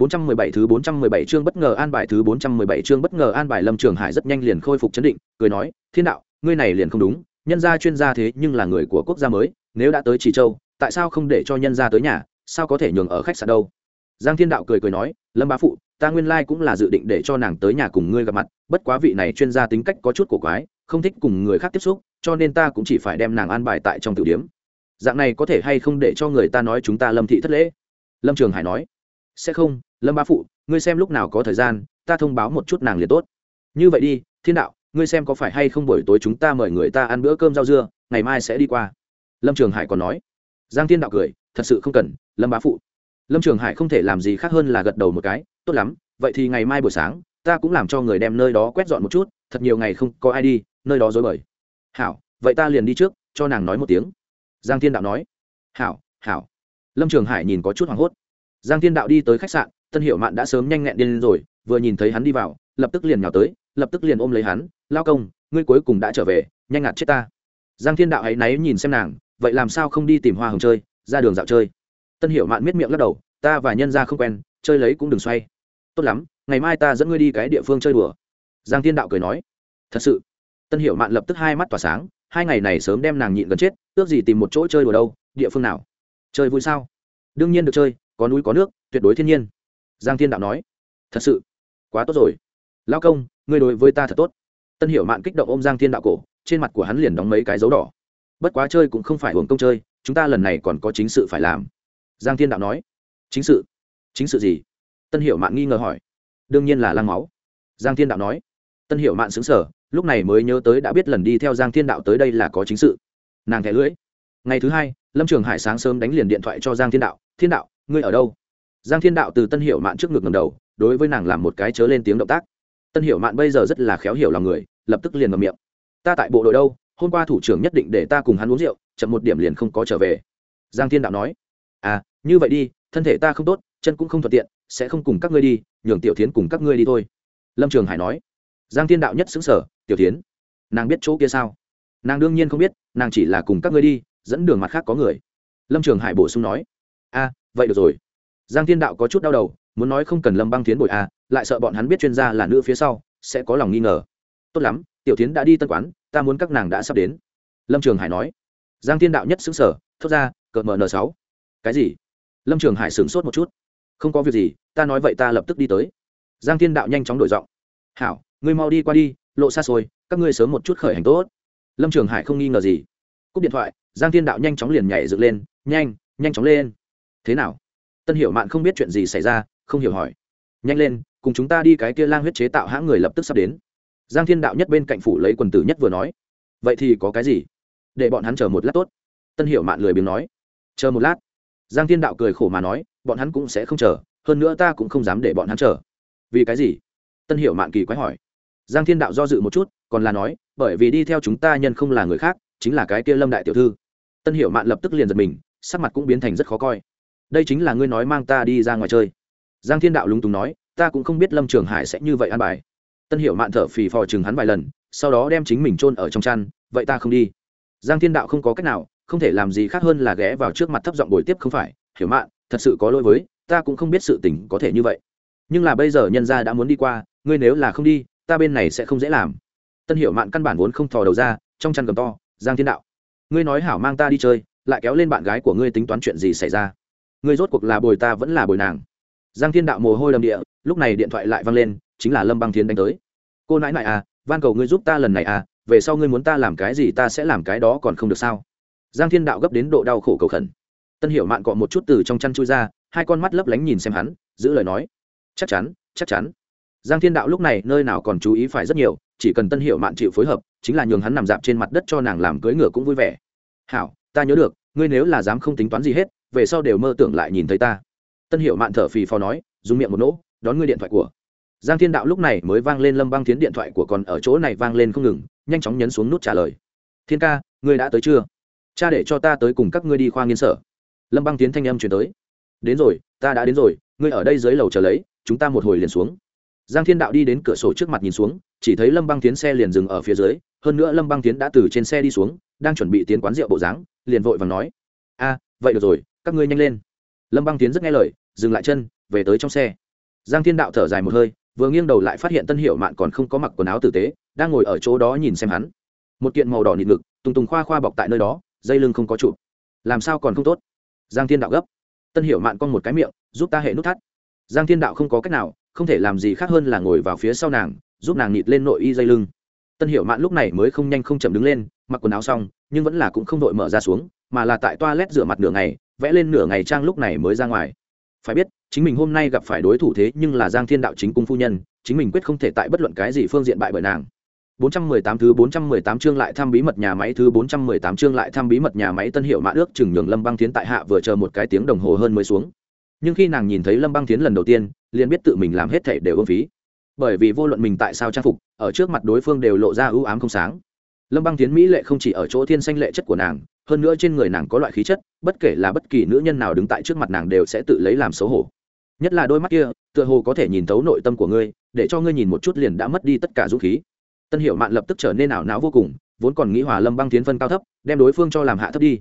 417 thứ 417 chương bất ngờ an bài thứ 417 chương bất ngờ an bài Lâm Trường Hải rất nhanh liền khôi phục chấn định, cười nói, "Thiên đạo, ngươi này liền không đúng, nhân gia chuyên gia thế nhưng là người của quốc gia mới, nếu đã tới Chỉ Châu, tại sao không để cho nhân gia tới nhà, sao có thể nhường ở khách sạn đâu?" Giang Thiên đạo cười cười nói, "Lâm bá phụ, ta nguyên lai cũng là dự định để cho nàng tới nhà cùng ngươi gặp mặt, bất quá vị này chuyên gia tính cách có chút cổ quái, không thích cùng người khác tiếp xúc, cho nên ta cũng chỉ phải đem nàng an bài tại trong tiểu điểm. Dạng này có thể hay không để cho người ta nói chúng ta Lâm thị thất lễ?" Lâm Trường Hải nói, "Sẽ không, lâm bá phụ ngươi xem lúc nào có thời gian ta thông báo một chút nàng liền tốt như vậy đi thiên đạo ngươi xem có phải hay không buổi tối chúng ta mời người ta ăn bữa cơm rau dưa ngày mai sẽ đi qua lâm trường hải còn nói giang thiên đạo cười thật sự không cần lâm bá phụ lâm trường hải không thể làm gì khác hơn là gật đầu một cái tốt lắm vậy thì ngày mai buổi sáng ta cũng làm cho người đem nơi đó quét dọn một chút thật nhiều ngày không có ai đi nơi đó dối bời hảo vậy ta liền đi trước cho nàng nói một tiếng giang thiên đạo nói hảo hảo lâm trường hải nhìn có chút hoảng hốt giang thiên đạo đi tới khách sạn tân hiệu mạn đã sớm nhanh nhẹn điên rồi, vừa nhìn thấy hắn đi vào, lập tức liền nhào tới, lập tức liền ôm lấy hắn, lao công, ngươi cuối cùng đã trở về, nhanh ngạt chết ta. Giang thiên đạo ấy náy nhìn xem nàng, vậy làm sao không đi tìm hoa hồng chơi, ra đường dạo chơi? Tân hiệu mạn miết miệng lắc đầu, ta và nhân ra không quen, chơi lấy cũng đừng xoay. Tốt lắm, ngày mai ta dẫn ngươi đi cái địa phương chơi đùa. Giang thiên đạo cười nói. Thật sự? Tân hiệu mạn lập tức hai mắt tỏa sáng, hai ngày này sớm đem nàng nhịn gần chết, ước gì tìm một chỗ chơi đùa đâu, địa phương nào? Chơi vui sao? Đương nhiên được chơi, có núi có nước, tuyệt đối thiên nhiên giang thiên đạo nói, thật sự, quá tốt rồi. Lao công, ngươi đối với ta thật tốt. Tân hiểu mạn kích động ôm giang thiên đạo cổ, trên mặt của hắn liền đóng mấy cái dấu đỏ. Bất quá chơi cũng không phải hưởng công chơi, chúng ta lần này còn có chính sự phải làm. Giang thiên đạo nói, chính sự? Chính sự gì? Tân hiểu mạn nghi ngờ hỏi. Đương nhiên là lăng máu. Giang thiên đạo nói. Tân hiểu mạn xứng sở lúc này mới nhớ tới đã biết lần đi theo giang thiên đạo tới đây là có chính sự. Nàng thẻ lưỡi. Ngày thứ hai, lâm trường hải sáng sớm đánh liền điện thoại cho giang thiên đạo thiên đạo, ngươi ở đâu? Giang thiên đạo từ tân hiệu mạn trước ngực ngầm đầu, đối với nàng làm một cái chớ lên tiếng động tác. Tân hiệu mạn bây giờ rất là khéo hiểu lòng người, lập tức liền ngầm miệng. Ta tại bộ đội đâu, hôm qua thủ trưởng nhất định để ta cùng hắn uống rượu, chậm một điểm liền không có trở về. Giang thiên đạo nói. À như vậy đi, thân thể ta không tốt, chân cũng không thuận tiện, sẽ không cùng các ngươi đi, nhường tiểu tiến cùng các ngươi đi thôi. Lâm trường hải nói. Giang thiên đạo nhất xứng sở tiểu tiến nàng biết chỗ kia sao? Nàng đương nhiên không biết, nàng chỉ là cùng các ngươi đi, dẫn đường mặt khác có người. Lâm trường hải bổ sung nói. A vậy được rồi giang thiên đạo có chút đau đầu, muốn nói không cần lâm băng tiến bội a à, lại sợ bọn hắn biết chuyên gia là nữ phía sau, sẽ có lòng nghi ngờ. Tốt lắm, tiểu tiến đã đi tân quán, ta muốn các nàng đã sắp đến. Lâm trường hải nói. Giang thiên đạo nhất xứng sở thốt ra, cợt mờ n sáu. Cái gì? Lâm trường hải sửng sốt một chút. Không có việc gì, ta nói vậy ta lập tức đi tới. Giang thiên đạo nhanh chóng đổi giọng. Hảo, ngươi mau đi qua đi, lộ xa xôi, các ngươi sớm một chút khởi hành tốt. Lâm trường hải không nghi ngờ gì. Cúp điện thoại, giang thiên đạo nhanh chóng liền nhảy dựng lên, nhanh nhanh chóng lên. Thế nào? Tân hiểu mạn không biết chuyện gì xảy ra, không hiểu hỏi. Nhanh lên, cùng chúng ta đi cái kia lang huyết chế tạo hãng người lập tức sắp đến. Giang thiên đạo nhất bên cạnh phủ lấy quần tử nhất vừa nói. Vậy thì có cái gì? Để bọn hắn chờ một lát tốt. Tân hiểu mạn lười biếng nói. Chờ một lát? Giang thiên đạo cười khổ mà nói. Bọn hắn cũng sẽ không chờ, hơn nữa ta cũng không dám để bọn hắn chờ. Vì cái gì? Tân hiểu mạn kỳ quái hỏi. Giang thiên đạo do dự một chút, còn là nói. Bởi vì đi theo chúng ta nhân không là người khác, chính là cái kia lâm đại tiểu thư. Tân hiểu mạn lập tức liền giật mình, sắc mặt cũng biến thành rất khó coi đây chính là ngươi nói mang ta đi ra ngoài chơi. Giang thiên đạo lúng túng nói, ta cũng không biết lâm trường hải sẽ như vậy ăn bài. Tân hiểu mạn thở phì phò chừng hắn vài lần, sau đó đem chính mình chôn ở trong chăn, vậy ta không đi. Giang thiên đạo không có cách nào, không thể làm gì khác hơn là ghé vào trước mặt thấp giọng bồi tiếp không phải, hiểu mạn, thật sự có lỗi với, ta cũng không biết sự tình có thể như vậy. Nhưng là bây giờ nhân gia đã muốn đi qua, ngươi nếu là không đi, ta bên này sẽ không dễ làm. Tân hiểu mạn căn bản vốn không thò đầu ra, trong chăn cầm to, giang thiên đạo, ngươi nói hảo mang ta đi chơi, lại kéo lên bạn gái của ngươi tính toán chuyện gì xảy ra? Ngươi rốt cuộc là bồi ta vẫn là bồi nàng. Giang thiên đạo mồ hôi đầm địa, lúc này điện thoại lại vang lên, chính là lâm băng thiên đánh tới. Cô nãi nãi à van cầu ngươi giúp ta lần này à về sau ngươi muốn ta làm cái gì ta sẽ làm cái đó còn không được sao? Giang thiên đạo gấp đến độ đau khổ cầu khẩn. Tân hiểu mạn cọ một chút từ trong chăn chui ra, hai con mắt lấp lánh nhìn xem hắn, giữ lời nói. Chắc chắn chắc chắn. Giang thiên đạo lúc này nơi nào còn chú ý phải rất nhiều, chỉ cần tân hiểu mạn chịu phối hợp, chính là nhường hắn nằm dạp trên mặt đất cho nàng làm cưới ngựa cũng vui vẻ. Hảo, ta nhớ được, ngươi nếu là dám không tính toán gì hết về sau đều mơ tưởng lại nhìn thấy ta. Tân hiệu mạn thở phì phò nói, dùng miệng một nỗ, đón ngươi điện thoại của. Giang thiên đạo lúc này mới vang lên lâm băng tiến điện thoại của còn ở chỗ này vang lên không ngừng, nhanh chóng nhấn xuống nút trả lời. Thiên ca, ngươi đã tới chưa? Cha để cho ta tới cùng các ngươi đi khoa nghiên sở. Lâm băng tiến thanh âm chuyển tới. Đến rồi, ta đã đến rồi, ngươi ở đây dưới lầu chờ lấy, chúng ta một hồi liền xuống. Giang thiên đạo đi đến cửa sổ trước mặt nhìn xuống, chỉ thấy lâm băng tiến xe liền dừng ở phía dưới, hơn nữa lâm băng tiến đã từ trên xe đi xuống, đang chuẩn bị tiến quán rượu bộ dáng, liền vội và nói, a, vậy được rồi các ngươi nhanh lên. Lâm băng tiến rất nghe lời, dừng lại chân, về tới trong xe. Giang thiên đạo thở dài một hơi, vừa nghiêng đầu lại phát hiện tân hiệu mạn còn không có mặc quần áo tử tế, đang ngồi ở chỗ đó nhìn xem hắn. Một kiện màu đỏ nịt ngực tùng tùng khoa khoa bọc tại nơi đó, dây lưng không có trụ. Làm sao còn không tốt? Giang thiên đạo gấp. Tân hiệu mạn con một cái miệng, giúp ta hệ nút thắt. Giang thiên đạo không có cách nào, không thể làm gì khác hơn là ngồi vào phía sau nàng, giúp nàng nịt lên nội y dây lưng. Tân hiệu mạn lúc này mới không nhanh không chậm đứng lên, mặc quần áo xong, nhưng vẫn là cũng không đội mở ra xuống, mà là tại toilet rửa mặt nửa ngày vẽ lên nửa ngày trang lúc này mới ra ngoài phải biết chính mình hôm nay gặp phải đối thủ thế nhưng là giang thiên đạo chính cung phu nhân chính mình quyết không thể tại bất luận cái gì phương diện bại bởi nàng 418 thứ 418 chương lại thăm bí mật nhà máy thứ 418 chương lại thăm bí mật nhà máy Tân Hiệu Mã ước chừng nhường Lâm Băng Thiến tại hạ vừa chờ một cái tiếng đồng hồ hơn mới xuống. Nhưng khi nàng nhìn thấy Lâm Băng Thiến lần đầu tiên, liền biết tự mình làm hết thể đều uổng phí. Bởi vì vô luận mình tại sao trang phục, ở trước mặt đối phương đều lộ ra ưu ám không sáng. Lâm Băng Thiến mỹ lệ không chỉ ở chỗ thiên xanh lệ chất của nàng, hơn nữa trên người nàng có loại khí chất, bất kể là bất kỳ nữ nhân nào đứng tại trước mặt nàng đều sẽ tự lấy làm xấu hổ. Nhất là đôi mắt kia, tựa hồ có thể nhìn thấu nội tâm của ngươi, để cho ngươi nhìn một chút liền đã mất đi tất cả dũng khí. Tân hiệu mạn lập tức trở nên ảo não vô cùng vốn còn nghĩ hòa lâm băng tiến phân cao thấp đem đối phương cho làm hạ thấp đi.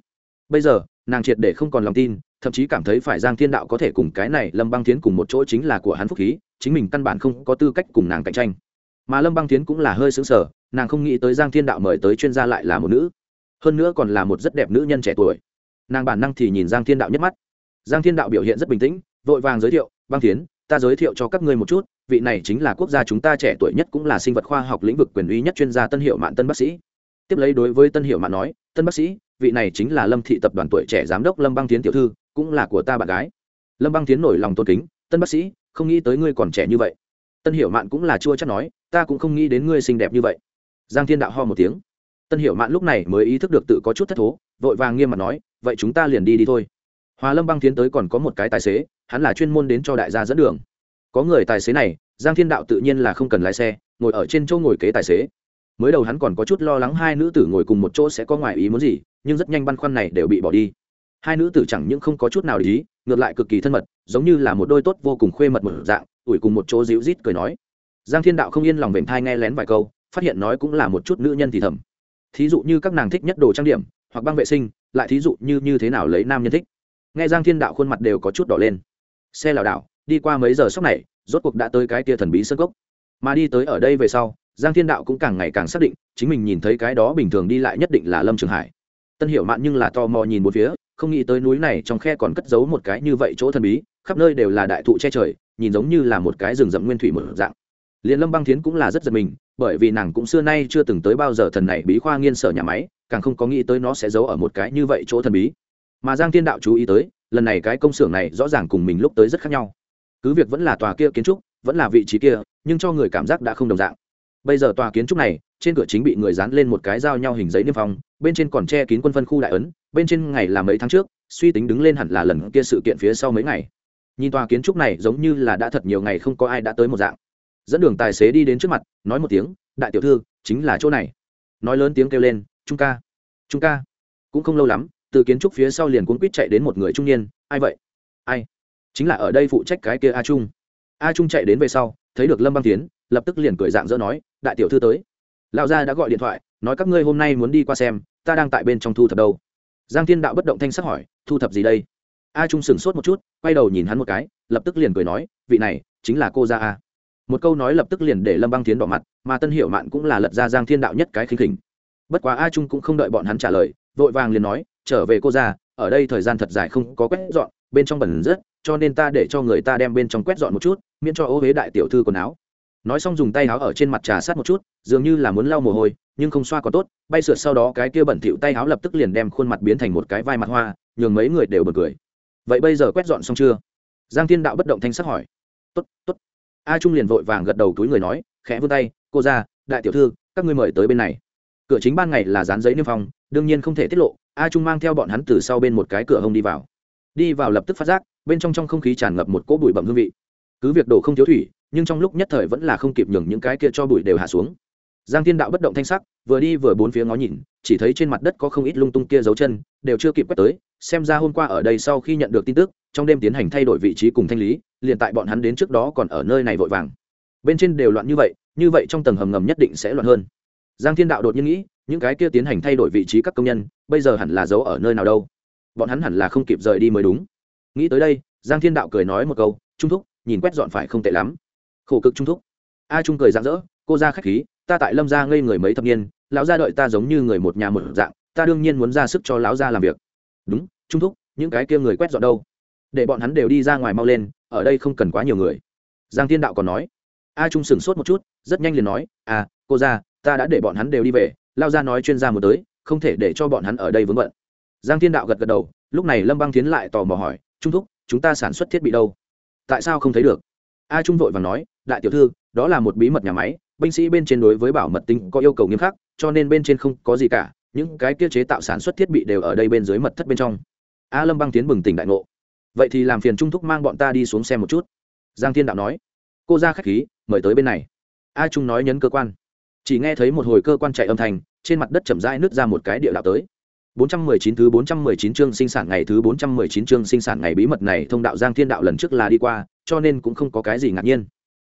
Bây giờ nàng triệt để không còn lòng tin thậm chí cảm thấy phải giang thiên đạo có thể cùng cái này lâm băng tiến cùng một chỗ chính là của hắn phúc khí chính mình căn bản không có tư cách cùng nàng cạnh tranh. Mà lâm băng tiến cũng là hơi xứng sở nàng không nghĩ tới giang thiên đạo mời tới chuyên gia lại là một nữ hơn nữa còn là một rất đẹp nữ nhân trẻ tuổi. Nàng bản năng thì nhìn giang thiên đạo nhất mắt. Giang thiên đạo biểu hiện rất bình tĩnh, vội vàng giới thiệu, băng tiến ta giới thiệu cho các ngươi một chút, vị này chính là quốc gia chúng ta trẻ tuổi nhất cũng là sinh vật khoa học lĩnh vực quyền uy nhất chuyên gia tân hiệu mạng tân bác sĩ. Tiếp lấy đối với tân hiệu mạng nói, tân bác sĩ, vị này chính là lâm thị tập đoàn tuổi trẻ giám đốc lâm băng tiến tiểu thư, cũng là của ta bạn gái. Lâm băng tiến nổi lòng tôn kính, tân bác sĩ, không nghĩ tới ngươi còn trẻ như vậy. Tân hiệu mạn cũng là chua chắc nói, ta cũng không nghĩ đến ngươi xinh đẹp như vậy. Giang thiên đạo ho một tiếng tân hiệu mạn lúc này mới ý thức được tự có chút thất thố, vội vàng nghiêm mặt nói, vậy chúng ta liền đi đi thôi. Hòa lâm băng tiến tới còn có một cái tài xế, hắn là chuyên môn đến cho đại gia dẫn đường. Có người tài xế này, giang thiên đạo tự nhiên là không cần lái xe, ngồi ở trên chỗ ngồi kế tài xế. Mới đầu hắn còn có chút lo lắng hai nữ tử ngồi cùng một chỗ sẽ có ngoài ý muốn gì, nhưng rất nhanh băn khoăn này đều bị bỏ đi. Hai nữ tử chẳng những không có chút nào để ý, ngược lại cực kỳ thân mật, giống như là một đôi tốt vô cùng khuê mật một dạng, ủi cùng một chỗ dịu rít cười nói. Giang thiên đạo không yên lòng vểnh thai nghe lén vài câu, phát hiện nói cũng là một chút nữ nhân thì thầm thí dụ như các nàng thích nhất đồ trang điểm, hoặc băng vệ sinh, lại thí dụ như như thế nào lấy nam nhân thích. Nghe giang thiên đạo khuôn mặt đều có chút đỏ lên. Xe lảo đảo, đi qua mấy giờ sốc này, rốt cuộc đã tới cái kia thần bí sơ gốc mà đi tới ở đây về sau, giang thiên đạo cũng càng ngày càng xác định, chính mình nhìn thấy cái đó bình thường đi lại nhất định là lâm trường hải. Tân hiểu mạn nhưng là to mò nhìn một phía, không nghĩ tới núi này trong khe còn cất giấu một cái như vậy chỗ thần bí, khắp nơi đều là đại thụ che trời, nhìn giống như là một cái rừng rậm nguyên thủy mở dạng liền lâm băng thiến cũng là rất giật mình, bởi vì nàng cũng xưa nay chưa từng tới bao giờ thần này bí khoa nghiên sở nhà máy, càng không có nghĩ tới nó sẽ giấu ở một cái như vậy chỗ thần bí. Mà giang thiên đạo chú ý tới, lần này cái công xưởng này rõ ràng cùng mình lúc tới rất khác nhau. Cứ việc vẫn là tòa kia kiến trúc, vẫn là vị trí kia, nhưng cho người cảm giác đã không đồng dạng. Bây giờ tòa kiến trúc này, trên cửa chính bị người dán lên một cái dao nhau hình giấy niêm phong, bên trên còn che kín quân phân khu đại ấn, bên trên ngày là mấy tháng trước, suy tính đứng lên hẳn là lần kia sự kiện phía sau mấy ngày. Nhìn tòa kiến trúc này giống như là đã thật nhiều ngày không có ai đã tới một dạng dẫn đường tài xế đi đến trước mặt, nói một tiếng, đại tiểu thư, chính là chỗ này. Nói lớn tiếng kêu lên, trung ca trung ca. Cũng không lâu lắm, từ kiến trúc phía sau liền cuốn quýt chạy đến một người trung niên, ai vậy? Ai? Chính là ở đây phụ trách cái kia a trung. A trung chạy đến về sau, thấy được lâm băng tiến, lập tức liền cười dạng dỡ nói, đại tiểu thư tới. Lão gia đã gọi điện thoại, nói, các ngươi hôm nay muốn đi qua xem, ta đang tại bên trong thu thập đâu. Giang thiên đạo bất động thanh sắc hỏi, thu thập gì đây? A trung sửng sốt một chút, quay đầu nhìn hắn một cái, lập tức liền cười nói, vị này, chính là cô gia a một câu nói lập tức liền để lâm băng tiến đỏ mặt, mà tân hiệu mạn cũng là lật ra giang thiên đạo nhất cái khinh khỉnh. Bất quá a trung cũng không đợi bọn hắn trả lời, vội vàng liền nói, trở về cô gia ở đây thời gian thật dài không có quét dọn, bên trong bẩn rất cho nên ta để cho người ta đem bên trong quét dọn một chút, miễn cho ô huế đại tiểu thư quần áo. Nói xong dùng tay áo ở trên mặt trà sát một chút, dường như là muốn lau mồ hôi, nhưng không xoa còn tốt, bay sượt sau đó cái kia bẩn thỉu tay áo lập tức liền đem khuôn mặt biến thành một cái vai mặt hoa, nhường mấy người đều bật cười. Vậy bây giờ quét dọn xong chưa? Giang thiên đạo bất động thanh sắc hỏi. Tốt tốt a trung liền vội vàng gật đầu túi người nói, khẽ vươn tay, cô ra, đại tiểu thư, các ngươi mời tới bên này. Cửa chính ban ngày là dán giấy niêm phong, đương nhiên không thể tiết lộ, a trung mang theo bọn hắn từ sau bên một cái cửa hông đi vào. Đi vào lập tức phát giác, bên trong trong không khí tràn ngập một cỗ bụi bậm hương vị. Cứ việc đổ không thiếu thủy, nhưng trong lúc nhất thời vẫn là không kịp nhường những cái kia cho bụi đều hạ xuống giang thiên đạo bất động thanh sắc, vừa đi vừa bốn phía ngó nhìn, chỉ thấy trên mặt đất có không ít lung tung kia dấu chân, đều chưa kịp quét tới, xem ra hôm qua ở đây sau khi nhận được tin tức, trong đêm tiến hành thay đổi vị trí cùng thanh lý, liền tại bọn hắn đến trước đó còn ở nơi này vội vàng. Bên trên đều loạn như vậy như vậy trong tầng hầm ngầm nhất định sẽ loạn hơn. Giang thiên đạo đột nhiên nghĩ, những cái kia tiến hành thay đổi vị trí các công nhân, bây giờ hẳn là giấu ở nơi nào đâu? Bọn hắn hẳn là không kịp rời đi mới đúng. Nghĩ tới đây, giang thiên đạo cười nói một câu, trung thúc, nhìn quét dọn phải không tệ lắm. Khổ cực, trung thúc. A trung cười rạng rỡ, cô ra khách khí ta tại lâm gia ngây người mấy thập niên, lão gia đợi ta giống như người một nhà một dạng, ta đương nhiên muốn ra sức cho lão gia làm việc. Đúng, trung thúc, những cái kia người quét dọn đâu? Để bọn hắn đều đi ra ngoài mau lên, ở đây không cần quá nhiều người. Giang thiên đạo còn nói. A trung sửng sốt một chút, rất nhanh liền nói à cô ra ta đã để bọn hắn đều đi về lao ra nói chuyên gia một tới, không thể để cho bọn hắn ở đây vướng bận. Giang thiên đạo gật gật đầu, lúc này lâm băng tiến lại tò mò hỏi, trung thúc, chúng ta sản xuất thiết bị đâu? Tại sao không thấy được? A trung vội và nói, đại tiểu thư, đó là một bí mật nhà máy binh sĩ bên trên đối với bảo mật tính có yêu cầu nghiêm khắc cho nên bên trên không có gì cả những cái kia chế tạo sản xuất thiết bị đều ở đây bên dưới mật thất bên trong. A lâm băng tiến bừng tỉnh đại ngộ. Vậy thì làm phiền trung thúc mang bọn ta đi xuống xem một chút. Giang thiên đạo nói. Cô ra k h á c h khí mời tới bên này. A trung nói nhấn cơ quan. Chỉ nghe thấy một hồi cơ quan chạy âm thanh trên mặt đất chậm rãi nứt ra một cái địa đạo tới. 419 thứ 419 chương sinh sản ngày thứ 419 chương sinh sản ngày bí mật này thông đạo Giang Thiên đạo lần trước là đi qua, cho nên cũng không có cái gì ngạc nhiên.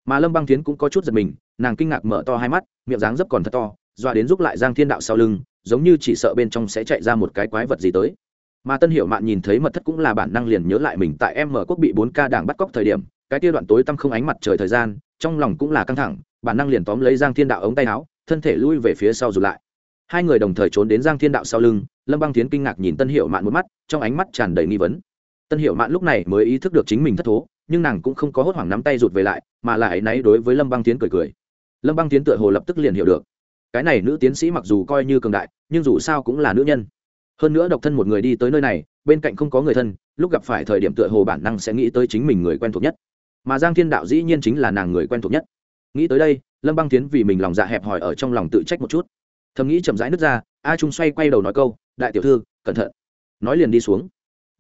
Mà Lâm Băng Tiến cũng có chút giật mình, nàng kinh ngạc mở to hai mắt, miệng dáng dấp còn thật to, doa đến giúp lại Giang Thiên đạo sau lưng, giống như chỉ sợ bên trong sẽ chạy ra một cái quái vật gì tới. Mà Tân Hiểu Mạn nhìn thấy mật thất cũng là bản năng liền nhớ lại mình tại em mở quốc bị bốn ca đảng bắt cóc thời điểm, cái kia đoạn tối tăm không ánh mặt trời thời gian, trong lòng cũng là căng thẳng, bản năng liền tóm lấy Giang Thiên đạo ống tay áo, thân thể lui về phía sau rụt lại hai người đồng thời trốn đến giang thiên đạo sau lưng lâm băng tiến kinh ngạc nhìn tân hiệu mạn một mắt trong ánh mắt tràn đầy nghi vấn tân hiệu mạn lúc này mới ý thức được chính mình thất thố nhưng nàng cũng không có hốt hoảng nắm tay rụt về lại, mà là ấ y náy đối với lâm băng tiến cười cười. Lâm băng tiến tựa hồ lập tức liền hiểu được. Cái này nữ tiến sĩ mặc dù coi như cường đại, nhưng dù sao cũng là nữ nhân. Hơn nữa độc thân một người đi tới nơi này, bên cạnh không có người thân, lúc gặp phải thời điểm tựa hồ bản năng sẽ nghĩ tới chính mình người quen thuộc nhất. Mà giang thiên đạo dĩ nhiên chính là nàng người quen thuộc nhất. Nghĩ tới đây, lâm băng tiến vì mình lòng dạ hẹp hòi ở trong lòng tự trách một chút. Thầm nghĩ chậm rãi nước ra, a trung xoay quay đầu nói câu, đại tiểu thư, cẩn thận. Nói liền đi xuống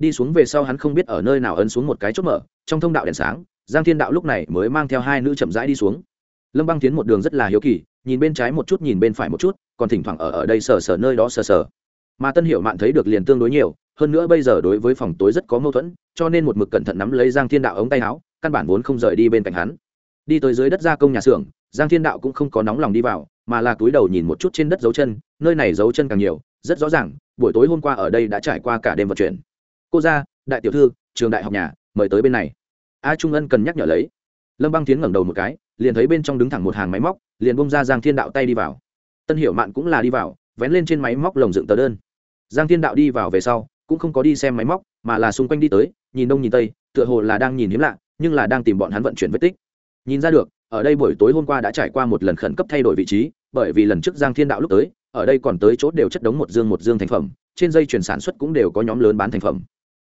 đi xuống về sau hắn không biết ở nơi nào ấn xuống một cái chốt mở, trong thông đạo đèn sáng, giang thiên đạo lúc này mới mang theo hai nữ chậm rãi đi xuống. Lâm băng tiến một đường rất là hiếu kỳ, nhìn bên trái một chút, nhìn bên phải một chút, còn thỉnh thoảng ở ở đây sờ sờ nơi đó sờ sờ. Mà tân hiệu mạn thấy được liền tương đối nhiều, hơn nữa bây giờ đối với phòng tối rất có mâu thuẫn, cho nên một mực cẩn thận nắm lấy giang thiên đạo ống tay áo, căn bản vốn không rời đi bên cạnh hắn. Đi tới dưới đất gia công nhà xưởng, giang thiên đạo cũng không có nóng lòng đi vào, mà là túi đầu nhìn một chút trên đất dấu chân, nơi này dấu chân càng nhiều, rất rõ ràng, buổi tối hôm qua ở đây đã trải qua cả đêm vận chuyển cô gia đại tiểu thư, trường đại học nhà, mời tới bên này. A trung ân cần nhắc nhở lấy. Lâm băng tiến ngẩng đầu một cái, liền thấy bên trong đứng thẳng một hàng máy móc, liền bông ra giang thiên đạo tay đi vào. Tân hiểu mạn cũng là đi vào, vén lên trên máy móc lồng dựng tờ đơn. Giang thiên đạo đi vào về sau, cũng không có đi xem máy móc, mà là xung quanh đi tới, nhìn đông nhìn tây, tựa hồ là đang nhìn hiếm lạ, nhưng là đang tìm bọn hắn vận chuyển vết tích. Nhìn ra được, ở đây buổi tối hôm qua đã trải qua một lần khẩn cấp thay đổi vị trí, bởi vì lần trước giang thiên đạo lúc tới, ở đây còn tới chốt đều chất đống một dương một dương thành phẩm, trên dây chuyển sản xuất cũng đều có nhóm lớn bán thành phẩm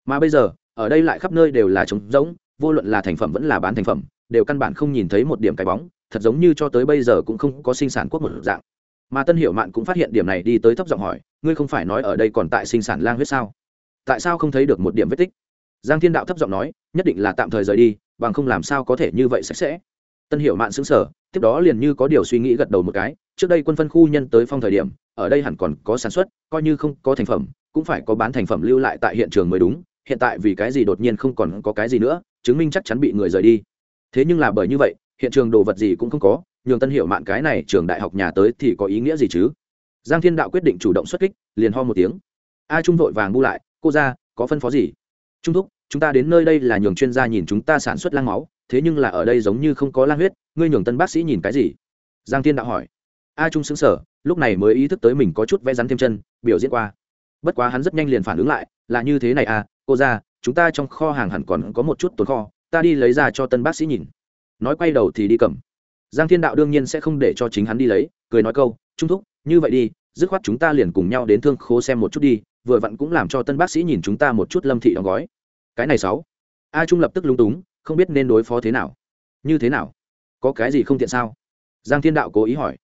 mà bây giờ, ở đây lại khắp nơi đều là trống rỗng, vô luận là thành phẩm vẫn là bán thành phẩm, đều căn bản không nhìn thấy một điểm cái bóng, thật giống như cho tới bây giờ cũng không có sinh sản quốc một dạng. Mà tân hiệu mạn cũng phát hiện điểm này đi tới thấp giọng hỏi, ngươi không phải nói ở đây còn tại sinh sản lang huyết sao? Tại sao không thấy được một điểm vết tích? Giang thiên đạo thấp giọng nói, nhất định là tạm thời rời đi, bằng không làm sao có thể như vậy sạch sẽ. Tân hiệu mạn xứng sở tiếp đó liền như có điều suy nghĩ gật đầu một cái, trước đây quân phân khu nhân tới phong thời điểm, ở đây hẳn còn có sản xuất, coi như không có thành phẩm, cũng phải có bán thành phẩm lưu lại tại hiện trường mới đúng hiện tại vì cái gì đột nhiên không còn có cái gì nữa, chứng minh chắc chắn bị người rời đi. Thế nhưng là bởi như vậy, hiện trường đồ vật gì cũng không có, nhường tân hiệu mạn cái này trường đại học nhà tới thì có ý nghĩa gì chứ? Giang thiên đạo quyết định chủ động xuất kích, liền ho một tiếng. A trung vội vàng bu lại, cô ra có phân phó gì? Trung thúc, chúng ta đến nơi đây là nhường chuyên gia nhìn chúng ta sản xuất lang máu, thế nhưng là ở đây giống như không có lang huyết, ngươi nhường tân bác sĩ nhìn cái gì? Giang thiên đạo hỏi. A trung xứng sở lúc này mới ý thức tới mình có chút vẽ rắn thêm chân, biểu diễn qua. Bất quá hắn rất nhanh liền phản ứng lại, là như thế này à cô ra, chúng ta trong kho hàng hẳn còn có một chút tồn kho, ta đi lấy ra cho tân bác sĩ nhìn. Nói quay đầu thì đi cầm. Giang thiên đạo đương nhiên sẽ không để cho chính hắn đi lấy, cười nói câu, trung thúc, như vậy đi, dứt khoát chúng ta liền cùng nhau đến thương khố xem một chút đi, vừa vặn cũng làm cho tân bác sĩ nhìn chúng ta một chút lâm thị đóng gói. Cái này sáu. A trung lập tức lúng túng, không biết nên đối phó thế nào. Như thế nào? Có cái gì không tiện sao? Giang thiên đạo cố ý hỏi.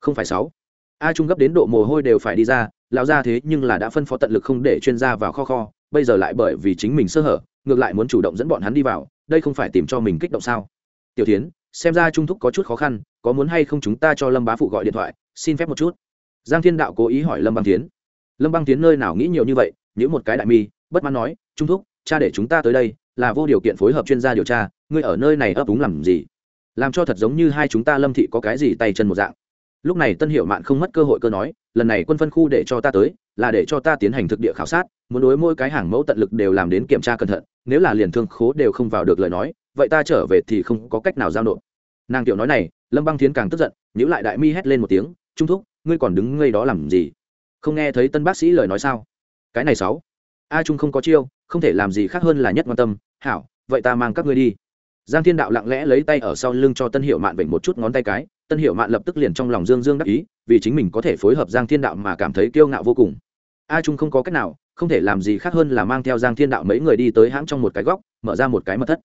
Không phải sáu. A trung gấp đến độ mồ hôi đều phải đi ra, lão ra thế nhưng là đã phân phó tận lực không để chuyên gia vào kho kho bây giờ lại bởi vì chính mình sơ hở, ngược lại muốn chủ động dẫn bọn hắn đi vào, đây không phải tìm cho mình kích động sao? Tiểu tiến xem ra trung thúc có chút khó khăn, có muốn hay không chúng ta cho lâm bá phụ gọi điện thoại, xin phép một chút. Giang thiên đạo cố ý hỏi lâm băng tiến lâm băng tiến nơi nào nghĩ nhiều như vậy những một cái đại mi, bất mãn nói, trung thúc, cha để chúng ta tới đây, là vô điều kiện phối hợp chuyên gia điều tra, ngươi ở nơi này ấp úng làm gì? Làm cho thật giống như hai chúng ta lâm thị có cái gì tay chân một dạng. Lúc này tân hiệu mạn không mất cơ hội cơ nói, lần này quân phân khu để cho ta tới là để cho ta tiến hành thực địa khảo sát, muốn đối mỗi cái hàng mẫu tận lực đều làm đến kiểm tra cẩn thận, nếu là liền thương khố đều không vào được lời nói, vậy ta trở về thì không có cách nào giao nộp. Nàng tiểu nói này, lâm băng thiến càng tức giận nhữ lại đại mi hét lên một tiếng, trung thúc, ngươi còn đứng ngây đó làm gì? Không nghe thấy tân bác sĩ lời nói sao? Cái này sáu, a trung không có chiêu, không thể làm gì khác hơn là nhất quan tâm. Hảo, vậy ta mang các ngươi đi. Giang thiên đạo lặng lẽ lấy tay ở sau lưng cho tân hiệu mạn vểnh một chút ngón tay cái, tân hiệu mạn lập tức liền trong lòng dương dương đắc ý, vì chính mình có thể phối hợp giang thiên đạo mà cảm thấy kiêu ngạo vô cùng a trung không có cách nào, không thể làm gì khác hơn là mang theo giang thiên đạo mấy người đi tới hãng trong một cái góc, mở ra một cái mật thất.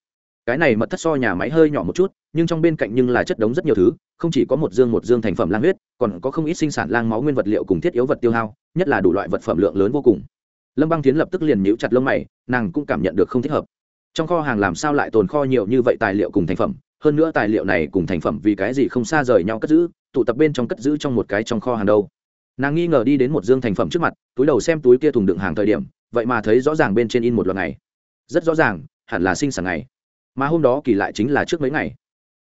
Cái này mật thất so nhà máy hơi nhỏ một chút, nhưng trong bên cạnh nhưng là chất đống rất nhiều thứ, không chỉ có một dương một dương thành phẩm lang huyết, còn có không ít sinh sản lang máu nguyên vật liệu cùng thiết yếu vật tiêu hao, nhất là đủ loại vật phẩm lượng lớn vô cùng. Lâm băng tiến lập tức liền nhíu chặt lông mày, nàng cũng cảm nhận được không thích hợp. Trong kho hàng làm sao lại tồn kho nhiều như vậy tài liệu cùng thành phẩm, hơn nữa tài liệu này cùng thành phẩm vì cái gì không xa rời nhau cất giữ, tụ tập bên trong cất giữ trong một cái trong kho hàng đâu nàng nghi ngờ đi đến một dương thành phẩm trước mặt, túi đầu xem túi kia thùng đựng hàng thời điểm, vậy mà thấy rõ ràng bên trên in một loạt ngày. Rất rõ ràng, hẳn là sinh sản ngày. Mà hôm đó kỳ lại chính là trước mấy ngày.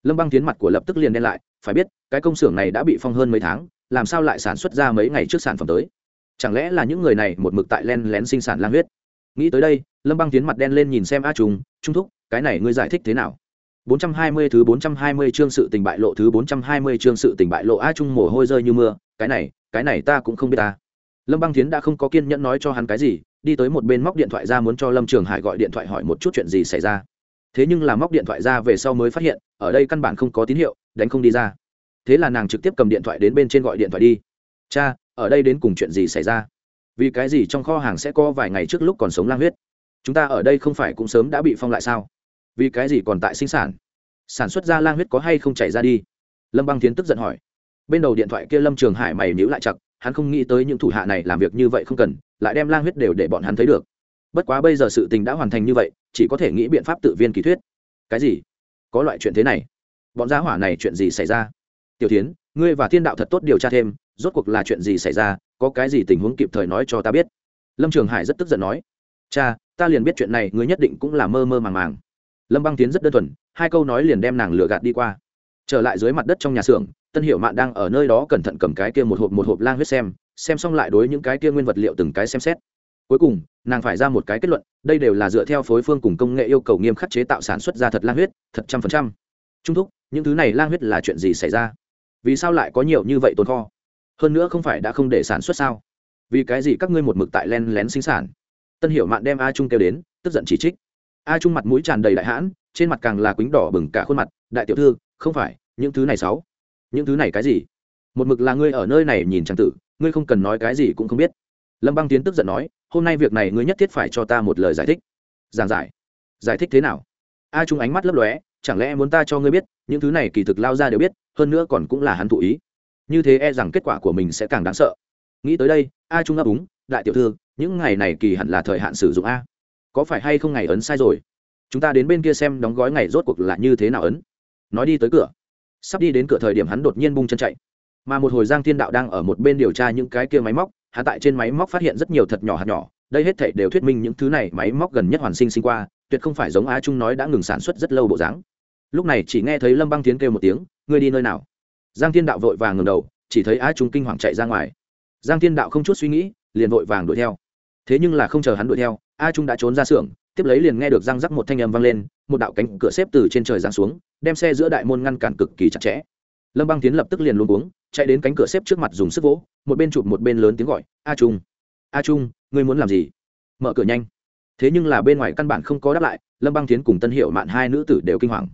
Lâm băng tiến mặt của lập tức liền đen lại, phải biết, cái công xưởng này đã bị phong hơn mấy tháng, làm sao lại sản xuất ra mấy ngày trước sản phẩm tới? Chẳng lẽ là những người này một mực tại len lén sinh sản lang huyết? Nghĩ tới đây, lâm băng tiến mặt đen lên nhìn xem a trùng trung thúc, cái này ngươi giải thích thế nào? 420 thứ 420 chương sự tình bại lộ thứ 420 chương sự tình bại lộ. A trung mồ hôi rơi như mưa, cái này cái này ta cũng không biết ta. Lâm băng tiến đã không có kiên nhẫn nói cho hắn cái gì, đi tới một bên móc điện thoại ra muốn cho lâm trường hải gọi điện thoại hỏi một chút chuyện gì xảy ra. Thế nhưng là móc điện thoại ra về sau mới phát hiện, ở đây căn bản không có tín hiệu, đánh không đi ra. Thế là nàng trực tiếp cầm điện thoại đến bên trên gọi điện thoại đi. Cha, ở đây đến cùng chuyện gì xảy ra? Vì cái gì trong kho hàng sẽ có vài ngày trước lúc còn sống lang huyết? Chúng ta ở đây không phải cũng sớm đã bị phong lại sao? Vì cái gì còn tại sinh sản? Sản xuất ra lang huyết có hay không chảy ra đi? Lâm băng tiến tức giận hỏi bên đầu điện thoại kia lâm trường hải mày nhíu lại chặt, hắn không nghĩ tới những thủ hạ này làm việc như vậy không cần, lại đem lang huyết đều để bọn hắn thấy được. Bất quá bây giờ sự tình đã hoàn thành như vậy, chỉ có thể nghĩ biện pháp tự viên kỳ thuyết. Cái gì? Có loại chuyện thế này? Bọn gia hỏa này chuyện gì xảy ra? Tiểu tiến ngươi và thiên đạo thật tốt điều tra thêm, rốt cuộc là chuyện gì xảy ra, có cái gì tình huống kịp thời nói cho ta biết. Lâm trường hải rất tức giận nói. Cha, ta liền biết chuyện này, ngươi nhất định cũng là mơ mơ màng màng. Lâm băng tiến rất đơn thuần, hai câu nói liền đem nàng lừa gạt đi qua trở lại dưới mặt đất trong nhà xưởng, tân hiệu mạn đang ở nơi đó cẩn thận cầm cái kia một hộp một hộp lang huyết xem xem xong lại đối những cái kia nguyên vật liệu từng cái xem xét. Cuối cùng, nàng phải ra một cái kết luận, đây đều là dựa theo phối phương cùng công nghệ yêu cầu nghiêm khắc chế tạo sản xuất ra thật lang huyết, thật trăm phần trăm. Trung thúc, những thứ này lang huyết là chuyện gì xảy ra? Vì sao lại có nhiều như vậy tồn kho? Hơn nữa không phải đã không để sản xuất sao? Vì cái gì các ngươi một mực tại len lén sinh sản? Tân hiểu mạn đem a trung kêu đến, tức giận chỉ trích. A trung mặt mũi tràn đầy đại hãn, trên mặt càng là quýnh đỏ bừng cả khuôn mặt, đại tiểu thư không phải, những thứ này sáu. Những thứ này cái gì? Một mực là ngươi ở nơi này nhìn trang tử, ngươi không cần nói cái gì cũng không biết. Lâm băng tiến tức giận nói, hôm nay việc này ngươi nhất thiết phải cho ta một lời giải thích. Giảng giải. Giải thích thế nào? A trung ánh mắt lấp lóe, chẳng lẽ muốn ta cho ngươi biết, những thứ này kỳ thực lao ra đều biết, hơn nữa còn cũng là hắn thụ ý. Như thế e rằng kết quả của mình sẽ càng đáng sợ. Nghĩ tới đây, a trung ấp úng, đại tiểu thư, những ngày này kỳ hẳn là thời hạn sử dụng a. Có phải hay không ngày ấn sai rồi? Chúng ta đến bên kia xem đóng gói ngày rốt cuộc là như thế nào ấn nói đi tới cửa. Sắp đi đến cửa thời điểm hắn đột nhiên bung chân chạy. Mà một hồi giang thiên đạo đang ở một bên điều tra những cái kia máy móc, hắn tại trên máy móc phát hiện rất nhiều thật nhỏ hạt nhỏ, đây hết thảy đều thuyết minh những thứ này máy móc gần nhất hoàn sinh sinh qua, tuyệt không phải giống á trung nói đã ngừng sản xuất rất lâu bộ dáng. Lúc này chỉ nghe thấy lâm băng tiến kêu một tiếng, ngươi đi nơi nào? Giang thiên đạo vội vàng ngừng đầu, chỉ thấy á trung kinh hoàng chạy ra ngoài. Giang thiên đạo không chút suy nghĩ, liền vội vàng đuổi theo. Thế nhưng là không chờ hắn đuổi theo, a trung đã trốn ra xưởng tiếp lấy liền nghe được răng rắc một thanh âm vang lên, một đạo cánh cửa xếp từ trên trời giáng xuống, đem xe giữa đại môn ngăn cản cực kỳ chặt chẽ. Lâm băng tiến lập tức liền luôn cuống, chạy đến cánh cửa xếp trước mặt dùng sức vỗ, một bên chụp một bên lớn tiếng gọi, a trung a trung, ngươi muốn làm gì? Mở cửa nhanh. Thế nhưng là bên ngoài căn bản không có đáp lại, lâm băng tiến cùng tân hiệu mạn hai nữ tử đều kinh hoàng.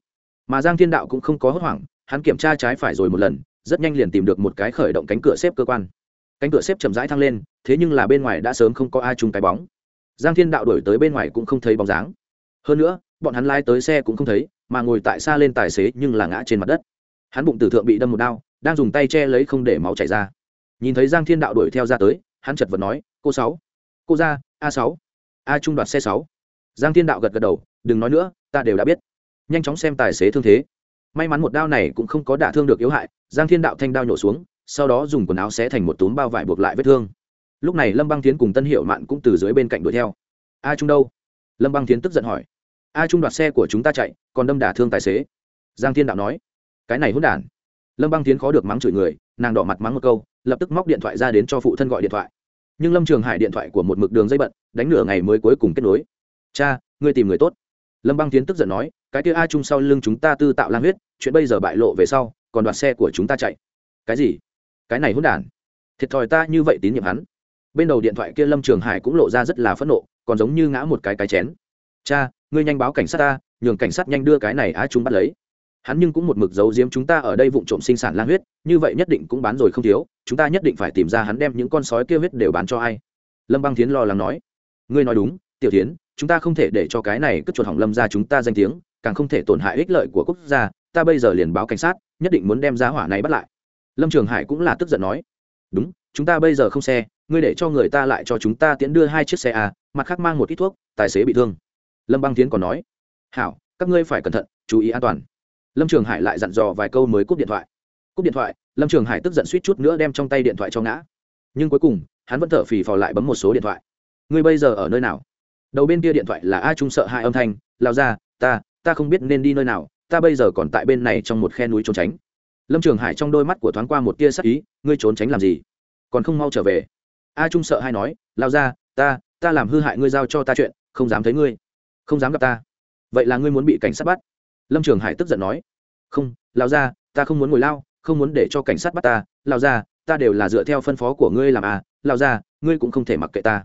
Mà giang thiên đạo cũng không có hốt hoảng, hắn kiểm tra trái phải rồi một lần, rất nhanh liền tìm được một cái khởi động cánh cửa xếp cơ quan. Cánh cửa xếp chậm rãi thăng lên, thế nhưng là bên ngoài đã sớm không có a trung cái bóng giang thiên đạo đổi tới bên ngoài cũng không thấy bóng dáng. Hơn nữa, bọn hắn lái tới xe cũng không thấy, mà ngồi tại xa lên tài xế nhưng là ngã trên mặt đất. Hắn bụng tử thượng bị đâm một đao, đang dùng tay che lấy không để máu chảy ra. Nhìn thấy giang thiên đạo đuổi theo ra tới, hắn chật vật nói, cô sáu, cô ra, a sáu, a trung đoạt xe sáu. Giang thiên đạo gật gật đầu, đừng nói nữa, ta đều đã biết. Nhanh chóng xem tài xế thương thế. May mắn một đao này cũng không có đả thương được yếu hại, giang thiên đạo thanh đao nhổ xuống, sau đó dùng quần áo xé thành một túm bao vải buộc lại vết thương lúc này lâm băng tiến cùng tân hiệu mạn cũng từ dưới bên cạnh đuổi theo. A trung đâu? Lâm băng tiến tức giận hỏi. A trung đoạt xe của chúng ta chạy, còn đâm đả thương tài xế. Giang thiên đạo nói. Cái này hôn đản. Lâm băng tiến khó được mắng chửi người, nàng đỏ mặt mắng một câu, lập tức móc điện thoại ra đến cho phụ thân gọi điện thoại. Nhưng lâm trường hải điện thoại của một mực đường dây bận, đánh nửa ngày mới cuối cùng kết nối. Cha, ngươi tìm người tốt. Lâm băng tiến tức giận nói, cái kia a trung sau lưng chúng ta tư tạo lang huyết, chuyện bây giờ bại lộ về sau, còn đoạt xe của chúng ta chạy. Cái gì? Cái này hỗn đản? Thiệt thòi ta như vậy tín nhiệm hắn bên đầu điện thoại kia lâm trường hải cũng lộ ra rất là phẫn nộ, còn giống như ngã một cái cái chén. Cha, ngươi nhanh báo cảnh sát ta, nhường cảnh sát nhanh đưa cái này á chúng bắt lấy. Hắn nhưng cũng một mực giấu giếm chúng ta ở đây vụ trộm sinh sản lan huyết, như vậy nhất định cũng bán rồi không thiếu, chúng ta nhất định phải tìm ra hắn đem những con sói kia huyết đều bán cho ai. Lâm băng tiến lo lắng nói. Ngươi nói đúng, tiểu tiến chúng ta không thể để cho cái này cất chuột hỏng lâm ra chúng ta danh tiếng, càng không thể tổn hại ích lợi của quốc gia, ta bây giờ liền báo cảnh sát, nhất định muốn đem giá hỏa này bắt lại. Lâm trường hải cũng là tức giận nói. Đúng chúng ta bây giờ không xe, ngươi để cho người ta lại cho chúng ta tiễn đưa hai chiếc xe à mặt khác mang một ít thuốc, tài xế bị thương. Lâm băng tiến còn nói, hảo, các ngươi phải cẩn thận, chú ý an toàn. Lâm trường hải lại dặn dò vài câu mới cúp điện thoại. Cúp điện thoại, lâm trường hải tức giận suýt chút nữa đem trong tay điện thoại cho ngã. Nhưng cuối cùng, hắn vẫn thở phì phò lại bấm một số điện thoại. Ngươi bây giờ ở nơi nào? Đầu bên kia điện thoại là a trung sợ hai âm thanh lao ra ta ta không biết nên đi nơi nào, ta bây giờ còn tại bên này trong một khe núi trốn tránh. Lâm trường hải trong đôi mắt của thoáng qua một tia sắc ý, ngươi trốn tránh làm gì? Còn không mau trở về. A trung sợ hai nói, lao ra, ta ta làm hư hại ngươi giao cho ta chuyện, không dám thấy ngươi, không dám gặp ta. Vậy là ngươi muốn bị cảnh sát bắt? Lâm trường hải tức giận nói, không, lao ra, ta không muốn ngồi lao, không muốn để cho cảnh sát bắt ta. Lao ra, ta đều là dựa theo phân phó của ngươi làm à. Lao ra, ngươi cũng không thể mặc kệ ta.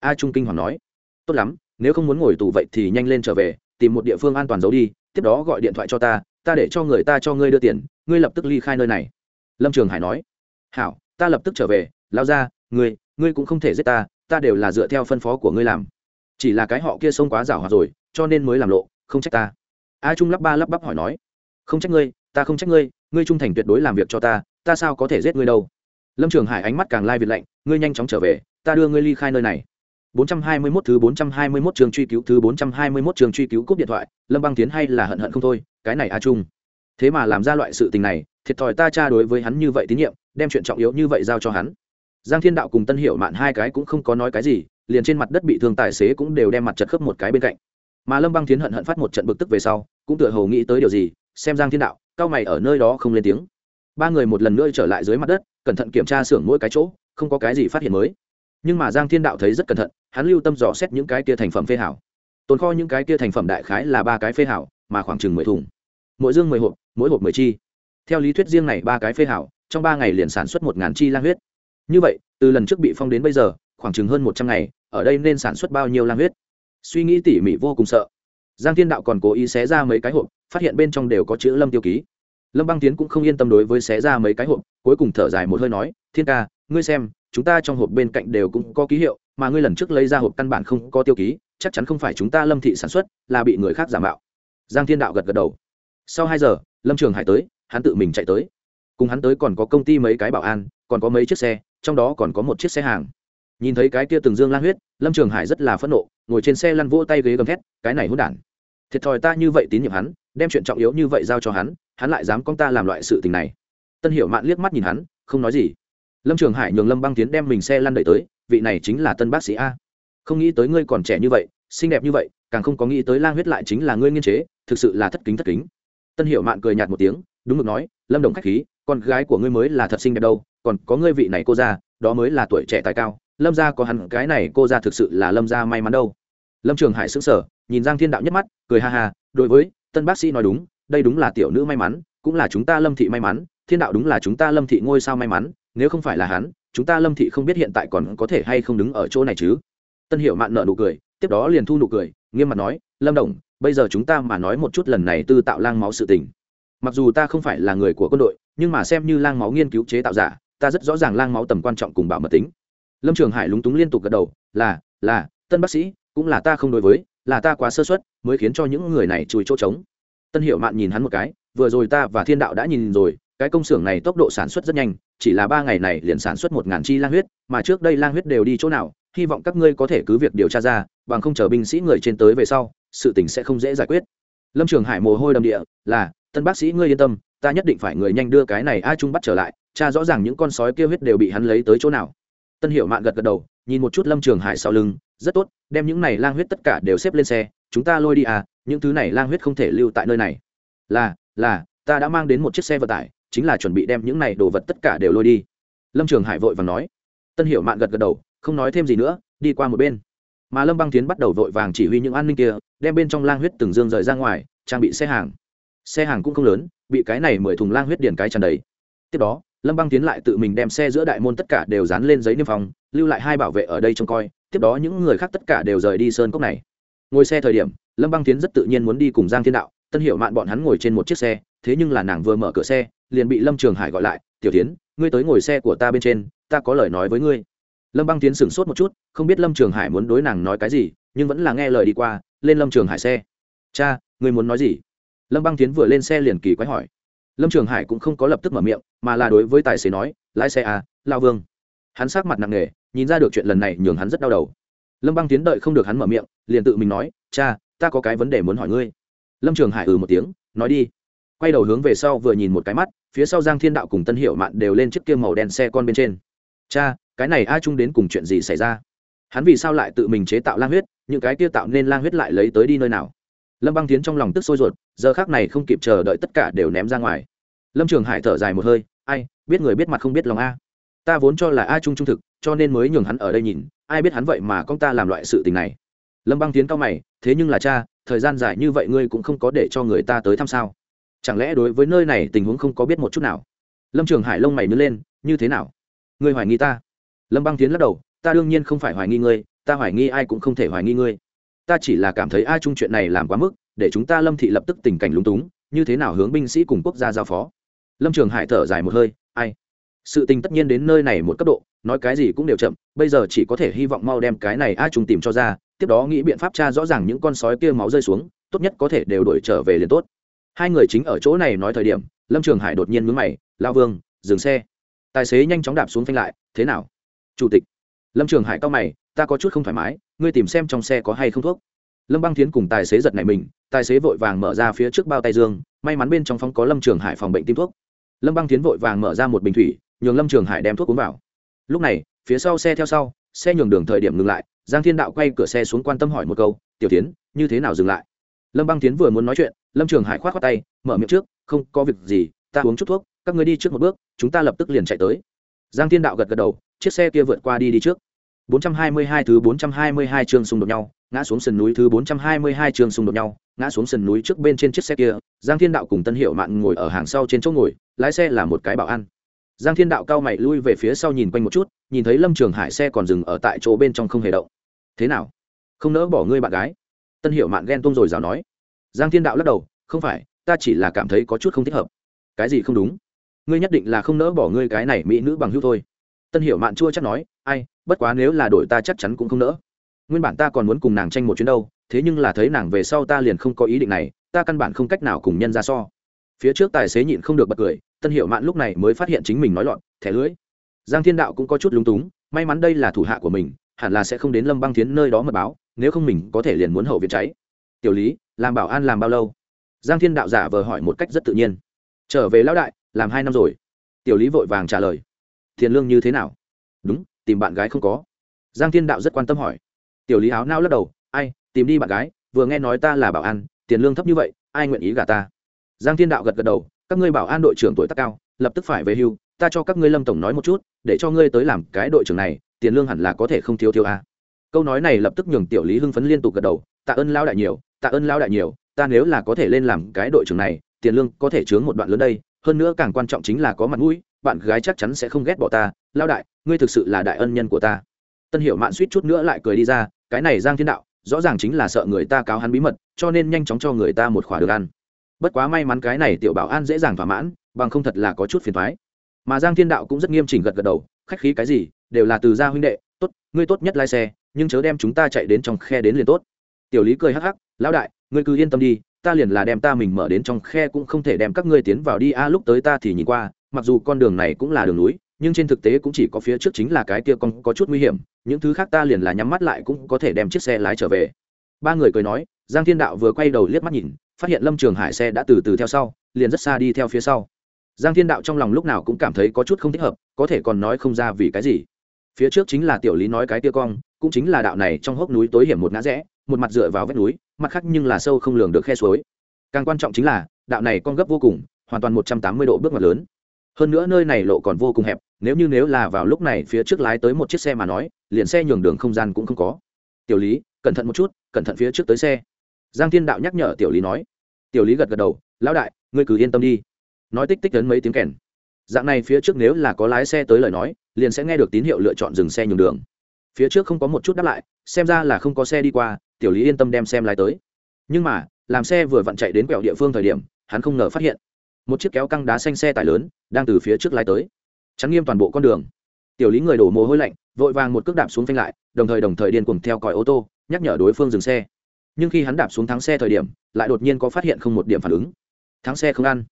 A trung kinh hoàng nói, tốt lắm, nếu không muốn ngồi tù vậy thì nhanh lên trở về, tìm một địa phương an toàn giấu đi, tiếp đó gọi điện thoại cho ta ta để cho người ta cho ngươi đưa tiền, ngươi lập tức ly khai nơi này. Lâm trường hải nói, hảo ta lập tức trở về lao ra ngươi ngươi cũng không thể giết ta ta đều là dựa theo phân phó của ngươi làm. Chỉ là cái họ kia xông quá rảo hòa rồi cho nên mới làm lộ không trách ta. A trung lắp ba lắp bắp hỏi nói không trách ngươi ta không trách ngươi ngươi trung thành tuyệt đối làm việc cho ta ta sao có thể giết ngươi đâu? Lâm trường hải ánh mắt càng lai việt lạnh ngươi nhanh chóng trở về ta đưa ngươi ly khai nơi này. 421 thứ 421 trường truy cứu thứ 421 trường truy cứu cúp điện thoại, Lâm Băng Tiến hay là hận hận không thôi, cái này a trung. Thế mà làm ra loại sự tình này, thiệt thòi ta cha đối với hắn như vậy tín nhiệm, đem chuyện trọng yếu như vậy giao cho hắn. Giang Thiên Đạo cùng Tân Hiểu Mạn hai cái cũng không có nói cái gì, liền trên mặt đất bị thương tài xế cũng đều đem mặt chật khớp một cái bên cạnh. Mà Lâm Băng Thiến hận hận phát một trận bực tức về sau, cũng tựa hồ nghĩ tới điều gì, xem Giang Thiên Đạo, cao mày ở nơi đó không lên tiếng. Ba người một lần nữa trở lại dưới mặt đất, cẩn thận kiểm tra xưởng mỗi cái chỗ, không có cái gì phát hiện mới nhưng mà giang thiên đạo thấy rất cẩn thận hắn lưu tâm dò xét những cái kia thành phẩm phê hảo tồn kho những cái kia thành phẩm đại khái là ba cái phê hảo mà khoảng chừng mười thùng mỗi dương mười hộp mỗi hộp mười chi theo lý thuyết riêng này ba cái phê hảo, trong ba ngày liền sản xuất một ngàn chi lang huyết. Như vậy, từ lần trước bị phong đến bây giờ, khoảng chừng hơn một trăm ngày, ở đây nên sản xuất bao nhiêu lang huyết? Suy nghĩ tỉ mỉ vô cùng sợ. Giang thiên đạo còn cố ý xé ra mấy cái hộp, phát hiện bên trong đều có chữ lâm tiêu ký. Lâm băng tiến cũng không yên tâm đối với xé ra mấy cái hộp, cuối cùng thở dài một hơi nói, thiên ca, ngươi xem, chúng ta trong hộp bên cạnh đều cũng có ký hiệu, mà ngươi lần trước lấy ra hộp căn bản không có tiêu ký, chắc chắn không phải chúng ta lâm thị sản xuất, là bị người khác giả mạo. Giang thiên đạo gật gật đầu. Sau hai giờ, lâm trường hải tới hắn tự mình chạy tới. Cùng hắn tới còn có công ty mấy cái bảo an, còn có mấy chiếc xe, trong đó còn có một chiếc xe hàng. Nhìn thấy cái kia từng dương lan huyết, lâm trường hải rất là phẫn nộ, ngồi trên xe lăn vỗ tay ghế gầm thét, cái này hôn đản. Thiệt thòi ta như vậy tín nhiệm hắn, đem chuyện trọng yếu như vậy giao cho hắn hắn lại dám con ta làm loại sự tình này. Tân hiểu mạn liếc mắt nhìn hắn, không nói gì. Lâm trường hải nhường lâm băng tiến đem mình xe lăn đẩy tới, vị này chính là tân bác sĩ a. Không nghĩ tới ngươi còn trẻ như vậy, xinh đẹp như vậy, càng không có nghĩ tới lang huyết lại chính là ngươi nghiên chế, thực sự là thất kính thất kính. Tân hiểu mạn cười nhạt một tiếng đúng mực nói, lâm đồng khách khí, con gái của ngươi mới là thật xinh đẹp đâu, còn có ngươi vị này cô ra đó mới là tuổi trẻ tài cao, lâm gia có hẳn cái này cô ra thực sự là lâm gia may mắn đâu. Lâm trường hải sững sờ, nhìn giang thiên đạo nhất mắt, cười ha ha, đối với tân bác sĩ nói đúng, đây đúng là tiểu nữ may mắn, cũng là chúng ta lâm thị may mắn, thiên đạo đúng là chúng ta lâm thị ngôi sao may mắn, nếu không phải là hắn, chúng ta lâm thị không biết hiện tại còn có thể hay không đứng ở chỗ này chứ. Tân hiệu mạn nợ nụ cười, tiếp đó liền thu nụ cười, nghiêm mặt nói, lâm đồng, bây giờ chúng ta mà nói một chút lần này tư tạo lang máu sự tình mặc dù ta không phải là người của quân đội, nhưng mà xem như lang máu nghiên cứu chế tạo giả, ta rất rõ ràng lang máu tầm quan trọng cùng bảo mật tính. Lâm trường hải lúng túng liên tục gật đầu, là là, tân bác sĩ, cũng là ta không đối với, là ta quá sơ xuất mới khiến cho những người này chùi chỗ trống. Tân hiệu mạn nhìn hắn một cái, vừa rồi ta và thiên đạo đã nhìn rồi, cái công xưởng này tốc độ sản xuất rất nhanh, chỉ là ba ngày này liền sản xuất một ngàn chi lang huyết, mà trước đây lang huyết đều đi chỗ nào, hy vọng các ngươi có thể cứ việc điều tra ra, bằng không chờ binh sĩ người trên tới về sau, sự tình sẽ không dễ giải quyết. Lâm trường hải mồ hôi đầm địa, là tân bác sĩ ngươi yên tâm, ta nhất định phải người nhanh đưa cái này a trung bắt trở lại, cha rõ ràng những con sói kia huyết đều bị hắn lấy tới chỗ nào. Tân hiệu mạn gật gật đầu, nhìn một chút lâm trường hải sau lưng, rất tốt, đem những này lang huyết tất cả đều xếp lên xe, chúng ta lôi đi à những thứ này lang huyết không thể lưu tại nơi này. Là là, ta đã mang đến một chiếc xe vận tải, chính là chuẩn bị đem những này đồ vật tất cả đều lôi đi. Lâm trường hải vội vàng nói. Tân hiểu mạn gật gật đầu, không nói thêm gì nữa, đi qua một bên. Mà lâm băng tiến bắt đầu vội vàng chỉ huy những an ninh kia, đem bên trong lang huyết từng dương rời ra ngoài, trang bị xe hàng xe hàng cũng không lớn, bị cái này mười thùng lang huyết điện cái tràn đầy. Tiếp đó, lâm băng tiến lại tự mình đem xe giữa đại môn tất cả đều dán lên giấy niêm phong, lưu lại hai bảo vệ ở đây trông coi, tiếp đó những người khác tất cả đều rời đi sơn cốc này. Ngồi xe thời điểm, lâm băng tiến rất tự nhiên muốn đi cùng giang thiên đạo, tân hiệu mạn bọn hắn ngồi trên một chiếc xe, thế nhưng là nàng vừa mở cửa xe, liền bị lâm trường hải gọi lại, tiểu tiến, ngươi tới ngồi xe của ta bên trên, ta có lời nói với ngươi. Lâm băng tiến sửng sốt một chút, không biết lâm trường hải muốn đối nàng nói cái gì, nhưng vẫn là nghe lời đi qua, lên lâm trường hải xe. Cha, ngươi muốn nói gì? Lâm băng tiến vừa lên xe liền kỳ quái hỏi. Lâm trường hải cũng không có lập tức mở miệng, mà là đối với tài xế nói, lái xe à lao vương. Hắn sát mặt nặng nề, nhìn ra được chuyện lần này nhường hắn rất đau đầu. Lâm băng tiến đợi không được hắn mở miệng, liền tự mình nói, cha, ta có cái vấn đề muốn hỏi ngươi. Lâm trường hải ừ một tiếng, nói đi. Quay đầu hướng về sau vừa nhìn một cái mắt, phía sau giang thiên đạo cùng tân hiệu mạn đều lên chiếc kia màu đen xe con bên trên. Cha, cái này a trung đến cùng chuyện gì xảy ra? Hắn vì sao lại tự mình chế tạo lang huyết, những cái kia tạo nên lang huyết lại lấy tới đi nơi nào? Lâm băng tiến trong lòng tức sôi ruột, giờ khác này không kịp chờ đợi tất cả đều ném ra ngoài. Lâm trường hải thở dài một hơi, ai, biết người biết mặt không biết lòng a? Ta vốn cho là a trung trung thực, cho nên mới nhường hắn ở đây nhìn, ai biết hắn vậy mà con ta làm loại sự tình này. Lâm băng tiến cao mày, thế nhưng là cha, thời gian dài như vậy ngươi cũng không có để cho người ta tới thăm sao? Chẳng lẽ đối với nơi này tình huống không có biết một chút nào? Lâm trường hải lông mày nứt lên, như thế nào? Ngươi hoài nghi ta? Lâm băng tiến lắc đầu, ta đương nhiên không phải hoài nghi ngươi, ta hoài nghi ai cũng không thể hoài nghi ngươi ta chỉ là cảm thấy a trung chuyện này làm quá mức, để chúng ta lâm thị lập tức tình cảnh lúng túng, như thế nào hướng binh sĩ cùng quốc gia giao phó? Lâm trường hải thở dài một hơi, ai? Sự tình tất nhiên đến nơi này một cấp độ, nói cái gì cũng đều chậm, bây giờ chỉ có thể hy vọng mau đem cái này a trung tìm cho ra, tiếp đó nghĩ biện pháp tra rõ ràng những con sói kia máu rơi xuống, tốt nhất có thể đều đổi trở về liền tốt. Hai người chính ở chỗ này nói thời điểm, lâm trường hải đột nhiên mướn mày lao vương, dừng xe. Tài xế nhanh chóng đạp xuống phanh lại, thế nào? Chủ tịch. Lâm trường hải cao mày, ta có chút không thoải mái ngươi tìm xem trong xe có hay không thuốc. Lâm băng tiến cùng tài xế giật này mình, tài xế vội vàng mở ra phía trước bao tay dương, may mắn bên trong phòng có lâm trường hải phòng bệnh tim thuốc. Lâm băng tiến vội vàng mở ra một bình thủy, nhường lâm trường hải đem thuốc uống vào. Lúc này, phía sau xe theo sau, xe nhường đường thời điểm ngừng lại, giang thiên đạo quay cửa xe xuống quan tâm hỏi một câu, tiểu tiến như thế nào dừng lại? Lâm băng tiến vừa muốn nói chuyện, lâm trường hải k h o á t khoác tay, mở miệng trước, không có việc gì, ta uống chút thuốc, các người đi trước một bước, chúng ta lập tức liền chạy tới. Giang thiên đạo gật gật đầu, chiếc xe kia vượt qua đi đi trước. 422 thứ 422 chương xung đột nhau, ngã xuống sườn núi thứ 422 chương xung đột nhau, ngã xuống sườn núi trước bên trên chiếc xe kia, giang thiên đạo cùng tân Hiểu mạn ngồi ở hàng sau trên chỗ ngồi, lái xe là một cái bảo an. Giang thiên đạo cao mày lui về phía sau nhìn quanh một chút, nhìn thấy lâm trường hải xe còn dừng ở tại chỗ bên trong không hề động. Thế nào? Không nỡ bỏ ngươi bạn gái? Tân Hiểu mạn ghen tuông rồi rào nói. Giang thiên đạo lắc đầu, không phải, ta chỉ là cảm thấy có chút không thích hợp. Cái gì không đúng? Ngươi nhất định là không nỡ bỏ ngươi cái này mỹ nữ bằng hữu thôi tân Hiểu mạn chua chắc nói, ai, bất quá nếu là đổi ta chắc chắn cũng không nỡ. Nguyên bản ta còn muốn cùng nàng tranh một chuyến đâu, thế nhưng là thấy nàng về sau ta liền không có ý định này, ta căn bản không cách nào cùng nhân ra so. Phía trước tài xế nhịn không được bật cười, tân hiệu mạn lúc này mới phát hiện chính mình nói lọn thẻ lưỡi giang thiên đạo cũng có chút lúng túng, may mắn đây là thủ hạ của mình, hẳn là sẽ không đến lâm băng Thiến nơi đó mật báo, nếu không mình có thể liền muốn hậu viện cháy. Tiểu lý, làm bảo an làm bao lâu? Giang thiên đạo giả vờ hỏi một cách rất tự nhiên. Trở về lão đại, làm hai năm rồi. Tiểu lý vội vàng trả lời tiền lương như thế nào? Đúng, tìm bạn gái không có. Giang thiên đạo rất quan tâm hỏi. Tiểu lý áo nao lắc đầu, ai, tìm đi bạn gái, vừa nghe nói ta là bảo an, tiền lương thấp như vậy, ai nguyện ý gả ta? Giang thiên đạo gật gật đầu, các ngươi bảo an đội trưởng tuổi tác cao, lập tức phải về hưu, ta cho các ngươi lâm tổng nói một chút, để cho ngươi tới làm cái đội trưởng này, tiền lương hẳn là có thể không thiếu thiếu a. À. câu nói này lập tức nhường tiểu lý hưng phấn liên tục gật đầu, tạ ơn lao đại nhiều, tạ ơn lao đại nhiều, ta nếu là có thể lên làm cái đội trưởng này, tiền lương có thể chướng một đoạn lớn đây hơn nữa càng quan trọng chính là có mặt mũi, bạn gái chắc chắn sẽ không ghét bỏ ta. Lao đại, ngươi thực sự là đại ân nhân của ta. Tân hiểu mạn suýt chút nữa lại cười đi ra, cái này giang thiên đạo, rõ ràng chính là sợ người ta cáo hắn bí mật, cho nên nhanh chóng cho người ta một khỏa được ăn. Bất quá may mắn cái này tiểu bảo an dễ dàng thỏa mãn, bằng không thật là có chút phiền thoái mà giang thiên đạo cũng rất nghiêm chỉnh gật gật đầu, khách khí cái gì, đều là từ gia huynh đệ, tốt, ngươi tốt nhất lái xe, nhưng chớ đem chúng ta chạy đến trong khe đến liền tốt. Tiểu lý cười hắc hắc, lão đại, ngươi cứ yên tâm đi ta liền là đem ta mình mở đến trong khe cũng không thể đem các ngươi tiến vào đi. A, lúc tới ta thì nhìn qua, mặc dù con đường này cũng là đường núi, nhưng trên thực tế cũng chỉ có phía trước chính là cái kia con có chút nguy hiểm, những thứ khác ta liền là nhắm mắt lại cũng có thể đem chiếc xe lái trở về. Ba người cười nói, giang thiên đạo vừa quay đầu liếc mắt nhìn, phát hiện lâm trường hải xe đã từ từ theo sau, liền rất xa đi theo phía sau. Giang thiên đạo trong lòng lúc nào cũng cảm thấy có chút không thích hợp, có thể còn nói không ra vì cái gì. Phía trước chính là tiểu lý nói cái tia cong, cũng chính là đạo này trong hốc núi tối hiểm một ngã rẽ một mặt dựa vào vách núi, mặt khác nhưng là sâu không lường được khe suối. Càng quan trọng chính là, đạo này con gấp vô cùng, hoàn toàn một trăm tám mươi độ bước ngoặt lớn. Hơn nữa nơi này lộ còn vô cùng hẹp, nếu như nếu là vào lúc này phía trước lái tới một chiếc xe mà nói, liền xe nhường đường không gian cũng không có. Tiểu lý, cẩn thận một chút, cẩn thận phía trước tới xe. Giang thiên đạo nhắc nhở tiểu lý nói. Tiểu lý gật gật đầu, lão đại, ngươi cứ yên tâm đi. Nói tích tích đến mấy tiếng kèn. Dạng này phía trước nếu là có lái xe tới lời nói, liền sẽ nghe được tín hiệu lựa chọn dừng xe nhường đường. Phía trước không có một chút đáp lại, xem ra là không có xe đi qua tiểu lý yên tâm đem xem lái tới. Nhưng mà, làm xe vừa vặn chạy đến quẹo địa phương thời điểm, hắn không ngờ phát hiện, một chiếc kéo căng đá xanh xe tải lớn đang từ phía trước lái tới. Chắn nghiêm toàn bộ con đường. Tiểu lý người đổ mồ hôi lạnh, vội vàng một cước đạp xuống phanh lại, đồng thời đồng thời điên cuồng theo còi ô tô, nhắc nhở đối phương dừng xe. Nhưng khi hắn đạp xuống thắng xe thời điểm, lại đột nhiên có phát hiện không một điểm phản ứng. Thắng xe không ăn.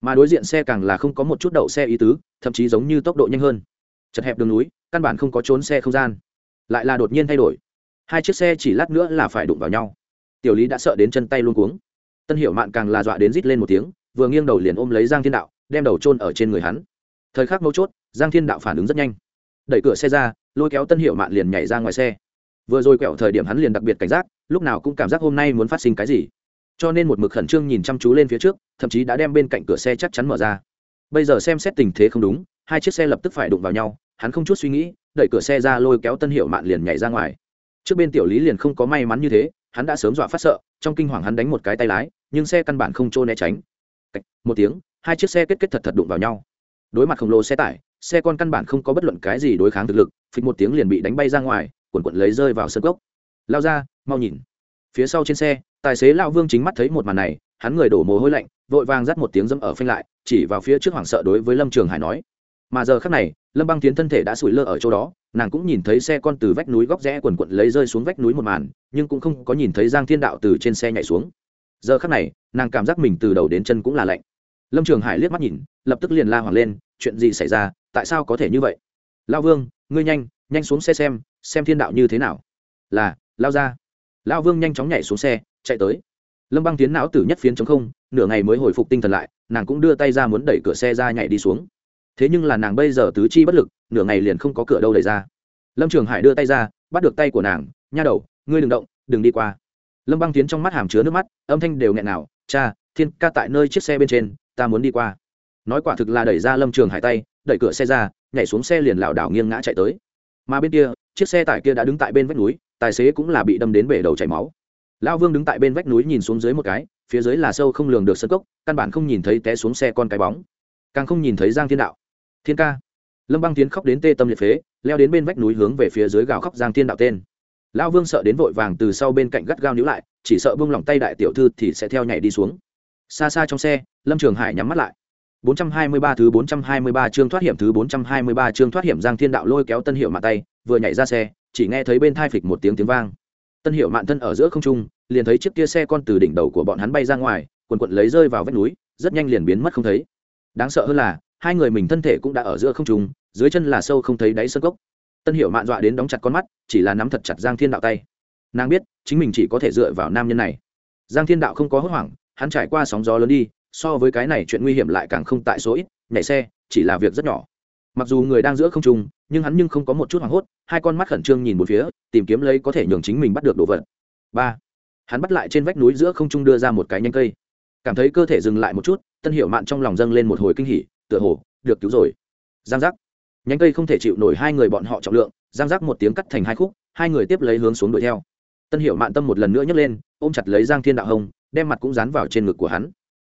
Mà đối diện xe càng là không có một chút đậu xe ý tứ, thậm chí giống như tốc độ nhanh hơn. Chật hẹp đường núi, căn bản không có trốn xe không gian. Lại là đột nhiên thay đổi hai chiếc xe chỉ lát nữa là phải đụng vào nhau. Tiểu lý đã sợ đến chân tay luôn cuống. Tân hiệu mạn càng là dọa đến rít lên một tiếng, vừa nghiêng đầu liền ôm lấy giang thiên đạo, đem đầu trôn ở trên người hắn. Thời khắc mấu chốt, giang thiên đạo phản ứng rất nhanh. Đẩy cửa xe ra, lôi kéo tân hiệu mạn liền nhảy ra ngoài xe. Vừa rồi quẹo thời điểm hắn liền đặc biệt cảnh giác, lúc nào cũng cảm giác hôm nay muốn phát sinh cái gì. Cho nên một mực khẩn trương nhìn chăm chú lên phía trước, thậm chí đã đem bên cạnh cửa xe chắc chắn mở ra. Bây giờ xem xét tình thế không đúng, hai chiếc xe lập tức phải đụng vào nhau, hắn không chút suy nghĩ, đẩy cửa xe ra lôi kéo tân hiệu mạn liền nhảy ra ngoài trước bên tiểu lý liền không có may mắn như thế, hắn đã sớm dọa phát sợ, trong kinh hoàng hắn đánh một cái tay lái, nhưng xe căn bản không trô né tránh. Một tiếng, hai chiếc xe kết kết thật thật đụng vào nhau. Đối mặt khổng lồ xe tải, xe con căn bản không có bất luận cái gì đối kháng thực lực, phịch một tiếng liền bị đánh bay ra ngoài quần quần lấy rơi vào sân gốc. Lao ra, mau nhìn. Phía sau trên xe, tài xế lao vương chính mắt thấy một màn này, hắn người đổ mồ hôi lạnh, vội vàng dắt một tiếng dâm ở phanh lại, chỉ vào phía trước hoảng sợ đối với lâm trường hải nói mà giờ khác này, lâm băng tiến thân thể đã sủi lơ ở chỗ đó, nàng cũng nhìn thấy xe con từ vách núi góc rẽ quần quận lấy rơi xuống vách núi một màn, nhưng cũng không có nhìn thấy giang thiên đạo từ trên xe nhảy xuống. Giờ khác này, nàng cảm giác mình từ đầu đến chân cũng là lạnh. Lâm trường hải liếc mắt nhìn, lập tức liền la hoảng lên, chuyện gì xảy ra? Tại sao có thể như vậy? Lao vương, ngươi nhanh nhanh xuống xe xem xem thiên đạo như thế nào. Là, lao ra. Lao vương nhanh chóng nhảy xuống xe, chạy tới. Lâm băng tiến não tử nhất phiến chống không, nửa ngày mới hồi phục tinh thần lại, nàng cũng đưa tay ra muốn đẩy cửa xe ra nhảy đi xuống thế nhưng là nàng bây giờ tứ chi bất lực, nửa ngày liền không có cửa đâu đẩy ra. Lâm trường hải đưa tay ra, bắt được tay của nàng, nha đầu, ngươi đừng động, đừng đi qua. Lâm băng tiến trong mắt hàm chứa nước mắt, âm thanh đều nghẹn nào, cha, thiên ca tại nơi chiếc xe bên trên, ta muốn đi qua. Nói quả thực là đẩy ra lâm trường hải tay, đẩy cửa xe ra, nhảy xuống xe liền lảo đảo nghiêng ngã chạy tới. Mà bên kia, chiếc xe tải kia đã đứng tại bên vách núi, tài xế cũng là bị đâm đến bể đầu chảy máu. Lão vương đứng tại bên vách núi nhìn xuống dưới một cái, phía dưới là sâu không lường được sân cốc, căn bản không nhìn thấy té xuống xe con cái bóng. Càng không nhìn thấy giang thiên đạo thiên ca lâm băng tiến khóc đến tê tâm liệt phế leo đến bên vách núi hướng về phía dưới gào khóc giang thiên đạo tên lão vương sợ đến vội vàng từ sau bên cạnh gắt gao níu lại chỉ sợ buông lỏng tay đại tiểu thư thì sẽ theo nhảy đi xuống xa xa trong xe lâm trường hải nhắm mắt lại 423 thứ 423 chương thoát hiểm thứ 423 chương thoát hiểm Giang Thiên Đạo lôi kéo Tân Hiệu Mạn tay, vừa nhảy ra xe, chỉ nghe thấy bên thai phịch một tiếng tiếng vang. Tân Hiệu Mạn thân ở giữa không trung, liền thấy chiếc kia xe con từ đỉnh đầu của bọn hắn bay ra ngoài, quần quần lấy rơi vào vách núi, rất nhanh liền biến mất không thấy. Đáng sợ hơn là, hai người mình thân thể cũng đã ở giữa không trung, dưới chân là sâu không thấy đáy sơn gốc. Tân Hiệu Mạn dọa đến đóng chặt con mắt, chỉ là nắm thật chặt Giang Thiên Đạo tay. Nàng biết, chính mình chỉ có thể dựa vào nam nhân này. Giang Thiên Đạo không có hốt hoảng, hắn trải qua sóng gió lớn đi, so với cái này chuyện nguy hiểm lại càng không tại số ít nhảy xe chỉ là việc rất nhỏ mặc dù người đang giữa không trung nhưng hắn nhưng không có một chút hoảng hốt hai con mắt khẩn trương nhìn một phía tìm kiếm lấy có thể nhường chính mình bắt được đồ vật ba hắn bắt lại trên vách núi giữa không trung đưa ra một cái nhanh cây cảm thấy cơ thể dừng lại một chút tân hiệu mạn trong lòng dâng lên một hồi kinh hỉ tựa hồ, được cứu rồi. Giang giác. Nhánh cây không thể chịu nổi hai người bọn họ trọng lượng, giang giác một tiếng cắt thành hai khúc, hai người tiếp lấy hướng xuống đuổi theo. Tân Hiểu mạn tâm một lần nữa nhấc lên, ôm chặt lấy giang thiên đạo hồng, đem mặt cũng dán vào trên ngực của hắn.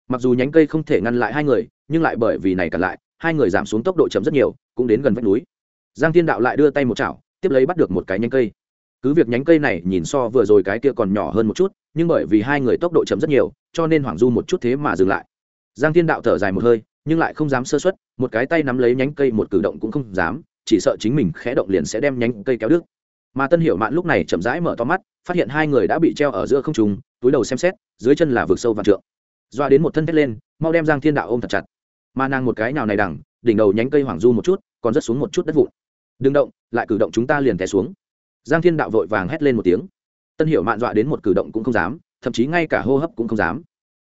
Mặc dù nhánh cây không thể ngăn lại hai người, nhưng lại bởi vì này cản lại, hai người giảm xuống tốc độ chậm rất nhiều, cũng đến gần vách núi. Giang thiên đạo lại đưa tay một chảo, tiếp lấy bắt được một cái nhánh cây. Cứ việc nhánh cây này nhìn so vừa rồi cái kia còn nhỏ hơn một chút, nhưng bởi vì hai người tốc độ chậm rất nhiều, cho nên hoảng du một chút thế mà dừng lại. Giang thiên đạo thở dài một hơi nhưng lại không dám sơ xuất một cái tay nắm lấy nhánh cây một cử động cũng không dám, chỉ sợ chính mình khẽ động liền sẽ đem nhánh cây kéo đứt. Mà tân hiểu mạn lúc này chậm rãi mở to mắt, phát hiện hai người đã bị treo ở giữa không trùng túi đầu xem xét, dưới chân là vực sâu vạn trượng. Doa đến một thân thét lên, mau đem giang thiên đạo ôm thật chặt. Mà nàng một cái nào này đằng, đỉnh đầu nhánh cây hoảng du một chút, còn rất xuống một chút đất vụn. Đừng động, lại cử động chúng ta liền té xuống. Giang thiên đạo vội vàng hét lên một tiếng. Tân hiểu mạn dọa đến một cử động cũng không dám, thậm chí ngay cả hô hấp cũng không dám.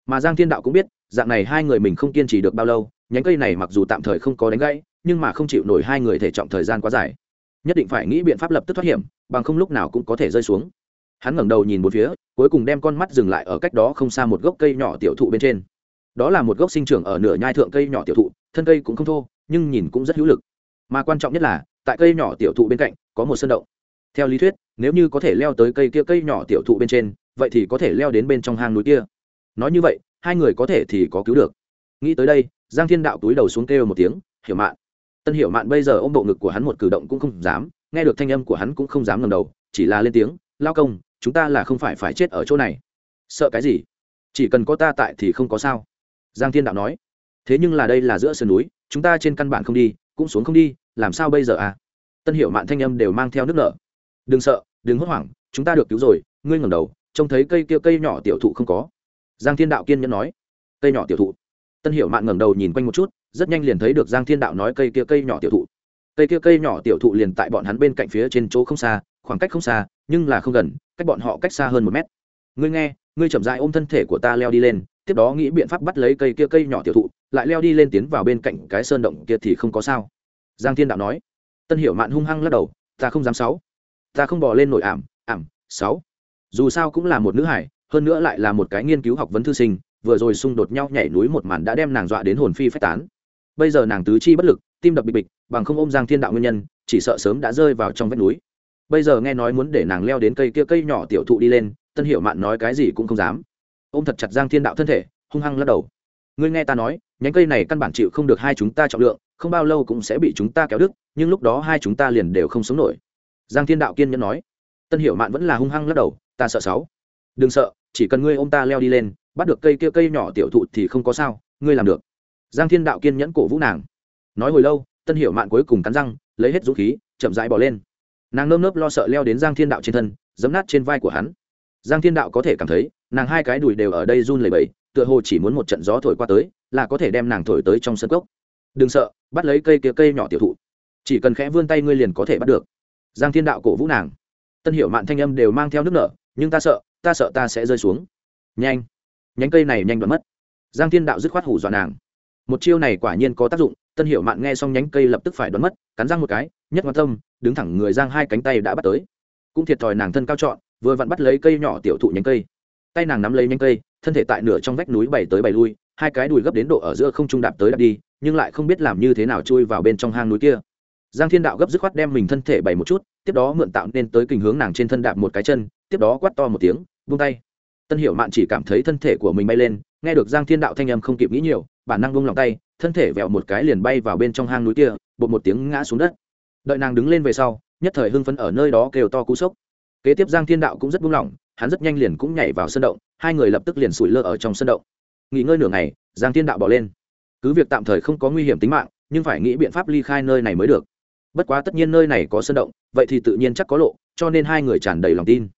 Mà giang thiên đạo cũng biết dạng này hai người mình không kiên trì được bao lâu, nhánh cây này mặc dù tạm thời không có đánh gãy, nhưng mà không chịu nổi hai người thể trọng thời gian quá dài. Nhất định phải nghĩ biện pháp lập tức thoát hiểm, bằng không lúc nào cũng có thể rơi xuống. Hắn ngẩng đầu nhìn một phía, cuối cùng đem con mắt dừng lại ở cách đó không xa một gốc cây nhỏ tiểu thụ bên trên. Đó là một gốc sinh trưởng ở nửa nhai thượng cây nhỏ tiểu thụ, thân cây cũng không thô, nhưng nhìn cũng rất hữu lực. Mà quan trọng nhất là, tại cây nhỏ tiểu thụ bên cạnh, có một sân động. Theo lý thuyết, nếu như có thể leo tới cây kia cây nhỏ tiểu thụ bên trên, vậy thì có thể leo đến bên trong hang núi kia. Nói như vậy hai người có thể thì có cứu được. Nghĩ tới đây, giang thiên đạo túi đầu xuống kêu một tiếng, hiểu mạn. Tân hiểu mạn bây giờ ôm bộ ngực của hắn một cử động cũng không dám, nghe được thanh âm của hắn cũng không dám ngầm đầu, chỉ là lên tiếng, lao công, chúng ta là không phải phải chết ở chỗ này. Sợ cái gì? Chỉ cần có ta tại thì không có sao. Giang thiên đạo nói. Thế nhưng là đây là giữa sườn núi, chúng ta trên căn bản không đi, cũng xuống không đi, làm sao bây giờ à? Tân hiểu mạn thanh âm đều mang theo nước nở. Đừng sợ, đừng hốt hoảng, chúng ta được cứu rồi, ngươi ngẩng đầu, trông thấy cây kia cây nhỏ tiểu thụ không có giang thiên đạo kiên nhẫn nói. Cây nhỏ tiểu thụ. Tân hiểu mạn ngẩng đầu nhìn quanh một chút, rất nhanh liền thấy được giang thiên đạo nói cây kia cây nhỏ tiểu thụ. Cây kia cây nhỏ tiểu thụ liền tại bọn hắn bên cạnh phía trên chỗ không xa, khoảng cách không xa, nhưng là không gần, cách bọn họ cách xa hơn một mét. Ngươi nghe, ngươi chậm dại ôm thân thể của ta leo đi lên, tiếp đó nghĩ biện pháp bắt lấy cây kia cây nhỏ tiểu thụ, lại leo đi lên tiến vào bên cạnh cái sơn động kia thì không có sao. Giang thiên đạo nói. Tân hiểu mạn hung hăng lắc đầu. Ta không dám sáu. Ta không bỏ lên nổi ảm ảm, sáu. Dù sao cũng là một nữ hải hơn nữa lại là một cái nghiên cứu học vấn thư sinh, vừa rồi xung đột nhau nhảy núi một màn đã đem nàng dọa đến hồn phi phách tán. Bây giờ nàng tứ chi bất lực, tim đập bịch bịch, bằng không ôm giang thiên đạo nguyên nhân, chỉ sợ sớm đã rơi vào trong vách núi. Bây giờ nghe nói muốn để nàng leo đến cây kia cây nhỏ tiểu thụ đi lên, tân hiệu mạn nói cái gì cũng không dám. Ôm thật chặt giang thiên đạo thân thể, hung hăng lắc đầu. Ngươi nghe ta nói, nhánh cây này căn bản chịu không được hai chúng ta trọng lượng, không bao lâu cũng sẽ bị chúng ta kéo đứt, nhưng lúc đó hai chúng ta liền đều không sống nổi. Giang thiên đạo kiên nhẫn nói. Tân hiệu mạn vẫn là hung hăng lắc đầu, ta sợ sáu. Đừng sợ chỉ cần ngươi ô m ta leo đi lên, bắt được cây kia cây nhỏ tiểu thụ thì không có sao, ngươi làm được. Giang thiên đạo kiên nhẫn cổ vũ nàng. Nói hồi lâu, tân Hiểu mạn cuối cùng cắn răng, lấy hết dũng khí, chậm rãi bỏ lên. Nàng nơm nớp lo sợ leo đến giang thiên đạo trên thân giấm nát trên vai của hắn. Giang thiên đạo có thể cảm thấy, nàng hai cái đùi đều ở đây run lẩy bẩy, tựa hồ chỉ muốn một trận gió thổi qua tới, là có thể đem nàng thổi tới trong sân cốc. Đừng sợ, bắt lấy cây kia cây nhỏ tiểu thụ. Chỉ cần khẽ vươn tay ngươi liền có thể bắt được. Giang thiên đạo cổ vũ nàng. Tân Hiểu mạn thanh âm đều mang theo nước nở, nhưng ta sợ ta sợ ta sẽ rơi xuống. Nhanh. Nhánh cây này nhanh đoạn mất. Giang thiên đạo dứt khoát hủ dọa nàng. Một chiêu này quả nhiên có tác dụng, tân hiệu mạn nghe xong nhánh cây lập tức phải đoán mất, cắn răng một cái, nhất quan tâm, đứng thẳng người giang hai cánh tay đã bắt tới. Cũng thiệt thòi nàng thân cao trọn, vừa vặn bắt lấy cây nhỏ tiểu thụ nhánh cây. Tay nàng nắm lấy nhánh cây, thân thể tại nửa trong vách núi bảy tới bảy lui, hai cái đùi gấp đến độ ở giữa không trung đạp tới đạp đi, nhưng lại không biết làm như thế nào chui vào bên trong hang núi kia. Giang thiên đạo gấp dứt khoát đem mình thân thể bày một chút, tiếp đó mượn tạo nên tới kình hướng nàng trên thân đạp một cái chân, tiếp đó quát to một tiếng vung tay. Tân hiểu mạn chỉ cảm thấy thân thể của mình bay lên, nghe được giang thiên đạo thanh âm không kịp nghĩ nhiều, bản năng vung lòng tay, thân thể vẹo một cái liền bay vào bên trong hang núi kia, bột một tiếng ngã xuống đất. Đợi nàng đứng lên về sau, nhất thời hưng phấn ở nơi đó kêu to cú sốc. Kế tiếp giang thiên đạo cũng rất buông lỏng, hắn rất nhanh liền cũng nhảy vào sân động, hai người lập tức liền sủi lơ ở trong sân động. Nghỉ ngơi nửa ngày, giang thiên đạo bỏ lên. Cứ việc tạm thời không có nguy hiểm tính mạng, nhưng phải nghĩ biện pháp ly khai nơi này mới được. Bất quá tất nhiên nơi này có sân động, vậy thì tự nhiên chắc có lộ, cho nên hai người tràn đầy lòng tin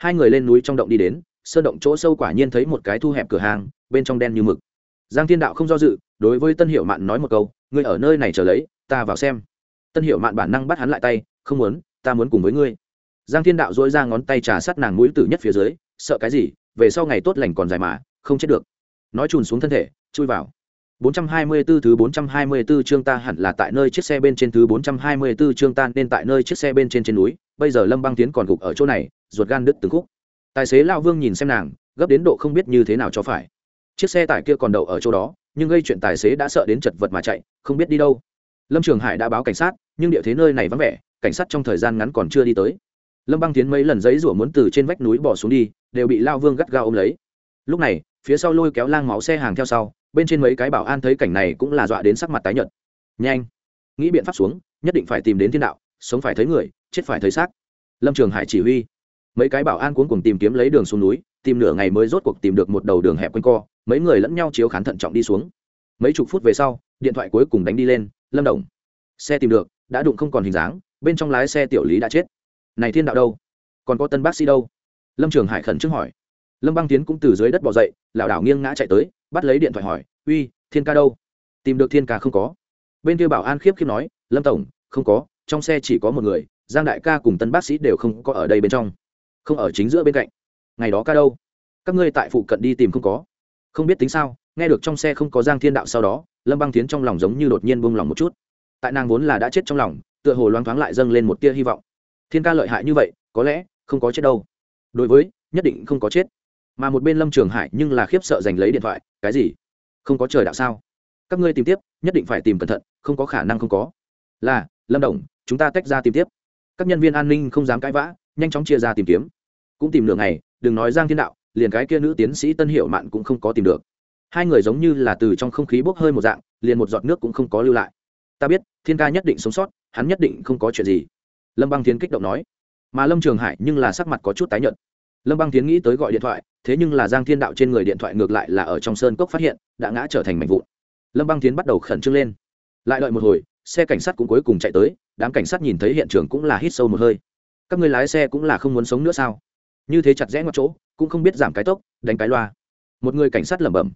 hai người lên núi trong động đi đến sơn động chỗ sâu quả nhiên thấy một cái thu hẹp cửa hàng bên trong đen như mực. Giang thiên đạo không do dự đối với tân hiệu mạn nói một câu ngươi ở nơi này chờ lấy ta vào xem. Tân hiệu mạn bản năng bắt hắn lại tay không muốn ta muốn cùng với ngươi. Giang thiên đạo dỗi ra ngón tay trà sát nàng mũi tử nhất phía dưới sợ cái gì về sau ngày tốt lành còn dài mà không chết được. Nói chùn xuống thân thể chui vào. 424 thứ 424 chương ta hẳn là tại nơi chiếc xe bên trên thứ 424 chương ta nên tại nơi chiếc xe bên trên trên núi, bây giờ Lâm Băng Tiến còn gục ở chỗ này, ruột gan đứt từng khúc. Tài xế lão Vương nhìn xem nàng, gấp đến độ không biết như thế nào cho phải. Chiếc xe tải kia còn đậu ở chỗ đó, nhưng gây chuyện tài xế đã sợ đến chật vật mà chạy, không biết đi đâu. Lâm Trường Hải đã báo cảnh sát, nhưng địa thế nơi này vắng vẻ, cảnh sát trong thời gian ngắn còn chưa đi tới. Lâm Băng Tiến mấy lần giấy rủa muốn từ trên vách núi bỏ xuống đi, đều bị lão Vương gắt gao ôm lấy. Lúc này, phía sau lôi kéo lang máu xe hàng theo sau, bên trên mấy cái bảo an thấy cảnh này cũng là dọa đến sắc mặt tái nhợt nhanh nghĩ biện pháp xuống nhất định phải tìm đến thiên đạo sống phải thấy người chết phải thấy xác lâm trường hải chỉ huy mấy cái bảo an cuốn cùng tìm kiếm lấy đường xuống núi, tìm nửa ngày mới rốt cuộc tìm được một đầu đường hẹp quanh co, mấy người lẫn nhau chiếu khán thận trọng đi xuống. Mấy chục phút về sau, điện thoại cuối cùng đánh đi lên, lâm đồng, xe tìm được, đã đụng không còn hình dáng, bên trong lái xe tiểu lý đã chết. Này thiên đạo đâu? Còn có tân bác sĩ đâu? Lâm trường hải khẩn trương hỏi. Lâm băng tiến cũng từ dưới đất bỏ dậy, lảo đảo nghiêng ngã chạy tới, bắt lấy điện thoại hỏi, uy, thiên ca đâu? Tìm được thiên ca không có. Bên kia bảo an khiếp khiếp nói, lâm tổng, không có, trong xe chỉ có một người, giang đại ca cùng tân bác sĩ đều không có ở đây bên trong không ở chính giữa bên cạnh. Ngày đó ca đâu? Các ngươi tại phụ cận đi tìm không có. Không biết tính sao, nghe được trong xe không có giang thiên đạo sau đó, lâm băng tiến trong lòng giống như đột nhiên buông lòng một chút. Tại nàng vốn là đã chết trong lòng, tựa hồ loáng thoáng lại dâng lên một tia hy vọng. Thiên ca lợi hại như vậy, có lẽ không có chết đâu. Đối với, nhất định không có chết. Mà một bên lâm trường hải nhưng là khiếp sợ giành lấy điện thoại, cái gì? Không có trời đạo sao? Các ngươi tìm tiếp, nhất định phải tìm cẩn thận, không có khả năng không có. Là, lâm đồng, chúng ta tách ra tìm tiếp. Các nhân viên an ninh không dám cãi vã nhanh chóng chia ra tìm kiếm. Cũng tìm nửa ngày, đừng nói giang thiên đạo, liền cái kia nữ tiến sĩ tân hiệu mạn cũng không có tìm được. Hai người giống như là từ trong không khí bốc hơi một dạng, liền một giọt nước cũng không có lưu lại. Ta biết, thiên ca nhất định sống sót, hắn nhất định không có chuyện gì. Lâm băng tiến kích động nói. Mà lâm trường hải nhưng là sắc mặt có chút tái nhợt. Lâm băng tiến nghĩ tới gọi điện thoại, thế nhưng là giang thiên đạo trên người điện thoại ngược lại là ở trong sơn cốc phát hiện, đã ngã trở thành mảnh vụn. Lâm băng tiến bắt đầu khẩn trương lên. Lại đợi một hồi, xe cảnh sát cũng cuối cùng chạy tới, đám cảnh sát nhìn thấy hiện trường cũng là hít sâu một hơi các người lái xe cũng là không muốn sống nữa sao? Như thế chặt rẽ ngoặt chỗ, cũng không biết giảm cái tốc, đánh cái loa. Một người cảnh sát lẩm bẩm.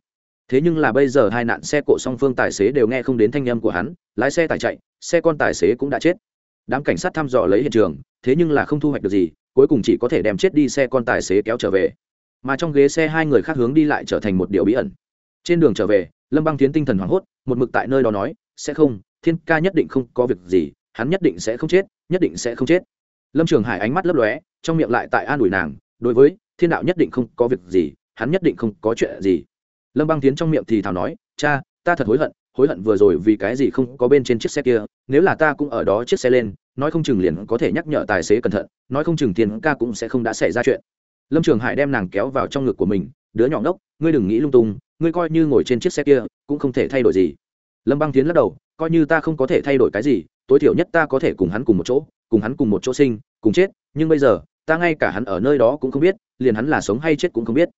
Thế nhưng là bây giờ hai nạn xe cộ song phương tài xế đều nghe không đến thanh âm của hắn, lái xe tải chạy, xe con tài xế cũng đã chết. Đám cảnh sát thăm dò lấy hiện trường, thế nhưng là không thu hoạch được gì, cuối cùng chỉ có thể đem chết đi xe con tài xế kéo trở về. Mà trong ghế xe hai người khác hướng đi lại trở thành một điều bí ẩn. Trên đường trở về, lâm băng tiến tinh thần hoảng hốt, một mực tại nơi đó nói, sẽ không, thiên ca nhất định không có việc gì, hắn nhất định sẽ không chết, nhất định sẽ không chết lâm trường hải ánh mắt lấp lóe, trong miệng lại tại an ủi nàng, đối với, thiên đạo nhất định không có việc gì, hắn nhất định không có chuyện gì. Lâm băng tiến trong miệng thì thào nói, cha, ta thật hối hận hối hận vừa rồi vì cái gì không có bên trên chiếc xe kia, nếu là ta cũng ở đó chiếc xe lên, nói không chừng liền có thể nhắc nhở tài xế cẩn thận, nói không chừng tiền ca cũng sẽ không đã xảy ra chuyện. Lâm trường hải đem nàng kéo vào trong ngực của mình, đứa nhỏ ngốc, ngươi đừng nghĩ lung tung, ngươi coi như ngồi trên chiếc xe kia, cũng không thể thay đổi gì. Lâm băng tiến lắc đầu, coi như ta không có thể thay đổi cái gì, tối thiểu nhất ta có thể cùng hắn cùng một chỗ cùng hắn cùng một chỗ sinh, cùng chết, nhưng bây giờ, ta ngay cả hắn ở nơi đó cũng không biết, liền hắn là sống hay chết cũng không biết.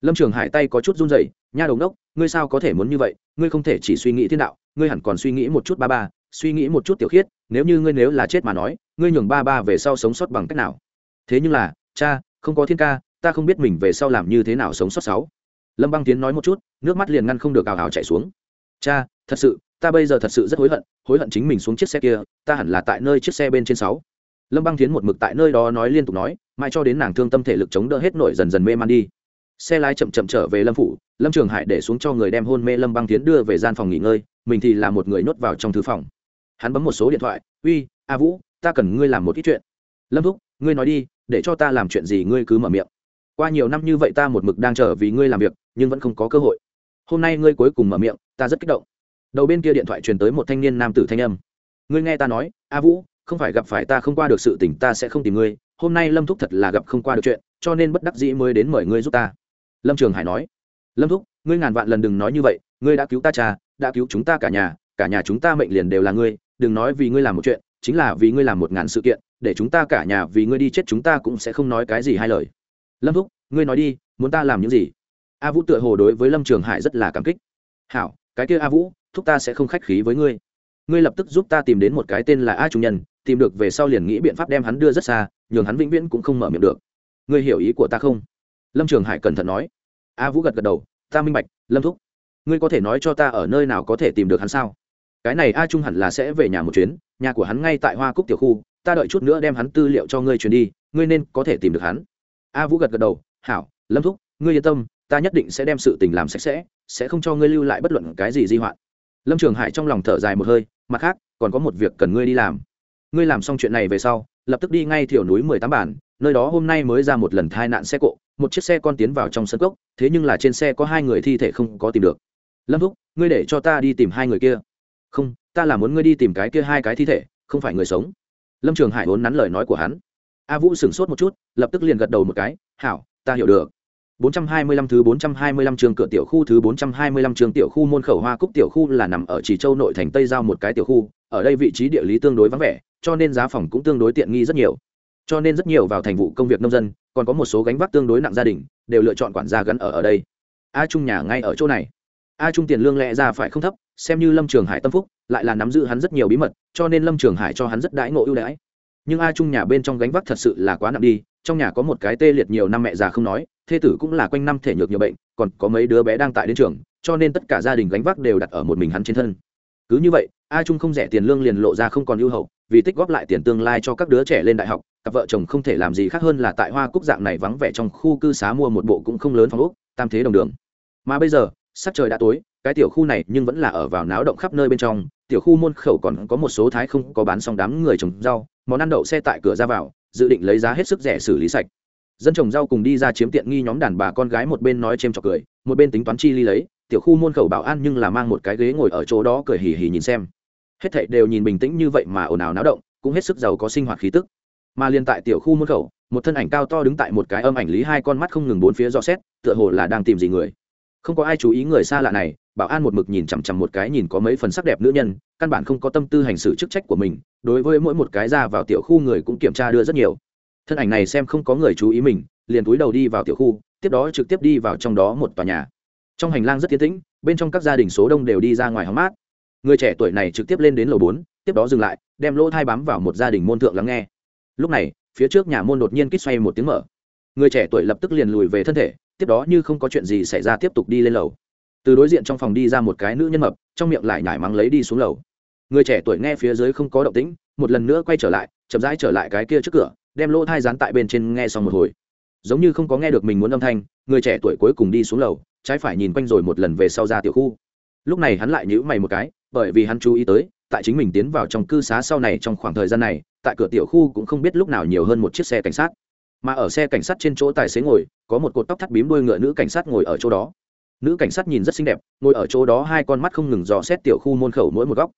Lâm trường hải tay có chút run rẩy, nha đồng đốc ngươi sao có thể muốn như vậy? Ngươi không thể chỉ suy nghĩ thiên đạo, ngươi hẳn còn suy nghĩ một chút ba ba, suy nghĩ một chút tiểu khiết, nếu như ngươi nếu là chết mà nói, ngươi nhường ba ba về sau sống sót bằng cách nào? Thế nhưng là, cha, không có thiên ca, ta không biết mình về sau làm như thế nào sống sót sáu. Lâm băng tiến nói một chút, nước mắt liền ngăn không được ào ào chạy xuống. Cha, thật sự ta bây giờ thật sự rất hối hận hối hận chính mình xuống chiếc xe kia, ta hẳn là tại nơi chiếc xe bên trên sáu. Lâm băng tiến một mực tại nơi đó nói liên tục nói, mãi cho đến nàng thương tâm thể lực chống đỡ hết nổi dần dần mê man đi. Xe lái chậm chậm trở về lâm phủ, lâm trường hải để xuống cho người đem hôn mê lâm băng tiến đưa về gian phòng nghỉ ngơi, mình thì là một người nhốt vào trong thư phòng. Hắn bấm một số điện thoại, uy, a vũ, ta cần ngươi làm một ít chuyện. Lâm thúc, ngươi nói đi, để cho ta làm chuyện gì ngươi cứ mở miệng. Qua nhiều năm như vậy ta một mực đang chờ vì ngươi làm việc, nhưng vẫn không có cơ hội. Hôm nay ngươi cuối cùng mở miệng, ta rất kích động đầu bên kia điện thoại truyền tới một thanh niên nam tử thanh âm. Ngươi nghe ta nói, a vũ, không phải gặp phải ta không qua được sự tình, ta sẽ không tìm ngươi. Hôm nay lâm thúc thật là gặp không qua được chuyện, cho nên bất đắc dĩ mới đến mời ngươi giúp ta. Lâm trường hải nói. Lâm thúc, ngươi ngàn vạn lần đừng nói như vậy, ngươi đã cứu ta cha, đã cứu chúng ta cả nhà cả nhà chúng ta mệnh liền đều là ngươi, đừng nói vì ngươi làm một chuyện, chính là vì ngươi làm một ngàn sự kiện, để chúng ta cả nhà vì ngươi đi chết chúng ta cũng sẽ không nói cái gì hai lời. Lâm thúc, ngươi nói đi, muốn ta làm những gì? A vũ tựa hồ đối với lâm trường hải rất là cảm kích. Hảo, cái kia a vũ thúc ta sẽ không khách khí với ngươi. Ngươi lập tức giúp ta tìm đến một cái tên là a trung nhân, tìm được về sau liền nghĩ biện pháp đem hắn đưa rất xa, nhường hắn vĩnh viễn cũng không mở miệng được. Ngươi hiểu ý của ta không? Lâm trường hải cẩn thận nói. A vũ gật gật đầu, ta minh bạch, lâm thúc. Ngươi có thể nói cho ta ở nơi nào có thể tìm được hắn sao? Cái này a trung hẳn là sẽ về nhà một chuyến, nhà của hắn ngay tại hoa cúc tiểu khu, ta đợi chút nữa đem hắn tư liệu cho ngươi truyền đi, ngươi nên có thể tìm được hắn. A vũ gật gật đầu, hảo, lâm thúc, ngươi yên tâm, ta nhất định sẽ đem sự tình làm sạch sẽ sẽ không cho ngươi lưu lại bất luận cái gì di hoạn lâm trường hải trong lòng thở dài một hơi, mặt khác, còn có một việc cần ngươi đi làm. Ngươi làm xong chuyện này về sau, lập tức đi ngay thiểu núi mười tám bản, nơi đó hôm nay mới ra một lần tai nạn xe cộ, một chiếc xe con tiến vào trong sân cốc, thế nhưng là trên xe có hai người thi thể không có tìm được. Lâm thúc, ngươi để cho ta đi tìm hai người kia. Không, ta là muốn ngươi đi tìm cái kia hai cái thi thể, không phải người sống. Lâm trường hải vốn nắn lời nói của hắn. A vũ sửng sốt một chút, lập tức liền gật đầu một cái, hảo, ta hiểu được. 425 thứ 425 trường cửa tiểu khu thứ 425 trường tiểu khu môn khẩu hoa cúc tiểu khu là nằm ở Trì Châu nội thành Tây giao một cái tiểu khu, ở đây vị trí địa lý tương đối vắng vẻ, cho nên giá phòng cũng tương đối tiện nghi rất nhiều. Cho nên rất nhiều vào thành vụ công việc nông dân, còn có một số gánh vác tương đối nặng gia đình, đều lựa chọn quản gia gắn ở ở đây. A Trung nhà ngay ở chỗ này. A Trung tiền lương lẽ ra phải không thấp, xem như Lâm Trường Hải tâm phúc, lại là nắm giữ hắn rất nhiều bí mật, cho nên Lâm Trường Hải cho hắn rất đãi ngộ ưu đãi. Nhưng A Trung nhà bên trong gánh vác thật sự là quá nặng đi, trong nhà có một cái tê liệt nhiều năm mẹ già không nói, thê tử cũng là quanh năm thể nhược nhiều bệnh, còn có mấy đứa bé đang tại đến trường, cho nên tất cả gia đình gánh vác đều đặt ở một mình hắn trên thân. Cứ như vậy, a trung không rẻ tiền lương liền lộ ra không còn ưu hậu, vì tích góp lại tiền tương lai cho các đứa trẻ lên đại học, cặp vợ chồng không thể làm gì khác hơn là tại hoa cúc dạng này vắng vẻ trong khu cư xá mua một bộ cũng không lớn phòng úc tam thế đồng đường. Mà bây giờ, sắc trời đã tối, cái tiểu khu này nhưng vẫn là ở vào náo động khắp nơi bên trong, tiểu khu môn khẩu còn có một số thái không có bán xong đám người trồng rau, món ăn đậu xe tại cửa ra vào, dự định lấy giá hết sức rẻ xử lý sạch dân trồng rau cùng đi ra chiếm tiện nghi nhóm đàn bà con gái một bên nói chêm chọc trọc cười, một bên tính toán chi ly lấy, tiểu khu môn khẩu bảo an nhưng là mang một cái ghế ngồi ở chỗ đó cười hì hì nhìn xem. Hết thảy đều nhìn bình tĩnh như vậy mà ồn ào náo động, cũng hết sức giàu có sinh hoạt khí tức. Mà liền tại tiểu khu môn khẩu, một thân ảnh cao to đứng tại một cái âm ảnh lý hai con mắt không ngừng bốn phía dò xét, tựa hồ là đang tìm gì người. Không có ai chú ý người xa lạ này, bảo an một mực nhìn chằm chằm một cái nhìn có mấy phần sắc đẹp nữ nhân, căn bản không có tâm tư hành xử chức trách của mình, đối với mỗi một cái ra vào tiểu khu người cũng kiểm tra đưa rất nhiều thân ảnh này xem không có người chú ý mình, liền túi đầu đi vào tiểu khu, tiếp đó trực tiếp đi vào trong đó một tòa nhà. Trong hành lang rất tiến tĩnh, bên trong các gia đình số đông đều đi ra ngoài hóng mát. Người trẻ tuổi này trực tiếp lên đến lầu bốn, tiếp đó dừng lại, đem lỗ thai bám vào một gia đình môn thượng lắng nghe. Lúc này, phía trước nhà môn đột nhiên kích xoay một tiếng mở. Người trẻ tuổi lập tức liền lùi về thân thể, tiếp đó như không có chuyện gì xảy ra tiếp tục đi lên lầu. Từ đối diện trong phòng đi ra một cái nữ nhân mập, trong miệng lại nhải mắng lấy đi xuống lầu. Người trẻ tuổi nghe phía dưới không có động tĩnh, một lần nữa quay trở lại, chậm rãi trở lại cái kia trước cửa đem lỗ thai dán tại bên trên nghe xong một hồi. Giống như không có nghe được mình muốn âm thanh, người trẻ tuổi cuối cùng đi xuống lầu, trái phải nhìn quanh rồi một lần về sau ra tiểu khu. Lúc này hắn lại nhữ mày một cái, bởi vì hắn chú ý tới, tại chính mình tiến vào trong cư xá sau này trong khoảng thời gian này, tại cửa tiểu khu cũng không biết lúc nào nhiều hơn một chiếc xe cảnh sát. Mà ở xe cảnh sát trên chỗ tài xế ngồi, có một cột tóc thắt bím đuôi ngựa nữ cảnh sát ngồi ở chỗ đó. Nữ cảnh sát nhìn rất xinh đẹp, ngồi ở chỗ đó hai con mắt không ngừng dò xét tiểu khu môn khẩu mỗi một góc.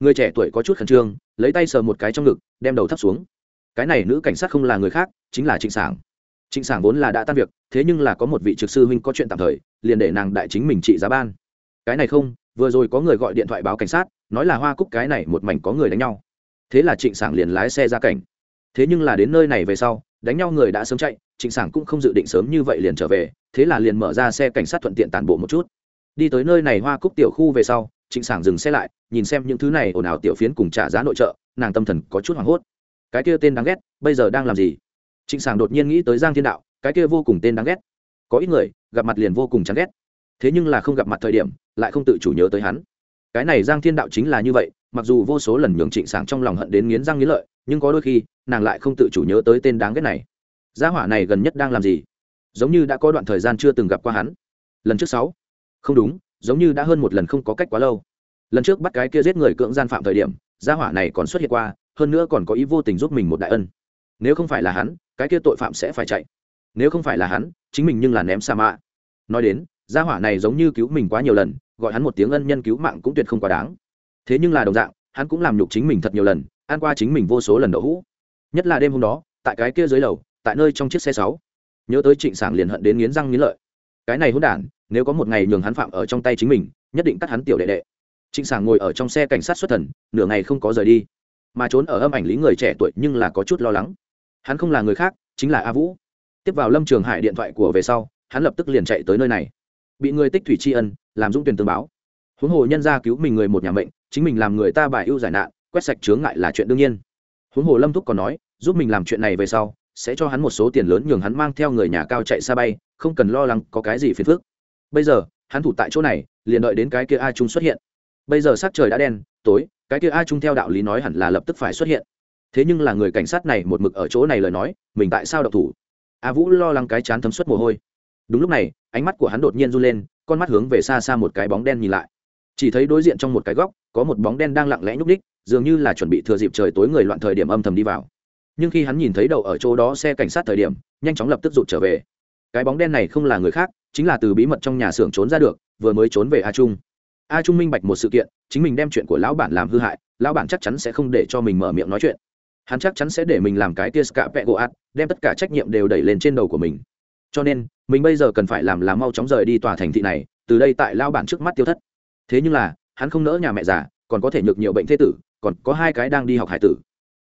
Người trẻ tuổi có chút khẩn trương, lấy tay sờ một cái trong ngực, đem đầu thấp xuống cái này nữ cảnh sát không là người khác, chính là trịnh sảng. Trịnh sảng vốn là đã tan việc, thế nhưng là có một vị trực sư huynh có chuyện tạm thời, liền để nàng đại chính mình trị giá ban. Cái này không, vừa rồi có người gọi điện thoại báo cảnh sát, nói là hoa cúc cái này một mảnh có người đánh nhau. Thế là trịnh sảng liền lái xe ra cảnh. Thế nhưng là đến nơi này về sau, đánh nhau người đã sớm chạy, trịnh sảng cũng không dự định sớm như vậy liền trở về, thế là liền mở ra xe cảnh sát thuận tiện tàn bộ một chút. Đi tới nơi này hoa cúc tiểu khu về sau, trịnh sảng dừng xe lại, nhìn xem những thứ này ồn ào tiểu phiến cùng trả giá nội trợ, nàng tâm thần có chút hoảng hốt cái kia tên đáng ghét, bây giờ đang làm gì? Trịnh sảng đột nhiên nghĩ tới giang thiên đạo, cái kia vô cùng tên đáng ghét. Có ít người, gặp mặt liền vô cùng chán ghét. Thế nhưng là không gặp mặt thời điểm, lại không tự chủ nhớ tới hắn. Cái này giang thiên đạo chính là như vậy, mặc dù vô số lần nhường trịnh sảng trong lòng hận đến nghiến răng nghiến lợi, nhưng có đôi khi, nàng lại không tự chủ nhớ tới tên đáng ghét này. Gia hỏa này gần nhất đang làm gì? Giống như đã có đoạn thời gian chưa từng gặp qua hắn. Lần trước sáu. Không đúng, giống như đã hơn một lần không có cách quá lâu. Lần trước bắt cái kia giết người cưỡng gian phạm thời điểm, gia hỏa này còn xuất hiện qua hơn nữa còn có ý vô tình giúp mình một đại ân. Nếu không phải là hắn, cái kia tội phạm sẽ phải chạy. Nếu không phải là hắn, chính mình nhưng là ném sa mạ nói đến, gia hỏa này giống như cứu mình quá nhiều lần, gọi hắn một tiếng ân nhân cứu mạng cũng tuyệt không quá đáng. Thế nhưng là đồng dạng, hắn cũng làm nhục chính mình thật nhiều lần an qua chính mình vô số lần đậu hũ. Nhất là đêm hôm đó, tại cái kia dưới lầu, tại nơi trong chiếc xe sáu, nhớ tới trịnh sảng liền hận đến nghiến răng nghiến lợi. Cái này hỗn đản, nếu có một ngày nhường hắn phạm ở trong tay chính mình, nhất định cắt hắn tiểu đệ đệ. Trịnh sảng ngồi ở trong xe cảnh sát xuất thần, nửa ngày không có rời đi mà trốn ở âm ảnh lý người trẻ tuổi nhưng là có chút lo lắng. Hắn không là người khác, chính là a vũ. Tiếp vào lâm trường hải điện thoại của về sau, hắn lập tức liền chạy tới nơi này. Bị người tích thủy tri ân, làm dũng tuyển tương báo. Huống hồ nhân gia cứu mình người một nhà mệnh, chính mình làm người ta bài ưu giải nạn, quét sạch chướng ngại là chuyện đương nhiên. Huống hồ lâm thúc còn nói, giúp mình làm chuyện này về sau, sẽ cho hắn một số tiền lớn nhường hắn mang theo người nhà cao chạy xa bay, không cần lo lắng có cái gì phiền phức. Bây giờ, hắn thủ tại chỗ này, liền đợi đến cái kia a trung xuất hiện bây giờ sắc trời đã đen, tối, cái kia a trung theo đạo lý nói hẳn là lập tức phải xuất hiện. Thế nhưng là người cảnh sát này một mực ở chỗ này lời nói, mình tại sao độc thủ? A vũ lo lắng cái chán thấm suất mồ hôi. Đúng lúc này, ánh mắt của hắn đột nhiên run lên, con mắt hướng về xa xa một cái bóng đen nhìn lại. Chỉ thấy đối diện trong một cái góc, có một bóng đen đang lặng lẽ nhúc ních dường như là chuẩn bị thừa dịp trời tối người loạn thời điểm âm thầm đi vào. Nhưng khi hắn nhìn thấy đầu ở chỗ đó xe cảnh sát thời điểm, nhanh chóng lập tức rụt trở về. Cái bóng đen này không là người khác, chính là từ bí mật trong nhà xưởng trốn ra được, vừa mới trốn về a trung a trung minh bạch một sự kiện, chính mình đem chuyện của lão bản làm hư hại, lão bản chắc chắn sẽ không để cho mình mở miệng nói chuyện. Hắn chắc chắn sẽ để mình làm cái tia ska vẹ gỗ ạt, đem tất cả trách nhiệm đều đẩy lên trên đầu của mình. Cho nên, mình bây giờ cần phải làm là mau chóng rời đi tòa thành thị này, từ đây tại lao bản trước mắt tiêu thất. Thế nhưng là, hắn không nỡ nhà mẹ già, còn có thể nhược nhiều bệnh thế tử, còn có hai cái đang đi học hải tử.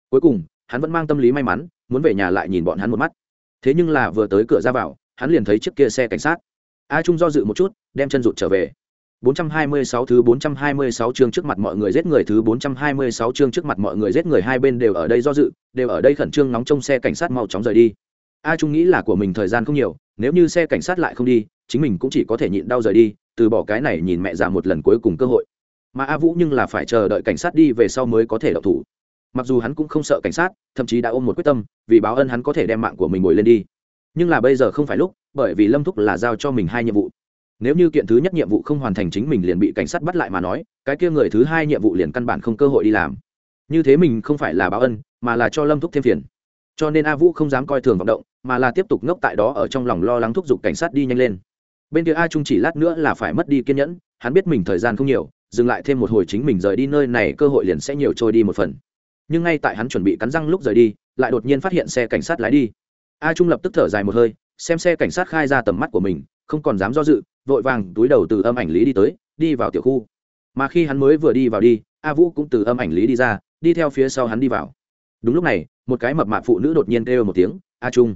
Cuối cùng, hắn vẫn mang tâm lý may mắn, muốn về nhà lại nhìn bọn hắn một mắt. Thế nhưng là vừa tới cửa ra vào, hắn liền thấy chiếc kia xe cảnh sát. A trung do dự một chút, đem chân rụt trở về. 426 thứ 426 chương trước mặt mọi người giết người thứ 426 chương trước mặt mọi người giết người hai bên đều ở đây do dự, đều ở đây khẩn trương nóng trong xe cảnh sát mau chóng rời đi. A Trung nghĩ là của mình thời gian không nhiều, nếu như xe cảnh sát lại không đi, chính mình cũng chỉ có thể nhịn đau rời đi, từ bỏ cái này nhìn mẹ già một lần cuối cùng cơ hội. Mà A Vũ nhưng là phải chờ đợi cảnh sát đi về sau mới có thể động thủ. Mặc dù hắn cũng không sợ cảnh sát, thậm chí đã ôm một quyết tâm, vì báo ân hắn có thể đem mạng của mình ngồi lên đi. Nhưng là bây giờ không phải lúc, bởi vì Lâm Thúc là giao cho mình hai nhiệm vụ nếu như kiện thứ nhất nhiệm vụ không hoàn thành chính mình liền bị cảnh sát bắt lại mà nói, cái kia người thứ hai nhiệm vụ liền căn bản không cơ hội đi làm. Như thế mình không phải là báo ân, mà là cho lâm thúc thêm phiền. Cho nên a vũ không dám coi thường vọng động, mà là tiếp tục ngốc tại đó ở trong lòng lo lắng thúc giục cảnh sát đi nhanh lên. Bên kia a trung chỉ lát nữa là phải mất đi kiên nhẫn, hắn biết mình thời gian không nhiều, dừng lại thêm một hồi chính mình rời đi nơi này cơ hội liền sẽ nhiều trôi đi một phần. Nhưng ngay tại hắn chuẩn bị cắn răng lúc rời đi, lại đột nhiên phát hiện xe cảnh sát lái đi. A trung lập tức thở dài một hơi, xem xe cảnh sát khai ra tầm mắt của mình, không còn dám do dự vội vàng túi đầu từ âm ảnh lý đi tới, đi vào tiểu khu. Mà khi hắn mới vừa đi vào đi, a vũ cũng từ âm ảnh lý đi ra, đi theo phía sau hắn đi vào. Đúng lúc này, một cái mập mạp phụ nữ đột nhiên kêu một tiếng, a trung.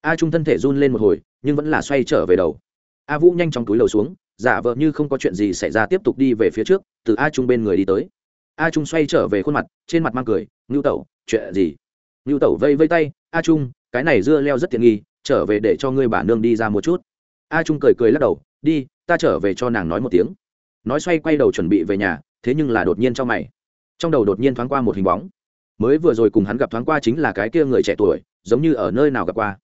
A trung thân thể run lên một hồi, nhưng vẫn là xoay trở về đầu. A vũ nhanh chóng túi đầu xuống, giả vờ như không có chuyện gì xảy ra tiếp tục đi về phía trước, từ a trung bên người đi tới. A trung xoay trở về khuôn mặt, trên mặt mang cười, ngưu tẩu, chuyện gì? Ngưu tẩu vây vây tay, a trung, cái này dưa leo rất tiện nghi, trở về để cho ngươi bà nương đi ra một chút. A trung cười cười lắc đầu đi, ta trở về cho nàng nói một tiếng. Nói xoay quay đầu chuẩn bị về nhà, thế nhưng là đột nhiên cho mày. Trong đầu đột nhiên thoáng qua một hình bóng. Mới vừa rồi cùng hắn gặp thoáng qua chính là cái kia người trẻ tuổi, giống như ở nơi nào gặp qua.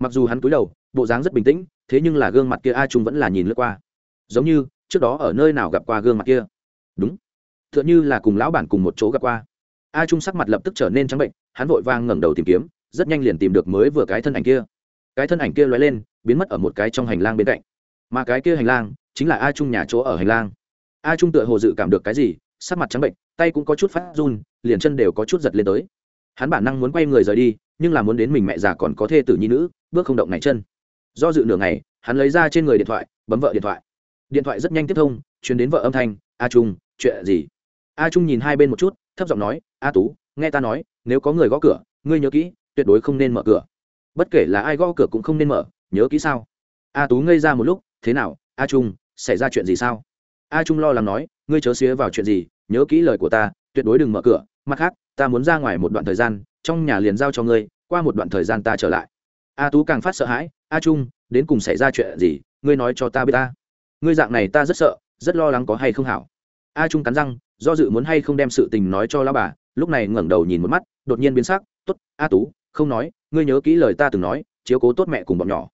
Mặc dù hắn cúi đầu, bộ dáng rất bình tĩnh, thế nhưng là gương mặt kia a trung vẫn là nhìn lướt qua. Giống như, trước đó ở nơi nào gặp qua gương mặt kia. Đúng. T h ư ợ n như là cùng lão bản cùng một chỗ gặp qua. A trung sắc mặt lập tức trở nên trắng bệnh, hắn vội vang ngẩng đầu tìm kiếm, rất nhanh liền tìm được mới vừa cái thân ảnh kia. Cái thân ảnh kia lóe lên, biến mất ở một cái trong hành lang bên cạnh mà cái kia hành lang chính là a trung nhà chỗ ở hành lang. A trung tựa hồ dự cảm được cái gì, sắc mặt trắng bệnh, tay cũng có chút phát run, liền chân đều có chút giật lên tới. Hắn bản năng muốn quay người rời đi, nhưng là muốn đến mình mẹ già còn có thê tử nhi nữ, bước không động này chân. Do dự nửa ngày, hắn lấy ra trên người điện thoại, bấm vợ điện thoại. Điện thoại rất nhanh tiếp thông chuyển đến vợ âm thanh, a trung, chuyện gì? A trung nhìn hai bên một chút, thấp giọng nói, a tú, nghe ta nói, nếu có người gõ cửa, ngươi nhớ kỹ, tuyệt đối không nên mở cửa. Bất kể là ai gõ cửa cũng không nên mở, nhớ kỹ sao? A tú ngây ra một lúc thế nào, a trung, xảy ra chuyện gì sao? A trung lo lắng nói, ngươi chớ xía vào chuyện gì, nhớ kỹ lời của ta, tuyệt đối đừng mở cửa. Mặt khác, ta muốn ra ngoài một đoạn thời gian, trong nhà liền giao cho ngươi, qua một đoạn thời gian ta trở lại. A tú càng phát sợ hãi, a trung, đến cùng xảy ra chuyện gì, ngươi nói cho ta biết ta. Ngươi dạng này ta rất sợ, rất lo lắng có hay không hảo. A trung cắn răng, do dự muốn hay không đem sự tình nói cho lão bà, lúc này ngẩng đầu nhìn một mắt, đột nhiên biến sắc t ố t a tú, không nói, ngươi nhớ kỹ lời ta từng nói, chiếu cố tốt mẹ cùng bọn nhỏ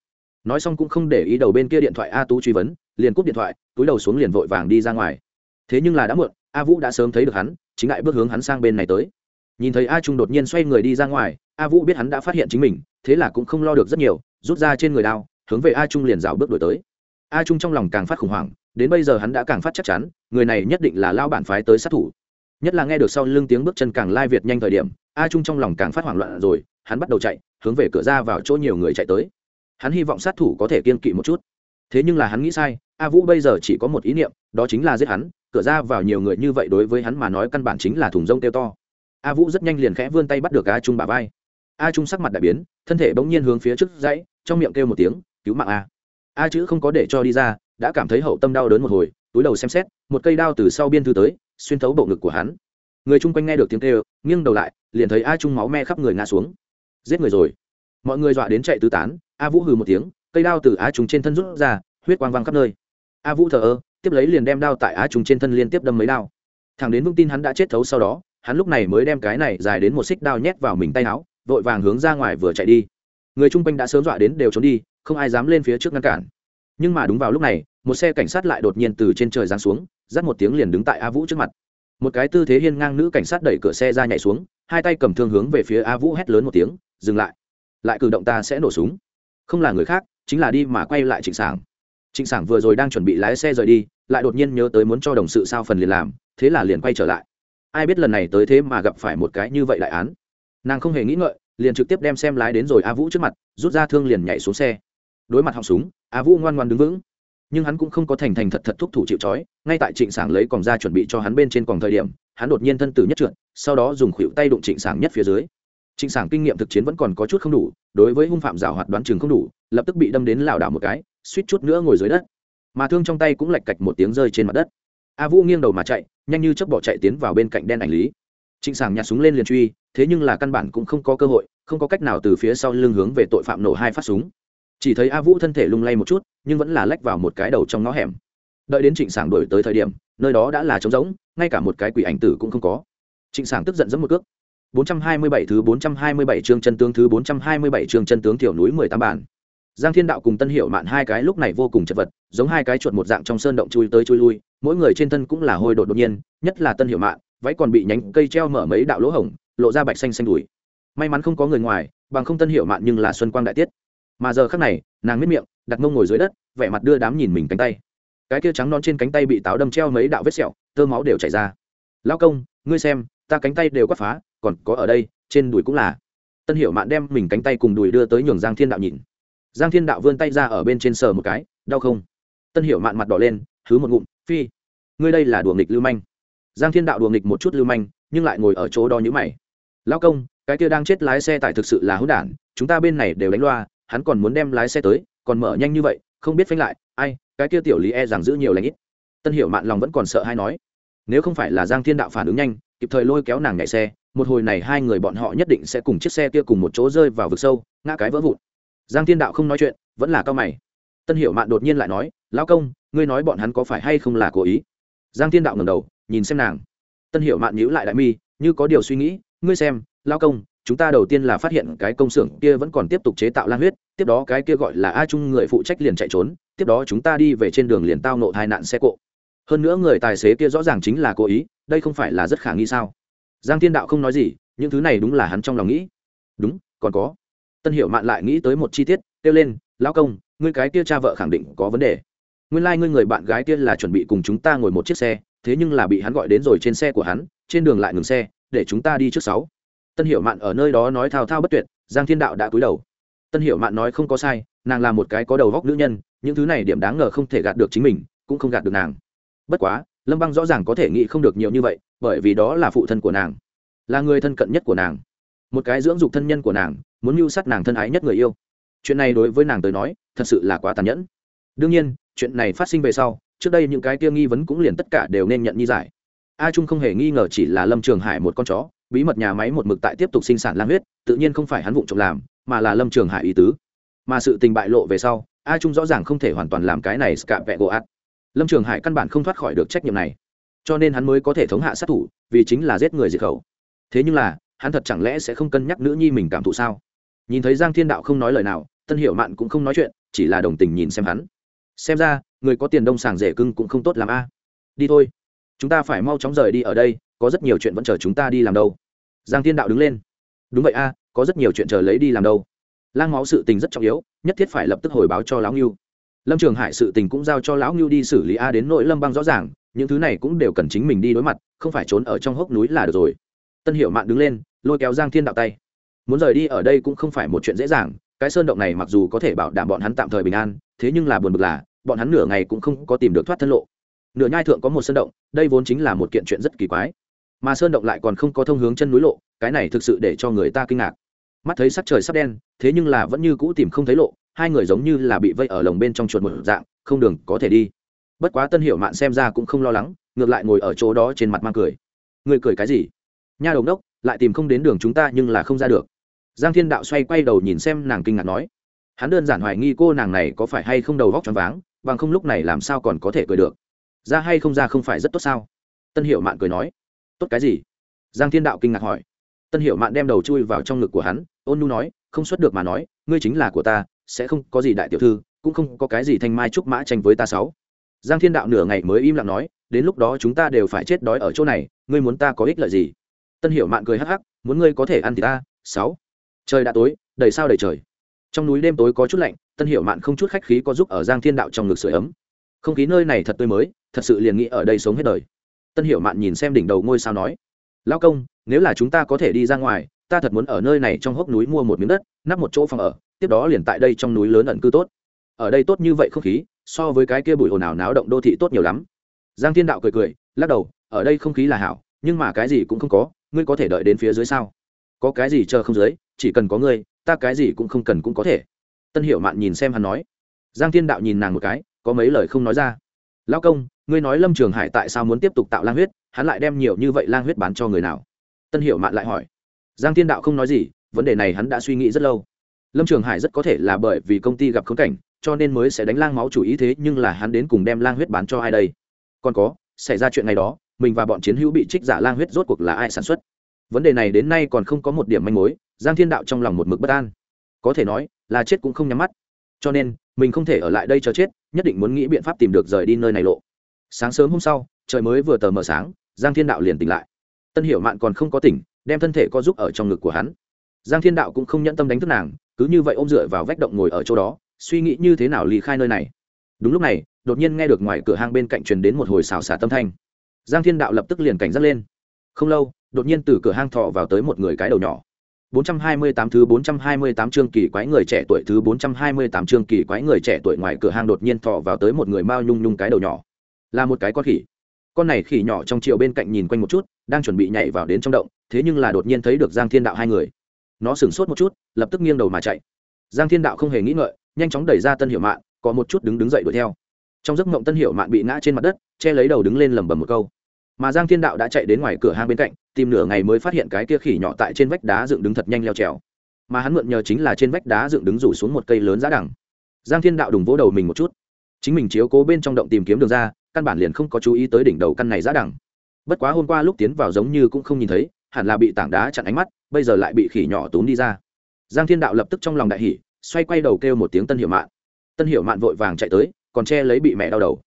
nói xong cũng không để ý đầu bên kia điện thoại a tú truy vấn, liền cúp điện thoại, túi đầu xuống liền vội vàng đi ra ngoài. Thế nhưng là đã muộn, a vũ đã sớm thấy được hắn, chính lại bước hướng hắn sang bên này tới. Nhìn thấy a trung đột nhiên xoay người đi ra ngoài, a vũ biết hắn đã phát hiện chính mình, thế là cũng không lo được rất nhiều, rút ra trên người đao, hướng về a trung liền rào bước đổi tới. A trung trong lòng càng phát khủng hoảng, đến bây giờ hắn đã càng phát chắc chắn, người này nhất định là lao bản phái tới sát thủ. Nhất là nghe được sau lưng tiếng bước chân càng lai việt nhanh thời điểm, a trung trong lòng càng phát hoảng loạn rồi, hắn bắt đầu chạy, hướng về cửa ra vào chỗ nhiều người chạy tới hắn hy vọng sát thủ có thể kiên kỵ một chút. Thế nhưng là hắn nghĩ sai, a vũ bây giờ chỉ có một ý niệm, đó chính là giết hắn, cửa ra vào nhiều người như vậy đối với hắn mà nói căn bản chính là thùng rông kêu to. A vũ rất nhanh liền khẽ vươn tay bắt được a trung bà vai. A trung sắc mặt đại biến, thân thể bỗng nhiên hướng phía trước dãy, trong miệng kêu một tiếng, cứu mạng a. A chữ không có để cho đi ra, đã cảm thấy hậu tâm đau đớn một hồi, túi đầu xem xét, một cây đao từ sau biên thư tới, xuyên thấu bộ ngực của hắn. Người chung quanh nghe được tiếng kêu, nghiêng đầu lại, liền thấy a trung máu me khắp người ngã xuống. Giết người rồi. Mọi người dọa đến chạy tứ tán a vũ hừ một tiếng, cây đao từ Á trung trên thân rút ra, huyết quang văng khắp nơi. A vũ thờ ơ, tiếp lấy liền đem đao tại Á trung trên thân liên tiếp đâm mấy đao. Thằng đến vững tin hắn đã chết thấu sau đó, hắn lúc này mới đem cái này dài đến một xích đao nhét vào mình tay áo, vội vàng hướng ra ngoài vừa chạy đi. Người chung quanh đã sớm dọa đến đều trốn đi, không ai dám lên phía trước ngăn cản. Nhưng mà đúng vào lúc này, một xe cảnh sát lại đột nhiên từ trên trời giáng xuống dắt một tiếng liền đứng tại a vũ trước mặt. Một cái tư thế hiên ngang nữ cảnh sát đẩy cửa xe ra nhảy xuống, hai tay cầm thương hướng về phía a vũ hét lớn một tiếng, dừng lại. Lại cử động ta sẽ nổ súng không là người khác, chính là đi mà quay lại trịnh sảng. Trịnh sảng vừa rồi đang chuẩn bị lái xe rời đi, lại đột nhiên nhớ tới muốn cho đồng sự sao phần liền làm, thế là liền quay trở lại. Ai biết lần này tới thế mà gặp phải một cái như vậy đại án. Nàng không hề nghĩ ngợi, liền trực tiếp đem xem lái đến rồi a vũ trước mặt, rút ra thương liền nhảy xuống xe. Đối mặt họng súng, a vũ ngoan ngoan đứng vững. Nhưng hắn cũng không có thành thành thật thật thúc thủ chịu trói, ngay tại trịnh sảng lấy còng ra chuẩn bị cho hắn bên trên còng thời điểm, hắn đột nhiên thân tử nhất trượt, sau đó dùng khuỷu tay đụng trịnh sảng nhất phía dưới trịnh sảng kinh nghiệm thực chiến vẫn còn có chút không đủ, đối với hung phạm giảo hoạt đoán chừng không đủ, lập tức bị đâm đến lảo đảo một cái, suýt chút nữa ngồi dưới đất. Mà thương trong tay cũng lạch cạch một tiếng rơi trên mặt đất. A vũ nghiêng đầu mà chạy, nhanh như chớp bỏ chạy tiến vào bên cạnh đen ảnh lý. Trịnh sảng nhặt súng lên liền truy, thế nhưng là căn bản cũng không có cơ hội, không có cách nào từ phía sau lưng hướng về tội phạm nổ hai phát súng. Chỉ thấy a vũ thân thể lung lay một chút, nhưng vẫn là lách vào một cái đầu trong ngõ hẻm. Đợi đến trịnh sảng đổi tới thời điểm, nơi đó đã là trống rỗng, ngay cả một cái quỷ ảnh tử cũng không có. Trịnh sảng tức giận dẫm một cước. 427 thứ 427 chương chân tướng thứ 427 chương chân tướng tiểu núi 18 bản. Giang Thiên Đạo cùng Tân Hiểu Mạn hai cái lúc này vô cùng chật vật, giống hai cái chuột một dạng trong sơn động chui tới chui lui, mỗi người trên thân cũng là hôi đột đột nhiên, nhất là Tân Hiểu Mạn, váy còn bị nhánh cây treo mở mấy đạo lỗ hổng, lộ ra bạch xanh xanh đùi. May mắn không có người ngoài, bằng không Tân Hiểu Mạn nhưng là xuân quang đại tiết mà giờ khắc này nàng miết miệng đặt mông ngồi dưới đất vẻ mặt đưa đám nhìn mình cánh tay cái kia trắng non trên cánh tay bị táo đâm treo mấy đạo vết sẹo tơ máu đều chảy ra Lão công ngươi xem ta cánh tay đều quát phá, còn có ở đây, trên đùi cũng là. Tân hiệu mạn đem mình cánh tay cùng đùi đưa tới nhường giang thiên đạo nhìn. Giang thiên đạo vươn tay ra ở bên trên sờ một cái, đau không? Tân hiểu mạn mặt đỏ lên thứ một ngụm, phi, ngươi đây là đùa nghịch lưu manh. Giang thiên đạo đùa nghịch một chút lưu manh, nhưng lại ngồi ở chỗ đó nhữ mày. Lão công, cái kia đang chết lái xe tải thực sự là hỗn đản, chúng ta bên này đều đánh loa, hắn còn muốn đem lái xe tới, còn mở nhanh như vậy, không biết phanh lại, ai, cái kia tiểu lý e rằng giữ nhiều lãnh ít. Tân hiểu mạn lòng vẫn còn sợ hay nói nếu không phải là giang thiên đạo phản ứng nhanh, kịp thời lôi kéo nàng nhảy xe, một hồi này hai người bọn họ nhất định sẽ cùng chiếc xe kia cùng một chỗ rơi vào vực sâu, ngã cái vỡ vụn. Giang thiên đạo không nói chuyện, vẫn là cao mày. Tân hiểu mạn đột nhiên lại nói, lão công, ngươi nói bọn hắn có phải hay không là cố ý? Giang thiên đạo ngẩng đầu, nhìn xem nàng. Tân hiểu mạn nhíu lại đại mi, như có điều suy nghĩ, ngươi xem, lão công, chúng ta đầu tiên là phát hiện cái công xưởng kia vẫn còn tiếp tục chế tạo lan huyết, tiếp đó cái kia gọi là a trung người phụ trách liền chạy trốn, tiếp đó chúng ta đi về trên đường liền tao nộ tai nạn xe cộ hơn nữa người tài xế kia rõ ràng chính là cố ý, đây không phải là rất khả nghi sao? Giang thiên đạo không nói gì, những thứ này đúng là hắn trong lòng nghĩ. Đúng, còn có. Tân hiệu mạn lại nghĩ tới một chi tiết, kêu lên, lão công, ngươi cái kia cha vợ khẳng định có vấn đề. Nguyên lai、like、ngươi người bạn gái kia là chuẩn bị cùng chúng ta ngồi một chiếc xe, thế nhưng là bị hắn gọi đến rồi trên xe của hắn, trên đường lại ngừng xe, để chúng ta đi trước sáu. Tân hiệu mạn ở nơi đó nói thao thao bất tuyệt, giang thiên đạo đã cúi đầu. Tân hiệu mạn nói không có sai, nàng là một cái có đầu góc nữ nhân, những thứ này điểm đáng ngờ không thể gạt được chính mình, cũng không gạt được nàng bất quá, lâm băng rõ ràng có thể nghĩ không được nhiều như vậy, bởi vì đó là phụ thân của nàng, là người thân cận nhất của nàng, một cái dưỡng dục thân nhân của nàng, muốn mưu sát nàng thân ái nhất người yêu. Chuyện này đối với nàng tới nói, thật sự là quá tàn nhẫn. Đương nhiên, chuyện này phát sinh về sau, trước đây những cái kia nghi vấn cũng liền tất cả đều nên nhận như giải. A trung không hề nghi ngờ chỉ là lâm trường hải một con chó, bí mật nhà máy một mực tại tiếp tục sinh sản lang huyết, tự nhiên không phải hắn vụng trộm làm, mà là lâm trường hải ý tứ. Mà sự tình bại lộ về sau, a trung rõ ràng không thể hoàn toàn làm cái này scạ vẹ gỗ ạt lâm trường hải căn bản không thoát khỏi được trách nhiệm này cho nên hắn mới có thể thống hạ sát thủ vì chính là giết người diệt khẩu thế nhưng là hắn thật chẳng lẽ sẽ không cân nhắc nữ nhi mình cảm thụ sao nhìn thấy giang thiên đạo không nói lời nào tân Hiểu mạn cũng không nói chuyện chỉ là đồng tình nhìn xem hắn xem ra người có tiền đông sàng rẻ cưng cũng không tốt làm a à. đi thôi chúng ta phải mau chóng rời đi ở đây có rất nhiều chuyện vẫn chờ chúng ta đi làm đâu giang thiên đạo đứng lên đúng vậy a à, có rất nhiều chuyện chờ lấy đi làm đâu lang máu sự tình rất trọng yếu nhất thiết phải lập tức hồi báo cho lão ngưu lâm trường hải sự tình cũng giao cho lão ngưu đi xử lý a đến nội lâm băng rõ ràng, những thứ này cũng đều cần chính mình đi đối mặt, không phải trốn ở trong hốc núi là được rồi. Tân hiệu mạn đứng lên, lôi kéo giang thiên đạo tay. Muốn rời đi ở đây cũng không phải một chuyện dễ dàng, cái sơn động này mặc dù có thể bảo đảm bọn hắn tạm thời bình an, thế nhưng là buồn bực là, bọn hắn nửa ngày cũng không có tìm được thoát thân lộ. Nửa nhai thượng có một sơn động, đây vốn chính là một kiện chuyện rất kỳ quái. Mà sơn động lại còn không có thông hướng chân núi lộ, cái này thực sự để cho người ta kinh ngạc. Mắt thấy sắc trời sắp đen, thế nhưng là vẫn như cũ tìm không thấy lộ hai người giống như là bị vây ở lồng bên trong chuột một dạng, không đường có thể đi. Bất quá tân hiệu mạn xem ra cũng không lo lắng, ngược lại ngồi ở chỗ đó trên mặt mang cười. Người cười cái gì? Nha đồng đốc, lại tìm không đến đường chúng ta nhưng là không ra được. Giang thiên đạo xoay quay đầu nhìn xem nàng kinh ngạc nói, hắn đơn giản hoài nghi cô nàng này có phải hay không đầu vóc t r váng, bằng không lúc này làm sao còn có thể cười được. Ra hay không ra không phải rất tốt sao? Tân hiệu mạn cười nói, tốt cái gì? Giang thiên đạo kinh ngạc hỏi. Tân hiệu mạn đem đầu chui vào trong ngực của hắn, ôn nu nói, không xuất được mà nói, ngươi chính là của ta sẽ không có gì đại tiểu thư, cũng không có cái gì thanh mai trúc mã tranh với ta sáu. Giang thiên đạo nửa ngày mới im lặng nói, đến lúc đó chúng ta đều phải chết đói ở chỗ này, ngươi muốn ta có ích lợi gì? Tân hiểu mạn cười hắc hắc, muốn ngươi có thể ăn thì ta, sáu. Trời đã tối, đầy sao đầy trời. Trong núi đêm tối có chút lạnh, tân hiểu mạn không chút khách khí có giúp ở giang thiên đạo trong ngực sưởi ấm. Không khí nơi này thật tươi mới, thật sự liền nghĩ ở đây sống hết đời. Tân hiểu mạn nhìn xem đỉnh đầu ngôi sao nói, lão công, nếu là chúng ta có thể đi ra ngoài, ta thật muốn ở nơi này trong hốc núi mua một miếng đất, nắp một chỗ phòng ở tiếp đó liền tại đây trong núi lớn ẩn cư tốt. Ở đây tốt như vậy không khí, so với cái kia bụi ồn ào náo động đô thị tốt nhiều lắm. Giang thiên đạo cười cười, lắc đầu, ở đây không khí là hảo, nhưng mà cái gì cũng không có, ngươi có thể đợi đến phía dưới sao? Có cái gì chờ không dưới, chỉ cần có ngươi, ta cái gì cũng không cần cũng có thể. Tân Hiểu mạn nhìn xem hắn nói. Giang thiên đạo nhìn nàng một cái, có mấy lời không nói ra. Lao công, ngươi nói lâm trường hải tại sao muốn tiếp tục tạo lang huyết, hắn lại đem nhiều như vậy lang huyết bán cho người nào? Tân Hiểu mạn lại hỏi. Giang thiên đạo không nói gì, vấn đề này hắn đã suy nghĩ rất lâu lâm trường hải rất có thể là bởi vì công ty gặp khốn cảnh, cho nên mới sẽ đánh lang máu chủ ý thế, nhưng là hắn đến cùng đem lang huyết bán cho ai đây? Còn có, xảy ra chuyện ngày đó, mình và bọn chiến hữu bị trích giả lang huyết rốt cuộc là ai sản xuất? Vấn đề này đến nay còn không có một điểm manh mối, giang thiên đạo trong lòng một mực bất an. Có thể nói, là chết cũng không nhắm mắt. Cho nên, mình không thể ở lại đây cho chết, nhất định muốn nghĩ biện pháp tìm được rời đi nơi này lộ. Sáng sớm hôm sau, trời mới vừa tờ mờ sáng, giang thiên đạo liền tỉnh lại. Tân hiểu mạn còn không có tỉnh, đem thân thể co giúp ở trong ngực của hắn giang thiên đạo cũng không nhẫn tâm đánh thức nàng cứ như vậy ôm dựa vào vách động ngồi ở chỗ đó suy nghĩ như thế nào ly khai nơi này đúng lúc này đột nhiên nghe được ngoài cửa hang bên cạnh truyền đến một hồi xào xả tâm thanh giang thiên đạo lập tức liền cảnh giác lên không lâu đột nhiên từ cửa hang thọ vào tới một người cái đầu nhỏ 428 thứ 428 chương kỳ quái người trẻ tuổi thứ 428 chương kỳ quái người trẻ tuổi ngoài cửa hang đột nhiên thọ vào tới một người mao nhung nhung cái đầu nhỏ. Là một cái con khỉ. Con này khỉ nhỏ trong chiều bên cạnh nhìn quanh một chút, đang chuẩn bị nhảy vào đến trong động, thế nhưng là đột nhiên thấy được Giang Thiên Đạo hai người. Nó sửng sốt một chút, lập tức nghiêng đầu mà chạy. Giang Thiên Đạo không hề nghĩ ngợi, nhanh chóng đẩy ra Tân Hiểu Mạn, có một chút đứng đứng dậy đuổi theo. Trong giấc mộng Tân Hiểu Mạn bị ngã trên mặt đất, che lấy đầu đứng lên lẩm bẩm một câu. Mà Giang Thiên Đạo đã chạy đến ngoài cửa hang bên cạnh, tìm nửa ngày mới phát hiện cái kia khỉ nhỏ tại trên vách đá dựng đứng thật nhanh leo trèo mà hắn mượn nhờ chính là trên vách đá dựng đứng rủ xuống một cây lớn giá đẳng giang thiên đạo đùng vỗ đầu mình một chút chính mình chiếu cố bên trong động tìm kiếm đường ra căn bản liền không có chú ý tới đỉnh đầu căn này giá đẳng bất quá hôm qua lúc tiến vào giống như cũng không nhìn thấy hẳn là bị tảng đá chặn ánh mắt, bây giờ lại bị khỉ nhỏ túm đi ra. Giang thiên đạo lập tức trong lòng đại hỉ, xoay quay đầu kêu một tiếng tân hiệu mạn. Tân hiệu mạn vội vàng chạy tới, còn che lấy bị mẹ đau đầu.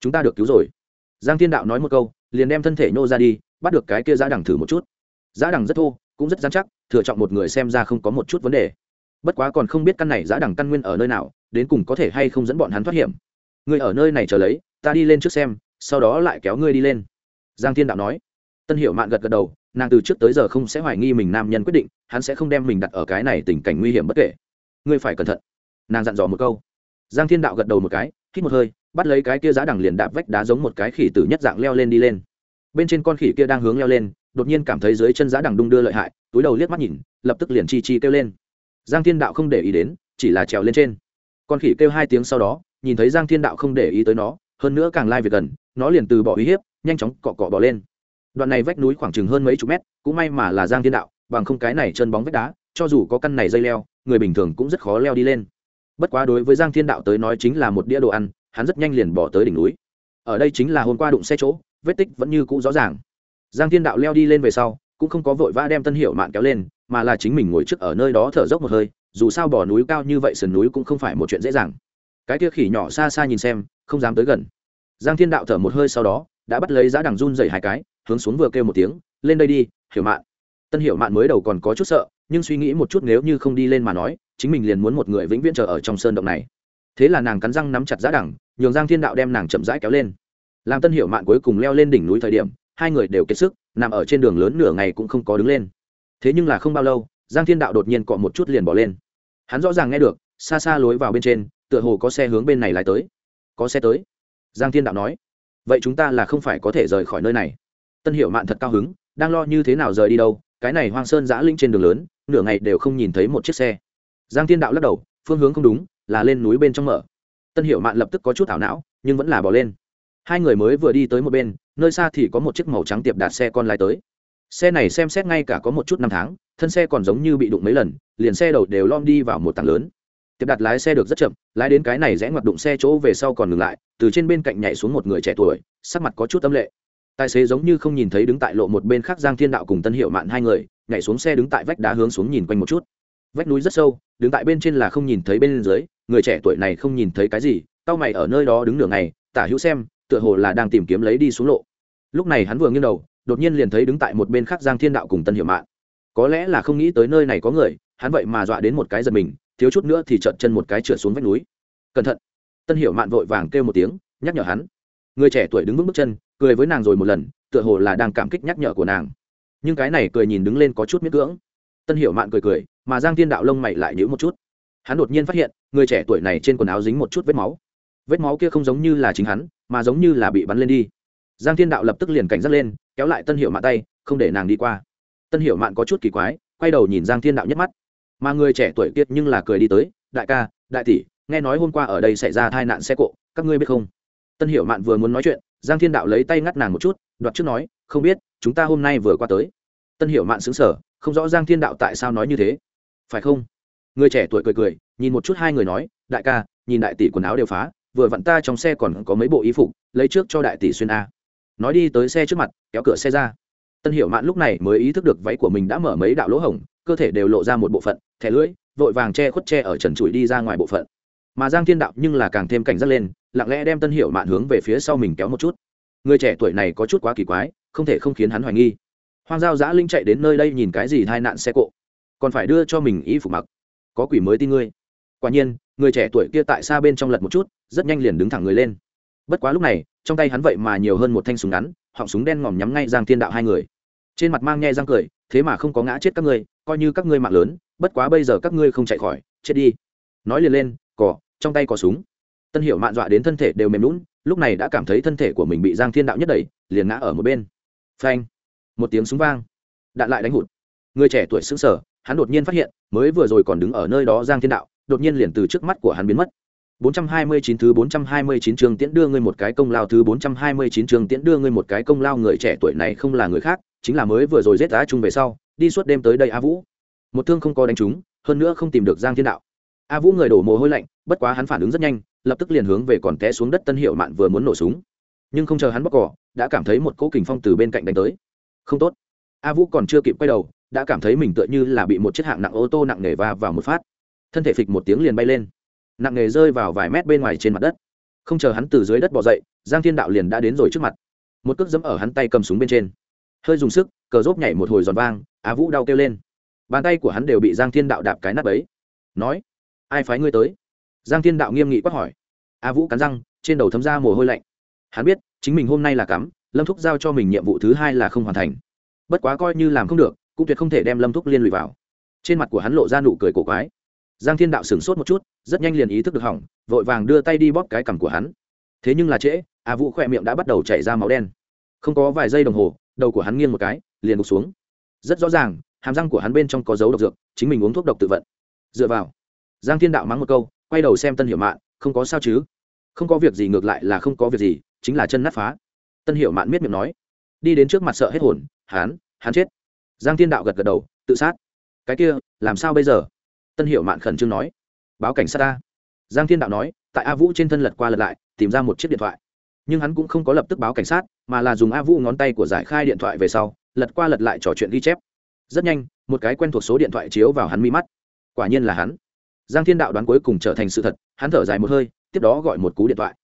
Chúng ta được cứu rồi. Giang thiên đạo nói một câu, liền đem thân thể nhô ra đi, bắt được cái kia giá Đằng thử một chút. Giá Đằng rất thô, cũng rất dán chắc, thừa trọng một người xem ra không có một chút vấn đề. Bất quá còn không biết căn này giá Đằng căn nguyên ở nơi nào, đến cùng có thể hay không dẫn bọn hắn thoát hiểm. Người ở nơi này chờ lấy, ta đi lên trước xem, sau đó lại kéo ngươi đi lên. Giang thiên đạo nói. Tân hiểu mạn gật gật đầu nàng từ trước tới giờ không sẽ hoài nghi mình nam nhân quyết định, hắn sẽ không đem mình đặt ở cái này tình cảnh nguy hiểm bất kể. Ngươi phải cẩn thận. Nàng dặn dò một câu. Giang thiên đạo gật đầu một cái, hít một hơi, bắt lấy cái kia giá đằng liền đạp vách đá giống một cái khỉ tử nhất dạng leo lên đi lên. Bên trên con khỉ kia đang hướng leo lên, đột nhiên cảm thấy dưới chân giá đằng đung đưa lợi hại, túi đầu liếc mắt nhìn, lập tức liền chi chi kêu lên. Giang thiên đạo không để ý đến, chỉ là trèo lên trên. Con khỉ kêu hai tiếng sau đó, nhìn thấy giang thiên đạo không để ý tới nó, hơn nữa càng lai việc gần, nó liền từ bỏ uy hiếp, nhanh chóng cọ cọ bỏ lên đoạn này vách núi khoảng chừng hơn mấy chục mét, cũng may mà là giang thiên đạo, bằng không cái này chân bóng vách đá, cho dù có căn này dây leo, người bình thường cũng rất khó leo đi lên. Bất quá đối với giang thiên đạo tới nói chính là một đĩa đồ ăn, hắn rất nhanh liền bỏ tới đỉnh núi. Ở đây chính là hôm qua đụng xe chỗ, vết tích vẫn như cũ rõ ràng. Giang thiên đạo leo đi lên về sau, cũng không có vội vã đem tân hiệu mạn kéo lên, mà là chính mình ngồi trước ở nơi đó thở dốc một hơi, dù sao bỏ núi cao như vậy sườn núi cũng không phải một chuyện dễ dàng. Cái kia khỉ nhỏ xa xa nhìn xem, không dám tới gần. Giang thiên đạo thở một hơi sau đó đã bắt lấy giá đằng run dày hai cái, hướng xuống vừa kêu một tiếng, lên đây đi, hiểu mạn. Tân hiểu mạn mới đầu còn có chút sợ, nhưng suy nghĩ một chút nếu như không đi lên mà nói, chính mình liền muốn một người vĩnh viễn chờ ở trong sơn động này. Thế là nàng cắn răng nắm chặt giá đằng, nhường giang thiên đạo đem nàng chậm rãi kéo lên. Làm tân hiểu mạn cuối cùng leo lên đỉnh núi thời điểm, hai người đều kiệt sức, nằm ở trên đường lớn nửa ngày cũng không có đứng lên. Thế nhưng là không bao lâu, giang thiên đạo đột nhiên cọ một chút liền bỏ lên. Hắn rõ ràng nghe được, xa xa lối vào bên trên, tựa hồ có xe hướng bên này lái tới. Có xe tới, giang thiên đạo nói vậy chúng ta là không phải có thể rời khỏi nơi này. Tân hiệu mạn thật cao hứng, đang lo như thế nào rời đi đâu, cái này hoang sơn giã linh trên đường lớn, nửa ngày đều không nhìn thấy một chiếc xe. Giang thiên đạo lắc đầu, phương hướng không đúng, là lên núi bên trong mở. Tân hiệu mạn lập tức có chút ảo não, nhưng vẫn là bỏ lên. Hai người mới vừa đi tới một bên, nơi xa thì có một chiếc màu trắng tiệp đạt xe con lái tới. Xe này xem xét ngay cả có một chút năm tháng, thân xe còn giống như bị đụng mấy lần, liền xe đầu đều lom đi vào một tảng lớn tiệp đạt lái xe được rất chậm lái đến cái này rẽ ngoặt đụng xe chỗ về sau còn ngừng lại từ trên bên cạnh nhảy xuống một người trẻ tuổi sắc mặt có chút âm lệ. Tài xế giống như không nhìn thấy đứng tại lộ một bên khác giang thiên đạo cùng tân hiệu mạn hai người nhảy xuống xe đứng tại vách đá hướng xuống nhìn quanh một chút. Vách núi rất sâu đứng tại bên trên là không nhìn thấy bên dưới người trẻ tuổi này không nhìn thấy cái gì tao mày ở nơi đó đứng nửa ngày tả hữu xem tựa hồ là đang tìm kiếm lấy đi xuống lộ. Lúc này hắn vừa nghiêng đầu đột nhiên liền thấy đứng tại một bên khác giang thiên đạo cùng tân hiệu Mạn, có lẽ là không nghĩ tới nơi này có người hắn vậy mà dọa đến một cái giật mình thiếu chút nữa thì trợn chân một cái trượt xuống vách núi. Cẩn thận. Tân Hiểu mạn vội vàng kêu một tiếng, nhắc nhở hắn. Người trẻ tuổi đứng vững bước chân, cười với nàng rồi một lần, tựa hồ là đang cảm kích nhắc nhở của nàng. Nhưng cái này cười nhìn đứng lên có chút miết cưỡng. Tân Hiểu mạn cười cười, mà giang thiên đạo lông mày lại nhữ một chút. Hắn đột nhiên phát hiện, người trẻ tuổi này trên quần áo dính một chút vết máu. Vết máu kia không giống như là chính hắn, mà giống như là bị bắn lên đi. Giang thiên đạo lập tức liền cảnh giác lên, kéo lại tân Hiểu mạn tay, không để nàng đi qua. Tân Hiểu mạn có chút kỳ quái, quay đầu nhìn giang thiên đạo nhất mắt mà người trẻ tuổi kiệt nhưng là cười đi tới, đại ca, đại tỷ, nghe nói hôm qua ở đây xảy ra tai nạn xe cộ, các ngươi biết không? Tân Hiểu mạn vừa muốn nói chuyện, giang thiên đạo lấy tay ngắt nàng một chút, đoạt trước nói, không biết, chúng ta hôm nay vừa qua tới. Tân Hiểu mạn xứng sở không rõ giang thiên đạo tại sao nói như thế. Phải không? Người trẻ tuổi cười cười, nhìn một chút hai người nói, đại ca, nhìn đại tỷ quần áo đều phá, vừa vặn ta trong xe còn có mấy bộ y phục, lấy trước cho đại tỷ xuyên a. Nói đi tới xe trước mặt, kéo cửa xe ra. Tân hiểu mạn lúc này mới ý thức được váy của mình đã mở mấy đạo lỗ hổng cơ thể đều lộ ra một bộ phận, thẻ lưỡi, vội vàng che khuất che ở trần trụi đi ra ngoài bộ phận. Mà giang thiên đạo nhưng là càng thêm cảnh giác lên, lặng lẽ đem tân hiểu mạn hướng về phía sau mình kéo một chút. Người trẻ tuổi này có chút quá kỳ quái, không thể không khiến hắn hoài nghi. Hoang giao giã linh chạy đến nơi đây nhìn cái gì tai nạn xe cộ? Còn phải đưa cho mình y phục mặc. Có quỷ mới tin ngươi. Quả nhiên, người trẻ tuổi kia tại xa bên trong lật một chút, rất nhanh liền đứng thẳng người lên. Bất quá lúc này, trong tay hắn vậy mà nhiều hơn một thanh súng ngắn, họng súng đen ngòm nhắm ngay giang thiên đạo hai người. Trên mặt mang nhe răng cười, thế mà không có ngã chết các ngươi coi như các ngươi mạng lớn bất quá bây giờ các ngươi không chạy khỏi chết đi. Nói liền lên cỏ trong tay có súng. Tân hiểu mạn dọa đến thân thể đều mềm lún lúc này đã cảm thấy thân thể của mình bị giang thiên đạo nhất đẩy liền ngã ở một bên. Phanh một tiếng súng vang. Đạn lại đánh hụt. Người trẻ tuổi xứng sở hắn đột nhiên phát hiện mới vừa rồi còn đứng ở nơi đó giang thiên đạo đột nhiên liền từ trước mắt của hắn biến mất. 429 thứ 429 trường tiễn đưa ngươi một cái công lao thứ 429 trường tiễn đưa ngươi một cái công lao người trẻ tuổi này không là người khác, chính là mới vừa rồi giết giá chung về sau, đi suốt đêm tới đây A Vũ. Một thương không có đánh trúng, hơn nữa không tìm được Giang Thiên Đạo. A Vũ người đổ mồ hôi lạnh, bất quá hắn phản ứng rất nhanh, lập tức liền hướng về còn té xuống đất Tân Hiệu Mạn vừa muốn nổ súng. Nhưng không chờ hắn bóc cỏ, đã cảm thấy một cỗ kình phong từ bên cạnh đánh tới. Không tốt. A Vũ còn chưa kịp quay đầu, đã cảm thấy mình tựa như là bị một chiếc hạng nặng ô tô nặng nề va vào một phát. Thân thể phịch một tiếng liền bay lên nặng nề rơi vào vài mét bên ngoài trên mặt đất không chờ hắn từ dưới đất bỏ dậy giang thiên đạo liền đã đến rồi trước mặt một cước dẫm ở hắn tay cầm súng bên trên hơi dùng sức cờ rốt nhảy một hồi giòn vang á vũ đau kêu lên. Bàn tay của hắn đều bị giang thiên đạo đạp cái nắp ấy nói, ai phái ngươi tới? Giang thiên đạo nghiêm nghị quát hỏi. A vũ cắn răng, trên đầu thấm ra mồ hôi lạnh. Hắn biết, chính mình hôm nay là cắm, lâm thúc giao cho mình nhiệm vụ thứ hai là không hoàn thành. Bất quá coi như làm không được, cũng tuyệt không thể đem lâm thúc liên lụy vào. Trên mặt của hắn lộ ra nụ cười cổ quái. Giang thiên đạo sửng sốt một chút, rất nhanh liền ý thức được hỏng, vội vàng đưa tay đi bóp cái cằm của hắn. Thế nhưng là trễ a vũ khỏe miệng đã bắt đầu chảy ra máu đen. Không có vài giây đồng hồ, đầu của hắn nghiêng một cái, liền gục xuống rất rõ ràng, hàm răng của hắn bên trong có dấu độc dược, chính mình uống thuốc độc tự vận. Dựa vào, giang thiên đạo mắng một câu, quay đầu xem tân hiểu mạn, không có sao chứ? Không có việc gì ngược lại là không có việc gì, chính là chân nát phá. Tân hiểu mạn miết miệng nói. Đi đến trước mặt sợ hết hồn, hắn hắn chết. Giang thiên đạo gật gật đầu, tự sát. Cái kia, làm sao bây giờ? Tân Hiểu mạn khẩn trương nói. Báo cảnh sát ta giang thiên đạo nói, tại a vũ trên thân lật qua lật lại, tìm ra một chiếc điện thoại. Nhưng hắn cũng không có lập tức báo cảnh sát, mà là dùng a vũ ngón tay của giải khai điện thoại về sau lật qua lật lại trò chuyện ghi chép. Rất nhanh, một cái quen thuộc số điện thoại chiếu vào hắn mi mắt. Quả nhiên là hắn. Giang thiên đạo đoán cuối cùng trở thành sự thật, hắn thở dài một hơi, tiếp đó gọi một cú điện thoại.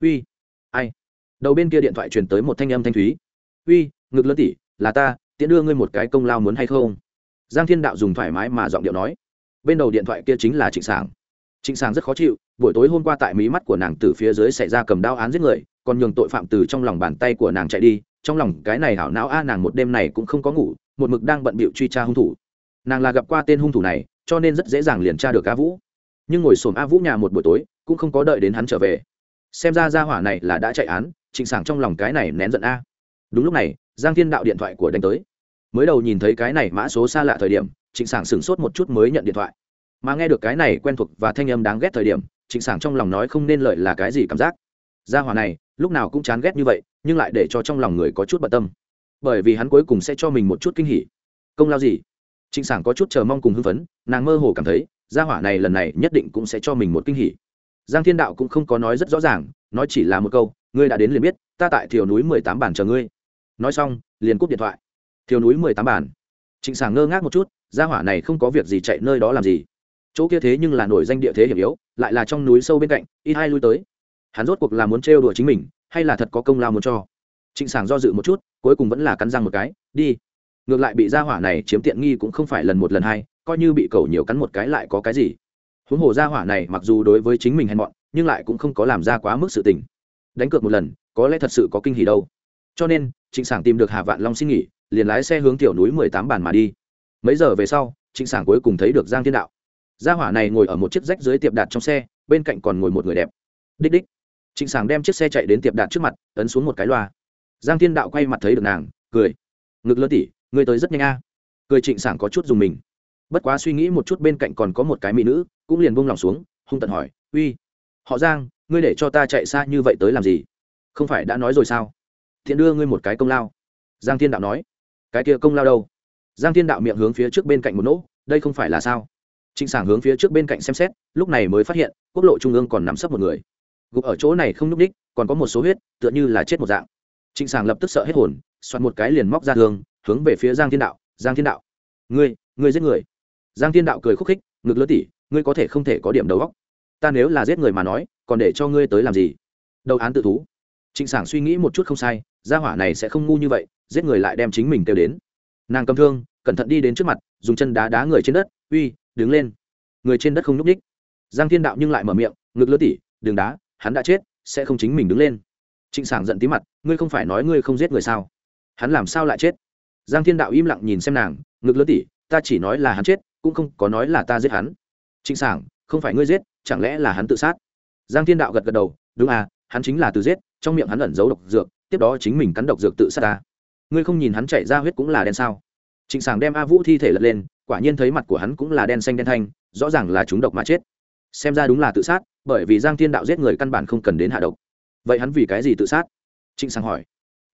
Uy, ai? Đầu bên kia điện thoại truyền tới một thanh âm thanh thúy. Uy, ngực lớn tỉ, là ta, tiễn đưa ngươi một cái công lao muốn hay không? Giang thiên đạo dùng thoải mái mà giọng điệu nói. Bên đầu điện thoại kia chính là trịnh sảng. Trịnh sảng rất khó chịu, buổi tối hôm qua tại mí mắt của nàng từ phía dưới xảy ra cầm đao án giết người, còn nhường tội phạm từ trong lòng bàn tay của nàng chạy đi trong lòng cái này hảo não a, nàng một đêm này cũng không có ngủ, một mực đang bận bịu truy tra hung thủ. Nàng là gặp qua tên hung thủ này, cho nên rất dễ dàng liền tra được a vũ. Nhưng ngồi xổm a vũ nhà một buổi tối, cũng không có đợi đến hắn trở về. Xem ra ra hỏa này là đã chạy án, trịnh sảng trong lòng cái này nén giận a. Đúng lúc này, giang thiên đạo điện thoại của đánh tới. Mới đầu nhìn thấy cái này mã số xa lạ thời điểm, trịnh sảng sửng sốt một chút mới nhận điện thoại. Mà nghe được cái này quen thuộc và thanh âm đáng ghét thời điểm, trịnh sảng trong lòng nói không nên lợi là cái gì cảm giác. Gia hỏa này, lúc nào cũng chán ghét như vậy nhưng lại để cho trong lòng người có chút bận tâm. Bởi vì hắn cuối cùng sẽ cho mình một chút kinh hỉ. Công lao gì? Trịnh sảng có chút chờ mong cùng hưng phấn, nàng mơ hồ cảm thấy, gia hỏa này lần này nhất định cũng sẽ cho mình một kinh hỉ. Giang thiên đạo cũng không có nói rất rõ ràng, nói chỉ là một câu, ngươi đã đến liền biết, ta tại thiều núi mười tám bản chờ ngươi. Nói xong, liền cúp điện thoại. Thiều núi mười tám bản trịnh sảng ngơ ngác một chút, gia hỏa này không có việc gì chạy nơi đó làm gì. Chỗ kia thế nhưng là nổi danh địa thế hiểm yếu, lại là trong núi sâu bên cạnh, ít hai lui tới. Hắn rốt cuộc là muốn trêu đùa chính mình hay là thật có công lao muốn cho? Trịnh sảng do dự một chút, cuối cùng vẫn là cắn răng một cái, đi. Ngược lại bị gia hỏa này chiếm tiện nghi cũng không phải lần một lần hai, coi như bị cầu nhiều cắn một cái lại có cái gì. Huống hồ gia hỏa này mặc dù đối với chính mình hèn mọn, nhưng lại cũng không có làm ra quá mức sự tình. Đánh cược một lần, có lẽ thật sự có kinh hỉ đâu. Cho nên, trịnh sảng tìm được hà vạn long xin nghỉ, liền lái xe hướng tiểu núi mười tám bàn mà đi. Mấy giờ về sau, trịnh sảng cuối cùng thấy được giang thiên đạo. Gia hỏa này ngồi ở một chiếc rách dưới tiệp đạt trong xe, bên cạnh còn ngồi một người đẹp. Đích đích trịnh sảng đem chiếc xe chạy đến tiệp đạt trước mặt, ấn xuống một cái loa. Giang thiên đạo quay mặt thấy được nàng, cười. Ngực lớn tỉ ngươi tới rất nhanh a. Cười trịnh sảng có chút dùng mình. Bất quá suy nghĩ một chút bên cạnh còn có một cái mỹ nữ, cũng liền buông lòng xuống, hung tận hỏi, uy, họ giang, ngươi để cho ta chạy xa như vậy tới làm gì? Không phải đã nói rồi sao? Thiện đưa ngươi một cái công lao. Giang thiên đạo nói. Cái kia công lao đâu? Giang thiên đạo miệng hướng phía trước bên cạnh một nỗ, đây không phải là sao? Trịnh sảng hướng phía trước bên cạnh xem xét, lúc này mới phát hiện, quốc lộ trung ương còn nắm sấp một người gục ở chỗ này không núp đích, còn có một số huyết tựa như là chết một dạng. Trịnh sảng lập tức sợ hết hồn xoắn một cái liền móc ra thương hướng về phía giang thiên đạo giang thiên đạo ngươi ngươi giết người. Giang thiên đạo cười khúc khích ngực lứa tỉ ngươi có thể không thể có điểm đầu góc ta nếu là giết người mà nói còn để cho ngươi tới làm gì? Đầu án tự thú. Trịnh sảng suy nghĩ một chút không sai gia hỏa này sẽ không ngu như vậy giết người lại đem chính mình kêu đến. Nàng cầm thương cẩn thận đi đến trước mặt dùng chân đá đá người trên đất uy đứng lên. Người trên đất không nhúc ních giang thiên đạo nhưng lại mở miệng ngực lứa tỉ đường đá hắn đã chết, sẽ không chính mình đứng lên. Trịnh sảng giận tí mặt, ngươi không phải nói ngươi không giết người sao? Hắn làm sao lại chết? Giang thiên đạo im lặng nhìn xem nàng, ngực lớn tỉ, ta ta chỉ nói là hắn chết, cũng không có nói là ta giết hắn. Trịnh sảng, không phải ngươi giết, chẳng lẽ là hắn tự sát? Giang thiên đạo gật gật đầu, đúng à hắn chính là từ giết, trong miệng hắn ẩn giấu độc dược, tiếp đó chính mình cắn độc dược tự sát ta. Ngươi không nhìn hắn chạy ra huyết cũng là đen sao? Trịnh sảng đem a vũ thi thể lật lên, quả nhiên thấy mặt của hắn cũng là đen xanh đen thanh, rõ ràng là chúng độc mà chết. Xem ra đúng là tự sát bởi vì giang thiên đạo giết người căn bản không cần đến hạ độc. Vậy hắn vì cái gì tự sát? Trịnh Sang hỏi.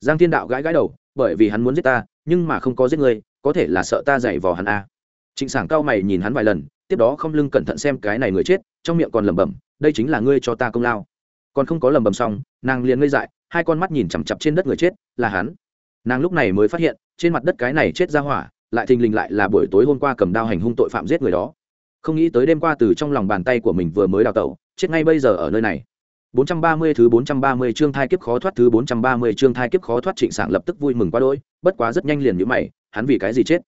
Giang thiên đạo gãi gãi đầu, bởi vì hắn muốn giết ta, nhưng mà không có giết người, có thể là sợ ta dạy vò hắn a. À. trịnh sảng cao mày nhìn hắn vài lần, tiếp đó không lưng cẩn thận xem cái này người chết, trong miệng còn lẩm bẩm, đây chính là ngươi cho ta công lao. Còn không có lẩm bẩm xong, nàng liền ngây dại, hai con mắt nhìn chằm chặp trên đất người chết, là hắn. Nàng lúc này mới phát hiện, trên mặt đất cái này chết ra hỏa, lại thình lình lại là buổi tối hôm qua cầm đao hành hung tội phạm giết người đó. Không nghĩ tới đêm qua từ trong lòng bàn tay của mình vừa mới đào tẩu chết ngay bây giờ ở nơi này 430 thứ 430 chương thai kiếp khó thoát thứ 430 chương thai kiếp khó thoát Trịnh Sảng lập tức vui mừng quá đỗi, bất quá rất nhanh liền nhíu mày, hắn vì cái gì chết?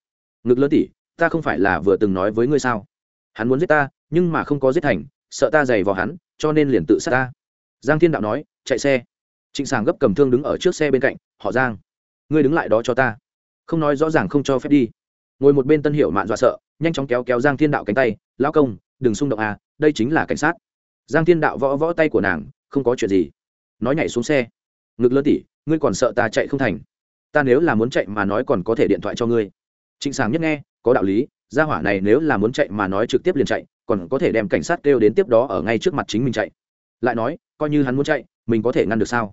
Ngực lớn tỷ, ta không phải là vừa từng nói với ngươi sao? Hắn muốn giết ta, nhưng mà không có giết thành, sợ ta giày vào hắn, cho nên liền tự sát ta. Giang Thiên Đạo nói, chạy xe. Trịnh Sảng gấp cầm thương đứng ở trước xe bên cạnh, họ Giang, ngươi đứng lại đó cho ta. Không nói rõ ràng không cho phép đi. Ngồi một bên Tân Hiểu mạn dọa sợ, nhanh chóng kéo kéo Giang Thiên Đạo cánh tay, lão công, đừng xung động à, đây chính là cảnh sát giang thiên đạo võ võ tay của nàng, không có chuyện gì. Nói nhảy xuống xe. Ngực lớn tỉ, ngươi còn sợ ta chạy không thành. Ta nếu là muốn chạy mà nói còn có thể điện thoại cho ngươi. Trịnh sàng nhất nghe, có đạo lý, gia hỏa này nếu là muốn chạy mà nói trực tiếp liền chạy, còn có thể đem cảnh sát kêu đến tiếp đó ở ngay trước mặt chính mình chạy. Lại nói, coi như hắn muốn chạy, mình có thể ngăn được sao?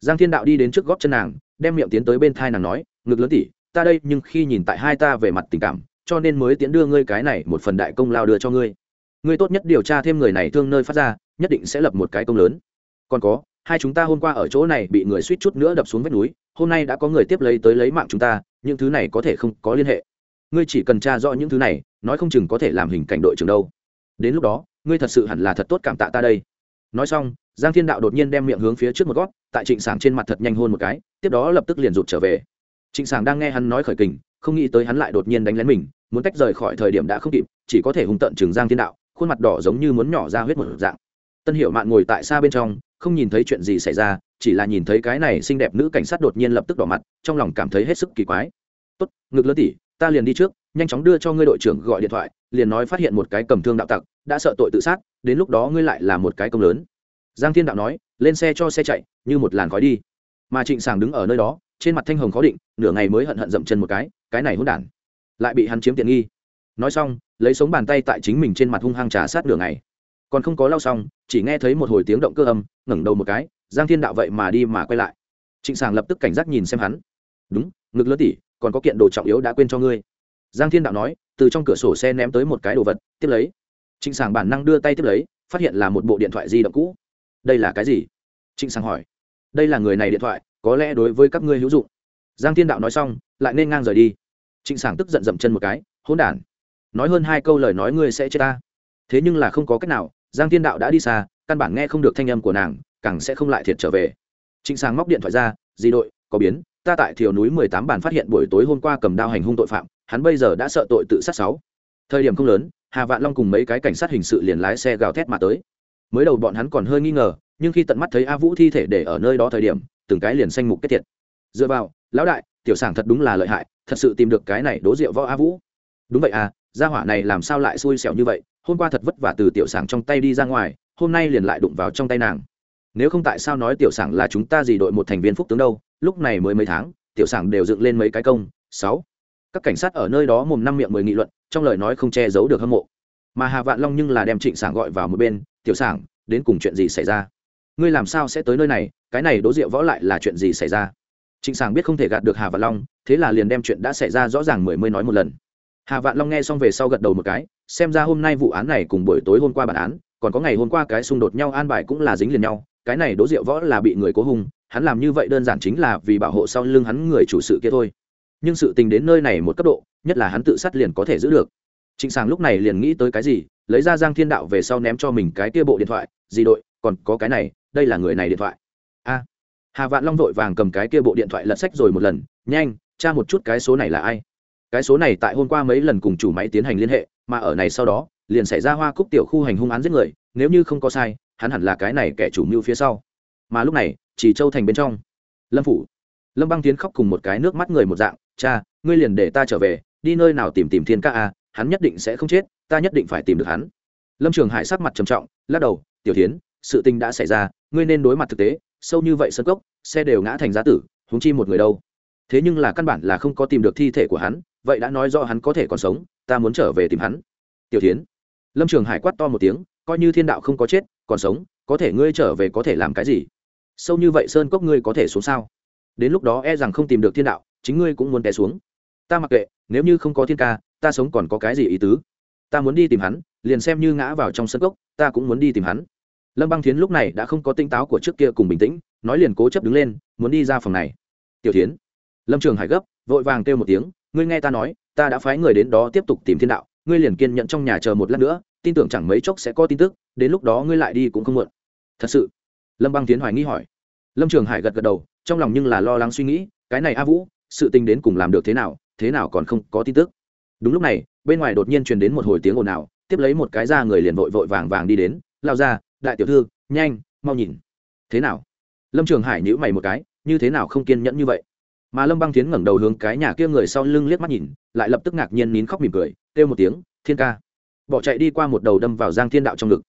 Giang thiên đạo đi đến trước góp chân nàng, đem miệng tiến tới bên thai nàng nói, ngực lớn tỉ, ta đây nhưng khi nhìn tại hai ta về mặt tình cảm, cho nên mới tiến đưa ngươi cái này một phần đại công lao đưa cho ngươi ngươi tốt nhất điều tra thêm người này thương nơi phát ra, nhất định sẽ lập một cái công lớn. Còn có, hai chúng ta hôm qua ở chỗ này bị người suýt chút nữa đập xuống vách núi, hôm nay đã có người tiếp lấy tới lấy mạng chúng ta, những thứ này có thể không có liên hệ. Ngươi chỉ cần tra rõ những thứ này, nói không chừng có thể làm hình cảnh đội trưởng đâu. Đến lúc đó, ngươi thật sự hẳn là thật tốt cảm tạ ta đây. Nói xong, giang thiên đạo đột nhiên đem miệng hướng phía trước một gót, tại trịnh sảng trên mặt thật nhanh hôn một cái, tiếp đó lập tức liền rụt trở về. Trịnh sảng đang nghe hắn nói khởi kình, không nghĩ tới hắn lại đột nhiên đánh lén mình, muốn tách rời khỏi thời điểm đã không kịp, chỉ có thể hung tận chừng giang thiên đạo khuôn mặt đỏ giống như muốn nhỏ ra huyết một dạng. Tân hiệu mạn ngồi tại xa bên trong, không nhìn thấy chuyện gì xảy ra, chỉ là nhìn thấy cái này xinh đẹp nữ cảnh sát đột nhiên lập tức đỏ mặt, trong lòng cảm thấy hết sức kỳ quái. Tốt, ngực lớn tỉ, ta liền đi trước, nhanh chóng đưa cho ngươi đội trưởng gọi điện thoại, liền nói phát hiện một cái cầm thương đạo tặc, đã sợ tội tự sát, đến lúc đó ngươi lại là một cái công lớn. Giang thiên đạo nói, lên xe cho xe chạy, như một làn khói đi. Mà trịnh sàng đứng ở nơi đó, trên mặt thanh hồng khó định, nửa ngày mới hận hận dậm chân một cái cái này hôn đản, lại bị hắn chiếm tiện nghi. Nói xong lấy sống bàn tay tại chính mình trên mặt hung hăng trà sát nửa ngày. Còn không có lau xong, chỉ nghe thấy một hồi tiếng động cơ âm, ngẩng đầu một cái, giang thiên đạo vậy mà đi mà quay lại. Trịnh sàng lập tức cảnh giác nhìn xem hắn. Đúng, ngực lớn tỉ còn có kiện đồ trọng yếu đã quên cho ngươi. Giang thiên đạo nói, từ trong cửa sổ xe ném tới một cái đồ vật, tiếp lấy. Trịnh sàng bản năng đưa tay tiếp lấy, phát hiện là một bộ điện thoại di động cũ. Đây là cái gì? Trịnh sàng hỏi. Đây là người này điện thoại, có lẽ đối với các ngươi hữu dụng. Giang thiên đạo nói xong, lại nên ngang rời đi. Trịnh sàng tức giận dậm chân một cái, hỗn đản nói hơn hai câu lời nói ngươi sẽ chết ta. Thế nhưng là không có cách nào, giang thiên đạo đã đi xa, căn bản nghe không được thanh âm của nàng, càng sẽ không lại thiệt trở về. Trịnh sàng móc điện thoại ra di đội, có biến, ta tại thiều núi mười tám bản phát hiện buổi tối hôm qua cầm đao hành hung tội phạm, hắn bây giờ đã sợ tội tự sát sáu. Thời điểm không lớn, hà vạn long cùng mấy cái cảnh sát hình sự liền lái xe gào thét mà tới. Mới đầu bọn hắn còn hơi nghi ngờ, nhưng khi tận mắt thấy a vũ thi thể để ở nơi đó thời điểm, từng cái liền xanh mục kết thiệt dựa vào, lão đại, tiểu sảng thật đúng là lợi hại, thật sự tìm được cái này đố rượu võ a vũ. Đúng vậy à gia hỏa này làm sao lại xui xẻo như vậy? Hôm qua thật vất vả từ tiểu sảng trong tay đi ra ngoài, hôm nay liền lại đụng vào trong tay nàng. Nếu không tại sao nói tiểu sảng là chúng ta gì đội một thành viên phúc tướng đâu? Lúc này mới mấy tháng, tiểu sảng đều dựng lên mấy cái công. Sáu. Các cảnh sát ở nơi đó mồm năm miệng mười nghị luận, trong lời nói không che giấu được hâm mộ. Mà hà vạn long nhưng là đem trịnh sảng gọi vào một bên, tiểu sảng, đến cùng chuyện gì xảy ra? Ngươi làm sao sẽ tới nơi này? Cái này đố rượu võ lại là chuyện gì xảy ra? Trịnh sảng biết không thể gạt được hà vạn long, thế là liền đem chuyện đã xảy ra rõ ràng mười mươi nói một lần hà vạn long nghe xong về sau gật đầu một cái, xem ra hôm nay vụ án này cùng buổi tối hôm qua bản án, còn có ngày hôm qua cái xung đột nhau an bài cũng là dính liền nhau, cái này đỗ diệu võ là bị người cố hung, hắn làm như vậy đơn giản chính là vì bảo hộ sau lưng hắn người chủ sự kia thôi. Nhưng sự tình đến nơi này một cấp độ, nhất là hắn tự sát liền có thể giữ được. Trịnh sàng lúc này liền nghĩ tới cái gì, lấy ra giang thiên đạo về sau ném cho mình cái kia bộ điện thoại, gì đội, còn có cái này, đây là người này điện thoại. A. Hà vạn long vội vàng cầm cái kia bộ điện thoại lật sách rồi một lần, nhanh, tra một chút cái số này là ai? Cái số này tại hôm qua mấy lần cùng chủ máy tiến hành liên hệ, mà ở này sau đó, liền xảy ra hoa cúc tiểu khu hành hung án giết người, nếu như không có sai, hắn hẳn là cái này kẻ chủ mưu phía sau. Mà lúc này, chỉ châu thành bên trong. Lâm phủ. Lâm băng tiến khóc cùng một cái nước mắt người một dạng, cha, ngươi liền để ta trở về, đi nơi nào tìm tìm thiên ca a hắn nhất định sẽ không chết, ta nhất định phải tìm được hắn. Lâm trường hải sắc mặt trầm trọng, lắc đầu, tiểu tiến sự tình đã xảy ra, ngươi nên đối mặt thực tế, sâu như vậy sân cốc, xe đều ngã thành giá tử húng chi một người đâu. Thế nhưng là căn bản là không có tìm được thi thể của hắn vậy đã nói do hắn có thể còn sống, ta muốn trở về tìm hắn. Tiểu tiến lâm trường hải quát to một tiếng, coi như thiên đạo không có chết, còn sống, có thể ngươi trở về có thể làm cái gì? Sâu như vậy sơn cốc ngươi có thể xuống sao? Đến lúc đó e rằng không tìm được thiên đạo, chính ngươi cũng muốn té xuống. Ta mặc kệ, nếu như không có thiên ca, ta sống còn có cái gì ý tứ? Ta muốn đi tìm hắn, liền xem như ngã vào trong sân cốc, ta cũng muốn đi tìm hắn. Lâm băng thiến lúc này đã không có tinh táo của trước kia cùng bình tĩnh, nói liền cố chấp đứng lên, muốn đi ra phòng này. Tiểu tiến lâm trường hải gấp, vội vàng kêu một tiếng ngươi nghe ta nói, ta đã phái người đến đó tiếp tục tìm thiên đạo, ngươi liền kiên nhận trong nhà chờ một lát nữa, tin tưởng chẳng mấy chốc sẽ có tin tức, đến lúc đó ngươi lại đi cũng không muộn. Thật sự? Lâm băng tiến hoài nghi hỏi. Lâm trường hải gật gật đầu, trong lòng nhưng là lo lắng suy nghĩ, cái này a vũ, sự tình đến cùng làm được thế nào thế nào còn không có tin tức. Đúng lúc này, bên ngoài đột nhiên truyền đến một hồi tiếng ồn ào, tiếp lấy một cái ra người liền vội vội vàng vàng đi đến lao ra đại tiểu thư, nhanh, mau nhìn. Thế nào? Lâm trường hải nhữ mày một cái, như thế nào không kiên nhẫn như vậy? Mà lâm băng tiến ngẩng đầu hướng cái nhà kia người sau lưng liếc mắt nhìn lại lập tức ngạc nhiên nín khóc mỉm cười kêu một tiếng thiên ca bỏ chạy đi qua một đầu đâm vào giang thiên đạo trong ngực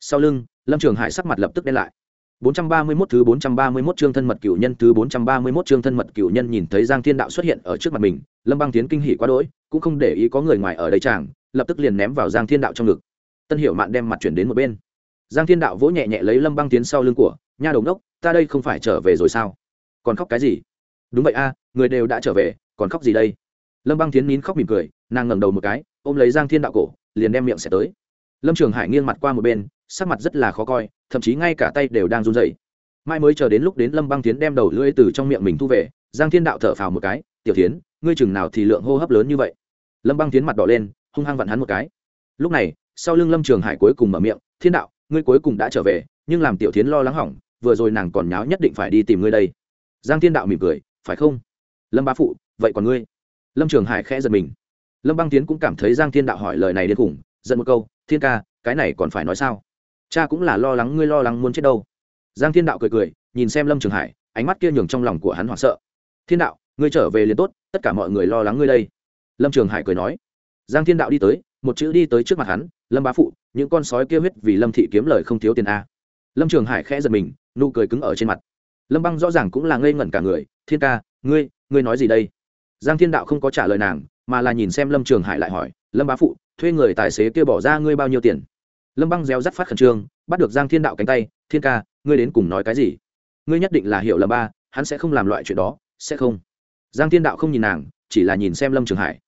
sau lưng lâm trường hải sắc mặt lập tức đen lại 431 thứ 431 chương thân mật cửu nhân thứ 431 chương thân mật cửu nhân nhìn thấy Giang Thiên Đạo xuất hiện ở trước mặt mình, Lâm Băng Tiến kinh hỉ quá đỗi, cũng không để ý có người ngoài ở đây chàng, lập tức liền ném vào Giang Thiên Đạo trong ngực. Tân Hiểu Mạn đem mặt chuyển đến một bên. Giang Thiên Đạo vỗ nhẹ nhẹ lấy Lâm Băng Tiến sau lưng của, nha đồng đốc, ta đây không phải trở về rồi sao? Còn khóc cái gì? Đúng vậy a, người đều đã trở về, còn khóc gì đây? Lâm Băng Tiến nín khóc mỉm cười, nàng ngẩng đầu một cái, ôm lấy Giang Thiên Đạo cổ, liền đem miệng sẽ tới. Lâm Trường Hải nghiêng mặt qua một bên, sắc mặt rất là khó coi, thậm chí ngay cả tay đều đang run rẩy mai mới chờ đến lúc đến lâm băng tiến đem đầu lưỡi từ trong miệng mình thu về giang thiên đạo thở phào một cái tiểu tiến ngươi chừng nào thì lượng hô hấp lớn như vậy lâm băng tiến mặt đỏ lên hung hăng vặn hắn một cái lúc này sau lưng lâm trường hải cuối cùng mở miệng thiên đạo ngươi cuối cùng đã trở về nhưng làm tiểu tiến lo lắng hỏng vừa rồi nàng còn nháo nhất định phải đi tìm ngươi đây giang thiên đạo mỉm cười phải không? Lâm bá phụ, vậy còn ngươi? Lâm trường hải khẽ giật mình. Lâm băng tiến cũng cảm thấy giang thiên đạo hỏi lời này đến cùng giận một câu, thiên ca, cái này còn phải nói sao? Cha cũng là lo lắng ngươi lo lắng muốn chết đâu. Giang thiên đạo cười cười, nhìn xem lâm trường hải, ánh mắt kia nhường trong lòng của hắn hoảng sợ. Thiên đạo, ngươi trở về liền tốt, tất cả mọi người lo lắng ngươi đây. Lâm trường hải cười nói. Giang thiên đạo đi tới, một chữ đi tới trước mặt hắn, lâm bá phụ, những con sói kia huyết vì lâm thị kiếm lời không thiếu tiền a. Lâm trường hải khẽ giật mình, nụ cười cứng ở trên mặt. Lâm băng rõ ràng cũng là ngây ngẩn cả người thiên ca, ngươi ngươi nói gì đây? Giang thiên đạo không có trả lời nàng, mà là nhìn xem lâm trường hải lại hỏi, lâm bá phụ, thuê người tài xế kia bỏ ra ngươi bao nhiêu tiền? Lâm băng reo rắt phát khẩn trương, bắt được giang thiên đạo cánh tay, thiên ca, ngươi đến cùng nói cái gì? Ngươi nhất định là hiểu lầm ba, hắn sẽ không làm loại chuyện đó, sẽ không. Giang thiên đạo không nhìn nàng, chỉ là nhìn xem lâm trường hải.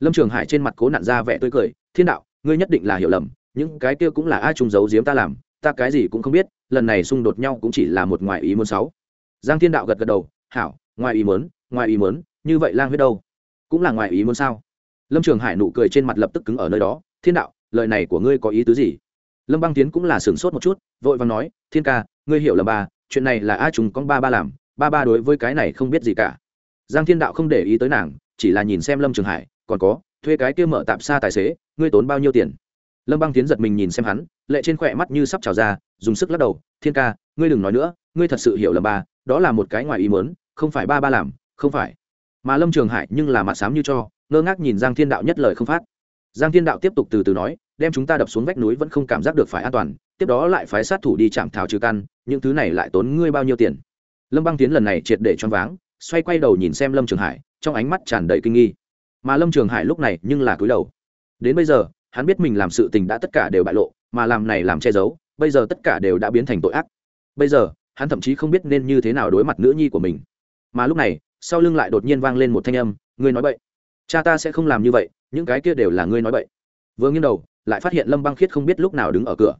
Lâm trường hải trên mặt cố nặn ra vẻ tươi cười, thiên đạo, ngươi nhất định là hiểu lầm, những cái kia cũng là ai trùng giấu giếm ta làm, ta cái gì cũng không biết, lần này xung đột nhau cũng chỉ là một ngoài ý muốn sáu giang thiên đạo gật gật đầu, hảo ngoài ý muốn, ngoài ý muốn, như vậy lang huyết đâu? Cũng là ngoài ý muốn sao? Lâm trường hải nụ cười trên mặt lập tức cứng ở nơi đó, thiên đạo, lời này của ngươi có ý tứ gì? Lâm băng tiến cũng là sửng sốt một chút, vội vàng nói, thiên ca, ngươi hiểu là ba, chuyện này là a chúng con ba ba làm, ba ba đối với cái này không biết gì cả. Giang thiên đạo không để ý tới nàng, chỉ là nhìn xem lâm trường hải, còn có, thuê cái kia mở tạm xa tài xế, ngươi tốn bao nhiêu tiền? Lâm băng tiến giật mình nhìn xem hắn, lệ trên khỏe mắt như sắp trào ra, dùng sức lắc đầu, thiên ca, ngươi đừng nói nữa, ngươi thật sự hiểu lầm ba, đó là một cái ngoài ý mớn không phải ba ba làm, không phải. Mà lâm trường hải nhưng là mặt sám như cho, ngơ ngác nhìn giang thiên đạo nhất lời không phát. Giang thiên đạo tiếp tục từ từ nói, đem chúng ta đập xuống vách núi vẫn không cảm giác được phải an toàn, tiếp đó lại phái sát thủ đi chạm thảo trừ căn, những thứ này lại tốn ngươi bao nhiêu tiền. Lâm băng tiến lần này triệt để choáng váng, xoay quay đầu nhìn xem lâm trường hải, trong ánh mắt tràn đầy kinh nghi. Mà lâm trường hải lúc này nhưng là cúi đầu. Đến bây giờ, hắn biết mình làm sự tình đã tất cả đều bại lộ, mà làm này làm che giấu, bây giờ tất cả đều đã biến thành tội ác. Bây giờ, hắn thậm chí không biết nên như thế nào đối mặt nữ nhi của mình mà lúc này, sau lưng lại đột nhiên vang lên một thanh âm, ngươi nói vậy cha ta sẽ không làm như vậy, những cái kia đều là ngươi nói vậy vừa nghiêng đầu, lại phát hiện lâm băng khiết không biết lúc nào đứng ở cửa.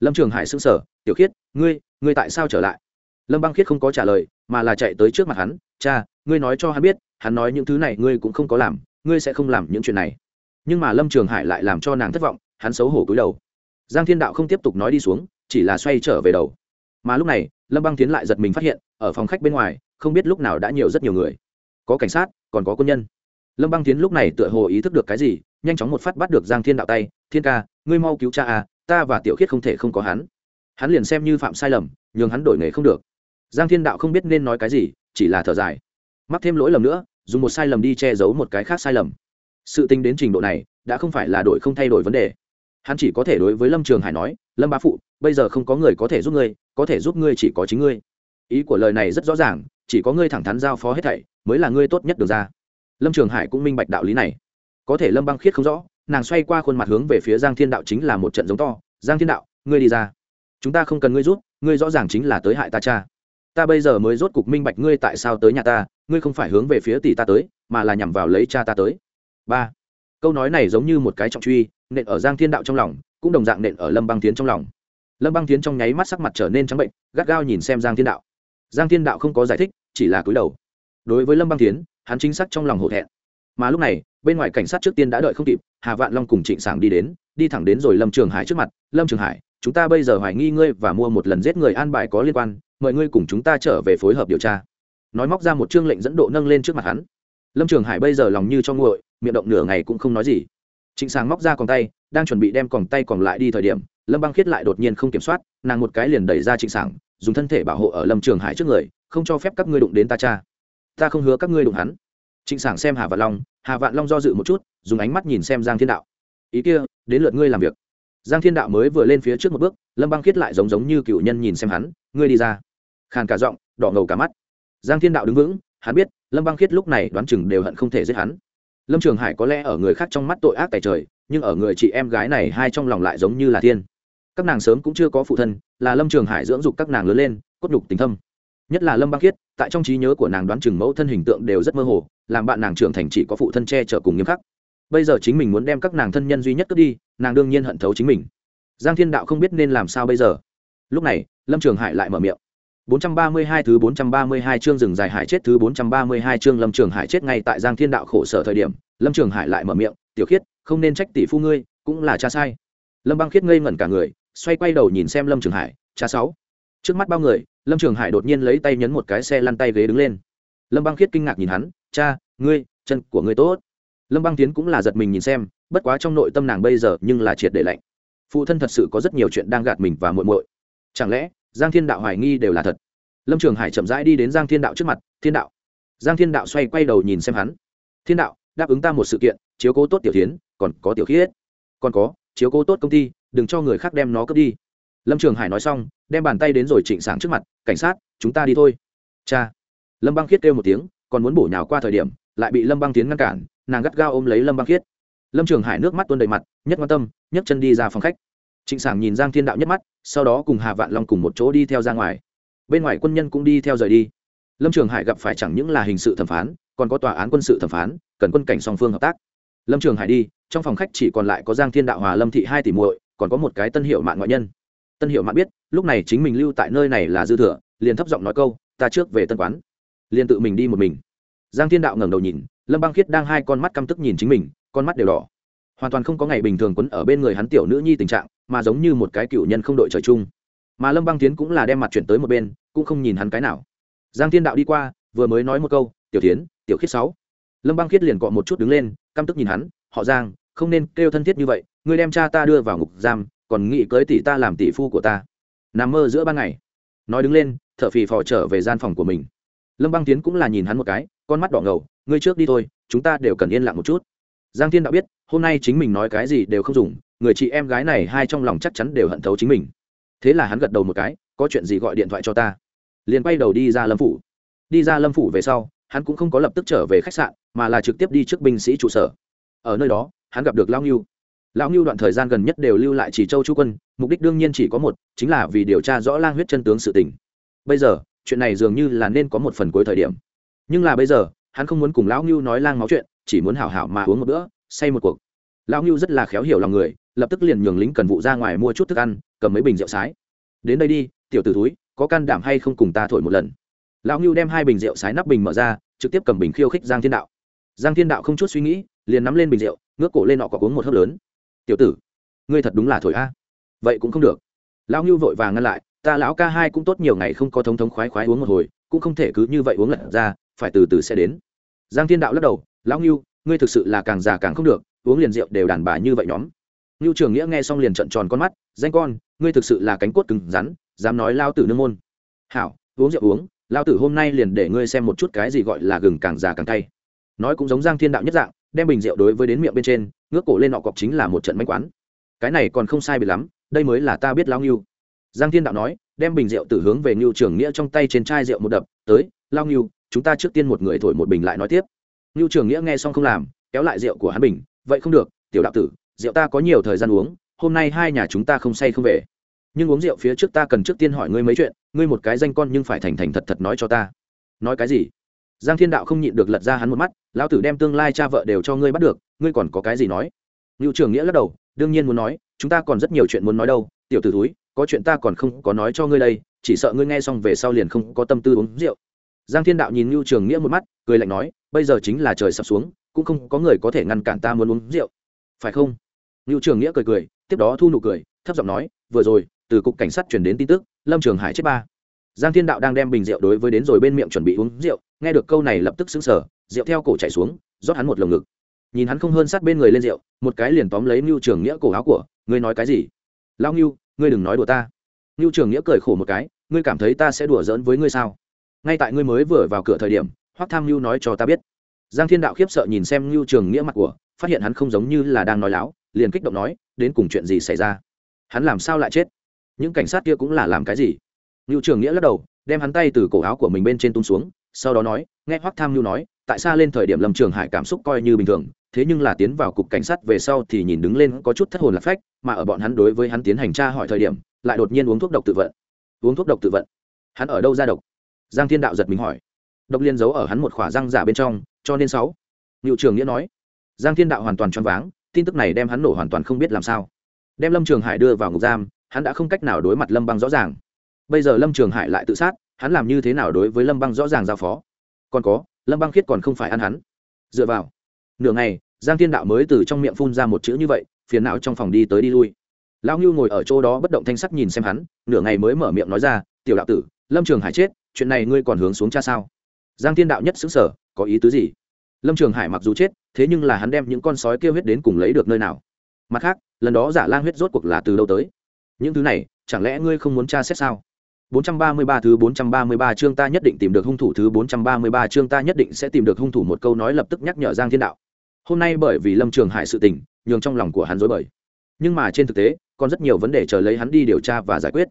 Lâm trường hải s ư n g sở tiểu khiết, ngươi ngươi tại sao trở lại? Lâm băng khiết không có trả lời, mà là chạy tới trước mặt hắn, cha, ngươi nói cho hắn biết, hắn nói những thứ này ngươi cũng không có làm, ngươi sẽ không làm những chuyện này. Nhưng mà lâm trường hải lại làm cho nàng thất vọng, hắn xấu hổ cúi đầu. Giang thiên đạo không tiếp tục nói đi xuống, chỉ là xoay trở về đầu. Mà lúc này, lâm băng tiến lại giật mình phát hiện, ở phòng khách bên ngoài không biết lúc nào đã nhiều rất nhiều người. Có cảnh sát, còn có quân nhân. Lâm băng tiến lúc này tựa hồ ý thức được cái gì, nhanh chóng một phát bắt được giang thiên đạo tay. Thiên ca, ngươi mau cứu cha à ta và tiểu khiết không thể không có hắn. Hắn liền xem như phạm sai lầm, nhường hắn đổi nghề không được. Giang thiên đạo không biết nên nói cái gì, chỉ là thở dài. Mắc thêm lỗi lầm nữa, dùng một sai lầm đi che giấu một cái khác sai lầm. Sự tính đến trình độ này, đã không phải là đổi không thay đổi vấn đề. Hắn chỉ có thể đối với lâm trường hải nói, lâm bá phụ, bây giờ không có người có thể giúp ngươi, có thể giúp ngươi chỉ có chính ngươi ý của lời này rất rõ ràng, chỉ có ngươi thẳng thắn giao phó hết thảy, mới là ngươi tốt nhất được ra. Lâm trường hải cũng minh bạch đạo lý này. Có thể lâm băng khiết không rõ, nàng xoay qua khuôn mặt hướng về phía giang thiên đạo chính là một trận giống to, giang thiên đạo, ngươi đi ra. Chúng ta không cần ngươi rút ngươi rõ ràng chính là tới hại ta cha. Ta bây giờ mới rốt cục minh bạch ngươi tại sao tới nhà ta, ngươi không phải hướng về phía tỷ ta tới, mà là nhằm vào lấy cha ta tới. Ba. Câu nói này giống như một cái trọng truy, nện ở giang thiên đạo trong lòng, cũng đồng dạng nện ở lâm băng tiến trong lòng. Lâm băng tiến trong nháy mắt sắc mặt trở nên trắng bệnh, gắt gao nhìn xem giang thiên đạo giang thiên đạo không có giải thích, chỉ là cúi đầu. Đối với lâm băng tiến hắn chính xác trong lòng hổ thẹn. Mà lúc này, bên ngoài cảnh sát trước tiên đã đợi không kịp, hà vạn long cùng trịnh sảng đi đến, đi thẳng đến rồi lâm trường hải trước mặt. Lâm trường hải, chúng ta bây giờ hoài nghi ngươi và mua một lần giết người an bài có liên quan, mời ngươi cùng chúng ta trở về phối hợp điều tra. Nói móc ra một chương lệnh dẫn độ nâng lên trước mặt hắn. Lâm trường hải bây giờ lòng như cho nguội, miệng động nửa ngày cũng không nói gì. Trịnh sàng móc ra còn tay, đang chuẩn bị đem còn tay còn lại đi thời điểm, lâm băng khiết lại đột nhiên không kiểm soát, nàng một cái liền đẩy ra trịnh sàng dùng thân thể bảo hộ ở lâm trường hải trước người, không cho phép các ngươi đụng đến ta cha. Ta không hứa các ngươi đụng hắn. Trịnh Sảng xem hà vạn long, hà vạn long do dự một chút, dùng ánh mắt nhìn xem giang thiên đạo. Ý kia, đến lượt ngươi làm việc. Giang thiên đạo mới vừa lên phía trước một bước, lâm băng khiết lại giống giống như cựu nhân nhìn xem hắn, ngươi đi ra. Khàn cả giọng, đỏ ngầu cả mắt. Giang thiên đạo đứng vững, hắn biết, lâm băng khiết lúc này đoán chừng đều hận không thể giết hắn. Lâm trường hải có lẽ ở người khác trong mắt tội ác tài trời, nhưng ở người chị em gái này hai trong lòng lại giống như là thiên các nàng sớm cũng chưa có phụ thân là lâm trường hải dưỡng dục các nàng lớn lên cốt nhục tình thâm. Nhất là lâm băng khiết tại trong trí nhớ của nàng đoán chừng mẫu thân hình tượng đều rất mơ hồ làm bạn nàng trưởng thành chỉ có phụ thân che chở cùng nghiêm khắc. Bây giờ chính mình muốn đem các nàng thân nhân duy nhất cướp đi nàng đương nhiên hận thấu chính mình. Giang thiên đạo không biết nên làm sao bây giờ. Lúc này lâm trường hải lại mở miệng. 432 thứ 432 chương rừng dài hải chết thứ 432 chương Lâm Trường Hải chết ngay tại Giang Thiên Đạo khổ sở thời điểm, Lâm Trường Hải lại mở miệng, "Tiểu Khiết, không nên trách tỷ phu ngươi, cũng là cha sai." Lâm Băng Khiết ngây ngẩn cả người, xoay quay đầu nhìn xem Lâm Trường Hải, "Cha sáu." Trước mắt bao người, Lâm Trường Hải đột nhiên lấy tay nhấn một cái xe lăn tay ghế đứng lên. Lâm Băng Khiết kinh ngạc nhìn hắn, "Cha, ngươi, chân của ngươi tốt." Lâm Băng Tiến cũng là giật mình nhìn xem, bất quá trong nội tâm nàng bây giờ nhưng là triệt để lạnh. Phụ thân thật sự có rất nhiều chuyện đang gạt mình và muộn muội. Chẳng lẽ giang thiên đạo hoài nghi đều là thật lâm trường hải chậm rãi đi đến giang thiên đạo trước mặt thiên đạo giang thiên đạo xoay quay đầu nhìn xem hắn thiên đạo đáp ứng ta một sự kiện chiếu cố tốt tiểu tiến còn có tiểu khiết còn có chiếu cố tốt công ty đừng cho người khác đem nó cướp đi. Lâm trường hải nói xong, đem bàn tay đến rồi trịnh sáng trước mặt, cảnh sát, chúng ta đi thôi. Cha. Lâm băng khiết kêu một tiếng, còn muốn bổ nhào qua thời điểm, lại bị lâm băng tiến ngăn cản, nàng gắt gao ôm lấy lâm băng khiết. Lâm trường hải nước mắt tuôn đầy mặt, nhất quan tâm, nhấc chân đi ra phòng khách. Trịnh sảng nhìn giang thiên đạo nhất mắt, sau đó cùng hà vạn long cùng một chỗ đi theo ra ngoài. Bên ngoài quân nhân cũng đi theo rời đi. Lâm trường hải gặp phải chẳng những là hình sự thẩm phán, còn có tòa án quân sự thẩm phán, cần quân cảnh song phương hợp tác. Lâm trường hải đi, trong phòng khách chỉ còn lại có giang thiên đạo hòa lâm thị hai tỷ muội còn có một cái tân hiệu mạng ngoại nhân. Tân hiệu mạng biết, lúc này chính mình lưu tại nơi này là dư thừa, liền thấp giọng nói câu, ta trước về tân quán. Liền tự mình đi một mình. Giang thiên đạo ngẩng đầu nhìn, lâm băng khiết đang hai con mắt căm tức nhìn chính mình, con mắt đều đỏ. Hoàn toàn không có ngày bình thường quấn ở bên người hắn tiểu nữ nhi tình trạng, mà giống như một cái cựu nhân không đội trời chung. Mà lâm băng tiến cũng là đem mặt chuyển tới một bên, cũng không nhìn hắn cái nào. Giang thiên đạo đi qua, vừa mới nói một câu, tiểu tiến tiểu khiết sáu. Lâm băng khiết liền cọ một chút đứng lên, căm tức nhìn hắn, họ giang, không nên kêu thân thiết như vậy ngươi đem cha ta đưa vào ngục giam, còn nghĩ cưới tỷ ta làm tỷ phu của ta. Nằm mơ giữa ban ngày. Nói đứng lên thợ phì phò trở về gian phòng của mình. Lâm băng tiến cũng là nhìn hắn một cái, con mắt đỏ ngầu, ngươi trước đi thôi, chúng ta đều cần yên lặng một chút. Giang thiên đã biết, hôm nay chính mình nói cái gì đều không dùng, người chị em gái này hai trong lòng chắc chắn đều hận thấu chính mình. Thế là hắn gật đầu một cái, có chuyện gì gọi điện thoại cho ta. Liền quay đầu đi ra lâm phủ. Đi ra lâm phủ về sau, hắn cũng không có lập tức trở về khách sạn, mà là trực tiếp đi trước binh sĩ trụ sở. Ở nơi đó, hắn gặp được lão U lão ngưu đoạn thời gian gần nhất đều lưu lại chỉ châu chu quân, mục đích đương nhiên chỉ có một, chính là vì điều tra rõ lang huyết chân tướng sự tình. Bây giờ, chuyện này dường như là nên có một phần cuối thời điểm. Nhưng là bây giờ, hắn không muốn cùng lão ngưu nói lang máu chuyện, chỉ muốn hảo hảo mà uống một bữa, say một cuộc. Lão ngưu rất là khéo hiểu lòng người, lập tức liền nhường lính cần vụ ra ngoài mua chút thức ăn, cầm mấy bình rượu sái. Đến đây đi, tiểu t ử túi có can đảm hay không cùng ta thổi một lần? Lão ngưu đem hai bình rượu sái nắp bình mở ra, trực tiếp cầm bình khiêu khích giang thiên đạo. Giang thiên đạo không chút suy nghĩ, liền nắm lên bình rượu, ngước cổ lên nọ có uống một hớp lớn tiểu tử, ngươi thật đúng là thổi a. Vậy cũng không được. Lão ngưu vội vàng ngăn lại, ta lão ca hai cũng tốt nhiều ngày không có thống thống khoái khoái uống một hồi, cũng không thể cứ như vậy uống lật ra, phải từ từ sẽ đến. Giang thiên đạo lắc đầu, lão ngưu, ngươi thực sự là càng già càng không được, uống liền rượu đều đàn bà như vậy nhóm. Ngưu trường nghĩa nghe xong liền trận tròn con mắt, danh con, ngươi thực sự là cánh cốt cứng rắn, dám nói lao tử nương môn. Hảo, uống rượu uống lao tử hôm nay liền để ngươi xem một chút cái gì gọi là gừng càng già càng cay. Nói cũng giống giang thiên đạo nhất dạng đem bình rượu đối với đến miệng bên trên, ngước cổ lên nọ cọc chính là một trận mánh quán. Cái này còn không sai bị lắm, đây mới là ta biết lao nghiêu giang thiên đạo nói, đem bình rượu từ hướng về ngưu trường nghĩa trong tay trên chai rượu một đập, tới, lao nghiêu chúng ta trước tiên một người thổi một bình lại nói tiếp. Ngưu trường nghĩa nghe xong không làm, kéo lại rượu của hắn bình, vậy không được, tiểu đạo tử, rượu ta có nhiều thời gian uống, hôm nay hai nhà chúng ta không say không về. Nhưng uống rượu phía trước ta cần trước tiên hỏi ngươi mấy chuyện, ngươi một cái danh con nhưng phải thành thành thật thật nói cho ta. Nói cái gì? Giang thiên đạo không nhịn được lật ra hắn một mắt, lão tử đem tương lai cha vợ đều cho ngươi bắt được, ngươi còn có cái gì nói? Ngưu trường nghĩa lắc đầu, đương nhiên muốn nói, chúng ta còn rất nhiều chuyện muốn nói đâu, tiểu t ử túi có chuyện ta còn không có nói cho ngươi đây, chỉ sợ ngươi nghe xong về sau liền không có tâm tư uống rượu. Giang thiên đạo nhìn ngưu trường nghĩa một mắt, cười lạnh nói, bây giờ chính là trời sập xuống, cũng không có người có thể ngăn cản ta muốn uống rượu. Phải không? Ngưu trường nghĩa cười cười, tiếp đó thu nụ cười, thấp giọng nói, vừa rồi, từ cục cảnh sát chuyển đến tin tức, lâm trường hải chết ba giang thiên đạo đang đem bình rượu đối với đến rồi bên miệng chuẩn bị uống rượu, nghe được câu này lập tức xứng sở rượu theo cổ chạy xuống, rót hắn một lồng ngực. Nhìn hắn không hơn sát bên người lên rượu, một cái liền tóm lấy mưu trường nghĩa cổ áo của, ngươi nói cái gì? Lao ngưu, ngươi đừng nói đùa ta. Mưu trường nghĩa cười khổ một cái, ngươi cảm thấy ta sẽ đùa giỡn với ngươi sao? Ngay tại ngươi mới vừa vào cửa thời điểm, hoắc tham mưu nói cho ta biết. Giang thiên đạo khiếp sợ nhìn xem mưu trường nghĩa mặt của, phát hiện hắn không giống như là đang nói láo, liền kích động nói, đến cùng chuyện gì xảy ra? Hắn làm sao lại chết? Những cảnh sát kia cũng là làm cái gì? Ngưu trường nghĩa lắc đầu, đem hắn tay từ cổ áo của mình bên trên tung xuống, sau đó nói, nghe hoắc tham nhu nói, tại sao lên thời điểm lâm trường hải cảm xúc coi như bình thường, thế nhưng là tiến vào cục cảnh sát về sau thì nhìn đứng lên có chút thất hồn lạc phách, mà ở bọn hắn đối với hắn tiến hành tra hỏi thời điểm, lại đột nhiên uống thuốc độc tự vận. Uống thuốc độc tự vận? Hắn ở đâu ra độc? Giang thiên đạo giật mình hỏi. Độc liên giấu ở hắn một khỏa răng giả bên trong, cho nên sáu. Ngự trường nghĩa nói. Giang thiên đạo hoàn toàn choáng váng, tin tức này đem hắn nổ hoàn toàn không biết làm sao. Đem lâm trường hải đưa vào ngục giam, hắn đã không cách nào đối mặt lâm băng rõ ràng bây giờ lâm trường hải lại tự sát, hắn làm như thế nào đối với lâm băng rõ ràng giao phó? Còn có, lâm băng khiết còn không phải ăn hắn. Dựa vào, nửa ngày, giang thiên đạo mới từ trong miệng phun ra một chữ như vậy, phiền não trong phòng đi tới đi lui. Lão ngưu ngồi ở chỗ đó bất động thanh sắc nhìn xem hắn, nửa ngày mới mở miệng nói ra, tiểu đạo tử, lâm trường hải chết, chuyện này ngươi còn hướng xuống cha sao? Giang thiên đạo nhất xứng sở có ý tứ gì? Lâm trường hải mặc dù chết, thế nhưng là hắn đem những con sói kêu huyết đến cùng lấy được nơi nào? Mặt khác, lần đó giả lang huyết rốt cuộc là từ đâu tới? Những thứ này, chẳng lẽ ngươi không muốn tra xét sao? 433 thứ 433 chương ta nhất định tìm được hung thủ thứ 433 chương ta nhất định sẽ tìm được hung thủ một câu nói lập tức nhắc nhở Giang Thiên Đạo. Hôm nay bởi vì Lâm Trường Hải sự tình, nhường trong lòng của hắn rối bời. Nhưng mà trên thực tế, còn rất nhiều vấn đề chờ lấy hắn đi điều tra và giải quyết.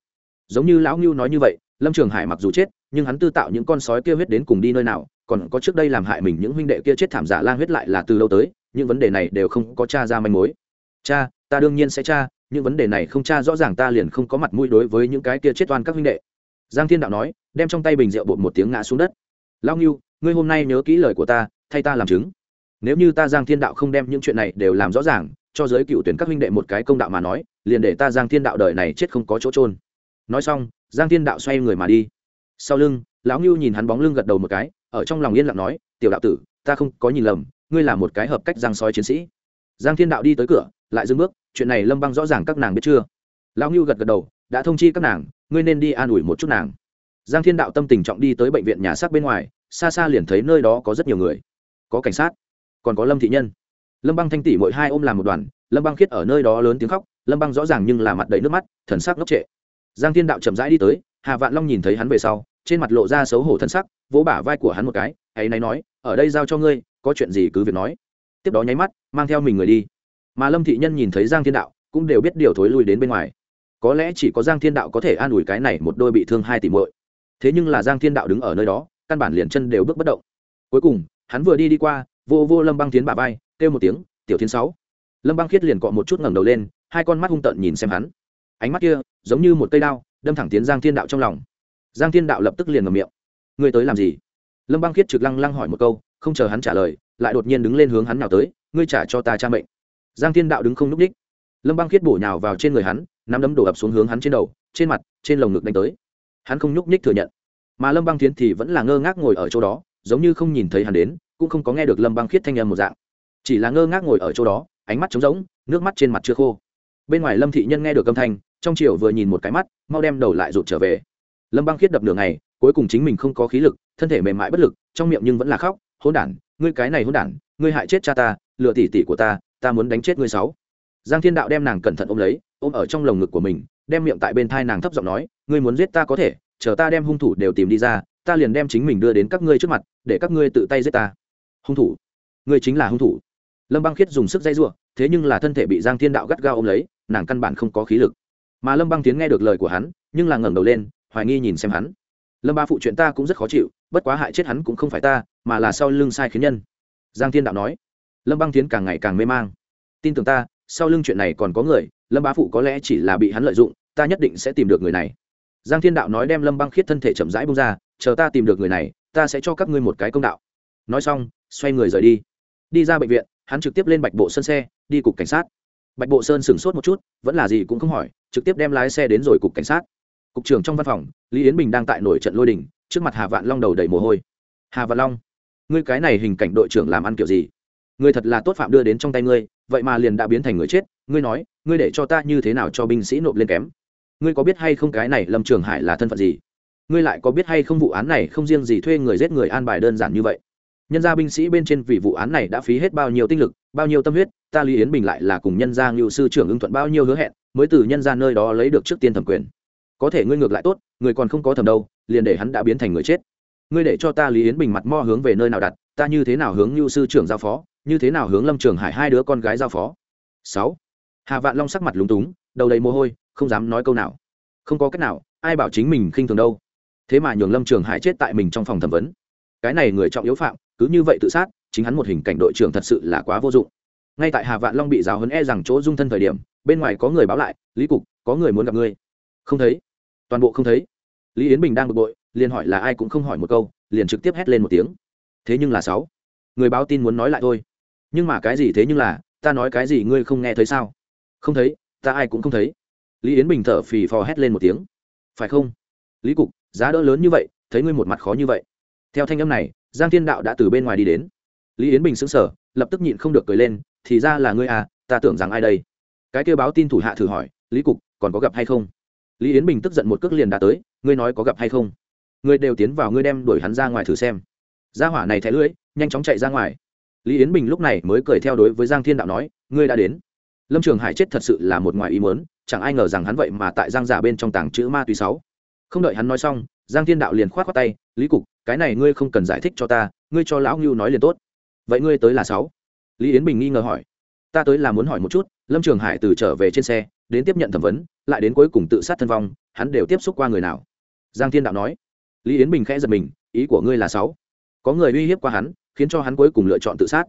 Giống như lão Nưu nói như vậy, Lâm Trường Hải mặc dù chết, nhưng hắn tư tạo những con sói kia huyết đến cùng đi nơi nào, còn có trước đây làm hại mình những huynh đệ kia chết thảm giả lang huyết lại là từ lâu tới, những vấn đề này đều không có tra ra manh mối. Cha, ta đương nhiên sẽ tra, những vấn đề này không tra rõ ràng ta liền không có mặt mũi đối với những cái kia chết oan các huynh đệ giang thiên đạo nói, đem trong tay bình rượu bột một tiếng ngã xuống đất. Lao nghiêu ngươi hôm nay nhớ kỹ lời của ta, thay ta làm chứng. Nếu như ta giang thiên đạo không đem những chuyện này đều làm rõ ràng, cho giới cựu tuyển các huynh đệ một cái công đạo mà nói, liền để ta giang thiên đạo đời này chết không có chỗ trôn nói xong, giang thiên đạo xoay người mà đi. Sau lưng, lão ngưu nhìn hắn bóng lưng gật đầu một cái, ở trong lòng yên lặng nói, tiểu đạo tử, ta không có nhìn lầm, ngươi là một cái hợp cách giang soi chiến sĩ. Giang thiên đạo đi tới cửa, lại dừng bước, chuyện này lâm băng rõ ràng các nàng biết chưa? Lão ngưu gật gật đầu, đã thông chi các nàng ngươi nên đi an ủi một chút nàng. Giang thiên đạo tâm tình trọng đi tới bệnh viện nhà xác bên ngoài, xa xa liền thấy nơi đó có rất nhiều người. Có cảnh sát, còn có lâm thị nhân. Lâm băng thanh tỷ mỗi hai ôm làm một đoàn, lâm băng khiết ở nơi đó lớn tiếng khóc, lâm băng rõ ràng nhưng là mặt đầy nước mắt, thần sắc ngốc trệ. Giang thiên đạo chậm rãi đi tới, hà vạn long nhìn thấy hắn về sau, trên mặt lộ ra xấu hổ thân sắc, vỗ bả vai của hắn một cái, ấy nay nói, ở đây giao cho ngươi, có chuyện gì cứ việc nói. Tiếp đó nháy mắt, mang theo mình người đi. Mà lâm thị nhân nhìn thấy giang thiên đạo, cũng đều biết điều thối lui đến bên ngoài có lẽ chỉ có giang thiên đạo có thể an ủi cái này một đôi bị thương hai tỷ muội. Thế nhưng là giang thiên đạo đứng ở nơi đó, căn bản liền chân đều bước bất động. Cuối cùng, hắn vừa đi đi qua, vô vô lâm băng tiến bà vai, kêu một tiếng, tiểu thiên sáu. Lâm băng khiết liền cọ một chút ngẩng đầu lên, hai con mắt hung tợn nhìn xem hắn. Ánh mắt kia, giống như một cây đao, đâm thẳng tiến giang thiên đạo trong lòng. Giang thiên đạo lập tức liền ngầm miệng, ngươi tới làm gì? Lâm băng khiết trực lăng lăng hỏi một câu, không chờ hắn trả lời, lại đột nhiên đứng lên hướng hắn nào tới, ngươi trả cho ta cha mệnh. Giang thiên đạo đứng không n ú c đích. Lâm băng khiết bổ nhào vào trên người hắn nắm đấm đổ ập xuống hướng hắn trên đầu, trên mặt, trên lồng ngực đánh tới. Hắn không nhúc nhích thừa nhận. Mà lâm băng Thiến thì vẫn là ngơ ngác ngồi ở chỗ đó, giống như không nhìn thấy hắn đến, cũng không có nghe được lâm băng khiết thanh âm một dạng. Chỉ là ngơ ngác ngồi ở chỗ đó, ánh mắt trống rỗng, nước mắt trên mặt chưa khô. Bên ngoài lâm thị nhân nghe được âm thanh, trong chiều vừa nhìn một cái mắt, mau đem đầu lại rụt trở về. Lâm băng khiết đập nửa ngày, cuối cùng chính mình không có khí lực, thân thể mềm mại bất lực, trong miệng nhưng vẫn là khóc hôn đản, ngươi cái này hôn đản, ngươi hại chết cha ta, lừa tỷ tỷ của ta ta muốn đánh chết ngươi sáu. Giang thiên đạo đem nàng cẩn thận ôm lấy ôm ở trong lồng ngực của mình, đem miệng tại bên thai nàng thấp giọng nói, ngươi muốn giết ta có thể, chờ ta đem hung thủ đều tìm đi ra, ta liền đem chính mình đưa đến các ngươi trước mặt, để các ngươi tự tay giết ta. Hung thủ? Ngươi chính là hung thủ. Lâm băng khiết dùng sức dây giụa, thế nhưng là thân thể bị giang thiên đạo gắt gao ôm lấy, nàng căn bản không có khí lực. Mà lâm băng tiến nghe được lời của hắn, nhưng là ngẩng đầu lên, hoài nghi nhìn xem hắn. Lâm ba phụ chuyện ta cũng rất khó chịu, bất quá hại chết hắn cũng không phải ta, mà là sau lưng sai khiến nhân. Giang thiên đạo nói. Lâm băng tiến càng ngày càng mê mang. Tin tưởng ta sau lưng chuyện này còn có người, lâm bá phụ có lẽ chỉ là bị hắn lợi dụng, ta nhất định sẽ tìm được người này. Giang thiên đạo nói đem lâm băng khiết thân thể chậm rãi bông ra, chờ ta tìm được người này, ta sẽ cho các ngươi một cái công đạo. Nói xong, xoay người rời đi. Đi ra bệnh viện, hắn trực tiếp lên bạch bộ sơn xe, đi cục cảnh sát. Bạch bộ sơn sửng sốt một chút, vẫn là gì cũng không hỏi, trực tiếp đem lái xe đến rồi cục cảnh sát. Cục trưởng trong văn phòng, lý yến bình đang tại nổi trận lôi đình, trước mặt hà vạn long đầu đầy mồ hôi. Hà vạn long, ngươi cái này hình cảnh đội trưởng làm ăn kiểu gì? Ngươi thật là tốt phạm đưa đến trong tay ngươi, vậy mà liền đã biến thành người chết, ngươi nói, ngươi để cho ta như thế nào cho binh sĩ nộp lên kém? Ngươi có biết hay không cái này lâm trường hải là thân phận gì? Ngươi lại có biết hay không vụ án này không riêng gì thuê người giết người an bài đơn giản như vậy? Nhân gia binh sĩ bên trên vì vụ án này đã phí hết bao nhiêu tinh lực, bao nhiêu tâm huyết, ta lý yến bình lại là cùng nhân gia ngưu sư trưởng ưng thuận bao nhiêu hứa hẹn, mới từ nhân gia nơi đó lấy được trước tiên thẩm quyền. Có thể ngươi ngược lại tốt, người còn không có thẩm đâu, liền để hắn đã biến thành người chết. Ngươi để cho ta lý yến bình mặt mo hướng về nơi nào đặt, ta như thế nào hướng ngưu sư trưởng giao phó? Như thế nào hướng lâm trường hải hai đứa con gái giao phó? Sáu. Hà vạn long sắc mặt lúng túng, đầu đầy mồ hôi, không dám nói câu nào. Không có cách nào, ai bảo chính mình khinh thường đâu. Thế mà nhường lâm trường hải chết tại mình trong phòng thẩm vấn. Cái này người trọng yếu phạm, cứ như vậy tự sát, chính hắn một hình cảnh đội trưởng thật sự là quá vô dụng. Ngay tại hà vạn long bị giáo hấn e rằng chỗ dung thân thời điểm, bên ngoài có người báo lại, lý cục, có người muốn gặp ngươi. Không thấy. Toàn bộ không thấy. Lý yến bình đang bực bội, liền hỏi là ai cũng không hỏi một câu, liền trực tiếp hét lên một tiếng. Thế nhưng là sáu. Người báo tin muốn nói lại thôi nhưng mà cái gì thế nhưng là, ta nói cái gì ngươi không nghe thấy sao? Không thấy, ta ai cũng không thấy. Lý yến bình thở phì phò hét lên một tiếng. Phải không? Lý cục, giá đỡ lớn như vậy, thấy ngươi một mặt khó như vậy. Theo thanh âm này, giang thiên đạo đã từ bên ngoài đi đến. Lý yến bình sững sờ, lập tức nhịn không được cười lên, thì ra là ngươi à ta tưởng rằng ai đây? Cái kêu báo tin thủ hạ thử hỏi, lý cục, còn có gặp hay không? Lý yến bình tức giận một cước liền đã tới, ngươi nói có gặp hay không? Ngươi đều tiến vào, ngươi đem đuổi hắn ra ngoài thử xem. Gia hỏa này thẻ lưỡi, nhanh chóng chạy ra ngoài lý yến bình lúc này mới cười theo đối với giang thiên đạo nói, ngươi đã đến. Lâm trường hải chết thật sự là một ngoài ý mớn chẳng ai ngờ rằng hắn vậy mà tại giang giả bên trong tàng chữ ma túy sáu. Không đợi hắn nói xong, giang thiên đạo liền k h o á t khoác tay, lý cục, cái này ngươi không cần giải thích cho ta, ngươi cho lão ngưu nói liền tốt. Vậy ngươi tới là sáu? Lý yến bình nghi ngờ hỏi. Ta tới là muốn hỏi một chút. Lâm trường hải từ trở về trên xe, đến tiếp nhận thẩm vấn, lại đến cuối cùng tự sát thân vong, hắn đều tiếp xúc qua người nào? Giang thiên đạo nói. Lý yến bình khẽ giật mình, ý của ngươi là sáu? Có người uy hiếp qua hắn khiến cho hắn cuối cùng lựa chọn tự sát.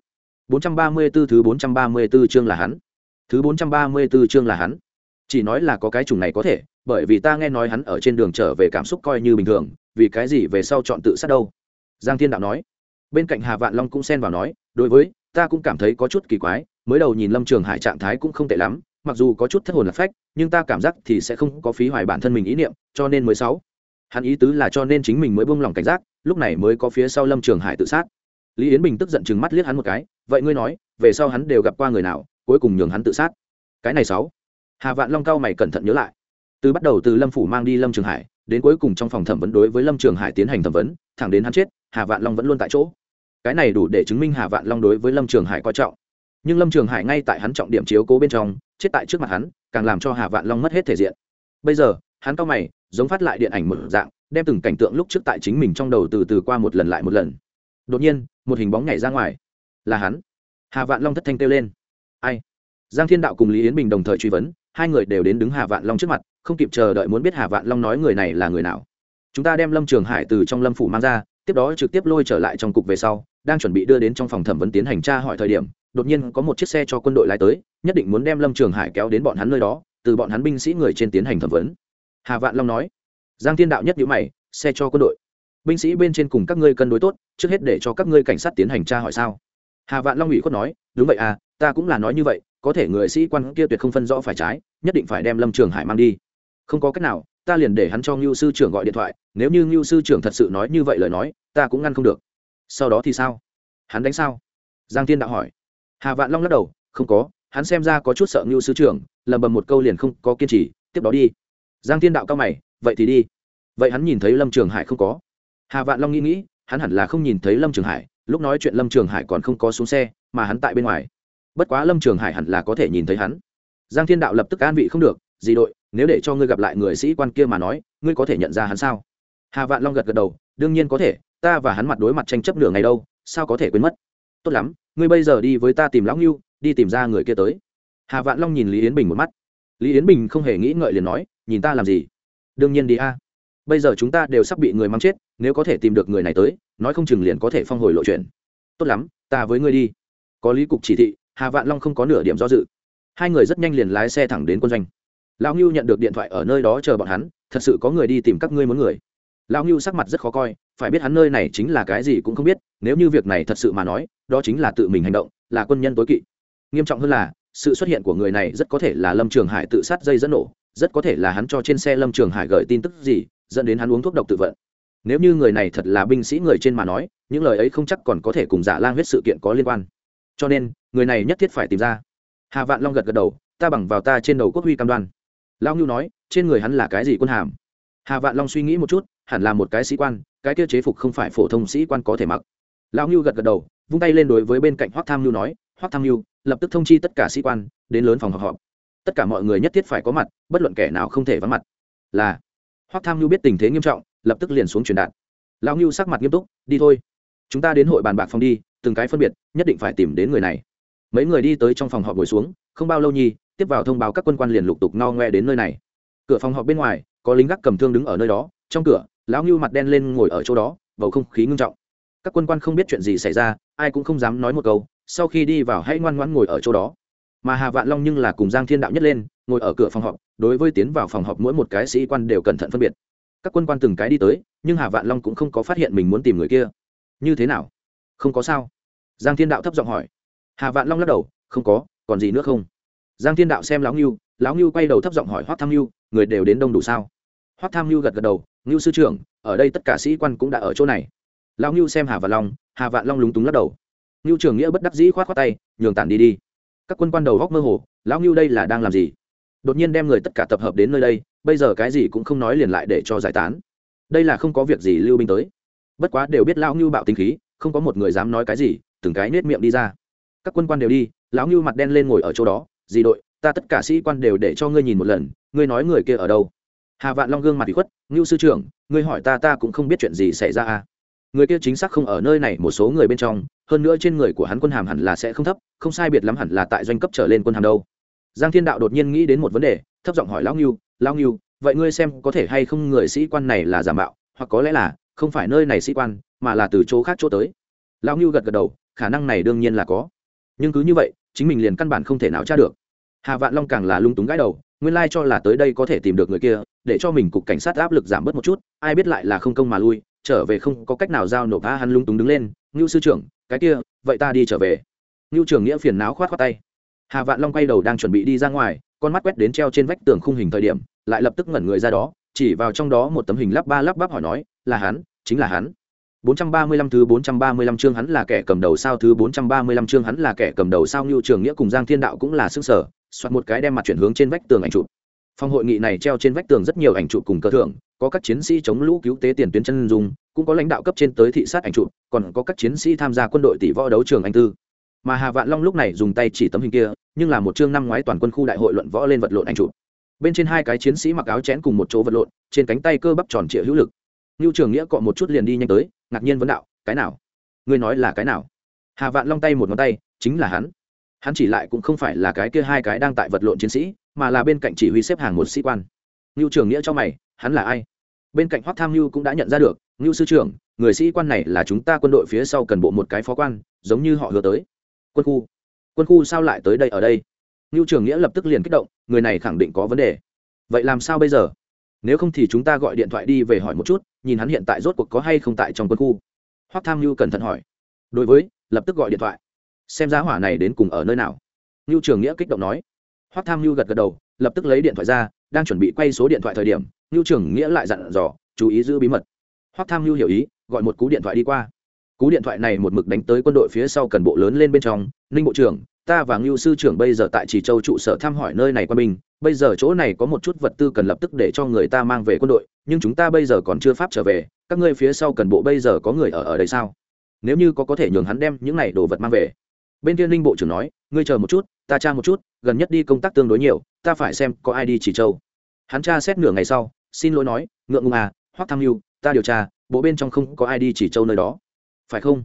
434 thứ 434 chương là hắn. Thứ 434 chương là hắn. Chỉ nói là có cái chủng này có thể, bởi vì ta nghe nói hắn ở trên đường trở về cảm xúc coi như bình thường, vì cái gì về sau chọn tự sát đâu? Giang thiên đạo nói. Bên cạnh hà vạn long cũng xen vào nói, đối với, ta cũng cảm thấy có chút kỳ quái, mới đầu nhìn lâm trường hải trạng thái cũng không tệ lắm, mặc dù có chút thất hồn lạc phách, nhưng ta cảm giác thì sẽ không có phí hoài bản thân mình ý niệm, cho nên mới sáu. Hắn ý tứ là cho nên chính mình mới buông lỏng cảnh giác, lúc này mới có phía sau lâm trường hải tự sát lý yến bình tức giận chừng mắt liếc hắn một cái, vậy ngươi nói, về sau hắn đều gặp qua người nào, cuối cùng nhường hắn tự sát? Cái này sáu. Hà vạn long cao mày cẩn thận nhớ lại. Từ bắt đầu từ lâm phủ mang đi lâm trường hải, đến cuối cùng trong phòng thẩm vấn đối với lâm trường hải tiến hành thẩm vấn, thẳng đến hắn chết, hà vạn long vẫn luôn tại chỗ. Cái này đủ để chứng minh hà vạn long đối với lâm trường hải coi trọng. Nhưng lâm trường hải ngay tại hắn trọng điểm chiếu cố bên trong, chết tại trước mặt hắn, càng làm cho hà vạn long mất hết thể diện. Bây giờ, hắn cao mày, giống phát lại điện ảnh một dạng, đem từng cảnh tượng lúc trước tại chính mình trong đầu từ từ qua một lần lại một lần đột nhiên, một hình bóng nhảy ra ngoài. Là hắn. Hà vạn long thất thanh kêu lên. Ai? Giang thiên đạo cùng lý yến bình đồng thời truy vấn, hai người đều đến đứng hà vạn long trước mặt, không kịp chờ đợi muốn biết hà vạn long nói người này là người nào. Chúng ta đem lâm trường hải từ trong lâm phủ mang ra, tiếp đó trực tiếp lôi trở lại trong cục về sau, đang chuẩn bị đưa đến trong phòng thẩm vấn tiến hành tra hỏi thời điểm, đột nhiên có một chiếc xe cho quân đội lái tới, nhất định muốn đem lâm trường hải kéo đến bọn hắn nơi đó, từ bọn hắn binh sĩ người trên tiến hành thẩm vấn. Hà vạn long nói. Giang thiên đạo nhất nhữ mày, xe cho quân đội binh sĩ bên trên cùng các ngươi cân đối tốt, trước hết để cho các ngươi cảnh sát tiến hành tra hỏi sao. Hà vạn long ủy khuất nói, đúng vậy à ta cũng là nói như vậy, có thể người sĩ quan kia tuyệt không phân rõ phải trái, nhất định phải đem lâm trường hải mang đi. Không có cách nào, ta liền để hắn cho ngưu sư trưởng gọi điện thoại, nếu như ngưu sư trưởng thật sự nói như vậy lời nói, ta cũng ngăn không được. Sau đó thì sao? Hắn đánh sao? Giang tiên đạo hỏi. Hà vạn long lắc đầu, không có, hắn xem ra có chút sợ ngưu sư trưởng, lầm bầm một câu liền không có kiên trì, tiếp đó đi. Giang tiên đạo cao mày, vậy thì đi. Vậy hắn nhìn thấy lâm trường hải không có hà vạn long nghĩ nghĩ, hắn hẳn là không nhìn thấy lâm trường hải, lúc nói chuyện lâm trường hải còn không có xuống xe, mà hắn tại bên ngoài. Bất quá lâm trường hải hẳn là có thể nhìn thấy hắn. Giang thiên đạo lập tức an vị không được gì đội, nếu để cho ngươi gặp lại người sĩ quan kia mà nói, ngươi có thể nhận ra hắn sao? Hà vạn long gật gật đầu, đương nhiên có thể, ta và hắn mặt đối mặt tranh chấp nửa ngày đâu, sao có thể quên mất? Tốt lắm, ngươi bây giờ đi với ta tìm lão ngưu, đi tìm ra người kia tới. Hà vạn long nhìn lý yến bình một mắt. Lý yến bình không hề nghĩ ngợi liền nói, nhìn ta làm gì? Đương nhiên đi a bây giờ chúng ta đều sắp bị người mắng chết, nếu có thể tìm được người này tới, nói không chừng liền có thể phong hồi lộ chuyện. Tốt lắm, ta với ngươi đi. Có lý cục chỉ thị, hà vạn long không có nửa điểm do dự. Hai người rất nhanh liền lái xe thẳng đến quân doanh. Lão ngưu nhận được điện thoại ở nơi đó chờ bọn hắn, thật sự có người đi tìm các ngươi muốn người. Lão ngưu sắc mặt rất khó coi, phải biết hắn nơi này chính là cái gì cũng không biết, nếu như việc này thật sự mà nói, đó chính là tự mình hành động, là quân nhân tối kỵ. Nghiêm trọng hơn là, sự xuất hiện của người này rất có thể là lâm trường hải tự sát dây dẫn nổ, rất có thể là hắn cho trên xe lâm trường hải gửi tin tức gì dẫn đến hắn uống thuốc độc tự vận. Nếu như người này thật là binh sĩ người trên mà nói, những lời ấy không chắc còn có thể cùng giả lang huyết sự kiện có liên quan. Cho nên, người này nhất thiết phải tìm ra. Hà vạn long gật gật đầu, ta bằng vào ta trên đầu quốc huy cam đoan. Lao ngưu nói, trên người hắn là cái gì quân hàm? Hà vạn long suy nghĩ một chút, hẳn là một cái sĩ quan, cái kia chế phục không phải phổ thông sĩ quan có thể mặc. Lão ngưu gật gật đầu, vung tay lên đối với bên cạnh hoác tham ngưu nói hoác tham ngưu lập tức thông chi tất cả sĩ quan, đến lớn phòng họp họp. Tất cả mọi người nhất thiết phải có mặt, bất luận kẻ nào không thể vắng mặt. Là hoắc tham nhu biết tình thế nghiêm trọng, lập tức liền xuống truyền đạt. Lão nhu sắc mặt nghiêm túc, đi thôi, chúng ta đến hội bàn bạc phòng đi, từng cái phân biệt, nhất định phải tìm đến người này. Mấy người đi tới trong phòng họp ngồi xuống, không bao lâu nhi, tiếp vào thông báo các quân quan liền lục tục no ngoe đến nơi này. Cửa phòng họp bên ngoài, có lính gác cầm thương đứng ở nơi đó, trong cửa, lão ngưu mặt đen lên ngồi ở chỗ đó, bầu không khí ngưng trọng. Các quân quan không biết chuyện gì xảy ra, ai cũng không dám nói một câu, sau khi đi vào hãy ngoan ngoãn ngồi ở chỗ đó mà hà vạn long nhưng là cùng giang thiên đạo nhất lên, ngồi ở cửa phòng họp, đối với tiến vào phòng họp mỗi một cái sĩ quan đều cẩn thận phân biệt. Các quân quan từng cái đi tới, nhưng hà vạn long cũng không có phát hiện mình muốn tìm người kia. Như thế nào? Không có sao? Giang thiên đạo thấp giọng hỏi. Hà vạn long lắc đầu, không có, còn gì nữa không? Giang thiên đạo xem lão ngưu lão ngưu quay đầu thấp giọng hỏi hoác tham ngưu, người đều đến đông đủ sao? Hoác tham ngưu gật gật đầu, ngưu sư trưởng, ở đây tất cả sĩ quan cũng đã ở chỗ này. Lão ngưu xem hà vạn long, hà vạn long lúng túng lắc đầu. Ngưu trưởng nghĩa bất đắc dĩ khoát khoát tay, nhường tản đi đi các quân quan đầu góc mơ hồ, lão ngưu đây là đang làm gì? Đột nhiên đem người tất cả tập hợp đến nơi đây, bây giờ cái gì cũng không nói liền lại để cho giải tán. Đây là không có việc gì lưu binh tới. Bất quá đều biết lão ngưu bạo tính khí, không có một người dám nói cái gì, từng cái nết miệng đi ra. Các quân quan đều đi, lão ngưu mặt đen lên ngồi ở chỗ đó gì đội, ta tất cả sĩ quan đều để cho ngươi nhìn một lần, ngươi nói người kia ở đâu? Hà vạn long gương mặt bị khuất ngưu sư trưởng, ngươi hỏi ta ta cũng không biết chuyện gì xảy ra à. Người kia chính xác không ở nơi này, một số người bên trong hơn nữa trên người của hắn quân hàm hẳn là sẽ không thấp, không sai biệt lắm hẳn là tại doanh cấp trở lên quân hàm đâu. Giang thiên đạo đột nhiên nghĩ đến một vấn đề, thấp giọng hỏi lão nghiêu lão nghiêu vậy ngươi xem có thể hay không người sĩ quan này là giả mạo, hoặc có lẽ là không phải nơi này sĩ quan, mà là từ chỗ khác chỗ tới? Lão nghiêu gật gật đầu, khả năng này đương nhiên là có. Nhưng cứ như vậy, chính mình liền căn bản không thể nào tra được. Hà vạn long càng là lung túng gãi đầu, nguyên lai cho là tới đây có thể tìm được người kia, để cho mình cục cảnh sát áp lực giảm bớt một chút, ai biết lại là không công mà lui, trở về không có cách nào giao nộp a hắn lung túng đứng lên. Ngưu sư trưởng cái kia vậy ta đi trở về. Ngưu trưởng nghĩa phiền náo khoát khoát tay. Hà vạn long quay đầu đang chuẩn bị đi ra ngoài con mắt quét đến treo trên vách tường khung hình thời điểm lại lập tức ngẩn người ra đó chỉ vào trong đó một tấm hình lắp ba lắp bắp hỏi nói là hắn chính là hắn. 435 thứ 435 chương hắn là kẻ cầm đầu sao thứ 435 chương hắn là kẻ cầm đầu sao Nưu Trường Nghĩa cùng Giang Thiên Đạo cũng là sức sở, xoát một cái đem mặt chuyển hướng trên vách tường ảnh chụp. Phòng hội nghị này treo trên vách tường rất nhiều ảnh chụp cùng cơ thưởng, có các chiến sĩ chống lũ cứu tế tiền tuyến chân dung, cũng có lãnh đạo cấp trên tới thị sát ảnh chụp, còn có các chiến sĩ tham gia quân đội tỷ võ đấu trường anh tư. Mà Hà Vạn Long lúc này dùng tay chỉ tấm hình kia, nhưng là một chương năm ngoái toàn quân khu đại hội luận võ lên vật lộn anh chụp. Bên trên hai cái chiến sĩ mặc áo chén cùng một chỗ vật lộn, trên cánh tay cơ bắp tròn trịa hữu lực. Nưu Trường Nghĩa cọ một chút liền đi nhanh tới, ngạc nhiên vấn đạo cái nào ngươi nói là cái nào hà vạn long tay một ngón tay chính là hắn hắn chỉ lại cũng không phải là cái kia hai cái đang tại vật lộn chiến sĩ mà là bên cạnh chỉ huy xếp hàng một sĩ quan ngưu Trường nghĩa cho mày hắn là ai bên cạnh hoắc tham ngưu cũng đã nhận ra được ngưu sư trưởng, người sĩ quan này là chúng ta quân đội phía sau cần bộ một cái phó quan, giống như họ hứa tới. Quân khu. Quân khu sao lại tới đây ở đây? Ngưu trưởng nghĩa lập tức liền kích động, người này khẳng định có vấn đề. Vậy làm sao bây giờ? Nếu không thì chúng ta gọi điện thoại đi về hỏi một chút, nhìn hắn hiện tại rốt cuộc có hay không tại trong quân khu. Hoắc tham mưu cẩn thận hỏi. Đối với, lập tức gọi điện thoại. Xem giá hỏa này đến cùng ở nơi nào. Ngưu trường nghĩa kích động nói. Hoắc tham mưu gật gật đầu, lập tức lấy điện thoại ra, đang chuẩn bị quay số điện thoại thời điểm, ngưu trường nghĩa lại dặn dò, chú ý giữ bí mật hoắc tham mưu hiểu ý, gọi một cú điện thoại đi qua. Cú điện thoại này một mực đánh tới quân đội phía sau cần bộ lớn lên bên trong. Ninh bộ trưởng, ta và ngưu sư trưởng bây giờ tại trì châu trụ sở thăm hỏi nơi này qua mình bây giờ chỗ này có một chút vật tư cần lập tức để cho người ta mang về quân đội, nhưng chúng ta bây giờ còn chưa pháp trở về. Các ngươi phía sau cần bộ bây giờ có người ở ở đây sao? Nếu như có có thể nhường hắn đem những này đồ vật mang về. Bên kia ninh bộ trưởng nói, ngươi chờ một chút, ta tra một chút, gần nhất đi công tác tương đối nhiều, ta phải xem có ai đi chỉ châu. Hắn tra xét nửa ngày sau, xin lỗi nói, ngượng ngùng à hoắc tham mưu ta điều tra, bộ bên trong không có ai đi chỉ châu nơi đó. Phải không?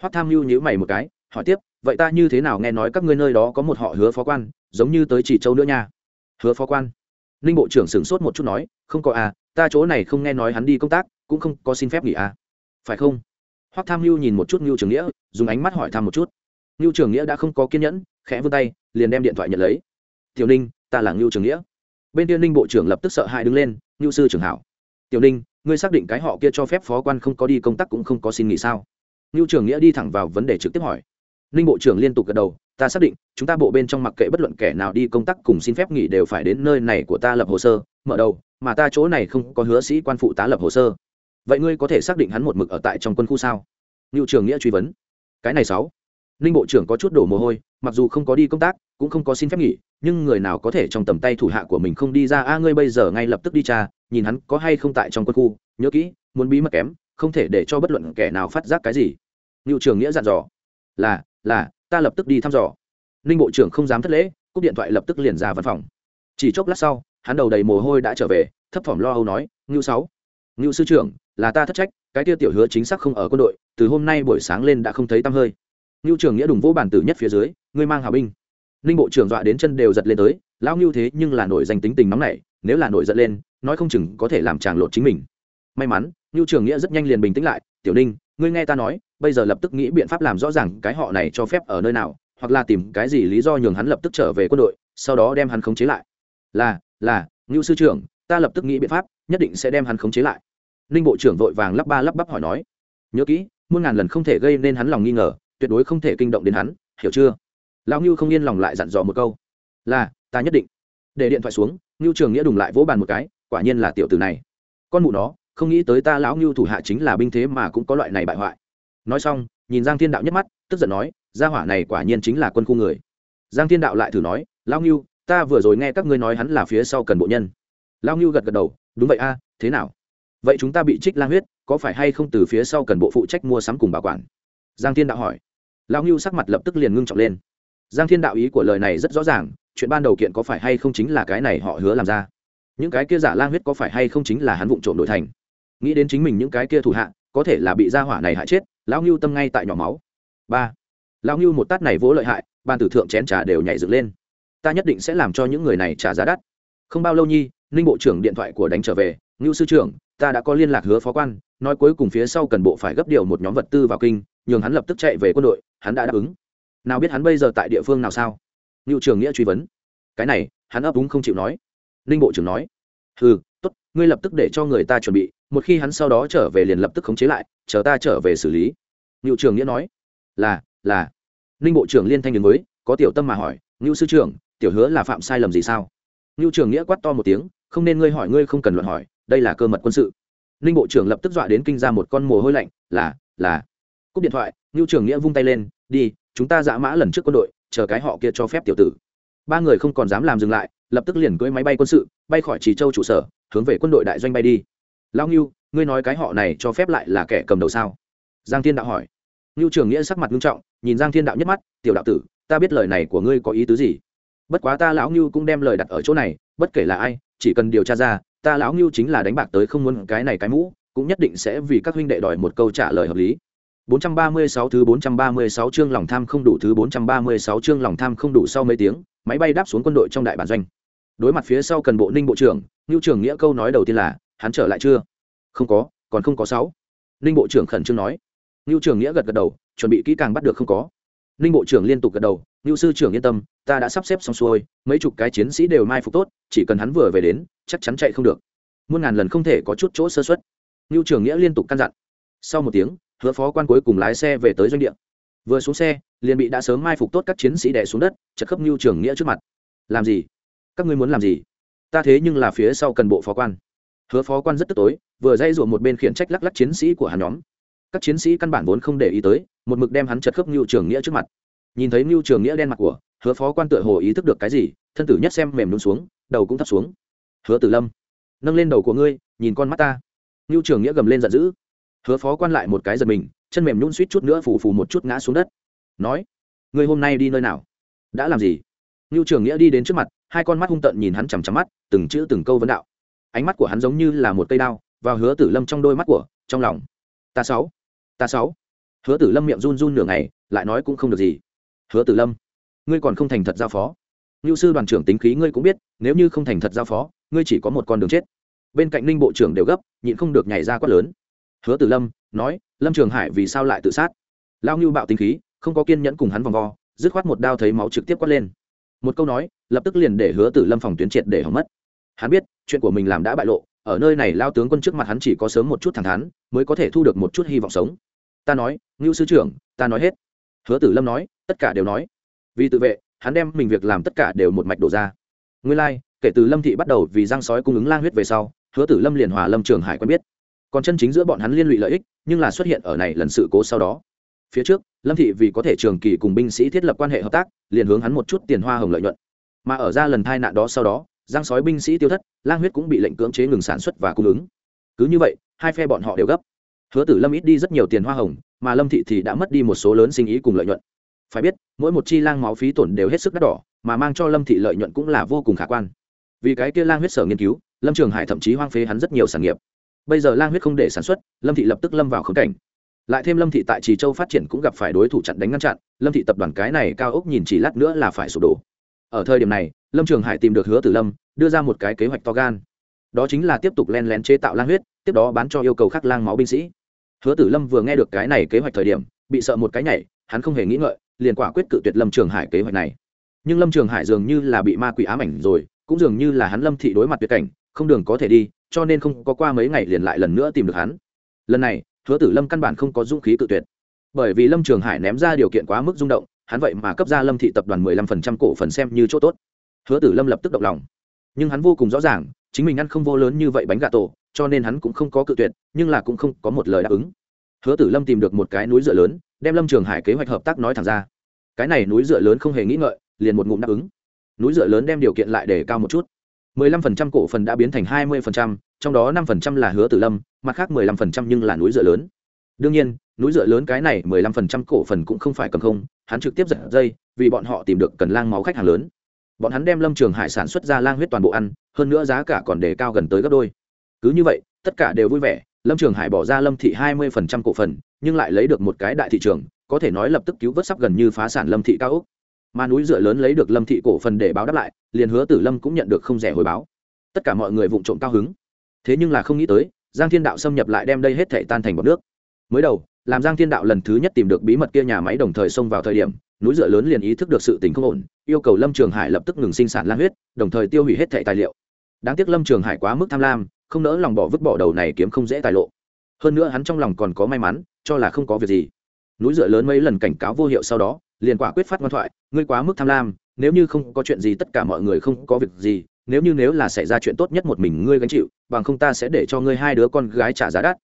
Hoắc tham mưu nhíu mày một cái, hỏi tiếp, vậy ta như thế nào nghe nói các ngươi nơi đó có một họ hứa phó quan, giống như tới chỉ châu nữa nha? Hứa phó quan. Ninh bộ trưởng sửng sốt một chút nói, không có à ta chỗ này không nghe nói hắn đi công tác, cũng không có xin phép nghỉ à. Phải không? Hoắc tham mưu nhìn một chút ngưu trường nghĩa, dùng ánh mắt hỏi thăm một chút. Ngưu trường nghĩa đã không có kiên nhẫn, khẽ vươn tay, liền đem điện thoại nhận lấy. Tiểu ninh, ta là ngưu trường nghĩa. Bên kia ninh bộ trưởng lập tức sợ hãi đứng lên, ngưu sư trưởng hảo. Tiểu ninh ngươi xác định cái họ kia cho phép phó quan không có đi công tác cũng không có xin nghỉ sao? Ngưu trường nghĩa đi thẳng vào vấn đề trực tiếp hỏi. Ninh bộ trưởng liên tục gật đầu, ta xác định, chúng ta bộ bên trong mặc kệ bất luận kẻ nào đi công tác cùng xin phép nghỉ đều phải đến nơi này của ta lập hồ sơ, mở đầu, mà ta chỗ này không có hứa sĩ quan phụ tá lập hồ sơ. Vậy ngươi có thể xác định hắn một mực ở tại trong quân khu sao? Ngưu trường nghĩa truy vấn. Cái này sáu. Ninh bộ trưởng có chút đổ mồ hôi, mặc dù không có đi công tác, cũng không có xin phép nghỉ, nhưng người nào có thể trong tầm tay thủ hạ của mình không đi ra, a, ngươi bây giờ ngay lập tức đi tra nhìn hắn có hay không tại trong quân khu, nhớ kỹ, muốn bí mật kém, không thể để cho bất luận kẻ nào phát giác cái gì. Ngưu trường nghĩa dặn dò. Là là, ta lập tức đi thăm dò. Ninh bộ trưởng không dám thất lễ, cúp điện thoại lập tức liền ra văn phòng. Chỉ chốc lát sau, hắn đầu đầy mồ hôi đã trở về, thấp thỏm lo âu nói, ngưu sáu, ngưu sư trưởng, là ta thất trách, cái tiêu tiểu hứa chính xác không ở quân đội, từ hôm nay buổi sáng lên đã không thấy tăm hơi. Ngưu trưởng nghĩa đùng vỗ bản tử nhất phía dưới, ngươi mang hào binh. Ninh bộ trưởng dọa đến chân đều giật lên tới, lão ngưu thế nhưng là nổi danh tính tình nóng này nếu là nổi giận lên, nói không chừng có thể làm tràng lột chính mình. May mắn nhu trường nghĩa rất nhanh liền bình tĩnh lại, tiểu ninh, ngươi nghe ta nói, bây giờ lập tức nghĩ biện pháp làm rõ ràng cái họ này cho phép ở nơi nào, hoặc là tìm cái gì lý do nhường hắn lập tức trở về quân đội, sau đó đem hắn khống chế lại. Là là ngưu sư trưởng, ta lập tức nghĩ biện pháp, nhất định sẽ đem hắn khống chế lại. Ninh bộ trưởng vội vàng lắp ba lắp bắp hỏi nói. Nhớ kỹ, muôn ngàn lần không thể gây nên hắn lòng nghi ngờ, tuyệt đối không thể kinh động đến hắn, hiểu chưa? Lão ngưu không yên lòng lại dặn dò một câu. Là, ta nhất định. Để điện thoại xuống ngưu trường nghĩa đùng lại vỗ bàn một cái, quả nhiên là tiểu tử này. Con mụ nó, không nghĩ tới ta lão ngưu thủ hạ chính là binh thế mà cũng có loại này bại hoại. Nói xong, nhìn giang thiên đạo nhất mắt, tức giận nói, gia hỏa này quả nhiên chính là quân khu người. Giang thiên đạo lại thử nói, lão ngưu, ta vừa rồi nghe các ngươi nói hắn là phía sau cần bộ nhân. Lão ngưu gật gật đầu, đúng vậy a, thế nào? Vậy chúng ta bị trích lang huyết, có phải hay không từ phía sau cần bộ phụ trách mua sắm cùng bảo quản? Giang thiên đạo hỏi. Lão ngưu sắc mặt lập tức liền ngưng trọng lên. Giang thiên đạo ý của lời này rất rõ ràng chuyện ban đầu kiện có phải hay không chính là cái này họ hứa làm ra? Những cái kia giả lang huyết có phải hay không chính là hắn vụng trộm đổi thành? Nghĩ đến chính mình những cái kia thủ hạ, có thể là bị gia hỏa này hại chết, lão ngưu tâm ngay tại nhỏ máu. Ba, lão ngưu một tát này vỗ lợi hại ban tử thượng chén trà đều nhảy dựng lên. Ta nhất định sẽ làm cho những người này trả giá đắt. Không bao lâu nhi, ninh bộ trưởng điện thoại của đánh trở về. Ngưu sư trưởng, ta đã có liên lạc hứa phó quan, nói cuối cùng phía sau cần bộ phải gấp điều một nhóm vật tư vào kinh, nhường hắn lập tức chạy về quân đội, hắn đã đáp ứng. Nào biết hắn bây giờ tại địa phương nào sao? Ngưu Trường nghĩa truy vấn. Cái này, hắn ấp úng không chịu nói. Ninh bộ trưởng nói. Ừ tốt, ngươi lập tức để cho người ta chuẩn bị, một khi hắn sau đó trở về liền lập tức khống chế lại, chờ ta trở về xử lý. Ngưu Trường nghĩa nói. Là là. Ninh bộ trưởng liên thanh đến với, có tiểu tâm mà hỏi, ngưu sư trưởng, tiểu hứa là phạm sai lầm gì sao? Ngưu Trường nghĩa quát to một tiếng, không nên ngươi hỏi, ngươi không cần luận hỏi, đây là cơ mật quân sự. Ninh bộ trưởng lập tức dọa đến kinh ra một con mồ hôi lạnh, là là. Cúp điện thoại, ngưu Trường nghĩa vung tay lên, đi, chúng ta dã mã lần trước quân đội chờ cái họ kia cho phép tiểu tử. Ba người không còn dám làm dừng lại, lập tức liền cưỡi máy bay quân sự, bay khỏi trì châu trụ sở, hướng về quân đội đại doanh bay đi. Lao ngưu, ngươi nói cái họ này cho phép lại là kẻ cầm đầu sao? Giang thiên đạo hỏi. Ngưu trường nghĩa sắc mặt nghiêm trọng, nhìn giang thiên đạo nhất mắt, tiểu đạo tử, ta biết lời này của ngươi có ý tứ gì? Bất quá ta lão ngưu cũng đem lời đặt ở chỗ này, bất kể là ai, chỉ cần điều tra ra, ta lão ngưu chính là đánh bạc tới không muốn cái này cái mũ, cũng nhất định sẽ vì các huynh đệ đòi một câu trả lời hợp lý. 436 thứ 436 chương lòng tham không đủ thứ 436 chương lòng tham không đủ sau mấy tiếng, máy bay đáp xuống quân đội trong đại bản doanh. Đối mặt phía sau cần bộ Ninh bộ trưởng, Nưu trưởng nghĩa câu nói đầu tiên là, hắn trở lại chưa? Không có, còn không có sáu. Ninh bộ trưởng khẩn trương nói. Nưu trưởng nghĩa gật gật đầu, chuẩn bị kỹ càng bắt được không có. Ninh bộ trưởng liên tục gật đầu, Nưu sư trưởng yên tâm, ta đã sắp xếp xong xuôi, mấy chục cái chiến sĩ đều mai phục tốt, chỉ cần hắn vừa về đến, chắc chắn chạy không được. Muôn ngàn lần không thể có chút chỗ sơ suất. Nưu trưởng nghĩa liên tục căn dặn. Sau một tiếng, hứa phó quan cuối cùng lái xe về tới doanh địa. Vừa xuống xe, liền bị đã sớm mai phục tốt các chiến sĩ đẻ xuống đất, chật khớp mưu trường nghĩa trước mặt. Làm gì? Các ngươi muốn làm gì? Ta thế nhưng là phía sau cần bộ phó quan. Hứa phó quan rất tức tối, vừa dây ruộng một bên khiển trách lắc lắc chiến sĩ của hắn nhóm. Các chiến sĩ căn bản vốn không để ý tới, một mực đem hắn chật khớp mưu trường nghĩa trước mặt. Nhìn thấy mưu trường nghĩa đen mặt của, hứa phó quan tựa hồ ý thức được cái gì, thân tử nhất xem mềm đúng xuống, đầu cũng thấp xuống. Hứa tử lâm, nâng lên đầu của ngươi, nhìn con mắt ta. Mưu trường nghĩa gầm lên giận dữ hứa phó quan lại một cái giật mình, chân mềm nhún suýt chút nữa phủ phù một chút ngã xuống đất. Nói, người hôm nay đi nơi nào? Đã làm gì? Ngưu trường nghĩa đi đến trước mặt, hai con mắt hung tợn nhìn hắn chằm chằm mắt, từng chữ từng câu vấn đạo. Ánh mắt của hắn giống như là một cây đao, vào hứa tử lâm trong đôi mắt của, trong lòng. Ta sáu ta sáu. Hứa tử lâm miệng run run nửa ngày, lại nói cũng không được gì. Hứa tử lâm, ngươi còn không thành thật giao phó. Ngưu sư đoàn trưởng tính khí ngươi cũng biết, nếu như không thành thật giao phó, ngươi chỉ có một con đường chết. Bên cạnh ninh bộ trưởng đều gấp, nhịn không được nhảy ra quát lớn hứa tử lâm nói lâm trường hải vì sao lại tự sát? Lao ngưu bạo tính khí không có kiên nhẫn cùng hắn vòng vo dứt khoát một đao thấy máu trực tiếp quát lên. Một câu nói lập tức liền để hứa tử lâm phòng tuyến triệt để hỏng mất. Hắn biết chuyện của mình làm đã bại lộ ở nơi này lao tướng quân trước mặt hắn chỉ có sớm một chút thẳng thắn mới có thể thu được một chút hy vọng sống. Ta nói ngưu sư trưởng ta nói hết. Hứa tử lâm nói tất cả đều nói. Vì tự vệ hắn đem mình việc làm tất cả đều một mạch đổ ra. Nguyên lai、like, kể từ lâm thị bắt đầu vì giang sói cung ứng lang huyết về sau hứa tử lâm liền hòa lâm trường hải quen biết còn chân chính giữa bọn hắn liên lụy lợi ích, nhưng là xuất hiện ở này lần sự cố sau đó. Phía trước, lâm thị vì có thể trường kỳ cùng binh sĩ thiết lập quan hệ hợp tác, liền hướng hắn một chút tiền hoa hồng lợi nhuận. Mà ở ra lần tai nạn đó sau đó, giang sói binh sĩ tiêu thất, lang huyết cũng bị lệnh cưỡng chế ngừng sản xuất và cung ứng. Cứ như vậy, hai phe bọn họ đều gấp. Hứa tử lâm ít đi rất nhiều tiền hoa hồng, mà lâm thị thì đã mất đi một số lớn sinh ý cùng lợi nhuận. Phải biết, mỗi một chi lang máu phí tổn đều hết sức đắt đỏ, mà mang cho lâm thị lợi nhuận cũng là vô cùng khả quan. Vì cái kia lang huyết sở nghiên cứu, lâm trường hải thậm chí hoang phế hắn rất nhiều sản nghiệp bây giờ lang huyết không để sản xuất, lâm thị lập tức lâm vào khống cảnh. Lại thêm lâm thị tại trì châu phát triển cũng gặp phải đối thủ chặn đánh ngăn chặn, lâm thị tập đoàn cái này cao ốc nhìn chỉ lát nữa là phải sụp đổ. Ở thời điểm này, lâm trường hải tìm được hứa tử lâm, đưa ra một cái kế hoạch to gan. Đó chính là tiếp tục len lén chế tạo lang huyết, tiếp đó bán cho yêu cầu khắc lang máu binh sĩ. Hứa tử lâm vừa nghe được cái này kế hoạch thời điểm, bị sợ một cái nhảy, hắn không hề nghĩ ngợi, liền quả quyết cự tuyệt lâm trường hải kế hoạch này. Nhưng lâm trường hải dường như là bị ma quỷ ám ảnh rồi, cũng dường như là hắn lâm thị đối mặt tuyệt cảnh, không đường có thể đi cho nên không có qua mấy ngày liền lại lần nữa tìm được hắn. Lần này, hứa tử lâm căn bản không có dũng khí tự tuyệt. Bởi vì lâm trường hải ném ra điều kiện quá mức rung động, hắn vậy mà cấp ra lâm thị tập đoàn mười lăm phần trăm cổ phần xem như chỗ tốt. Hứa tử lâm lập tức động lòng. Nhưng hắn vô cùng rõ ràng, chính mình ăn không vô lớn như vậy bánh gà tổ, cho nên hắn cũng không có cự tuyệt, nhưng là cũng không có một lời đáp ứng. Hứa tử lâm tìm được một cái núi dựa lớn, đem lâm trường hải kế hoạch hợp tác nói thẳng ra. Cái này núi dựa lớn không hề nghĩ ngợi, liền một ngụm đáp ứng. Núi dựa lớn đem điều kiện lại để cao một chút. 15% cổ phần đã biến thành 20%, trong đó 5% là hứa tử lâm mặt khác 15% nhưng là núi dựa lớn. Đương nhiên núi dựa lớn cái này 15% cổ phần cũng không phải cầm không hắn trực tiếp giật dây vì bọn họ tìm được cần lang máu khách hàng lớn. Bọn hắn đem lâm trường hải sản xuất ra lang huyết toàn bộ ăn hơn nữa giá cả còn đề cao gần tới gấp đôi. Cứ như vậy tất cả đều vui vẻ lâm trường hải bỏ ra lâm thị 20% cổ phần nhưng lại lấy được một cái đại thị trường có thể nói lập tức cứu vớt sắp gần như phá sản lâm thị cao úc mà núi dựa lớn lấy được lâm thị cổ phần để báo đáp lại, liền hứa tử lâm cũng nhận được không rẻ hồi báo. Tất cả mọi người vụng trộm cao hứng. Thế nhưng là không nghĩ tới, giang thiên đạo xâm nhập lại đem đây hết thể tan thành bọc nước. Mới đầu, làm giang thiên đạo lần thứ nhất tìm được bí mật kia nhà máy đồng thời xông vào thời điểm, núi dựa lớn liền ý thức được sự tình không ổn, yêu cầu lâm trường hải lập tức ngừng sinh sản lan huyết, đồng thời tiêu hủy hết thẻ tài liệu. Đáng tiếc lâm trường hải quá mức tham lam, không nỡ lòng bỏ vứt bỏ đầu này kiếm không dễ tài lộ. Hơn nữa hắn trong lòng còn có may mắn, cho là không có việc gì. Núi dựa lớn mấy lần cảnh cáo vô hiệu sau đó liền quả quyết phát ngoan thoại, ngươi quá mức tham lam, nếu như không có chuyện gì tất cả mọi người không có việc gì, nếu như nếu là xảy ra chuyện tốt nhất một mình ngươi gánh chịu, bằng không ta sẽ để cho ngươi hai đứa con gái trả giá đắt.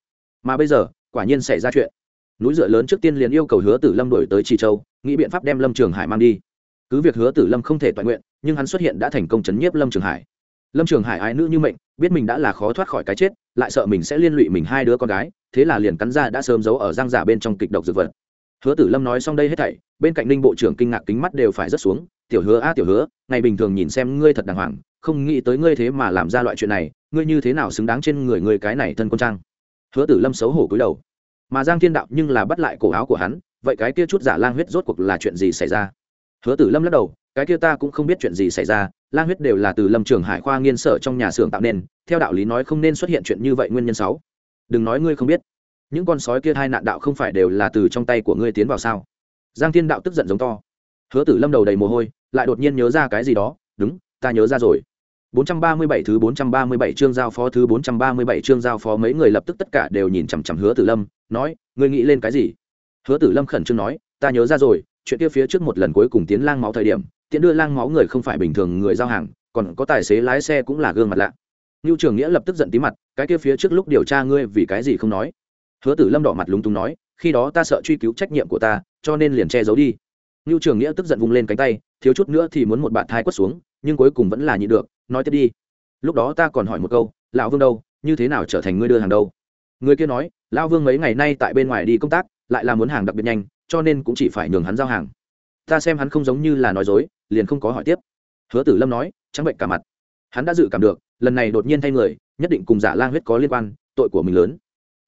Mà bây giờ, quả nhiên xảy ra chuyện. Núi dựa lớn trước tiên liền yêu cầu hứa tử lâm đổi tới trì châu, nghĩ biện pháp đem lâm trường hải mang đi. Cứ việc hứa tử lâm không thể toàn nguyện, nhưng hắn xuất hiện đã thành công chấn nhiếp lâm trường hải. Lâm trường hải ái nữ như mệnh, biết mình đã là khó thoát khỏi cái chết, lại sợ mình sẽ liên lụy mình hai đứa con gái, thế là liền cắn ra đã sớm giấu ở giang giả bên trong kịch độc dược vật hứa tử lâm nói xong đây hết thảy, bên cạnh ninh bộ trưởng kinh ngạc kính mắt đều phải rất xuống, tiểu hứa a, tiểu hứa, ngày bình thường nhìn xem ngươi thật đàng hoàng, không nghĩ tới ngươi thế mà làm ra loại chuyện này, ngươi như thế nào xứng đáng trên người ngươi cái này thân quân trang? Hứa tử lâm xấu hổ cúi đầu. Mà giang thiên đạo nhưng là bắt lại cổ áo của hắn, vậy cái kia chút giả lang huyết rốt cuộc là chuyện gì xảy ra? Hứa tử lâm lắc đầu, cái kia ta cũng không biết chuyện gì xảy ra, lang huyết đều là từ lâm trường hải khoa nghiên sở trong nhà xưởng tạo nên, theo đạo lý nói không nên xuất hiện chuyện như vậy nguyên nhân sáu. Đừng nói ngươi không biết những con sói kia hai nạn đạo không phải đều là từ trong tay của ngươi tiến vào sao giang thiên đạo tức giận giống to hứa tử lâm đầu đầy mồ hôi lại đột nhiên nhớ ra cái gì đó đúng ta nhớ ra rồi 437 thứ 437 chương giao phó thứ 437 chương giao phó mấy người lập tức tất cả đều nhìn chằm chằm Hứa Tử Lâm, nói, ngươi nghĩ lên cái gì? Hứa Tử Lâm khẩn trương nói, ta nhớ ra rồi, chuyện kia phía trước một lần cuối cùng tiến lang máu thời điểm, tiến đưa lang máu người không phải bình thường người giao hàng, còn có tài xế lái xe cũng là gương mặt lạ. Nưu Trường Nghĩa lập tức giận tí mặt, cái kia phía trước lúc điều tra ngươi vì cái gì không nói? Hứa Tử Lâm đỏ mặt lúng túng nói, khi đó ta sợ truy cứu trách nhiệm của ta, cho nên liền che giấu đi. Nưu Trường Nghĩa tức giận vung lên cánh tay, thiếu chút nữa thì muốn một bạn thai quất xuống, nhưng cuối cùng vẫn là nhịn được, nói tiếp đi. Lúc đó ta còn hỏi một câu lão vương đâu như thế nào trở thành ngươi đưa hàng đâu? Người kia nói lão vương mấy ngày nay tại bên ngoài đi công tác lại là muốn hàng đặc biệt nhanh cho nên cũng chỉ phải nhường hắn giao hàng. Ta xem hắn không giống như là nói dối liền không có hỏi tiếp. Hứa tử lâm nói trắng bệnh cả mặt. Hắn đã dự cảm được lần này đột nhiên thay người nhất định cùng giả lang huyết có liên quan tội của mình lớn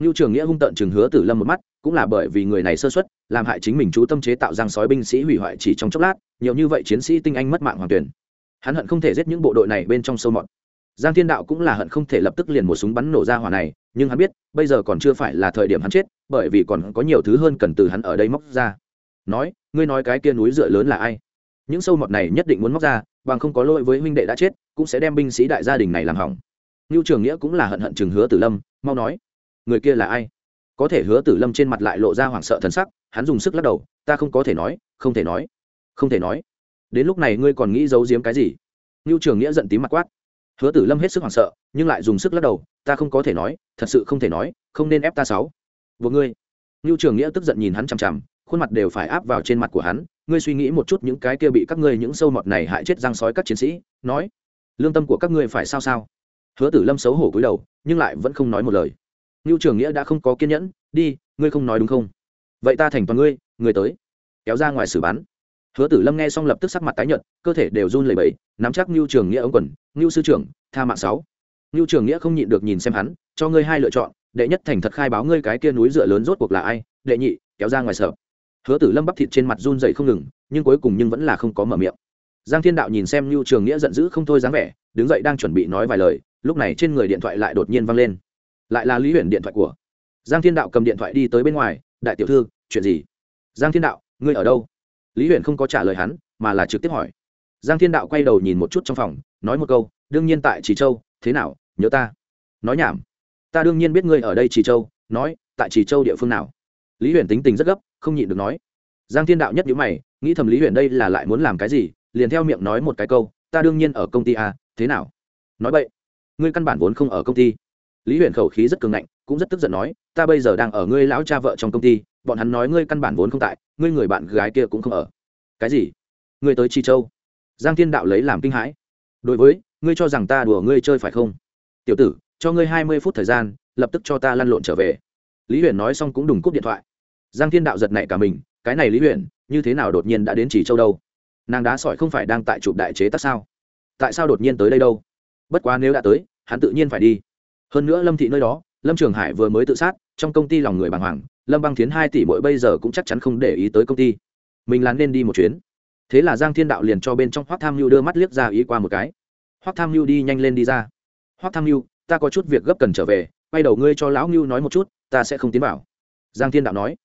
ngưu trường nghĩa hung tận chừng hứa tử lâm một mắt, cũng là bởi vì người này sơ suất làm hại chính mình chú tâm chế tạo răng sói binh sĩ hủy hoại chỉ trong chốc lát, nhiều như vậy chiến sĩ tinh anh mất mạng hoàng toàn. hắn hận không thể giết những bộ đội này bên trong sâu mọt. Giang thiên đạo cũng là hận không thể lập tức liền một súng bắn nổ ra hỏa này, nhưng hắn biết, bây giờ còn chưa phải là thời điểm hắn chết, bởi vì còn có nhiều thứ hơn cần từ hắn ở đây móc ra. Nói, ngươi nói cái kia núi dựa lớn là ai? Những sâu mọt này nhất định muốn móc ra, bằng không có lỗi với huynh đệ đã chết, cũng sẽ đem binh sĩ đại gia đình này làm hỏng. Ngưu trường nghĩa cũng là hận hận chừng hứa tử lâm, mau nói người kia là ai? Có thể hứa tử lâm trên mặt lại lộ ra hoảng sợ thần sắc, hắn dùng sức lắc đầu, ta không có thể nói, không thể nói, không thể nói. Đến lúc này ngươi còn nghĩ giấu giếm cái gì? Ngưu trường nghĩa giận tím mặt quát. Hứa tử lâm hết sức hoảng sợ, nhưng lại dùng sức lắc đầu, ta không có thể nói, thật sự không thể nói, không nên ép ta sáu. Vừa ngươi. Ngưu trường nghĩa tức giận nhìn hắn chằm chằm, khuôn mặt đều phải áp vào trên mặt của hắn. Ngươi suy nghĩ một chút những cái kia bị các ngươi những sâu mọt này hại chết răng sói các chiến sĩ, nói, lương tâm của các ngươi phải sao sao? Hứa tử lâm xấu hổ cúi đầu, nhưng lại vẫn không nói một lời ngưu trường nghĩa đã không có kiên nhẫn, đi, ngươi không nói đúng không? Vậy ta thành toàn ngươi người tới. Kéo ra ngoài xử bắn. Hứa tử lâm nghe xong lập tức sắc mặt tái nhợt, cơ thể đều run lẩy bẩy, nắm chắc ngưu trường nghĩa ống quần, ngưu sư trưởng, tha mạng sáu. Ngưu trường nghĩa không nhịn được nhìn xem hắn, cho ngươi hai lựa chọn, đệ nhất thành thật khai báo ngươi cái kia núi dựa lớn rốt cuộc là ai, đệ nhị, kéo ra ngoài sợ. Hứa tử lâm bắp thịt trên mặt run dậy không ngừng, nhưng cuối cùng nhưng vẫn là không có mở miệng. Giang thiên đạo nhìn xem lưu trường nghĩa giận dữ không thôi dáng vẻ, đứng dậy đang chuẩn bị nói vài lời, lúc này trên người điện thoại lại đột nhiên văng lên lại là lý huyền điện thoại của giang thiên đạo cầm điện thoại đi tới bên ngoài đại tiểu thư chuyện gì giang thiên đạo ngươi ở đâu lý huyền không có trả lời hắn mà là trực tiếp hỏi giang thiên đạo quay đầu nhìn một chút trong phòng nói một câu đương nhiên tại trì châu thế nào nhớ ta nói nhảm ta đương nhiên biết ngươi ở đây trì châu nói tại trì châu địa phương nào lý huyền tính tình rất gấp không nhịn được nói giang thiên đạo nhất nhữ mày nghĩ thầm lý huyền đây là lại muốn làm cái gì liền theo miệng nói một cái câu ta đương nhiên ở công ty a thế nào nói vậy ngươi căn bản vốn không ở công ty lý huyền khẩu khí rất cường ngạnh, cũng rất tức giận nói, ta bây giờ đang ở ngươi lão cha vợ trong công ty, bọn hắn nói ngươi căn bản vốn không tại, ngươi người bạn gái kia cũng không ở. Cái gì? Ngươi tới chi châu? Giang thiên đạo lấy làm kinh hãi. Đối với, ngươi cho rằng ta đùa ngươi chơi phải không? Tiểu tử, cho ngươi hai mươi phút thời gian, lập tức cho ta lăn lộn trở về. Lý huyền nói xong cũng đùng cúp điện thoại. Giang thiên đạo giật nảy cả mình, cái này lý huyền, như thế nào đột nhiên đã đến chỉ châu đâu? Nàng đá sỏi không phải đang tại chụp đại chế tác sao? Tại sao đột nhiên tới đây đâu? Bất quá nếu đã tới, hắn tự nhiên phải đi hơn nữa lâm thị nơi đó, lâm trường hải vừa mới tự sát, trong công ty lòng người bàng hoàng, lâm băng tiến hai tỷ mỗi bây giờ cũng chắc chắn không để ý tới công ty. Mình là nên đi một chuyến. Thế là giang thiên đạo liền cho bên trong hoác tham mưu đưa mắt liếc ra ý qua một cái. Hoác tham mưu đi nhanh lên đi ra. Hoác tham mưu ta có chút việc gấp cần trở về, quay đầu ngươi cho lão mưu nói một chút, ta sẽ không tiến vào. Giang thiên đạo nói.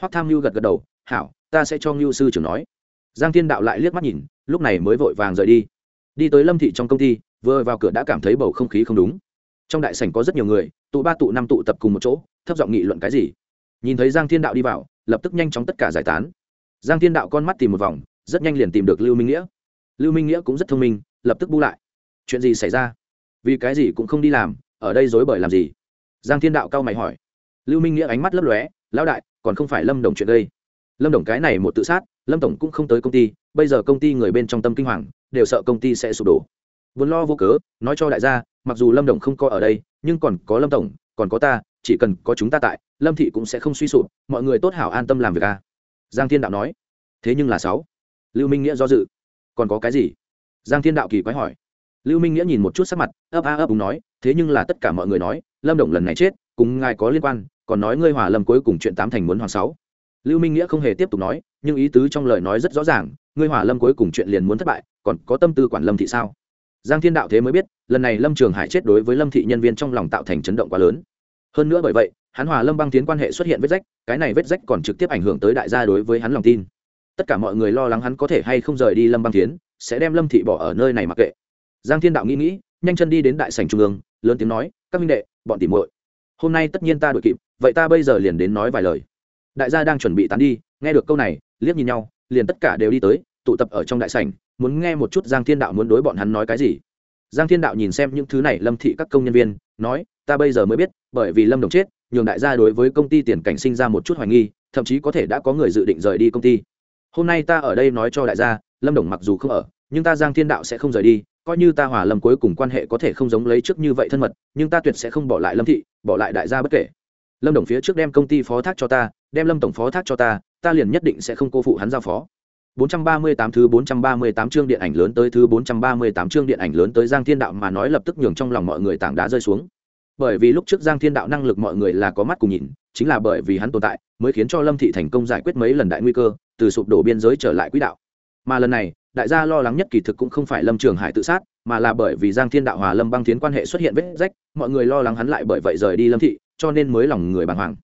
Hoác tham mưu gật gật đầu. Hảo, ta sẽ cho mưu sư trưởng nói. Giang thiên đạo lại liếc mắt nhìn, lúc này mới vội vàng rời đi. Đi tới lâm thị trong công ty, vừa vào cửa đã cảm thấy bầu không khí không đúng trong đại sảnh có rất nhiều người, tụ ba tụ năm tụ tập cùng một chỗ, thấp giọng nghị luận cái gì. Nhìn thấy giang thiên đạo đi vào, lập tức nhanh chóng tất cả giải tán. Giang thiên đạo con mắt tìm một vòng, rất nhanh liền tìm được lưu minh nghĩa. Lưu minh nghĩa cũng rất thông minh, lập tức bu lại. Chuyện gì xảy ra? Vì cái gì cũng không đi làm, ở đây dối bời làm gì? Giang thiên đạo cao mày hỏi. Lưu minh nghĩa ánh mắt lấp lóe, lão đại, còn không phải lâm đồng chuyện đây. lâm đồng cái này một tự sát, lâm tổng cũng không tới công ty, bây giờ công ty người bên trong tâm kinh hoàng, đều sợ công ty sẽ sụp đổ vốn lo vô cớ, nói cho đại gia, mặc dù lâm đồng không có ở đây, nhưng còn có lâm tổng, còn có ta, chỉ cần có chúng ta tại, lâm thị cũng sẽ không suy sụp, mọi người tốt hảo an tâm làm việc a à. giang thiên đạo nói. Thế nhưng là sáu. Lưu minh nghĩa do dự. Còn có cái gì? Giang thiên đạo kỳ quái hỏi. Lưu minh nghĩa nhìn một chút sắc mặt, ấp a ấp đúng nói, thế nhưng là tất cả mọi người nói, lâm đồng lần này chết, cùng ngài có liên quan, còn nói ngươi hòa lâm cuối cùng chuyện tám thành muốn hoàng sáu. Lưu minh nghĩa không hề tiếp tục nói, nhưng ý tứ trong lời nói rất rõ ràng, ngươi hòa lâm cuối cùng chuyện liền muốn thất bại, còn có tâm tư quản lâm thị sao? Giang thiên đạo thế mới biết, lần này lâm trường hải chết đối với lâm thị nhân viên trong lòng tạo thành chấn động quá lớn. Hơn nữa bởi vậy, hắn hòa lâm băng tiến quan hệ xuất hiện vết rách, cái này vết rách còn trực tiếp ảnh hưởng tới đại gia đối với hắn lòng tin. Tất cả mọi người lo lắng hắn có thể hay không rời đi lâm băng tiến, sẽ đem lâm thị bỏ ở nơi này mặc kệ. Giang thiên đạo nghĩ nghĩ, nhanh chân đi đến đại sảnh trung ương, lớn tiếng nói, các minh đệ, bọn tìm muội, hôm nay tất nhiên ta đội kịp, vậy ta bây giờ liền đến nói vài lời. Đại gia đang chuẩn bị tán đi, nghe được câu này, liếc nhìn nhau, liền tất cả đều đi tới, tụ tập ở trong đại sảnh muốn nghe một chút giang thiên đạo muốn đối bọn hắn nói cái gì. Giang thiên đạo nhìn xem những thứ này lâm thị các công nhân viên, nói, ta bây giờ mới biết, bởi vì lâm đồng chết, nhường đại gia đối với công ty tiền cảnh sinh ra một chút hoài nghi, thậm chí có thể đã có người dự định rời đi công ty. Hôm nay ta ở đây nói cho đại gia, lâm đồng mặc dù không ở, nhưng ta giang thiên đạo sẽ không rời đi, coi như ta hòa lâm cuối cùng quan hệ có thể không giống lấy trước như vậy thân mật, nhưng ta tuyệt sẽ không bỏ lại lâm thị, bỏ lại đại gia bất kể. Lâm đồng phía trước đem công ty phó thác cho ta, đem lâm tổng phó thác cho ta ta liền nhất định sẽ không cô phụ hắn giao phó. 438 thứ 438 chương điện ảnh lớn tới thứ 438 chương điện ảnh lớn tới Giang Thiên Đạo mà nói lập tức nhường trong lòng mọi người tảng đá rơi xuống. Bởi vì lúc trước Giang Thiên Đạo năng lực mọi người là có mắt cùng nhìn, chính là bởi vì hắn tồn tại mới khiến cho lâm thị thành công giải quyết mấy lần đại nguy cơ từ sụp đổ biên giới trở lại quỹ đạo mà lần này đại gia lo lắng nhất kỳ thực cũng không phải lâm trường hải tự sát mà là bởi vì giang thiên đạo hòa lâm băng Thiến quan hệ xuất hiện vết rách mọi người lo lắng hắn lại bởi vậy rời đi lâm thị cho nên mới lòng người bàng hoàng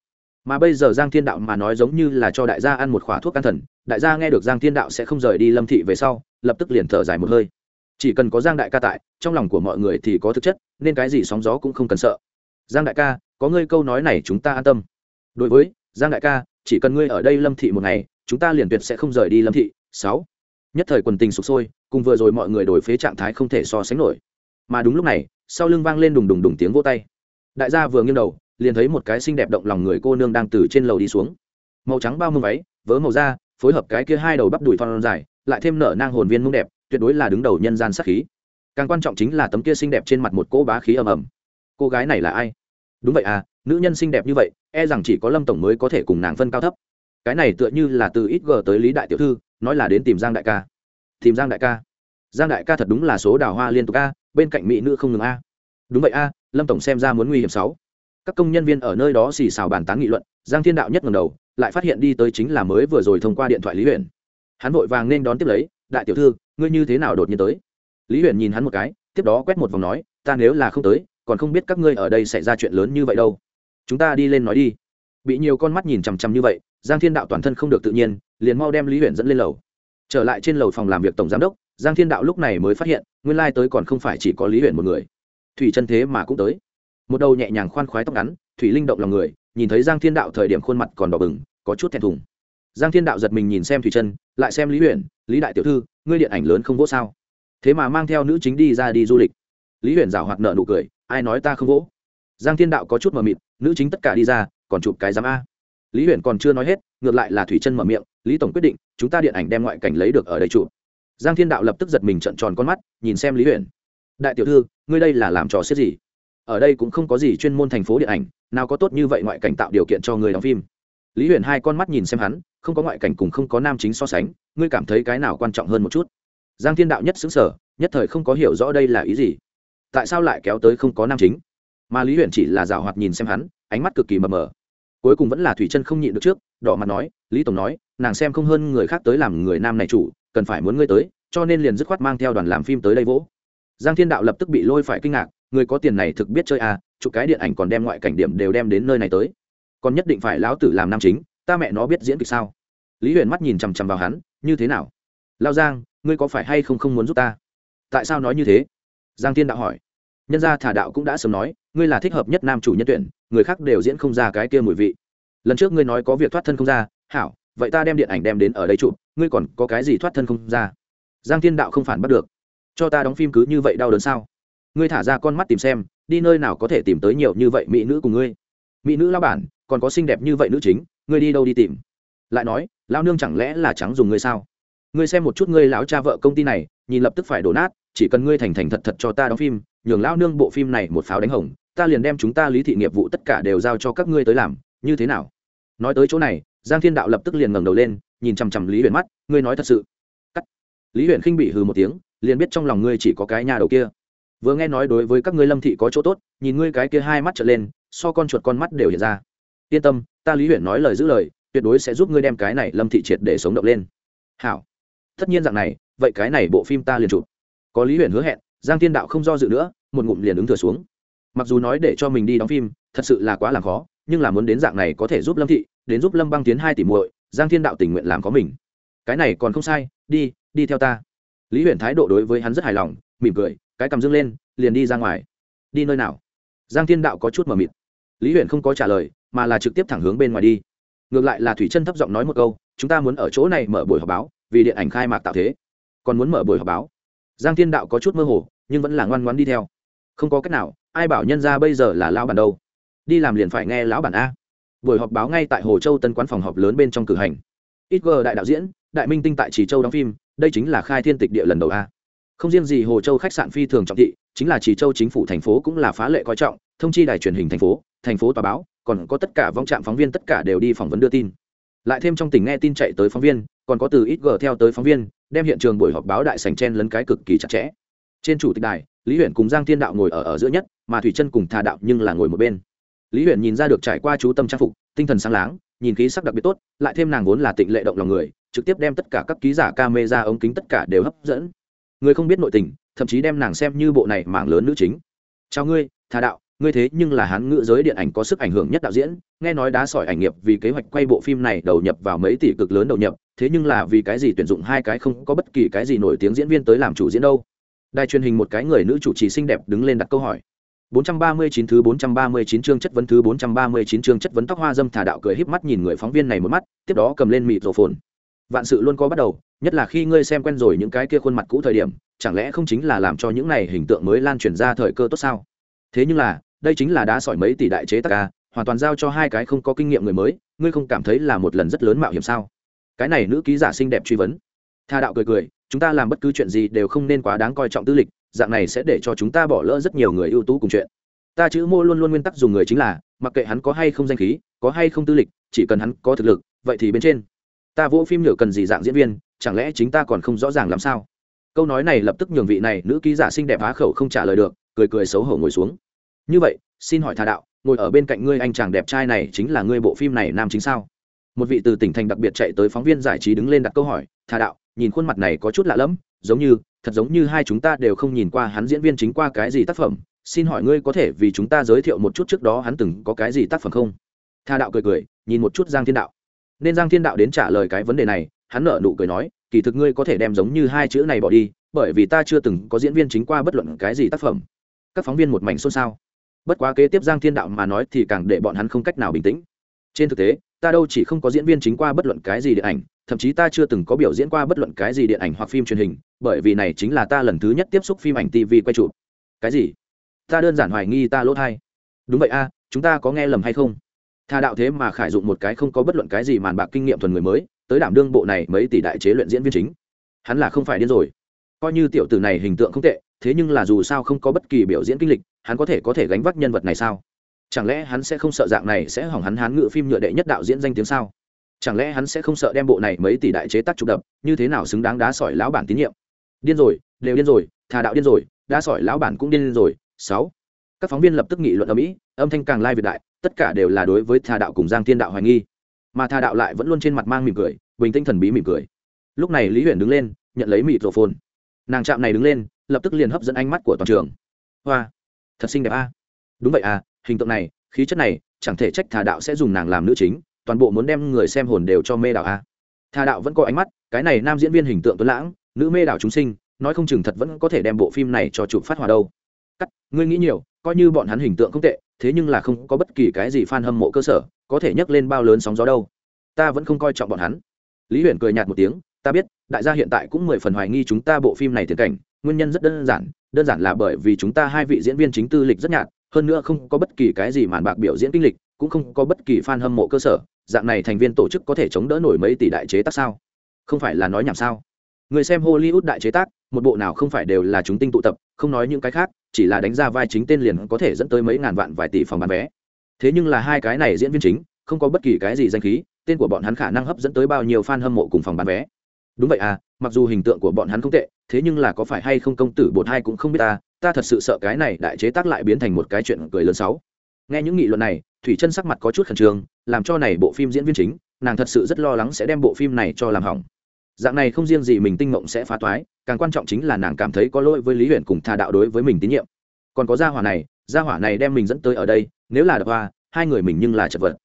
mà bây giờ giang thiên đạo mà nói giống như là cho đại gia ăn một khóa thuốc an thần, đại gia nghe được giang thiên đạo sẽ không rời đi lâm thị về sau, lập tức liền thở dài một hơi. Chỉ cần có giang đại ca tại, trong lòng của mọi người thì có thực chất, nên cái gì sóng gió cũng không cần sợ. Giang đại ca, có ngươi câu nói này chúng ta an tâm. Đối với, giang đại ca, chỉ cần ngươi ở đây lâm thị một ngày, chúng ta liền tuyệt sẽ không rời đi lâm thị. Sáu. Nhất thời quần tình sụp sôi, cùng vừa rồi mọi người đổi phế trạng thái không thể so sánh nổi. Mà đúng lúc này, sau lưng vang lên đùng đùng đùng tiếng vô tay. Đại gia vừa nghiêng đầu liền thấy một cái xinh đẹp động lòng người cô nương đang từ trên lầu đi xuống. Màu trắng bao mương váy, vớ màu da, phối hợp cái kia hai đầu bắp đùi thon dài, lại thêm nở nang hồn viên mông đẹp, tuyệt đối là đứng đầu nhân gian sắc khí. Càng quan trọng chính là tấm kia xinh đẹp trên mặt một cỗ bá khí ầm ầm. Cô gái này là ai? Đúng vậy à nữ nhân xinh đẹp như vậy e rằng chỉ có lâm tổng mới có thể cùng nàng phân cao thấp. Cái này tựa như là từ ít g tới lý đại tiểu thư, nói là đến tìm giang đại ca. Tìm giang đại ca. Giang đại ca thật đúng là số đào hoa liên tục a, bên cạnh mỹ nữ không ngừng a. Đúng vậy a, lâm tổng xem ra muốn nguy hiểm sáu các công nhân viên ở nơi đó xì xào bàn tán nghị luận, giang thiên đạo nhất ngầm đầu, lại phát hiện đi tới chính là mới vừa rồi thông qua điện thoại lý huyện hắn vội vàng nên đón tiếp lấy, đại tiểu thư, ngươi như thế nào đột nhiên tới? Lý huyện nhìn hắn một cái, tiếp đó quét một vòng nói, ta nếu là không tới, còn không biết các ngươi ở đây xảy ra chuyện lớn như vậy đâu. Chúng ta đi lên nói đi. Bị nhiều con mắt nhìn chằm chằm như vậy, giang thiên đạo toàn thân không được tự nhiên, liền mau đem lý huyện dẫn lên lầu. Trở lại trên lầu phòng làm việc tổng giám đốc, giang thiên đạo lúc này mới phát hiện, nguyên lai tới còn không phải chỉ có lý huyện một người. Thủy chân thế mà cũng tới một đầu nhẹ nhàng khoan khoái tóc ngắn, thủy linh động lòng người, nhìn thấy giang thiên đạo thời điểm khuôn mặt còn đỏ bừng, có chút thẹn thùng. Giang thiên đạo giật mình nhìn xem thủy chân, lại xem lý huyền lý đại tiểu thư, ngươi điện ảnh lớn không vỗ sao? Thế mà mang theo nữ chính đi ra đi du lịch. Lý huyền rảo hoạt nợ nụ cười, ai nói ta không vỗ? Giang thiên đạo có chút mờ mịt, nữ chính tất cả đi ra, còn chụp cái giám a. Lý huyền còn chưa nói hết, ngược lại là thủy chân mở miệng, lý tổng quyết định, chúng ta điện ảnh đem ngoại cảnh lấy được ở đây chụp. Giang thiên đạo lập tức giật mình trận tròn con mắt, nhìn xem lý huyền đại tiểu thư, ngươi đây là làm trò xếp gì? Ở đây cũng không có gì chuyên môn thành phố điện ảnh, nào có tốt như vậy ngoại cảnh tạo điều kiện cho người đóng phim. Lý huyền hai con mắt nhìn xem hắn, không có ngoại cảnh cùng không có nam chính so sánh, ngươi cảm thấy cái nào quan trọng hơn một chút? Giang thiên đạo nhất xứng sở nhất thời không có hiểu rõ đây là ý gì. Tại sao lại kéo tới không có nam chính? Mà lý huyền chỉ là rào hoạt nhìn xem hắn, ánh mắt cực kỳ mờ mờ. Cuối cùng vẫn là thủy chân không nhịn được trước, đỏ mặt nói, lý tổng nói, nàng xem không hơn người khác tới làm người nam này chủ, cần phải muốn ngươi tới, cho nên liền dứt khoát mang theo đoàn làm phim tới đây vỗ. Giang thiên đạo lập tức bị lôi phải kinh ngạc người có tiền này thực biết chơi à chụp cái điện ảnh còn đem ngoại cảnh điểm đều đem đến nơi này tới. Còn nhất định phải lão tử làm nam chính, ta mẹ nó biết diễn kịch sao? Lý huyền mắt nhìn chằm chằm vào hắn, như thế nào? Lao giang, ngươi có phải hay không không muốn giúp ta? Tại sao nói như thế? Giang thiên đạo hỏi. Nhân gia thả đạo cũng đã sớm nói, ngươi là thích hợp nhất nam chủ nhân tuyển, người khác đều diễn không ra cái kia mùi vị. Lần trước ngươi nói có việc thoát thân không ra, hảo, vậy ta đem điện ảnh đem đến ở đây chụp, ngươi còn có cái gì thoát thân không ra? Giang thiên đạo không phản bắt được. Cho ta đóng phim cứ như vậy đau đớn sao? Ngươi thả ra con mắt tìm xem, đi nơi nào có thể tìm tới nhiều như vậy mỹ nữ cùng ngươi. Mỹ nữ lao bản, còn có xinh đẹp như vậy nữ chính, ngươi đi đâu đi tìm? Lại nói lao nương chẳng lẽ là trắng dùng ngươi sao? Ngươi xem một chút ngươi lão cha vợ công ty này, nhìn lập tức phải đổ nát, chỉ cần ngươi thành thành thật thật cho ta đóng phim, nhường lao nương bộ phim này một pháo đánh hồng, ta liền đem chúng ta lý thị nghiệp vụ tất cả đều giao cho các ngươi tới làm, như thế nào? Nói tới chỗ này, giang thiên đạo lập tức liền ngẩng đầu lên, nhìn chằm chằm lý huyền mắt, ngươi nói thật sự. Cắt. Lý huyền khinh bị hừ một tiếng, liền biết trong lòng ngươi chỉ có cái nhà đầu kia vừa nghe nói đối với các ngươi lâm thị có chỗ tốt, nhìn ngươi cái kia hai mắt trở lên, so con chuột con mắt đều hiện ra. Yên tâm, ta lý huyện nói lời giữ lời, tuyệt đối sẽ giúp ngươi đem cái này lâm thị triệt để sống động lên. Hảo. Tất nhiên dạng này, vậy cái này bộ phim ta liền chụp. Có lý huyện hứa hẹn, giang thiên đạo không do dự nữa, một ngụm liền ứng thừa xuống. Mặc dù nói để cho mình đi đóng phim, thật sự là quá làm khó, nhưng là muốn đến dạng này có thể giúp lâm thị, đến giúp lâm băng tiến hai tỷ muội, giang thiên đạo tình nguyện làm có mình. Cái này còn không sai, đi đi theo ta. Lý huyền thái độ đối với hắn rất hài lòng, mỉm cười cái cầm dương lên, liền đi ra ngoài. Đi nơi nào? Giang thiên đạo có chút mờ mịt. Lý huyền không có trả lời, mà là trực tiếp thẳng hướng bên ngoài đi. Ngược lại là thủy chân thấp giọng nói một câu, chúng ta muốn ở chỗ này mở buổi họp báo, vì điện ảnh khai mạc tạo thế. Còn muốn mở buổi họp báo? Giang thiên đạo có chút mơ hồ, nhưng vẫn là ngoan ngoan đi theo. Không có cách nào, ai bảo nhân ra bây giờ là lão bản đâu. Đi làm liền phải nghe lão bản a. Buổi họp báo ngay tại hồ châu tân quán phòng họp lớn bên trong cử hành. Ít g đại đạo diễn, đại minh tinh tại trì châu đóng phim, đây chính là khai thiên tịch địa lần đầu a không riêng gì hồ châu khách sạn phi thường trọng thị, chính là Chỉ châu chính phủ thành phố cũng là phá lệ coi trọng, thông chi đài truyền hình thành phố thành phố tòa báo, còn có tất cả vong trạm phóng viên tất cả đều đi phỏng vấn đưa tin. Lại thêm trong tỉnh nghe tin chạy tới phóng viên, còn có từ ít g theo tới phóng viên, đem hiện trường buổi họp báo đại sành chen lấn cái cực kỳ chặt chẽ. Trên chủ tịch đài, lý huyện cùng giang thiên đạo ngồi ở ở giữa nhất, mà thủy chân cùng thà đạo nhưng là ngồi một bên. Lý huyện nhìn ra được trải qua chú tâm trang phục, tinh thần sáng láng, nhìn khí sắc đặc biệt tốt, lại thêm nàng vốn là tịnh lệ động lòng người, trực tiếp đem tất cả các ký giả ca mê ra ống kính tất cả đều hấp dẫn người không biết nội tình thậm chí đem nàng xem như bộ này mảng lớn nữ chính. Chào ngươi thà đạo ngươi thế nhưng là hán ngữ giới điện ảnh có sức ảnh hưởng nhất đạo diễn nghe nói đá sỏi ảnh nghiệp vì kế hoạch quay bộ phim này đầu nhập vào mấy tỷ cực lớn đầu nhập thế nhưng là vì cái gì tuyển dụng hai cái không có bất kỳ cái gì nổi tiếng diễn viên tới làm chủ diễn đâu? Đài truyền hình một cái người nữ chủ trì xinh đẹp đứng lên đặt câu hỏi. 439 thứ 439 chương chất vấn thứ 439 chương chất vấn tóc hoa dâm thả đạo cười híp mắt nhìn người phóng viên này một mắt, tiếp đó cầm lên mịt rổ phồn. Vạn sự luôn có bắt đầu, nhất là khi ngươi xem quen rồi những cái kia khuôn mặt cũ thời điểm, chẳng lẽ không chính là làm cho những này hình tượng mới lan truyền ra thời cơ tốt sao? Thế nhưng là, đây chính là đá sỏi mấy tỷ đại chế tác a, hoàn toàn giao cho hai cái không có kinh nghiệm người mới, ngươi không cảm thấy là một lần rất lớn mạo hiểm sao? Cái này nữ ký giả xinh đẹp truy vấn. Tha đạo cười cười, chúng ta làm bất cứ chuyện gì đều không nên quá đáng coi trọng tư lịch, dạng này sẽ để cho chúng ta bỏ lỡ rất nhiều người ưu tú cùng chuyện ta chữ mô luôn luôn nguyên tắc dùng người chính là mặc kệ hắn có hay không danh khí có hay không tư lịch chỉ cần hắn có thực lực vậy thì bên trên ta vỗ phim nhựa cần gì dạng diễn viên chẳng lẽ chính ta còn không rõ ràng làm sao? Câu nói này lập tức nhường vị này nữ ký giả xinh đẹp á khẩu không trả lời được, cười cười xấu hổ ngồi xuống. Như vậy, xin hỏi thà đạo, ngồi ở bên cạnh ngươi anh chàng đẹp trai này chính là ngươi bộ phim này nam chính sao? Một vị từ tỉnh thành đặc biệt chạy tới phóng viên giải trí đứng lên đặt câu hỏi, thà đạo, nhìn khuôn mặt này có chút lạ lẫm, giống như, thật giống như hai chúng ta đều không nhìn qua hắn diễn viên chính qua cái gì tác phẩm, xin hỏi ngươi có thể vì chúng ta giới thiệu một chút trước đó hắn từng có cái gì tác phẩm không? Thà đạo cười cười, nhìn một chút giang thiên đạo. Nên giang thiên đạo đến trả lời cái vấn đề này hắn nở nụ cười nói, kỳ thực ngươi có thể đem giống như hai chữ này bỏ đi, bởi vì ta chưa từng có diễn viên chính qua bất luận cái gì tác phẩm. Các phóng viên một mảnh xôn xao. Bất quá kế tiếp giang thiên đạo mà nói thì càng để bọn hắn không cách nào bình tĩnh. Trên thực tế, ta đâu chỉ không có diễn viên chính qua bất luận cái gì điện ảnh, thậm chí ta chưa từng có biểu diễn qua bất luận cái gì điện ảnh hoặc phim truyền hình, bởi vì này chính là ta lần thứ nhất tiếp xúc phim ảnh tv quay chụp. Cái gì? Ta đơn giản hoài nghi ta lỗ thai đúng vậy a, chúng ta có nghe lầm hay không? Tha đạo thế mà khải dụng một cái không có bất luận cái gì màn bạc kinh nghiệm thuần người mới tới đảm đương bộ này mấy tỷ đại chế luyện diễn viên chính. Hắn là không phải điên rồi. Coi như tiểu tử này hình tượng không tệ, thế nhưng là dù sao không có bất kỳ biểu diễn kinh lịch, hắn có thể có thể gánh vác nhân vật này sao? Chẳng lẽ hắn sẽ không sợ dạng này sẽ hỏng hắn hán ngự phim nhựa đệ nhất đạo diễn danh tiếng sao? Chẳng lẽ hắn sẽ không sợ đem bộ này mấy tỷ đại chế tác trục đập, như thế nào xứng đáng đá sỏi lão bản tín nhiệm? Điên rồi, đều điên rồi, thà đạo điên rồi, đá sỏi lão bản cũng điên rồi. Sáu. Các phóng viên lập tức nghị luận ở mỹ âm thanh càng lai việt đại, tất cả đều là đối với thà đạo cùng giang thiên đạo hoài nghi mà thà đạo lại vẫn luôn trên mặt mang mỉm cười, bình tĩnh thần bí mỉm cười. Lúc này lý huyền đứng lên, nhận lấy mịt rổ phồn nàng chạm này đứng lên, lập tức liền hấp dẫn ánh mắt của toàn trường. Hoa, thật xinh đẹp a. Đúng vậy à hình tượng này, khí chất này, chẳng thể trách thà đạo sẽ dùng nàng làm nữ chính, toàn bộ muốn đem người xem hồn đều cho mê đảo a. Thà đạo vẫn có ánh mắt, cái này nam diễn viên hình tượng tuấn lãng, nữ mê đảo chúng sinh, nói không chừng thật vẫn có thể đem bộ phim này cho chụp phát hòa đâu. Cắt, ngươi nghĩ nhiều, coi như bọn hắn hình tượng không tệ, thế nhưng là không có bất kỳ cái gì fan hâm mộ cơ sở có thể nhấc lên bao lớn sóng gió đâu. Ta vẫn không coi trọng bọn hắn. Lý huyền cười nhạt một tiếng, ta biết, đại gia hiện tại cũng mười phần hoài nghi chúng ta bộ phim này tiền cảnh, nguyên nhân rất đơn giản đơn giản là bởi vì chúng ta hai vị diễn viên chính tư lịch rất nhạt, hơn nữa không có bất kỳ cái gì màn bạc biểu diễn kinh lịch, cũng không có bất kỳ fan hâm mộ cơ sở, dạng này thành viên tổ chức có thể chống đỡ nổi mấy tỷ đại chế tác sao? Không phải là nói nhảm sao? Người xem hollywood đại chế tác, một bộ nào không phải đều là chúng tinh tụ tập, không nói những cái khác, chỉ là đánh ra vai chính tên liền có thể dẫn tới mấy ngàn vạn vài tỷ phòng bán vé thế nhưng là hai cái này diễn viên chính, không có bất kỳ cái gì danh khí, tên của bọn hắn khả năng hấp dẫn tới bao nhiêu fan hâm mộ cùng phòng bán vé. Đúng vậy à mặc dù hình tượng của bọn hắn không tệ, thế nhưng là có phải hay không công tử bột hai cũng không biết ta ta thật sự sợ cái này đại chế tác lại biến thành một cái chuyện cười lớn sáu nghe những nghị luận này, thủy chân sắc mặt có chút khẩn trương, làm cho này bộ phim diễn viên chính, nàng thật sự rất lo lắng sẽ đem bộ phim này cho làm hỏng. Dạng này không riêng gì mình tinh mộng sẽ phá toái, càng quan trọng chính là nàng cảm thấy có lỗi với lý huyện cùng tha đạo đối với mình tín nhiệm còn có gia hỏa này, gia hỏa này đem mình dẫn tới ở đây, nếu là đập hoa, hai người mình nhưng là chật vật.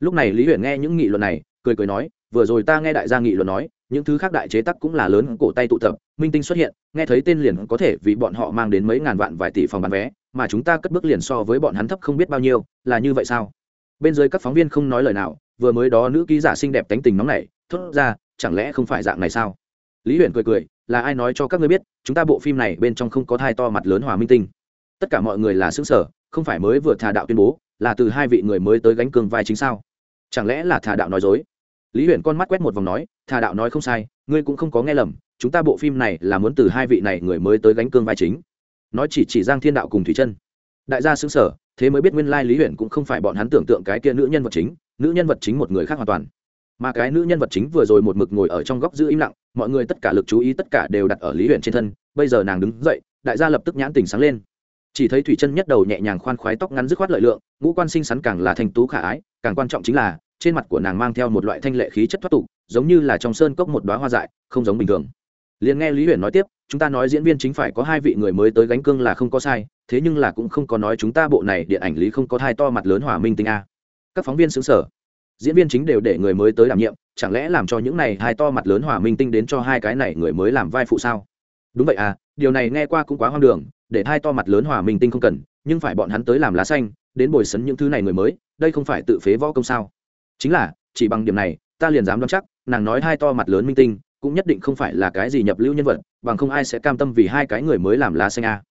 Lúc này lý huyền nghe những nghị luận này, cười cười nói, vừa rồi ta nghe đại gia nghị luận nói, những thứ khác đại chế tác cũng là lớn cổ tay tụ tập, minh tinh xuất hiện, nghe thấy tên liền có thể vì bọn họ mang đến mấy ngàn vạn vài tỷ phòng bán vé, mà chúng ta cất bước liền so với bọn hắn thấp không biết bao nhiêu, là như vậy sao? Bên dưới các phóng viên không nói lời nào, vừa mới đó nữ ký giả xinh đẹp tánh tình nóng này thốt ra, chẳng lẽ không phải dạng này sao? Lý huyền cười cười, là ai nói cho các ngươi biết, chúng ta bộ phim này bên trong không có thai to mặt lớn hòa minh tinh tất cả mọi người là xứng sở không phải mới vừa thà đạo tuyên bố, là từ hai vị người mới tới gánh cương vai chính sao? Chẳng lẽ là thà đạo nói dối? Lý huyền con mắt quét một vòng nói, thà đạo nói không sai, ngươi cũng không có nghe lầm, chúng ta bộ phim này là muốn từ hai vị này người mới tới gánh cương vai chính. Nói chỉ chỉ giang thiên đạo cùng thủy chân. Đại gia xứng sở thế mới biết nguyên lai lý huyền cũng không phải bọn hắn tưởng tượng cái kia nữ nhân vật chính, nữ nhân vật chính một người khác hoàn toàn. Mà cái nữ nhân vật chính vừa rồi một mực ngồi ở trong góc giữ im lặng, mọi người tất cả lực chú ý tất cả đều đặt ở lý huyền trên thân, bây giờ nàng đứng dậy, đại gia lập tức nhãn tình sáng lên chỉ thấy thủy chân nhất đầu nhẹ nhàng khoan khoái tóc ngắn dứt khoát lợi lượng, ngũ quan xinh xắn càng là thanh tú khả ái, càng quan trọng chính là, trên mặt của nàng mang theo một loại thanh lệ khí chất thoát tục, giống như là trong sơn cốc một đoá hoa dại, không giống bình thường. Liền nghe lý huyền nói tiếp, chúng ta nói diễn viên chính phải có hai vị người mới tới gánh cương là không có sai, thế nhưng là cũng không có nói chúng ta bộ này điện ảnh lý không có thai to mặt lớn hòa minh tinh a. Các phóng viên xứng sở. Diễn viên chính đều để người mới tới đảm nhiệm, chẳng lẽ làm cho những này hai to mặt lớn hòa minh tinh đến cho hai cái này người mới làm vai phụ sao? Đúng vậy à điều này nghe qua cũng quá hoang đường để hai to mặt lớn hòa minh tinh không cần, nhưng phải bọn hắn tới làm lá xanh, đến bồi sấn những thứ này người mới, đây không phải tự phế võ công sao? Chính là, chỉ bằng điểm này, ta liền dám đoán chắc, nàng nói hai to mặt lớn minh tinh, cũng nhất định không phải là cái gì nhập lưu nhân vật, bằng không ai sẽ cam tâm vì hai cái người mới làm lá xanh a.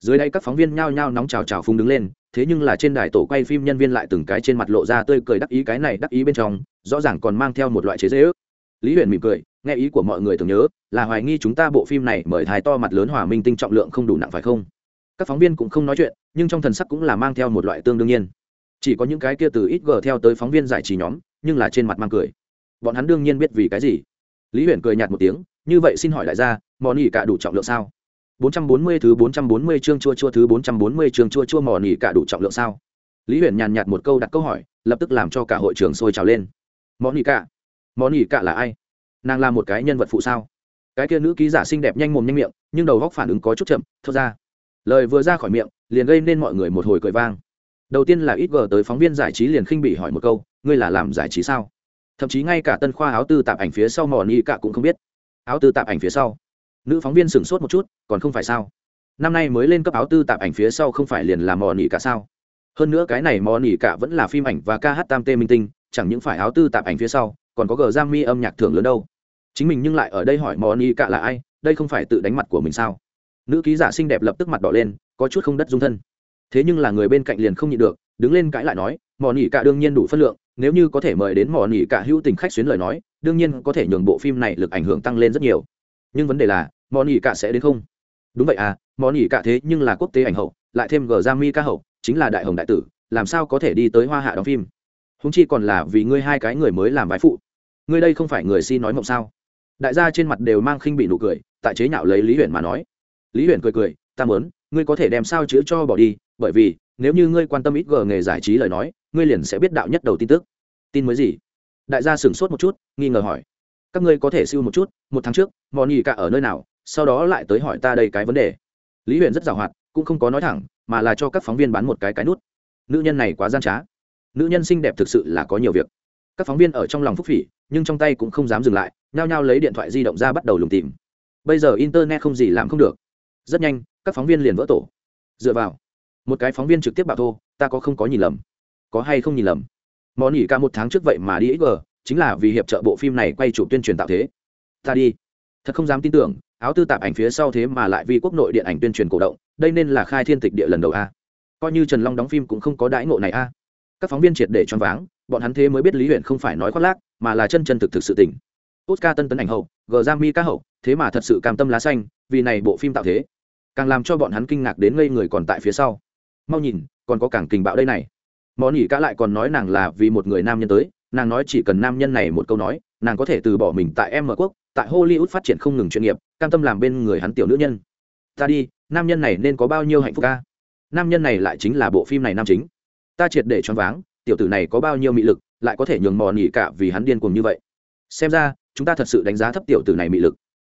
Dưới đây các phóng viên nhao nhao nóng trào trào phung đứng lên, thế nhưng là trên đài tổ quay phim nhân viên lại từng cái trên mặt lộ ra tươi cười đắc ý cái này đắc ý bên trong, rõ ràng còn mang theo một loại chế dễ ước lý huyền mỉm cười nghe ý của mọi người tưởng nhớ, là hoài nghi chúng ta bộ phim này mời thái to mặt lớn hòa minh tinh trọng lượng không đủ nặng phải không? Các phóng viên cũng không nói chuyện, nhưng trong thần sắc cũng là mang theo một loại tương đương nhiên. Chỉ có những cái kia từ ít gờ theo tới phóng viên giải trí nhóm, nhưng là trên mặt mang cười. Bọn hắn đương nhiên biết vì cái gì. Lý huyền cười nhạt một tiếng, như vậy xin hỏi đại gia, mò nỉ cả đủ trọng lượng sao? 440 thứ 440 chương chua chua thứ 440 chương chua chua mò nỉ cả đủ trọng lượng sao? Lý huyền nhàn nhạt một câu đặt câu hỏi, lập tức làm cho cả hội trường sôi trào lên. Mò nỉ cả? Mò nỉ cả là ai? Nàng là một cái nhân vật phụ sao? Cái kia nữ ký giả xinh đẹp nhanh mồm nhanh miệng, nhưng đầu góc phản ứng có chút chậm thật ra. Lời vừa ra khỏi miệng, liền gây nên mọi người một hồi cười vang. Đầu tiên là ít gờ tới phóng viên giải trí liền khinh bị hỏi một câu, ngươi là làm giải trí sao? Thậm chí ngay cả tân khoa áo tư tạp ảnh phía sau mò nỉ cả cũng không biết. Áo tư tạp ảnh phía sau. Nữ phóng viên sửng sốt một chút, còn không phải sao? Năm nay mới lên cấp áo tư tạp ảnh phía sau không phải liền là mò nỉ cả sao? Hơn nữa cái này mò nỉ cả vẫn là phim ảnh và ca hát tam tê minh tinh, chẳng những phải áo tư tạp ảnh phía sau, còn có gờ giang mi âm nhạc thưởng lớn đâu chính mình nhưng lại ở đây hỏi mò nỉ cả là ai, đây không phải tự đánh mặt của mình sao? Nữ ký giả xinh đẹp lập tức mặt đỏ lên, có chút không đất dung thân. Thế nhưng là người bên cạnh liền không nhịn được, đứng lên cãi lại nói mò nỉ cả đương nhiên đủ phân lượng, nếu như có thể mời đến mò nỉ cả hữu tình khách xuyến lời nói, đương nhiên có thể nhường bộ phim này lực ảnh hưởng tăng lên rất nhiều. Nhưng vấn đề là mò nỉ cả sẽ đến không? Đúng vậy à mò nỉ cả thế nhưng là quốc tế ảnh hậu, lại thêm gờ ra mi ca hậu, chính là đại hồng đại tử, làm sao có thể đi tới hoa hạ đóng phim? Húng chi còn là vì ngươi hai cái người mới làm vai phụ. Ngươi đây không phải người si nói mộng sao? Đại gia trên mặt đều mang khinh bị nụ cười, tại chế nhạo lấy lý huyền mà nói. Lý huyền cười cười, ta mớn ngươi có thể đem sao chữ cho bỏ đi, bởi vì, nếu như ngươi quan tâm ít gờ nghề giải trí lời nói, ngươi liền sẽ biết đạo nhất đầu tin tức. Tin mới gì? Đại gia sửng sốt một chút, nghi ngờ hỏi. Các ngươi có thể siêu một chút, một tháng trước mò nhì cả ở nơi nào, sau đó lại tới hỏi ta đây cái vấn đề. Lý huyền rất giàu hoạt, cũng không có nói thẳng, mà là cho các phóng viên bán một cái cái nút. Nữ nhân này quá gian trá. Nữ nhân xinh đẹp thực sự là có nhiều việc. Các phóng viên ở trong lòng phúc phỉ, nhưng trong tay cũng không dám dừng lại nhao nhao lấy điện thoại di động ra bắt đầu lùng tìm. Bây giờ internet không gì làm không được. Rất nhanh, các phóng viên liền vỡ tổ. Dựa vào, một cái phóng viên trực tiếp bảo thô, ta có không có nhìn lầm? Có hay không nhìn lầm? Món nghỉ ca một tháng trước vậy mà đi xg chính là vì hiệp trợ bộ phim này quay chủ tuyên truyền tạo thế. Ta đi. Thật không dám tin tưởng, áo tư tạp ảnh phía sau thế mà lại vì quốc nội điện ảnh tuyên truyền cổ động, đây nên là khai thiên tịch địa lần đầu a. Coi như trần long đóng phim cũng không có đãi ngộ này a. Các phóng viên triệt để choáng váng, bọn hắn thế mới biết lý huyện không phải nói khoác lác, mà là chân chân thực thực sự tình oscar tân tấn ảnh hậu gờ g mi ca hậu, thế mà thật sự cam tâm lá xanh, vì này bộ phim tạo thế. Càng làm cho bọn hắn kinh ngạc đến ngây người còn tại phía sau. Mau nhìn, còn có càng kình bạo đây này. Món nhỉ cả lại còn nói nàng là vì một người nam nhân tới, nàng nói chỉ cần nam nhân này một câu nói, nàng có thể từ bỏ mình tại em ở quốc, tại hollywood phát triển không ngừng chuyên nghiệp, cam tâm làm bên người hắn tiểu nữ nhân. Ta đi, nam nhân này nên có bao nhiêu hạnh phúc ca? Nam nhân này lại chính là bộ phim này nam chính. Ta triệt để choáng váng, tiểu tử này có bao nhiêu mị lực, lại có thể nhường mò nỉ cả vì hắn điên cuồng như vậy. Xem ra chúng ta thật sự đánh giá thấp tiểu tử này mị lực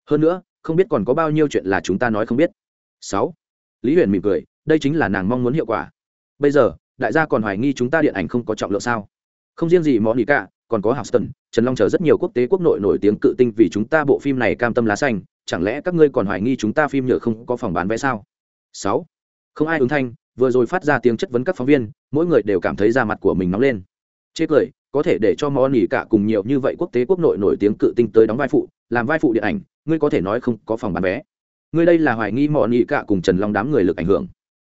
hơn nữa không biết còn có bao nhiêu chuyện là chúng ta nói không biết sáu lý huyền mỉm cười đây chính là nàng mong muốn hiệu quả bây giờ đại gia còn hoài nghi chúng ta điện ảnh không có trọng lượng sao không riêng gì món ý cả còn có Houston, Trần Long chờ rất nhiều quốc tế quốc nội nổi tiếng cự tinh vì chúng ta bộ phim này cam tâm lá xanh, chẳng lẽ các ngươi còn hoài nghi chúng ta phim nhựa không có phòng bán vé sao? 6. Không ai ứng thanh, vừa rồi phát ra tiếng chất vấn các phóng viên, mỗi người đều cảm thấy da mặt của mình nóng lên. chê cười, có thể để cho món nỉ cả cùng nhiều như vậy quốc tế quốc nội nổi tiếng cự tinh tới đóng vai phụ, làm vai phụ điện ảnh, ngươi có thể nói không có phòng bán vé. Ngươi đây là hoài nghi món nỉ cả cùng Trần Long đám người lực ảnh hưởng.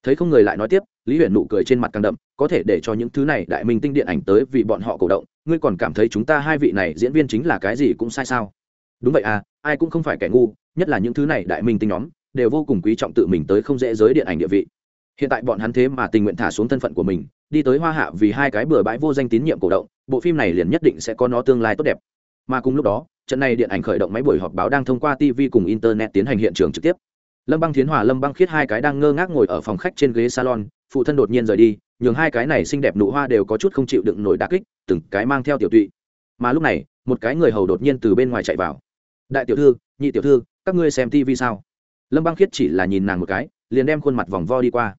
Thấy không người lại nói tiếp, Lý Huyền nụ cười trên mặt càng đậm, có thể để cho những thứ này đại minh tinh điện ảnh tới vì bọn họ cổ động, ngươi còn cảm thấy chúng ta hai vị này diễn viên chính là cái gì cũng sai sao đúng vậy à ai cũng không phải kẻ ngu nhất là những thứ này đại minh tinh nhóm đều vô cùng quý trọng tự mình tới không dễ giới điện ảnh địa vị hiện tại bọn hắn thế mà tình nguyện thả xuống thân phận của mình đi tới hoa hạ vì hai cái bừa bãi vô danh tín nhiệm cổ động, bộ phim này liền nhất định sẽ có nó tương lai tốt đẹp. Mà cùng lúc đó, trận này điện ảnh khởi động máy buổi họp báo đang thông qua tv cùng internet tiến hành hiện trường trực tiếp. Lâm băng thiến hòa, lâm băng khiết hai cái đang ngơ ngác ngồi ở phòng khách trên ghế salon, phụ thân đột nhiên rời đi, nhường hai cái này xinh đẹp nụ hoa đều có chút không chịu đựng nổi đá kích, từng cái mang theo tiểu tụy. Mà lúc này, một cái người hầu đột nhiên từ bên ngoài chạy vào. Đại tiểu thư, nhị tiểu thư, các ngươi xem tivi sao? Lâm băng khiết chỉ là nhìn nàng một cái, liền đem khuôn mặt vòng vo đi qua.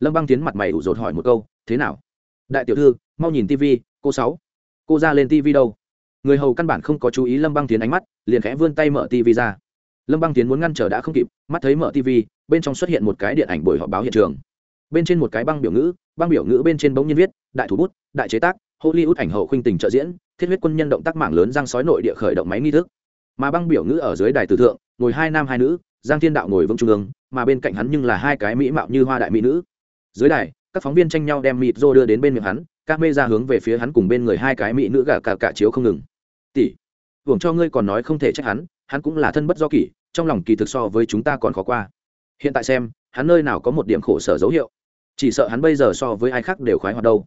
Lâm băng tiến mặt mày ủ rột hỏi một câu thế nào? Đại tiểu thư, mau nhìn tivi cô sáu. Cô ra lên tivi đâu? Người hầu căn bản không có chú ý lâm băng tiến ánh mắt, liền khẽ vươn tay mở tivi ra. Lâm băng tiến muốn ngăn trở đã không kịp, mắt thấy mở tivi bên trong xuất hiện một cái điện ảnh buổi họp báo hiện trường. Bên trên một cái băng biểu ngữ, băng biểu ngữ bên trên bỗng nhiên viết, đại thủ bút, đại chế tác, hollywood ảnh hậu khuynh tình trợ diễn, thiết huyết quân nhân động tác mạng lớn giang sói nội địa khởi động máy nghi thức. Mà băng biểu ngữ ở dưới đài tử thượng, ngồi hai nam hai nữ, giang thiên đạo ngồi vững trung ương, mà bên cạnh hắn nhưng là hai cái mỹ mạo như hoa đại mỹ nữ. Dưới đài các phóng viên tranh nhau đem mịt rô đưa đến bên miệng hắn, các mê ra hướng về phía hắn cùng bên người hai cái mỹ nữ gà cả cả chiếu không ngừng. Tỷ, hưởng cho ngươi còn nói không thể trách hắn hắn cũng là thân bất do kỷ, trong lòng kỳ thực so với chúng ta còn khó qua. Hiện tại xem, hắn nơi nào có một điểm khổ sở dấu hiệu. Chỉ sợ hắn bây giờ so với ai khác đều khoái hoạt đâu.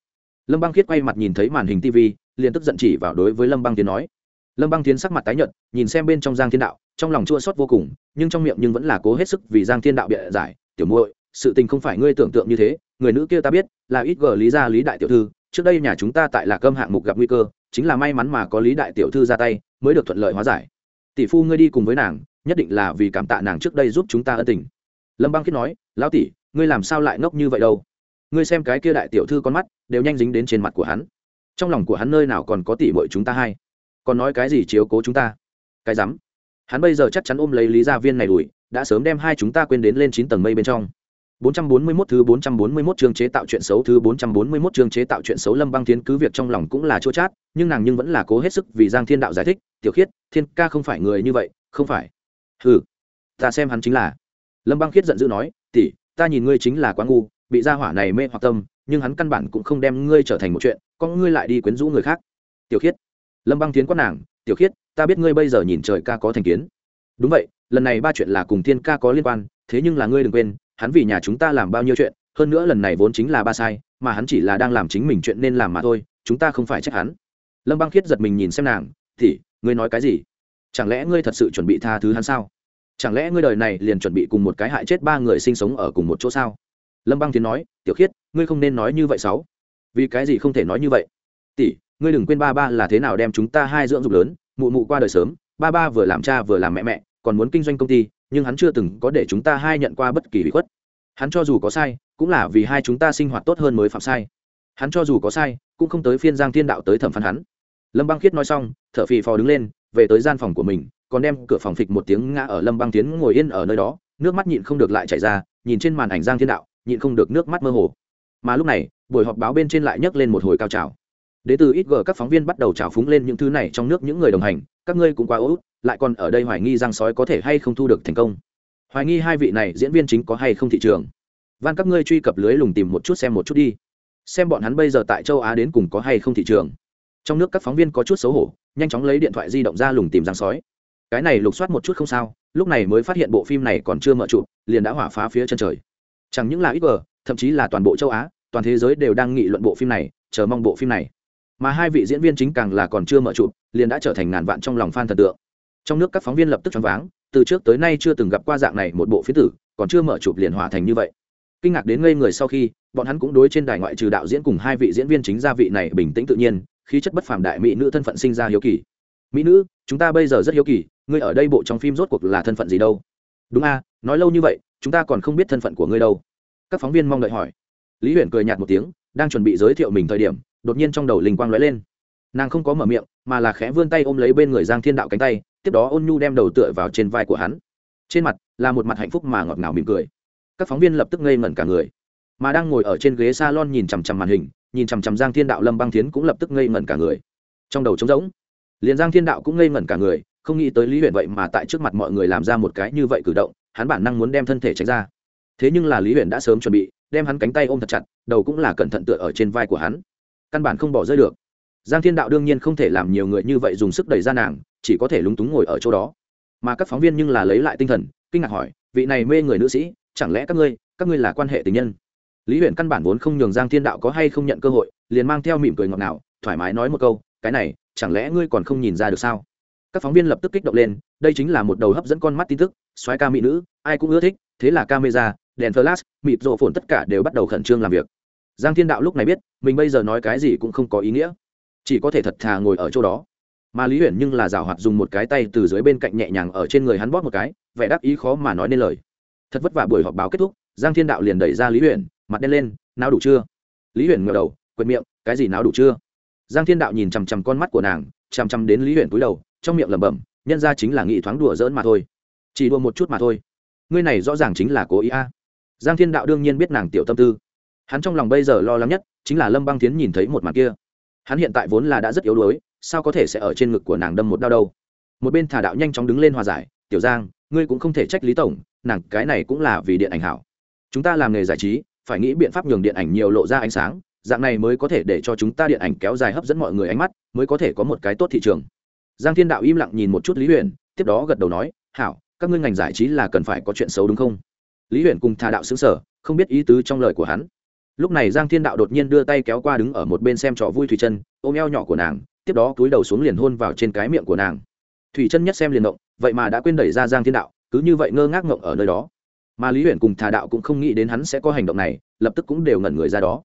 Lâm băng khiết quay mặt nhìn thấy màn hình tv liền tức giận chỉ vào đối với lâm băng tiến nói. Lâm băng tiến sắc mặt tái nhợt, nhìn xem bên trong giang thiên đạo, trong lòng chua xót vô cùng, nhưng trong miệng nhưng vẫn là cố hết sức vì giang thiên đạo bịa giải, tiểu muội, sự tình không phải ngươi tưởng tượng như thế người nữ kia ta biết, là ít gờ lý gia lý đại tiểu thư, trước đây nhà chúng ta tại lạc cơm hạng mục gặp nguy cơ, chính là may mắn mà có lý đại tiểu thư ra tay, mới được thuận lợi hóa giải. Tỷ phu ngươi đi cùng với nàng, nhất định là vì cảm tạ nàng trước đây giúp chúng ta ân tình. Lâm băng khiết nói, lão tỷ, ngươi làm sao lại ngốc như vậy đâu? Ngươi xem cái kia đại tiểu thư con mắt, đều nhanh dính đến trên mặt của hắn. Trong lòng của hắn nơi nào còn có tỷ muội chúng ta hay? Còn nói cái gì chiếu cố chúng ta? Cái rắm. Hắn bây giờ chắc chắn ôm lấy lý gia viên này đuổi, đã sớm đem hai chúng ta quên đến lên chín tầng mây bên trong. 441 thứ 441 chương chế tạo chuyện xấu thứ 441 chương chế tạo chuyện xấu Lâm Băng Thiến cứ việc trong lòng cũng là chua chát, nhưng nàng nhưng vẫn là cố hết sức vì Giang Thiên Đạo giải thích, "Tiểu Khiết, Thiên ca không phải người như vậy, không phải." "Hừ, ta xem hắn chính là." Lâm Băng Khiết giận dữ nói, "Tỷ, ta nhìn ngươi chính là quá ngu, bị gia hỏa này mê hoặc tâm, nhưng hắn căn bản cũng không đem ngươi trở thành một chuyện, con ngươi lại đi quyến rũ người khác." "Tiểu Khiết." Lâm Băng Thiến quát nàng, "Tiểu Khiết, ta biết ngươi bây giờ nhìn trời ca có thành kiến." "Đúng vậy, lần này ba chuyện là cùng Thiên ca có liên quan, thế nhưng là ngươi đừng quên, hắn vì nhà chúng ta làm bao nhiêu chuyện, hơn nữa lần này vốn chính là ba sai, mà hắn chỉ là đang làm chính mình chuyện nên làm mà thôi, chúng ta không phải trách hắn. Lâm băng khiết giật mình nhìn xem nàng thì ngươi nói cái gì? Chẳng lẽ ngươi thật sự chuẩn bị tha thứ hắn sao? Chẳng lẽ ngươi đời này liền chuẩn bị cùng một cái hại chết ba người sinh sống ở cùng một chỗ sao? Lâm băng tiến nói, tiểu khiết, ngươi không nên nói như vậy sáu. Vì cái gì không thể nói như vậy? Tỷ, ngươi đừng quên ba ba là thế nào đem chúng ta hai dưỡng dục lớn, mụ mụ qua đời sớm, ba ba vừa làm cha vừa làm mẹ mẹ, còn muốn kinh doanh công ty nhưng hắn chưa từng có để chúng ta hai nhận qua bất kỳ bị khuất. Hắn cho dù có sai, cũng là vì hai chúng ta sinh hoạt tốt hơn mới phạm sai. Hắn cho dù có sai, cũng không tới phiên giang thiên đạo tới thẩm phán hắn. Lâm băng khiết nói xong, thở phì phò đứng lên, về tới gian phòng của mình, còn đem cửa phòng phịch một tiếng ngã ở lâm băng tiến ngồi yên ở nơi đó, nước mắt nhịn không được lại chảy ra, nhìn trên màn ảnh giang thiên đạo, nhịn không được nước mắt mơ hồ. Mà lúc này, buổi họp báo bên trên lại nhấc lên một hồi cao trào đến từ ít gờ, các phóng viên bắt đầu trào phúng lên những thứ này trong nước những người đồng hành, các ngươi cũng quá ố lại còn ở đây hoài nghi giang sói có thể hay không thu được thành công. Hoài nghi hai vị này diễn viên chính có hay không thị trường. Van các ngươi truy cập lưới lùng tìm một chút xem một chút đi. Xem bọn hắn bây giờ tại châu á đến cùng có hay không thị trường. Trong nước các phóng viên có chút xấu hổ, nhanh chóng lấy điện thoại di động ra lùng tìm giang sói. Cái này lục soát một chút không sao, lúc này mới phát hiện bộ phim này còn chưa mở trụ, liền đã hỏa phá phía chân trời. Chẳng những là ít vờ thậm chí là toàn bộ châu á, toàn thế giới đều đang nghị luận bộ phim này, chờ mong bộ phim này mà hai vị diễn viên chính càng là còn chưa mở chụp, liền đã trở thành ngàn vạn trong lòng f a n thần tượng. Trong nước các phóng viên lập tức choáng váng, từ trước tới nay chưa từng gặp qua dạng này một bộ phía tử, còn chưa mở chụp liền hòa thành như vậy. Kinh ngạc đến ngây người sau khi, bọn hắn cũng đối trên đài ngoại trừ đạo diễn cùng hai vị diễn viên chính gia vị này bình tĩnh tự nhiên, khí chất bất phàm đại mỹ nữ thân phận sinh ra hiếu kỳ. Mỹ nữ, chúng ta bây giờ rất hiếu kỳ, ngươi ở đây bộ trong phim rốt cuộc là thân phận gì đâu? Đúng a, nói lâu như vậy, chúng ta còn không biết thân phận của ngươi đâu. Các phóng viên mong đợi hỏi. Lý huyền cười nhạt một tiếng, đang chuẩn bị giới thiệu mình thời điểm đột nhiên trong đầu linh quang lóe lên. Nàng không có mở miệng, mà là khẽ vươn tay ôm lấy bên người giang thiên đạo cánh tay, tiếp đó ôn nhu đem đầu tựa vào trên vai của hắn. Trên mặt là một mặt hạnh phúc mà ngọt ngào mỉm cười. Các phóng viên lập tức ngây ngẩn cả người. Mà đang ngồi ở trên ghế salon nhìn chằm chằm màn hình, nhìn chằm chằm giang thiên đạo lâm băng thiến cũng lập tức ngây ngẩn cả người. Trong đầu trống rỗng, liền giang thiên đạo cũng ngây ngẩn cả người, không nghĩ tới lý huyện vậy mà tại trước mặt mọi người làm ra một cái như vậy cử động, hắn bản năng muốn đem thân thể tránh ra. Thế nhưng là lý huyện đã sớm chuẩn bị, đem hắn cánh tay ôm thật chặt, đầu cũng là cẩn thận tựa ở trên vai của hắn căn bản không bỏ rơi được. Giang thiên đạo đương nhiên không thể làm nhiều người như vậy dùng sức đẩy ra nàng, chỉ có thể lúng túng ngồi ở chỗ đó. Mà các phóng viên nhưng là lấy lại tinh thần, kinh ngạc hỏi, vị này mê người nữ sĩ, chẳng lẽ các ngươi các ngươi là quan hệ tình nhân? Lý huyện căn bản vốn không nhường giang thiên đạo có hay không nhận cơ hội, liền mang theo mỉm cười ngọt ngào, thoải mái nói một câu, cái này, chẳng lẽ ngươi còn không nhìn ra được sao? Các phóng viên lập tức kích động lên, đây chính là một đầu hấp dẫn con mắt tin tức xoáy ca mỹ nữ, ai cũng ưa thích, thế là camera, đèn flash, mịt rộ phồn tất cả đều bắt đầu khẩn trương làm việc giang thiên đạo lúc này biết, mình bây giờ nói cái gì cũng không có ý nghĩa. Chỉ có thể thật thà ngồi ở chỗ đó. Mà lý huyền nhưng là rào hoạt dùng một cái tay từ dưới bên cạnh nhẹ nhàng ở trên người hắn bóp một cái, vẻ đắc ý khó mà nói nên lời. Thật vất vả buổi họp báo kết thúc, giang thiên đạo liền đẩy ra lý huyền mặt đen lên nào đủ chưa? Lý huyền ngờ đầu, quệt miệng, cái gì nào đủ chưa? Giang thiên đạo nhìn chằm chằm con mắt của nàng, chằm chằm đến lý huyền cúi đầu, trong miệng lẩm bẩm, nhân ra chính là nghị thoáng đùa dỡn mà thôi. Chỉ đùa một chút mà thôi. Ngươi này rõ ràng chính là cố ý a. Giang thiên đạo đương nhiên biết nàng tiểu tâm tư hắn trong lòng bây giờ lo lắng nhất chính là lâm băng tiến nhìn thấy một mặt kia hắn hiện tại vốn là đã rất yếu đuối sao có thể sẽ ở trên ngực của nàng đâm một đau đâu một bên thả đạo nhanh chóng đứng lên hòa giải tiểu giang ngươi cũng không thể trách lý tổng nàng cái này cũng là vì điện ảnh hảo chúng ta làm nghề giải trí phải nghĩ biện pháp nhường điện ảnh nhiều lộ ra ánh sáng dạng này mới có thể để cho chúng ta điện ảnh kéo dài hấp dẫn mọi người ánh mắt mới có thể có một cái tốt thị trường giang thiên đạo im lặng nhìn một chút lý huyền tiếp đó gật đầu nói hảo các ngươi ngành giải trí là cần phải có chuyện xấu đúng không lý huyền cùng thà đạo xứng sở không biết ý tứ trong lời của hắn lúc này giang thiên đạo đột nhiên đưa tay kéo qua đứng ở một bên xem trò vui thủy chân, ôm eo nhỏ của nàng, tiếp đó cúi đầu xuống liền hôn vào trên cái miệng của nàng. Thủy chân nhất xem liền động vậy mà đã quên đẩy ra giang thiên đạo, cứ như vậy ngơ ngác ngộng ở nơi đó. Mà lý huyền cùng thà đạo cũng không nghĩ đến hắn sẽ có hành động này, lập tức cũng đều ngẩn người ra đó.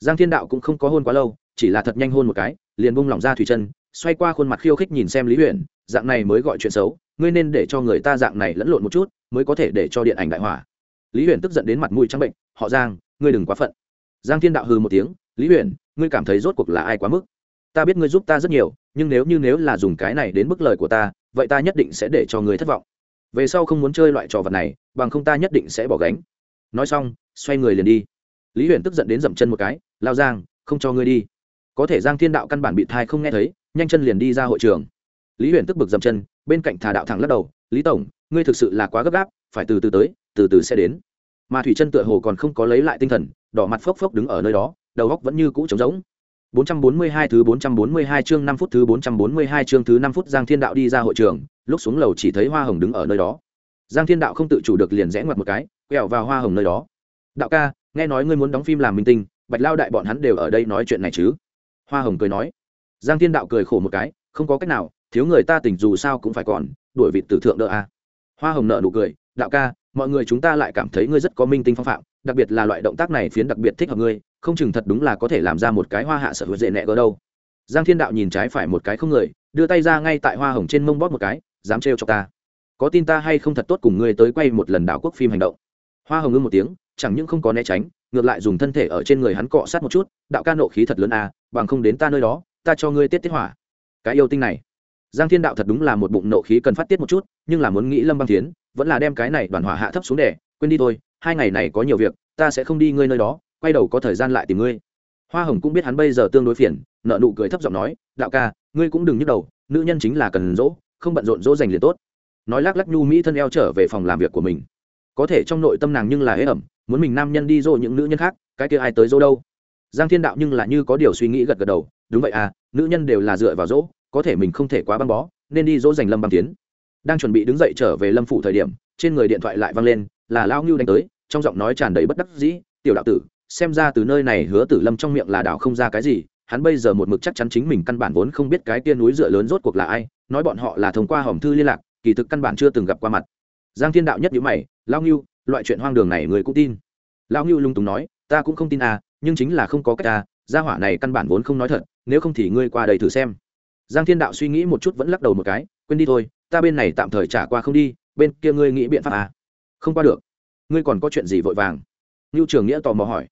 Giang thiên đạo cũng không có hôn quá lâu, chỉ là thật nhanh hôn một cái, liền bung lỏng ra thủy chân, xoay qua khuôn mặt khiêu khích nhìn xem lý huyền dạng này mới gọi chuyện xấu, ngươi nên để cho người ta dạng này lẫn lộn một chút, mới có thể để cho điện ảnh đại hỏa lý huyền tức giận đến mặt mũi trắng bệnh, họ giang, ngươi đừng quá phận giang thiên đạo hừ một tiếng, lý huyền ngươi cảm thấy rốt cuộc là ai quá mức? Ta biết ngươi giúp ta rất nhiều, nhưng nếu như nếu là dùng cái này đến bức lời của ta, vậy ta nhất định sẽ để cho ngươi thất vọng. Về sau không muốn chơi loại trò vật này, bằng không ta nhất định sẽ bỏ gánh. Nói xong, xoay người liền đi. Lý huyền tức giận đến dậm chân một cái, lao giang, không cho ngươi đi. Có thể giang thiên đạo căn bản bị thai không nghe thấy, nhanh chân liền đi ra hội trường. Lý huyền tức bực dậm chân, bên cạnh thà đạo thẳng lắc đầu, lý tổng, ngươi thực sự là quá gấp gáp, phải từ từ tới, từ từ sẽ đến. Mà thủy chân tựa hồ còn không có lấy lại tinh thần đỏ mặt phốc phốc đứng ở nơi đó đầu góc vẫn như cũ trống rỗng 442 thứ 442 chương 5 phút thứ 442 chương thứ 5 phút Giang Thiên Đạo đi ra hội trường, lúc xuống lầu chỉ thấy Hoa Hồng đứng ở nơi đó. Giang Thiên Đạo không tự chủ được liền rẽ ngoặt một cái, quẹo vào Hoa Hồng nơi đó. "Đạo ca, nghe nói ngươi muốn đóng phim làm minh tinh, Bạch Lao đại bọn hắn đều ở đây nói chuyện này chứ?" Hoa Hồng cười nói. Giang Thiên Đạo cười khổ một cái, không có cách nào, thiếu người ta tỉnh dù sao cũng phải còn, đuổi vị tử thượng đỡ a. Hoa Hồng nợ nụ cười, "Đạo ca, mọi người chúng ta lại cảm thấy ngươi rất có minh tinh phong phạm, đặc biệt là loại động tác này phiến đặc biệt thích hợp ngươi, không chừng thật đúng là có thể làm ra một cái hoa hạ sở hữu dễ nẹ gỡ đâu. Giang thiên đạo nhìn trái phải một cái không người, đưa tay ra ngay tại hoa hồng trên mông bóp một cái, dám trêu cho ta. Có tin ta hay không thật tốt cùng ngươi tới quay một lần đảo quốc phim hành động. Hoa hồng ngưng một tiếng, chẳng những không có né tránh, ngược lại dùng thân thể ở trên người hắn cọ sát một chút, đạo ca nộ khí thật lớn à bằng không đến ta nơi đó, ta cho ngươi tiết tiết hỏa. Cái yêu tinh này. Giang thiên đạo thật đúng là một bụng nộ khí cần phát tiết một chút, nhưng là muốn nghĩ lâm băng tiến vẫn là đem cái này đoàn hỏa hạ thấp xuống để, quên đi thôi hai ngày này có nhiều việc, ta sẽ không đi ngươi nơi đó, quay đầu có thời gian lại tìm ngươi. Hoa hồng cũng biết hắn bây giờ tương đối phiền nợ nụ cười thấp giọng nói, đạo ca, ngươi cũng đừng nhức đầu, nữ nhân chính là cần dỗ, không bận rộn dỗ dành liền tốt. Nói lắc lắc nhu mỹ thân eo trở về phòng làm việc của mình. Có thể trong nội tâm nàng nhưng là ế ẩm, muốn mình nam nhân đi dỗ những nữ nhân khác, cái kia ai tới dỗ đâu? Giang thiên đạo nhưng là như có điều suy nghĩ gật gật đầu, đúng vậy à nữ nhân đều là dựa vào dỗ, có thể mình không thể quá băng bó, nên đi dỗ dành lâm băng tiến. Đang chuẩn bị đứng dậy trở về lâm phủ thời điểm, trên người điện thoại lại văng lên là lao ngưu đánh tới, trong giọng nói tràn đầy bất đắc dĩ, tiểu đạo tử, xem ra từ nơi này hứa tử lâm trong miệng là đảo không ra cái gì, hắn bây giờ một mực chắc chắn chính mình căn bản vốn không biết cái tia núi dựa lớn rốt cuộc là ai, nói bọn họ là thông qua hòm thư liên lạc, kỳ thực căn bản chưa từng gặp qua mặt. Giang thiên đạo nhất nhữ mày lao ngưu, loại chuyện hoang đường này người cũng tin. Lao ngưu lung túng nói, ta cũng không tin à nhưng chính là không có cách à gia hỏa này căn bản vốn không nói thật, nếu không thì ngươi qua đây thử xem. Giang thiên đạo suy nghĩ một chút vẫn lắc đầu một cái, quên đi thôi, ta bên này tạm thời trả qua không đi, bên kia ngươi nghĩ biện pháp à? Không qua được. Ngươi còn có chuyện gì vội vàng? Ngưu trường nghĩa tò mò hỏi.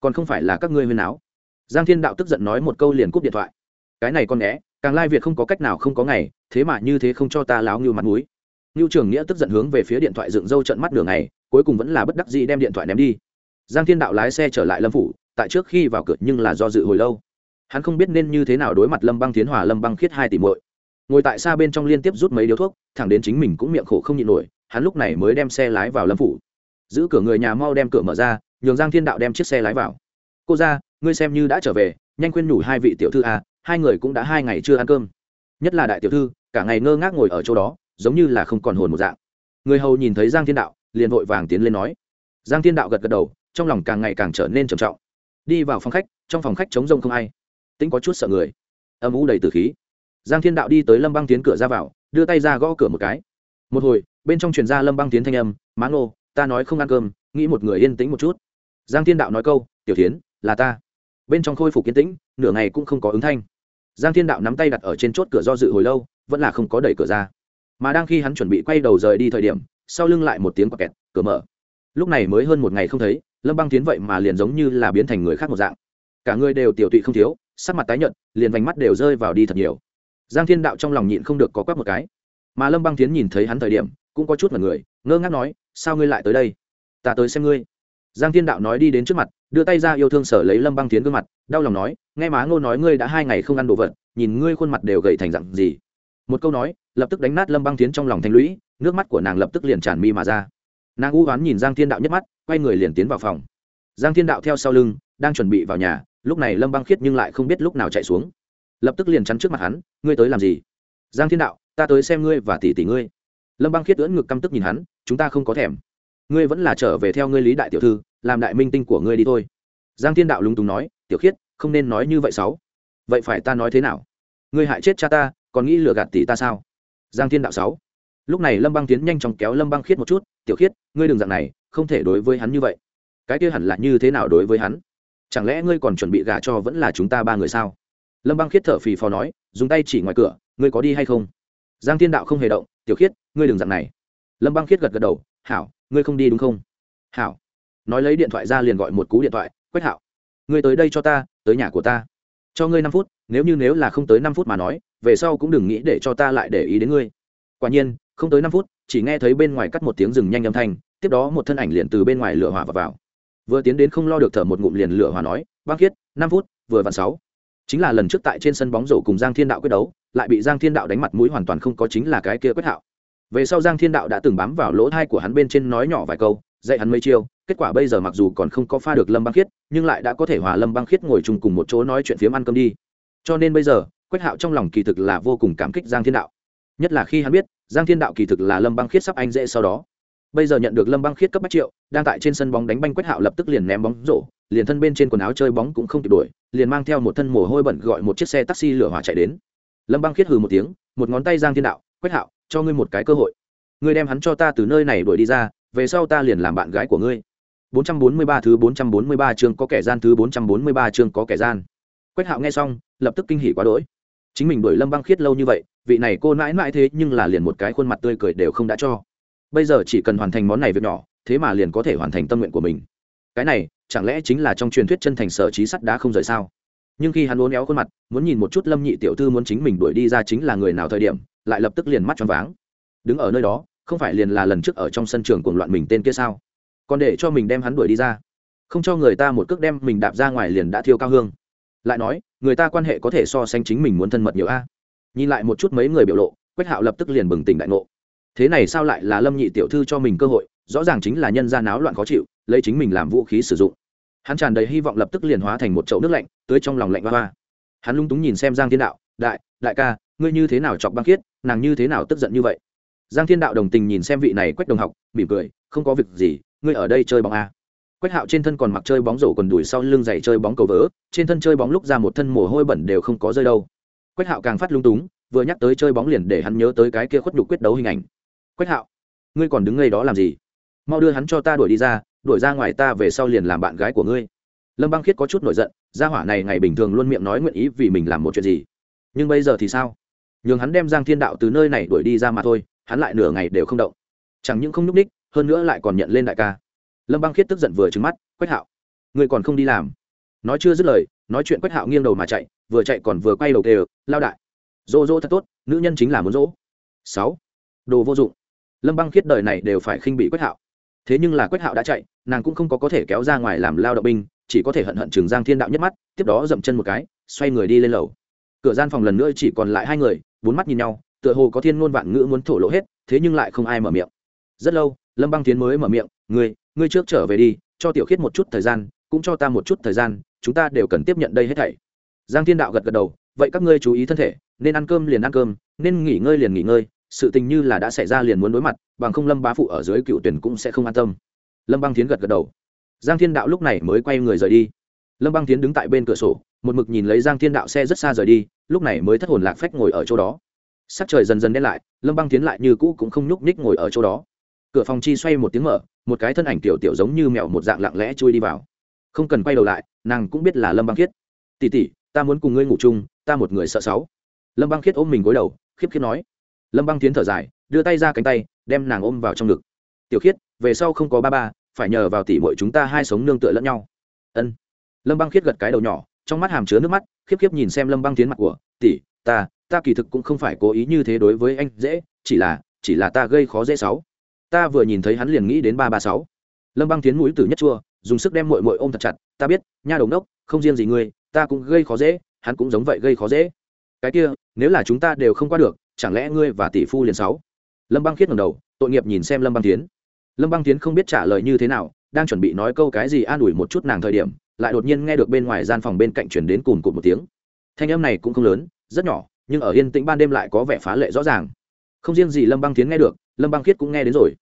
Còn không phải là các ngươi huyên áo giang thiên đạo tức giận nói một câu liền cúp điện thoại. Cái này con né càng lai việt không có cách nào không có ngày, thế mà như thế không cho ta láo ngưu mặt mũi. Ngưu trường nghĩa tức giận hướng về phía điện thoại dựng râu trận mắt đường này, cuối cùng vẫn là bất đắc dĩ đem điện thoại ném đi. Giang thiên đạo lái xe trở lại lâm phủ, tại trước khi vào cửa nhưng là do dự hồi lâu. Hắn không biết nên như thế nào đối mặt lâm băng tiến hòa, lâm băng khiết hai tỷ muội. Ngồi tại xa bên trong liên tiếp rút mấy điếu thuốc, thẳng đến chính mình cũng miệng khổ không nhịn nổi hắn lúc này mới đem xe lái vào lâm phủ. Giữ cửa người nhà mau đem cửa mở ra, nhường giang thiên đạo đem chiếc xe lái vào. Cô ra ngươi xem như đã trở về, nhanh khuyên nhủ hai vị tiểu thư à hai người cũng đã hai ngày chưa ăn cơm. Nhất là đại tiểu thư, cả ngày ngơ ngác ngồi ở chỗ đó, giống như là không còn hồn một dạng. Người hầu nhìn thấy giang thiên đạo, liền vội vàng tiến lên nói. Giang thiên đạo gật gật đầu, trong lòng càng ngày càng trở nên trầm trọng. Đi vào phòng khách, trong phòng khách trống rông không ai. Tính có chút sợ người. Âm u đầy từ khí. Giang thiên đạo đi tới lâm băng tiến cửa ra vào, đưa tay ra gõ cửa một cái một hồi, bên trong truyền ra lâm băng tiến thanh âm, má ngô, ta nói không ăn cơm, nghĩ một người yên tĩnh một chút. Giang thiên đạo nói câu, tiểu tiến là ta. Bên trong khôi phục yên tĩnh, nửa ngày cũng không có ứng thanh. Giang thiên đạo nắm tay đặt ở trên chốt cửa do dự hồi lâu, vẫn là không có đẩy cửa ra. Mà đang khi hắn chuẩn bị quay đầu rời đi thời điểm, sau lưng lại một tiếng quạt kẹt, cửa mở. Lúc này mới hơn một ngày không thấy, lâm băng tiến vậy mà liền giống như là biến thành người khác một dạng. Cả người đều tiểu tụy không thiếu, sắc mặt tái nhợt, liền vành mắt đều rơi vào đi thật nhiều. Giang thiên đạo trong lòng nhịn không được có quắc một cái mà lâm băng tiến nhìn thấy hắn thời điểm, cũng có chút mật người, ngơ ngác nói, sao ngươi lại tới đây? Ta tới xem ngươi. Giang thiên đạo nói đi đến trước mặt, đưa tay ra yêu thương sở lấy lâm băng tiến gương mặt, đau lòng nói, nghe má ngô nói ngươi đã hai ngày không ăn đồ vật, nhìn ngươi khuôn mặt đều gầy thành dặn gì. Một câu nói, lập tức đánh nát lâm băng tiến trong lòng thanh lũy, nước mắt của nàng lập tức liền tràn mi mà ra. Nàng u oán nhìn giang thiên đạo nhất mắt, quay người liền tiến vào phòng. Giang thiên đạo theo sau lưng, đang chuẩn bị vào nhà, lúc này lâm băng khiết nhưng lại không biết lúc nào chạy xuống. Lập tức liền chắn trước mặt hắn, ngươi tới làm gì? Giang thiên đạo ta tới xem ngươi và tỷ tỷ ngươi. Lâm băng khiết ưỡn ngực căm tức nhìn hắn, chúng ta không có thèm. Ngươi vẫn là trở về theo ngươi lý đại tiểu thư, làm đại minh tinh của ngươi đi thôi. Giang thiên đạo lúng túng nói, tiểu khiết, không nên nói như vậy sáu. Vậy phải ta nói thế nào? Ngươi hại chết cha ta, còn nghĩ lừa gạt tỷ ta sao? Giang thiên đạo sáu. Lúc này lâm băng tiến nhanh chóng kéo lâm băng khiết một chút, tiểu khiết, ngươi đừng dạng này, không thể đối với hắn như vậy. Cái kia hẳn là như thế nào đối với hắn? Chẳng lẽ ngươi còn chuẩn bị gả cho vẫn là chúng ta ba người sao? Lâm băng khiết thở phì phò nói, dùng tay chỉ ngoài cửa, ngươi có đi hay không? Giang thiên đạo không hề động tiểu khiết ngươi đừng dặn này. Lâm băng khiết gật gật đầu hảo ngươi không đi đúng không? Hảo. Nói lấy điện thoại ra liền gọi một cú điện thoại quách hảo ngươi tới đây cho ta tới nhà của ta. Cho ngươi năm phút nếu như nếu là không tới năm phút mà nói về sau cũng đừng nghĩ để cho ta lại để ý đến ngươi. Quả nhiên không tới năm phút chỉ nghe thấy bên ngoài cắt một tiếng rừng nhanh âm thanh tiếp đó một thân ảnh liền từ bên ngoài lửa hỏa vào, vào. Vừa tiến đến không lo được thở một ngụm liền lửa hỏa nói băng khiết năm phút vừa vặn sáu. Chính là lần trước tại trên sân bóng rổ cùng giang thiên đạo quyết đấu lại bị giang thiên đạo đánh mặt mũi hoàn toàn không có chính là cái kia quyết hạo. Về sau giang thiên đạo đã từng bám vào lỗ thai của hắn bên trên nói nhỏ vài câu, dạy hắn mấy chiêu, kết quả bây giờ mặc dù còn không có pha được lâm băng khiết, nhưng lại đã có thể hòa lâm băng khiết ngồi chung cùng một chỗ nói chuyện phiếm ăn cơm đi. Cho nên bây giờ quách hạo trong lòng kỳ thực là vô cùng cảm kích giang thiên đạo. Nhất là khi hắn biết, giang thiên đạo kỳ thực là lâm băng khiết sắp anh dễ sau đó. Bây giờ nhận được lâm băng khiết cấp bách triệu, đang tại trên sân bóng đánh banh quách hạo lập tức liền ném bóng rổ, liền thân bên trên quần áo chơi bóng cũng không kịp đuổi, liền mang theo một thân mồ hôi bẩn gọi một chiếc xe taxi lửa hỏa chạy đến lâm băng khiết hừ một tiếng, một ngón tay giang thiên đạo, quách hạo, cho ngươi một cái cơ hội. Ngươi đem hắn cho ta từ nơi này đuổi đi ra, về sau ta liền làm bạn gái của ngươi. 443 thứ 443 chương có kẻ gian, thứ 443 chương có kẻ gian. Quách hạo nghe xong, lập tức kinh hỉ quá đỗi. Chính mình đuổi lâm băng khiết lâu như vậy, vị này cô mãi mãi thế nhưng là liền một cái khuôn mặt tươi cười đều không đã cho. Bây giờ chỉ cần hoàn thành món này việc nhỏ, thế mà liền có thể hoàn thành tâm nguyện của mình. Cái này, chẳng lẽ chính là trong truyền thuyết chân thành sở trí sắt đá không rời sao? Nhưng khi hắn uốn éo khuôn mặt, muốn nhìn một chút lâm nhị tiểu thư muốn chính mình đuổi đi ra chính là người nào thời điểm, lại lập tức liền mắt choáng váng. Đứng ở nơi đó, không phải liền là lần trước ở trong sân trường cuồng loạn mình tên kia sao? Còn để cho mình đem hắn đuổi đi ra. Không cho người ta một cước đem mình đạp ra ngoài liền đã thiêu cao hương. Lại nói, người ta quan hệ có thể so sánh chính mình muốn thân mật nhiều a. Nhìn lại một chút mấy người biểu lộ, quách hạo lập tức liền bừng tỉnh đại ngộ. Thế này sao lại là lâm nhị tiểu thư cho mình cơ hội, rõ ràng chính là nhân gia náo loạn khó chịu, lấy chính mình làm vũ khí sử dụng hắn tràn đầy hy vọng lập tức liền hóa thành một chậu nước lạnh, tưới trong lòng lạnh hoa hoa. Hắn lung túng nhìn xem giang thiên đạo, đại đại ca, ngươi như thế nào chọc băng khiết, nàng như thế nào tức giận như vậy? Giang thiên đạo đồng tình nhìn xem vị này quách đồng học, mỉm cười, không có việc gì, ngươi ở đây chơi bóng à. quách hạo trên thân còn mặc chơi bóng rổ quần đùi sau lưng giày chơi bóng cầu vỡ trên thân chơi bóng lúc ra một thân mồ hôi bẩn đều không có rơi đâu. Quách hạo càng phát lung túng, vừa nhắc tới chơi bóng liền để hắn nhớ tới cái kia khuất nhục quyết đấu hình ảnh. Quách hạo, ngươi còn đứng ngay đó làm gì? Mau đưa hắn cho ta đuổi đi ra đuổi ra ngoài ta về sau liền làm bạn gái của ngươi. Lâm băng khiết có chút nổi giận, gia hỏa này ngày bình thường luôn miệng nói nguyện ý vì mình làm một chuyện gì. Nhưng bây giờ thì sao? Nhường hắn đem giang thiên đạo từ nơi này đuổi đi ra mà thôi, hắn lại nửa ngày đều không động. Chẳng những không nhúc ních hơn nữa lại còn nhận lên đại ca. Lâm băng khiết tức giận vừa trứng mắt, quách hạo, ngươi còn không đi làm? Nói chưa dứt lời, nói chuyện quách hạo nghiêng đầu mà chạy, vừa chạy còn vừa quay đầu tề lao đại dỗ dỗ thật tốt, nữ nhân chính là muốn dỗ sáu, đồ vô dụng. Lâm băng khiết đời này đều phải khinh bị quách hạo. Thế nhưng là quách hạo đã chạy nàng cũng không có có thể kéo ra ngoài làm lao động binh, chỉ có thể hận hận trường giang thiên đạo nhất mắt, tiếp đó dậm chân một cái, xoay người đi lên lầu. Cửa gian phòng lần nữa chỉ còn lại hai người, bốn mắt nhìn nhau, tựa hồ có thiên ngôn vạn ngữ muốn thổ lộ hết, thế nhưng lại không ai mở miệng. Rất lâu, lâm băng tiến mới mở miệng, ngươi ngươi trước trở về đi, cho tiểu khiết một chút thời gian, cũng cho ta một chút thời gian, chúng ta đều cần tiếp nhận đây hết thảy. Giang thiên đạo gật gật đầu, vậy các ngươi chú ý thân thể, nên ăn cơm liền ăn cơm, nên nghỉ ngơi liền nghỉ ngơi, sự tình như là đã xảy ra liền muốn đối mặt, bằng không lâm bá phụ ở dưới cựu tuyển cũng sẽ không an tâm lâm băng tiến gật gật đầu. Giang thiên đạo lúc này mới quay người rời đi. Lâm băng tiến đứng tại bên cửa sổ, một mực nhìn lấy giang thiên đạo xe rất xa rời đi, lúc này mới thất hồn lạc phách ngồi ở chỗ đó. Sắc trời dần dần đen lại, lâm băng tiến lại như cũ cũng không nhúc nhích ngồi ở chỗ đó. Cửa phòng chi xoay một tiếng mở, một cái thân ảnh tiểu tiểu giống như mèo một dạng lặng lẽ chui đi vào. Không cần quay đầu lại, nàng cũng biết là lâm băng khiết. Tỉ tỉ ta muốn cùng ngươi ngủ chung, ta một người sợ sáu. Lâm băng khiết ôm mình gối đầu, khiếp khiếp nói. Lâm băng tiến thở dài, đưa tay ra cánh tay, đem nàng ôm vào trong ngực. Tiểu khiết về sau không có ba ba, phải nhờ vào tỷ mội chúng ta hai sống nương tựa lẫn nhau. Ân. Lâm băng khiết gật cái đầu nhỏ, trong mắt hàm chứa nước mắt, khiếp khiếp nhìn xem lâm băng tiến mặt của, tỷ, ta ta kỳ thực cũng không phải cố ý như thế đối với anh dễ, chỉ là chỉ là ta gây khó dễ sáu. Ta vừa nhìn thấy hắn liền nghĩ đến ba ba sáu. Lâm băng tiến mũi từ nhất chua, dùng sức đem mội mội ôm thật chặt, ta biết, nha đồng đốc không riêng gì ngươi, ta cũng gây khó dễ, hắn cũng giống vậy gây khó dễ. Cái kia, nếu là chúng ta đều không qua được, chẳng lẽ ngươi và tỷ phu liền sáu? Lâm băng khiết ngầm đầu, tội nghiệp nhìn xem lâm băng tiến lâm băng tiến không biết trả lời như thế nào, đang chuẩn bị nói câu cái gì an ủi một chút nàng thời điểm, lại đột nhiên nghe được bên ngoài gian phòng bên cạnh chuyển đến cùng cụt một tiếng. Thanh âm này cũng không lớn, rất nhỏ, nhưng ở yên tĩnh ban đêm lại có vẻ phá lệ rõ ràng. Không riêng gì lâm băng tiến nghe được, lâm băng khiết cũng nghe đến rồi.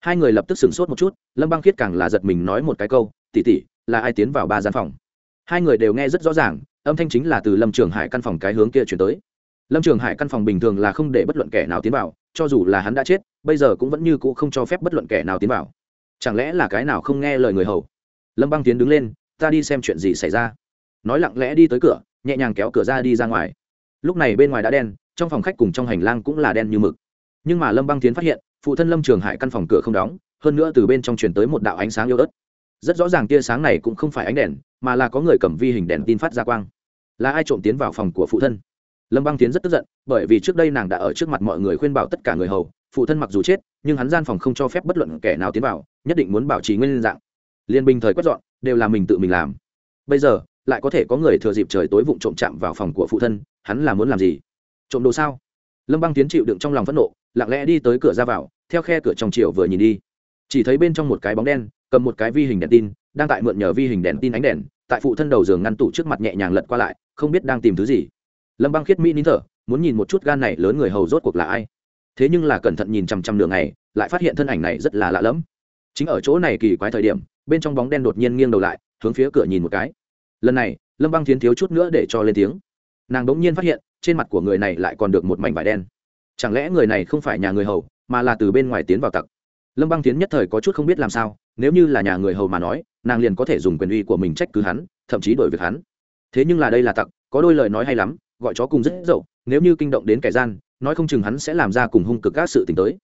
Hai người lập tức sửng sốt một chút, lâm băng khiết càng là giật mình nói một cái câu tỉ tỉ là ai tiến vào ba gian phòng? Hai người đều nghe rất rõ ràng, âm thanh chính là từ lâm trường hải căn phòng cái hướng kia chuyển tới lâm trường hải căn phòng bình thường là không để bất luận kẻ nào tiến vào, cho dù là hắn đã chết, bây giờ cũng vẫn như cũ không cho phép bất luận kẻ nào tiến vào. Chẳng lẽ là cái nào không nghe lời người hầu? Lâm băng tiến đứng lên, ta đi xem chuyện gì xảy ra. Nói lặng lẽ đi tới cửa, nhẹ nhàng kéo cửa ra đi ra ngoài. Lúc này bên ngoài đã đen, trong phòng khách cùng trong hành lang cũng là đen như mực. Nhưng mà lâm băng tiến phát hiện, phụ thân lâm trường hải căn phòng cửa không đóng, hơn nữa từ bên trong truyền tới một đạo ánh sáng yêu ớt. Rất rõ ràng tia sáng này cũng không phải ánh đèn, mà là có người cầm vi hình đèn tin phát ra quang. Là ai trộm tiến vào phòng của phụ thân? Lâm băng tiến rất tức giận, bởi vì trước đây nàng đã ở trước mặt mọi người khuyên bảo tất cả người hầu, phụ thân mặc dù chết, nhưng hắn gian phòng không cho phép bất luận kẻ nào tiến vào, nhất định muốn bảo trì nguyên dạng. Liên bình thời quét dọn, đều là mình tự mình làm. Bây giờ, lại có thể có người thừa dịp trời tối vụng trộm chạm vào phòng của phụ thân, hắn là muốn làm gì? Trộm đồ sao? Lâm băng tiến chịu đựng trong lòng phẫn nộ, lặng lẽ đi tới cửa ra vào, theo khe cửa trong chiều vừa nhìn đi. Chỉ thấy bên trong một cái bóng đen, cầm một cái vi hình đèn tin, đang tại mượn nhờ vi hình đèn tin ánh đèn, tại phụ thân đầu giường ngăn tủ trước mặt nhẹ nhàng lật qua lại, không biết đang tìm thứ gì lâm băng khiết mỹ nín thở, muốn nhìn một chút gan này lớn người hầu rốt cuộc là ai. Thế nhưng là cẩn thận nhìn chằm chằm đường này lại phát hiện thân ảnh này rất là lạ lẫm. Chính ở chỗ này kỳ quái thời điểm, bên trong bóng đen đột nhiên nghiêng đầu lại, hướng phía cửa nhìn một cái. Lần này, lâm băng thiến thiếu chút nữa để cho lên tiếng. Nàng đ ỗ n g nhiên phát hiện, trên mặt của người này lại còn được một mảnh vải đen. Chẳng lẽ người này không phải nhà người hầu, mà là từ bên ngoài tiến vào tặc? Lâm băng tiến nhất thời có chút không biết làm sao, nếu như là nhà người hầu mà nói, nàng liền có thể dùng quyền uy của mình trách cứ hắn, thậm chí đổi việc hắn. Thế nhưng là đây là tặc, có đôi lời nói hay lắm gọi chó cùng rất dậu nếu như kinh động đến kẻ gian nói không chừng hắn sẽ làm ra cùng hung cực các sự t tới.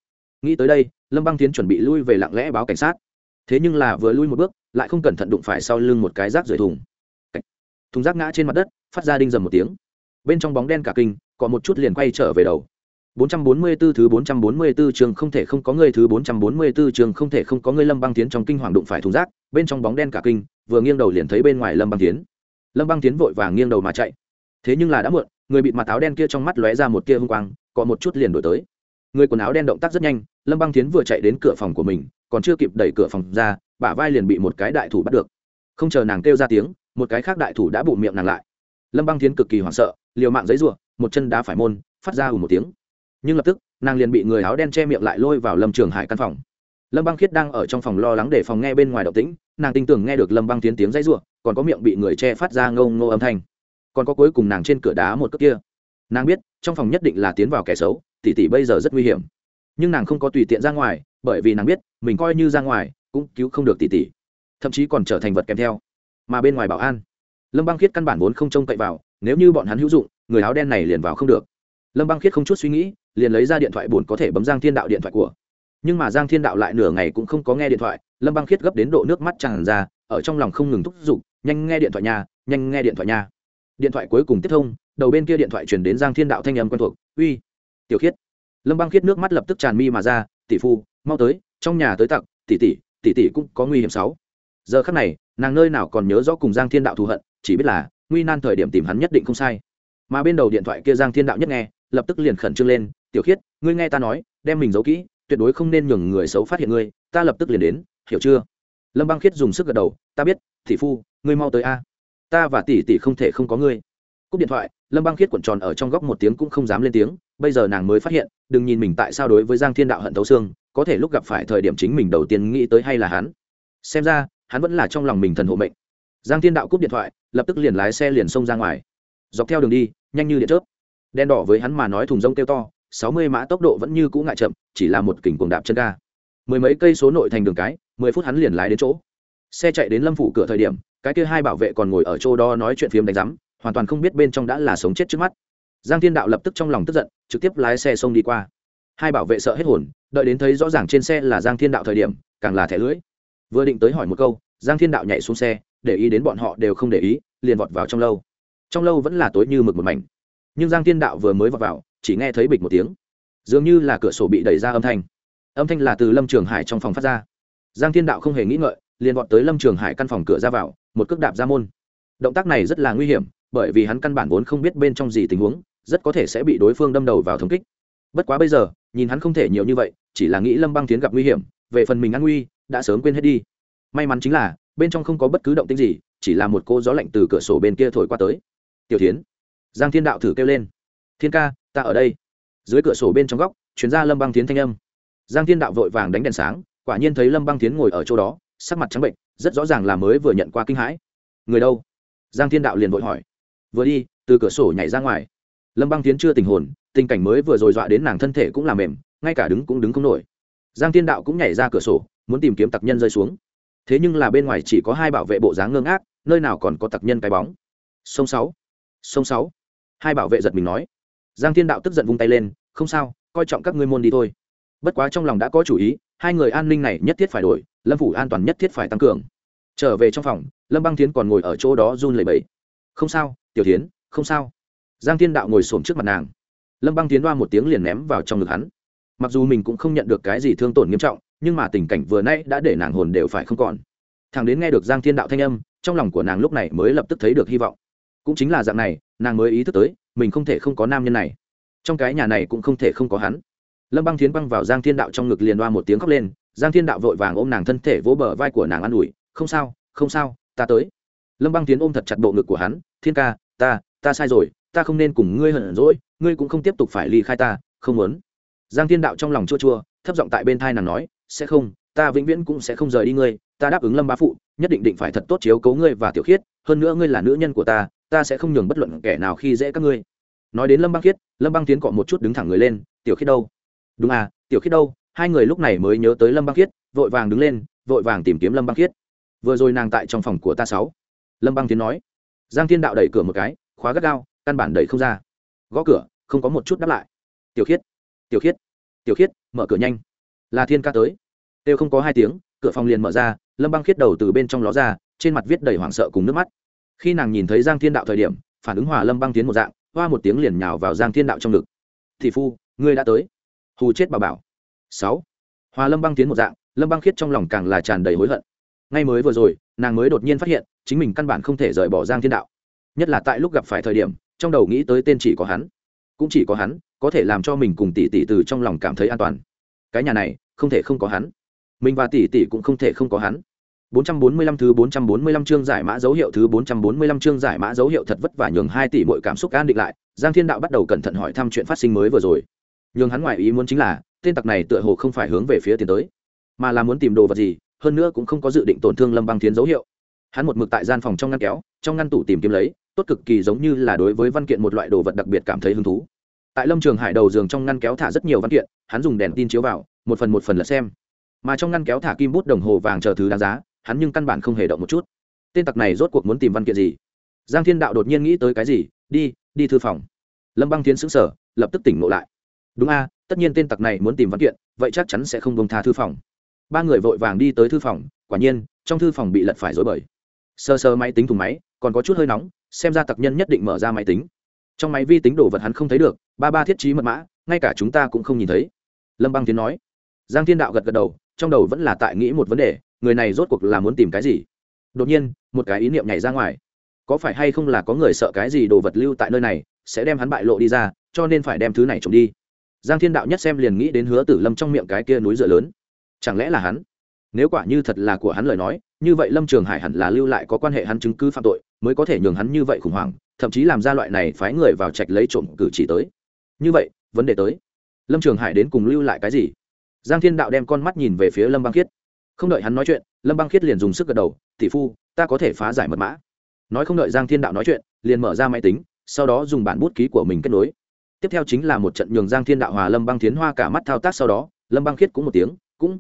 Nghĩ tới đây lâm băng tiến chuẩn bị lui về lặng lẽ báo cảnh sát. Thế nhưng là vừa lui một bước lại không cẩn thận đụng phải sau lưng một cái rác rời thùng. Thùng rác ngã trên mặt đất phát ra đinh dầm một tiếng. Bên trong bóng đen cả kinh có một chút liền quay trở về đầu. 444 thứ 444 trường không thể không có người thứ 444 trường không thể không có người Lâm Băng Tiến trong kinh hoàng đụng phải thùng rác, bên trong bóng đen cả kinh, vừa nghiêng đầu liền thấy bên ngoài Lâm Băng Tiến. Lâm Băng Tiến vội vàng nghiêng đầu mà chạy. Thế nhưng là đã muộn, người bịt mặt áo đen kia trong mắt lóe ra một tia hung quang, có một chút liền đổi tới. Người quần áo đen động tác rất nhanh, Lâm Băng Tiến vừa chạy đến cửa phòng của mình, còn chưa kịp đẩy cửa phòng ra, bả vai liền bị một cái đại thủ bắt được. Không chờ nàng kêu ra tiếng, một cái khác đại thủ đã bụng miệng nàng lại lâm băng tiến cực kỳ hoảng sợ liều mạng giấy rủa một chân đá phải môn phát ra ù một tiếng nhưng lập tức nàng liền bị người áo đen che miệng lại lôi vào lâm trường hải căn phòng lâm băng khiết đang ở trong phòng lo lắng để phòng nghe bên ngoài động tĩnh nàng tin tưởng nghe được lâm băng tiến tiếng dãy rủa còn có miệng bị người che phát ra ngâu ngô âm thanh còn có cuối cùng nàng trên cửa đá một cước kia. Nàng biết, trong phòng nhất định là tiến vào kẻ xấu tỷ tỷ bây giờ rất nguy hiểm. Nhưng nàng không có tùy tiện ra ngoài, bởi vì nàng biết, mình coi như ra ngoài, cũng cứu không được tỷ tỷ thậm chí còn trở thành vật kèm theo. Mà bên ngoài bảo an. Lâm băng khiết căn bản vốn không trông cậy vào, nếu như bọn hắn hữu dụng, người áo đen này liền vào không được. Lâm băng khiết không chút suy nghĩ, liền lấy ra điện thoại buồn có thể bấm giang thiên đạo điện thoại của. Nhưng mà giang thiên đạo lại nửa ngày cũng không có nghe điện thoại, lâm băng khiết gấp đến độ nước mắt tràn ra, ở trong lòng không ngừng thúc giục, nhanh nghe điện thoại nhà nhanh nghe điện thoại nhà điện thoại cuối cùng tiếp thông, đầu bên kia điện thoại truyền đến giang thiên đạo thanh âm quen thuộc, uy, tiểu khiết. Lâm băng khiết nước mắt lập tức tràn mi mà ra, tỷ phu, mau tới, trong nhà tới tặc, tỷ tỷ tỷ tỷ cũng có nguy hiểm sáu. Giờ khắc này, nàng nơi nào còn nhớ rõ cùng giang thiên đạo thù hận, chỉ biết là, nguy nan thời điểm tìm hắn nhất định không sai. Mà bên đầu điện thoại kia giang thiên đạo nhất nghe, lập tức liền khẩn trương lên, tiểu khiết, ngươi nghe ta nói, đem mình giấu kỹ, tuyệt đối không nên nhường người xấu phát hiện ngươi, ta lập tức liền đến, hiểu chưa? Lâm băng khiết dùng sức gật đầu, ta biết thị phu, ngươi mau tới a ta và tỷ tỷ không thể không có ngươi. Cúp điện thoại, lâm băng khiết cuộn tròn ở trong góc một tiếng cũng không dám lên tiếng, bây giờ nàng mới phát hiện, đừng nhìn mình tại sao đối với giang thiên đạo hận thấu xương, có thể lúc gặp phải thời điểm chính mình đầu tiên nghĩ tới hay là hắn. Xem ra, hắn vẫn là trong lòng mình thần hộ mệnh. Giang thiên đạo cúp điện thoại, lập tức liền lái xe liền xông ra ngoài. Dọc theo đường đi, nhanh như điện chớp. Đen đỏ với hắn mà nói thùng rông kêu to, sáu mươi mã tốc độ vẫn như cũ ngại chậm, chỉ là một kỉnh cuồng đạp chân ga. Mười mấy cây số nội thành đường cái, mười phút hắn liền lái đến chỗ. Xe chạy đến lâm phủ cửa thời điểm cái kia hai bảo vệ còn ngồi ở chỗ đó nói chuyện phiếm đánh rắm hoàn toàn không biết bên trong đã là sống chết trước mắt. Giang thiên đạo lập tức trong lòng tức giận, trực tiếp lái xe xông đi qua. Hai bảo vệ sợ hết hồn, đợi đến thấy rõ ràng trên xe là giang thiên đạo thời điểm, càng là thẻ lưỡi. Vừa định tới hỏi một câu, giang thiên đạo nhảy xuống xe, để ý đến bọn họ đều không để ý, liền vọt vào trong lâu. Trong lâu vẫn là tối như mực một mảnh. Nhưng giang thiên đạo vừa mới vọt vào, chỉ nghe thấy bịch một tiếng. Dường như là cửa sổ bị đẩy ra âm thanh. Âm thanh là từ lâm trường hải trong phòng phát ra. Giang thiên đạo không hề nghĩ ngợi, liền vọt tới lâm trường hải căn phòng cửa ra vào một cước đạp ra môn. Động tác này rất là nguy hiểm, bởi vì hắn căn bản vốn không biết bên trong gì tình huống, rất có thể sẽ bị đối phương đâm đầu vào thống kích. Bất quá bây giờ, nhìn hắn không thể nhiều như vậy, chỉ là nghĩ lâm băng tiến gặp nguy hiểm, về phần mình an nguy, đã sớm quên hết đi. May mắn chính là, bên trong không có bất cứ động tĩnh gì, chỉ là một cô gió lạnh từ cửa sổ bên kia thổi qua tới. Tiểu tiến giang thiên đạo thử kêu lên. Thiên ca, ta ở đây. Dưới cửa sổ bên trong góc chuyển ra lâm băng tiến thanh âm. Giang thiên đạo vội vàng đánh đèn sáng, quả nhiên thấy lâm băng tiến ngồi ở chỗ đó sắc mặt trắng bệnh, rất rõ ràng là mới vừa nhận qua kinh hãi. Người đâu? Giang thiên đạo liền vội hỏi. Vừa đi, từ cửa sổ nhảy ra ngoài. Lâm băng tiến chưa tình hồn, tình cảnh mới vừa rồi dọa đến nàng thân thể cũng làm mềm, ngay cả đứng cũng đứng không nổi. Giang thiên đạo cũng nhảy ra cửa sổ, muốn tìm kiếm tặc nhân rơi xuống. Thế nhưng là bên ngoài chỉ có hai bảo vệ bộ dáng ngơ ngác, nơi nào còn có tặc nhân cái bóng. Sông sáu. Sông sáu. Hai bảo vệ giật mình nói. Giang thiên đạo tức giận vung tay lên, không sao, coi trọng các ngươi môn đi thôi. Bất quá trong lòng đã có chủ ý, hai người an ninh này nhất thiết phải đổi lâm phủ an toàn nhất thiết phải tăng cường. Trở về trong phòng, lâm băng tiến còn ngồi ở chỗ đó run lẩy bẩy. Không sao, tiểu tiến không sao. Giang thiên đạo ngồi xổm trước mặt nàng. Lâm băng tiến đoa một tiếng liền ném vào trong ngực hắn. Mặc dù mình cũng không nhận được cái gì thương tổn nghiêm trọng, nhưng mà tình cảnh vừa nãy đã để nàng hồn đều phải không còn. Thằng đến nghe được giang thiên đạo thanh âm, trong lòng của nàng lúc này mới lập tức thấy được hy vọng. Cũng chính là dạng này, nàng mới ý thức tới, mình không thể không có nam nhân này. Trong cái nhà này cũng không thể không có hắn. Lâm băng Thiến băng vào giang thiên đạo trong ngực liền đoa một tiếng khóc lên giang thiên đạo vội vàng ôm nàng thân thể vỗ bờ vai của nàng an ủi, không sao không sao, ta tới. Lâm băng tiến ôm thật chặt bộ ngực của hắn, thiên ca, ta ta sai rồi, ta không nên cùng ngươi hận rỗi ngươi cũng không tiếp tục phải ly khai ta, không muốn. Giang thiên đạo trong lòng chua chua, thấp giọng tại bên thai nàng nói, sẽ không, ta vĩnh viễn cũng sẽ không rời đi ngươi, ta đáp ứng lâm bá phụ, nhất định định phải thật tốt chiếu cố ngươi và tiểu khiết, hơn nữa ngươi là nữ nhân của ta ta sẽ không nhường bất luận kẻ nào khi dễ các ngươi. Nói đến lâm băng khiết, lâm băng tiến cọ một chút đứng thẳng người lên, tiểu khiết đâu? Đúng à tiểu khiết đâu? Hai người lúc này mới nhớ tới lâm băng khiết, vội vàng đứng lên, vội vàng tìm kiếm lâm băng khiết. Vừa rồi nàng tại trong phòng của ta sáu. Lâm băng tiến nói. Giang thiên đạo đẩy cửa một cái, khóa gắt gao, căn bản đẩy không ra. Gõ cửa, không có một chút đáp lại. Tiểu khiết tiểu khiết tiểu khiết, mở cửa nhanh. Là thiên ca tới. Đều không có hai tiếng, cửa phòng liền mở ra, lâm băng khiết đầu từ bên trong ló ra, trên mặt viết đầy hoảng sợ cùng nước mắt. Khi nàng nhìn thấy giang thiên đạo thời điểm, phản ứng hòa lâm băng tiến một dạng, hoa một tiếng liền nhào vào giang thiên đạo trong ngực. Thị phu, ngươi đã tới. Hù chết bà bảo sáu. Hòa lâm băng tiến một dạng lâm băng khiết trong lòng càng là tràn đầy hối hận. Ngay mới vừa rồi nàng mới đột nhiên phát hiện chính mình căn bản không thể rời bỏ giang thiên đạo. Nhất là tại lúc gặp phải thời điểm trong đầu nghĩ tới tên chỉ có hắn. Cũng chỉ có hắn có thể làm cho mình cùng tỷ tỷ từ trong lòng cảm thấy an toàn. Cái nhà này không thể không có hắn. Mình và tỷ tỷ cũng không thể không có hắn. 445 thứ 445 chương giải mã dấu hiệu thứ 445 chương giải mã dấu hiệu thật vất vả nhường hai tỷ mọi cảm xúc an định lại, Giang Thiên Đạo bắt đầu cẩn thận hỏi thăm chuyện phát sinh mới vừa rồi. Nhưng hắn ngoại ý muốn chính là, tên tặc này tựa hồ không phải hướng về phía tiền tới, mà là muốn tìm đồ vật gì, hơn nữa cũng không có dự định tổn thương Lâm Băng Thiến dấu hiệu. Hắn một mực tại gian phòng trong ngăn kéo, trong ngăn tủ tìm kiếm lấy, tốt cực kỳ giống như là đối với văn kiện một loại đồ vật đặc biệt cảm thấy hứng thú. Tại Lâm Trường Hải đầu giường trong ngăn kéo thả rất nhiều văn kiện, hắn dùng đèn tin chiếu vào, một phần một phần là xem. Mà trong ngăn kéo thả kim bút đồng hồ vàng chờ thứ đáng giá, hắn nhưng căn bản không hề động một chút tên tặc này rốt cuộc muốn tìm văn kiện gì giang thiên đạo đột nhiên nghĩ tới cái gì đi đi thư phòng lâm băng tiến xứng sở lập tức tỉnh ngộ lại đúng a tất nhiên tên tặc này muốn tìm văn kiện, vậy chắc chắn sẽ không bông tha thư phòng. Ba người vội vàng đi tới thư phòng, quả nhiên, trong thư phòng bị lật phải dối bời. Sơ sơ máy tính thùng máy, còn có chút hơi nóng, xem ra tặc nhân nhất định mở ra máy tính. Trong máy vi tính đồ vật hắn không thấy được, ba ba thiết trí mật mã, ngay cả chúng ta cũng không nhìn thấy. Lâm băng tiến nói. Giang thiên đạo gật gật đầu, trong đầu vẫn là tại nghĩ một vấn đề, người này rốt cuộc là muốn tìm cái gì? Đột nhiên, một cái ý niệm nhảy ra ngoài. Có phải hay không là có người sợ cái gì đồ vật lưu tại nơi này, sẽ đem hắn bại lộ đi ra, cho nên phải đem thứ này trộm đi giang thiên đạo nhất xem liền nghĩ đến hứa tử lâm trong miệng cái kia núi dựa lớn. Chẳng lẽ là hắn? Nếu quả như thật là của hắn lời nói, như vậy lâm trường hải hẳn là lưu lại có quan hệ hắn chứng cứ phạm tội, mới có thể nhường hắn như vậy khủng hoảng, thậm chí làm ra loại này phái người vào trạch lấy trộm cử chỉ tới. Như vậy, vấn đề tới. Lâm trường hải đến cùng lưu lại cái gì? Giang thiên đạo đem con mắt nhìn về phía lâm băng khiết. Không đợi hắn nói chuyện, lâm băng khiết liền dùng sức gật đầu, tỷ phu, ta có thể phá giải mật mã. Nói không đợi giang thiên đạo nói chuyện, liền mở ra máy tính, sau đó dùng bản bút ký của mình kết nối tiếp theo chính là một trận nhường giang thiên đạo hòa lâm băng tiến hoa cả mắt thao tác sau đó, lâm băng khiết cũng một tiếng, cũng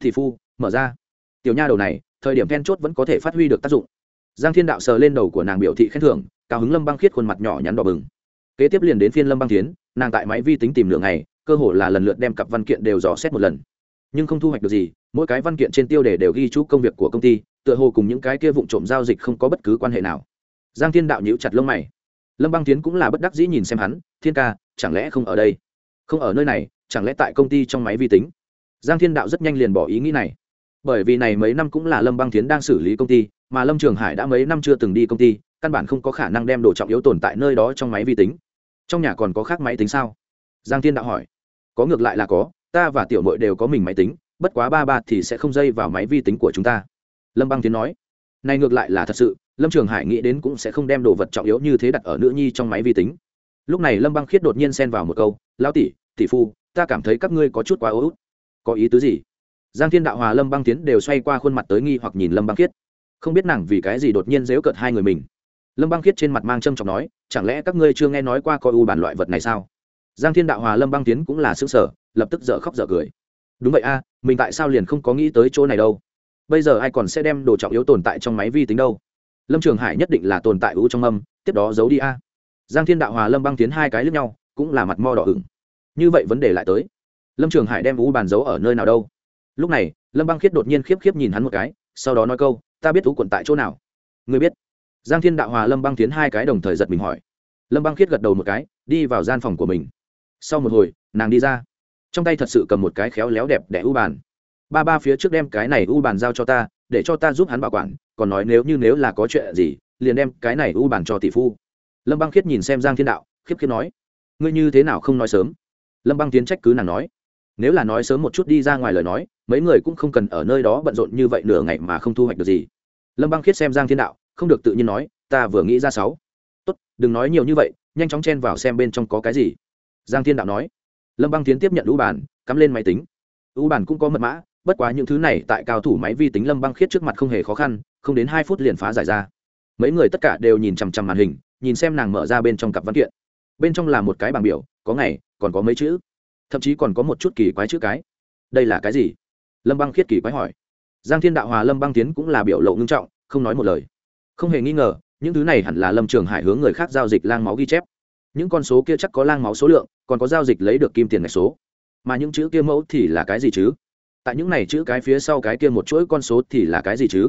thị phu, mở ra. Tiểu nha đầu này, thời điểm then chốt vẫn có thể phát huy được tác dụng. Giang thiên đạo sờ lên đầu của nàng biểu thị khen thưởng, cao hứng lâm băng khiết khuôn mặt nhỏ nhắn đỏ bừng. Kế tiếp liền đến phiên lâm băng tiến nàng tại máy vi tính tìm lượng này cơ hồ là lần lượt đem cặp văn kiện đều dò xét một lần. Nhưng không thu hoạch được gì, mỗi cái văn kiện trên tiêu đề đều ghi chú công việc của công ty, tựa hồ cùng những cái kia vụ trộm giao dịch không có bất cứ quan hệ nào. Giang thiên đạo nhíu chặt lông mày lâm băng tiến cũng là bất đắc dĩ nhìn xem hắn, thiên ca, chẳng lẽ không ở đây? Không ở nơi này, chẳng lẽ tại công ty trong máy vi tính? Giang thiên đạo rất nhanh liền bỏ ý nghĩ này. Bởi vì này mấy năm cũng là lâm băng tiến đang xử lý công ty, mà lâm trường hải đã mấy năm chưa từng đi công ty, căn bản không có khả năng đem đồ trọng yếu tồn tại nơi đó trong máy vi tính. Trong nhà còn có khác máy tính sao? Giang thiên đạo hỏi. Có ngược lại là có, ta và tiểu mội đều có mình máy tính, bất quá ba ba thì sẽ không dây vào máy vi tính của chúng ta. Lâm băng tiến nói. Này ngược lại là thật sự lâm trường hải nghĩ đến cũng sẽ không đem đồ vật trọng yếu như thế đặt ở nữ nhi trong máy vi tính. Lúc này lâm băng khiết đột nhiên xen vào một câu, lão tỷ tỷ phu, ta cảm thấy các ngươi có chút quá ố út. Có ý tứ gì? Giang thiên đạo hòa, lâm băng tiến đều xoay qua khuôn mặt tới nghi hoặc nhìn lâm băng khiết. Không biết nàng vì cái gì đột nhiên dếu cợt hai người mình. Lâm băng khiết trên mặt mang trâm trọng nói, chẳng lẽ các ngươi chưa nghe nói qua coi u bản loại vật này sao? Giang thiên đạo hòa, lâm băng tiến cũng là xứng sở lập tức dở khóc dở cười. Đúng vậy a, mình tại sao liền không có nghĩ tới chỗ này đâu? Bây giờ ai còn sẽ đem đồ trọng yếu tồn tại trong máy vi tính đâu? Lâm trường hải nhất định là tồn tại ưu trong âm, tiếp đó giấu đi a. Giang thiên đạo hòa lâm băng tiến hai cái lướt nhau, cũng là mặt mo đỏ ửng. Như vậy vấn đề lại tới. Lâm trường hải đem u bàn giấu ở nơi nào đâu? Lúc này, lâm băng khiết đột nhiên khiếp khiếp nhìn hắn một cái, sau đó nói câu, ta biết u quận tại chỗ nào. Người biết. Giang thiên đạo hòa lâm băng tiến hai cái đồng thời giật mình hỏi. Lâm băng khiết gật đầu một cái, đi vào gian phòng của mình. Sau một hồi, nàng đi ra. Trong tay thật sự cầm một cái khéo léo đẹp đẽ u bàn. Ba ba phía trước đem cái này u bàn giao cho ta để cho ta giúp hắn bảo quản, còn nói nếu như nếu là có chuyện gì, liền đem cái này u bàn cho tỷ phu. Lâm băng khiết nhìn xem giang thiên đạo, khiếp khiếp nói, ngươi như thế nào không nói sớm? Lâm băng tiến trách cứ nàng nói, nếu là nói sớm một chút đi ra ngoài lời nói, mấy người cũng không cần ở nơi đó bận rộn như vậy nửa ngày mà không thu hoạch được gì. Lâm băng khiết xem giang thiên đạo, không được tự nhiên nói, ta vừa nghĩ ra sáu. Tốt, đừng nói nhiều như vậy, nhanh chóng chen vào xem bên trong có cái gì. Giang thiên đạo nói. Lâm băng tiến tiếp nhận u bàn cắm lên máy tính. U bàn cũng có mật mã bất quá những thứ này tại cao thủ máy vi tính lâm băng khiết trước mặt không hề khó khăn, không đến hai phút liền phá giải ra. Mấy người tất cả đều nhìn chằm chằm màn hình, nhìn xem nàng mở ra bên trong cặp văn kiện. Bên trong là một cái bảng biểu, có ngày, còn có mấy chữ. Thậm chí còn có một chút kỳ quái chữ cái. Đây là cái gì? Lâm băng khiết kỳ quái hỏi. Giang thiên đạo hòa lâm băng tiến cũng là biểu lộ ngưng trọng, không nói một lời. Không hề nghi ngờ, những thứ này hẳn là lâm trường hải hướng người khác giao dịch lang máu ghi chép. Những con số kia chắc có lang máu số lượng, còn có giao dịch lấy được kim tiền ngạch số. Mà những chữ kia mẫu thì là cái gì chứ? Tại những này chữ cái phía sau cái kia một chuỗi con số thì là cái gì chứ?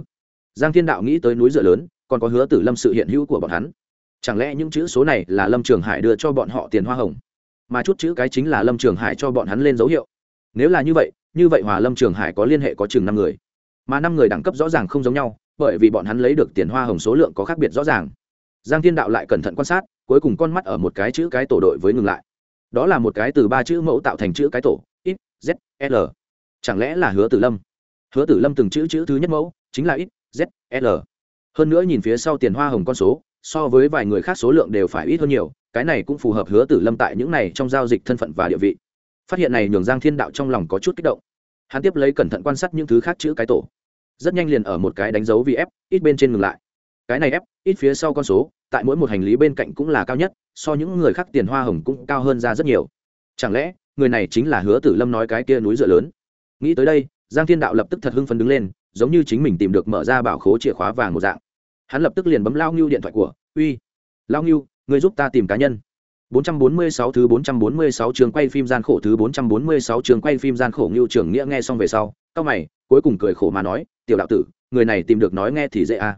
Giang thiên đạo nghĩ tới núi rửa lớn, còn có hứa tử lâm sự hiện hữu của bọn hắn. Chẳng lẽ những chữ số này là lâm trường hải đưa cho bọn họ tiền hoa hồng? Mà chút chữ cái chính là lâm trường hải cho bọn hắn lên dấu hiệu. Nếu là như vậy như vậy hòa lâm trường hải có liên hệ có chừng năm người. Mà năm người đẳng cấp rõ ràng không giống nhau, bởi vì bọn hắn lấy được tiền hoa hồng số lượng có khác biệt rõ ràng. Giang thiên đạo lại cẩn thận quan sát, cuối cùng con mắt ở một cái chữ cái tổ đội với ngừng lại. Đó là một cái từ ba chữ mẫu tạo thành chữ cái tổ, x, z, l chẳng lẽ là hứa tử lâm? Hứa tử lâm từng chữ chữ thứ nhất mẫu chính là ít, z l. Hơn nữa nhìn phía sau tiền hoa hồng con số so với vài người khác số lượng đều phải ít hơn nhiều cái này cũng phù hợp hứa tử lâm tại những này trong giao dịch thân phận và địa vị. Phát hiện này nhường giang thiên đạo trong lòng có chút kích động. Hắn tiếp lấy cẩn thận quan sát những thứ khác chữ cái tổ. Rất nhanh liền ở một cái đánh dấu vì f ít bên trên ngừng lại. Cái này f ít phía sau con số tại mỗi một hành lý bên cạnh cũng là cao nhất so những người khác tiền hoa hồng cũng cao hơn ra rất nhiều. Chẳng lẽ người này chính là hứa tử lâm nói cái kia núi dựa lớn? Nghĩ tới đây giang thiên đạo lập tức thật hưng phấn đứng lên giống như chính mình tìm được mở ra bảo khố chìa khóa vàng một dạng hắn lập tức liền bấm lao ngưu điện thoại của uy lao ngưu người giúp ta tìm cá nhân 446 thứ 446 trường quay phim gian khổ thứ 446 trường quay phim gian khổ Ngưu Trường Nghĩa nghe xong về sau, cao mày, cuối cùng cười khổ mà nói, "Tiểu đạo tử, người này tìm được nói nghe thì dễ à?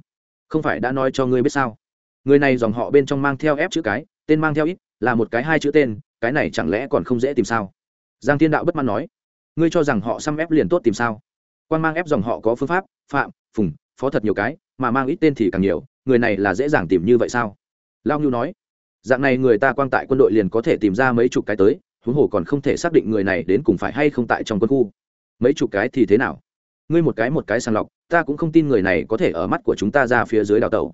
Không phải đã nói cho ngươi biết sao? Người này dòng họ bên trong mang theo ép chữ cái, tên mang theo ít, là một cái hai chữ tên, cái này chẳng lẽ còn không dễ tìm sao?" Giang Thiên Đạo bất mãn nói, "Ngươi cho rằng họ xăm ép liền tốt tìm sao? Quan mang ép dòng họ có phương pháp, phạm, phùng, phó thật nhiều cái, mà mang ít tên thì càng nhiều, người này là dễ dàng tìm như vậy sao?" Lao Ngưu nói, dạng này người ta quang tại quân đội liền có thể tìm ra mấy chục cái tới huống hồ còn không thể xác định người này đến cùng phải hay không tại trong quân khu mấy chục cái thì thế nào ngươi một cái một cái sàng lọc ta cũng không tin người này có thể ở mắt của chúng ta ra phía dưới đào tẩu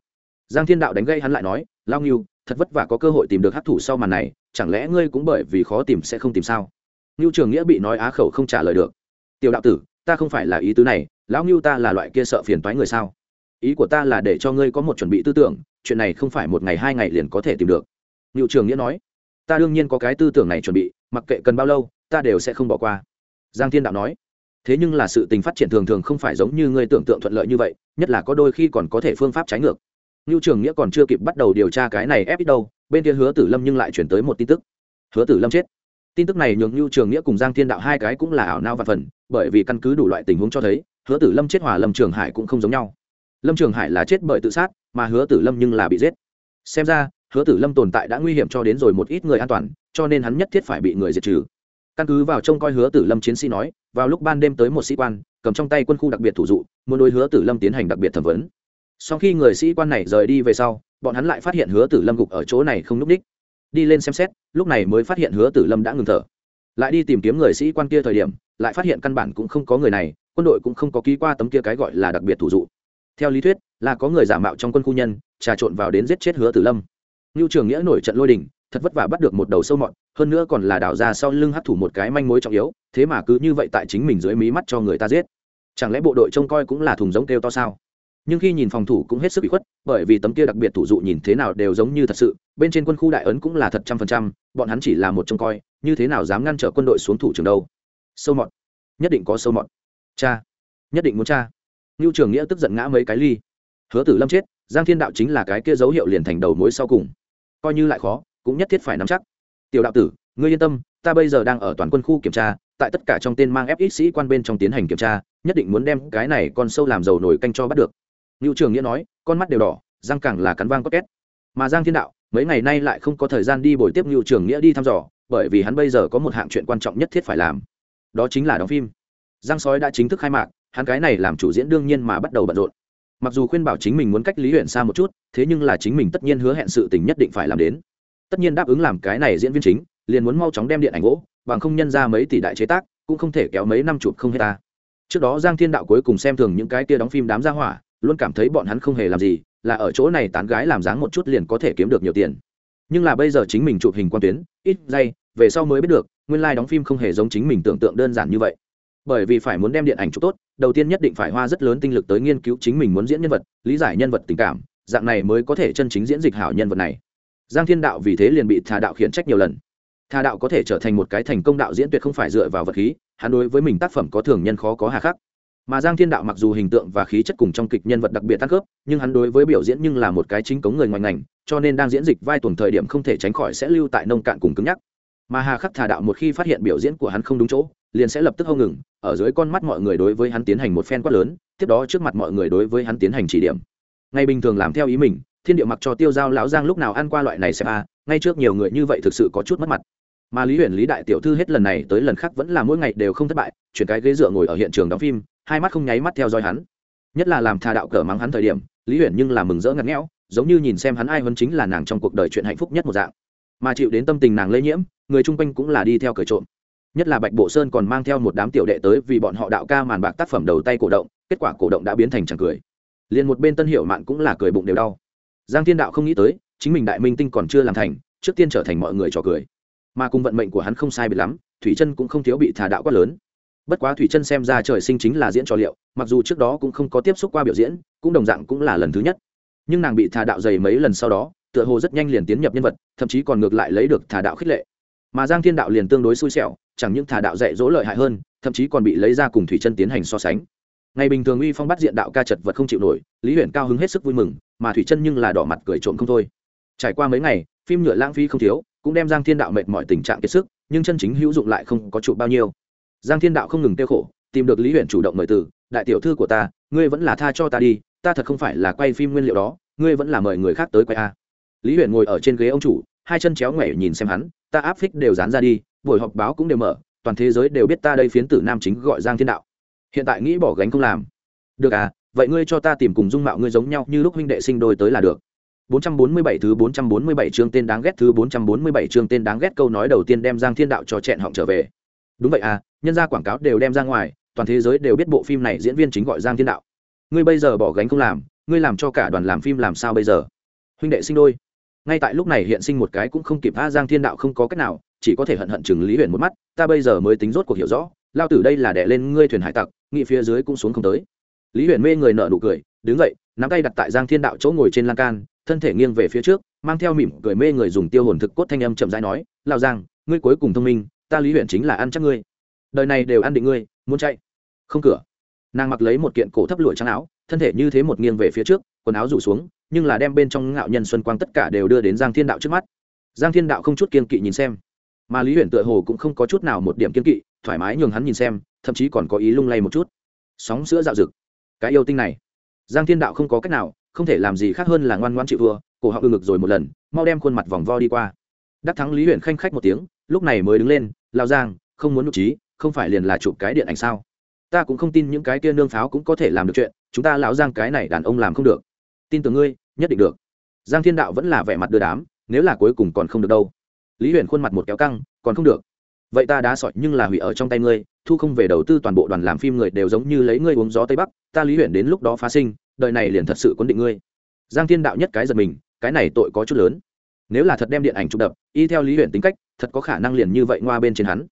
giang thiên đạo đánh gây hắn lại nói lao nghiêu thật vất vả có cơ hội tìm được hát thủ sau màn này chẳng lẽ ngươi cũng bởi vì khó tìm sẽ không tìm sao ngưu trường nghĩa bị nói á khẩu không trả lời được. Tiểu đạo tử ta không phải là ý tứ này lão ngưu ta là loại kia sợ phiền toái người sao? Ý của ta là để cho ngươi có một chuẩn bị tư tưởng chuyện này không phải một ngày hai ngày liền có thể tìm được. Ngưu Trường Nghĩa nói, ta đương nhiên có cái tư tưởng này chuẩn bị, mặc kệ cần bao lâu, ta đều sẽ không bỏ qua. Giang Thiên Đạo nói, thế nhưng là sự tình phát triển thường thường không phải giống như ngươi tưởng tượng thuận lợi như vậy nhất là có đôi khi còn có thể phương pháp trái ngược. Ngưu trường nghĩa còn chưa kịp bắt đầu điều tra cái này ép ít đâu bên kia hứa tử lâm nhưng lại chuyển tới một tin tức. Hứa tử lâm chết tin tức này nhường Lưu trường nghĩa cùng giang thiên đạo hai cái cũng là ảo nao và phần, bởi vì căn cứ đủ loại tình huống cho thấy, hứa tử lâm chết hòa lâm trường hải cũng không giống nhau. Lâm trường hải là chết bởi tự sát, mà hứa tử lâm nhưng là bị giết. Xem ra, hứa tử lâm tồn tại đã nguy hiểm cho đến rồi một ít người an toàn, cho nên hắn nhất thiết phải bị người diệt trừ. Căn cứ vào trông coi hứa tử lâm chiến sĩ nói, vào lúc ban đêm tới một sĩ quan, cầm trong tay quân khu đặc biệt thủ dụ, muốn đối hứa tử lâm tiến hành đặc biệt thẩm vấn. Sau khi người sĩ quan này rời đi về sau, bọn hắn lại phát hiện hứa tử lâm gục ở chỗ này không n ú c ních đi lên xem xét, lúc này mới phát hiện hứa tử lâm đã ngừng thở. Lại đi tìm kiếm người sĩ quan kia thời điểm, lại phát hiện căn bản cũng không có người này, quân đội cũng không có ký qua tấm kia cái gọi là đặc biệt thủ dụ. Theo lý thuyết, là có người giả mạo trong quân khu nhân, trà trộn vào đến giết chết hứa tử lâm. Ngưu trường nghĩa nổi trận lôi đình, thật vất vả bắt được một đầu sâu mọt, hơn nữa còn là đào ra sau lưng hắt thủ một cái manh mối trọng yếu, thế mà cứ như vậy tại chính mình dưới mí mắt cho người ta giết. Chẳng lẽ bộ đội trông coi cũng là thùng giống kêu to sao? Nhưng khi nhìn phòng thủ cũng hết sức bị khuất, bởi vì tấm kia đặc biệt thủ dụ nhìn thế nào đều giống như thật sự, bên trên quân khu đại ấn cũng là thật trăm phần trăm, bọn hắn chỉ là một trông coi, như thế nào dám ngăn trở quân đội xuống thủ trường đâu. Sâu mọt. Nhất định có sâu mọt. Cha. Nhất định muốn cha. Ngưu trường nghĩa tức giận ngã mấy cái ly. Hứa tử lâm chết, giang thiên đạo chính là cái kia dấu hiệu liền thành đầu mối sau cùng. Coi như lại khó, cũng nhất thiết phải nắm chắc. Tiểu đạo tử, ngươi yên tâm, ta bây giờ đang ở toàn quân khu kiểm tra, tại tất cả trong tên mang ép ít sĩ quan bên trong tiến hành kiểm tra, nhất định muốn đem cái này con sâu làm dầu nổi canh cho bắt được ngưu trường nghĩa nói, con mắt đều đỏ, răng càng là cắn vang có két. Mà giang thiên đạo, mấy ngày nay lại không có thời gian đi buổi tiếp ngưu trường nghĩa đi thăm dò, bởi vì hắn bây giờ có một hạng chuyện quan trọng nhất thiết phải làm. Đó chính là đóng phim. Giang sói đã chính thức khai mạc, hắn cái này làm chủ diễn đương nhiên mà bắt đầu bận rộn. Mặc dù khuyên bảo chính mình muốn cách lý huyện xa một chút, thế nhưng là chính mình tất nhiên hứa hẹn sự tình nhất định phải làm đến. Tất nhiên đáp ứng làm cái này diễn viên chính, liền muốn mau chóng đem điện ảnh gỗ, bằng không nhân ra mấy tỷ đại chế tác, cũng không thể kéo mấy năm chụp không hết ta. Trước đó giang thiên đạo cuối cùng xem thường những cái kia đóng phim đám gia hỏa luôn cảm thấy bọn hắn không hề làm gì, là ở chỗ này tán gái làm dáng một chút liền có thể kiếm được nhiều tiền. Nhưng là bây giờ chính mình chụp hình quan tuyến, ít giây về sau mới biết được, nguyên lai、like、đóng phim không hề giống chính mình tưởng tượng đơn giản như vậy. Bởi vì phải muốn đem điện ảnh chụp tốt, đầu tiên nhất định phải hoa rất lớn tinh lực tới nghiên cứu chính mình muốn diễn nhân vật, lý giải nhân vật tình cảm, dạng này mới có thể chân chính diễn dịch hảo nhân vật này. Giang thiên đạo vì thế liền bị thà đạo khiển trách nhiều lần. Thà đạo có thể trở thành một cái thành công đạo diễn tuyệt không phải dựa vào vật khí, hắn đối với mình tác phẩm có thường nhân khó có hà khắc mà giang thiên đạo mặc dù hình tượng và khí chất cùng trong kịch nhân vật đặc biệt tăng khớp, nhưng hắn đối với biểu diễn nhưng là một cái chính cống người ngoài ngành, cho nên đang diễn dịch vai tuần thời điểm không thể tránh khỏi sẽ lưu tại nông cạn cùng cứng nhắc. Mà hà khắc thà đạo một khi phát hiện biểu diễn của hắn không đúng chỗ, liền sẽ lập tức hâu ngừng, ở dưới con mắt mọi người đối với hắn tiến hành một phen quát lớn, tiếp đó trước mặt mọi người đối với hắn tiến hành chỉ điểm. Ngay bình thường làm theo ý mình, thiên địa mặc cho tiêu giao lão giang lúc nào ăn qua loại này xem a ngay trước nhiều người như vậy thực sự có chút mất mặt. Mà lý huyền lý đại tiểu thư hết lần này tới lần khác vẫn là mỗi ngày đều không thất bại, chuyển cái ghế dựa ngồi ở hiện trường đóng phim hai mắt không nháy mắt theo dõi hắn. Nhất là làm thà đạo cờ mắng hắn thời điểm, lý huyền nhưng là mừng rỡ ngặt nghẽo, giống như nhìn xem hắn ai hơn chính là nàng trong cuộc đời chuyện hạnh phúc nhất một dạng. Mà chịu đến tâm tình nàng lây nhiễm, người chung quanh cũng là đi theo cờ trộm. Nhất là bạch bộ sơn còn mang theo một đám tiểu đệ tới vì bọn họ đạo ca màn bạc tác phẩm đầu tay cổ động, kết quả cổ động đã biến thành chẳng cười. Liền một bên tân hiệu mạn cũng là cười bụng đều đau. Giang thiên đạo không nghĩ tới, chính mình đại minh tinh còn chưa làm thành, trước tiên trở thành mọi người trò cười. Mà cùng vận mệnh của hắn không sai biệt lắm, thủy chân cũng không thiếu bị thả đạo quá lớn bất quá thủy chân xem ra trời sinh chính là diễn trò liệu, mặc dù trước đó cũng không có tiếp xúc qua biểu diễn, cũng đồng dạng cũng là lần thứ nhất. Nhưng nàng bị thả đạo dày mấy lần sau đó, tựa hồ rất nhanh liền tiến nhập nhân vật, thậm chí còn ngược lại lấy được thả đạo khích lệ. Mà giang thiên đạo liền tương đối xui xẻo, chẳng những thả đạo dạy dỗ lợi hại hơn, thậm chí còn bị lấy ra cùng thủy chân tiến hành so sánh. Ngày bình thường uy phong bắt diện đạo ca chật vật không chịu nổi, lý huyện cao hứng hết sức vui mừng, mà thủy chân nhưng là đỏ mặt cười trộm không thôi. Trải qua mấy ngày, phim nhựa lãng phí không thiếu, cũng đem giang thiên đạo mệt mọi tình trạng kiệt sức, nhưng chân chính hữu dụng lại không có trụ bao nhiêu giang thiên đạo không ngừng tiêu khổ, tìm được lý huyện chủ động mời từ, đại tiểu thư của ta, ngươi vẫn là tha cho ta đi, ta thật không phải là quay phim nguyên liệu đó, ngươi vẫn là mời người khác tới quay a. Lý huyện ngồi ở trên ghế ông chủ, hai chân chéo ngoẻ nhìn xem hắn, ta áp phích đều dán ra đi, buổi họp báo cũng đều mở, toàn thế giới đều biết ta đây phiến tử nam chính gọi giang thiên đạo. Hiện tại nghĩ bỏ gánh không làm. Được à vậy ngươi cho ta tìm cùng dung mạo ngươi giống nhau, như lúc huynh đệ sinh đôi tới là được. 447 thứ 447 chương tên đáng ghét, thứ 447 chương tên đáng ghét câu nói đầu tiên đem Giang Thiên Đạo cho chẹn họng trở về. Đúng vậy à, nhân ra quảng cáo đều đem ra ngoài, toàn thế giới đều biết bộ phim này diễn viên chính gọi Giang Thiên Đạo. Ngươi bây giờ bỏ gánh không làm, ngươi làm cho cả đoàn làm phim làm sao bây giờ? Huynh đệ sinh đôi. Ngay tại lúc này hiện sinh một cái cũng không kịp a Giang Thiên Đạo không có cách nào, chỉ có thể hận hận chừng Lý Huyền một mắt, ta bây giờ mới tính rốt cuộc hiểu rõ, lao tử đây là đè lên ngươi thuyền hải tặc, nghị phía dưới cũng xuống không tới. Lý Huyền mê người nở nụ cười, đứng dậy, nắm tay đặt tại Giang Thiên Đạo chỗ ngồi trên lan can, thân thể nghiêng về phía trước mang theo mỉm cười mê người dùng tiêu hồn thực cốt thanh âm chậm rãi nói lao giang ngươi cuối cùng thông minh ta lý huyện chính là ăn chắc ngươi. Đời này đều ăn định ngươi, muốn chạy. Không cửa. Nàng mặc lấy một kiện cổ thấp lụa trắng áo, thân thể như thế một nghiêng về phía trước, quần áo rủ xuống, nhưng là đem bên trong ngạo nhân xuân quang tất cả đều đưa đến giang thiên đạo trước mắt. Giang thiên đạo không chút kiên kỵ nhìn xem, mà lý huyện tựa hồ cũng không có chút nào một điểm kiên kỵ, thoải mái nhường hắn nhìn xem, thậm chí còn có ý lung lay một chút. Sóng sữa dạo rực. Cái yêu tinh này. Giang thiên đạo không có cách nào, không thể làm gì khác hơn là ngoan ngoan chịu thua, cổ họng ư ngực rồi một lần, mau đem khuôn mặt vòng vo đi qua. Đắc thắng lý huyện khanh khách một tiếng, lúc này mới đứng lên lao giang, không muốn nhục trí, không phải liền là chụp cái điện ảnh sao? Ta cũng không tin những cái kia nương pháo cũng có thể làm được chuyện, chúng ta lão giang cái này đàn ông làm không được. Tin tưởng ngươi, nhất định được. Giang thiên đạo vẫn là vẻ mặt đưa đám, nếu là cuối cùng còn không được đâu. Lý huyền khuôn mặt một kéo căng, còn không được. Vậy ta đã sỏi nhưng là hủy ở trong tay ngươi, thu không về đầu tư toàn bộ đoàn làm phim người đều giống như lấy ngươi uống gió tây bắc, ta lý huyền đến lúc đó phá sinh, đời này liền thật sự quân định ngươi. Giang thiên đạo nhất cái giật mình, cái này tội có chút lớn nếu là thật đem điện ảnh chụp đập, y theo lý huyện tính cách, thật có khả năng liền như vậy ngoa bên trên hắn.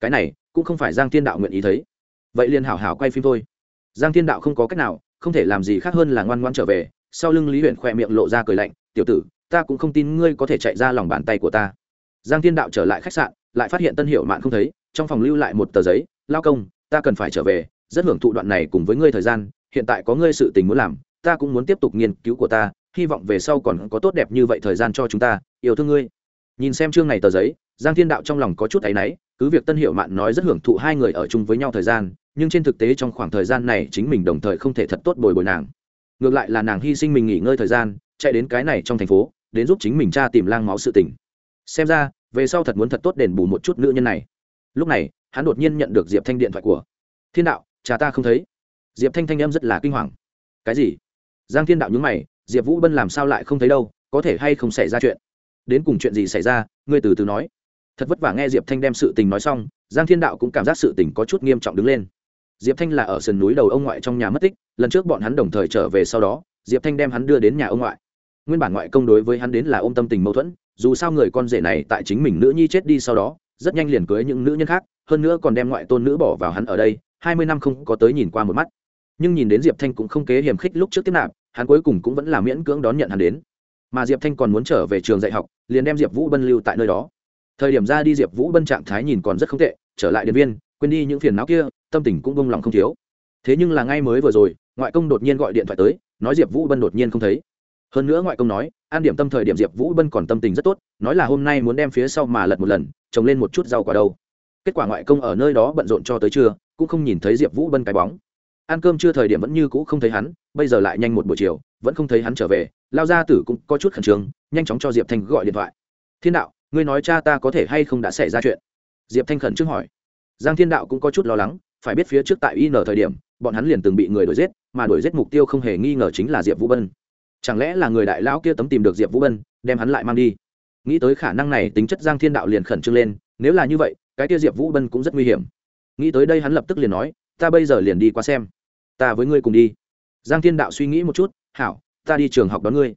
Cái này, cũng không phải giang thiên đạo nguyện ý thấy. Vậy liền hảo hảo quay phim thôi. Giang thiên đạo không có cách nào, không thể làm gì khác hơn là ngoan ngoan trở về, sau lưng lý huyện khoe miệng lộ ra cười lạnh, tiểu tử, ta cũng không tin ngươi có thể chạy ra lòng bàn tay của ta. Giang thiên đạo trở lại khách sạn, lại phát hiện tân hiệu mạn không thấy, trong phòng lưu lại một tờ giấy, lao công, ta cần phải trở về, rất hưởng thụ đoạn này cùng với ngươi thời gian, hiện tại có ngươi sự tình muốn làm, ta cũng muốn tiếp tục nghiên cứu của ta hy vọng về sau còn có tốt đẹp như vậy thời gian cho chúng ta, yêu thương ngươi. Nhìn xem chương này tờ giấy, giang thiên đạo trong lòng có chút áy náy, cứ việc tân hiệu mạn nói rất hưởng thụ hai người ở chung với nhau thời gian, nhưng trên thực tế trong khoảng thời gian này chính mình đồng thời không thể thật tốt bồi bồi nàng. Ngược lại là nàng hy sinh mình nghỉ ngơi thời gian, chạy đến cái này trong thành phố, đến giúp chính mình cha tìm lang máu sự tình. Xem ra, về sau thật muốn thật tốt đền bù một chút nữ nhân này. Lúc này, hắn đột nhiên nhận được diệp thanh điện thoại của thiên đạo, cha ta không thấy. Diệp thanh thanh âm rất là kinh hoàng. Cái gì? Giang thiên đạo nhúng mày diệp vũ bân làm sao lại không thấy đâu, có thể hay không xảy ra chuyện? Đến cùng chuyện gì xảy ra, ngươi từ từ nói. Thật vất vả nghe diệp thanh đem sự tình nói xong, giang thiên đạo cũng cảm giác sự tình có chút nghiêm trọng đứng lên. Diệp thanh là ở sườn núi đầu ông ngoại trong nhà mất tích, lần trước bọn hắn đồng thời trở về sau đó, diệp thanh đem hắn đưa đến nhà ông ngoại. Nguyên bản ngoại công đối với hắn đến là ôm tâm tình mâu thuẫn, dù sao người con rể này tại chính mình nữ nhi chết đi sau đó, rất nhanh liền cưới những nữ nhân khác, hơn nữa còn đem ngoại tôn nữ bỏ vào hắn ở đây, hai mươi năm không có tới nhìn qua một mắt. Nhưng nhìn đến diệp thanh cũng không kế hiềm khích lúc trước tiếp nạp hắn cuối cùng cũng vẫn là miễn cưỡng đón nhận hắn đến. Mà diệp thanh còn muốn trở về trường dạy học, liền đem diệp vũ bân lưu tại nơi đó. Thời điểm ra đi, diệp vũ bân trạng thái nhìn còn rất không tệ, trở lại điện viên, quên đi những phiền não kia, tâm tình cũng bông lòng không thiếu. Thế nhưng là ngay mới vừa rồi, ngoại công đột nhiên gọi điện thoại tới, nói diệp vũ bân đột nhiên không thấy. Hơn nữa ngoại công nói, an điểm tâm thời điểm diệp vũ bân còn tâm tình rất tốt, nói là hôm nay muốn đem phía sau mà lật một lần, trồng lên một chút rau quả đâu. Kết quả ngoại công ở nơi đó bận rộn cho tới trưa, cũng không nhìn thấy diệp vũ bân cái bóng ăn cơm chưa thời điểm vẫn như cũ không thấy hắn, bây giờ lại nhanh một buổi chiều, vẫn không thấy hắn trở về, lao gia tử cũng có chút khẩn trương, nhanh chóng cho diệp thanh gọi điện thoại. Thiên đạo, ngươi nói cha ta có thể hay không đã xảy ra chuyện? Diệp thanh khẩn trương hỏi. Giang thiên đạo cũng có chút lo lắng, phải biết phía trước tại in thời điểm, bọn hắn liền từng bị người đuổi giết, mà đuổi giết mục tiêu không hề nghi ngờ chính là diệp vũ bân. Chẳng lẽ là người đại lão kia tấm tìm được diệp vũ bân, đem hắn lại mang đi? Nghĩ tới khả năng này, tính chất giang thiên đạo liền khẩn trương lên, nếu là như vậy, cái kia diệp vũ bân cũng rất nguy hiểm. Nghĩ tới đây hắn lập tức liền nói ta bây giờ liền đi qua xem. Ta với ngươi cùng đi. Giang thiên đạo suy nghĩ một chút, hảo, ta đi trường học đón ngươi.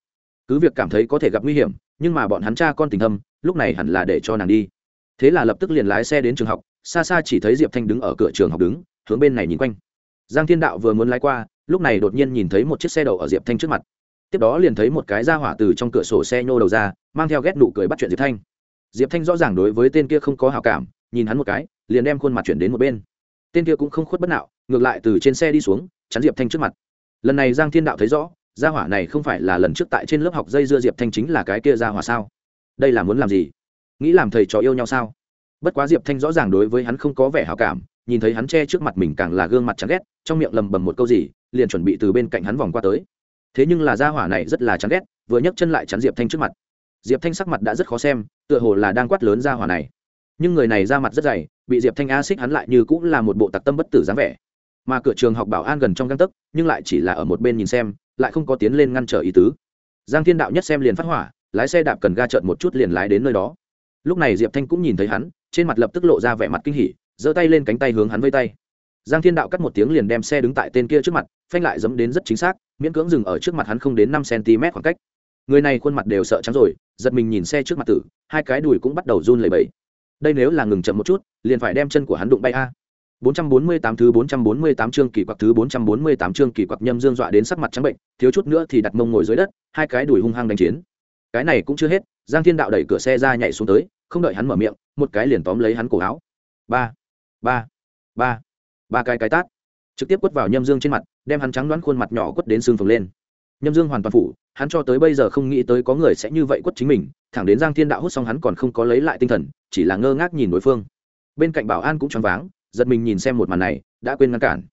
Cứ việc cảm thấy có thể gặp nguy hiểm, nhưng mà bọn hắn cha con tình thâm, lúc này hẳn là để cho nàng đi. Thế là lập tức liền lái xe đến trường học, xa xa chỉ thấy diệp thanh đứng ở cửa trường học đứng, hướng bên này nhìn quanh. Giang thiên đạo vừa muốn lái qua, lúc này đột nhiên nhìn thấy một chiếc xe đậu ở diệp thanh trước mặt. Tiếp đó liền thấy một cái ra hỏa từ trong cửa sổ xe nhô đầu ra, mang theo ghét nụ cười bắt chuyện diệp thanh. Diệp thanh rõ ràng đối với tên kia không có hào cảm, nhìn hắn một cái, liền đem khuôn mặt chuyển đến một bên tên kia cũng không khuất bất nạo, ngược lại từ trên xe đi xuống, chắn diệp thanh trước mặt. Lần này giang thiên đạo thấy rõ, gia hỏa này không phải là lần trước tại trên lớp học dây dưa diệp thanh chính là cái kia gia hỏa sao? Đây là muốn làm gì? Nghĩ làm thầy trò yêu nhau sao? Bất quá diệp thanh rõ ràng đối với hắn không có vẻ hào cảm, nhìn thấy hắn che trước mặt mình càng là gương mặt chán ghét, trong miệng lầm bầm một câu gì, liền chuẩn bị từ bên cạnh hắn vòng qua tới. Thế nhưng là gia hỏa này rất là chán ghét, vừa nhấc chân lại chắn diệp thanh trước mặt. Diệp thanh sắc mặt đã rất khó xem, tựa hồ là đang quát lớn gia hỏa này. Nhưng người này ra mặt rất dày bị diệp thanh a xích hắn lại như cũng là một bộ tặc tâm bất tử dáng vẻ. Mà cửa trường học bảo an gần trong găng tấc, nhưng lại chỉ là ở một bên nhìn xem, lại không có tiến lên ngăn trở ý tứ. Giang thiên đạo nhất xem liền phát hỏa, lái xe đạp cần ga trợn một chút liền lái đến nơi đó. Lúc này diệp thanh cũng nhìn thấy hắn, trên mặt lập tức lộ ra vẻ mặt kinh hỉ, giơ tay lên cánh tay hướng hắn vây tay. Giang thiên đạo cắt một tiếng liền đem xe đứng tại tên kia trước mặt, phanh lại dẫm đến rất chính xác, miễn cưỡng dừng ở trước mặt hắn không đến năm cm khoảng cách. Người này khuôn mặt đều sợ trắng rồi, giật mình nhìn xe trước mặt tử, hai cái đùi cũng bắt đầu run lẩy bẩy đây nếu là ngừng chậm một chút liền phải đem chân của hắn đụng bay a 448 thứ 448 chương kỳ quặc thứ 448 chương kỳ quặc nhâm dương dọa đến sắc mặt trắng bệnh, thiếu chút nữa thì đặt mông ngồi dưới đất, hai cái đùi hung hăng đánh chiến. Cái này cũng chưa hết, Giang Thiên Đạo đẩy cửa xe ra nhảy xuống tới, không đợi hắn mở miệng, một cái liền tóm lấy hắn cổ áo. Ba, ba, ba, ba cái cái tát. trực tiếp quất vào nhâm dương trên mặt đem hắn trắng đoán khuôn mặt nhỏ quất đến xương phồng lên nhâm dương hoàn toàn phủ hắn cho tới bây giờ không nghĩ tới có người sẽ như vậy quất chính mình thẳng đến giang thiên đạo hút xong hắn còn không có lấy lại tinh thần, chỉ là ngơ ngác nhìn đối phương. Bên cạnh bảo an cũng choáng váng, giật mình nhìn xem một màn này, đã quên ngăn cản.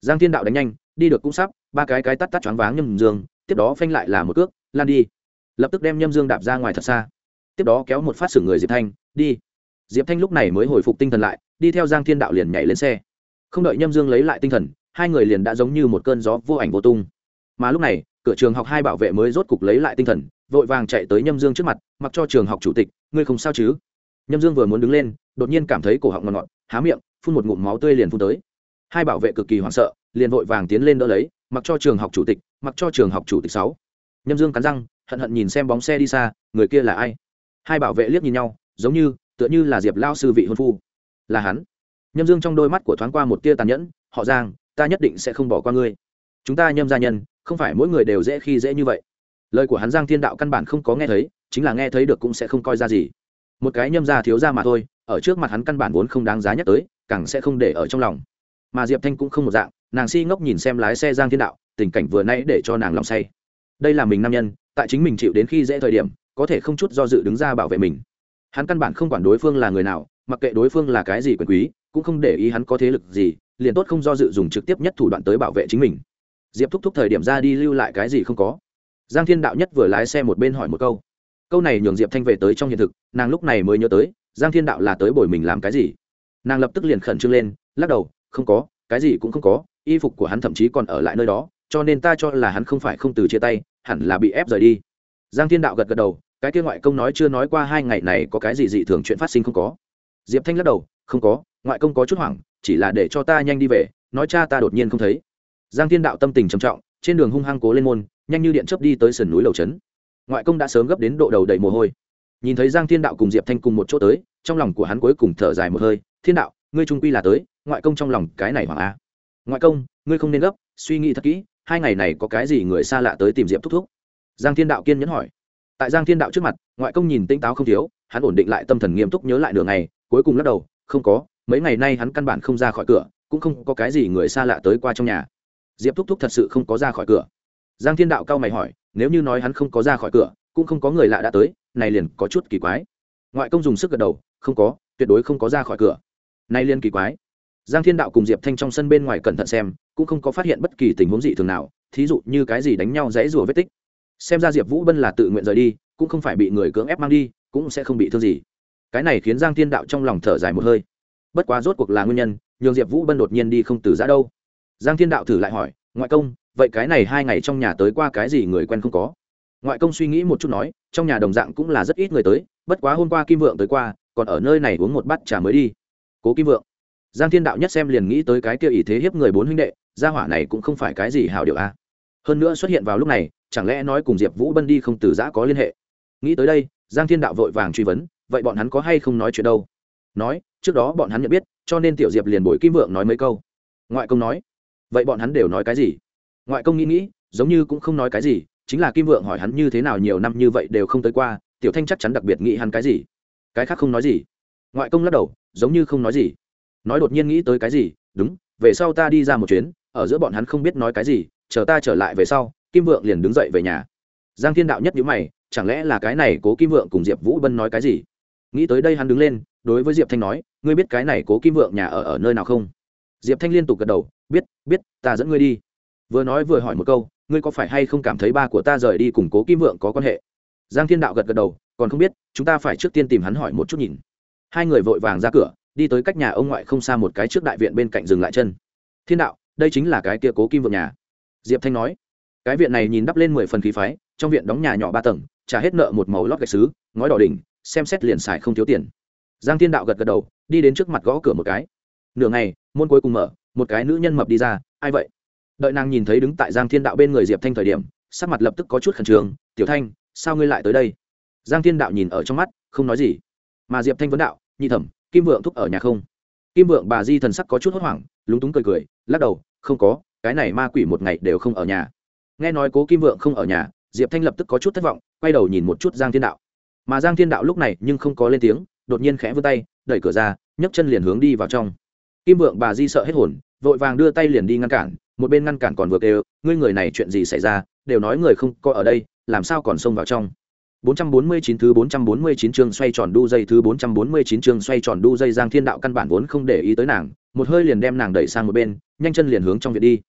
Giang thiên đạo đánh nhanh, đi được cũng sắp, ba cái cái tắt tắt choáng váng nhâm dương, tiếp đó phanh lại là một cước, lan đi. Lập tức đem nhâm dương đạp ra ngoài thật xa. Tiếp đó kéo một phát xử người diệp thanh, đi. Diệp thanh lúc này mới hồi phục tinh thần lại, đi theo giang thiên đạo liền nhảy lên xe. Không đợi nhâm dương lấy lại tinh thần, hai người liền đã giống như một cơn gió vô ảnh vô tung. Mà lúc này, cửa trường học hai bảo vệ mới rốt cục lấy lại tinh thần vội vàng chạy tới nhâm dương trước mặt, mặc cho trường học chủ tịch, ngươi không sao chứ? Nhâm dương vừa muốn đứng lên, đột nhiên cảm thấy cổ họng ngọt ngọt, há miệng, phun một ngụm máu tươi liền phun tới. Hai bảo vệ cực kỳ hoảng sợ, liền vội vàng tiến lên đỡ lấy, mặc cho trường học chủ tịch, mặc cho trường học chủ tịch sáu. Nhâm dương cắn răng, hận hận nhìn xem bóng xe đi xa, người kia là ai? Hai bảo vệ liếc nhìn nhau, giống như, tựa như là diệp lao sư vị hôn phu. Là hắn. Nhâm dương trong đôi mắt của thoáng qua một tia tàn nhẫn, họ giang, ta nhất định sẽ không bỏ qua ngươi. Chúng ta nhâm gia nhân, không phải mỗi người đều dễ khi dễ như vậy lời của hắn giang thiên đạo căn bản không có nghe thấy, chính là nghe thấy được cũng sẽ không coi ra gì. Một cái nhâm gia thiếu ra mà thôi, ở trước mặt hắn căn bản vốn không đáng giá nhắc tới, càng sẽ không để ở trong lòng. Mà diệp thanh cũng không một dạng, nàng si ngốc nhìn xem lái xe giang thiên đạo, tình cảnh vừa nãy để cho nàng lòng say. Đây là mình nam nhân, tại chính mình chịu đến khi dễ thời điểm, có thể không chút do dự đứng ra bảo vệ mình. Hắn căn bản không quản đối phương là người nào, mặc kệ đối phương là cái gì quyền quý, cũng không để ý hắn có thế lực gì, liền tốt không do dự dùng trực tiếp nhất thủ đoạn tới bảo vệ chính mình. Diệp thúc thúc thời điểm ra đi lưu lại cái gì không có giang thiên đạo nhất vừa lái xe một bên hỏi một câu. Câu này nhường diệp thanh về tới trong hiện thực, nàng lúc này mới nhớ tới, giang thiên đạo là tới bồi mình làm cái gì. Nàng lập tức liền khẩn trương lên, lắc đầu, không có, cái gì cũng không có, y phục của hắn thậm chí còn ở lại nơi đó, cho nên ta cho là hắn không phải không từ chia tay, hẳn là bị ép rời đi. Giang thiên đạo gật gật đầu, cái kia ngoại công nói chưa nói qua hai ngày này có cái gì dị thường chuyện phát sinh không có. Diệp thanh lắc đầu, không có, ngoại công có chút hoảng, chỉ là để cho ta nhanh đi về, nói cha ta đột nhiên không thấy. Giang thiên đạo tâm tình trầm trọng, trên đường hung hăng cố lên môn nhanh như điện chớp đi tới sườn núi lầu trấn. Ngoại công đã sớm gấp đến độ đầu đầy mồ hôi. Nhìn thấy giang thiên đạo cùng diệp thanh cùng một chỗ tới, trong lòng của hắn cuối cùng thở dài một hơi, thiên đạo, ngươi trung quy là tới, ngoại công trong lòng cái này hoàng a à. ngoại công, ngươi không nên gấp, suy nghĩ thật kỹ, hai ngày này có cái gì người xa lạ tới tìm diệp thúc thúc? Giang thiên đạo kiên nhẫn hỏi. Tại giang thiên đạo trước mặt, ngoại công nhìn tinh táo không thiếu, hắn ổn định lại tâm thần nghiêm túc nhớ lại nửa ngày, cuối cùng lắc đầu, không có, mấy ngày nay hắn căn bản không ra khỏi cửa, cũng không có cái gì người xa lạ tới qua trong nhà. Diệp thúc thúc thật sự không có ra khỏi cửa giang thiên đạo cao mày hỏi, nếu như nói hắn không có ra khỏi cửa, cũng không có người lạ đã tới, này liền có chút kỳ quái. Ngoại công dùng sức gật đầu, không có, tuyệt đối không có ra khỏi cửa. Này liền kỳ quái. Giang thiên đạo cùng diệp thanh trong sân bên ngoài cẩn thận xem, cũng không có phát hiện bất kỳ tình huống gì thường nào, thí dụ như cái gì đánh nhau dãy rùa vết tích. Xem ra diệp vũ bân là tự nguyện rời đi, cũng không phải bị người cưỡng ép mang đi, cũng sẽ không bị thương gì. Cái này khiến giang thiên đạo trong lòng thở dài một hơi. Bất quá rốt cuộc là nguyên nhân, nhường diệp vũ bân đột nhiên đi không từ giã đâu. Giang thiên đạo thử lại hỏi, ngoại công vậy cái này hai ngày trong nhà tới qua cái gì người quen không có? Ngoại công suy nghĩ một chút nói, trong nhà đồng dạng cũng là rất ít người tới, bất quá hôm qua kim vượng tới qua, còn ở nơi này uống một bát trà mới đi. Cố kim vượng, giang thiên đạo nhất xem liền nghĩ tới cái kia ý thế hiếp người bốn huynh đệ, gia hỏa này cũng không phải cái gì hảo điệu a. Hơn nữa xuất hiện vào lúc này, chẳng lẽ nói cùng diệp vũ bân đi không từ giã có liên hệ? Nghĩ tới đây, giang thiên đạo vội vàng truy vấn, vậy bọn hắn có hay không nói chuyện đâu? Nói, trước đó bọn hắn nhận biết, cho nên tiểu diệp liền bồi kim vượng nói mấy câu. Ngoại công nói, vậy bọn hắn đều nói cái gì? Ngoại công nghĩ nghĩ, giống như cũng không nói cái gì, chính là kim vượng hỏi hắn như thế nào nhiều năm như vậy đều không tới qua, tiểu thanh chắc chắn đặc biệt nghĩ hắn cái gì. Cái khác không nói gì. Ngoại công lắc đầu, giống như không nói gì. Nói đột nhiên nghĩ tới cái gì, đúng, về sau ta đi ra một chuyến, ở giữa bọn hắn không biết nói cái gì, chờ ta trở lại về sau, kim vượng liền đứng dậy về nhà. Giang thiên đạo nhất nhữ mày, chẳng lẽ là cái này cố kim vượng cùng diệp vũ bân nói cái gì? Nghĩ tới đây hắn đứng lên, đối với diệp thanh nói, ngươi biết cái này cố kim vượng nhà ở ở nơi nào không? Diệp thanh liên tục gật đầu, biết biết, ta dẫn ngươi đi vừa nói vừa hỏi một câu, ngươi có phải hay không cảm thấy ba của ta rời đi cùng cố kim vượng có quan hệ? Giang thiên đạo gật gật đầu, còn không biết, chúng ta phải trước tiên tìm hắn hỏi một chút nhìn. Hai người vội vàng ra cửa, đi tới cách nhà ông ngoại không xa một cái trước đại viện bên cạnh dừng lại chân. Thiên đạo, đây chính là cái kia cố kim vượng nhà. Diệp thanh nói. Cái viện này nhìn đắp lên mười phần khí phái, trong viện đóng nhà nhỏ ba tầng, trả hết nợ một màu lót gạch xứ ngói đỏ đỉnh, xem xét liền xài không thiếu tiền. Giang thiên đạo gật gật đầu, đi đến trước mặt gõ cửa một cái. Nửa ngày, môn cuối cùng mở, một cái nữ nhân mập đi ra, ai vậy? Đợi nàng nhìn thấy đứng tại giang thiên đạo bên người diệp thanh thời điểm, sắc mặt lập tức có chút khẩn trương, tiểu thanh, sao ngươi lại tới đây? Giang thiên đạo nhìn ở trong mắt, không nói gì. Mà diệp thanh vấn đạo, nhị thẩm, kim vượng thúc ở nhà không? Kim vượng bà di thần sắc có chút hốt hoảng, lúng túng cười cười, lắc đầu, không có, cái này ma quỷ một ngày đều không ở nhà. Nghe nói cố kim vượng không ở nhà, diệp thanh lập tức có chút thất vọng, quay đầu nhìn một chút giang thiên đạo. Mà giang thiên đạo lúc này nhưng không có lên tiếng, đột nhiên khẽ vươn tay, đẩy cửa ra, nhấc chân liền hướng đi vào trong. Kim vượng bà di sợ hết hồn, vội vàng đưa tay liền đi ngăn cản một bên ngăn cản còn vừa kêu ngươi người này chuyện gì xảy ra đều nói người không có ở đây làm sao còn xông vào trong 449 thứ 449 chương xoay tròn đu dây thứ 449 chương xoay tròn đu dây Giang Thiên Đạo căn bản vốn không để ý tới nàng, một hơi liền đem nàng đẩy sang một bên, nhanh chân liền hướng trong viện đi.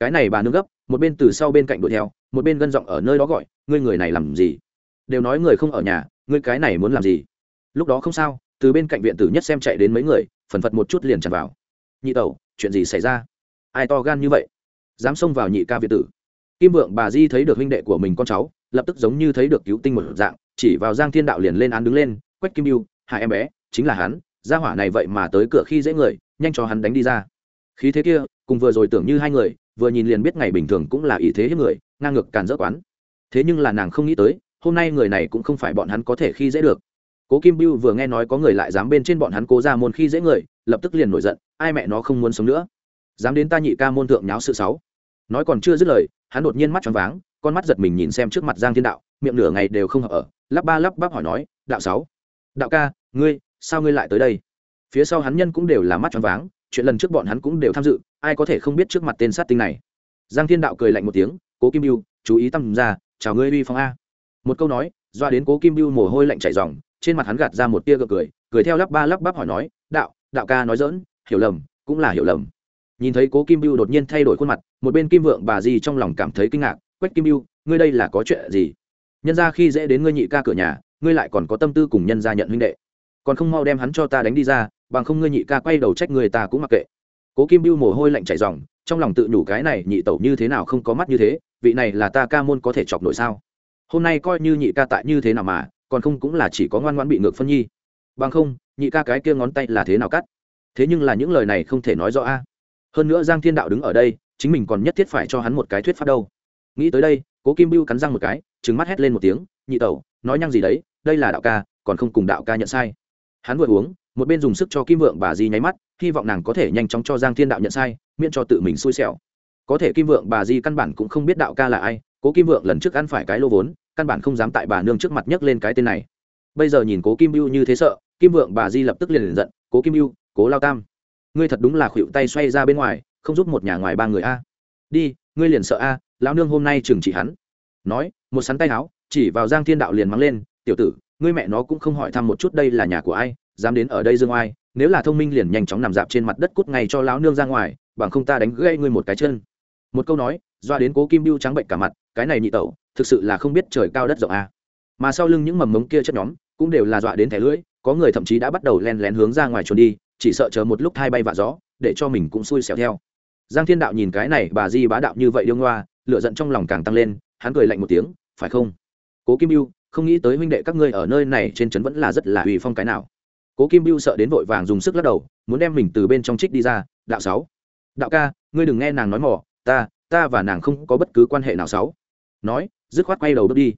Cái này bà nương gấp, một bên từ sau bên cạnh đuổi theo, một bên gân giọng ở nơi đó gọi, ngươi người này làm gì? Đều nói người không ở nhà, ngươi cái này muốn làm gì? Lúc đó không sao, từ bên cạnh viện tử nhất xem chạy đến mấy người, phần phật một chút liền tràn vào. Nhị tẩu, chuyện gì xảy ra? Ai to gan như vậy? Dám xông vào nhị ca việt tử? Kim Vượng bà Di thấy được huynh đệ của mình con cháu, lập tức giống như thấy được cứu tinh một dạng chỉ vào giang thiên đạo liền lên án đứng lên quách kim biêu hai em bé chính là hắn gia hỏa này vậy mà tới cửa khi dễ người nhanh cho hắn đánh đi ra. Khí thế kia cùng vừa rồi tưởng như hai người vừa nhìn liền biết ngày bình thường cũng là ý thế hiếp người ngang ngược càn dỡ quán. Thế nhưng là nàng không nghĩ tới hôm nay người này cũng không phải bọn hắn có thể khi dễ được. Cố kim biêu vừa nghe nói có người lại dám bên trên bọn hắn cố ra môn khi dễ người lập tức liền nổi giận ai mẹ nó không muốn sống nữa? Dám đến ta nhị ca môn thượng nháo sự sáu nói còn chưa dứt lời, hắn đột nhiên mắt tròn váng, con mắt giật mình nhìn xem trước mặt giang thiên đạo, miệng nửa ngày đều không hợp ở. Lắp ba lắp bắp hỏi nói, đạo sáu, đạo ca, ngươi, sao ngươi lại tới đây? Phía sau hắn nhân cũng đều là mắt tròn váng, chuyện lần trước bọn hắn cũng đều tham dự, ai có thể không biết trước mặt tên sát tinh này. Giang thiên đạo cười lạnh một tiếng, cố kim biêu chú ý tâm ra, chào ngươi uy phong a. Một câu nói, doa đến cố kim biêu mồ hôi lạnh chảy ròng, trên mặt hắn gạt ra một tia gượng cười cười theo lắp ba lắp bắp hỏi nói, đạo đạo ca nói dỡn hiểu lầm, cũng là hiểu lầm nhìn thấy cố kim biêu đột nhiên thay đổi khuôn mặt, một bên kim vượng bà di trong lòng cảm thấy kinh ngạc, quách kim mưu ngươi đây là có chuyện gì? Nhân ra khi dễ đến ngươi nhị ca cửa nhà, ngươi lại còn có tâm tư cùng nhân ra nhận huynh đệ. Còn không mau đem hắn cho ta đánh đi ra, bằng không ngươi nhị ca quay đầu trách người ta cũng mặc kệ. Cố kim bưu mồ hôi lạnh chảy dòng trong lòng tự nhủ cái này nhị tẩu như thế nào không có mắt như thế, vị này là ta ca môn có thể chọc nổi sao? Hôm nay coi như nhị ca tại như thế nào mà, còn không cũng là chỉ có ngoan ngoãn bị ngược phân nhi. Bằng không, nhị ca cái kia ngón tay là thế nào cắt? Thế nhưng là những lời này không thể nói rõ a hơn nữa giang thiên đạo đứng ở đây, chính mình còn nhất thiết phải cho hắn một cái thuyết pháp đâu. Nghĩ tới đây, cố kim bưu cắn răng một cái trứng mắt hét lên một tiếng, nhị tẩu, nói nhăng gì đấy, đây là đạo ca, còn không cùng đạo ca nhận sai. Hắn vừa uống, một bên dùng sức cho kim vượng bà di nháy mắt, hy vọng nàng có thể nhanh chóng cho giang thiên đạo nhận sai, miễn cho tự mình xui xẻo. Có thể kim vượng bà di căn bản cũng không biết đạo ca là ai, cố kim vượng lần trước ăn phải cái lô vốn, căn bản không dám tại bà nương trước mặt nhấc lên cái tên này. Bây giờ nhìn cố kim bưu như thế sợ, kim vượng bà di lập tức liền giận, cố kim bưu, cố lao tam ngươi thật đúng là khuỵu tay xoay ra bên ngoài, không giúp một nhà ngoài ba người a. Đi, ngươi liền sợ a, lão nương hôm nay trừng trị hắn. Nói, một sắn tay áo, chỉ vào giang thiên đạo liền mắng lên, tiểu tử, ngươi mẹ nó cũng không hỏi thăm một chút đây là nhà của ai, dám đến ở đây dương oai, nếu là thông minh liền nhanh chóng nằm dạp trên mặt đất cút ngay cho lão nương ra ngoài, bằng không ta đánh gãy ngươi một cái chân. Một câu nói, doa đến cố kim biêu trắng bệnh cả mặt, cái này nhị tẩu, thực sự là không biết trời cao đất rộng a. Mà sau lưng những mầm mống kia chất nhóm, cũng đều là dọa đến thẻ lưỡi, có người thậm chí đã bắt đầu len lén hướng ra ngoài trốn đi chỉ sợ chờ một lúc thai bay vạ gió, để cho mình cũng xui xẻo theo. Giang thiên đạo nhìn cái này, bà di bá đạo như vậy điêu ngoa lựa giận trong lòng càng tăng lên, hắn cười lạnh một tiếng, phải không? Cố kim biu không nghĩ tới huynh đệ các ngươi ở nơi này trên trấn vẫn là rất là uy phong cái nào. Cố kim biu sợ đến vội vàng dùng sức lắc đầu, muốn đem mình từ bên trong trích đi ra, đạo sáu, đạo ca, ngươi đừng nghe nàng nói mỏ ta ta và nàng không có bất cứ quan hệ nào sáu. Nói, dứt khoát quay đầu bước đi.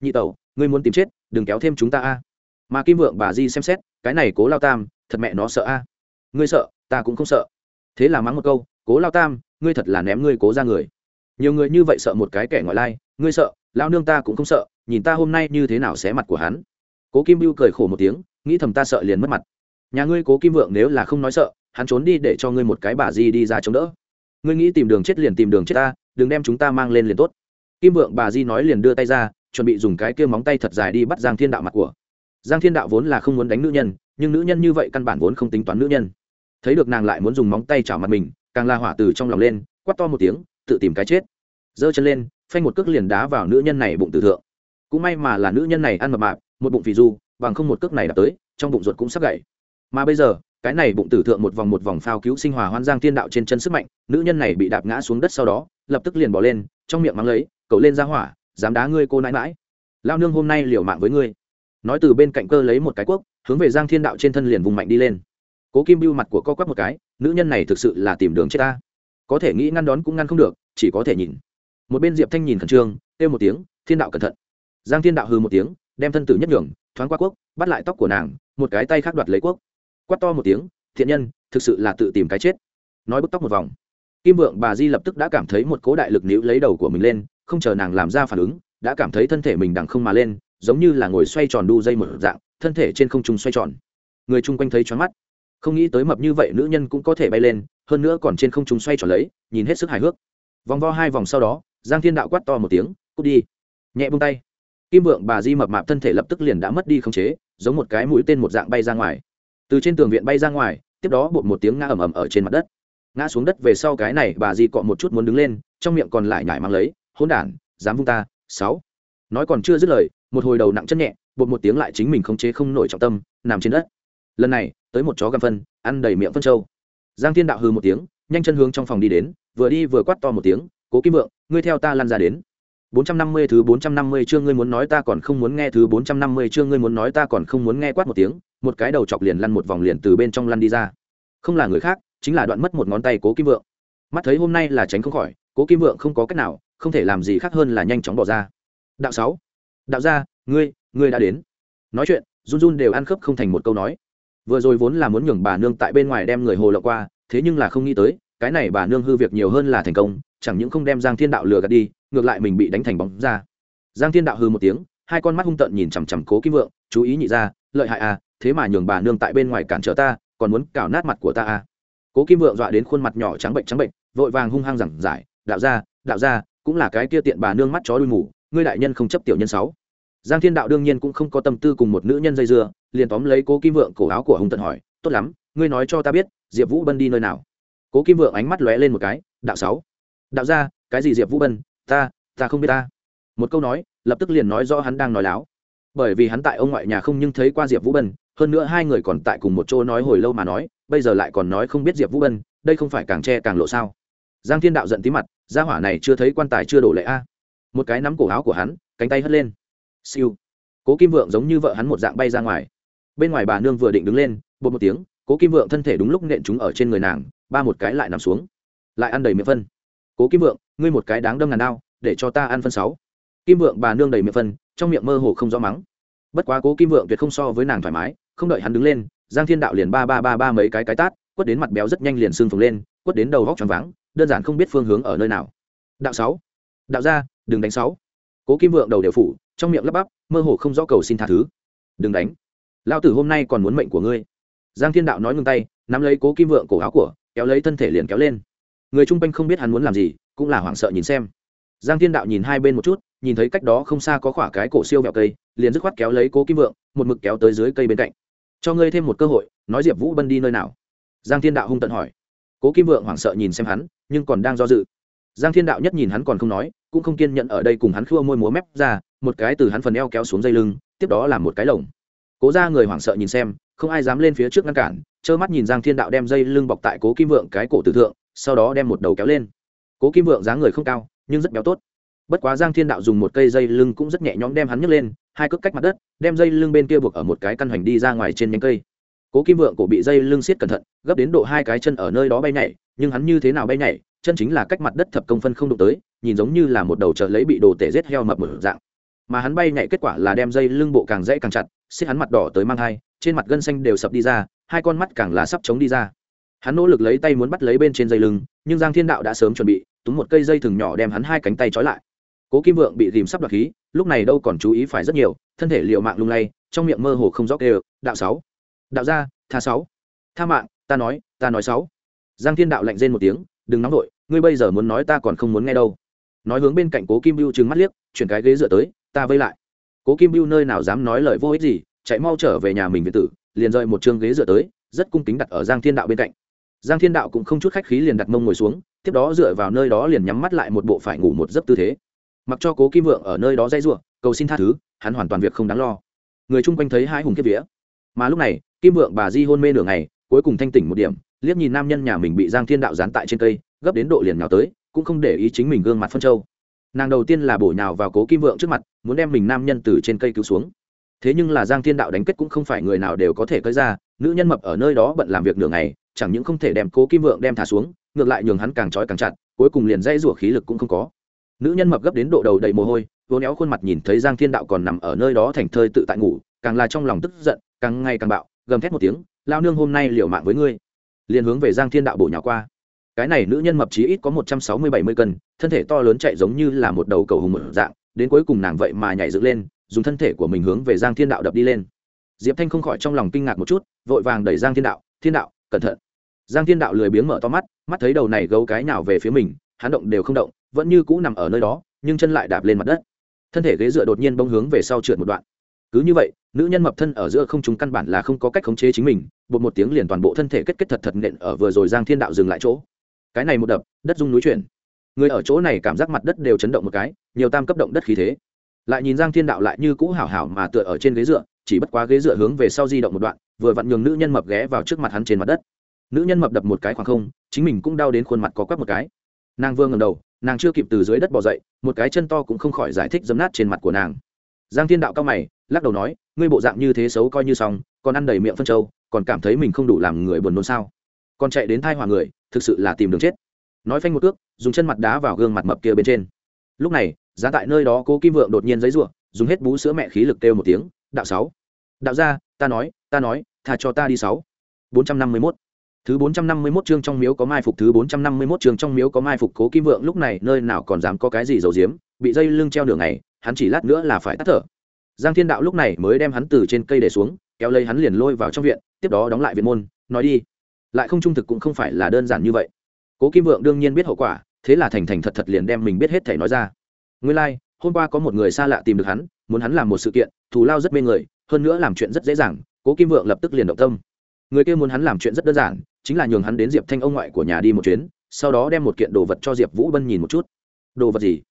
Nhị tẩu, ngươi muốn tìm chết, đừng kéo thêm chúng ta a. Mà kim vượng, bà di xem xét, cái này cố lao tam thật mẹ nó sợ a. Ngươi sợ, ta cũng không sợ. Thế là mắng một câu, cố lao tam, ngươi thật là ném ngươi cố ra người. Nhiều người như vậy sợ một cái kẻ ngoại lai, ngươi sợ, lao nương ta cũng không sợ, nhìn ta hôm nay như thế nào xé mặt của hắn. Cố kim bưu cười khổ một tiếng, nghĩ thầm ta sợ liền mất mặt. Nhà ngươi cố kim vượng nếu là không nói sợ, hắn trốn đi để cho ngươi một cái bà di đi ra chống đỡ. Ngươi nghĩ tìm đường chết liền tìm đường chết ta, đừng đem chúng ta mang lên liền tốt. Kim vượng bà di nói liền đưa tay ra, chuẩn bị dùng cái kia móng tay thật dài đi bắt giang thiên đạo mặt của. Giang thiên đạo vốn là không muốn đánh nữ nhân nhưng nữ nhân như vậy căn bản vốn không tính toán nữ nhân. Thấy được nàng lại muốn dùng móng tay chảo mặt mình, càng la hỏa từ trong lòng lên quắt to một tiếng, tự tìm cái chết. Giơ chân lên, phanh một cước liền đá vào nữ nhân này bụng tử thượng. Cũng may mà là nữ nhân này ăn mập mạp, một bụng phì du, bằng không một cước này đã tới, trong bụng ruột cũng sắp gãy. Mà bây giờ, cái này bụng tử thượng một vòng một vòng phao cứu sinh hòa hoan giang thiên đạo trên chân sức mạnh, nữ nhân này bị đạp ngã xuống đất sau đó, lập tức liền bỏ lên, trong miệng mắng lấy, cậu lên ra hỏa, dám đá ngươi cô nãi mãi. Lao nương hôm nay liều mạng với ngươi. Nói từ bên cạnh cơ lấy một cái cuốc hướng về giang thiên đạo trên thân liền vùng mạnh đi lên. Cố kim bưu mặt của co quắp một cái, nữ nhân này thực sự là tìm đường chết ta. Có thể nghĩ ngăn đón cũng ngăn không được, chỉ có thể nhìn. Một bên diệp thanh nhìn khẩn trương, kêu một tiếng, thiên đạo cẩn thận. Giang thiên đạo hư một tiếng, đem thân tử nhất nhường, thoáng qua quốc, bắt lại tóc của nàng, một cái tay khác đoạt lấy quốc. Quắt to một tiếng, thiện nhân, thực sự là tự tìm cái chết. Nói bức tóc một vòng. Kim vượng bà di lập tức đã cảm thấy một cố đại lực níu lấy đầu của mình lên, không chờ nàng làm ra phản ứng, đã cảm thấy thân thể mình đằng không mà lên, giống như là ngồi xoay tròn đu dây một dạng thân thể trên không trung xoay tròn. Người chung quanh thấy choáng mắt. Không nghĩ tới mập như vậy nữ nhân cũng có thể bay lên, hơn nữa còn trên không trung xoay tròn lấy, nhìn hết sức hài hước. Vòng vo hai vòng sau đó, giang thiên đạo quát to một tiếng, cút đi. Nhẹ bông tay. Kim vượng bà di mập mạp thân thể lập tức liền đã mất đi khống chế, giống một cái mũi tên một dạng bay ra ngoài. Từ trên tường viện bay ra ngoài, tiếp đó bột một tiếng ngã ầm ầm ở trên mặt đất. Ngã xuống đất về sau cái này, bà di cọ một chút muốn đứng lên, trong miệng còn lại nhải mang lấy, hỗn đản, dám vung ta, sáu. Nói còn chưa dứt lời, một hồi đầu nặng chân nhẹ bột một tiếng lại chính mình khống chế không nổi trọng tâm nằm trên đất lần này tới một chó găm phân ăn đầy miệng phân trâu giang thiên đạo hư một tiếng nhanh chân hướng trong phòng đi đến vừa đi vừa quát to một tiếng cố kim vượng ngươi theo ta lăn ra đến 450 thứ 450 chương ngươi muốn nói ta còn không muốn nghe thứ 450 chương ngươi muốn nói ta còn không muốn nghe quát một tiếng, một cái đầu chọc liền lăn một vòng liền từ bên trong lăn đi ra. Không là người khác, chính là đoạn mất một ngón tay Cố Kim Vượng. Mắt thấy hôm nay là tránh không khỏi, Cố Kim Vượng không có cách nào, không thể làm gì khác hơn là nhanh chóng bỏ ra. Đạo 6. Đạo gia, ngươi, ngươi đã đến. Nói chuyện, run run đều ăn khớp không thành một câu nói. Vừa rồi vốn là muốn nhường bà nương tại bên ngoài đem người hồ lộ qua, thế nhưng là không nghĩ tới, cái này bà nương hư việc nhiều hơn là thành công, chẳng những không đem Giang Thiên Đạo lừa gạt đi, ngược lại mình bị đánh thành bóng ra giang thiên đạo hư một tiếng hai con mắt hung tợn nhìn chằm chằm cố kim vượng chú ý nhị ra lợi hại à thế mà nhường bà nương tại bên ngoài cản trở ta còn muốn cào nát mặt của ta à cố kim vượng dọa đến khuôn mặt nhỏ trắng bệnh trắng bệnh vội vàng hung hăng giảng giải đạo ra đạo ra cũng là cái kia tiện bà nương mắt chó đuôi mù ngươi đại nhân không chấp tiểu nhân sáu giang thiên đạo đương nhiên cũng không có tâm tư cùng một nữ nhân dây dưa, liền tóm lấy cố kim vượng cổ áo của hung tận hỏi, tốt lắm, ngươi nói cho ta biết, diệp vũ bân đi nơi nào? Cố kim vượng ánh mắt lóe lên một cái, đạo sáu. Đạo ra cái gì diệp vũ bân? Ta ta không biết ta. Một câu nói, lập tức liền nói rõ hắn đang nói láo. Bởi vì hắn tại ông ngoại nhà không nhưng thấy qua diệp vũ bân, hơn nữa hai người còn tại cùng một chỗ nói hồi lâu mà nói, bây giờ lại còn nói không biết diệp vũ bân, đây không phải càng che càng lộ sao? Giang thiên đạo giận tí mặt, gia hỏa này chưa thấy quan tài chưa đổ lệ a. Một cái nắm cổ áo của hắn, cánh tay hất lên siêu. Cố kim vượng giống như vợ hắn một dạng bay ra ngoài. Bên ngoài bà nương vừa định đứng lên, bột một tiếng, cố kim vượng thân thể đúng lúc nện chúng ở trên người nàng, ba một cái lại nằm xuống. Lại ăn đầy miệng phân. Cố kim vượng, ngươi một cái đáng đâm ngàn đao, để cho ta ăn phân sáu. Kim vượng bà nương đầy miệng phân, trong miệng mơ hồ không rõ mắng. Bất quá cố kim vượng tuyệt không so với nàng thoải mái, không đợi hắn đứng lên, giang thiên đạo liền ba ba ba ba mấy cái cái tát, quất đến mặt béo rất nhanh liền sưng phồng lên, quất đến đầu góc tròn váng, đơn giản không biết phương hướng ở nơi nào. Đạo sáu, đạo ra đừng đánh sáu. Cố kim vượng đầu đều phủ trong miệng lắp bắp, mơ hồ không rõ cầu xin tha thứ. Đừng đánh. Lao tử hôm nay còn muốn mệnh của ngươi. Giang thiên đạo nói ngừng tay, nắm lấy cố kim vượng cổ áo của, kéo lấy thân thể liền kéo lên. Người chung quanh không biết hắn muốn làm gì, cũng là hoảng sợ nhìn xem. Giang thiên đạo nhìn hai bên một chút, nhìn thấy cách đó không xa có khỏa cái cổ siêu vẹo cây, liền dứt khoát kéo lấy cố kim vượng, một mực kéo tới dưới cây bên cạnh. Cho ngươi thêm một cơ hội, nói diệp vũ bân đi nơi nào? Giang thiên đạo hung tận hỏi. Cố kim vượng hoảng sợ nhìn xem hắn, nhưng còn đang do dự. Giang thiên đạo nhất nhìn hắn còn không nói, cũng không kiên nhận ở đây cùng hắn khua môi múa mép ra một cái từ hắn phần eo kéo xuống dây lưng, tiếp đó là một cái lồng. Cố ra người hoảng sợ nhìn xem, không ai dám lên phía trước ngăn cản, trơ mắt nhìn giang thiên đạo đem dây lưng bọc tại cố kim vượng cái cổ tử thượng, sau đó đem một đầu kéo lên. Cố kim vượng dáng người không cao, nhưng rất béo tốt. Bất quá giang thiên đạo dùng một cây dây lưng cũng rất nhẹ nhõm đem hắn nhấc lên, hai cước cách mặt đất, đem dây lưng bên kia buộc ở một cái căn hoành đi ra ngoài trên nhánh cây. Cố kim vượng cổ bị dây lưng siết cẩn thận, gấp đến độ hai cái chân ở nơi đó bay nhảy, nhưng hắn như thế nào bay nhảy, chân chính là cách mặt đất thập công phân không đụng tới, nhìn giống như là một đầu trợ lấy bị đồ tể rết heo mập một dạng mà hắn bay nhảy kết quả là đem dây lưng bộ càng dễ càng chặt, xiết hắn mặt đỏ tới mang hai, trên mặt gân xanh đều sập đi ra, hai con mắt càng là sắp chống đi ra. Hắn nỗ lực lấy tay muốn bắt lấy bên trên dây lưng, nhưng giang thiên đạo đã sớm chuẩn bị, túm một cây dây thừng nhỏ đem hắn hai cánh tay trói lại. Cố kim vượng bị dìm sắp đoạt khí, lúc này đâu còn chú ý phải rất nhiều, thân thể liệu mạng lung lay, trong miệng mơ hồ không rõ kêu, đạo sáu, đạo gia, tha sáu, tha mạng, ta nói ta nói sáu. Giang thiên đạo lạnh rên một tiếng, đừng nóng vội, ngươi bây giờ muốn nói ta còn không muốn nghe đâu. Nói hướng bên cạnh cố kim bưu trừng mắt liếc, chuyển cái ghế dựa tới ta vây lại. Cố kim bưu nơi nào dám nói lời vô ích gì, chạy mau trở về nhà mình viện tử, liền rơi một chương ghế dựa tới, rất cung kính đặt ở giang thiên đạo bên cạnh. Giang thiên đạo cũng không chút khách khí liền đặt mông ngồi xuống, tiếp đó dựa vào nơi đó liền nhắm mắt lại một bộ phải ngủ một giấc tư thế. Mặc cho cố kim vượng ở nơi đó dây r cầu xin tha thứ, hắn hoàn toàn việc không đáng lo. Người chung quanh thấy hai hùng kiếp vía. Mà lúc này, kim vượng bà di hôn mê nửa ngày, cuối cùng thanh tỉnh một điểm, liếc nhìn nam nhân nhà mình bị giang thiên đạo dán tại trên cây, gấp đến độ liền nhào tới, cũng không để ý chính mình gương mặt phân trâu nàng đầu tiên là bổ nhào vào cố kim vượng trước mặt muốn đem mình nam nhân từ trên cây cứu xuống. Thế nhưng là giang thiên đạo đánh kết cũng không phải người nào đều có thể cơi ra, nữ nhân mập ở nơi đó bận làm việc nửa ngày, chẳng những không thể đem cố kim vượng đem thả xuống, ngược lại nhường hắn càng trói càng chặt, cuối cùng liền dây rủa khí lực cũng không có. Nữ nhân mập gấp đến độ đầu đầy mồ hôi, vô néo khuôn mặt nhìn thấy giang thiên đạo còn nằm ở nơi đó thành thơi tự tại ngủ, càng là trong lòng tức giận, càng ngày càng bạo, gầm thét một tiếng, lao nương, hôm nay liều mạng với ngươi. Liền hướng về giang thiên đạo bổ nhỏ qua. Cái này nữ nhân mập chí ít có một trăm sáu mươi bảy mươi cân, thân thể to lớn chạy giống như là một đầu cầu hùng mở dạng đến cuối cùng nàng vậy mà nhảy dựng lên, dùng thân thể của mình hướng về giang thiên đạo đập đi lên. Diệp thanh không khỏi trong lòng kinh ngạc một chút, vội vàng đẩy giang thiên đạo thiên đạo, cẩn thận. Giang thiên đạo lười biếng mở to mắt mắt thấy đầu này gấu cái nào về phía mình, hắn động đều không động, vẫn như cũ nằm ở nơi đó, nhưng chân lại đạp lên mặt đất. Thân thể ghế dựa đột nhiên bông hướng về sau trượt một đoạn. Cứ như vậy, nữ nhân mập thân ở giữa không chúng căn bản là không có cách khống chế chính mình, bột một tiếng liền toàn bộ thân thể kết kết thật thật nện ở vừa rồi giang thiên đạo dừng lại chỗ. Cái này một đập, đất rung núi chuyển người ở chỗ này cảm giác mặt đất đều chấn động một cái, nhiều tam cấp động đất khí thế. Lại nhìn giang thiên đạo lại như cũ hảo hảo mà tựa ở trên ghế dựa, chỉ bất quá ghế dựa hướng về sau di động một đoạn, vừa vặn nhường nữ nhân mập ghé vào trước mặt hắn trên mặt đất. Nữ nhân mập đập một cái khoảng không, chính mình cũng đau đến khuôn mặt có quắp một cái. Nàng vương ngầm đầu, nàng chưa kịp từ dưới đất bỏ dậy, một cái chân to cũng không khỏi giải thích dấm nát trên mặt của nàng. Giang thiên đạo cao mày, lắc đầu nói, ngươi bộ dạng như thế xấu coi như xong, còn ăn đầy miệng phân trâu, còn cảm thấy mình không đủ làm người buồn nôn sao? Còn chạy đến thai hòa người, thực sự là tìm đường chết nói phanh một cước, dùng chân mặt đá vào gương mặt mập kia bên trên. Lúc này, giá tại nơi đó cố kim vượng đột nhiên giấy ruộng dùng hết bú sữa mẹ khí lực kêu một tiếng, đạo sáu. Đạo ra ta nói ta nói thà cho ta đi sáu. Bốn trăm năm mươi mốt. Thứ bốn trăm năm mươi mốt chương trong miếu có mai phục, thứ bốn trăm năm mươi mốt chương trong miếu có mai phục cố kim vượng, lúc này nơi nào còn dám có cái gì giấu giếm, bị dây lưng treo đường này hắn chỉ lát nữa là phải tắt thở. Giang thiên đạo lúc này mới đem hắn từ trên cây để xuống, kéo lấy hắn liền lôi vào trong viện, tiếp đó đóng lại viện môn, nói đi. Lại không trung thực cũng không phải là đơn giản như vậy cố kim vượng đương nhiên biết hậu quả thế là thành thành thật thật liền đem mình biết hết thể nói ra. Nguyên lai、like, hôm qua có một người xa lạ tìm được hắn muốn hắn làm một sự kiện thù lao rất mê người hơn nữa làm chuyện rất dễ dàng cố kim vượng lập tức liền động tâm. Người kia muốn hắn làm chuyện rất đơn giản chính là nhường hắn đến diệp thanh ông ngoại của nhà đi một chuyến sau đó đem một kiện đồ vật cho diệp vũ bân nhìn một chút. Đồ vật gì?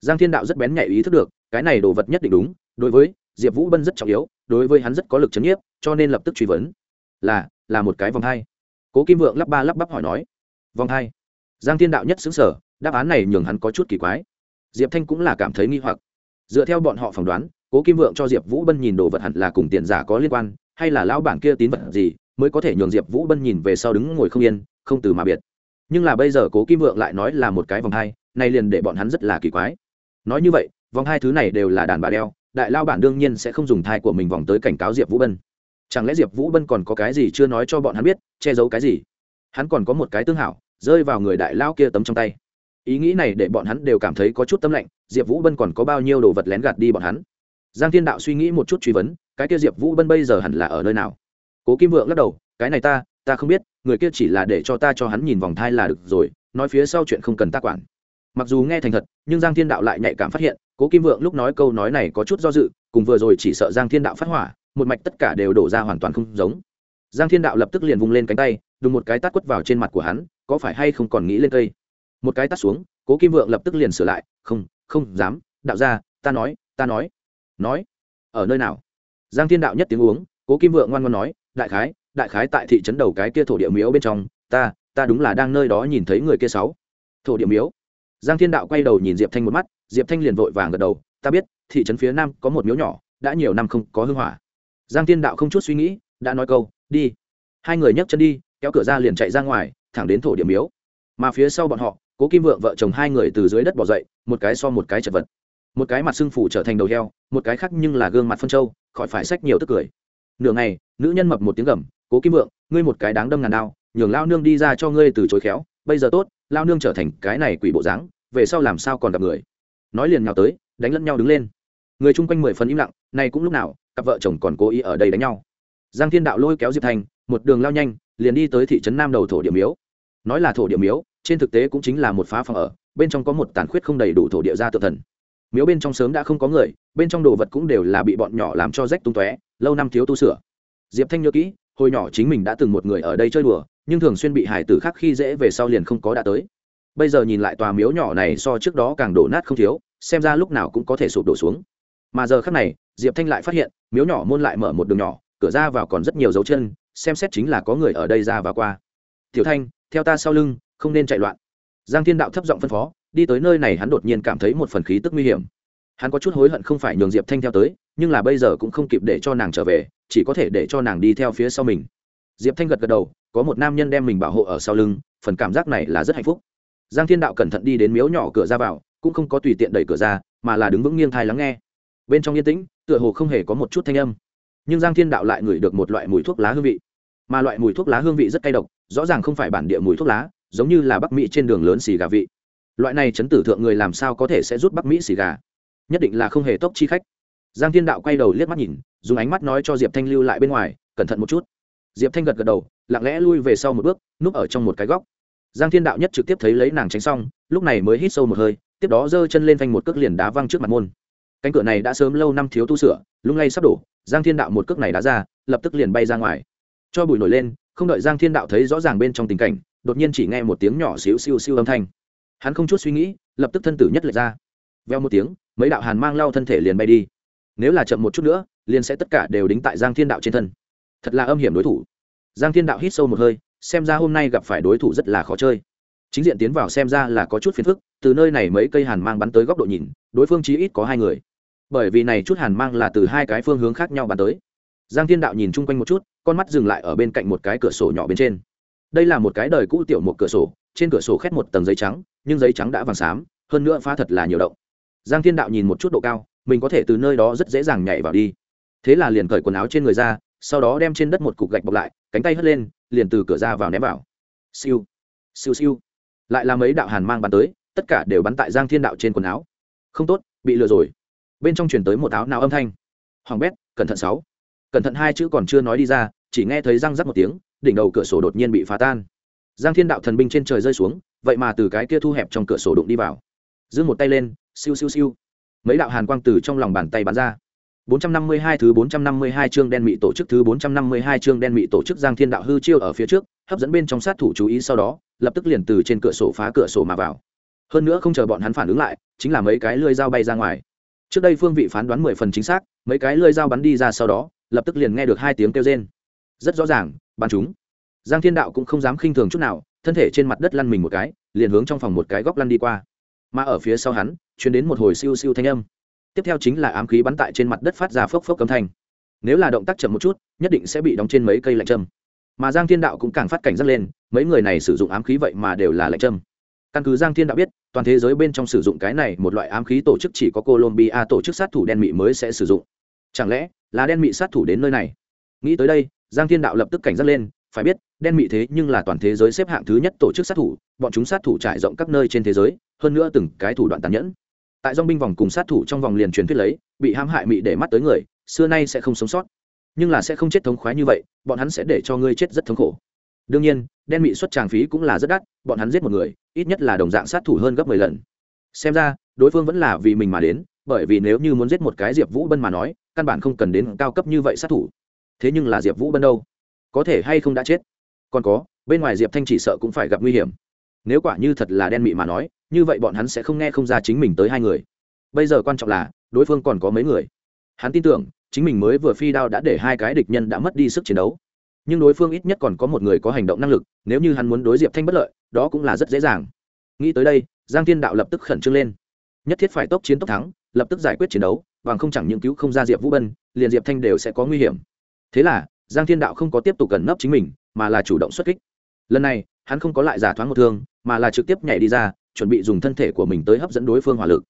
Giang thiên đạo rất bén nhạy ý thức được cái này đồ vật nhất định đúng đối với diệp vũ bân rất trọng yếu đối với hắn rất có lực c h ấ n nhiếp cho nên lập tức truy vấn. Là là một cái vòng hai. Cố kim vượng lắp ba lắp bắp hỏi nói vòng hai. Giang thiên đạo nhất xứng sở, đáp án này nhường hắn có chút kỳ quái. Diệp thanh cũng là cảm thấy nghi hoặc. Dựa theo bọn họ phỏng đoán, cố kim vượng cho diệp vũ bân nhìn đồ vật hẳn là cùng tiền giả có liên quan, hay là lão bản kia tín vật gì, mới có thể nhường diệp vũ bân nhìn về sau đứng ngồi không yên, không từ mà biệt. Nhưng là bây giờ cố kim vượng lại nói là một cái vòng hai, này liền để bọn hắn rất là kỳ quái. Nói như vậy, vòng hai thứ này đều là đàn bà đeo, đại lao bản đương nhiên sẽ không dùng thai của mình vòng tới cảnh cáo diệp vũ bân. Chẳng lẽ diệp vũ bân còn có cái gì chưa nói cho bọn hắn biết, che giấu cái gì? Hắn còn có một cái tương hảo, rơi vào người đại lao kia tấm trong tay. Ý nghĩ này để bọn hắn đều cảm thấy có chút tâm lạnh, diệp vũ bân còn có bao nhiêu đồ vật lén gạt đi bọn hắn? Giang thiên đạo suy nghĩ một chút truy vấn, cái kia diệp vũ bân bây giờ hẳn là ở nơi nào? Cố kim vượng lắc đầu, cái này ta ta không biết, người kia chỉ là để cho ta cho hắn nhìn vòng thai là được rồi, nói phía sau chuyện không cần ta quản. Mặc dù nghe thành thật, nhưng giang thiên đạo lại nhạy cảm phát hiện, cố kim vượng lúc nói câu nói này có chút do dự, cùng vừa rồi chỉ sợ giang thiên đạo phát hỏa, một mạch tất cả đều đổ ra hoàn toàn không giống giang thiên đạo lập tức liền vung lên cánh tay, đùng một cái tát quất vào trên mặt của hắn, có phải hay không còn nghĩ lên cây? Một cái tát xuống, cố kim vượng lập tức liền sửa lại, không không dám, đạo ra ta nói ta nói. Nói? Ở nơi nào? Giang thiên đạo nhất tiếng uống, cố kim vượng ngoan ngoan nói, đại khái đại khái tại thị trấn đầu cái kia thổ địa miếu bên trong, ta ta đúng là đang nơi đó nhìn thấy người kia sáu. Thổ địa miếu? Giang thiên đạo quay đầu nhìn diệp thanh một mắt, diệp thanh liền vội vàng gật đầu, ta biết, thị trấn phía nam có một miếu nhỏ, đã nhiều năm không có hưng hỏa. Giang thiên đạo không chút suy nghĩ đã nói câu, đi. Hai người nhấc chân đi, kéo cửa ra liền chạy ra ngoài, thẳng đến thổ địa miếu. Mà phía sau bọn họ, cố kim vượng vợ chồng hai người từ dưới đất bỏ dậy, một cái so một cái chật vật. Một cái mặt xưng phủ trở thành đầu heo, một cái khác nhưng là gương mặt phân trâu khỏi phải sách nhiều tức cười. Nửa ngày, nữ nhân mập một tiếng gầm, cố kim vượng, ngươi một cái đáng đâm ngàn đao, nhường lao nương đi ra cho ngươi từ chối khéo, bây giờ tốt, lao nương trở thành cái này quỷ bộ dáng, về sau làm sao còn gặp người? Nói liền nhào tới, đánh lẫn nhau đứng lên. Người chung quanh mười phần im lặng này cũng lúc nào, cặp vợ chồng còn cố ý ở đây đánh nhau giang thiên đạo lôi kéo diệp thành, một đường lao nhanh, liền đi tới thị trấn nam đầu thổ địa miếu. Nói là thổ địa miếu, trên thực tế cũng chính là một phá phòng ở, bên trong có một tàn khuyết không đầy đủ thổ địa gia tự thần. Miếu bên trong sớm đã không có người, bên trong đồ vật cũng đều là bị bọn nhỏ làm cho rách tung tóe, lâu năm thiếu tu sửa. Diệp thanh nhớ kỹ, hồi nhỏ chính mình đã từng một người ở đây chơi đùa, nhưng thường xuyên bị hải tử khác khi dễ về sau liền không có đã tới. Bây giờ nhìn lại tòa miếu nhỏ này so trước đó càng đổ nát không thiếu, xem ra lúc nào cũng có thể sụp đổ xuống. Mà giờ khác này, diệp thanh lại phát hiện, miếu nhỏ môn lại mở một đường nhỏ cửa ra vào còn rất nhiều dấu chân, xem xét chính là có người ở đây ra và qua. Tiểu thanh, theo ta sau lưng, không nên chạy loạn. Giang thiên đạo thấp giọng phân phó, đi tới nơi này hắn đột nhiên cảm thấy một phần khí tức nguy hiểm. Hắn có chút hối hận không phải nhường diệp thanh theo tới, nhưng là bây giờ cũng không kịp để cho nàng trở về, chỉ có thể để cho nàng đi theo phía sau mình. Diệp thanh gật gật đầu, có một nam nhân đem mình bảo hộ ở sau lưng, phần cảm giác này là rất hạnh phúc. Giang thiên đạo cẩn thận đi đến miếu nhỏ cửa ra vào, cũng không có tùy tiện đẩy cửa ra, mà là đứng vững nghiêng thai lắng nghe. Bên trong yên tĩnh, tựa hồ không hề có một chút thanh âm nhưng giang thiên đạo lại ngửi được một loại mùi thuốc lá hương vị. Mà loại mùi thuốc lá hương vị rất cay độc, rõ ràng không phải bản địa mùi thuốc lá, giống như là bắc mỹ trên đường lớn xì gà vị. Loại này chấn tử thượng người làm sao có thể sẽ rút bắc mỹ xì gà? Nhất định là không hề tốc chi khách. Giang thiên đạo quay đầu liếc mắt nhìn, dùng ánh mắt nói cho diệp thanh lưu lại bên ngoài, cẩn thận một chút. Diệp thanh gật gật đầu, lặng lẽ lui về sau một bước, núp ở trong một cái góc. Giang thiên đạo nhất trực tiếp thấy lấy nàng tránh xong, lúc này mới hít sâu một hơi, tiếp đó giơ chân lên phanh một cước liền đá văng trước mặt môn. Cánh cửa này đã sớm lâu năm thiếu tu sửa, lung lay sắp đổ giang thiên đạo một cước này đá ra, lập tức liền bay ra ngoài. Cho bụi nổi lên, không đợi giang thiên đạo thấy rõ ràng bên trong tình cảnh, đột nhiên chỉ nghe một tiếng nhỏ xíu xiu siêu âm thanh. Hắn không chút suy nghĩ, lập tức thân tử nhất lệch ra. Veo một tiếng, mấy đạo hàn mang lao thân thể liền bay đi. Nếu là chậm một chút nữa, liền sẽ tất cả đều đính tại giang thiên đạo trên thân. Thật là âm hiểm đối thủ. Giang thiên đạo hít sâu một hơi, xem ra hôm nay gặp phải đối thủ rất là khó chơi. Chính diện tiến vào xem ra là có chút phiền phức, từ nơi này mấy cây hàn mang bắn tới góc độ nhìn, đối phương chí ít có hai người bởi vì này chút hàn mang là từ hai cái phương hướng khác nhau bắn tới. Giang thiên đạo nhìn chung quanh một chút, con mắt dừng lại ở bên cạnh một cái cửa sổ nhỏ bên trên. Đây là một cái đời cũ tiểu một cửa sổ, trên cửa sổ khét một tầng giấy trắng, nhưng giấy trắng đã vàng xám, hơn nữa phá thật là nhiều động. Giang thiên đạo nhìn một chút độ cao, mình có thể từ nơi đó rất dễ dàng nhảy vào đi. Thế là liền cởi quần áo trên người ra, sau đó đem trên đất một cục gạch bọc lại, cánh tay hất lên, liền từ cửa ra vào ném vào. Siêu siêu siêu. Lại là mấy đạo hàn mang bắn tới, tất cả đều bắn tại giang thiên đạo trên quần áo. Không tốt, bị lừa rồi bên trong chuyển tới một áo nào âm thanh. Hoàng bét cẩn thận sáu. Cẩn thận hai chữ còn chưa nói đi ra chỉ nghe thấy răng rắc một tiếng đỉnh đầu cửa sổ đột nhiên bị phá tan. Giang thiên đạo thần binh trên trời rơi xuống vậy mà từ cái kia thu hẹp trong cửa sổ đụng đi vào. Giương một tay lên siêu siêu siêu. Mấy đạo hàn quang từ trong lòng bàn tay bắn ra. 452 thứ 452 chương đen mị tổ chức thứ 452 chương đen mị tổ chức Giang Thiên Đạo hư chiêu ở phía trước, hấp dẫn bên trong sát thủ chú ý sau đó, lập tức liền từ trên cửa sổ phá cửa sổ mà vào. Hơn nữa không chờ bọn hắn phản ứng lại, chính là mấy cái lưỡi dao bay ra ngoài. Trước đây phương vị phán đoán 10 phần chính xác, mấy cái lưỡi dao bắn đi ra sau đó, lập tức liền nghe được hai tiếng kêu rên. Rất rõ ràng, bắn chúng. Giang Thiên Đạo cũng không dám khinh thường chút nào, thân thể trên mặt đất lăn mình một cái, liền hướng trong phòng một cái góc lăn đi qua. Mà ở phía sau hắn, truyền đến một hồi siêu siêu thanh âm tiếp theo chính là ám khí bắn tại trên mặt đất phát ra phốc phốc cấm thanh nếu là động tác chậm một chút nhất định sẽ bị đóng trên mấy cây lạnh châm mà giang thiên đạo cũng càng phát cảnh giác lên mấy người này sử dụng ám khí vậy mà đều là lạnh châm căn cứ giang thiên đã biết, toàn thế giới bên trong sử dụng cái này một loại ám khí tổ chức chỉ có colombia tổ chức sát thủ đen mị mới sẽ sử dụng. Chẳng lẽ là đen mị sát thủ đến nơi này? Nghĩ tới đây, giang thiên đạo lập tức cảnh giác lên, phải biết, đen mị thế nhưng là toàn thế giới xếp hạng thứ nhất tổ chức sát thủ, bọn chúng sát thủ trải rộng các nơi trên thế giới, hơn nữa từng cái thủ đoạn tàn nhẫn. Tại dong binh vòng cùng sát thủ trong vòng liền truyền thuyết lấy, bị hãm hại mị để mắt tới người, xưa nay sẽ không sống sót. Nhưng là sẽ không chết thống khoái như vậy, bọn hắn sẽ để cho ngươi chết rất thống khổ đương nhiên, đen mị xuất tràng phí cũng là rất đắt, bọn hắn giết một người, ít nhất là đồng dạng sát thủ hơn gấp mười lần. Xem ra, đối phương vẫn là vì mình mà đến, bởi vì nếu như muốn giết một cái diệp vũ bân mà nói, căn bản không cần đến cao cấp như vậy sát thủ. Thế nhưng là diệp vũ bân đâu? Có thể hay không đã chết? Còn có, bên ngoài diệp thanh chỉ sợ cũng phải gặp nguy hiểm. Nếu quả như thật là đen mị mà nói, như vậy bọn hắn sẽ không nghe không ra chính mình tới hai người. Bây giờ quan trọng là, đối phương còn có mấy người? Hắn tin tưởng, chính mình mới vừa phi đao đã để hai cái địch nhân đã mất đi sức chiến đấu nhưng đối phương ít nhất còn có một người có hành động năng lực, nếu như hắn muốn đối diệp thanh bất lợi, đó cũng là rất dễ dàng. Nghĩ tới đây, giang thiên đạo lập tức khẩn trương lên. Nhất thiết phải tốc chiến tốc thắng, lập tức giải quyết chiến đấu, bằng không chẳng những cứu không ra diệp vũ bân, liền diệp thanh đều sẽ có nguy hiểm. Thế là, giang thiên đạo không có tiếp tục gần nấp chính mình, mà là chủ động xuất kích. Lần này, hắn không có lại giả thoáng một thương, mà là trực tiếp nhảy đi ra, chuẩn bị dùng thân thể của mình tới hấp dẫn đối phương hỏa lực.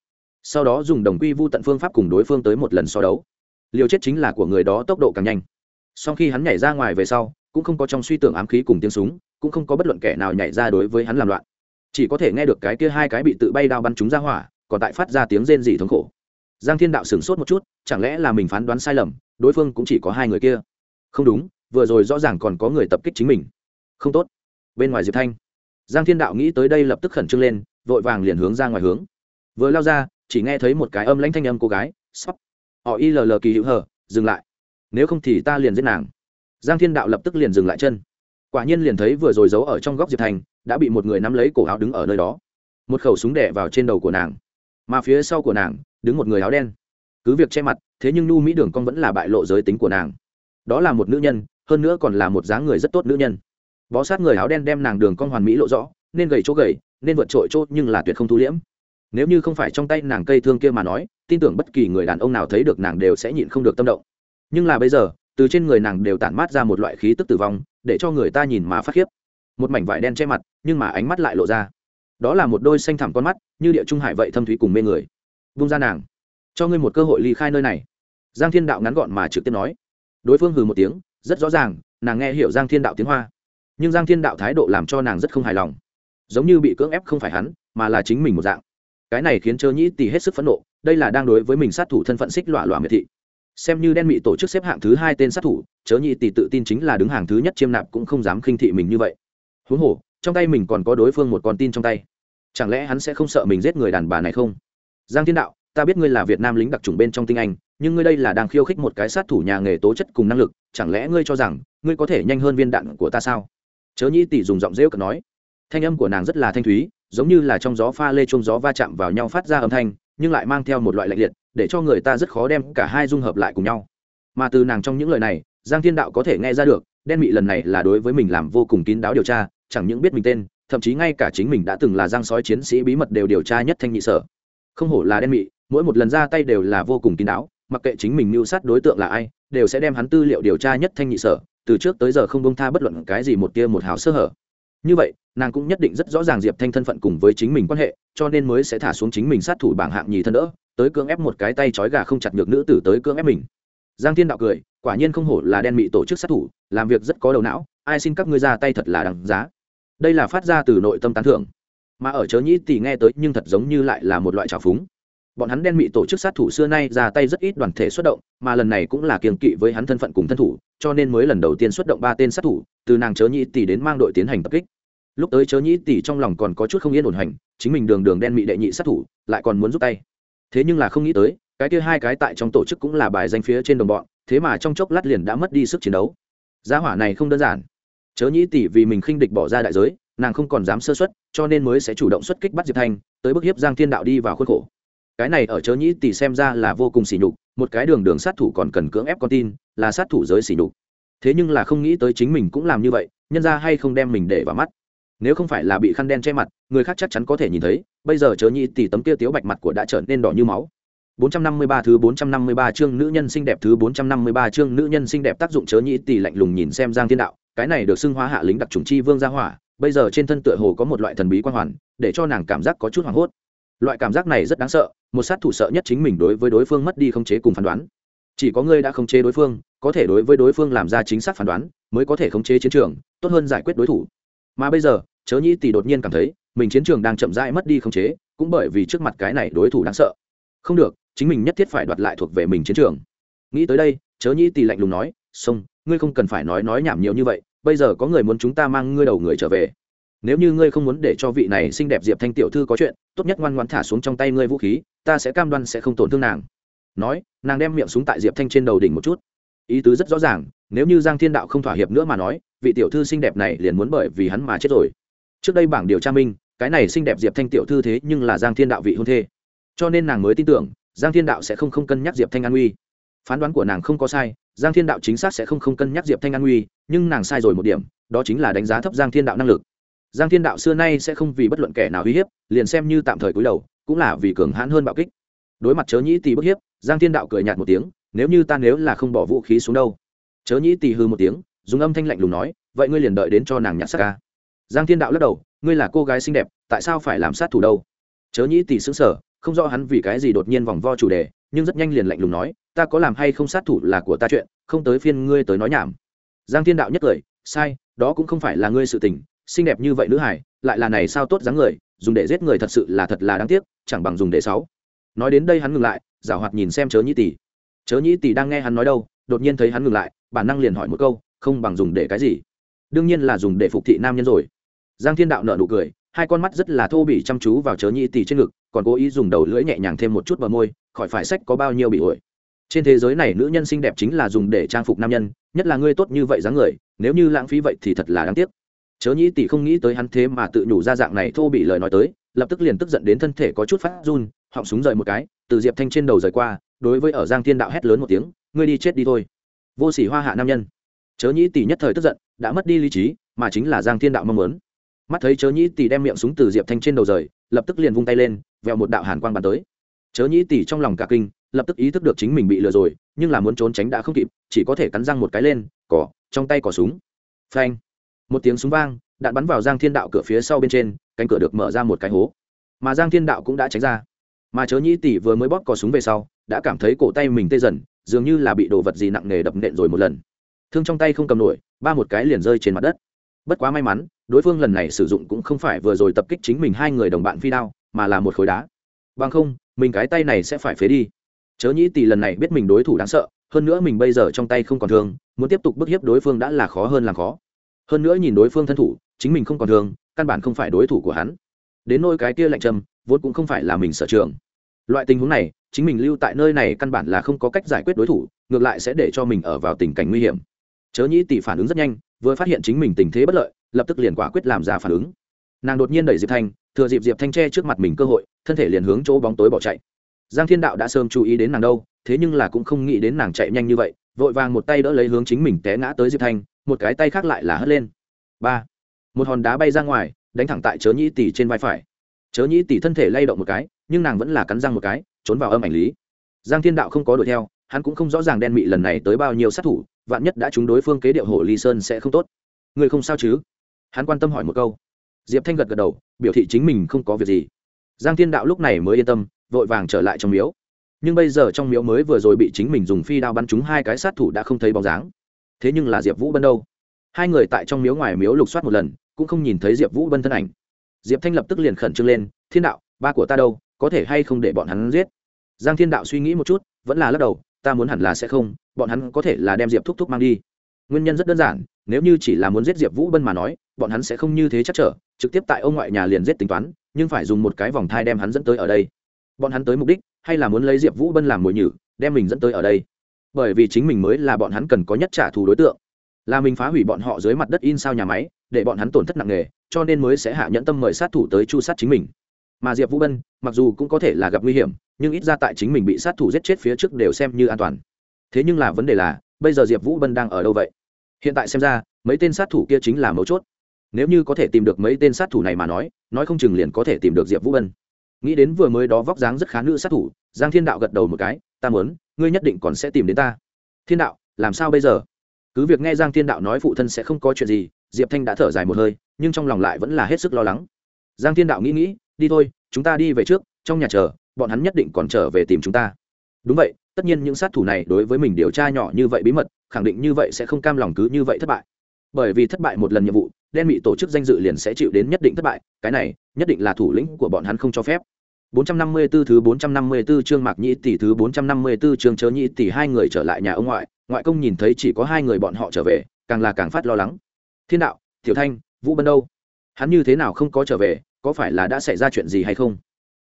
Sau đó dùng đồng quy vu tận phương pháp cùng đối phương tới một lần so đấu. Liều chết chính là của người đó tốc độ càng nhanh sau khi hắn nhảy ra ngoài về sau, cũng không có trong suy tưởng ám khí cùng tiếng súng, cũng không có bất luận kẻ nào nhảy ra đối với hắn làm loạn. Chỉ có thể nghe được cái kia hai cái bị tự bay đao bắn chúng ra hỏa, còn tại phát ra tiếng rên rỉ thống khổ. Giang thiên đạo sửng sốt một chút, chẳng lẽ là mình phán đoán sai lầm, đối phương cũng chỉ có hai người kia? Không đúng, vừa rồi rõ ràng còn có người tập kích chính mình. Không tốt. Bên ngoài diệp thanh, giang thiên đạo nghĩ tới đây lập tức khẩn trương lên, vội vàng liền hướng ra ngoài hướng. Vừa lao ra, chỉ nghe thấy một cái âm lãnh thanh âm cô gái sắp họ y lờ lờ kỳ hữu hờ, dừng lại nếu không thì ta liền giết nàng. Giang thiên đạo lập tức liền dừng lại chân. Quả nhiên liền thấy vừa rồi giấu ở trong góc diệp thành, đã bị một người nắm lấy cổ áo đứng ở nơi đó. Một khẩu súng đẻ vào trên đầu của nàng. Mà phía sau của nàng, đứng một người áo đen. Cứ việc che mặt, thế nhưng nu mỹ đường con vẫn là bại lộ giới tính của nàng. Đó là một nữ nhân, hơn nữa còn là một dáng người rất tốt nữ nhân. Bó sát người áo đen đem nàng đường con hoàn mỹ lộ rõ, nên gầy chỗ gầy, nên vượt trội chốt nhưng là tuyệt không thu liễm. Nếu như không phải trong tay nàng cây thương kia mà nói, tin tưởng bất kỳ người đàn ông nào thấy được nàng đều sẽ nhịn không được tâm động nhưng là bây giờ, từ trên người nàng đều tản mát ra một loại khí tức tử vong, để cho người ta nhìn mà phát khiếp. Một mảnh vải đen che mặt, nhưng mà ánh mắt lại lộ ra. Đó là một đôi xanh thẳm con mắt, như địa trung hải vậy thâm thúy cùng mê người. Vung ra nàng. Cho ngươi một cơ hội ly khai nơi này. Giang thiên đạo ngắn gọn mà trực tiếp nói. Đối phương hừ một tiếng, rất rõ ràng, nàng nghe hiểu giang thiên đạo tiếng hoa. Nhưng giang thiên đạo thái độ làm cho nàng rất không hài lòng. Giống như bị cưỡng ép không phải hắn, mà là chính mình một dạng. Cái này khiến chớ nhĩ tỷ hết sức phẫn nộ, đây là đang đối với mình sát thủ thân phận xích lọa lọa miệt thị xem như đen mị tổ chức xếp hạng thứ hai tên sát thủ, chớ nhị tỷ tự tin chính là đứng hàng thứ nhất chiêm nạp cũng không dám khinh thị mình như vậy. Huống hồ, trong tay mình còn có đối phương một con tin trong tay. Chẳng lẽ hắn sẽ không sợ mình giết người đàn bà này không? Giang thiên đạo, ta biết ngươi là việt nam lính đặc trùng bên trong tinh anh, nhưng ngươi đây là đang khiêu khích một cái sát thủ nhà nghề tố chất cùng năng lực, chẳng lẽ ngươi cho rằng ngươi có thể nhanh hơn viên đạn của ta sao? Chớ nhị tỷ dùng giọng rêu cợt nói. Thanh âm của nàng rất là thanh thúy, giống như là trong gió pha lê chung gió va chạm vào nhau phát ra âm thanh, nhưng lại mang theo một loại lạnh liệt để cho người ta rất khó đem cả hai dung hợp lại cùng nhau. Mà từ nàng trong những lời này, giang thiên đạo có thể nghe ra được, đen mị lần này là đối với mình làm vô cùng kín đáo điều tra, chẳng những biết mình tên, thậm chí ngay cả chính mình đã từng là giang sói chiến sĩ bí mật đều điều tra nhất thanh nhị sở. Không hổ là đen mị, mỗi một lần ra tay đều là vô cùng kín đáo, mặc kệ chính mình mưu sát đối tượng là ai, đều sẽ đem hắn tư liệu điều tra nhất thanh nhị sở, từ trước tới giờ không bông tha bất luận cái gì một tia một hào sơ hở như vậy, nàng cũng nhất định rất rõ ràng diệp thanh thân phận cùng với chính mình quan hệ, cho nên mới sẽ thả xuống chính mình sát thủ bảng hạng nhì thân đỡ, tới cưỡng ép một cái tay trói gà không chặt được nữ tử tới cưỡng ép mình. Giang thiên đạo cười, quả nhiên không hổ là đen mị tổ chức sát thủ, làm việc rất có đầu não, ai xin các ngươi ra tay thật là đằng giá. Đây là phát ra từ nội tâm tán thưởng. Mà ở chớ nhĩ thì nghe tới nhưng thật giống như lại là một loại trào phúng bọn hắn đen mị tổ chức sát thủ xưa nay ra tay rất ít đoàn thể xuất động, mà lần này cũng là kiềng kỵ với hắn thân phận cùng thân thủ, cho nên mới lần đầu tiên xuất động ba tên sát thủ, từ nàng chớ nhĩ tỷ đến mang đội tiến hành tập kích. Lúc tới chớ nhĩ tỷ trong lòng còn có chút không yên ổn hành, chính mình đường đường đen mị đệ nhị sát thủ, lại còn muốn giúp tay. Thế nhưng là không nghĩ tới, cái kia hai cái tại trong tổ chức cũng là bài danh phía trên đồng bọn, thế mà trong chốc lát liền đã mất đi sức chiến đấu. Giá hỏa này không đơn giản. Chớ nhĩ tỷ vì mình khinh địch bỏ ra đại giới, nàng không còn dám sơ xuất cho nên mới sẽ chủ động xuất kích bắt diệp thanh, tới bức hiếp giang thiên đạo đi vào khuôn khổ cái này ở chớ nhĩ tỷ xem ra là vô cùng sỉ nhục một cái đường đường sát thủ còn cần cưỡng ép con tin là sát thủ giới sỉ nhục. Thế nhưng là không nghĩ tới chính mình cũng làm như vậy nhân ra hay không đem mình để vào mắt. Nếu không phải là bị khăn đen che mặt người khác chắc chắn có thể nhìn thấy bây giờ chớ nhĩ tỷ tấm kia tiếu bạch mặt của đã trở nên đỏ như máu. 453 thứ 453 chương nữ nhân xinh đẹp thứ 453 chương nữ nhân xinh đẹp tác dụng chớ nhĩ tỷ lạnh lùng nhìn xem Giang Thiên Đạo, cái này được xưng hóa hạ lính đặc trùng chi vương gia hỏa, bây giờ trên thân tựa hồ có một loại thần bí quan hoàn, để cho nàng cảm giác có chút hoảng hốt. Loại cảm giác này rất đáng sợ, một sát thủ sợ nhất chính mình đối với đối phương mất đi khống chế cùng phán đoán. Chỉ có ngươi đã khống chế đối phương, có thể đối với đối phương làm ra chính xác phán đoán, mới có thể khống chế chiến trường, tốt hơn giải quyết đối thủ. Mà bây giờ, chớ nhĩ tỷ đột nhiên cảm thấy, mình chiến trường đang chậm rãi mất đi khống chế, cũng bởi vì trước mặt cái này đối thủ đáng sợ. Không được, chính mình nhất thiết phải đoạt lại thuộc về mình chiến trường nghĩ tới đây chớ nhĩ tỷ lạnh lùng nói xông ngươi không cần phải nói nói nhảm nhiều như vậy bây giờ có người muốn chúng ta mang ngươi đầu người trở về nếu như ngươi không muốn để cho vị này xinh đẹp diệp thanh tiểu thư có chuyện, tốt nhất ngoan ngoan thả xuống trong tay ngươi vũ khí, ta sẽ cam đoan sẽ không tổn thương nàng. Nói, nàng đem miệng súng tại diệp thanh trên đầu đỉnh một chút. Ý tứ rất rõ ràng, nếu như giang thiên đạo không thỏa hiệp nữa mà nói, vị tiểu thư xinh đẹp này liền muốn bởi vì hắn mà chết rồi. Trước đây bảng điều tra minh, cái này xinh đẹp diệp thanh tiểu thư thế nhưng là giang thiên đạo vị hôn thê. Cho nên nàng mới tin tưởng, giang thiên đạo sẽ không không cân nhắc diệp thanh an uy phán đoán của nàng không có sai, giang thiên đạo chính xác sẽ không không cân nhắc diệp thanh an uy nhưng nàng sai rồi một điểm, đó chính là đánh giá thấp giang thiên đạo năng lực giang thiên đạo xưa nay sẽ không vì bất luận kẻ nào uy hiếp, liền xem như tạm thời cúi đầu, cũng là vì cường hãn hơn bạo kích. Đối mặt chớ nhĩ tì bức hiếp, giang thiên đạo cười nhạt một tiếng, nếu như ta nếu là không bỏ vũ khí xuống đâu? Chớ nhĩ tì hư một tiếng, dùng âm thanh lạnh lùng nói, vậy ngươi liền đợi đến cho nàng nhặt sắc ca. Giang thiên đạo lắc đầu, ngươi là cô gái xinh đẹp, tại sao phải làm sát thủ đâu? Chớ nhĩ tì xứng sở không rõ hắn vì cái gì đột nhiên vòng vo chủ đề, nhưng rất nhanh liền lạnh lùng nói, ta có làm hay không sát thủ là của ta chuyện, không tới phiên ngươi tới nói nhảm. Giang thiên đạo nhất cười, sai, đó cũng không phải là ngươi sự tình xinh đẹp như vậy nữ hải, lại là này sao tốt dáng người, dùng để giết người thật sự là thật là đáng tiếc, chẳng bằng dùng để sáu. Nói đến đây hắn ngừng lại giảo hoạt nhìn xem chớ nhĩ tỷ. Chớ nhĩ tỷ đang nghe hắn nói đâu, đột nhiên thấy hắn ngừng lại, bản năng liền hỏi một câu, không bằng dùng để cái gì? Đương nhiên là dùng để phục thị nam nhân rồi. Giang thiên đạo nợ nụ cười, hai con mắt rất là thô bỉ chăm chú vào chớ nhĩ tỷ trên ngực, còn cố ý dùng đầu lưỡi nhẹ nhàng thêm một chút bờ môi, khỏi phải sách có bao nhiêu bị ổi. Trên thế giới này nữ nhân xinh đẹp chính là dùng để trang phục nam nhân, nhất là ngươi tốt như vậy dáng người, nếu như lãng phí vậy thì thật là đáng tiếc chớ nhĩ tỷ không nghĩ tới hắn thế mà tự nhủ ra dạng này, thô bị lời nói tới, lập tức liền tức giận đến thân thể có chút phát run, họng súng rời một cái, từ diệp thanh trên đầu rời qua, đối với ở giang thiên đạo hét lớn một tiếng, ngươi đi chết đi thôi. Vô sỉ hoa hạ nam nhân. Chớ nhĩ tỷ nhất thời tức giận, đã mất đi lý trí, mà chính là giang thiên đạo mong muốn. Mắt thấy chớ nhĩ tỷ đem miệng súng từ diệp thanh trên đầu rời, lập tức liền vung tay lên, vẹo một đạo hàn quang bắn tới. Chớ nhĩ tỷ trong lòng cả kinh, lập tức ý thức được chính mình bị lừa rồi, nhưng là muốn trốn tránh đã không kịp, chỉ có thể cắn răng một cái lên, cỏ, trong tay cỏ súng. Phanh một tiếng súng vang, đạn bắn vào giang thiên đạo cửa phía sau bên trên, cánh cửa được mở ra một cái hố. Mà giang thiên đạo cũng đã tránh ra. Mà chớ nhĩ tỷ vừa mới bóp cò súng về sau, đã cảm thấy cổ tay mình tê dần, dường như là bị đồ vật gì nặng nề đập nện rồi một lần. Thương trong tay không cầm nổi, ba một cái liền rơi trên mặt đất. Bất quá may mắn, đối phương lần này sử dụng cũng không phải vừa rồi tập kích chính mình hai người đồng bạn phi đao, mà là một khối đá. Bằng không, mình cái tay này sẽ phải phế đi. Chớ nhĩ tỷ lần này biết mình đối thủ đáng sợ, hơn nữa mình bây giờ trong tay không còn thương, muốn tiếp tục bức hiếp đối phương đã là khó hơn làm khó hơn nữa nhìn đối phương thân thủ, chính mình không còn thường, căn bản không phải đối thủ của hắn. Đến nôi cái kia lạnh trầm vốn cũng không phải là mình sở trường. Loại tình huống này, chính mình lưu tại nơi này căn bản là không có cách giải quyết đối thủ, ngược lại sẽ để cho mình ở vào tình cảnh nguy hiểm. Chớ nhĩ tỷ phản ứng rất nhanh, vừa phát hiện chính mình tình thế bất lợi, lập tức liền quả quyết làm ra phản ứng. Nàng đột nhiên đẩy diệp thanh, thừa dịp diệp thanh tre trước mặt mình cơ hội, thân thể liền hướng chỗ bóng tối bỏ chạy. Giang thiên đạo đã sớm chú ý đến nàng đâu, thế nhưng là cũng không nghĩ đến nàng chạy nhanh như vậy, vội vàng một tay đỡ lấy hướng chính mình té ngã tới diệp thanh một cái tay khác lại là hất lên. Ba. Một hòn đá bay ra ngoài, đánh thẳng tại chớ nhĩ tỷ trên vai phải. Chớ nhĩ tỷ thân thể lay động một cái, nhưng nàng vẫn là cắn răng một cái, trốn vào âm ảnh lý. Giang thiên đạo không có đuổi theo, hắn cũng không rõ ràng đen mị lần này tới bao nhiêu sát thủ, vạn nhất đã chúng đối phương kế điệu hồ ly sơn sẽ không tốt. Người không sao chứ? Hắn quan tâm hỏi một câu. Diệp thanh gật gật đầu, biểu thị chính mình không có việc gì. Giang thiên đạo lúc này mới yên tâm, vội vàng trở lại trong miếu. Nhưng bây giờ trong miếu mới vừa rồi bị chính mình dùng phi đao bắn trúng hai cái sát thủ đã không thấy bóng dáng thế nhưng là diệp vũ bân đâu? Hai người tại trong miếu ngoài miếu lục soát một lần, cũng không nhìn thấy diệp vũ bân thân ảnh. Diệp thanh lập tức liền khẩn trương lên, thiên đạo, ba của ta đâu? Có thể hay không để bọn hắn giết? Giang thiên đạo suy nghĩ một chút, vẫn là lắc đầu, ta muốn hẳn là sẽ không, bọn hắn có thể là đem diệp thúc thúc mang đi. Nguyên nhân rất đơn giản, nếu như chỉ là muốn giết diệp vũ bân mà nói, bọn hắn sẽ không như thế chắc trở, trực tiếp tại ông ngoại nhà liền giết tính toán, nhưng phải dùng một cái vòng thai đem hắn dẫn tới ở đây. Bọn hắn tới mục đích, hay là muốn lấy diệp vũ bân làm mồi nhử, đem mình dẫn tới ở đây bởi vì chính mình mới là bọn hắn cần có nhất trả thù đối tượng. Là mình phá hủy bọn họ dưới mặt đất in sao nhà máy, để bọn hắn tổn thất nặng nề, cho nên mới sẽ hạ nhẫn tâm mời sát thủ tới chu sát chính mình. Mà diệp vũ bân, mặc dù cũng có thể là gặp nguy hiểm, nhưng ít ra tại chính mình bị sát thủ giết chết phía trước đều xem như an toàn. Thế nhưng là vấn đề là, bây giờ diệp vũ bân đang ở đâu vậy? Hiện tại xem ra, mấy tên sát thủ kia chính là mấu chốt. Nếu như có thể tìm được mấy tên sát thủ này mà nói nói không chừng liền có thể tìm được diệp vũ bân. Nghĩ đến vừa mới đó vóc dáng rất khá nữ sát thủ, giang thiên đạo gật đầu một cái, ta muốn ngươi nhất định còn sẽ tìm đến ta. Thiên đạo, làm sao bây giờ? Cứ việc nghe giang thiên đạo nói phụ thân sẽ không có chuyện gì, diệp thanh đã thở dài một hơi, nhưng trong lòng lại vẫn là hết sức lo lắng. Giang thiên đạo nghĩ nghĩ, đi thôi, chúng ta đi về trước, trong nhà chờ, bọn hắn nhất định còn trở về tìm chúng ta. Đúng vậy, tất nhiên những sát thủ này đối với mình điều tra nhỏ như vậy bí mật, khẳng định như vậy sẽ không cam lòng cứ như vậy thất bại. Bởi vì thất bại một lần nhiệm vụ, đen bị tổ chức danh dự liền sẽ chịu đến nhất định thất bại, cái này, nhất định là thủ lĩnh của bọn hắn không cho phép. 454 thứ 454 chương Mạc Nhĩ tỷ thứ 454 chương Chớ Nhĩ tỷ hai người trở lại nhà ông ngoại, ngoại công nhìn thấy chỉ có hai người bọn họ trở về, càng là càng phát lo lắng. Thiên đạo, Tiểu Thanh, Vũ Bân đâu? Hắn như thế nào không có trở về, có phải là đã xảy ra chuyện gì hay không?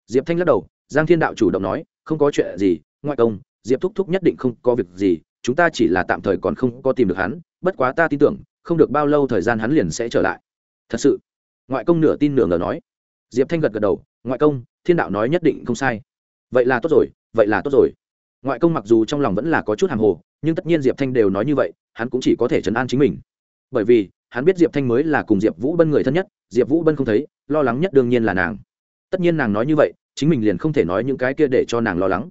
Diệp Thanh lắc đầu, Giang Thiên đạo chủ động nói, không có chuyện gì, ngoại công, Diệp thúc thúc nhất định không có việc gì, chúng ta chỉ là tạm thời còn không có tìm được hắn, bất quá ta tin tưởng, không được bao lâu thời gian hắn liền sẽ trở lại. Thật sự? Ngoại công nửa tin nửa ngờ nói. Diệp Thanh gật gật đầu, ngoại công, thiên đạo nói nhất định không sai. Vậy là tốt rồi, vậy là tốt rồi. Ngoại công mặc dù trong lòng vẫn là có chút hàng hồ, nhưng tất nhiên diệp thanh đều nói như vậy, hắn cũng chỉ có thể chấn an chính mình. Bởi vì, hắn biết diệp thanh mới là cùng diệp vũ bân người thân nhất, diệp vũ bân không thấy, lo lắng nhất đương nhiên là nàng. Tất nhiên nàng nói như vậy, chính mình liền không thể nói những cái kia để cho nàng lo lắng.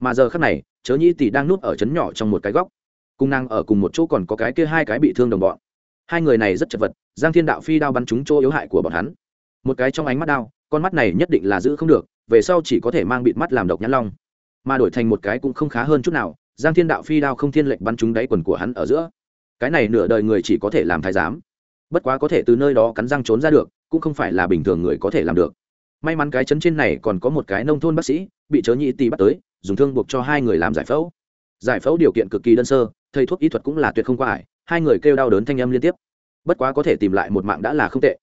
Mà giờ khác này, chớ nhi tỷ đang nuốt ở trấn nhỏ trong một cái góc. Cùng nàng ở cùng một chỗ còn có cái kia hai cái bị thương đồng bọn. Hai người này rất chật vật, giang thiên đạo phi đao bắn trúng chỗ yếu hại của bọn hắn. Một cái trong ánh mắt đao con mắt này nhất định là giữ không được, về sau chỉ có thể mang bịt mắt làm độc nhãn long. Mà đổi thành một cái cũng không khá hơn chút nào, giang thiên đạo phi đao không thiên lệnh bắn trúng đáy quần của hắn ở giữa. Cái này nửa đời người chỉ có thể làm thái giám. Bất quá có thể từ nơi đó cắn răng trốn ra được, cũng không phải là bình thường người có thể làm được. May mắn cái chấn trên này còn có một cái nông thôn bác sĩ, bị chớ nhị tì bắt tới, dùng thương buộc cho hai người làm giải phẫu. Giải phẫu điều kiện cực kỳ đơn sơ, thầy thuốc y thuật cũng là tuyệt không qua ải, hai người kêu đau đớn thanh âm liên tiếp. Bất quá có thể tìm lại một mạng đã là không tệ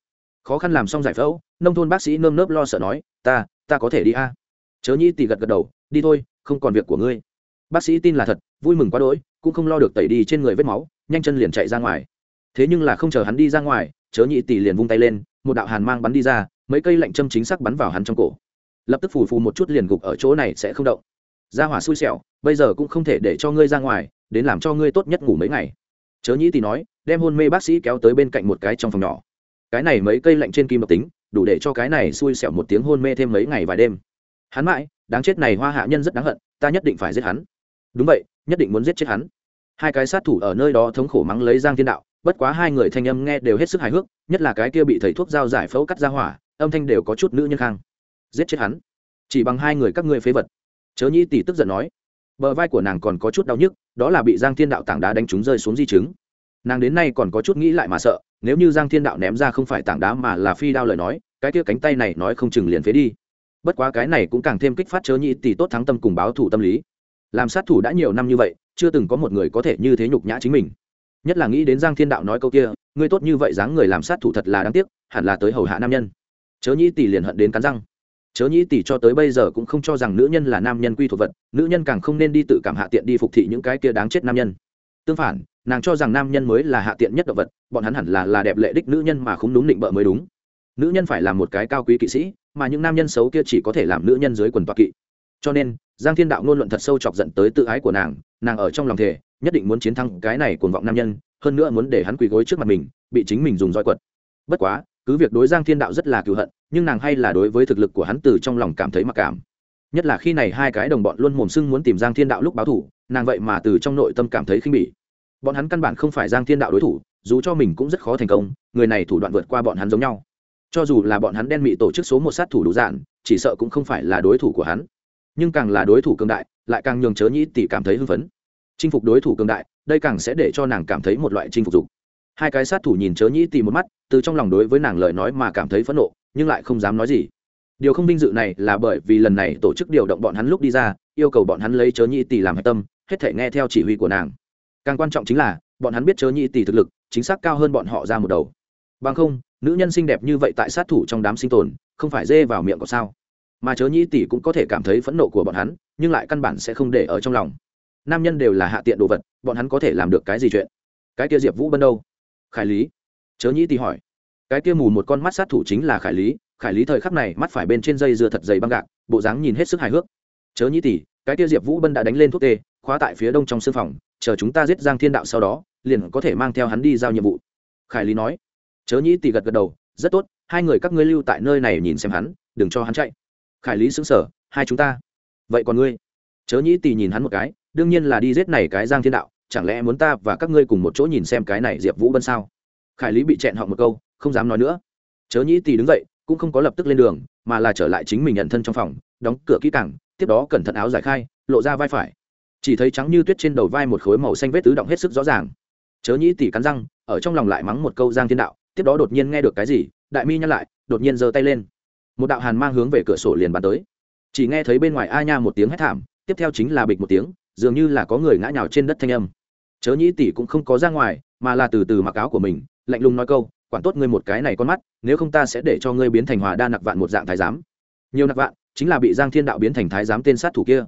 khó khăn làm xong giải phẫu, nông thôn bác sĩ nơm nớp lo sợ nói, ta ta có thể đi a. Chớ nhi tỷ gật gật đầu, đi thôi, không còn việc của ngươi. Bác sĩ tin là thật, vui mừng quá đỗi, cũng không lo được tẩy đi trên người vết máu, nhanh chân liền chạy ra ngoài. Thế nhưng là không chờ hắn đi ra ngoài, chớ nhị tỷ liền vung tay lên, một đạo hàn mang bắn đi ra, mấy cây lạnh châm chính xác bắn vào hắn trong cổ. Lập tức phù phù một chút liền gục ở chỗ này sẽ không động. Ra hỏa xui xẻo, bây giờ cũng không thể để cho ngươi ra ngoài, đến làm cho ngươi tốt nhất ngủ mấy ngày. Chớ nhị tỷ nói, đem hôn mê bác sĩ kéo tới bên cạnh một cái trong phòng nhỏ cái này mấy cây lạnh trên kim độc tính, đủ để cho cái này xui xẻo một tiếng hôn mê thêm mấy ngày vài đêm. Hắn mãi, đáng chết này hoa hạ nhân rất đáng hận, ta nhất định phải giết hắn. Đúng vậy, nhất định muốn giết chết hắn. Hai cái sát thủ ở nơi đó thống khổ mắng lấy giang thiên đạo, bất quá hai người thanh âm nghe đều hết sức hài hước, nhất là cái kia bị thầy thuốc dao giải phẫu cắt ra hỏa, âm thanh đều có chút nữ nhân khang. Giết chết hắn. Chỉ bằng hai người các ngươi phế vật. Chớ nhĩ tỷ tức giận nói. Bờ vai của nàng còn có chút đau nhức, đó là bị giang thiên đạo tảng đá đánh trúng rơi xuống di chứng. Nàng đến nay còn có chút nghĩ lại mà sợ nếu như giang thiên đạo ném ra không phải tảng đá mà là phi đao lời nói, cái kia cánh tay này nói không chừng liền phế đi. Bất quá cái này cũng càng thêm kích phát chớ nhị tỷ tốt thắng tâm cùng báo thủ tâm lý. Làm sát thủ đã nhiều năm như vậy, chưa từng có một người có thể như thế nhục nhã chính mình. Nhất là nghĩ đến giang thiên đạo nói câu kia ngươi tốt như vậy dáng người làm sát thủ thật là đáng tiếc, hẳn là tới hầu hạ nam nhân. Chớ nhị tỷ liền hận đến cắn răng. Chớ nhĩ tỷ cho tới bây giờ cũng không cho rằng nữ nhân là nam nhân quy thuộc vật, nữ nhân càng không nên đi tự cảm hạ tiện đi phục thị những cái kia đáng chết nam nhân. Tương phản nàng cho rằng nam nhân mới là hạ tiện nhất động vật, bọn hắn hẳn là là đẹp lệ đích nữ nhân mà không đúng định bợ mới đúng. Nữ nhân phải là một cái cao quý kỵ sĩ, mà những nam nhân xấu kia chỉ có thể làm nữ nhân dưới quần toa kỵ. Cho nên, giang thiên đạo ngôn luận thật sâu chọc giận tới tự ái của nàng nàng ở trong lòng thể nhất định muốn chiến thắng cái này cuồng vọng nam nhân, hơn nữa muốn để hắn quỳ gối trước mặt mình, bị chính mình dùng roi quật. Bất quá, cứ việc đối giang thiên đạo rất là cựu hận, nhưng nàng hay là đối với thực lực của hắn từ trong lòng cảm thấy mặc cảm. Nhất là khi này hai cái đồng bọn luôn mồm sưng muốn tìm giang thiên đạo lúc báo thủ, nàng vậy mà từ trong nội tâm cảm thấy khinh bỉ bọn hắn căn bản không phải giang thiên đạo đối thủ, dù cho mình cũng rất khó thành công, người này thủ đoạn vượt qua bọn hắn giống nhau. Cho dù là bọn hắn đen mị tổ chức số một sát thủ đủ dạn chỉ sợ cũng không phải là đối thủ của hắn. Nhưng càng là đối thủ cường đại, lại càng nhường chớ nhĩ tỷ cảm thấy hưng phấn. Chinh phục đối thủ cường đại, đây càng sẽ để cho nàng cảm thấy một loại chinh phục dục. Hai cái sát thủ nhìn chớ nhĩ tỷ một mắt, từ trong lòng đối với nàng lời nói mà cảm thấy phẫn nộ, nhưng lại không dám nói gì. Điều không vinh dự này là bởi vì lần này tổ chức điều động bọn hắn lúc đi ra, yêu cầu bọn hắn lấy chớ nhĩ tỷ làm hạch tâm, hết thể nghe theo chỉ huy của nàng càng quan trọng chính là, bọn hắn biết chớ nhĩ tỷ thực lực, chính xác cao hơn bọn họ ra một đầu. Bằng không, nữ nhân xinh đẹp như vậy tại sát thủ trong đám sinh tồn, không phải dê vào miệng có sao. Mà chớ nhĩ tỷ cũng có thể cảm thấy phẫn nộ của bọn hắn, nhưng lại căn bản sẽ không để ở trong lòng. Nam nhân đều là hạ tiện đồ vật, bọn hắn có thể làm được cái gì chuyện? Cái kia diệp vũ bân đâu? Khải lý. Chớ nhĩ tỷ hỏi. Cái kia mù một con mắt sát thủ chính là khải lý khải lý thời khắc này mắt phải bên trên dây dưa thật dày băng gạc, bộ dáng nhìn hết sức hài hước. Chớ nhĩ tỷ, cái kia diệp vũ bân đã đánh lên thuốc tê khóa tại phía đông trong sư phòng, chờ chúng ta giết giang thiên đạo sau đó, liền có thể mang theo hắn đi giao nhiệm vụ. Khải lý nói. Chớ nhĩ tỷ gật gật đầu, rất tốt, hai người các ngươi lưu tại nơi này nhìn xem hắn, đừng cho hắn chạy. Khải lý xứng sở hai chúng ta. Vậy còn ngươi? Chớ nhĩ tỷ nhìn hắn một cái, đương nhiên là đi giết này cái giang thiên đạo, chẳng lẽ muốn ta và các ngươi cùng một chỗ nhìn xem cái này diệp vũ bân sao? Khải lý bị chẹn họ một câu, không dám nói nữa. Chớ nhĩ tỷ đứng dậy, cũng không có lập tức lên đường, mà là trở lại chính mình nhận thân trong phòng, đóng cửa kỹ càng, tiếp đó cẩn thận áo giải khai, lộ ra vai phải chỉ thấy trắng như tuyết trên đầu vai một khối màu xanh vết tứ động hết sức rõ ràng. Chớ nhĩ tỷ cắn răng, ở trong lòng lại mắng một câu giang thiên đạo, tiếp đó đột nhiên nghe được cái gì, đại mi nhăn lại, đột nhiên giơ tay lên. Một đạo hàn mang hướng về cửa sổ liền bắn tới. Chỉ nghe thấy bên ngoài a nha một tiếng hét thảm, tiếp theo chính là bịch một tiếng, dường như là có người ngã nhào trên đất thanh âm. Chớ nhĩ tỷ cũng không có ra ngoài, mà là từ từ mặc áo của mình, lạnh lùng nói câu, quản tốt ngươi một cái này con mắt, nếu không ta sẽ để cho ngươi biến thành hòa đa nặc vạn một dạng thái giám. Nhiều nặc vạn, chính là bị giang thiên đạo biến thành thái giám tên sát thủ kia.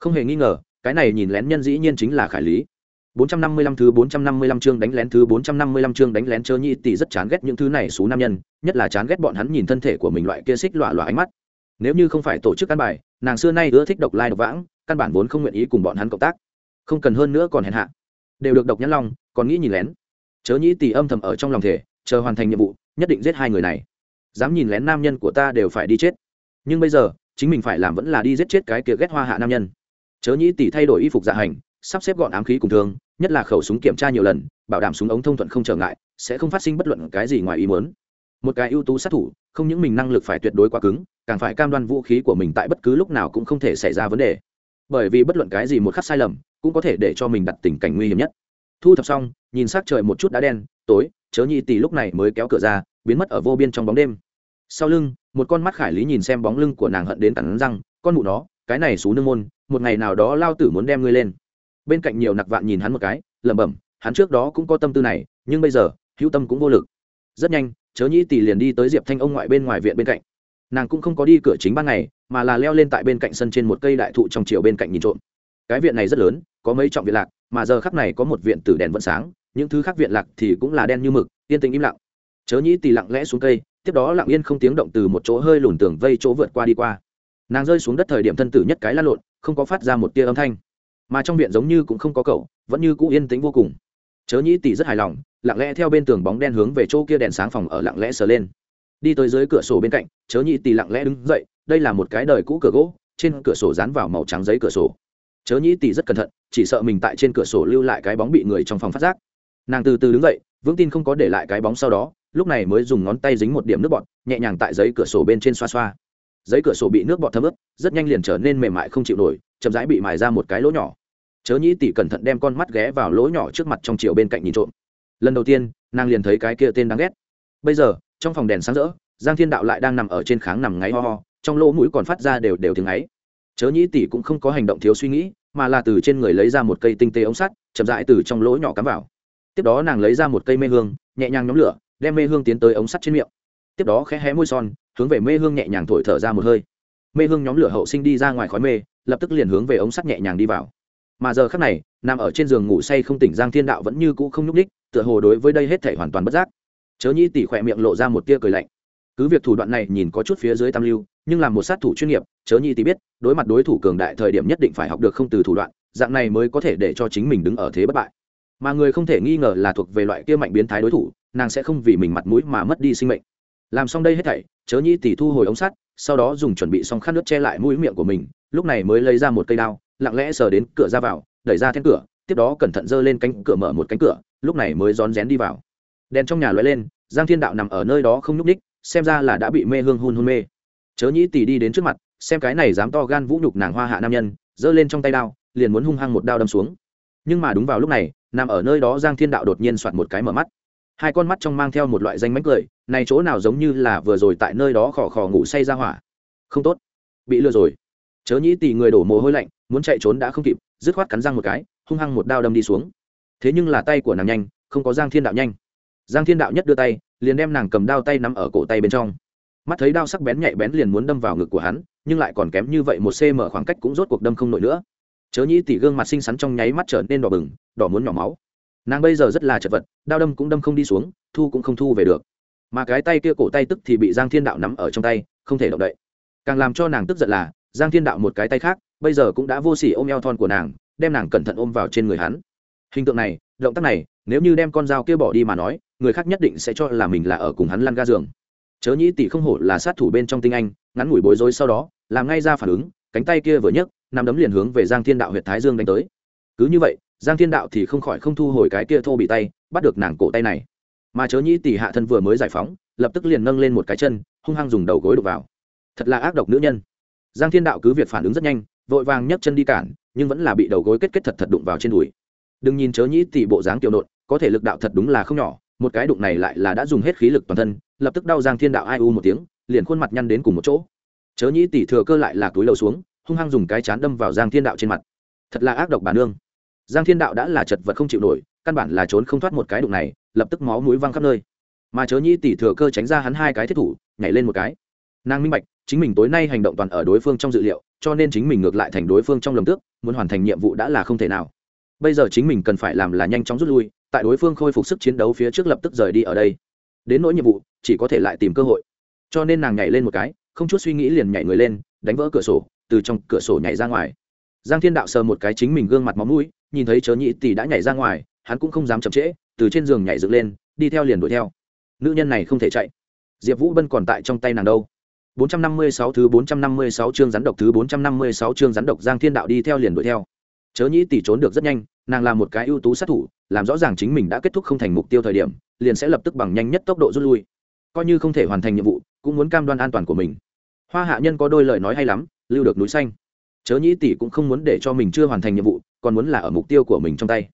Không hề nghi ngờ cái này nhìn lén nhân dĩ nhiên chính là khải lý 455 thứ 455 chương đánh lén thứ 455 chương đánh lén chớ nhị tỷ rất chán ghét những thứ này số nam nhân, nhất là chán ghét bọn hắn nhìn thân thể của mình loại kia xích lọa lọa ánh mắt. Nếu như không phải tổ chức căn bài, nàng xưa nay ưa thích độc lai độc vãng, căn bản vốn không nguyện ý cùng bọn hắn cộng tác. Không cần hơn nữa còn hèn hạ. Đều được độc nhãn lòng còn nghĩ nhìn lén. Chớ nhị tỷ âm thầm ở trong lòng thể, chờ hoàn thành nhiệm vụ, nhất định giết hai người này. Dám nhìn lén nam nhân của ta đều phải đi chết. Nhưng bây giờ, chính mình phải làm vẫn là đi giết chết cái kia ghét hoa hạ nam nhân. Chớ nhĩ tỷ thay đổi y phục dạ hành, sắp xếp gọn ám khí cùng thương nhất là khẩu súng kiểm tra nhiều lần bảo đảm súng ống thông thuận không trở ngại sẽ không phát sinh bất luận cái gì ngoài ý muốn. Một cái ưu tú sát thủ không những mình năng lực phải tuyệt đối quá cứng càng phải cam đoan vũ khí của mình tại bất cứ lúc nào cũng không thể xảy ra vấn đề. Bởi vì bất luận cái gì một khắc sai lầm cũng có thể để cho mình đặt tình cảnh nguy hiểm nhất. Thu thập xong nhìn s c trời một chút đã đen tối chớ nhị tỷ lúc này mới kéo cửa ra biến mất ở vô biên trong bóng đêm. Sau lưng một con mắt khải lý nhìn xem bóng lưng của nàng hận đến cắn răng con mụ nó cái này xú nương môn một ngày nào đó lao tử muốn đem ngươi lên. Bên cạnh nhiều nặc vạn nhìn hắn một cái, lẩm bẩm, hắn trước đó cũng có tâm tư này, nhưng bây giờ, hữu tâm cũng vô lực. Rất nhanh, chớ nhĩ tỷ liền đi tới diệp thanh ông ngoại bên ngoài viện bên cạnh. Nàng cũng không có đi cửa chính ban ngày, mà là leo lên tại bên cạnh sân trên một cây đại thụ trong chiều bên cạnh nhìn trộm. Cái viện này rất lớn, có mấy trọng viện lạc, mà giờ khắc này có một viện tử đèn vẫn sáng, những thứ khác viện lạc thì cũng là đen như mực, yên tĩnh im lặng. Chớ nhĩ tỷ lặng lẽ xuống cây, tiếp đó lặng yên không tiếng động từ một chỗ hơi lùn tường vây chỗ vượt qua đi qua. Nàng rơi xuống đất thời điểm thân tử nhất cái lăn lộn không có phát ra một tia âm thanh. Mà trong viện giống như cũng không có cậu, vẫn như cũ yên tĩnh vô cùng. Chớ nhĩ tỷ rất hài lòng, lặng lẽ theo bên tường bóng đen hướng về chỗ kia đèn sáng phòng ở lặng lẽ sờ lên. Đi tới dưới cửa sổ bên cạnh, chớ nhĩ tỷ lặng lẽ đứng dậy, đây là một cái đời cũ cửa gỗ, trên cửa sổ dán vào màu trắng giấy cửa sổ. Chớ nhĩ tỷ rất cẩn thận, chỉ sợ mình tại trên cửa sổ lưu lại cái bóng bị người trong phòng phát giác. Nàng từ từ đứng dậy, vững tin không có để lại cái bóng sau đó, lúc này mới dùng ngón tay dính một điểm nước bọt, nhẹ nhàng tại giấy cửa sổ bên trên xoa xoa. Giấy cửa sổ bị nước bọt thấm ướt rất nhanh liền trở nên mềm mại không chịu nổi, chậm rãi bị mài ra một cái lỗ nhỏ. Chớ nhĩ tỷ cẩn thận đem con mắt ghé vào lỗ nhỏ trước mặt trong chiều bên cạnh nhìn trộm. Lần đầu tiên, nàng liền thấy cái kia tên đáng ghét. Bây giờ, trong phòng đèn sáng rỡ, giang thiên đạo lại đang nằm ở trên kháng nằm ngáy ho ho, trong lỗ mũi còn phát ra đều đều tiếng ấy chớ nhĩ tỷ cũng không có hành động thiếu suy nghĩ, mà là từ trên người lấy ra một cây tinh tế ống sắt, chậm rãi từ trong lỗ nhỏ cắm vào. Tiếp đó nàng lấy ra một cây mê hương, nhẹ nhàng nhóm lửa, đem mê hương tiến tới ống sắt trên miệng. Tiếp đó khẽ hé môi son, hướng về mê hương nhẹ nhàng thổi thở ra một hơi mê hương nhóm lửa hậu sinh đi ra ngoài khói mê, lập tức liền hướng về ống sắt nhẹ nhàng đi vào. Mà giờ khắc này, nằm ở trên giường ngủ say không tỉnh giang thiên đạo vẫn như cũ không nhúc ních tựa hồ đối với đây hết thể hoàn toàn bất giác. Chớ nhĩ tỷ khỏe miệng lộ ra một tia cười lạnh. Cứ việc thủ đoạn này nhìn có chút phía dưới tam lưu, nhưng làm một sát thủ chuyên nghiệp, chớ nhĩ tỷ biết, đối mặt đối thủ cường đại thời điểm nhất định phải học được không từ thủ đoạn, dạng này mới có thể để cho chính mình đứng ở thế bất bại. Mà người không thể nghi ngờ là thuộc về loại kia mạnh biến thái đối thủ, nàng sẽ không vì mình mặt mũi mà mất đi sinh mệnh. Làm xong đây hết thảy, chớ nhĩ tỷ thu hồi ống sắt sau đó dùng chuẩn bị xong khăn nước che lại mũi miệng của mình, lúc này mới lấy ra một cây đao, lặng lẽ sờ đến cửa ra vào, đẩy ra then cửa, tiếp đó cẩn thận giơ lên cánh cửa mở một cánh cửa, lúc này mới rón rén đi vào. Đèn trong nhà lóe lên, giang thiên đạo nằm ở nơi đó không nhúc ních xem ra là đã bị mê hương hôn hôn mê. Chớ nhĩ tỷ đi đến trước mặt, xem cái này dám to gan vũ nhục nàng hoa hạ nam nhân, giơ lên trong tay đao, liền muốn hung hăng một đao đâm xuống. Nhưng mà đúng vào lúc này, nằm ở nơi đó giang thiên đạo đột nhiên soạt một cái mở mắt hai con mắt trong mang theo một loại danh mánh cười, này chỗ nào giống như là vừa rồi tại nơi đó khò khò ngủ say ra hỏa. Không tốt, bị lừa rồi. Chớ nhĩ tỷ người đổ mồ hôi lạnh, muốn chạy trốn đã không kịp, dứt khoát cắn răng một cái, hung hăng một đao đâm đi xuống. Thế nhưng là tay của nàng nhanh, không có giang thiên đạo nhanh. Giang thiên đạo nhất đưa tay, liền đem nàng cầm đao tay nắm ở cổ tay bên trong. Mắt thấy đao sắc bén nhạy bén liền muốn đâm vào ngực của hắn, nhưng lại còn kém như vậy một cm khoảng cách cũng rốt cuộc đâm không nổi nữa. Chớ nhĩ tỷ gương mặt xinh xắn trong nháy mắt trở nên đỏ bừng, đỏ muốn nhỏ máu nàng bây giờ rất là chật vật, đao đâm cũng đâm không đi xuống, thu cũng không thu về được. Mà cái tay kia cổ tay tức thì bị giang thiên đạo nắm ở trong tay, không thể động đậy. Càng làm cho nàng tức giận là, giang thiên đạo một cái tay khác, bây giờ cũng đã vô s ỉ ôm eo thon của nàng, đem nàng cẩn thận ôm vào trên người hắn. Hình tượng này, động tác này, nếu như đem con dao kia bỏ đi mà nói, người khác nhất định sẽ cho là mình là ở cùng hắn lăn ga giường. Chớ nhĩ tỷ không hổ là sát thủ bên trong tinh anh, ngắn ngủi bối rối sau đó, làm ngay ra phản ứng, cánh tay kia vừa nhấc nằm đấm liền hướng về giang thiên đạo huyện thái dương đánh tới. Cứ như vậy giang thiên đạo thì không khỏi không thu hồi cái kia thô bị tay, bắt được nàng cổ tay này. Mà chớ nhĩ tỷ hạ thân vừa mới giải phóng, lập tức liền nâng lên một cái chân, hung hăng dùng đầu gối đục vào. Thật là ác độc nữ nhân. Giang thiên đạo cứ việc phản ứng rất nhanh, vội vàng nhấc chân đi cản, nhưng vẫn là bị đầu gối kết kết thật thật đụng vào trên đùi. Đừng nhìn chớ nhĩ tỷ bộ dáng tiểu nộn, có thể lực đạo thật đúng là không nhỏ, một cái đụng này lại là đã dùng hết khí lực toàn thân, lập tức đau giang thiên đạo ai u một tiếng, liền khuôn mặt nhăn đến cùng một chỗ. Chớ nhĩ tỷ thừa cơ lại là túi lầu xuống, hung hăng dùng cái chán đâm vào giang thiên đạo trên mặt. Thật là ác độc bà nương giang thiên đạo đã là chật vật không chịu nổi, căn bản là trốn không thoát một cái đụng này, lập tức máu mũi văng khắp nơi. Mà chớ nhĩ tỷ thừa cơ tránh ra hắn hai cái thiết thủ, nhảy lên một cái. Nàng minh bạch, chính mình tối nay hành động toàn ở đối phương trong dự liệu, cho nên chính mình ngược lại thành đối phương trong lầm tước, muốn hoàn thành nhiệm vụ đã là không thể nào. Bây giờ chính mình cần phải làm là nhanh chóng rút lui, tại đối phương khôi phục sức chiến đấu phía trước lập tức rời đi ở đây. Đến nỗi nhiệm vụ, chỉ có thể lại tìm cơ hội. Cho nên nàng nhảy lên một cái, không chút suy nghĩ liền nhảy người lên, đánh vỡ cửa sổ, từ trong cửa sổ nhảy ra ngoài. Giang thiên đạo sờ một cái chính mình gương mặt máu mũi nhìn thấy chớ nhị tỷ đã nhảy ra ngoài hắn cũng không dám chậm trễ từ trên giường nhảy dựng lên đi theo liền đuổi theo nữ nhân này không thể chạy diệp vũ bân còn tại trong tay nàng đâu 456 thứ 456 chương rắn độc thứ 456 chương rắn độc Giang Thiên Đạo đi theo liền đuổi theo. Chớ nhĩ tỷ trốn được rất nhanh, nàng là một cái ưu tú sát thủ, làm rõ ràng chính mình đã kết thúc không thành mục tiêu thời điểm, liền sẽ lập tức bằng nhanh nhất tốc độ rút lui. Coi như không thể hoàn thành nhiệm vụ, cũng muốn cam đoan an toàn của mình. Hoa Hạ Nhân có đôi lời nói hay lắm, lưu được núi xanh. Chớ nhĩ tỷ cũng không muốn để cho mình chưa hoàn thành nhiệm vụ, còn muốn là ở mục tiêu của mình trong tay.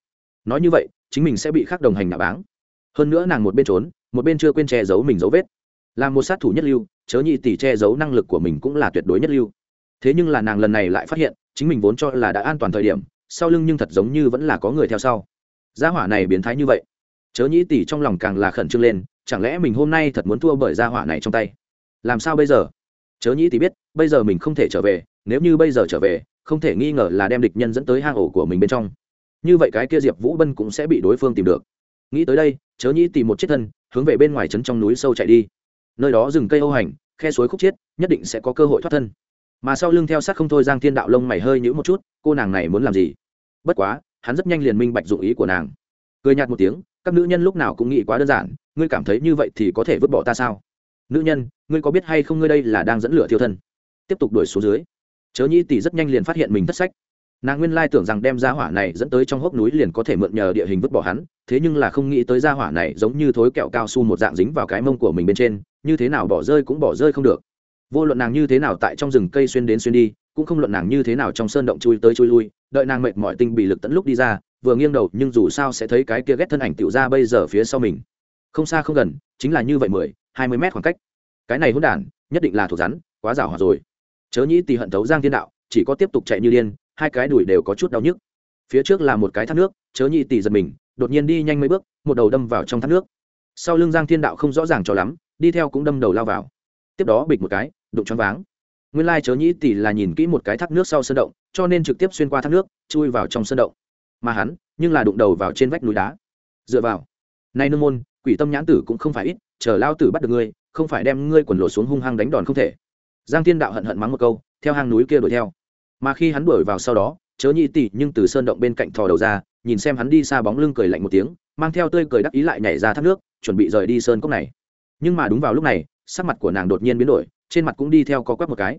Nói như vậy, chính mình sẽ bị khác đồng hành nạ báng. Hơn nữa nàng một bên trốn, một bên chưa quên che giấu mình dấu vết. Làm một sát thủ nhất lưu, chớ nhị tỷ che giấu năng lực của mình cũng là tuyệt đối nhất lưu thế nhưng là nàng lần này lại phát hiện chính mình vốn cho là đã an toàn thời điểm sau lưng nhưng thật giống như vẫn là có người theo sau gia hỏa này biến thái như vậy chớ nhị tỷ trong lòng càng là khẩn trương lên chẳng lẽ mình hôm nay thật muốn thua bởi gia hỏa này trong tay làm sao bây giờ chớ nhị tỷ biết bây giờ mình không thể trở về nếu như bây giờ trở về, không thể nghi ngờ là đem địch nhân dẫn tới hang ổ của mình bên trong. Như vậy cái kia diệp vũ bân cũng sẽ bị đối phương tìm được. Nghĩ tới đây, chớ nhĩ tìm một chiếc thân, hướng về bên ngoài trấn trong núi sâu chạy đi. Nơi đó rừng cây âu hành, khe suối khúc chiết, nhất định sẽ có cơ hội thoát thân. Mà sau lưng theo sát không thôi giang thiên đạo lông mày hơi nhữ một chút, cô nàng này muốn làm gì? Bất quá, hắn rất nhanh liền minh bạch dụng ý của nàng. Cười nhạt một tiếng, các nữ nhân lúc nào cũng nghĩ quá đơn giản, ngươi cảm thấy như vậy thì có thể vứt bỏ ta sao? Nữ nhân, ngươi có biết hay không ngươi đây là đang dẫn lửa thiêu thân? Tiếp tục đuổi xuống dưới chớ nhi tỷ rất nhanh liền phát hiện mình thất sách. Nàng nguyên lai tưởng rằng đem ra hỏa này dẫn tới trong hốc núi liền có thể mượn nhờ địa hình vứt bỏ hắn, thế nhưng là không nghĩ tới ra hỏa này giống như thối kẹo cao su một dạng dính vào cái mông của mình bên trên, như thế nào bỏ rơi cũng bỏ rơi không được. Vô luận nàng như thế nào tại trong rừng cây xuyên đến xuyên đi, cũng không luận nàng như thế nào trong sơn động chui tới chui lui, đợi nàng mệt mỏi tinh bị lực tận lúc đi ra, vừa nghiêng đầu, nhưng dù sao sẽ thấy cái kia ghét thân ảnh tiểu ra bây giờ phía sau mình. Không xa không gần, chính là như vậy mười, hai mươi mét khoảng cách. Cái này hôn đản, nhất định là thuộc rắn, quá rào hòa rồi chớ nhĩ tì hận thấu giang thiên đạo, chỉ có tiếp tục chạy như điên, hai cái đùi đều có chút đau nhức. Phía trước là một cái thác nước, chớ nhĩ tỷ giật mình, đột nhiên đi nhanh mấy bước, một đầu đâm vào trong thác nước. Sau lưng giang thiên đạo không rõ ràng cho lắm, đi theo cũng đâm đầu lao vào. Tiếp đó bịch một cái, đụng choáng váng. Nguyên lai chớ nhĩ tỷ là nhìn kỹ một cái thác nước sau sơn động, cho nên trực tiếp xuyên qua thác nước, chui vào trong sơn động. Mà hắn, nhưng là đụng đầu vào trên vách núi đá. Dựa vào. Nay nương môn, quỷ tâm nhãn tử cũng không phải ít, chờ lao tử bắt được ngươi, không phải đem ngươi quần lộ xuống hung hăng đánh đòn không thể giang thiên đạo hận hận mắng một câu, theo hang núi kia đuổi theo. Mà khi hắn đuổi vào sau đó, chớ nhị tỷ nhưng từ sơn động bên cạnh thò đầu ra, nhìn xem hắn đi xa bóng lưng cười lạnh một tiếng, mang theo tươi cười đắc ý lại nhảy ra thác nước, chuẩn bị rời đi sơn cốc này. Nhưng mà đúng vào lúc này, sắc mặt của nàng đột nhiên biến đổi, trên mặt cũng đi theo có quắp một cái.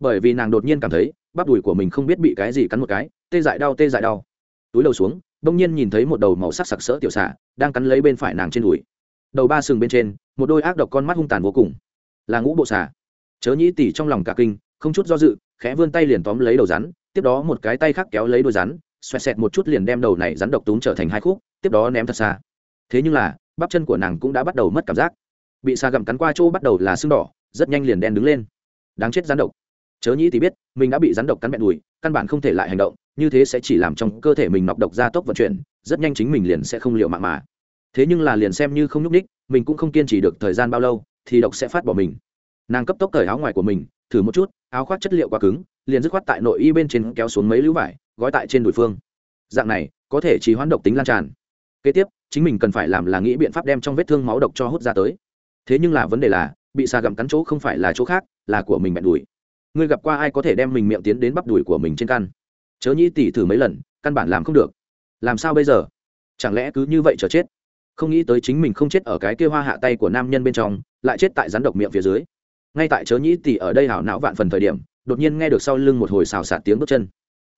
Bởi vì nàng đột nhiên cảm thấy, bắp đùi của mình không biết bị cái gì cắn một cái, tê dại đau, tê dại đau. Túi đầu xuống, đông nhiên nhìn thấy một đầu màu sắc sặc sỡ tiểu xạ đang cắn lấy bên phải nàng trên đùi. Đầu ba sừng bên trên, một đôi ác độc con mắt hung tàn vô cùng. Là ngũ bộ xà chớ nhĩ tỷ trong lòng cả kinh, không chút do dự, khẽ vươn tay liền tóm lấy đầu rắn, tiếp đó một cái tay khác kéo lấy đôi rắn, xoẹt xẹt một chút liền đem đầu này rắn độc túm trở thành hai khúc, tiếp đó ném thật xa. Thế nhưng là, bắp chân của nàng cũng đã bắt đầu mất cảm giác. Bị xa gặm cắn qua chỗ bắt đầu là sưng đỏ, rất nhanh liền đen đứng lên. Đáng chết rắn độc. Chớ nhĩ thì biết, mình đã bị rắn độc cắn mẹ đùi, căn bản không thể lại hành động, như thế sẽ chỉ làm trong cơ thể mình nọc độc gia tốc vận chuyển, rất nhanh chính mình liền sẽ không liệu mạng mà. Thế nhưng là liền xem như không nhúc ních mình cũng không kiên trì được thời gian bao lâu, thì độc sẽ phát bỏ mình nàng cấp tốc cởi áo ngoài của mình, thử một chút, áo khoác chất liệu quá cứng, liền dứt khoát tại nội y bên trên kéo xuống mấy lũ vải, gói tại trên đùi phương. Dạng này, có thể chỉ hoãn độc tính lan tràn. Kế tiếp, chính mình cần phải làm là nghĩ biện pháp đem trong vết thương máu độc cho hút ra tới. Thế nhưng là vấn đề là, bị xà gặm cắn chỗ không phải là chỗ khác, là của mình bẹn đùi. Ngươi gặp qua ai có thể đem mình miệng tiến đến bắp đùi của mình trên căn? Chớ nhĩ tỉ thử mấy lần, căn bản làm không được. Làm sao bây giờ? Chẳng lẽ cứ như vậy chờ chết? Không nghĩ tới chính mình không chết ở cái kia hoa hạ tay của nam nhân bên trong, lại chết tại rắn độc miệng phía dưới ngay tại chớ nhĩ tỷ ở đây hảo não vạn phần thời điểm, đột nhiên nghe được sau lưng một hồi xào xạc tiếng bước chân.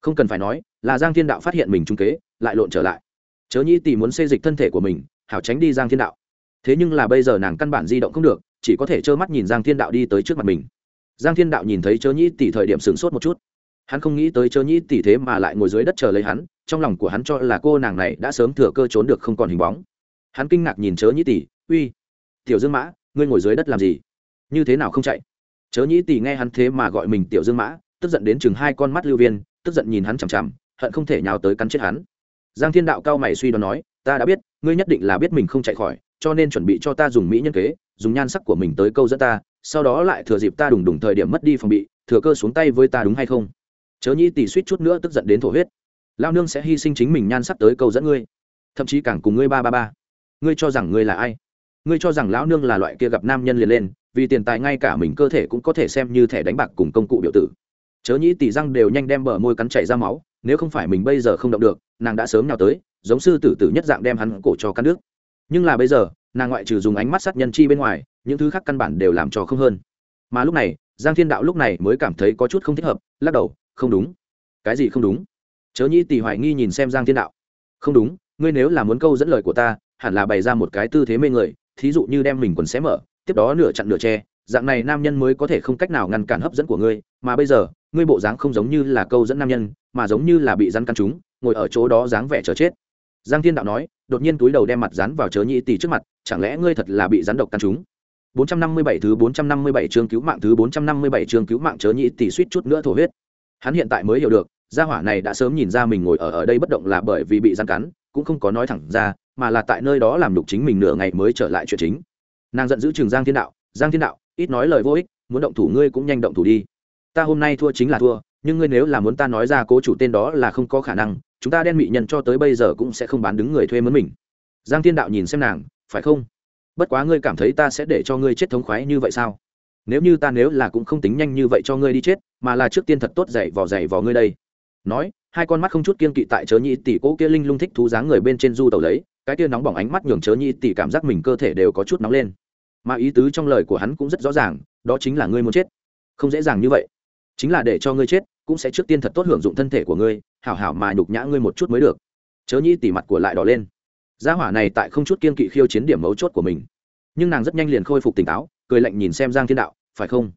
Không cần phải nói, là giang thiên đạo phát hiện mình trung kế, lại lộn trở lại. Chớ nhĩ tỷ muốn xây dịch thân thể của mình, hảo tránh đi giang thiên đạo. Thế nhưng là bây giờ nàng căn bản di động không được, chỉ có thể trơ mắt nhìn giang thiên đạo đi tới trước mặt mình. Giang thiên đạo nhìn thấy chớ nhĩ tỷ thời điểm sửng sốt một chút. Hắn không nghĩ tới chớ nhĩ tỷ thế mà lại ngồi dưới đất chờ lấy hắn, trong lòng của hắn cho là cô nàng này đã sớm thừa cơ trốn được không còn hình bóng. Hắn kinh ngạc nhìn chớ nhĩ tỷ uy, tiểu dương mã, ngươi ngồi dưới đất làm gì? Như thế nào không chạy? Chớ nhĩ tỷ nghe hắn thế mà gọi mình tiểu dương mã, tức giận đến chừng hai con mắt lưu viên, tức giận nhìn hắn chằm chằm, hận không thể nhào tới cắn chết hắn. Giang thiên đạo cao mày suy đoán nói, ta đã biết, ngươi nhất định là biết mình không chạy khỏi, cho nên chuẩn bị cho ta dùng mỹ nhân kế, dùng nhan sắc của mình tới câu dẫn ta, sau đó lại thừa dịp ta đùng đùng thời điểm mất đi phòng bị, thừa cơ xuống tay với ta đúng hay không? Chớ nhĩ tỷ suýt chút nữa tức giận đến thổ huyết. Lao nương sẽ hy sinh chính mình nhan sắc tới câu dẫn ngươi, thậm chí càng cùng ngươi ba ba ba. Ngươi cho rằng ngươi là ai? Ngươi cho rằng lão nương là loại kia gặp nam nhân liền lên vì tiền tài ngay cả mình cơ thể cũng có thể xem như thẻ đánh bạc cùng công cụ biểu tử. Chớ nhĩ tỷ răng đều nhanh đem bờ môi cắn chảy ra máu, nếu không phải mình bây giờ không động được, nàng đã sớm nào tới, giống sư tử tử nhất dạng đem hắn cổ cho cắn nước nhưng là bây giờ, nàng ngoại trừ dùng ánh mắt sát nhân chi bên ngoài, những thứ khác căn bản đều làm cho không hơn. Mà lúc này, giang thiên đạo lúc này mới cảm thấy có chút không thích hợp, lắc đầu, không đúng. Cái gì không đúng? Chớ nhĩ tỷ hoài nghi nhìn xem giang thiên đạo. Không đúng, ngươi nếu là muốn câu dẫn lời của ta, hẳn là bày ra một cái tư thế mê người, thí dụ như đem mình quần xé mở tiếp đó nửa chặn nửa che, dạng này nam nhân mới có thể không cách nào ngăn cản hấp dẫn của ngươi, mà bây giờ, ngươi bộ dáng không giống như là câu dẫn nam nhân, mà giống như là bị rắn căn chúng, ngồi ở chỗ đó dáng vẻ chờ chết. Giang thiên đạo nói, đột nhiên túi đầu đem mặt rắn vào chớ nhị tỷ trước mặt, chẳng lẽ ngươi thật là bị rắn độc căn chúng? 457 thứ 457 chương cứu mạng thứ 457 chương cứu mạng chớ nhị tỷ suýt chút nữa thổ huyết. Hắn hiện tại mới hiểu được, gia hỏa này đã sớm nhìn ra mình ngồi ở ở đây bất động là bởi vì bị rắn cắn, cũng không có nói thẳng ra, mà là tại nơi đó làm đục chính mình nửa ngày mới trở lại chuyện chính nàng giận dữ trường giang thiên đạo, giang thiên đạo, ít nói lời vô ích, muốn động thủ ngươi cũng nhanh động thủ đi. Ta hôm nay thua chính là thua, nhưng ngươi nếu là muốn ta nói ra cố chủ tên đó là không có khả năng, chúng ta đen mị nhân cho tới bây giờ cũng sẽ không bán đứng người thuê mướn mình. Giang thiên đạo nhìn xem nàng, phải không? Bất quá ngươi cảm thấy ta sẽ để cho ngươi chết thống khoái như vậy sao? Nếu như ta nếu là cũng không tính nhanh như vậy cho ngươi đi chết, mà là trước tiên thật tốt dạy vò dạy vò ngươi đây. Nói, hai con mắt không chút kiên kỵ tại chớ nhị tỷ cố kia linh lung thích thú dáng người bên trên du tàu lấy cái tia nóng bỏng ánh mắt nhường chớ Nhi tỷ cảm giác mình cơ thể đều có chút nóng lên. Mà ý tứ trong lời của hắn cũng rất rõ ràng, đó chính là ngươi muốn chết. Không dễ dàng như vậy. Chính là để cho ngươi chết, cũng sẽ trước tiên thật tốt hưởng dụng thân thể của ngươi, hảo hảo mà nhục nhã ngươi một chút mới được. Chớ Nhi tỷ mặt của lại đỏ lên. Gia hỏa này tại không chút kiên kỵ khiêu chiến điểm mấu chốt của mình. Nhưng nàng rất nhanh liền khôi phục tỉnh táo, cười lạnh nhìn xem giang thiên đạo, phải không?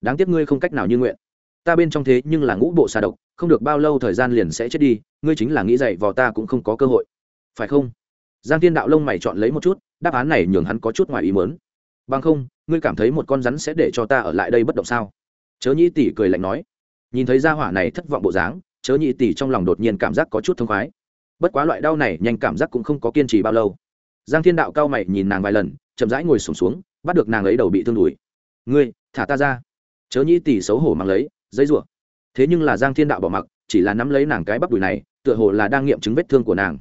Đáng tiếc ngươi không cách nào như nguyện. Ta bên trong thế nhưng là ngũ bộ xà độc, không được bao lâu thời gian liền sẽ chết đi, ngươi chính là nghĩ dậy vào ta cũng không có cơ hội. Phải không? Giang thiên đạo lông mày chọn lấy một chút đáp án này nhường hắn có chút ngoài ý mớn bằng không ngươi cảm thấy một con rắn sẽ để cho ta ở lại đây bất động sao? Chớ nhĩ tỷ cười lạnh nói. Nhìn thấy gia hỏa này thất vọng bộ dáng chớ nhĩ tỷ trong lòng đột nhiên cảm giác có chút thông khoái. Bất quá loại đau này nhanh cảm giác cũng không có kiên trì bao lâu. Giang thiên đạo cao mày nhìn nàng vài lần chậm rãi ngồi sùng xuống, xuống bắt được nàng ấy đầu bị thương đùi. Ngươi thả ta ra. Chớ nhĩ tỷ xấu hổ mang lấy dây rủa. Thế nhưng là giang thiên đạo bỏ mặc chỉ là nắm lấy nàng cái bắp đùi này tựa hồ là đang nghiệm chứng vết thương của nàng.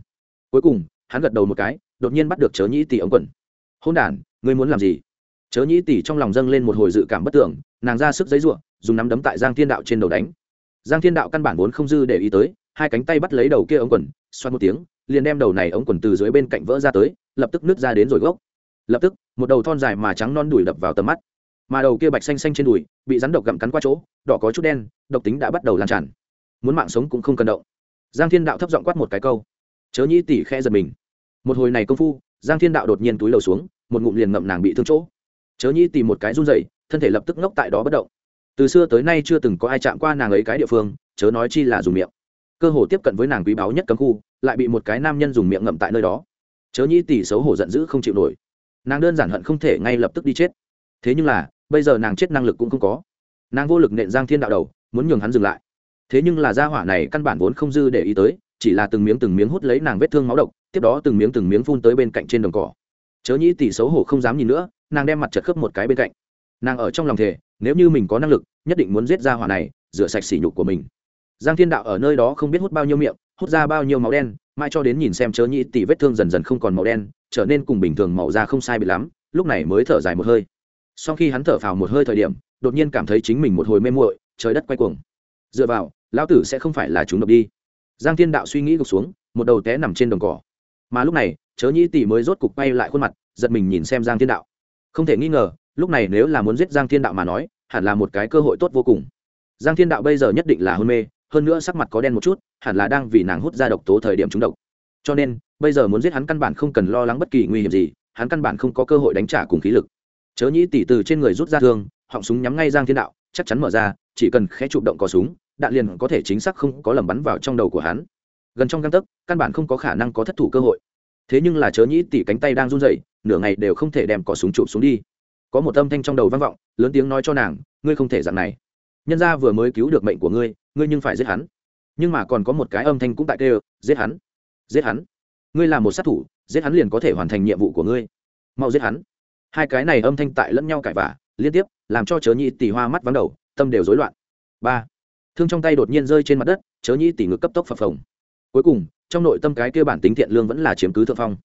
Cuối cùng hắn gật đầu một cái, đột nhiên bắt được chớ nhĩ tỷ ống quần. Hôn đản, ngươi muốn làm gì? Chớ nhĩ tỷ trong lòng dâng lên một hồi dự cảm bất tưởng, nàng ra sức giấy ruộng dùng nắm đấm tại giang thiên đạo trên đầu đánh. Giang thiên đạo căn bản vốn không dư để ý tới, hai cánh tay bắt lấy đầu kia ống quần, xoát một tiếng, liền đem đầu này ống quần từ dưới bên cạnh vỡ ra tới, lập tức nứt ra đến rồi gốc. Lập tức, một đầu thon dài mà trắng non đùi đập vào tầm mắt. Mà đầu kia bạch xanh xanh trên đùi, bị rắn độc gặm cắn qua chỗ, đỏ có chút đen, độc tính đã bắt đầu lan tràn. Muốn mạng sống cũng không cần động. Giang thiên đạo thấp giọng quát một cái câu chớ nhĩ tỷ khe giật mình. Một hồi này công phu, giang thiên đạo đột nhiên túi lầu xuống, một ngụm liền ngậm nàng bị thương chỗ. Chớ nhĩ tìm một cái run rẩy, thân thể lập tức ngốc tại đó bất động. Từ xưa tới nay chưa từng có ai chạm qua nàng ấy cái địa phương, chớ nói chi là dùng miệng. Cơ hồ tiếp cận với nàng quý báu nhất cấm khu, lại bị một cái nam nhân dùng miệng ngậm tại nơi đó. Chớ nhĩ tỷ xấu hổ giận dữ không chịu nổi. Nàng đơn giản hận không thể ngay lập tức đi chết. Thế nhưng là, bây giờ nàng chết năng lực cũng không có. Nàng vô lực nện giang thiên đạo đầu, muốn nhường hắn dừng lại. Thế nhưng là gia hỏa này căn bản vốn không dư để ý tới chỉ là từng miếng từng miếng hút lấy nàng vết thương máu độc, tiếp đó từng miếng từng miếng phun tới bên cạnh trên đồng cỏ. Chớ nhĩ tỷ xấu hổ không dám nhìn nữa, nàng đem mặt chật khớp một cái bên cạnh. Nàng ở trong lòng thể nếu như mình có năng lực, nhất định muốn giết ra hỏa này, rửa sạch sỉ nhục của mình. Giang thiên đạo ở nơi đó không biết hút bao nhiêu miệng, hút ra bao nhiêu máu đen mai cho đến nhìn xem chớ nhĩ tỷ vết thương dần dần không còn màu đen, trở nên cùng bình thường màu da không sai bị lắm, lúc này mới thở dài một hơi. Sau khi hắn thở phào một hơi thời điểm, đột nhiên cảm thấy chính mình một hồi mê muội, trời đất quay cuồng. Dựa vào, lão tử sẽ không phải là chúng độc đi giang thiên đạo suy nghĩ gục xuống, một đầu té nằm trên đồng cỏ. Mà lúc này, chớ nhĩ tỷ mới rốt cục bay lại khuôn mặt, giật mình nhìn xem giang thiên đạo. Không thể nghi ngờ, lúc này nếu là muốn giết giang thiên đạo mà nói, hẳn là một cái cơ hội tốt vô cùng. Giang thiên đạo bây giờ nhất định là hôn mê, hơn nữa sắc mặt có đen một chút, hẳn là đang vì nàng hút ra độc tố thời điểm trúng độc. Cho nên, bây giờ muốn giết hắn căn bản không cần lo lắng bất kỳ nguy hiểm gì, hắn căn bản không có cơ hội đánh trả cùng khí lực. Chớ nhĩ tỷ từ trên người rút ra thương, họng súng nhắm ngay giang thiên đạo, chắc chắn mở ra, chỉ cần khẽ chụp động cò súng đạn liền có thể chính xác không có lầm bắn vào trong đầu của hắn. Gần trong găng tấc, căn bản không có khả năng có thất thủ cơ hội. Thế nhưng là chớ nhĩ tỷ cánh tay đang run rẩy, nửa ngày đều không thể đem cỏ súng chụp xuống đi. Có một âm thanh trong đầu vang vọng, lớn tiếng nói cho nàng, ngươi không thể dạng này. Nhân gia vừa mới cứu được mệnh của ngươi ngươi nhưng phải giết hắn. Nhưng mà còn có một cái âm thanh cũng tại kêu, giết hắn giết hắn. Ngươi là một sát thủ, giết hắn liền có thể hoàn thành nhiệm vụ của ngươi. Mau giết hắn. Hai cái này âm thanh tại lẫn nhau cãi vả liên tiếp, làm cho chớ nhĩ tỷ hoa mắt vắng đầu, tâm đều rối loạn. Ba thương trong tay đột nhiên rơi trên mặt đất, chớ nhĩ tỷ ngực cấp tốc phập phồng. Cuối cùng, trong nội tâm cái kia bản tính thiện lương vẫn là chiếm cứ thượng phong.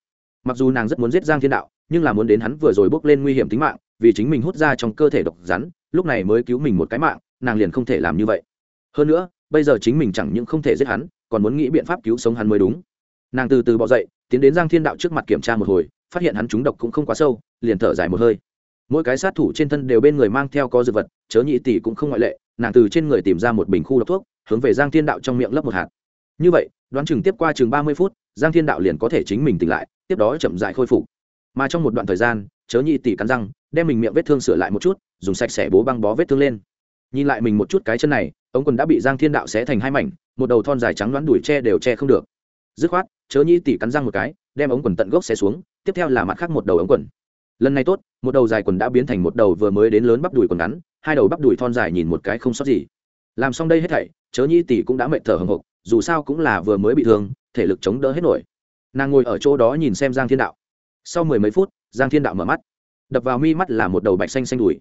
Mặc dù nàng rất muốn giết giang thiên đạo, nhưng là muốn đến hắn vừa rồi bốc lên nguy hiểm tính mạng, vì chính mình hút ra trong cơ thể độc rắn, lúc này mới cứu mình một cái mạng, nàng liền không thể làm như vậy. Hơn nữa, bây giờ chính mình chẳng những không thể giết hắn, còn muốn nghĩ biện pháp cứu sống hắn mới đúng. Nàng từ từ bỏ dậy, tiến đến giang thiên đạo trước mặt kiểm tra một hồi, phát hiện hắn trúng độc cũng không quá sâu, liền thở dài một hơi. Mỗi cái sát thủ trên thân đều bên người mang theo có dược vật, chớ nhị tỷ cũng không ngoại lệ nàng từ trên người tìm ra một bình khu độc thuốc, hướng về giang thiên đạo trong miệng lấp một hạt. Như vậy, đoán chừng tiếp qua chừng ba mươi phút, giang thiên đạo liền có thể chính mình tỉnh lại, tiếp đó chậm dại khôi phục. Mà trong một đoạn thời gian, chớ nhị tỷ cắn răng, đem mình miệng vết thương sửa lại một chút, dùng sạch sẽ bố băng bó vết thương lên. Nhìn lại mình một chút cái chân này, ống quần đã bị giang thiên đạo xé thành hai mảnh, một đầu thon dài trắng đoán đuổi che đều che không được. Dứt khoát, chớ nhị tỷ cắn răng một cái, đem ống quần tận gốc xé xuống, tiếp theo là mặt khác một đầu ống quần. Lần này tốt, một đầu dài quần đã biến thành một đầu vừa mới đến lớn bắp đùi quần ngắn hai đầu bắp đùi thon dài nhìn một cái không sót gì. Làm xong đây hết thảy, chớ nhi tỷ cũng đã mệt thở hồng hộc, dù sao cũng là vừa mới bị thương, thể lực chống đỡ hết nổi. Nàng ngồi ở chỗ đó nhìn xem giang thiên đạo. Sau mười mấy phút, giang thiên đạo mở mắt. Đập vào mi mắt là một đầu bạch xanh xanh đùi.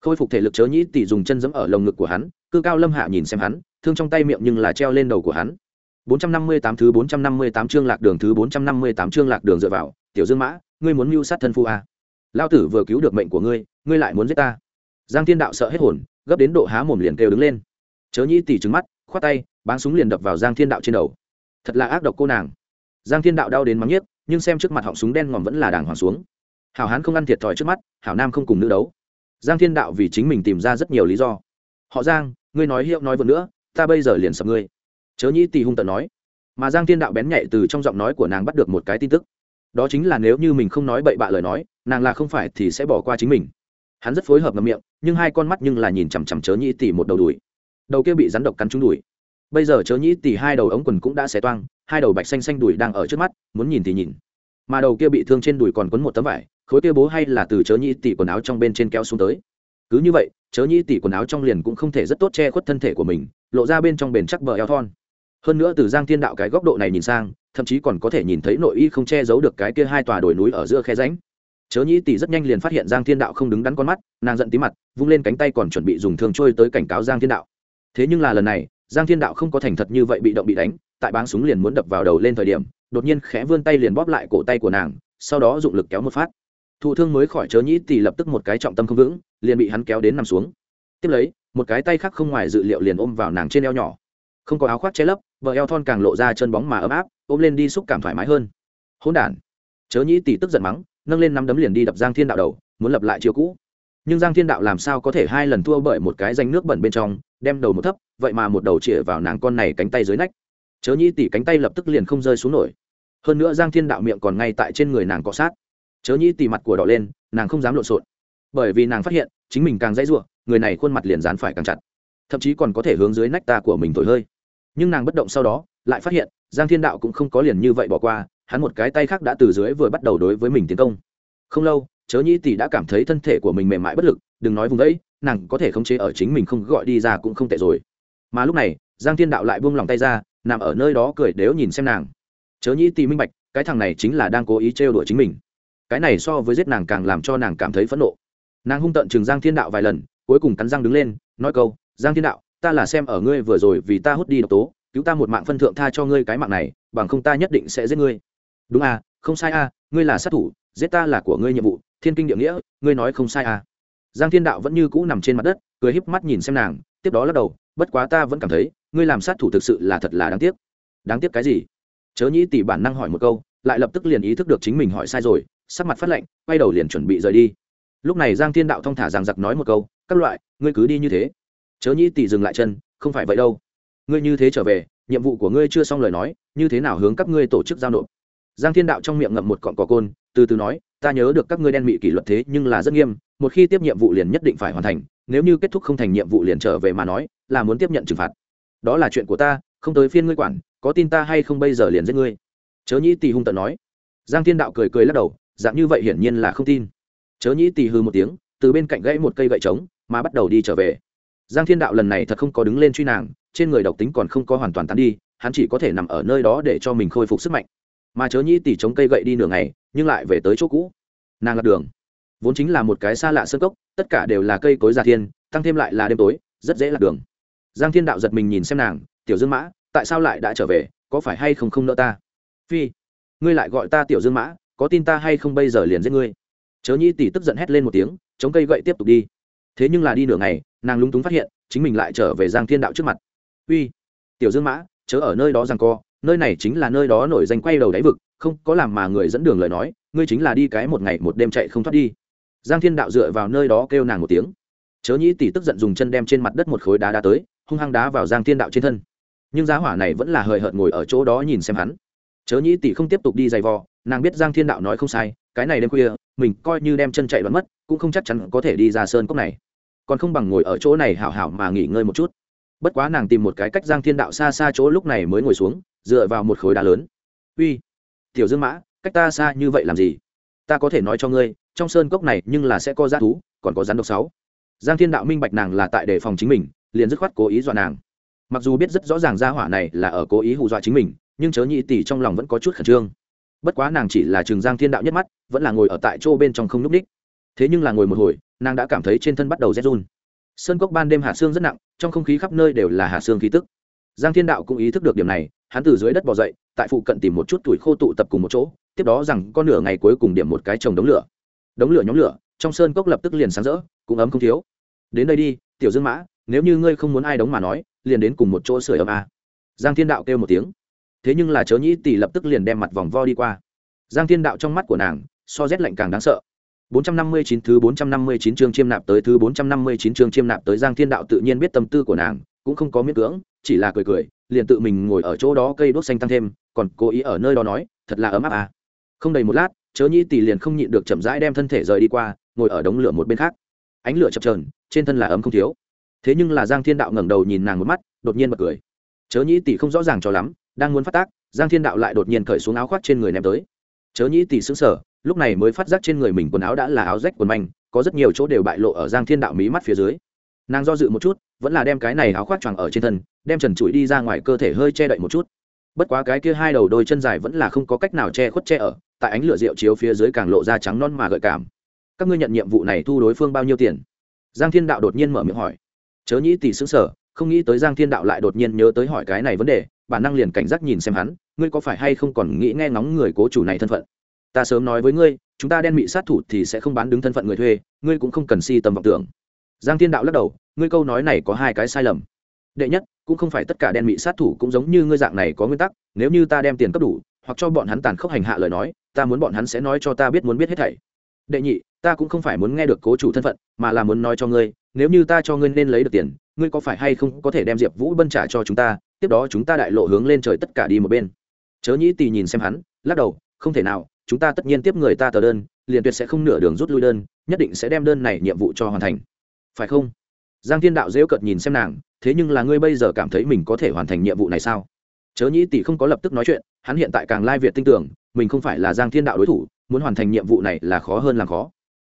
Khôi phục thể lực chớ nhĩ tỷ dùng chân giẫm ở lồng ngực của hắn, cư cao lâm hạ nhìn xem hắn, thương trong tay miệng nhưng là treo lên đầu của hắn. 458 thứ 458 chương lạc đường thứ 458 chương lạc đường dựa vào, tiểu dương mã, ngươi muốn mưu sát thân phu à? lao tử vừa cứu được mệnh của ngươi ngươi lại muốn giết ta giang thiên đạo sợ hết hồn, gấp đến độ há mồm liền kêu đứng lên. Chớ nhĩ tỉ trứng mắt, khoát tay bán súng liền đập vào giang thiên đạo trên đầu. Thật là ác độc cô nàng. Giang thiên đạo đau đến mắng nhiếc, nhưng xem trước mặt họng súng đen ngòm vẫn là đàng hoàng xuống. Hảo hán không ăn thiệt thòi trước mắt, hảo nam không cùng nữ đấu. Giang thiên đạo vì chính mình tìm ra rất nhiều lý do. Họ giang, ngươi nói hiệu nói vừa nữa, ta bây giờ liền sập ngươi. Chớ nhĩ tỉ hung tận nói. Mà giang thiên đạo bén nhạy từ trong giọng nói của nàng bắt được một cái tin tức. Đó chính là nếu như mình không nói bậy bạ lời nói, nàng là không phải thì sẽ bỏ qua chính mình hắn rất phối hợp ngầm miệng, nhưng hai con mắt nhưng là nhìn chằm chằm chớ nhĩ tỉ một đầu đùi. Đầu kia bị rắn độc cắn trúng đùi. Bây giờ chớ nhĩ tỉ hai đầu ống quần cũng đã xé toang, hai đầu bạch xanh xanh đùi đang ở trước mắt, muốn nhìn thì nhìn. Mà đầu kia bị thương trên đùi còn quấn một tấm vải, khối kia bố hay là từ chớ nhĩ tỉ quần áo trong bên trên kéo xuống tới. Cứ như vậy, chớ nhĩ tỉ quần áo trong liền cũng không thể rất tốt che khuất thân thể của mình, lộ ra bên trong bền chắc bờ eo thon. Hơn nữa từ giang thiên đạo cái góc độ này nhìn sang, thậm chí còn có thể nhìn thấy nội y không che giấu được cái kia hai tòa đồi núi ở giữa khe ránh chớ nhĩ tỷ rất nhanh liền phát hiện giang thiên đạo không đứng đắn con mắt, nàng giận tí mặt, vung lên cánh tay còn chuẩn bị dùng thương trôi tới cảnh cáo giang thiên đạo. Thế nhưng là lần này, giang thiên đạo không có thành thật như vậy bị động bị đánh, tại báng súng liền muốn đập vào đầu lên thời điểm, đột nhiên khẽ vươn tay liền bóp lại cổ tay của nàng, sau đó dụng lực kéo một phát. Thụ thương mới khỏi chớ nhĩ tỷ lập tức một cái trọng tâm không vững, liền bị hắn kéo đến nằm xuống. Tiếp lấy, một cái tay khác không ngoài dự liệu liền ôm vào nàng trên eo nhỏ. Không có áo khoác che lấp, vợ eo thon càng lộ ra chân bóng mà ấm áp, ôm lên đi xúc cảm thoải mái hơn. Hôn đản. Chớ nhĩ tỷ tức giận mắng nâng lên nắm đấm liền đi đập giang thiên đạo đầu, muốn lập lại chiều cũ. Nhưng giang thiên đạo làm sao có thể hai lần thua bởi một cái danh nước bẩn bên trong, đem đầu một thấp, vậy mà một đầu chĩa vào nàng con này cánh tay dưới nách. Chớ nhĩ tỷ cánh tay lập tức liền không rơi xuống nổi. Hơn nữa giang thiên đạo miệng còn ngay tại trên người nàng cọ sát. Chớ nhĩ tỷ mặt của đỏ lên, nàng không dám lộn xộn. Bởi vì nàng phát hiện, chính mình càng dãy ruộng, người này khuôn mặt liền dán phải càng chặt. Thậm chí còn có thể hướng dưới nách ta của mình thổi hơi. Nhưng nàng bất động sau đó, lại phát hiện, giang thiên đạo cũng không có liền như vậy bỏ qua hắn một cái tay khác đã từ dưới vừa bắt đầu đối với mình tiến công. Không lâu, chớ nhĩ tỷ đã cảm thấy thân thể của mình mềm mại bất lực, đừng nói vùng đấy, nàng có thể khống chế ở chính mình không gọi đi ra cũng không tệ rồi. Mà lúc này, giang thiên đạo lại buông lòng tay ra, nằm ở nơi đó cười đếu nhìn xem nàng. Chớ nhĩ tỷ minh bạch, cái thằng này chính là đang cố ý trêu đuổi chính mình. Cái này so với giết nàng càng làm cho nàng cảm thấy phẫn nộ. Nàng hung tận chừng giang thiên đạo vài lần, cuối cùng cắn răng đứng lên, nói câu, giang thiên đạo, ta là xem ở ngươi vừa rồi vì ta hút đi độc tố, cứu ta một mạng phân thượng tha cho ngươi cái mạng này, bằng không ta nhất định sẽ giết ngươi đúng à không sai à ngươi là sát thủ, giết ta là của ngươi nhiệm vụ, thiên kinh địa nghĩa, ngươi nói không sai à. Giang thiên đạo vẫn như cũ nằm trên mặt đất, cười híp mắt nhìn xem nàng, tiếp đó lắc đầu, bất quá ta vẫn cảm thấy, ngươi làm sát thủ thực sự là thật là đáng tiếc. Đáng tiếc cái gì? Chớ nhĩ tỷ bản năng hỏi một câu, lại lập tức liền ý thức được chính mình hỏi sai rồi, sắc mặt phát lạnh, quay đầu liền chuẩn bị rời đi. Lúc này giang thiên đạo thong thả rằng giặc nói một câu, các loại, ngươi cứ đi như thế. Chớ nhĩ tỷ dừng lại chân, không phải vậy đâu. Ngươi như thế trở về, nhiệm vụ của ngươi chưa xong lời nói, như thế nào hướng các ngươi tổ chức giao nộp? Giang thiên đạo trong miệng ngậm một cọn cỏ côn, từ từ nói, ta nhớ được các ngươi đen mị kỷ luật thế, nhưng là rất nghiêm, một khi tiếp nhiệm vụ liền nhất định phải hoàn thành, nếu như kết thúc không thành nhiệm vụ liền trở về mà nói, là muốn tiếp nhận trừng phạt. Đó là chuyện của ta, không tới phiên ngươi quản, có tin ta hay không bây giờ liền giết ngươi. Chớ nhĩ tỷ hung tận nói. Giang thiên đạo cười cười lắc đầu, dạng như vậy hiển nhiên là không tin. Chớ nhĩ tỷ hư một tiếng, từ bên cạnh gãy một cây gậy trống, mà bắt đầu đi trở về. Giang thiên đạo lần này thật không có đứng lên truy nàng, trên người độc tính còn không có hoàn toàn tán đi, hắn chỉ có thể nằm ở nơi đó để cho mình khôi phục sức mạnh mà chớ nhĩ tỷ chống cây gậy đi nửa ngày, nhưng lại về tới chỗ cũ. Nàng lạc đường. Vốn chính là một cái xa lạ sơn cốc, tất cả đều là cây cối già thiên, tăng thêm lại là đêm tối, rất dễ lạc đường. Giang thiên đạo giật mình nhìn xem nàng, tiểu dương mã, tại sao lại đã trở về, có phải hay không không nợ ta? Phi, ngươi lại gọi ta tiểu dương mã, có tin ta hay không bây giờ liền giết ngươi? Chớ nhĩ tỷ tức giận hét lên một tiếng, chống cây gậy tiếp tục đi. Thế nhưng là đi nửa ngày, nàng lúng túng phát hiện, chính mình lại trở về giang thiên đạo trước mặt. Uy tiểu dương mã, chớ ở nơi đó rằng co nơi này chính là nơi đó nổi danh quay đầu đáy vực, không có làm mà người dẫn đường lời nói, ngươi chính là đi cái một ngày một đêm chạy không thoát đi. Giang thiên đạo dựa vào nơi đó kêu nàng một tiếng. Chớ nhĩ tỷ tức giận dùng chân đem trên mặt đất một khối đá đá tới, hung hăng đá vào giang thiên đạo trên thân. Nhưng giá hỏa này vẫn là hời hợt ngồi ở chỗ đó nhìn xem hắn. Chớ nhĩ tỷ không tiếp tục đi giày vò, nàng biết giang thiên đạo nói không sai, cái này đêm khuya, mình coi như đem chân chạy bắn mất, cũng không chắc chắn có thể đi ra sơn cốc này. Còn không bằng ngồi ở chỗ này hảo hảo mà nghỉ ngơi một chút bất quá nàng tìm một cái cách giang thiên đạo xa xa chỗ lúc này mới ngồi xuống, dựa vào một khối đá lớn. Uy, tiểu dương mã, cách ta xa như vậy làm gì? Ta có thể nói cho ngươi, trong sơn cốc này nhưng là sẽ có g thú, còn có rắn độc sáu. Giang thiên đạo minh bạch nàng là tại đề phòng chính mình, liền dứt khoát cố ý dọa nàng. Mặc dù biết rất rõ ràng gia hỏa này là ở cố ý hù dọa chính mình, nhưng chớ nhị tỷ trong lòng vẫn có chút khẩn trương. Bất quá nàng chỉ là trường giang thiên đạo nhất mắt, vẫn là ngồi ở tại chỗ bên trong không núp ních thế nhưng là ngồi một hồi, nàng đã cảm thấy trên thân bắt đầu rét run sơn cốc ban đêm hạ xương rất nặng, trong không khí khắp nơi đều là hạ xương khí tức. Giang thiên đạo cũng ý thức được điểm này, hắn từ dưới đất bỏ dậy, tại phụ cận tìm một chút tuổi khô tụ tập cùng một chỗ, tiếp đó rằng con nửa ngày cuối cùng điểm một cái trồng đống lửa. Đống lửa nhóm lửa, trong sơn cốc lập tức liền sáng rỡ, cũng ấm không thiếu. Đến đây đi, tiểu dương mã, nếu như ngươi không muốn ai đóng mà nói, liền đến cùng một chỗ sửa ấm a. Giang thiên đạo kêu một tiếng. Thế nhưng là chớ nhĩ tỷ lập tức liền đem mặt vòng vo đi qua. Giang thiên đạo trong mắt của nàng, so rét lạnh càng đáng sợ. 459 thứ 459 chương chiêm nạp tới thứ 459 chương chiêm nạp tới Giang Thiên Đạo tự nhiên biết tâm tư của nàng, cũng không có miễn cưỡng, chỉ là cười cười, liền tự mình ngồi ở chỗ đó cây đốt xanh tăng thêm, còn cố ý ở nơi đó nói, thật là ấm áp à. Không đầy một lát, Chớ Nhĩ tỷ liền không nhịn được chậm rãi đem thân thể rời đi qua, ngồi ở đống lửa một bên khác. Ánh lửa chập chờn, trên thân là ấm không thiếu. Thế nhưng là Giang Thiên Đạo ngẩng đầu nhìn nàng một mắt, đột nhiên bật cười. Chớ Nhĩ tỷ không rõ ràng cho lắm, đang muốn phát tác, Giang Thiên Đạo lại đột nhiên cởi xuống áo khoác trên người ném tới. Chớ Nhĩ tỷ sững sờ, lúc này mới phát giác trên người mình quần áo đã là áo rách quần manh, có rất nhiều chỗ đều bại lộ ở giang thiên đạo mí mắt phía dưới. Nàng do dự một chút, vẫn là đem cái này áo khoác choàng ở trên thân, đem trần trụi đi ra ngoài cơ thể hơi che đậy một chút. Bất quá cái kia hai đầu đôi chân dài vẫn là không có cách nào che khuất che ở, tại ánh lửa rượu chiếu phía dưới càng lộ ra trắng non mà gợi cảm. Các ngươi nhận nhiệm vụ này thu đối phương bao nhiêu tiền? Giang thiên đạo đột nhiên mở miệng hỏi. Chớ nhĩ tỷ xứng sở không nghĩ tới giang thiên đạo lại đột nhiên nhớ tới hỏi cái này vấn đề, bản năng liền cảnh giác nhìn xem hắn, ngươi có phải hay không còn nghĩ nghe ngóng người cố chủ này thân phận? Ta sớm nói với ngươi, chúng ta đen mị sát thủ thì sẽ không bán đứng thân phận người thuê, ngươi cũng không cần si tầm vọng tưởng. Giang thiên đạo lắc đầu, ngươi câu nói này có hai cái sai lầm. Đệ nhất, cũng không phải tất cả đen mị sát thủ cũng giống như ngươi dạng này có nguyên tắc, nếu như ta đem tiền cấp đủ, hoặc cho bọn hắn tàn khốc hành hạ lời nói, ta muốn bọn hắn sẽ nói cho ta biết muốn biết hết thảy. Đệ nhị, ta cũng không phải muốn nghe được cố chủ thân phận, mà là muốn nói cho ngươi, nếu như ta cho ngươi nên lấy được tiền, ngươi có phải hay không có thể đem diệp vũ bân trả cho chúng ta, tiếp đó chúng ta đại lộ hướng lên trời tất cả đi một bên. Chớ nhĩ tì nhìn xem hắn, lắc đầu, không thể nào chúng ta tất nhiên tiếp người ta tờ đơn, liền tuyệt sẽ không nửa đường rút lui đơn, nhất định sẽ đem đơn này nhiệm vụ cho hoàn thành. Phải không? Giang thiên đạo dễu cợt nhìn xem nàng, thế nhưng là ngươi bây giờ cảm thấy mình có thể hoàn thành nhiệm vụ này sao? Chớ nhĩ tỷ không có lập tức nói chuyện, hắn hiện tại càng lai việt tin tưởng, mình không phải là giang thiên đạo đối thủ, muốn hoàn thành nhiệm vụ này là khó hơn làm khó.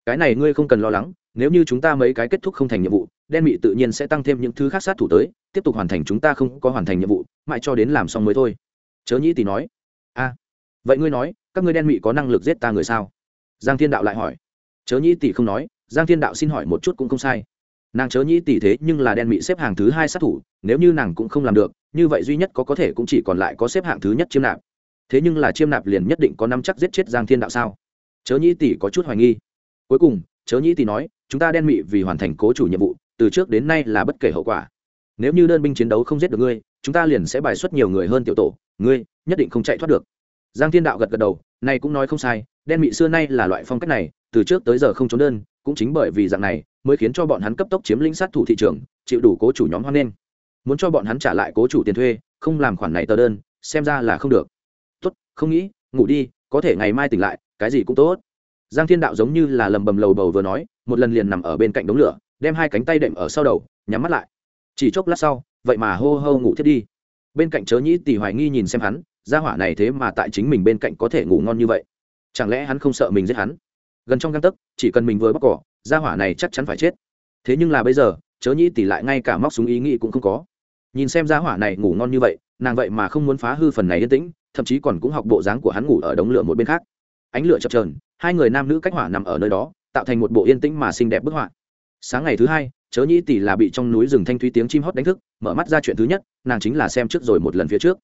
Cái này ngươi không cần lo lắng, nếu như chúng ta mấy cái kết thúc không thành nhiệm vụ, đen mị tự nhiên sẽ tăng thêm những thứ khác sát thủ tới, tiếp tục hoàn thành chúng ta không có hoàn thành nhiệm vụ, mãi cho đến làm xong mới thôi. Chớ nhĩ tỷ nói. A vậy ngươi nói, các ngươi đen mị có năng lực giết ta người sao? Giang thiên đạo lại hỏi. Chớ nhĩ tỷ không nói, giang thiên đạo xin hỏi một chút cũng không sai. Nàng chớ nhĩ tỷ thế nhưng là đen mị xếp hàng thứ hai sát thủ, nếu như nàng cũng không làm được, như vậy duy nhất có có thể cũng chỉ còn lại có xếp hạng thứ nhất chiêm nạp. Thế nhưng là chiêm nạp liền nhất định có năm chắc giết chết giang thiên đạo sao? Chớ nhĩ tỷ có chút hoài nghi. Cuối cùng, chớ nhĩ tỷ nói, chúng ta đen mị vì hoàn thành cố chủ nhiệm vụ, từ trước đến nay là bất kể hậu quả. Nếu như đơn binh chiến đấu không giết được ngươi, chúng ta liền sẽ bài xuất nhiều người hơn tiểu tổ, ngươi nhất định không chạy thoát được giang thiên đạo gật gật đầu, này cũng nói không sai, đen mị xưa nay là loại phong cách này, từ trước tới giờ không trốn đơn, cũng chính bởi vì dạng này, mới khiến cho bọn hắn cấp tốc chiếm lĩnh sát thủ thị trường, chịu đủ cố chủ nhóm hoan nghênh. Muốn cho bọn hắn trả lại cố chủ tiền thuê, không làm khoản này tờ đơn, xem ra là không được. Tốt, không nghĩ, ngủ đi, có thể ngày mai tỉnh lại, cái gì cũng tốt. Giang thiên đạo giống như là lầm bầm lầu bầu vừa nói, một lần liền nằm ở bên cạnh đống lửa, đem hai cánh tay đệm ở sau đầu, nhắm mắt lại. Chỉ chốc lát sau, vậy mà hô hô ngủ thiết đi. Bên cạnh chớ nhĩ tỷ hoài nghi nhìn xem hắn gia hỏa này thế mà tại chính mình bên cạnh có thể ngủ ngon như vậy. Chẳng lẽ hắn không sợ mình giết hắn? Gần trong găng tấc, chỉ cần mình vừa bóc cỏ, gia hỏa này chắc chắn phải chết. Thế nhưng là bây giờ, chớ nhĩ tỷ lại ngay cả móc súng ý nghĩ cũng không có. Nhìn xem gia hỏa này ngủ ngon như vậy, nàng vậy mà không muốn phá hư phần này yên tĩnh, thậm chí còn cũng học bộ dáng của hắn ngủ ở đống lửa một bên khác. Ánh lửa chập trờn hai người nam nữ cách hỏa nằm ở nơi đó, tạo thành một bộ yên tĩnh mà xinh đẹp bức họa. Sáng ngày thứ hai, chớ nhĩ tỷ là bị trong núi rừng thanh thúy tiếng chim hót đánh thức, mở mắt ra chuyện thứ nhất, nàng chính là xem trước rồi một lần phía trước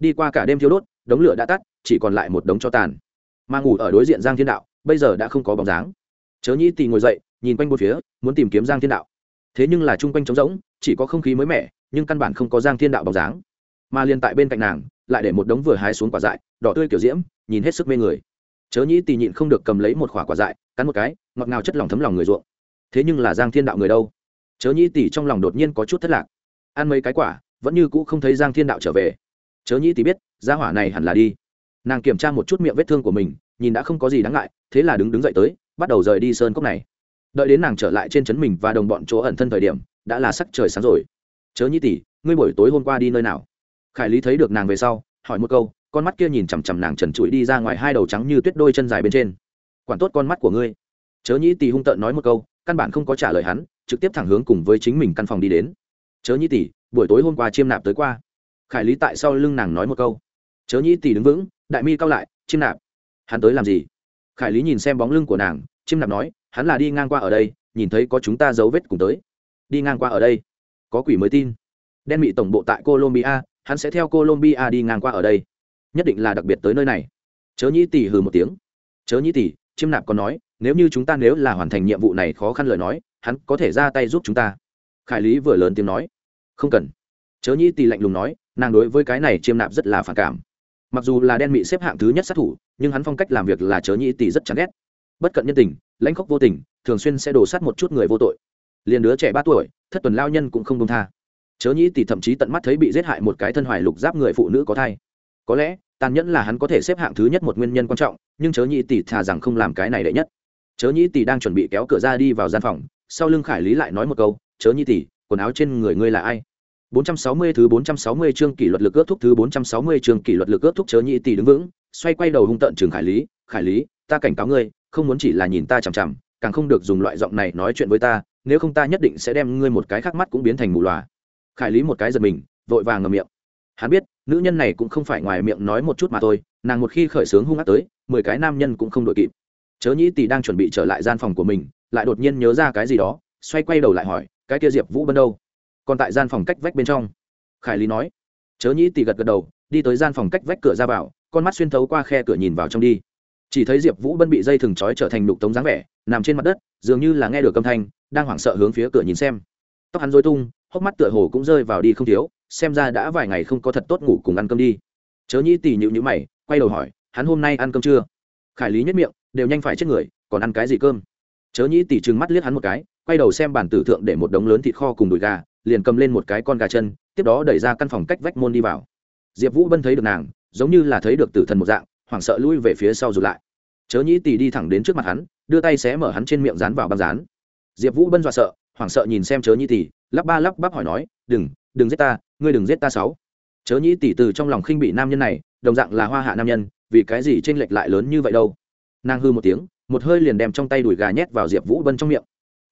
đi qua cả đêm thiếu đốt, đống lửa đã tắt, chỉ còn lại một đống cho tàn. Mà ngủ ở đối diện giang thiên đạo, bây giờ đã không có bóng dáng. Chớ nhĩ tì ngồi dậy, nhìn quanh một phía, muốn tìm kiếm giang thiên đạo. Thế nhưng là chung quanh trống rỗng, chỉ có không khí mới mẻ, nhưng căn bản không có giang thiên đạo bóng dáng. Mà liền tại bên cạnh nàng, lại để một đống vừa hái xuống quả dại, đỏ tươi kiểu diễm, nhìn hết sức mê người. Chớ nhĩ tì nhịn không được cầm lấy một quả quả dại, cắn một cái, ngọt ngào chất lòng thấm lòng người ruộng. Thế nhưng là giang thiên đạo người đâu? Chớ nhĩ tì trong lòng đột nhiên có chút thất lạc. Ăn mấy cái quả, vẫn như cũ không thấy giang thiên đạo trở về chớ nhĩ thì biết, gia hỏa này hẳn là đi. Nàng kiểm tra một chút miệng vết thương của mình, nhìn đã không có gì đáng ngại, thế là đứng đứng dậy tới, bắt đầu rời đi sơn cốc này. Đợi đến nàng trở lại trên trấn mình và đồng bọn chỗ ẩn thân thời điểm, đã là sắc trời sáng rồi. Chớ nhĩ tỷ, ngươi buổi tối hôm qua đi nơi nào? Khải lý thấy được nàng về sau, hỏi một câu, con mắt kia nhìn chằm chằm nàng trần trụi đi ra ngoài hai đầu trắng như tuyết đôi chân dài bên trên. Quản tốt con mắt của ngươi. Chớ nhĩ tỷ hung tợn nói một câu, căn bản không có trả lời hắn, trực tiếp thẳng hướng cùng với chính mình căn phòng đi đến. Chớ nhĩ tỷ, buổi tối hôm qua chiêm nạp tới qua khải lý tại sau lưng nàng nói một câu. Chớ nhĩ tỷ đứng vững, đại mi cao lại, chiêm nạp. Hắn tới làm gì? Khải lý nhìn xem bóng lưng của nàng, chiêm nạp nói, hắn là đi ngang qua ở đây, nhìn thấy có chúng ta dấu vết cùng tới. Đi ngang qua ở đây. Có quỷ mới tin. Đen mị tổng bộ tại colombia, hắn sẽ theo colombia đi ngang qua ở đây. Nhất định là đặc biệt tới nơi này. Chớ nhĩ tỷ hừ một tiếng. Chớ nhĩ tỷ chiêm nạp còn nói, nếu như chúng ta nếu là hoàn thành nhiệm vụ này khó khăn lời nói, hắn có thể ra tay giúp chúng ta. Khải lý vừa lớn tiếng nói. Không cần. Chớ nhĩ tỷ lạnh lùng nói nàng đối với cái này chiêm nạp rất là phản cảm. Mặc dù là đen mị xếp hạng thứ nhất sát thủ, nhưng hắn phong cách làm việc là chớ nhĩ tỷ rất chán ghét. Bất cận nhân tình, lãnh khốc vô tình, thường xuyên sẽ đổ sát một chút người vô tội. Liền đứa trẻ ba tuổi, thất tuần lao nhân cũng không đông tha. Chớ nhĩ tỷ thậm chí tận mắt thấy bị giết hại một cái thân hoài lục giáp người phụ nữ có thai. Có lẽ, tàn nhẫn là hắn có thể xếp hạng thứ nhất một nguyên nhân quan trọng, nhưng chớ nhĩ tỷ thà rằng không làm cái này đệ nhất. Chớ nhĩ tỷ đang chuẩn bị kéo cửa ra đi vào gian phòng, sau lưng khải lý lại nói một câu, chớ nhĩ tỷ, quần áo trên người ngươi là ai? 460 thứ 460 chương kỷ luật lực ước thúc thứ 460 chương kỷ luật lực ước thúc chớ nhị tỷ đứng vững, xoay quay đầu hung tận trường khải lý khải lý, ta cảnh cáo ngươi, không muốn chỉ là nhìn ta chằm chằm, càng không được dùng loại giọng này nói chuyện với ta, nếu không ta nhất định sẽ đem ngươi một cái khác mắt cũng biến thành mù lòa." khải lý một cái giật mình, vội vàng ngậm miệng. Hắn biết, nữ nhân này cũng không phải ngoài miệng nói một chút mà thôi, nàng một khi khởi sướng hung ác tới, mười cái nam nhân cũng không đội kịp. Chớ nhị tỷ đang chuẩn bị trở lại gian phòng của mình, lại đột nhiên nhớ ra cái gì đó, xoay quay đầu lại hỏi, cái kia diệp vũ bên đâu? Còn tại gian phòng cách vách bên trong. Khải lý nói, chớ nhĩ tỷ gật gật đầu, đi tới gian phòng cách vách cửa ra vào, con mắt xuyên thấu qua khe cửa nhìn vào trong đi. Chỉ thấy diệp vũ bân bị dây thừng trói trở thành đục tống dáng vẻ, nằm trên mặt đất, dường như là nghe được âm thanh, đang hoảng sợ hướng phía cửa nhìn xem. Tóc hắn dối tung, hốc mắt tựa hồ cũng rơi vào đi không thiếu, xem ra đã vài ngày không có thật tốt ngủ cùng ăn cơm đi. Chớ nhĩ tỷ nhịu nhữ mày, quay đầu hỏi, hắn hôm nay ăn cơm chưa? Khải lý nhất miệng, đều nhanh phải chết người, còn ăn cái gì cơm? Chớ nhĩ tỷ trừng mắt liếc hắn một cái, quay đầu xem bàn tử thượng để một đống lớn thịt kho cùng đùi gà liền cầm lên một cái con gà chân, tiếp đó đẩy ra căn phòng cách vách môn đi vào. Diệp vũ bân thấy được nàng, giống như là thấy được tử thần một dạng, hoảng sợ lui về phía sau rụt lại. Chớ nhĩ tỷ đi thẳng đến trước mặt hắn, đưa tay xé mở hắn trên miệng dán vào băng dán. Diệp vũ bân dọa sợ, hoảng sợ nhìn xem chớ nhĩ tỷ lắp ba lắp bắp hỏi nói, đừng đừng giết ta, ngươi đừng giết ta sáu. Chớ nhĩ tỷ từ trong lòng khinh bị nam nhân này, đồng dạng là hoa hạ nam nhân, vì cái gì tranh lệch lại lớn như vậy đâu? Nàng hư một tiếng, một hơi liền đem trong tay đùi gà nhét vào diệp vũ bân trong miệng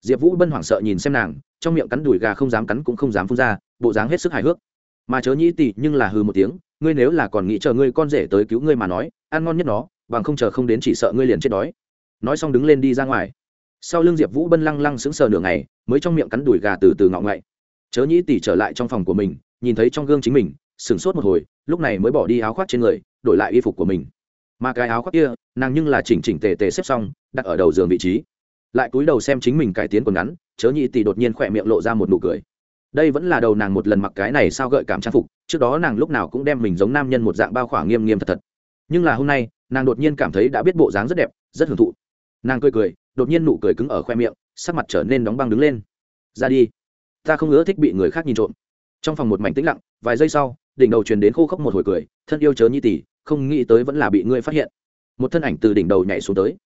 diệp vũ bân hoảng sợ nhìn xem nàng, trong miệng cắn đùi gà không dám cắn cũng không dám phun ra, bộ dáng hết sức hài hước. Mà chớ nhĩ tỷ nhưng là hư một tiếng, ngươi nếu là còn nghĩ chờ ngươi con rể tới cứu ngươi mà nói, ăn ngon nhất nó, bằng không chờ không đến chỉ sợ ngươi liền chết đói. Nói xong đứng lên đi ra ngoài. Sau lưng diệp vũ bân lăng lăng sững sờ nửa ngày, mới trong miệng cắn đùi gà từ từ ngọ ngậy chớ nhĩ tỷ trở lại trong phòng của mình, nhìn thấy trong gương chính mình, sửng sốt một hồi, lúc này mới bỏ đi áo khoác trên người, đổi lại y phục của mình. Mà cái áo khoác kia, nàng nhưng là chỉnh chỉnh tề tề xếp xong, đặt ở đầu giường vị trí lại cúi đầu xem chính mình cải tiến quần ngắn, chớ nhị tỷ đột nhiên khỏe miệng lộ ra một nụ cười. Đây vẫn là đầu nàng một lần mặc cái này sao gợi cảm trang phục, trước đó nàng lúc nào cũng đem mình giống nam nhân một dạng bao khỏa nghiêm nghiêm thật thật. Nhưng là hôm nay, nàng đột nhiên cảm thấy đã biết bộ dáng rất đẹp, rất hưởng thụ. Nàng cười cười, đột nhiên nụ cười cứng ở khoe miệng, sắc mặt trở nên đóng băng đứng lên. Ra đi, ta không ưa thích bị người khác nhìn trộm. Trong phòng một mảnh tĩnh lặng, vài giây sau, đỉnh đầu truyền đến khô khốc một hồi cười, thân yêu chớ nhi tỷ, không nghĩ tới vẫn là bị ngươi phát hiện. Một thân ảnh từ đỉnh đầu nhảy xuống tới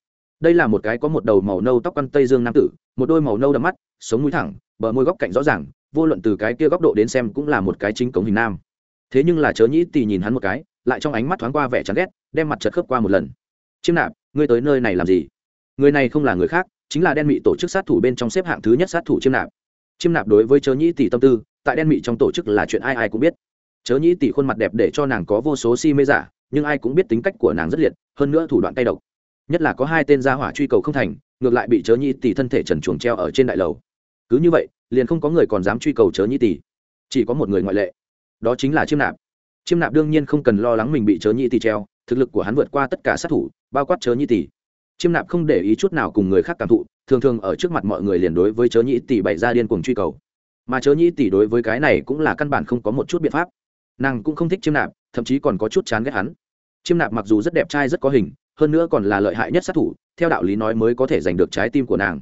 đây là một cái có một đầu màu nâu tóc căn tây dương nam tử, một đôi màu nâu đậm mắt, sống mũi thẳng, bờ môi góc cạnh rõ ràng, vô luận từ cái kia góc độ đến xem cũng là một cái chính cống hình nam. Thế nhưng là chớ nhĩ tì nhìn hắn một cái, lại trong ánh mắt thoáng qua vẻ chán ghét, đem mặt chật khớp qua một lần. Chiêm nạp, ngươi tới nơi này làm gì? Người này không là người khác, chính là đen mị tổ chức sát thủ bên trong xếp hạng thứ nhất sát thủ chiêm nạp. Chiêm nạp đối với chớ nhĩ tỷ tâm tư, tại đen mị trong tổ chức là chuyện ai ai cũng biết. Chớ nhĩ tỷ khuôn mặt đẹp để cho nàng có vô số si mê giả, nhưng ai cũng biết tính cách của nàng rất liệt, hơn nữa thủ đoạn tay độc nhất là có hai tên gia hỏa truy cầu không thành, ngược lại bị chớ Nhi tỷ thân thể trần chuồng treo ở trên đại lầu. Cứ như vậy, liền không có người còn dám truy cầu chớ Nhi tỷ. Chỉ có một người ngoại lệ. Đó chính là chiêm nạp. Chiêm nạp đương nhiên không cần lo lắng mình bị chớ Nhi tỷ treo, thực lực của hắn vượt qua tất cả sát thủ, bao quát chớ Nhi tỷ. Chiêm nạp không để ý chút nào cùng người khác cảm thụ, thường thường ở trước mặt mọi người liền đối với chớ nhĩ tỷ bày ra điên cuồng truy cầu. Mà chớ nhĩ tỷ đối với cái này cũng là căn bản không có một chút biện pháp. Nàng cũng không thích chiêm nạp, thậm chí còn có chút chán ghét hắn. Chiêm nạp mặc dù rất đẹp trai rất có hình hơn nữa còn là lợi hại nhất sát thủ, theo đạo lý nói mới có thể giành được trái tim của nàng.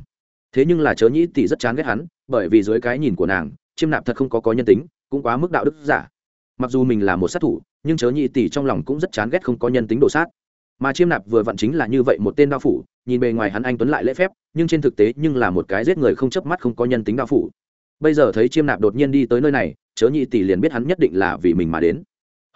Thế nhưng là chớ nhĩ tỷ rất chán ghét hắn, bởi vì dưới cái nhìn của nàng, chiêm nạp thật không có có nhân tính, cũng quá mức đạo đức giả. Mặc dù mình là một sát thủ, nhưng chớ nhĩ tỷ trong lòng cũng rất chán ghét không có nhân tính đồ sát. Mà chiêm nạp vừa vặn chính là như vậy một tên đao phủ, nhìn bề ngoài hắn anh tuấn lại lễ phép, nhưng trên thực tế nhưng là một cái giết người không chớp mắt không có nhân tính đao phủ. Bây giờ thấy chiêm nạp đột nhiên đi tới nơi này, chớ nhị tỷ liền biết hắn nhất định là vì mình mà đến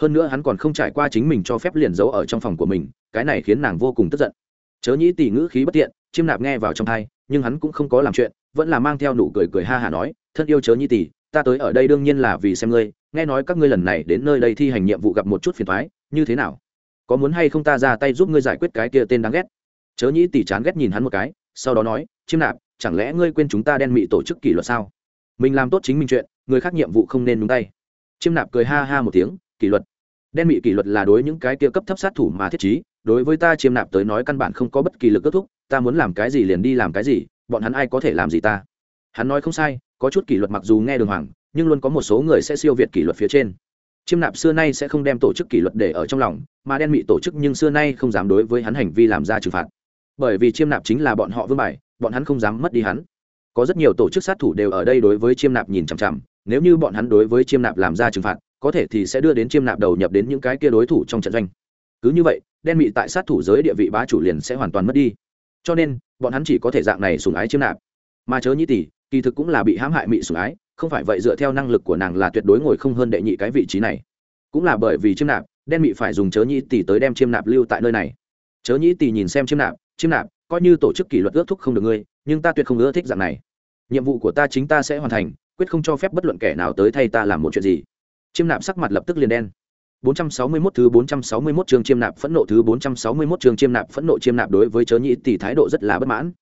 hơn nữa hắn còn không trải qua chính mình cho phép liền giấu ở trong phòng của mình, cái này khiến nàng vô cùng tức giận. Chớ nhĩ tỷ ngữ khí bất tiện, chiêm nạp nghe vào trong thai nhưng hắn cũng không có làm chuyện, vẫn là mang theo nụ cười cười ha hả nói, thân yêu chớ nhĩ tỷ, ta tới ở đây đương nhiên là vì xem ngươi, nghe nói các ngươi lần này đến nơi đây thi hành nhiệm vụ gặp một chút phiền thoái như thế nào? Có muốn hay không ta ra tay giúp ngươi giải quyết cái kia tên đáng ghét? Chớ nhĩ tỷ chán ghét nhìn hắn một cái, sau đó nói, chiêm nạp, chẳng lẽ ngươi quên chúng ta đen mị tổ chức kỷ luật sao? Mình làm tốt chính mình chuyện, người khác nhiệm vụ không nên đúng tay. Chiêm nạp cười ha ha một tiếng kỷ luật. Đen mị kỷ luật là đối những cái kia cấp thấp sát thủ mà thiết trí, đối với ta chiêm nạp tới nói căn bản không có bất kỳ lực kết thúc, ta muốn làm cái gì liền đi làm cái gì, bọn hắn ai có thể làm gì ta? Hắn nói không sai, có chút kỷ luật mặc dù nghe đường hoàng, nhưng luôn có một số người sẽ siêu việt kỷ luật phía trên. Chiêm nạp xưa nay sẽ không đem tổ chức kỷ luật để ở trong lòng, mà đen mị tổ chức nhưng xưa nay không dám đối với hắn hành vi làm ra trừng phạt. Bởi vì chiêm nạp chính là bọn họ vương bài, bọn hắn không dám mất đi hắn. Có rất nhiều tổ chức sát thủ đều ở đây đối với chiêm nạp nhìn chằm chằm, nếu như bọn hắn đối với chiêm nạp làm ra trừng phạt có thể thì sẽ đưa đến chiêm nạp đầu nhập đến những cái kia đối thủ trong trận doanh. Cứ như vậy, đen mị tại sát thủ giới địa vị bá chủ liền sẽ hoàn toàn mất đi. Cho nên, bọn hắn chỉ có thể dạng này sùng ái chiêm nạp. Mà chớ nhĩ tỷ kỳ thực cũng là bị hãm hại mị sùng ái, không phải vậy dựa theo năng lực của nàng là tuyệt đối ngồi không hơn đệ nhị cái vị trí này. Cũng là bởi vì chiêm nạp, đen mị phải dùng chớ nhĩ tỷ tới đem chiêm nạp lưu tại nơi này. Chớ nhĩ tỷ nhìn xem chiêm nạp chiêm nạp, coi như tổ chức kỷ luật ước thúc không được ngươi, nhưng ta tuyệt không ưa thích dạng này. Nhiệm vụ của ta chính ta sẽ hoàn thành, quyết không cho phép bất luận kẻ nào tới thay ta làm một chuyện gì chiêm nạp sắc mặt lập tức liền đen 461 thứ 461 chương chiêm nạp phẫn nộ thứ 461 chương chiêm nạp phẫn nộ chiêm nạp đối với chớ nhị tỷ thái độ rất là bất mãn.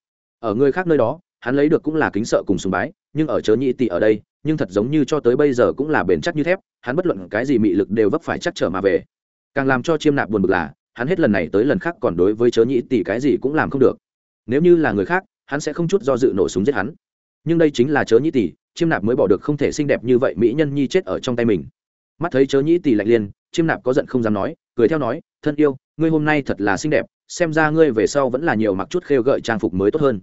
Ở người khác nơi đó, hắn lấy được cũng là kính sợ cùng sùng bái, nhưng ở chớ nhị tỷ ở đây, nhưng thật giống như cho tới bây giờ cũng là bền chắc như thép, hắn bất luận cái gì mị lực đều vấp phải chắc trở mà về. Càng làm cho chiêm nạp buồn bực là, hắn hết lần này tới lần khác còn đối với chớ nhị tỷ cái gì cũng làm không được. Nếu như là người khác, hắn sẽ không chút do dự nổ súng giết hắn. Nhưng đây chính là chớ nhị tỷ, chiêm nạp mới bỏ được không thể xinh đẹp như vậy mỹ nhân nhi chết ở trong tay mình mắt thấy chớ nhĩ tỷ lạnh liên, chiêm nạp có giận không dám nói, cười theo nói, thân yêu, ngươi hôm nay thật là xinh đẹp, xem ra ngươi về sau vẫn là nhiều mặc chút khêu gợi trang phục mới tốt hơn.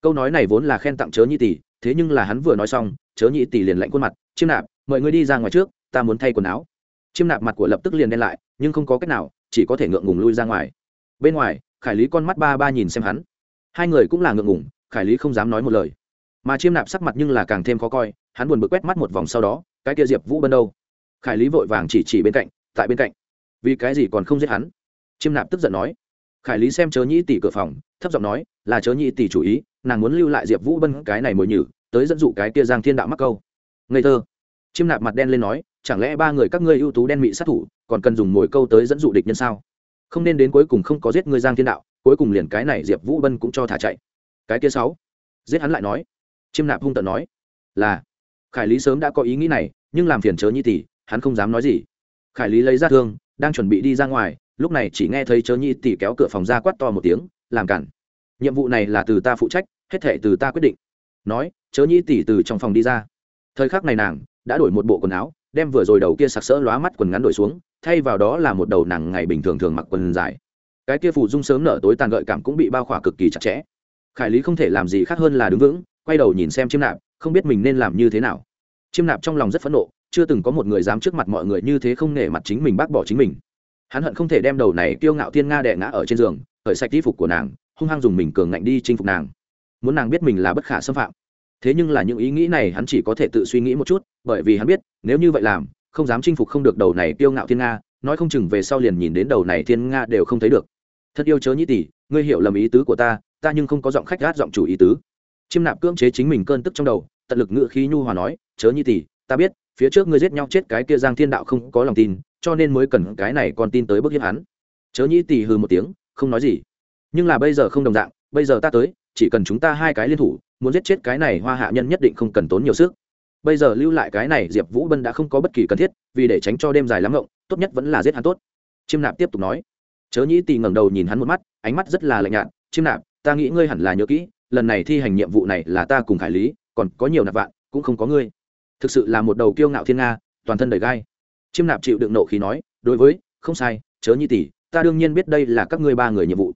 Câu nói này vốn là khen tặng chớ nhĩ tỷ thế nhưng là hắn vừa nói xong, chớ nhĩ tỷ liền lạnh khuôn mặt, chiêm nạp, mời ngươi đi ra ngoài trước, ta muốn thay quần áo. Chiêm nạp mặt của lập tức liền đen lại, nhưng không có cách nào, chỉ có thể ngượng ngùng lui ra ngoài. Bên ngoài, khải lý con mắt ba ba nhìn xem hắn. Hai người cũng là ngượng ngùng, khải lý không dám nói một lời. Mà chiêm nạp sắc mặt nhưng là càng thêm khó coi, hắn buồn bực quét mắt một vòng sau đó, cái kia diệp vũ bân đâu? Khải lý vội vàng chỉ chỉ bên cạnh, tại bên cạnh. Vì cái gì còn không giết hắn? Chiêm nạp tức giận nói. Khải lý xem chớ nhĩ tỷ cửa phòng, thấp giọng nói, là chớ nhĩ tỷ chủ ý, nàng muốn lưu lại diệp vũ bân cái này mồi nhử, tới dẫn dụ cái kia giang thiên đạo mắc câu. Ngây thơ. Chiêm nạp mặt đen lên nói, chẳng lẽ ba người các ngươi ưu tú đen mị sát thủ, còn cần dùng mồi câu tới dẫn dụ địch nhân sao? Không nên đến cuối cùng không có giết ngươi giang thiên đạo, cuối cùng liền cái này diệp vũ bân cũng cho thả chạy. Cái kia sáu. Giết hắn lại nói. Chiêm nạp hung tận nói, là. Khải lý sớm đã có ý nghĩ này, nhưng làm phiền chớ nhĩ tỷ hắn không dám nói gì. Khải lý lấy ra thương, đang chuẩn bị đi ra ngoài, lúc này chỉ nghe thấy chớ Nhi tỷ kéo cửa phòng ra quát to một tiếng, làm cản. Nhiệm vụ này là từ ta phụ trách, hết thể từ ta quyết định. Nói, chớ Nhi tỷ từ trong phòng đi ra. Thời khắc này nàng đã đổi một bộ quần áo, đem vừa rồi đầu kia sặc sỡ lóa mắt quần ngắn đổi xuống, thay vào đó là một đầu nàng ngày bình thường thường mặc quần dài. Cái kia phủ dung sớm nở tối tàn gợi cảm cũng bị bao khỏa cực kỳ chặt chẽ. Khải lý không thể làm gì khác hơn là đứng vững, quay đầu nhìn xem chiêm nạp, không biết mình nên làm như thế nào. Chiêm nạp trong lòng rất phẫn nộ chưa từng có một người dám trước mặt mọi người như thế không nể mặt chính mình bác bỏ chính mình. Hắn hận không thể đem đầu này kiêu ngạo thiên nga đẻ ngã ở trên giường khởi sạch y phục của nàng, hung hăng dùng mình cường ngạnh đi chinh phục nàng. Muốn nàng biết mình là bất khả xâm phạm. Thế nhưng là những ý nghĩ này hắn chỉ có thể tự suy nghĩ một chút, bởi vì hắn biết, nếu như vậy làm, không dám chinh phục không được đầu này kiêu ngạo thiên nga, nói không chừng về sau liền nhìn đến đầu này thiên nga đều không thấy được. Thật yêu chớ nhĩ tỷ ngươi hiểu lầm ý tứ của ta ta nhưng không có giọng khách gát giọng chủ ý tứ. Chiêm nạp cưỡng chế chính mình cơn tức trong đầu, tận lực ngựa khí nhu hòa nói, chớ nhĩ tỷ ta biết, phía trước ngươi giết nhau chết cái kia giang thiên đạo không có lòng tin, cho nên mới cần cái này còn tin tới bức hiếp hắn. Chớ nhĩ tỷ hừ một tiếng, không nói gì. Nhưng là bây giờ không đồng dạng, bây giờ ta tới, chỉ cần chúng ta hai cái liên thủ, muốn giết chết cái này hoa hạ nhân nhất định không cần tốn nhiều sức. Bây giờ lưu lại cái này diệp vũ bân đã không có bất kỳ cần thiết, vì để tránh cho đêm dài lắm ngộng, tốt nhất vẫn là giết hắn tốt. Chiêm nạp tiếp tục nói. Chớ nhĩ tì ngẩng đầu nhìn hắn một mắt, ánh mắt rất là lạnh nhạt. Chiêm nạp, ta nghĩ ngươi hẳn là nhớ kỹ, lần này thi hành nhiệm vụ này là ta cùng khải lý, còn có nhiều nạp vạn, cũng không có ngươi thực sự là một đầu kiêu ngạo thiên nga, toàn thân đầy gai. Chiêm nạp chịu đựng nộ khí nói, đối với, không sai, chớ nhi tỷ ta đương nhiên biết đây là các ngươi ba người nhiệm vụ.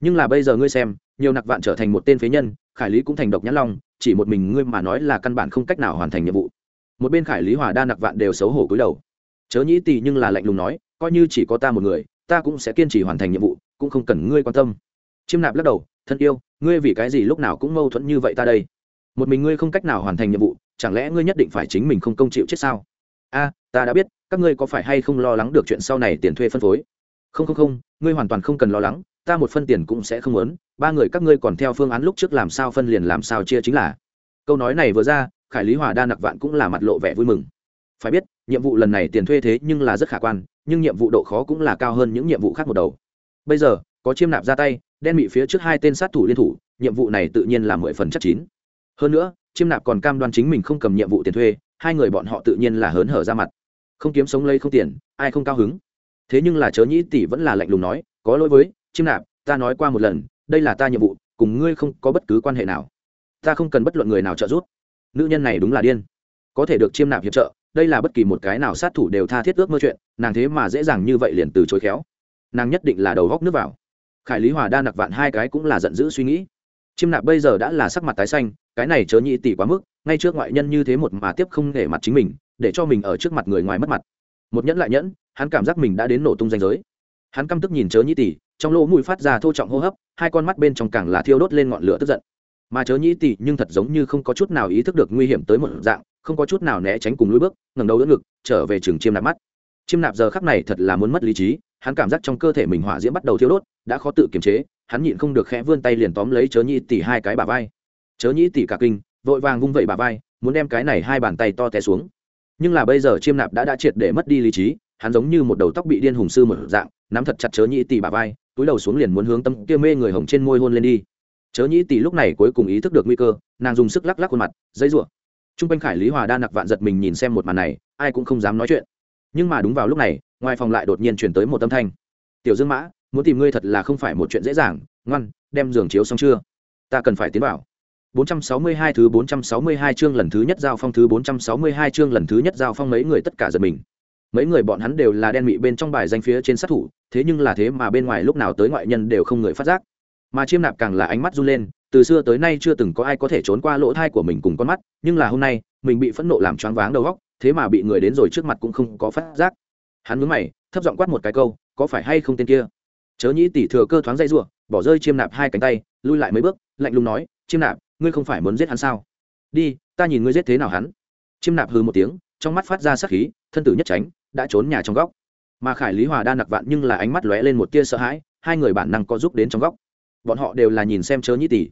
Nhưng là bây giờ ngươi xem, nhiều nặc vạn trở thành một tên phế nhân, khải lý cũng thành độc nhãn long, chỉ một mình ngươi mà nói là căn bản không cách nào hoàn thành nhiệm vụ. Một bên khải lý hòa đa nặc vạn đều xấu hổ cúi đầu. Chớ nhĩ tỷ nhưng là lạnh lùng nói, coi như chỉ có ta một người, ta cũng sẽ kiên trì hoàn thành nhiệm vụ, cũng không cần ngươi quan tâm. Chiêm nạp lắc đầu, thân yêu, ngươi vì cái gì lúc nào cũng mâu thuẫn như vậy ta đây? Một mình ngươi không cách nào hoàn thành nhiệm vụ chẳng lẽ ngươi nhất định phải chính mình không công chịu chết sao? A, ta đã biết, các ngươi có phải hay không lo lắng được chuyện sau này tiền thuê phân phối? Không không không, ngươi hoàn toàn không cần lo lắng, ta một phân tiền cũng sẽ không muốn, ba người các ngươi còn theo phương án lúc trước làm sao phân liền làm sao chia chính là. Câu nói này vừa ra, khải lý hòa đa nặc vạn cũng là mặt lộ vẻ vui mừng. Phải biết, nhiệm vụ lần này tiền thuê thế nhưng là rất khả quan, nhưng nhiệm vụ độ khó cũng là cao hơn những nhiệm vụ khác một đầu. Bây giờ, có chiêm nạp ra tay, đen mị phía trước hai tên sát thủ liên thủ, nhiệm vụ này tự nhiên là mười phần chắc chín. Hơn nữa chiêm nạp còn cam đoan chính mình không cầm nhiệm vụ tiền thuê, hai người bọn họ tự nhiên là hớn hở ra mặt. Không kiếm sống lấy không tiền, ai không cao hứng? Thế nhưng là chớ nhĩ tỷ vẫn là lạnh lùng nói, có lỗi với, chiêm nạp, ta nói qua một lần, đây là ta nhiệm vụ, cùng ngươi không có bất cứ quan hệ nào. Ta không cần bất luận người nào trợ giúp. Nữ nhân này đúng là điên. Có thể được chiêm nạp hiệp trợ, đây là bất kỳ một cái nào sát thủ đều tha thiết ước mơ chuyện, nàng thế mà dễ dàng như vậy liền từ chối khéo. Nàng nhất định là đầu góc nước vào. Khải lý hòa đa nặc vạn hai cái cũng là giận dữ suy nghĩ. Chiêm nạp bây giờ đã là sắc mặt tái xanh cái này chớ nhị tỷ quá mức, ngay trước ngoại nhân như thế một mà tiếp không để mặt chính mình, để cho mình ở trước mặt người ngoài mất mặt. Một nhẫn lại nhẫn, hắn cảm giác mình đã đến nổ tung danh giới. Hắn căm tức nhìn chớ nhị tỷ, trong lỗ mũi phát ra thô trọng hô hấp, hai con mắt bên trong càng là thiêu đốt lên ngọn lửa tức giận. Mà chớ nhị tỷ nhưng thật giống như không có chút nào ý thức được nguy hiểm tới một dạng, không có chút nào né tránh cùng lối bước, ngẩng đầu đỡ ngực, trở về trường chiêm nạp mắt. Chiêm nạp giờ khắc này thật là muốn mất lý trí, hắn cảm giác trong cơ thể mình hỏa diễm bắt đầu thiêu đốt, đã khó tự kiềm chế, hắn nhịn không được khẽ vươn tay liền tóm lấy chớ nhị tỷ hai cái bà vai chớ nhĩ tỷ cả kinh, vội vàng vung vẩy bà vai, muốn đem cái này hai bàn tay to té xuống. Nhưng là bây giờ chiêm nạp đã đã triệt để mất đi lý trí, hắn giống như một đầu tóc bị điên hùng sư một dạng, nắm thật chặt chớ nhĩ tỷ bà vai, túi đầu xuống liền muốn hướng tâm kia mê người hồng trên môi hôn lên đi. Chớ nhĩ tỷ lúc này cuối cùng ý thức được nguy cơ, nàng dùng sức lắc lắc khuôn mặt dây rủa. Trung quanh khải lý hòa đa nặc vạn giật mình nhìn xem một màn này, ai cũng không dám nói chuyện. Nhưng mà đúng vào lúc này, ngoài phòng lại đột nhiên chuyển tới một âm thanh. Tiểu dương mã, muốn tìm ngươi thật là không phải một chuyện dễ dàng, ngoan, đem giường chiếu xong chưa? Ta cần phải tiến vào. 462 thứ 462 chương lần thứ nhất giao phong thứ 462 chương lần thứ nhất giao phong mấy người tất cả giật mình. Mấy người bọn hắn đều là đen mị bên trong bài danh phía trên sát thủ, thế nhưng là thế mà bên ngoài lúc nào tới ngoại nhân đều không người phát giác. Mà Chiêm Nạp càng là ánh mắt run lên, từ xưa tới nay chưa từng có ai có thể trốn qua lỗ thai của mình cùng con mắt, nhưng là hôm nay, mình bị phẫn nộ làm choáng váng đầu óc, thế mà bị người đến rồi trước mặt cũng không có phát giác. Hắn nhướng mày, thấp giọng quát một cái câu, có phải hay không tên kia? Chớ nhĩ tỷ thừa cơ thoáng dây rủa, bỏ rơi Chiêm Nạp hai cánh tay, lui lại mấy bước, lạnh lùng nói, "Chiêm Nạp, ngươi không phải muốn giết hắn sao? Đi, ta nhìn ngươi giết thế nào hắn. Chiêm nạp hư một tiếng, trong mắt phát ra sắc khí, thân tử nhất tránh, đã trốn nhà trong góc. Mà khải lý hòa đa nặc vạn nhưng là ánh mắt lóe lên một tia sợ hãi, hai người bản năng có giúp đến trong góc. Bọn họ đều là nhìn xem chớ nhĩ tỷ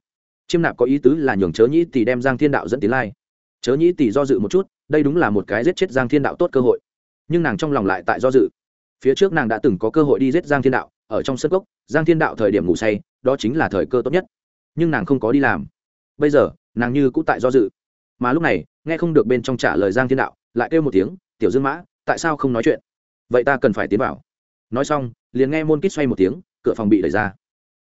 chiêm nạp có ý tứ là nhường chớ nhĩ tỷ đem giang thiên đạo dẫn tiến lai. Chớ nhĩ tỷ do dự một chút, đây đúng là một cái giết chết giang thiên đạo tốt cơ hội. Nhưng nàng trong lòng lại tại do dự. Phía trước nàng đã từng có cơ hội đi giết giang thiên đạo, ở trong sân gốc giang thiên đạo thời điểm ngủ say, đó chính là thời cơ tốt nhất. Nhưng nàng không có đi làm bây giờ, nàng như cũng tại do dự. Mà lúc này, nghe không được bên trong trả lời giang thiên đạo, lại kêu một tiếng, tiểu dương mã, tại sao không nói chuyện? Vậy ta cần phải tiến vào. Nói xong, liền nghe môn kít xoay một tiếng, cửa phòng bị đẩy ra.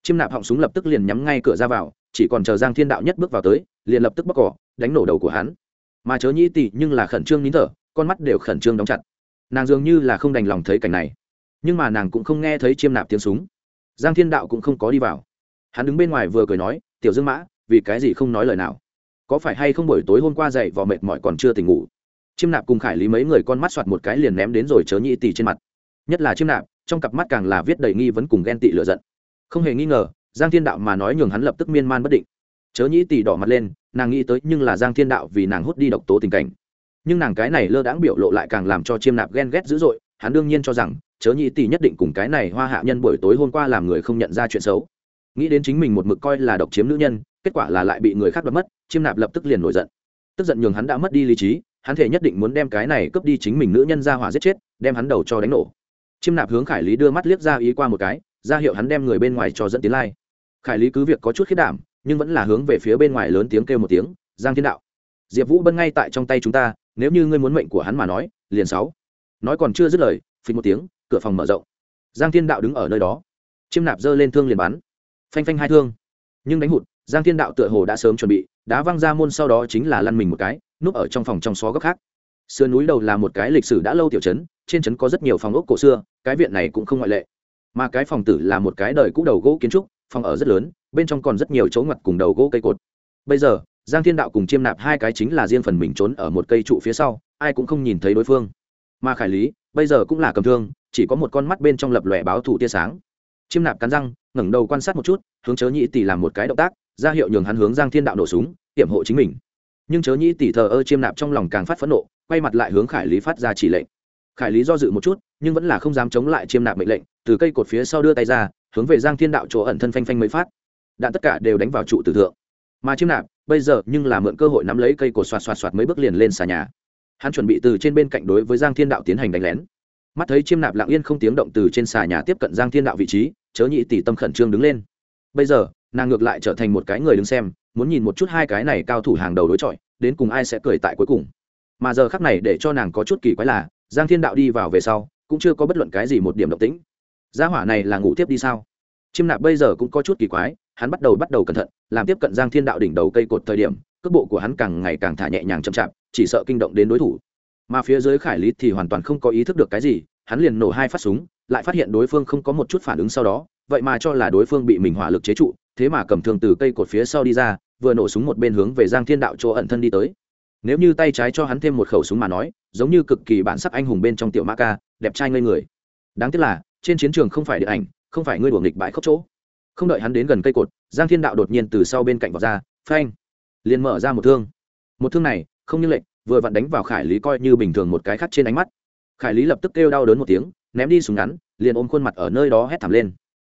Chiêm nạp họng súng lập tức liền nhắm ngay cửa ra vào, chỉ còn chờ giang thiên đạo nhất bước vào tới, liền lập tức bóc cỏ, đánh nổ đầu của hắn. Mà chớ nhĩ tỷ nhưng là khẩn trương nín thở, con mắt đều khẩn trương đóng chặt. Nàng dường như là không đành lòng thấy cảnh này, nhưng mà nàng cũng không nghe thấy chiêm nạp tiếng súng. Giang thiên đạo cũng không có đi vào. Hắn đứng bên ngoài vừa cười nói, tiểu dương mã vì cái gì không nói lời nào? Có phải hay không buổi tối hôm qua dậy vò mệt mỏi còn chưa tỉnh ngủ? Chiêm nạp cùng khải lý mấy người con mắt soạt một cái liền ném đến rồi chớ nhị tỷ trên mặt. Nhất là chiêm nạp, trong cặp mắt càng là viết đầy nghi vấn cùng ghen tị lựa giận. Không hề nghi ngờ, giang thiên đạo mà nói nhường hắn lập tức miên man bất định. Chớ nhị tỷ đỏ mặt lên, nàng nghĩ tới nhưng là giang thiên đạo vì nàng hút đi độc tố tình cảnh. Nhưng nàng cái này lơ đãng biểu lộ lại càng làm cho chiêm nạp ghen ghét dữ dội, hắn đương nhiên cho rằng, chớ nhị tỷ nhất định cùng cái này hoa hạ nhân buổi tối hôm qua làm người không nhận ra chuyện xấu. Nghĩ đến chính mình một mực coi là độc chiếm nữ nhân kết quả là lại bị người khác đoạt mất, chiêm nạp lập tức liền nổi giận. Tức giận nhường hắn đã mất đi lý trí, hắn thể nhất định muốn đem cái này cướp đi chính mình nữ nhân ra hỏa giết chết, đem hắn đầu cho đánh nổ. Chiêm nạp hướng khải lý đưa mắt liếc ra ý qua một cái, ra hiệu hắn đem người bên ngoài cho dẫn tiến lai. Khải lý cứ việc có chút khiết đảm, nhưng vẫn là hướng về phía bên ngoài lớn tiếng kêu một tiếng, giang thiên đạo, diệp vũ bân ngay tại trong tay chúng ta, nếu như ngươi muốn mệnh của hắn mà nói, liền sáu. Nói còn chưa dứt lời phình một tiếng, cửa phòng mở rộng. Giang thiên đạo đứng ở nơi đó. Chiêm nạp giơ lên thương liền bắn. Phanh phanh hai thương. Nhưng đánh hụt giang thiên đạo tựa hồ đã sớm chuẩn bị, đá văng ra môn sau đó chính là lăn mình một cái, núp ở trong phòng trong xó góc khác. Sườn núi đầu là một cái lịch sử đã lâu tiểu trấn, trên trấn có rất nhiều phòng ốc cổ xưa, cái viện này cũng không ngoại lệ. Mà cái phòng tử là một cái đời cũ đầu gỗ kiến trúc, phòng ở rất lớn, bên trong còn rất nhiều chỗ ngặt cùng đầu gỗ cây cột. Bây giờ, giang thiên đạo cùng chiêm nạp hai cái chính là riêng phần mình trốn ở một cây trụ phía sau, ai cũng không nhìn thấy đối phương. Mà khải lý, bây giờ cũng là cầm thương, chỉ có một con mắt bên trong lập lòe báo thủ tia sáng. Chiêm nạp cắn răng, ngẩng đầu quan sát một chút, hướng chớ nhị tỷ làm một cái động tác ra hiệu nhường hắn hướng giang thiên đạo nổ súng, hiểm hộ chính mình. Nhưng chớ nhị tỷ thờ ơ chiêm nạp trong lòng càng phát phẫn nộ, quay mặt lại hướng khải lý phát ra chỉ lệnh. Khải lý do dự một chút, nhưng vẫn là không dám chống lại chiêm nạp mệnh lệnh, từ cây cột phía sau đưa tay ra, hướng về giang thiên đạo chỗ ẩn thân phanh phanh mới phát. Đạn tất cả đều đánh vào trụ tử thượng. Mà chiêm nạp, bây giờ nhưng là mượn cơ hội nắm lấy cây cột xoạt xoạt xoạt mấy bước liền lên xà nhà. Hắn chuẩn bị từ trên bên cạnh đối với giang thiên đạo tiến hành đánh lén. Mắt thấy chiêm nạp lặng yên không tiếng động từ trên xà nhà tiếp cận giang thiên đạo vị trí, chớ nhị tỷ tâm khẩn trương đứng lên. Bây giờ nàng ngược lại trở thành một cái người đứng xem, muốn nhìn một chút hai cái này cao thủ hàng đầu đối chọi, đến cùng ai sẽ cười tại cuối cùng. Mà giờ khắc này để cho nàng có chút kỳ quái là, giang thiên đạo đi vào về sau, cũng chưa có bất luận cái gì một điểm động tĩnh. Gia hỏa này là ngủ tiếp đi sao? Chiêm nạp bây giờ cũng có chút kỳ quái, hắn bắt đầu bắt đầu cẩn thận, làm tiếp cận giang thiên đạo đỉnh đầu cây cột thời điểm, cước bộ của hắn càng ngày càng thả nhẹ nhàng chậm chạp, chỉ sợ kinh động đến đối thủ. Mà phía dưới khải lý thì hoàn toàn không có ý thức được cái gì, hắn liền nổ hai phát súng, lại phát hiện đối phương không có một chút phản ứng sau đó vậy mà cho là đối phương bị mình hỏa lực chế trụ, thế mà cầm thương từ cây cột phía sau đi ra, vừa nổ súng một bên hướng về giang thiên đạo chỗ ẩn thân đi tới. Nếu như tay trái cho hắn thêm một khẩu súng mà nói, giống như cực kỳ bản sắc anh hùng bên trong tiểu ma ca, đẹp trai ngây người. Đáng tiếc là, trên chiến trường không phải điện ảnh, không phải ngươi đuổi nghịch bãi khóc chỗ. Không đợi hắn đến gần cây cột, giang thiên đạo đột nhiên từ sau bên cạnh vào ra, phanh, liền mở ra một thương. Một thương này, không như lệnh vừa vặn đánh vào khải lý coi như bình thường một cái khắc trên ánh mắt. Khải lý lập tức kêu đau đớn một tiếng, ném đi súng ngắn, liền ôm khuôn mặt ở nơi đó hét thảm lên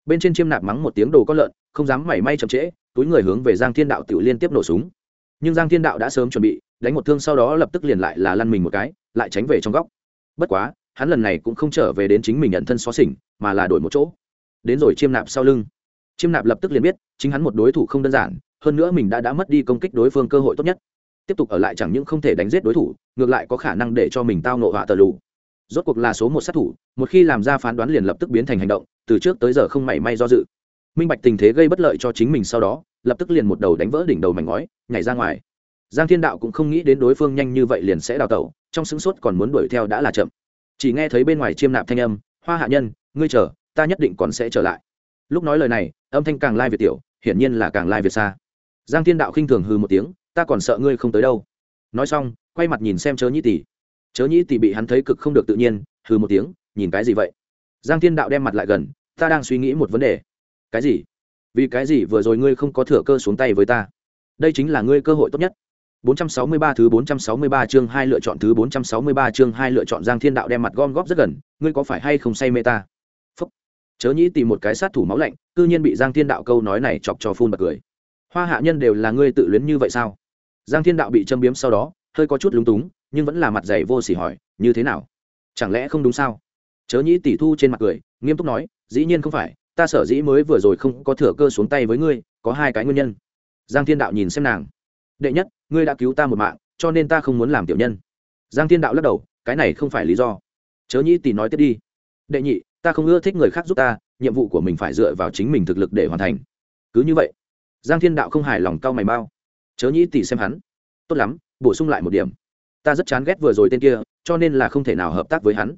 bên trên chiêm nạp mắng một tiếng đồ con lợn, không dám mảy may chậm trễ, túi người hướng về giang thiên đạo tự liên tiếp nổ súng. Nhưng giang thiên đạo đã sớm chuẩn bị, đánh một thương sau đó lập tức liền lại là lăn mình một cái, lại tránh về trong góc. Bất quá, hắn lần này cũng không trở về đến chính mình nhận thân xó xỉnh, mà là đổi một chỗ. Đến rồi chiêm nạp sau lưng. Chiêm nạp lập tức liền biết, chính hắn một đối thủ không đơn giản, hơn nữa mình đã đã mất đi công kích đối phương cơ hội tốt nhất. Tiếp tục ở lại chẳng những không thể đánh giết đối thủ, ngược lại có khả năng để cho mình tao nộ họa tờ lù rốt cuộc là số một sát thủ, một khi làm ra phán đoán liền lập tức biến thành hành động, từ trước tới giờ không mảy may do dự. Minh bạch tình thế gây bất lợi cho chính mình sau đó, lập tức liền một đầu đánh vỡ đỉnh đầu mảnh ngói, nhảy ra ngoài. Giang thiên đạo cũng không nghĩ đến đối phương nhanh như vậy liền sẽ đào tẩu, trong xứng sốt còn muốn đuổi theo đã là chậm. Chỉ nghe thấy bên ngoài chiêm nạp thanh âm, hoa hạ nhân, ngươi chờ, ta nhất định còn sẽ trở lại. Lúc nói lời này, âm thanh càng lai việt tiểu, hiển nhiên là càng lai việt xa. Giang thiên đạo khinh thường hư một tiếng, ta còn sợ ngươi không tới đâu. Nói xong, quay mặt nhìn xem chớ nhĩ tỷ chớ nhĩ tỷ bị hắn thấy cực không được tự nhiên hừ một tiếng nhìn cái gì vậy giang thiên đạo đem mặt lại gần ta đang suy nghĩ một vấn đề cái gì vì cái gì vừa rồi ngươi không có thừa cơ xuống tay với ta đây chính là ngươi cơ hội tốt nhất 463 thứ 463 chương hai lựa chọn thứ 463 chương hai lựa chọn Giang Thiên Đạo đem mặt gom góp rất gần, ngươi có phải hay không say mê ta? Phúc. Chớ nhĩ tìm một cái sát thủ máu lạnh, cư nhiên bị Giang Thiên Đạo câu nói này chọc cho phun bật cười. Hoa hạ nhân đều là ngươi tự luyến như vậy sao? Giang Thiên Đạo bị châm biếm sau đó, hơi có chút lúng túng, nhưng vẫn là mặt dày vô sỉ hỏi, như thế nào? Chẳng lẽ không đúng sao? Chớ nhĩ tỷ thu trên mặt cười, nghiêm túc nói, dĩ nhiên không phải, ta sở dĩ mới vừa rồi không có thừa cơ xuống tay với ngươi, có hai cái nguyên nhân. Giang Thiên Đạo nhìn xem nàng. Đệ nhất, ngươi đã cứu ta một mạng cho nên ta không muốn làm tiểu nhân giang thiên đạo lắc đầu cái này không phải lý do chớ nhĩ tỷ nói tiếp đi đệ nhị ta không ưa thích người khác giúp ta nhiệm vụ của mình phải dựa vào chính mình thực lực để hoàn thành cứ như vậy giang thiên đạo không hài lòng cau mày mau chớ nhĩ tỷ xem hắn tốt lắm bổ sung lại một điểm ta rất chán ghét vừa rồi tên kia cho nên là không thể nào hợp tác với hắn.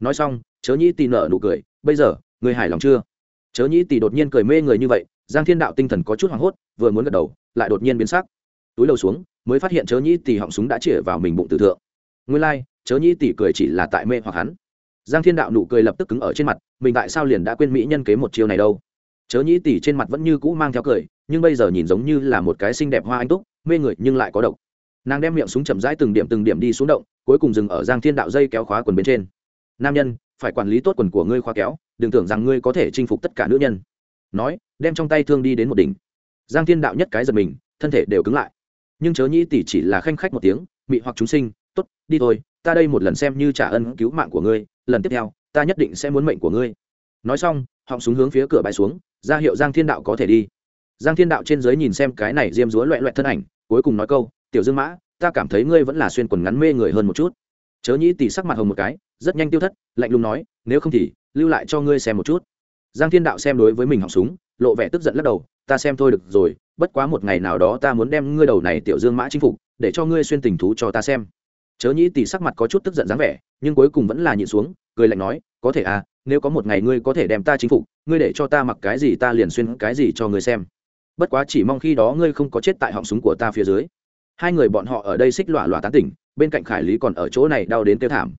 Nói xong chớ nhĩ tì nở nụ cười bây giờ người hài lòng chưa? Chớ nhĩ tì đột nhiên cười mê người như vậy giang thiên đạo tinh thần có chút hoảng hốt vừa muốn gật đầu lại đột nhiên biến sắc. Túi đầu xuống mới phát hiện chớ nhĩ tì họng súng đã chĩa vào mình bụng tử thượng. Nguyên lai、like, chớ nhĩ tì cười chỉ là tại mê hoặc hắn. Giang thiên đạo nụ cười lập tức cứng ở trên mặt mình tại sao liền đã quên mỹ nhân kế một chiêu này đâu? Chớ nhĩ tỷ trên mặt vẫn như cũ mang theo cười nhưng bây giờ nhìn giống như là một cái xinh đẹp hoa anh túc mê người nhưng lại có độc nàng đem miệng súng chậm rãi từng điểm từng điểm đi xuống động, cuối cùng dừng ở giang thiên đạo dây kéo khóa quần bên trên. Nam nhân, phải quản lý tốt quần của ngươi khóa kéo, đừng tưởng rằng ngươi có thể chinh phục tất cả nữ nhân. Nói, đem trong tay thương đi đến một đỉnh. Giang thiên đạo nhất cái giật mình, thân thể đều cứng lại. Nhưng chớ nhĩ tỷ chỉ là khanh khách một tiếng, mị hoặc chúng sinh, tốt, đi thôi, ta đây một lần xem như trả ân cứu mạng của ngươi, lần tiếp theo, ta nhất định sẽ muốn mệnh của ngươi. Nói xong, họng súng hướng phía cửa bãi xuống, ra hiệu giang thiên đạo có thể đi. Giang thiên đạo trên dưới nhìn xem cái này diêm dúa loẹ loẹt thân ảnh, cuối cùng nói câu tiểu dương mã, ta cảm thấy ngươi vẫn là xuyên quần ngắn mê người hơn một chút. Chớ nhĩ tỷ sắc mặt hồng một cái, rất nhanh tiêu thất, lạnh lùng nói, nếu không thì, lưu lại cho ngươi xem một chút. Giang thiên đạo xem đối với mình họng súng, lộ vẻ tức giận lắc đầu, ta xem thôi được rồi, bất quá một ngày nào đó ta muốn đem ngươi đầu này tiểu dương mã chinh phục, để cho ngươi xuyên tình thú cho ta xem. Chớ nhĩ tỷ sắc mặt có chút tức giận dáng vẻ, nhưng cuối cùng vẫn là nhịn xuống, cười lạnh nói, có thể à nếu có một ngày ngươi có thể đem ta chinh phục, ngươi để cho ta mặc cái gì ta liền xuyên cái gì cho ngươi xem. Bất quá chỉ mong khi đó ngươi không có chết tại họng súng của ta phía dưới hai người bọn họ ở đây xích lọa lọa tán tỉnh, bên cạnh khải lý còn ở chỗ này đau đến tiêu thảm.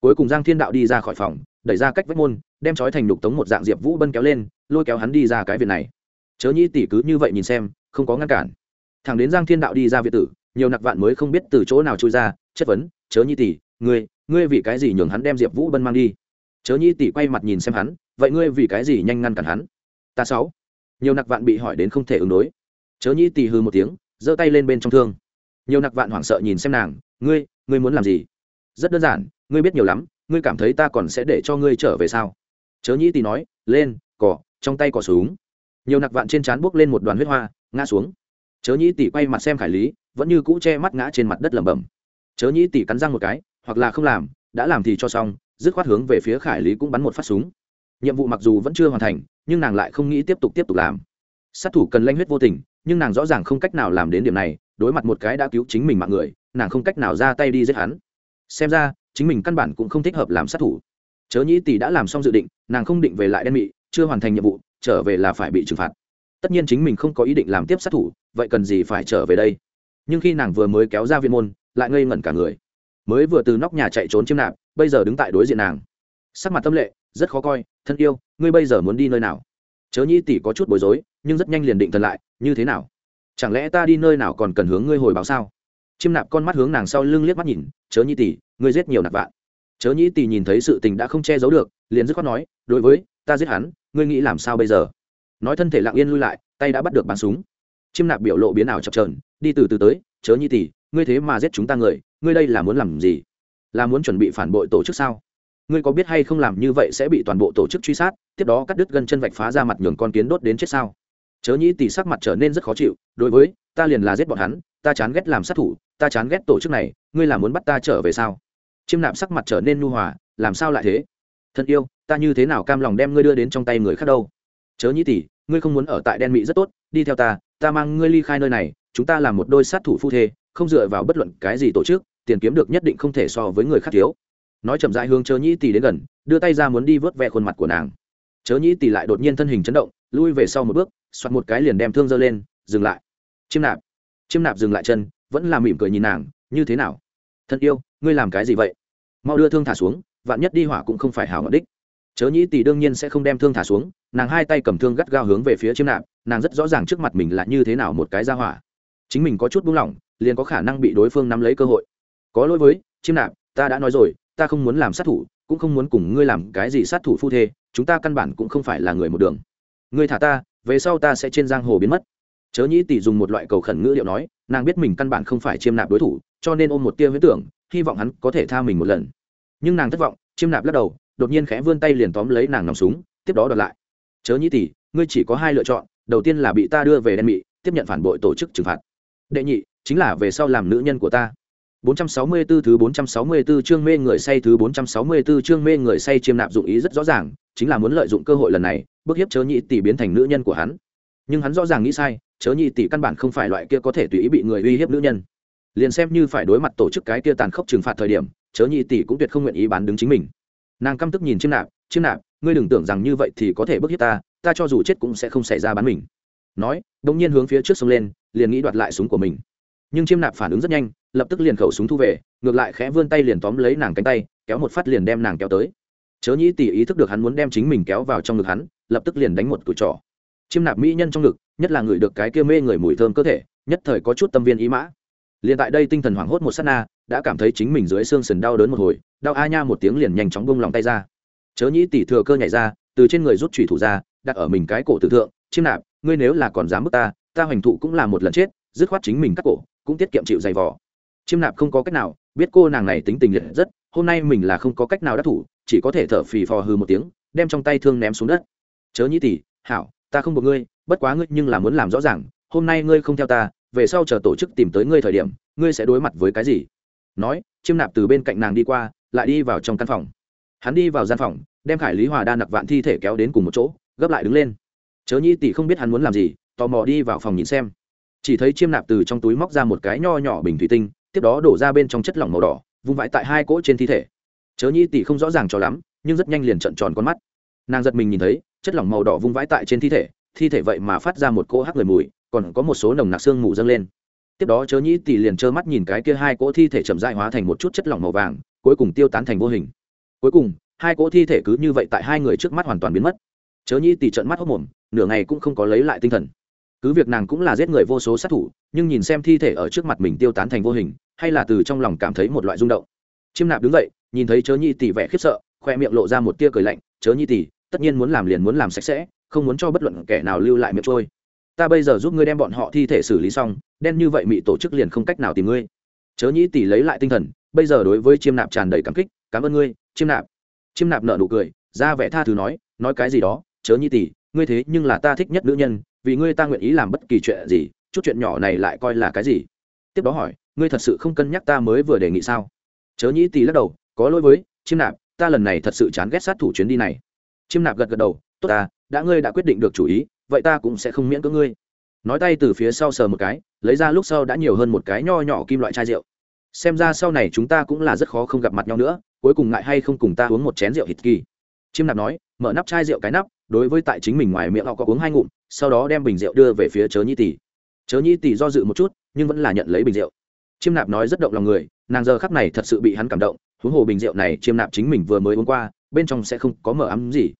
Cuối cùng giang thiên đạo đi ra khỏi phòng, đẩy ra cách vách môn, đem trói thành đục tống một dạng diệp vũ bân kéo lên, lôi kéo hắn đi ra cái viện này. Chớ nhĩ tỷ cứ như vậy nhìn xem, không có ngăn cản. Thằng đến giang thiên đạo đi ra việt tử, nhiều nặc vạn mới không biết từ chỗ nào trôi ra, chất vấn, chớ nhĩ tỷ, ngươi ngươi vì cái gì nhường hắn đem diệp vũ bân mang đi? Chớ nhĩ tỷ quay mặt nhìn xem hắn, vậy ngươi vì cái gì nhanh ngăn cản hắn? Ta sáu. Nhiều nặc vạn bị hỏi đến không thể ứng đối. Chớ nhĩ tỷ hư một tiếng, giơ tay lên bên trong thương nhiều nặc vạn hoảng sợ nhìn xem nàng, ngươi ngươi muốn làm gì? Rất đơn giản, ngươi biết nhiều lắm, ngươi cảm thấy ta còn sẽ để cho ngươi trở về sao? Chớ nhĩ tì nói, lên, cỏ, trong tay cỏ súng. Nhiều nặc vạn trên trán buốc lên một đoàn huyết hoa, ngã xuống. Chớ nhĩ tỷ quay mặt xem khải lý, vẫn như cũ che mắt ngã trên mặt đất lẩm bẩm. Chớ nhĩ tỷ cắn răng một cái, hoặc là không làm, đã làm thì cho xong, dứt khoát hướng về phía khải lý cũng bắn một phát súng. Nhiệm vụ mặc dù vẫn chưa hoàn thành, nhưng nàng lại không nghĩ tiếp tục tiếp tục làm. Sát thủ cần lanh huyết vô tình nhưng nàng rõ ràng không cách nào làm đến điểm này, đối mặt một cái đã cứu chính mình mạng người, nàng không cách nào ra tay đi giết hắn. Xem ra, chính mình căn bản cũng không thích hợp làm sát thủ. Chớ nhĩ tỷ đã làm xong dự định, nàng không định về lại đen mị, chưa hoàn thành nhiệm vụ, trở về là phải bị trừng phạt. Tất nhiên chính mình không có ý định làm tiếp sát thủ, vậy cần gì phải trở về đây? Nhưng khi nàng vừa mới kéo ra viên môn, lại ngây ngẩn cả người. Mới vừa từ nóc nhà chạy trốn chiếm nạp, bây giờ đứng tại đối diện nàng. Sắc mặt tâm lệ, rất khó coi, thân yêu, ngươi bây giờ muốn đi nơi nào? Chớ nhi tỷ có chút bối rối, nhưng rất nhanh liền định thần lại, như thế nào? Chẳng lẽ ta đi nơi nào còn cần hướng ngươi hồi báo sao? Chiêm nạp con mắt hướng nàng sau lưng liếc mắt nhìn, chớ nhi tỷ, ngươi giết nhiều nạp vạn. Chớ nhi tỷ nhìn thấy sự tình đã không che giấu được, liền dứt khoát nói, đối với, ta giết hắn, ngươi nghĩ làm sao bây giờ? Nói thân thể lặng yên lui lại, tay đã bắt được bắn súng. Chiêm nạp biểu lộ biến ảo chập trờn đi từ từ tới, chớ nhi tỷ, ngươi thế mà giết chúng ta người, ngươi đây là muốn làm gì? Là muốn chuẩn bị phản bội tổ chức sao? Ngươi có biết hay không làm như vậy sẽ bị toàn bộ tổ chức truy sát, tiếp đó cắt đứt gân chân vạch phá ra mặt nhường con kiến đốt đến chết sao? Chớ nhĩ tỷ sắc mặt trở nên rất khó chịu, đối với, ta liền là giết bọn hắn, ta chán ghét làm sát thủ, ta chán ghét tổ chức này, ngươi là muốn bắt ta trở về sao? Chiêm nạp sắc mặt trở nên nu hòa, làm sao lại thế? Thân yêu, ta như thế nào cam lòng đem ngươi đưa đến trong tay người khác đâu? Chớ nhĩ tỷ ngươi không muốn ở tại đen mỹ rất tốt, đi theo ta ta mang ngươi ly khai nơi này, chúng ta là một đôi sát thủ phu thê, không dựa vào bất luận cái gì tổ chức, tiền kiếm được nhất định không thể so với người khác thiếu nói chậm rãi hướng chớ nhĩ tỷ đến gần, đưa tay ra muốn đi vớt ve khuôn mặt của nàng. Chớ nhĩ tỷ lại đột nhiên thân hình chấn động, lui về sau một bước xoặt một cái liền đem thương giơ lên, dừng lại. Chiêm nạp chiêm nạp dừng lại chân, vẫn là mỉm cười nhìn nàng, như thế nào? Thân yêu, ngươi làm cái gì vậy? Mau đưa thương thả xuống, vạn nhất đi hỏa cũng không phải hảo ngọn đích. Chớ nhĩ tỷ đương nhiên sẽ không đem thương thả xuống, nàng hai tay cầm thương gắt gao hướng về phía chiêm nạp, nàng rất rõ ràng trước mặt mình là như thế nào một cái ra hỏa. Chính mình có chút buông lỏng, liền có khả năng bị đối phương nắm lấy cơ hội. Có lỗi với, chiêm nạp, ta đã nói rồi ta không muốn làm sát thủ, cũng không muốn cùng ngươi làm cái gì sát thủ phu thê, chúng ta căn bản cũng không phải là người một đường. Ngươi thả ta, về sau ta sẽ trên giang hồ biến mất. Chớ nhĩ tỷ dùng một loại cầu khẩn ngữ liệu nói, nàng biết mình căn bản không phải chiêm nạp đối thủ, cho nên ôm một tia huyết tưởng, hy vọng hắn có thể tha mình một lần. Nhưng nàng thất vọng, chiêm nạp lắc đầu, đột nhiên khẽ vươn tay liền tóm lấy nàng nòng súng, tiếp đó đoạt lại. Chớ nhĩ tỷ, ngươi chỉ có hai lựa chọn, đầu tiên là bị ta đưa về đen mị, tiếp nhận phản bội tổ chức trừng phạt. Đệ nhị, chính là về sau làm nữ nhân của ta. 464 thứ 464 chương mê người say thứ 464 chương mê người say chiêm nạp dụng ý rất rõ ràng, chính là muốn lợi dụng cơ hội lần này, bức hiếp chớ nhị tỷ biến thành nữ nhân của hắn. Nhưng hắn rõ ràng nghĩ sai, chớ nhị tỷ căn bản không phải loại kia có thể tùy ý bị người uy hiếp nữ nhân. Liền xem như phải đối mặt tổ chức cái kia tàn khốc trừng phạt thời điểm, chớ nhị tỷ cũng tuyệt không nguyện ý bán đứng chính mình. Nàng căm tức nhìn chiêm nạp, chiêm nạp, ngươi đừng tưởng rằng như vậy thì có thể bức hiếp ta, ta cho dù chết cũng sẽ không xảy ra bán mình. Nói, đột nhiên hướng phía trước xông lên, liền nghĩ đoạt lại súng của mình nhưng chiêm nạp phản ứng rất nhanh lập tức liền khẩu súng thu về, ngược lại khẽ vươn tay liền tóm lấy nàng cánh tay, kéo một phát liền đem nàng kéo tới. Chớ nhĩ tỉ ý thức được hắn muốn đem chính mình kéo vào trong ngực hắn, lập tức liền đánh một cử trỏ. Chiêm nạp mỹ nhân trong ngực, nhất là người được cái kia mê người mùi thơm cơ thể, nhất thời có chút tâm viên ý mã. Liền tại đây tinh thần hoảng hốt một s á t na, đã cảm thấy chính mình dưới xương sần đau đớn một hồi, đau a nha một tiếng liền nhanh chóng bông lòng tay ra. Chớ nhĩ tỉ thừa cơ nhảy ra, từ trên người rút thủy thủ ra, đặt ở mình cái cổ tử thượng, chiêm nạp, ngươi nếu là còn dám bức ta ta hoành thụ cũng là một lần chết, dứt khoát chính mình cắt cổ, cũng tiết kiệm chịu dày vò chiêm nạp không có cách nào, biết cô nàng này tính tình liệt rất, hôm nay mình là không có cách nào đắc thủ, chỉ có thể thở phì phò hư một tiếng, đem trong tay thương ném xuống đất. Chớ nhĩ tỷ hảo, ta không buộc ngươi, bất quá ngươi nhưng là muốn làm rõ ràng, hôm nay ngươi không theo ta, về sau chờ tổ chức tìm tới ngươi thời điểm, ngươi sẽ đối mặt với cái gì? Nói, chiêm nạp từ bên cạnh nàng đi qua, lại đi vào trong căn phòng. Hắn đi vào gian phòng, đem khải lý hòa đa nặc vạn thi thể kéo đến cùng một chỗ, gấp lại đứng lên. Chớ nhĩ tỷ không biết hắn muốn làm gì, tò mò đi vào phòng nhìn xem. Chỉ thấy chiêm nạp từ trong túi móc ra một cái nho nhỏ bình thủy tinh tiếp đó đổ ra bên trong chất lỏng màu đỏ, vung vãi tại hai cỗ trên thi thể. Chớ nhi tỷ không rõ ràng cho lắm, nhưng rất nhanh liền trận tròn con mắt. Nàng giật mình nhìn thấy, chất lỏng màu đỏ vung vãi tại trên thi thể thi thể vậy mà phát ra một cỗ hắc người mùi, còn có một số nồng nặc xương mù dâng lên. Tiếp đó chớ nhĩ tỷ liền trơ mắt nhìn cái kia hai cỗ thi thể chậm dại hóa thành một chút chất lỏng màu vàng, cuối cùng tiêu tán thành vô hình. Cuối cùng, hai cỗ thi thể cứ như vậy tại hai người trước mắt hoàn toàn biến mất. Chớ nhĩ tỷ trận mắt hốc mồm, nửa ngày cũng không có lấy lại tinh thần. Cứ việc nàng cũng là giết người vô số sát thủ, nhưng nhìn xem thi thể ở trước mặt mình tiêu tán thành vô hình hay là từ trong lòng cảm thấy một loại rung động. Chiêm nạp đứng dậy, nhìn thấy chớ nhi tỷ vẻ khiếp sợ, khoe miệng lộ ra một tia cười lạnh, chớ nhi tỷ tất nhiên muốn làm liền muốn làm sạch sẽ, không muốn cho bất luận kẻ nào lưu lại miệng trôi. Ta bây giờ giúp ngươi đem bọn họ thi thể xử lý xong, đen như vậy mị tổ chức liền không cách nào tìm ngươi. Chớ nhi tỷ lấy lại tinh thần, bây giờ đối với chiêm nạp tràn đầy cảm kích, cảm ơn ngươi, chiêm nạp. Chiêm nạp nợ nụ cười, ra vẻ tha thứ nói nói cái gì đó, chớ nhi tỷ ngươi thế nhưng là ta thích nhất nữ nhân, vì ngươi ta nguyện ý làm bất kỳ chuyện gì, chút chuyện nhỏ này lại coi là cái gì? Tiếp đó hỏi ngươi thật sự không cân nhắc ta mới vừa đề nghị sao? Chớ nhĩ tì lắc đầu, có lỗi với, chiêm nạp, ta lần này thật sự chán ghét sát thủ chuyến đi này. Chiêm nạp gật gật đầu, tốt ta, đã ngươi đã quyết định được chủ ý, vậy ta cũng sẽ không miễn cưỡng ngươi. Nói tay từ phía sau sờ một cái, lấy ra lúc sau đã nhiều hơn một cái nho nhỏ kim loại chai rượu. Xem ra sau này chúng ta cũng là rất khó không gặp mặt nhau nữa, cuối cùng ngại hay không cùng ta uống một chén rượu hít kỳ. Chiêm nạp nói, mở nắp chai rượu cái nắp, đối với tại chính mình ngoài miệng họ có uống hai ngụm, sau đó đem bình rượu đưa về phía chớ nhi tỷ chớ nhi tỷ do dự một chút, nhưng vẫn là nhận lấy bình rượu chiêm nạp nói rất động lòng người, nàng giờ khắc này thật sự bị hắn cảm động, huống hồ bình rượu này chiêm nạp chính mình vừa mới uống qua, bên trong sẽ không có mở ấm gì.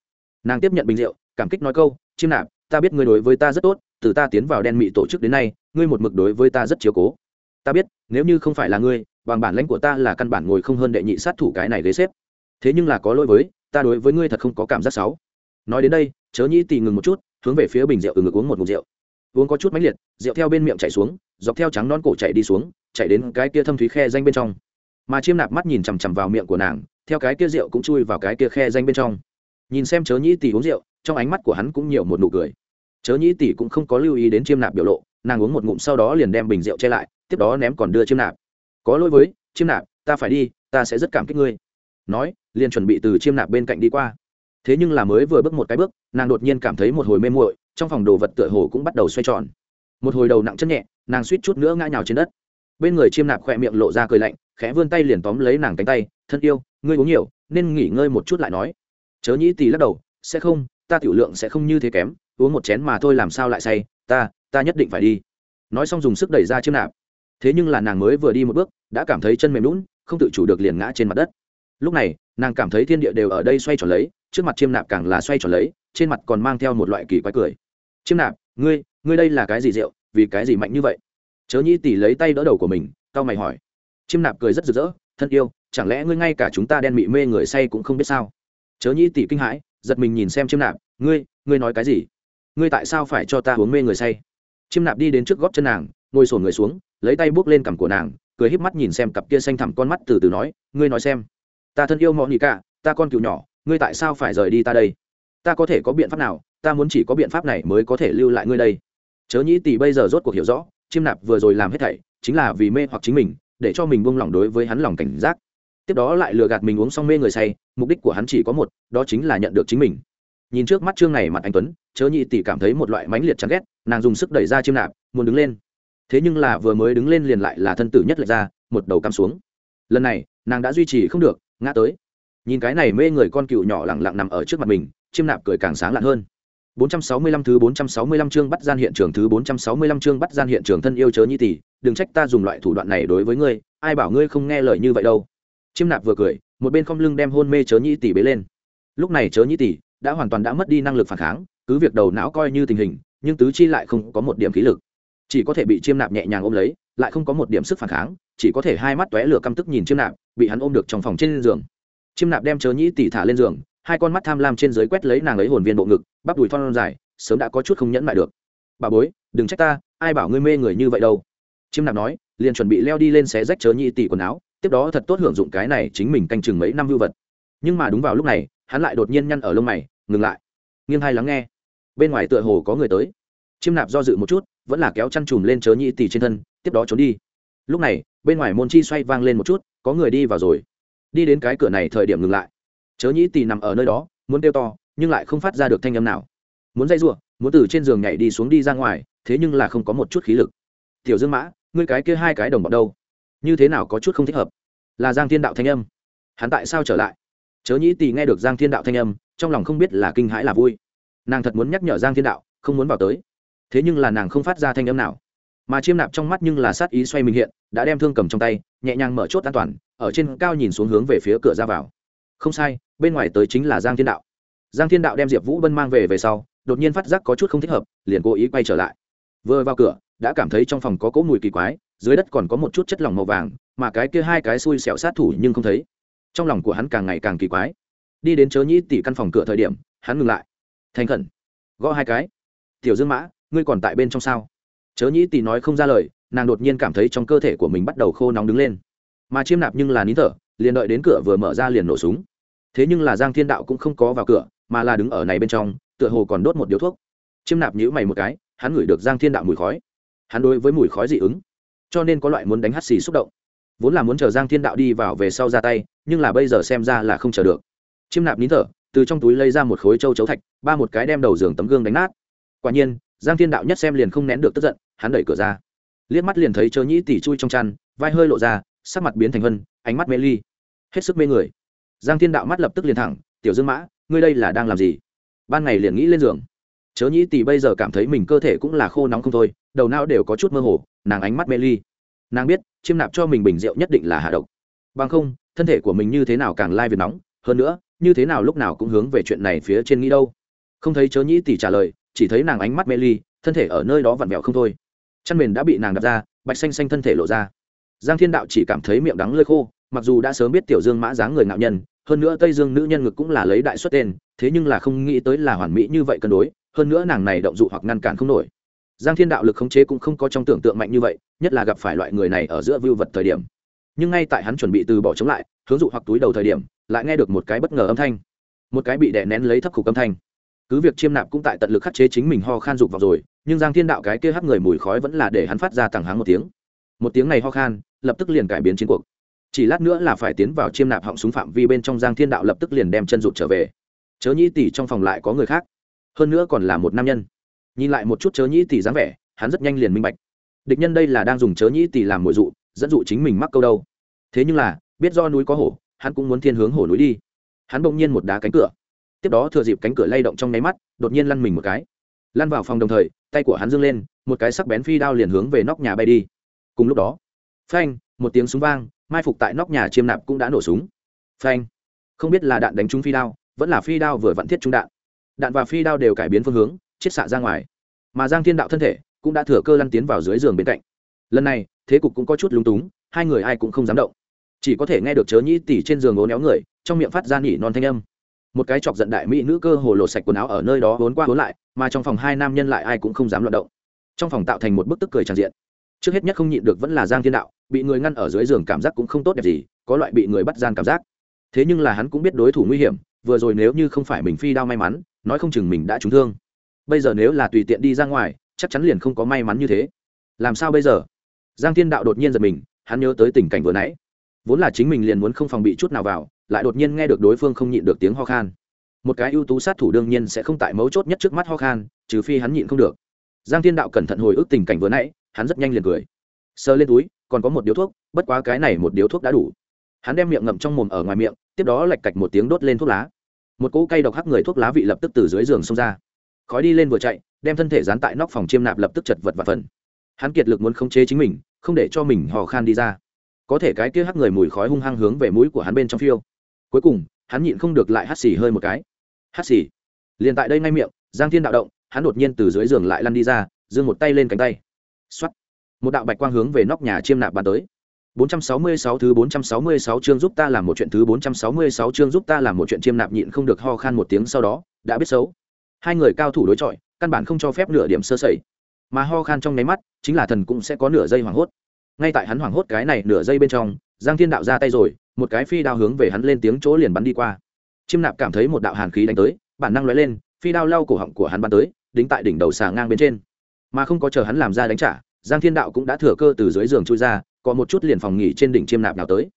Nàng tiếp nhận bình rượu, cảm kích nói câu, chiêm nạp, ta biết ngươi đối với ta rất tốt, từ ta tiến vào đen mị tổ chức đến nay, ngươi một mực đối với ta rất chiếu cố. Ta biết, nếu như không phải là ngươi, bằng bản lãnh của ta là căn bản ngồi không hơn đệ nhị sát thủ cái này ghế xếp. Thế nhưng là có lỗi với, ta đối với ngươi thật không có cảm giác xấu. Nói đến đây, chớ nhĩ tì ngừng một chút, hướng về phía bình rượu từ ngực uống một ngụm rượu uống có chút mãnh liệt, rượu theo bên miệng chảy xuống, dọc theo trắng non cổ chạy đi xuống chạy đến cái kia thâm thúy khe danh bên trong. Mà chiêm nạp mắt nhìn chằm chằm vào miệng của nàng, theo cái kia rượu cũng chui vào cái kia khe danh bên trong. Nhìn xem chớ nhĩ tỷ uống rượu, trong ánh mắt của hắn cũng nhiều một nụ cười. Chớ nhĩ tỷ cũng không có lưu ý đến chiêm nạp biểu lộ, nàng uống một ngụm sau đó liền đem bình rượu che lại, tiếp đó ném còn đưa chiêm nạp. Có lỗi với, chiêm nạp, ta phải đi, ta sẽ rất cảm kích ngươi. Nói, liền chuẩn bị từ chiêm nạp bên cạnh đi qua. Thế nhưng là mới vừa bước một cái bước, nàng đột nhiên cảm thấy một hồi mê muội trong phòng đồ vật tựa hồ cũng bắt đầu xoay tròn. Một hồi đầu nặng chân nhẹ, nàng suýt chút nữa ngã nhào trên đất. Bên người chiêm nạp khỏe miệng lộ ra cười lạnh, khẽ vươn tay liền tóm lấy nàng cánh tay, thân yêu, ngươi uống nhiều, nên nghỉ ngơi một chút lại nói. Chớ nhĩ tì lắc đầu, sẽ không, ta tiểu lượng sẽ không như thế kém, uống một chén mà thôi làm sao lại say, ta ta nhất định phải đi. Nói xong dùng sức đẩy ra chiêm nạp. Thế nhưng là nàng mới vừa đi một bước, đã cảm thấy chân mềm lún không tự chủ được liền ngã trên mặt đất. Lúc này, nàng cảm thấy thiên địa đều ở đây xoay tròn lấy, trước mặt chiêm nạp càng là xoay tròn lấy, trên mặt còn mang theo một loại kỳ quái cười chiêm nạp, ngươi ngươi đây là cái gì rượu, vì cái gì mạnh như vậy? Chớ nhĩ tỷ lấy tay đỡ đầu của mình tao mày hỏi. Chiêm nạp cười rất rực rỡ, thân yêu, chẳng lẽ ngươi ngay cả chúng ta đen mị mê người say cũng không biết sao? Chớ nhĩ tỷ kinh hãi, giật mình nhìn xem chiêm nạp, ngươi ngươi nói cái gì? Ngươi tại sao phải cho ta uống mê người say? Chiêm nạp đi đến trước góp chân nàng, ngồi sổn người xuống, lấy tay buốc lên cằm của nàng, cười híp mắt nhìn xem cặp kia xanh thẳm con mắt từ từ nói, ngươi nói xem. Ta thân yêu mọi nhị cả ta con cựu nhỏ, ngươi tại sao phải rời đi ta đây? Ta có thể có biện pháp nào ta muốn chỉ có biện pháp này mới có thể lưu lại ngươi đây. Chớ nhĩ tỷ bây giờ rốt cuộc hiểu rõ, chiêm nạp vừa rồi làm hết thảy, chính là vì mê hoặc chính mình, để cho mình buông lỏng đối với hắn lòng cảnh giác. Tiếp đó lại lừa gạt mình uống xong mê người say, mục đích của hắn chỉ có một, đó chính là nhận được chính mình. Nhìn trước mắt trương này mặt anh tuấn, chớ nhị tỷ cảm thấy một loại mãnh liệt chán ghét, nàng dùng sức đẩy ra chiêm nạp, muốn đứng lên. Thế nhưng là vừa mới đứng lên liền lại là thân tử nhất lệch ra, một đầu cắm xuống. Lần này, nàng đã duy trì không được, ngã tới. Nhìn cái này mê người con cựu nhỏ lẳng lặng nằm ở trước mặt mình, chiêm nạp cười càng sáng lặn hơn. 465 thứ 465 chương bắt gian hiện trường thứ 465 chương bắt gian hiện trường thân yêu chớ nhi tỷ, đừng trách ta dùng loại thủ đoạn này đối với ngươi, ai bảo ngươi không nghe lời như vậy đâu. Chiêm Nạp vừa cười, một bên không lưng đem hôn mê chớ nhi tỷ bế lên. Lúc này chớ nhi tỷ đã hoàn toàn đã mất đi năng lực phản kháng, cứ việc đầu não coi như tình hình, nhưng tứ chi lại không có một điểm khí lực, chỉ có thể bị Chiêm Nạp nhẹ nhàng ôm lấy, lại không có một điểm sức phản kháng, chỉ có thể hai mắt tóe lửa căm tức nhìn Chiêm Nạp, bị hắn ôm được trong phòng trên giường. Chiêm Nạp đem chớ nhi tỷ thả lên giường, hai con mắt tham lam trên dưới quét lấy nàng ấy hồn viên bộ ngực, bắp đùi thon dài, sớm đã có chút không nhẫn lại được. Bà bối, đừng trách ta, ai bảo ngươi mê người như vậy đâu. Chiêm nạp nói, liền chuẩn bị leo đi lên xé rách chớ nhị tỷ quần áo, tiếp đó thật tốt hưởng dụng cái này chính mình canh chừng mấy năm hưu vật. Nhưng mà đúng vào lúc này, hắn lại đột nhiên nhăn ở lông mày, ngừng lại. Nghiêng hai lắng nghe. Bên ngoài tựa hồ có người tới. Chiêm nạp do dự một chút, vẫn là kéo chăn chùm lên chớ nhị tỷ trên thân, tiếp đó trốn đi. Lúc này, bên ngoài môn chi xoay vang lên một chút, có người đi vào rồi. Đi đến cái cửa này thời điểm ngừng lại chớ nhĩ tỳ nằm ở nơi đó, muốn kêu to, nhưng lại không phát ra được thanh âm nào. Muốn dây giụa muốn từ trên giường nhảy đi xuống đi ra ngoài, thế nhưng là không có một chút khí lực. Tiểu dương mã, ngươi cái kia hai cái đồng bọn đâu? Như thế nào có chút không thích hợp? Là giang thiên đạo thanh âm. Hắn tại sao trở lại? Chớ nhĩ tỳ nghe được giang thiên đạo thanh âm, trong lòng không biết là kinh hãi là vui. Nàng thật muốn nhắc nhở giang thiên đạo, không muốn vào tới. Thế nhưng là nàng không phát ra thanh âm nào. Mà chiêm nạp trong mắt nhưng là sát ý xoay mình hiện, đã đem thương cầm trong tay, nhẹ nhàng mở chốt an toàn, ở trên cao nhìn xuống hướng về phía cửa ra vào. Không sai bên ngoài tới chính là giang thiên đạo. Giang thiên đạo đem diệp vũ bân mang về về sau, đột nhiên phát giác có chút không thích hợp, liền cố ý quay trở lại. Vừa vào cửa, đã cảm thấy trong phòng có cỗ mùi kỳ quái, dưới đất còn có một chút chất lỏng màu vàng, mà cái kia hai cái xui xẹo sát thủ nhưng không thấy. Trong lòng của hắn càng ngày càng kỳ quái. Đi đến chớ nhĩ tỷ căn phòng cửa thời điểm, hắn ngừng lại. Thành khẩn. Gõ hai cái. Tiểu dương mã, ngươi còn tại bên trong sao? Chớ nhĩ tỷ nói không ra lời, nàng đột nhiên cảm thấy trong cơ thể của mình bắt đầu khô nóng đứng lên. Mà chiêm nạp nhưng là nín thở, liền đợi đến cửa vừa mở ra liền nổ súng thế nhưng là giang thiên đạo cũng không có vào cửa, mà là đứng ở này bên trong, tựa hồ còn đốt một điếu thuốc. Chiêm nạp nhữ mày một cái, hắn ngửi được giang thiên đạo mùi khói. Hắn đối với mùi khói dị ứng, cho nên có loại muốn đánh hắt xì xúc động. Vốn là muốn chờ giang thiên đạo đi vào về sau ra tay, nhưng là bây giờ xem ra là không chờ được. Chiêm nạp nín thở, từ trong túi lấy ra một khối châu chấu thạch, ba một cái đem đầu giường tấm gương đánh nát. Quả nhiên, giang thiên đạo nhất xem liền không nén được tức giận, hắn đẩy cửa ra. Liếc mắt liền thấy chớ nhĩ tỉ chui trong chăn, vai hơi lộ ra, sắc mặt biến thành vân ánh mắt mê ly. Hết sức mê người giang thiên đạo mắt lập tức liền thẳng, tiểu dương mã, ngươi đây là đang làm gì? Ban ngày liền nghĩ lên giường. Chớ nhĩ tỷ bây giờ cảm thấy mình cơ thể cũng là khô nóng không thôi, đầu não đều có chút mơ hồ, nàng ánh mắt mê ly. Nàng biết, chiêm nạp cho mình bình rượu nhất định là hạ độc. Bằng không, thân thể của mình như thế nào càng lai việt nóng, hơn nữa, như thế nào lúc nào cũng hướng về chuyện này phía trên nghĩ đâu. Không thấy chớ nhĩ tỷ trả lời, chỉ thấy nàng ánh mắt mê ly, thân thể ở nơi đó vặn vẹo không thôi. Chăn mền đã bị nàng đặt ra, bạch xanh xanh thân thể lộ ra. Giang thiên đạo chỉ cảm thấy miệng đắng lơi khô mặc dù đã sớm biết tiểu dương mã dáng người ngạo nhân, hơn nữa tây dương nữ nhân ngực cũng là lấy đại xuất tên, thế nhưng là không nghĩ tới là hoàn mỹ như vậy cân đối, hơn nữa nàng này động dụ hoặc ngăn cản không nổi. Giang thiên đạo lực khống chế cũng không có trong tưởng tượng mạnh như vậy, nhất là gặp phải loại người này ở giữa vưu vật thời điểm. Nhưng ngay tại hắn chuẩn bị từ bỏ chống lại, hướng dụ hoặc túi đầu thời điểm, lại nghe được một cái bất ngờ âm thanh. Một cái bị đè nén lấy thấp khục âm thanh. Cứ việc chiêm nạp cũng tại tận lực khắc chế chính mình ho khan dục vào rồi, nhưng giang thiên đạo cái kia hắc người mùi khói vẫn là để hắn phát ra thẳng háng một tiếng. Một tiếng này ho khan, lập tức liền cải biến chiến cuộc chỉ lát nữa là phải tiến vào chiêm nạp họng súng phạm vi bên trong giang thiên đạo lập tức liền đem chân rụt trở về. Chớ nhĩ tỷ trong phòng lại có người khác. Hơn nữa còn là một nam nhân. Nhìn lại một chút chớ nhĩ tỷ dáng vẻ, hắn rất nhanh liền minh bạch. Địch nhân đây là đang dùng chớ nhĩ tỷ làm mồi dụ, dẫn dụ chính mình mắc câu đâu. Thế nhưng là, biết do núi có hổ, hắn cũng muốn thiên hướng hổ núi đi. Hắn bỗng nhiên một đá cánh cửa. Tiếp đó thừa dịp cánh cửa lay động trong nháy mắt, đột nhiên lăn mình một cái. Lăn vào phòng đồng thời, tay của hắn dâng lên, một cái sắc bén phi đao liền hướng về nóc nhà bay đi. Cùng lúc đó, phanh, một tiếng súng vang mai phục tại nóc nhà chiêm nạp cũng đã nổ súng. Phanh. Không biết là đạn đánh trúng phi đao, vẫn là phi đao vừa vặn thiết trúng đạn. Đạn và phi đao đều cải biến phương hướng, chiết xạ ra ngoài. Mà giang thiên đạo thân thể cũng đã thừa cơ lăn tiến vào dưới giường bên cạnh. Lần này, thế cục cũng có chút lúng túng, hai người ai cũng không dám động. Chỉ có thể nghe được chớ nhĩ tỉ trên giường ố néo người, trong miệng phát ra nỉ non thanh âm. Một cái chọc giận đại mỹ nữ cơ hồ lột sạch quần áo ở nơi đó vốn qua vốn lại, mà trong phòng hai nam nhân lại ai cũng không dám loạt động. Trong phòng tạo thành một bức tức cười tràn diện trước hết nhất không nhịn được vẫn là giang thiên đạo, bị người ngăn ở dưới giường cảm giác cũng không tốt đẹp gì, có loại bị người bắt gian cảm giác. Thế nhưng là hắn cũng biết đối thủ nguy hiểm, vừa rồi nếu như không phải mình phi đao may mắn, nói không chừng mình đã trúng thương. Bây giờ nếu là tùy tiện đi ra ngoài, chắc chắn liền không có may mắn như thế. Làm sao bây giờ? Giang thiên đạo đột nhiên giật mình, hắn nhớ tới tình cảnh vừa nãy. Vốn là chính mình liền muốn không phòng bị chút nào vào, lại đột nhiên nghe được đối phương không nhịn được tiếng ho khan. Một cái ưu tú sát thủ đương nhiên sẽ không tại mấu chốt nhất trước mắt ho khan, trừ phi hắn nhịn không được. Giang thiên đạo cẩn thận hồi ức tình cảnh vừa nãy hắn rất nhanh liền cười. Sơ lên túi, còn có một điếu thuốc, bất quá cái này một điếu thuốc đã đủ. Hắn đem miệng ngậm trong mồm ở ngoài miệng, tiếp đó lạch cạch một tiếng đốt lên thuốc lá. Một cỗ cây độc hắc người thuốc lá vị lập tức từ dưới giường xông ra. Khói đi lên vừa chạy, đem thân thể dán tại nóc phòng chiêm nạp lập tức chật vật và phần. Hắn kiệt lực muốn khống chế chính mình, không để cho mình hò khan đi ra. Có thể cái kia hắc người mùi khói hung hăng hướng về mũi của hắn bên trong phiêu. Cuối cùng, hắn nhịn không được lại hắt xì hơi một cái. Hắt xì. Liền tại đây ngay miệng, giang thiên đạo động, hắn đột nhiên từ dưới giường lại lăn đi ra, giương một tay lên cánh tay. Soát. một đạo bạch quang hướng về nóc nhà chiêm nạp bắn tới 466 thứ 466 chương giúp ta làm một chuyện thứ 466 chương giúp ta làm một chuyện chiêm nạp nhịn không được ho khan một tiếng sau đó, đã biết xấu. Hai người cao thủ đối chọi, căn bản không cho phép nửa điểm sơ sẩy. Mà ho khan trong nháy mắt, chính là thần cũng sẽ có nửa giây hoảng hốt. Ngay tại hắn hoảng hốt cái này nửa giây bên trong, Giang Thiên đạo ra tay rồi, một cái phi đao hướng về hắn lên tiếng chỗ liền bắn đi qua. Chiêm nạp cảm thấy một đạo hàn khí đánh tới, bản năng lóe lên, phi đao lau cổ họng của hắn bắn tới, đính tại đỉnh đầu xà ngang bên trên. Mà không có chờ hắn làm ra đánh trả, Giang Thiên đạo cũng đã thừa cơ từ dưới giường chui ra, có một chút liền phòng nghỉ trên đỉnh chiêm nạp nào tới.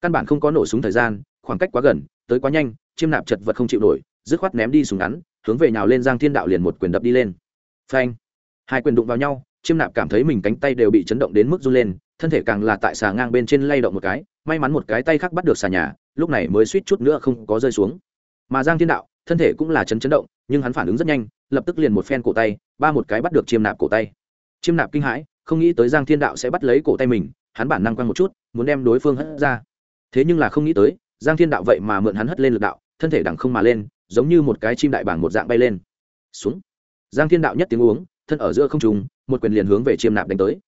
Căn bản không có nổ súng thời gian khoảng cách quá gần tới quá nhanh chiêm nạp chật vật không chịu nổi dứt khoát ném đi súng ngắn hướng về nhào lên giang thiên đạo liền một quyền đập đi lên. Phanh! Hai quyền đụng vào nhau chiêm nạp cảm thấy mình cánh tay đều bị chấn động đến mức run lên thân thể càng là tại xà ngang bên trên lay động một cái may mắn một cái tay khác bắt được xà nhà lúc này mới suýt chút nữa không có rơi xuống. Mà giang thiên đạo thân thể cũng là chấn chấn động nhưng hắn phản ứng rất nhanh lập tức liền một phen cổ tay, ba một cái bắt được chiêm nạp cổ tay. Chiêm nạp kinh hãi, không nghĩ tới giang thiên đạo sẽ bắt lấy cổ tay mình, hắn bản năng quăng một chút, muốn đem đối phương hất ra. Thế nhưng là không nghĩ tới, giang thiên đạo vậy mà mượn hắn hất lên lực đạo, thân thể đằng không mà lên, giống như một cái chim đại bảng một dạng bay lên. Xuống. Giang thiên đạo nhất tiếng uống, thân ở giữa không trùng một quyền liền hướng về chiêm nạp đánh tới.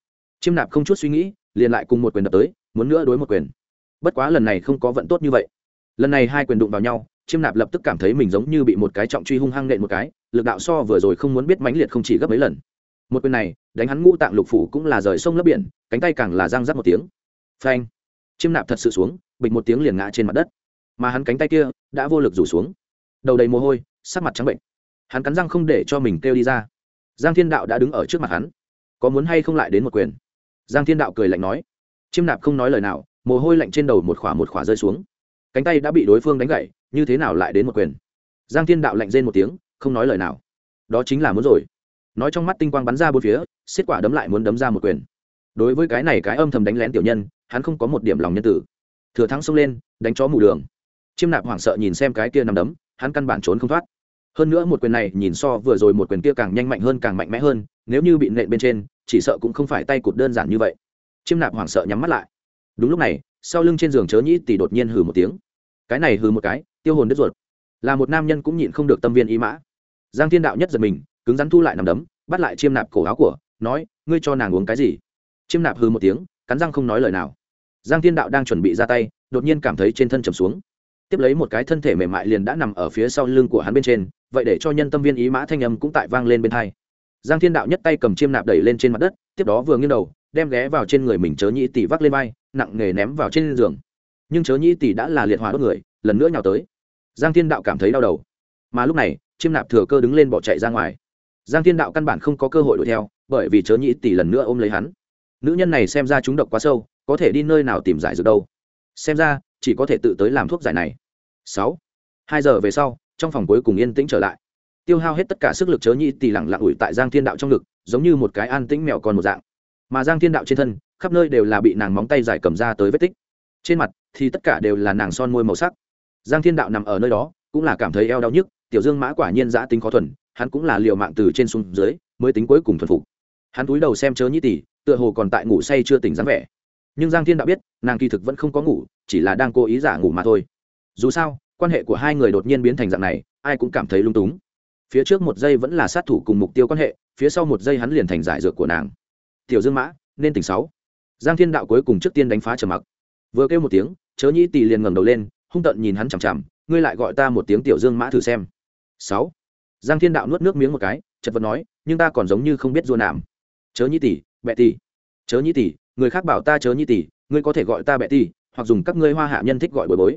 Chiêm nạp không chút suy nghĩ, liền lại cùng một quyền đập tới, muốn nữa đối một quyền. Bất quá lần này không có vận tốt như vậy. Lần này hai quyền đụng vào nhau, chiêm nạp lập tức cảm thấy mình giống như bị một cái trọng truy hung hăng nện một cái lực đạo so vừa rồi không muốn biết mãnh liệt không chỉ gấp mấy lần. Một quyền này, đánh hắn ngũ tạng lục phủ cũng là rời sông lấp biển, cánh tay càng là răng rắc một tiếng. Phanh! Chiêm nạp thật sự xuống, bịch một tiếng liền ngã trên mặt đất. Mà hắn cánh tay kia, đã vô lực rủ xuống. Đầu đầy mồ hôi, sắc mặt trắng bệnh. Hắn cắn răng không để cho mình kêu đi ra. Giang thiên đạo đã đứng ở trước mặt hắn. Có muốn hay không lại đến một quyền? Giang thiên đạo cười lạnh nói. Chiêm nạp không nói lời nào, mồ hôi lạnh trên đầu một khỏa một khỏa rơi xuống. Cánh tay đã bị đối phương đánh gậy như thế nào lại đến một quyền? Giang thiên đạo lạnh rên một tiếng không nói lời nào. Đó chính là muốn rồi. Nói trong mắt tinh quang bắn ra bốn phía, xiết quả đấm lại muốn đấm ra một quyền. Đối với cái này cái âm thầm đánh lén tiểu nhân, hắn không có một điểm lòng nhân tử. Thừa thắng xông lên, đánh chó mù đường. Chiêm nạp hoảng sợ nhìn xem cái kia nằm đấm, hắn căn bản trốn không thoát. Hơn nữa một quyền này, nhìn so vừa rồi một quyền kia càng nhanh mạnh hơn càng mạnh mẽ hơn, nếu như bị nện bên trên, chỉ sợ cũng không phải tay cụt đơn giản như vậy. Chiêm nạp hoảng sợ nhắm mắt lại. Đúng lúc này, sau lưng trên giường chớ nhĩ tỷ đột nhiên hừ một tiếng. Cái này hừ một cái, tiêu hồn đứt ruột. Là một nam nhân cũng nhịn không được tâm viên ý mã giang thiên đạo nhất giật mình, cứng rắn thu lại nằm đấm, bắt lại chiêm nạp cổ áo của, nói, ngươi cho nàng uống cái gì? Chiêm nạp hư một tiếng, cắn răng không nói lời nào. Giang thiên đạo đang chuẩn bị ra tay, đột nhiên cảm thấy trên thân trầm xuống. Tiếp lấy một cái thân thể mềm mại liền đã nằm ở phía sau lưng của hắn bên trên, vậy để cho nhân tâm viên ý mã thanh âm cũng tại vang lên bên hai. Giang thiên đạo nhất tay cầm chiêm nạp đẩy lên trên mặt đất, tiếp đó vừa nghiêng đầu, đem ghé vào trên người mình chớ nhĩ tỷ vác lên vai, nặng nề ném vào trên giường. Nhưng chớ nhĩ tỷ đã là liệt hỏa đốt người, lần nữa nhào tới. Giang thiên đạo cảm thấy đau đầu. Mà lúc này chiêm nạp thừa cơ đứng lên bỏ chạy ra ngoài. Giang thiên đạo căn bản không có cơ hội đuổi theo, bởi vì chớ nhĩ tỷ lần nữa ôm lấy hắn. Nữ nhân này xem ra chúng độc quá sâu, có thể đi nơi nào tìm giải dược đâu. Xem ra, chỉ có thể tự tới làm thuốc giải này. Sáu. Hai giờ về sau, trong phòng cuối cùng yên tĩnh trở lại. Tiêu hao hết tất cả sức lực chớ nhĩ tỷ lặng lặng ủi tại giang thiên đạo trong ngực, giống như một cái an tĩnh mèo con một dạng. Mà giang thiên đạo trên thân, khắp nơi đều là bị nàng móng tay giải cầm ra tới vết tích. Trên mặt thì tất cả đều là nàng son môi màu sắc. Giang thiên đạo nằm ở nơi đó, cũng là cảm thấy eo đau nhức tiểu dương mã quả nhiên giã tính khó thuần, hắn cũng là liều mạng từ trên xuống dưới, mới tính cuối cùng thuần phục. Hắn túi đầu xem chớ nhĩ tỷ tựa hồ còn tại ngủ say chưa tỉnh dáng vẻ. Nhưng giang thiên đã biết, nàng kỳ thực vẫn không có ngủ, chỉ là đang cố ý giả ngủ mà thôi. Dù sao, quan hệ của hai người đột nhiên biến thành dạng này, ai cũng cảm thấy lung túng. Phía trước một giây vẫn là sát thủ cùng mục tiêu quan hệ, phía sau một giây hắn liền thành giải dược của nàng. Tiểu dương mã, nên tỉnh sáu. Giang thiên đạo cuối cùng trước tiên đánh phá trầm mặc. Vừa kêu một tiếng, chớ nhĩ tỷ liền ngẩng đầu lên, hung tận nhìn hắn chằm chằm, ngươi lại gọi ta một tiếng tiểu dương mã thử xem sáu. Giang thiên đạo nuốt nước miếng một cái, chật vật nói, nhưng ta còn giống như không biết dua nạm. Chớ nhĩ tỷ bệ tỷ chớ nhĩ tỷ người khác bảo ta chớ nhĩ tỷ ngươi có thể gọi ta bệ tỷ hoặc dùng các ngươi hoa hạ nhân thích gọi bồi bối.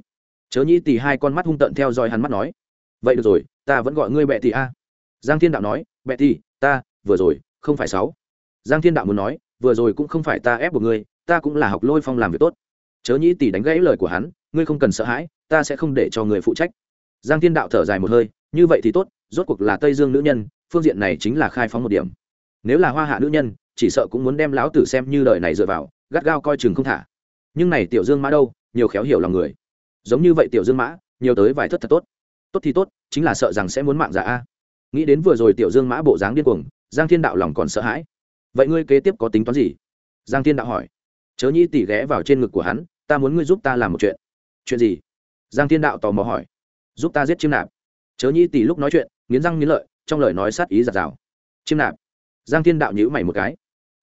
Chớ nhĩ tỷ hai con mắt hung tận theo dõi hắn mắt nói, vậy được rồi, ta vẫn gọi ngươi bệ tỷ a. Giang thiên đạo nói, bệ tỷ ta, vừa rồi, không phải sáu. Giang thiên đạo muốn nói, vừa rồi cũng không phải ta ép buộc ngươi, ta cũng là học lôi phong làm việc tốt. Chớ nhĩ tỷ đánh gãy lời của hắn, ngươi không cần sợ hãi, ta sẽ không để cho người phụ trách. Giang thiên đạo thở dài một hơi như vậy thì tốt, rốt cuộc là tây dương nữ nhân, phương diện này chính là khai phóng một điểm. Nếu là hoa hạ nữ nhân, chỉ sợ cũng muốn đem lão tử xem như đời này dựa vào, gắt gao coi chừng không thả. Nhưng này tiểu dương mã đâu, nhiều khéo hiểu lòng người. Giống như vậy tiểu dương mã, nhiều tới vài thất thật tốt. Tốt thì tốt, chính là sợ rằng sẽ muốn mạng giả a. Nghĩ đến vừa rồi tiểu dương mã bộ dáng điên cuồng, giang thiên đạo lòng còn sợ hãi. Vậy ngươi kế tiếp có tính toán gì? Giang thiên đạo hỏi. Chớ nhi tỉ ghé vào trên ngực của hắn, ta muốn ngươi giúp ta làm một chuyện. Chuyện gì? Giang thiên đạo tò mò hỏi. Giúp ta giết chiêm nạp chớ nhi tỷ lúc nói chuyện, nghiến răng nghiến lợi, trong lời nói sát ý giạt rào. Chiêm nạp. Giang thiên đạo nhữ mày một cái.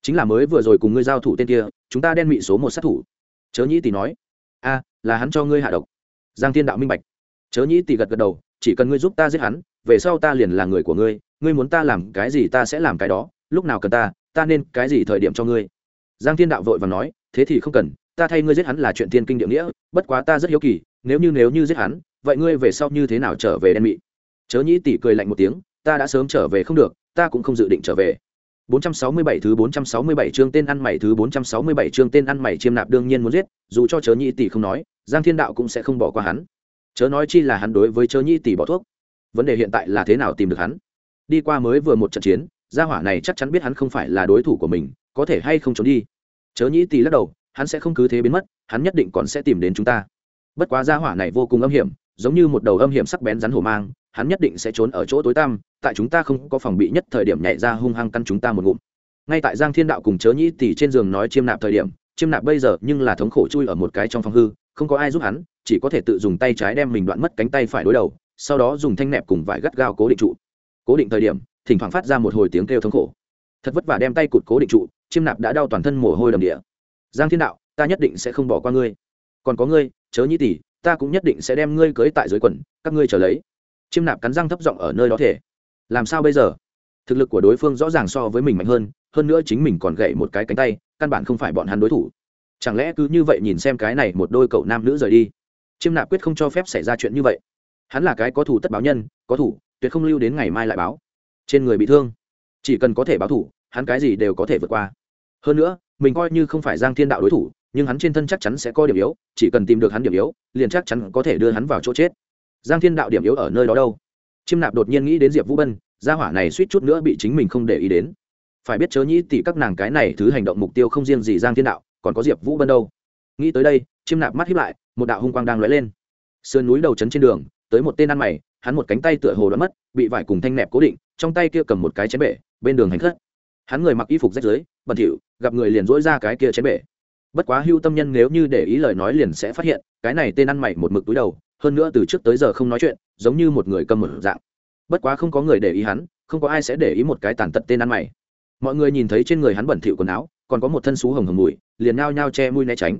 Chính là mới vừa rồi cùng ngươi giao thủ tên kia, chúng ta đen mị số một sát thủ. Chớ nhĩ tỷ nói. A, là hắn cho ngươi hạ độc. Giang thiên đạo minh bạch. Chớ nhĩ tỷ gật gật đầu, chỉ cần ngươi giúp ta giết hắn, về sau ta liền là người của ngươi ngươi muốn ta làm cái gì ta sẽ làm cái đó, lúc nào cần ta ta nên cái gì thời điểm cho ngươi? Giang thiên đạo vội và nói, thế thì không cần, ta thay ngươi giết hắn là chuyện thiên kinh địa nghĩa, bất quá ta rất hiếu kỳ, nếu như nếu như giết hắn vậy ngươi về sau như thế nào trở về đen mị chớ nhĩ tỷ cười lạnh một tiếng ta đã sớm trở về không được ta cũng không dự định trở về 467 thứ 467 chương tên ăn mày thứ 467 chương tên ăn mày chiêm nạp đương nhiên muốn giết, dù cho chớ nhị tỷ không nói, Giang Thiên Đạo cũng sẽ không bỏ qua hắn. Chớ nói chi là hắn đối với chớ nhị tỷ bỏ thuốc. Vấn đề hiện tại là thế nào tìm được hắn? Đi qua mới vừa một trận chiến, gia hỏa này chắc chắn biết hắn không phải là đối thủ của mình, có thể hay không trốn đi. Chớ nhị tỷ lắc đầu, hắn sẽ không cứ thế biến mất, hắn nhất định còn sẽ tìm đến chúng ta. Bất quá gia hỏa này vô cùng âm hiểm, giống như một đầu âm hiểm sắc bén rắn hổ mang, hắn nhất định sẽ trốn ở chỗ tối tăm tại chúng ta không có phòng bị nhất thời điểm nhảy ra hung hăng căn chúng ta một ngụm. Ngay tại giang thiên đạo cùng chớ nhĩ tỷ trên giường nói chiêm nạp thời điểm chiêm nạp bây giờ nhưng là thống khổ chui ở một cái trong phòng hư không có ai giúp hắn chỉ có thể tự dùng tay trái đem mình đoạn mất cánh tay phải đối đầu sau đó dùng thanh nẹp cùng vải gắt gao cố định trụ. Cố định thời điểm thỉnh thoảng phát ra một hồi tiếng kêu thống khổ. Thật vất vả đem tay cụt cố định trụ chiêm nạp đã đau toàn thân mồ hôi đầm địa. Giang thiên đạo ta nhất định sẽ không bỏ qua ngươi. Còn có ngươi chớ nhĩ tỷ ta cũng nhất định sẽ đem ngươi cưới tại dưới quần, các ngươi trở lấy. Chiêm nạp cắn răng thấp giọng ở nơi đó thể làm sao bây giờ? Thực lực của đối phương rõ ràng so với mình mạnh hơn hơn nữa chính mình còn gậy một cái cánh tay, căn bản không phải bọn hắn đối thủ. Chẳng lẽ cứ như vậy nhìn xem cái này một đôi cậu nam nữ rời đi? Chiêm nạp quyết không cho phép xảy ra chuyện như vậy. Hắn là cái có thủ tất báo nhân, có thủ tuyệt không lưu đến ngày mai lại báo. Trên người bị thương. Chỉ cần có thể báo thủ hắn cái gì đều có thể vượt qua. Hơn nữa, mình coi như không phải giang thiên đạo đối thủ nhưng hắn trên thân chắc chắn sẽ có điểm yếu, chỉ cần tìm được hắn điểm yếu, liền chắc chắn có thể đưa hắn vào chỗ chết. Giang thiên đạo điểm yếu ở nơi đó đâu? Chiêm nạp đột nhiên nghĩ đến diệp vũ bân, gia hỏa này suýt chút nữa bị chính mình không để ý đến. Phải biết chớ nhĩ tỷ các nàng cái này thứ hành động mục tiêu không riêng gì giang thiên đạo, còn có diệp vũ bân đâu. Nghĩ tới đây, chiêm nạp mắt hiếp lại, một đạo hung quang đang lóe lên. Sườn núi đầu trấn trên đường, tới một tên ăn mày, hắn một cánh tay tựa hồ đã mất, bị vải cùng thanh nẹp cố định, trong tay kia cầm một cái chén bể, bên đường hành khất. Hắn người mặc y phục rách rưới, bẩn thỉu, gặp người liền dỗi ra cái kia chén bể bất quá hưu tâm nhân nếu như để ý lời nói liền sẽ phát hiện, cái này tên ăn mày một mực túi đầu, hơn nữa từ trước tới giờ không nói chuyện, giống như một người cầm một dạng. Bất quá không có người để ý hắn, không có ai sẽ để ý một cái tàn tật tên ăn mày. Mọi người nhìn thấy trên người hắn bẩn thỉu quần áo, còn có một thân xú hồng hồng mùi, liền nao nhao che mũi né tránh.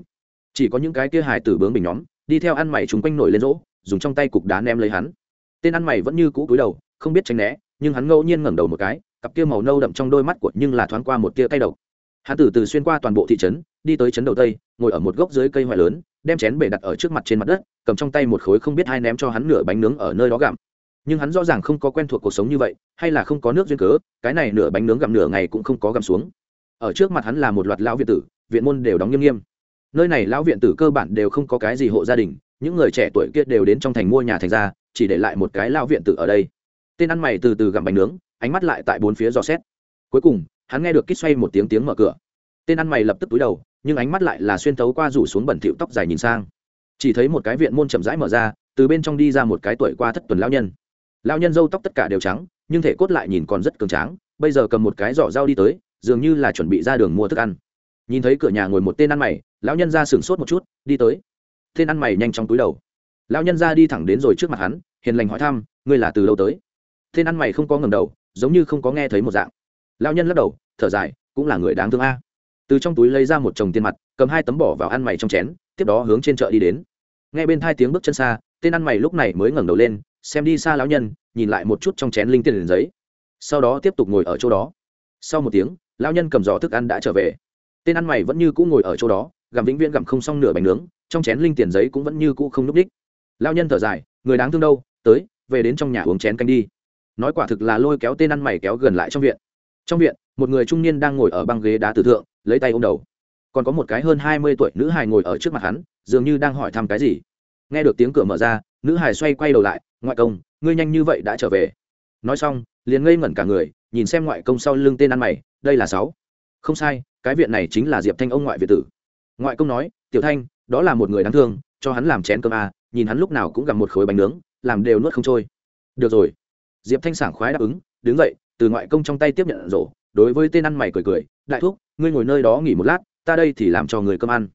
Chỉ có những cái kia hài tử bướng bình nhóm, đi theo ăn mày chúng quanh nổi lên rỗ, dùng trong tay cục đá ném lấy hắn. Tên ăn mày vẫn như cũ cúi đầu, không biết tránh né, nhưng hắn ngẫu nhiên ngẩng đầu một cái, cặp kia màu nâu đậm trong đôi mắt của nhưng là thoáng qua một tia cay độc hắn từ từ xuyên qua toàn bộ thị trấn đi tới trấn đầu tây, ngồi ở một gốc dưới cây hoại lớn, đem chén bể đặt ở trước mặt trên mặt đất, cầm trong tay một khối không biết hai ném cho hắn nửa bánh nướng ở nơi đó gặm. Nhưng hắn rõ ràng không có quen thuộc cuộc sống như vậy, hay là không có nước duyên cớ, cái này nửa bánh nướng gặm nửa ngày cũng không có gặm xuống. Ở trước mặt hắn là một loạt lão viện tử, viện môn đều đóng nghiêm nghiêm. Nơi này lão viện tử cơ bản đều không có cái gì hộ gia đình, những người trẻ tuổi kia đều đến trong thành mua nhà thành ra, chỉ để lại một cái lão viện tử ở đây. Tên ăn mày từ từ gặm bánh nướng, ánh mắt lại tại bốn phía dò xét. Cuối cùng, hắn nghe được kít xoay một tiếng tiếng mở cửa. Tên ăn mày lập tức túi đầu nhưng ánh mắt lại là xuyên thấu qua rủ xuống bẩn thịu tóc dài nhìn sang. Chỉ thấy một cái viện môn chậm rãi mở ra, từ bên trong đi ra một cái tuổi qua thất tuần lão nhân. Lão nhân râu tóc tất cả đều trắng, nhưng thể cốt lại nhìn còn rất cường tráng, bây giờ cầm một cái giỏ dao đi tới, dường như là chuẩn bị ra đường mua thức ăn. Nhìn thấy cửa nhà ngồi một tên ăn mày, lão nhân ra sửng sốt một chút, đi tới. Tên ăn mày nhanh trong túi đầu. Lão nhân ra đi thẳng đến rồi trước mặt hắn, hiền lành hỏi thăm, ngươi là từ lâu tới? Tên ăn mày không có ngầm đầu, giống như không có nghe thấy một dạng. Lão nhân lắc đầu, thở dài, cũng là người đáng thương a từ trong túi lấy ra một chồng tiền mặt, cầm hai tấm bỏ vào ăn mày trong chén, tiếp đó hướng trên chợ đi đến. Nghe bên thai tiếng bước chân xa, tên ăn mày lúc này mới ngẩng đầu lên, xem đi xa lão nhân, nhìn lại một chút trong chén linh tiền giấy. Sau đó tiếp tục ngồi ở chỗ đó. Sau một tiếng, lão nhân cầm giỏ thức ăn đã trở về. Tên ăn mày vẫn như cũ ngồi ở chỗ đó, gặm vĩnh viễn gặm không xong nửa bánh nướng, trong chén linh tiền giấy cũng vẫn như cũ không núp đích lão nhân thở dài, người đáng thương đâu, tới, về đến trong nhà uống chén canh đi. Nói quả thực là lôi kéo tên ăn mày kéo gần lại trong viện. Trong viện, một người trung niên đang ngồi ở băng ghế đá tử thượng lấy tay ôm đầu. Còn có một cái hơn hai mươi tuổi nữ hài ngồi ở trước mặt hắn dường như đang hỏi thăm cái gì. Nghe được tiếng cửa mở ra nữ hài xoay quay đầu lại ngoại công ngươi nhanh như vậy đã trở về? Nói xong liền ngây ngẩn cả người nhìn xem ngoại công sau lưng tên ăn mày đây là sáu. Không sai cái viện này chính là diệp thanh ông ngoại việt tử. Ngoại công nói tiểu thanh đó là một người đáng thương cho hắn làm chén cơm à, nhìn hắn lúc nào cũng gặp một khối bánh nướng làm đều nuốt không trôi. Được rồi. Diệp thanh sảng khoái đáp ứng đứng dậy từ ngoại công trong tay tiếp nhận rổ đối với tên ăn mày cười cười đại thúc, ngươi ngồi nơi đó nghỉ một lát, ta đây thì làm cho người cơm ăn.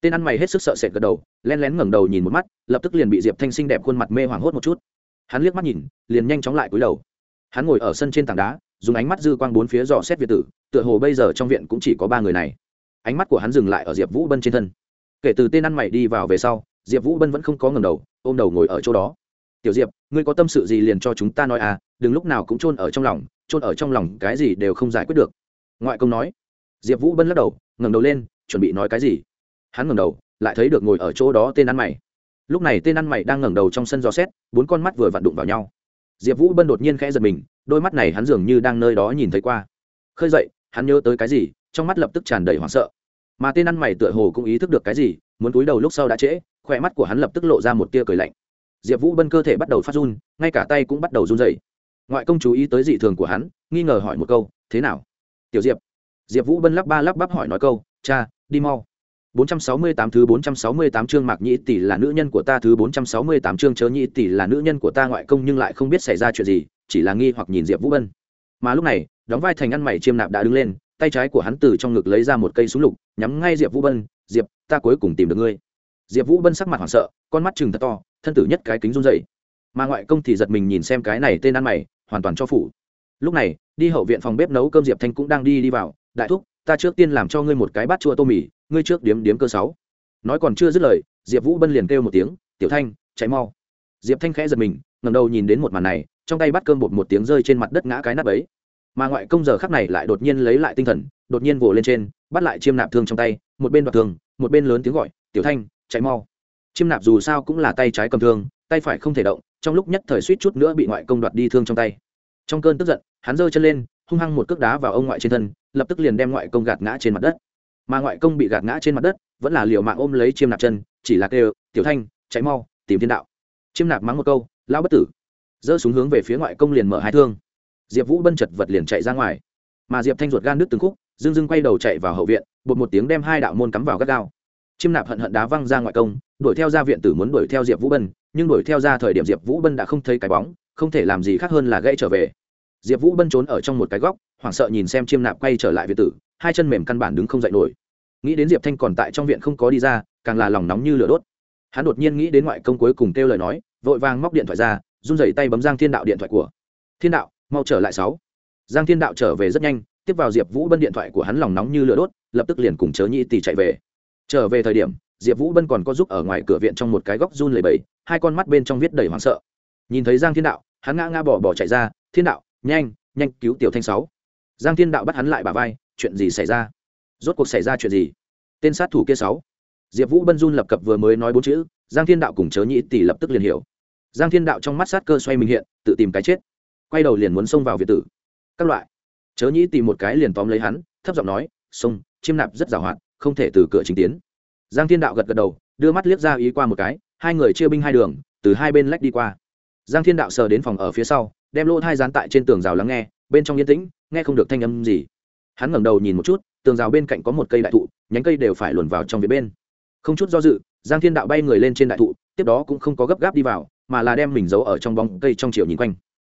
Tên ăn mày hết sức sợ sệt gật đầu, len lén ngẩng đầu nhìn một mắt, lập tức liền bị diệp thanh xinh đẹp khuôn mặt mê hoảng hốt một chút. Hắn liếc mắt nhìn, liền nhanh chóng lại cúi đầu. Hắn ngồi ở sân trên tảng đá, dùng ánh mắt dư quang bốn phía dò xét việt tử, tựa hồ bây giờ trong viện cũng chỉ có ba người này. Ánh mắt của hắn dừng lại ở diệp vũ bân trên thân. Kể từ tên ăn mày đi vào về sau, diệp vũ bân vẫn không có ngầm đầu, ôm đầu ngồi ở chỗ đó. Tiểu diệp, ngươi có tâm sự gì liền cho chúng ta nói à đừng lúc nào cũng chôn ở trong lòng, chôn ở trong lòng cái gì đều không giải quyết được. Ngoại công nói diệp vũ bân lắc đầu, ngẩng đầu lên, chuẩn bị nói cái gì? Hắn ngẩng đầu, lại thấy được ngồi ở chỗ đó tên ăn mày. Lúc này tên ăn mày đang ngẩng đầu trong sân gió xét, bốn con mắt vừa vặn đụng vào nhau. Diệp vũ bân đột nhiên khẽ giật mình, đôi mắt này hắn dường như đang nơi đó nhìn thấy qua. Khơi dậy, hắn nhớ tới cái gì, trong mắt lập tức tràn đầy hoảng sợ. Mà tên ăn mày tựa hồ cũng ý thức được cái gì, muốn túi đầu lúc sau đã trễ khỏe mắt của hắn lập tức lộ ra một tia cười lạnh. Diệp vũ bân cơ thể bắt đầu phát run, ngay cả tay cũng bắt đầu run dày ngoại công chú ý tới dị thường của hắn, nghi ngờ hỏi một câu, thế nào? Tiểu diệp diệp vũ bân lắp ba lắp bắp hỏi nói câu cha đi mau 468 thứ 468 chương Mạc Nhĩ tỷ là nữ nhân của ta thứ 468 chương chớ Nhĩ tỷ là nữ nhân của ta ngoại công nhưng lại không biết xảy ra chuyện gì, chỉ là nghi hoặc nhìn Diệp Vũ Bân. Mà lúc này, đóng vai thành ăn mày chiêm nạp đã đứng lên, tay trái của hắn từ trong ngực lấy ra một cây súng lục, nhắm ngay Diệp Vũ Bân, "Diệp, ta cuối cùng tìm được ngươi." Diệp Vũ Bân sắc mặt hoảng sợ, con mắt trừng thật to, thân tử nhất cái kính run rẩy. Mà ngoại công thì giật mình nhìn xem cái này tên ăn mày, hoàn toàn cho phủ. Lúc này, đi hậu viện phòng bếp nấu cơm Diệp Thanh cũng đang đi đi vào, "Đại thúc, ta trước tiên làm cho ngươi một cái bát chua tô mì, ngươi trước điếm điếm cơ sáu. Nói còn chưa dứt lời diệp vũ bân liền kêu một tiếng tiểu thanh cháy mau. Diệp thanh khẽ giật mình ngầm đầu nhìn đến một màn này trong tay bắt cơm bột một tiếng rơi trên mặt đất ngã cái nắp ấy. Mà ngoại công giờ khắc này lại đột nhiên lấy lại tinh thần đột nhiên vồ lên trên bắt lại chiêm nạp thương trong tay một bên đoạt thương một bên lớn tiếng gọi tiểu thanh cháy mau. Chiêm nạp dù sao cũng là tay trái cầm thương tay phải không thể động trong lúc nhất thời suýt chút nữa bị ngoại công đoạt đi thương trong tay. Trong cơn tức giận hắn giơ chân lên hung hăng một cước đá vào ông ngoại trên thân, lập tức liền đem ngoại công gạt ngã trên mặt đất. Mà ngoại công bị gạt ngã trên mặt đất, vẫn là liều mạng ôm lấy chiêm nạp chân, chỉ là kêu, tiểu thanh cháy mau, tìm thiên đạo. Chiêm nạp mắng một câu lao bất tử. Giơ súng hướng về phía ngoại công liền mở hai thương. Diệp vũ bân chật vật liền chạy ra ngoài. Mà diệp thanh ruột gan nước từng khúc, dưng dưng quay đầu chạy vào hậu viện, bột một tiếng đem hai đạo môn cắm vào gắt gao. Chiêm nạp hận hận đá văng ra ngoại công, đuổi theo ra viện tử muốn đuổi theo diệp vũ bân, nhưng đuổi theo ra thời điểm diệp vũ bân đã không thấy cái bóng, không thể làm gì khác hơn là gãy trở về diệp vũ bân trốn ở trong một cái góc, hoảng sợ nhìn xem chiêm nạp quay trở lại viện tử, hai chân mềm căn bản đứng không dậy nổi. Nghĩ đến diệp thanh còn tại trong viện không có đi ra, càng là lòng nóng như lửa đốt. Hắn đột nhiên nghĩ đến ngoại công cuối cùng kêu lời nói, vội vàng móc điện thoại ra, run rẩy tay bấm giang thiên đạo điện thoại của. Thiên đạo, mau trở lại sáu. Giang thiên đạo trở về rất nhanh, tiếp vào diệp vũ bân điện thoại của hắn lòng nóng như lửa đốt, lập tức liền cùng chớ nhị tỷ chạy về. Trở về thời điểm, diệp vũ bân còn có giúp ở ngoài cửa viện trong một cái góc run lầy bầy hai con mắt bên trong viết đầy hoảng sợ. Nhìn thấy giang thiên đạo, hắn ngã ngã bỏ bỏ chạy ra, thiên đạo nhanh nhanh, cứu tiểu thanh sáu. Giang thiên đạo bắt hắn lại bà vai, chuyện gì xảy ra? Rốt cuộc xảy ra chuyện gì? Tên sát thủ kia sáu. Diệp vũ bân run lập cập vừa mới nói bốn chữ, giang thiên đạo cùng chớ nhĩ tỷ lập tức liền hiểu. Giang thiên đạo trong mắt sát cơ xoay mình hiện, tự tìm cái chết. Quay đầu liền muốn xông vào việt tử. Các loại. Chớ nhĩ tìm một cái liền tóm lấy hắn, thấp giọng nói, xông, chiêm nạp rất giàu hoạt không thể từ cửa chính tiến. Giang thiên đạo gật gật đầu, đưa mắt liếc ra ý qua một cái, hai người chia binh hai đường, từ hai bên lách đi qua. Giang thiên đạo sờ đến phòng ở phía sau đem lỗ thai dán tại trên tường rào lắng nghe, bên trong yên tĩnh, nghe không được thanh âm gì. Hắn ngẩng đầu nhìn một chút, tường rào bên cạnh có một cây đại thụ, nhánh cây đều phải luồn vào trong phía bên. Không chút do dự, giang thiên đạo bay người lên trên đại thụ, tiếp đó cũng không có gấp gáp đi vào, mà là đem mình giấu ở trong bóng cây trong chiều nhìn quanh.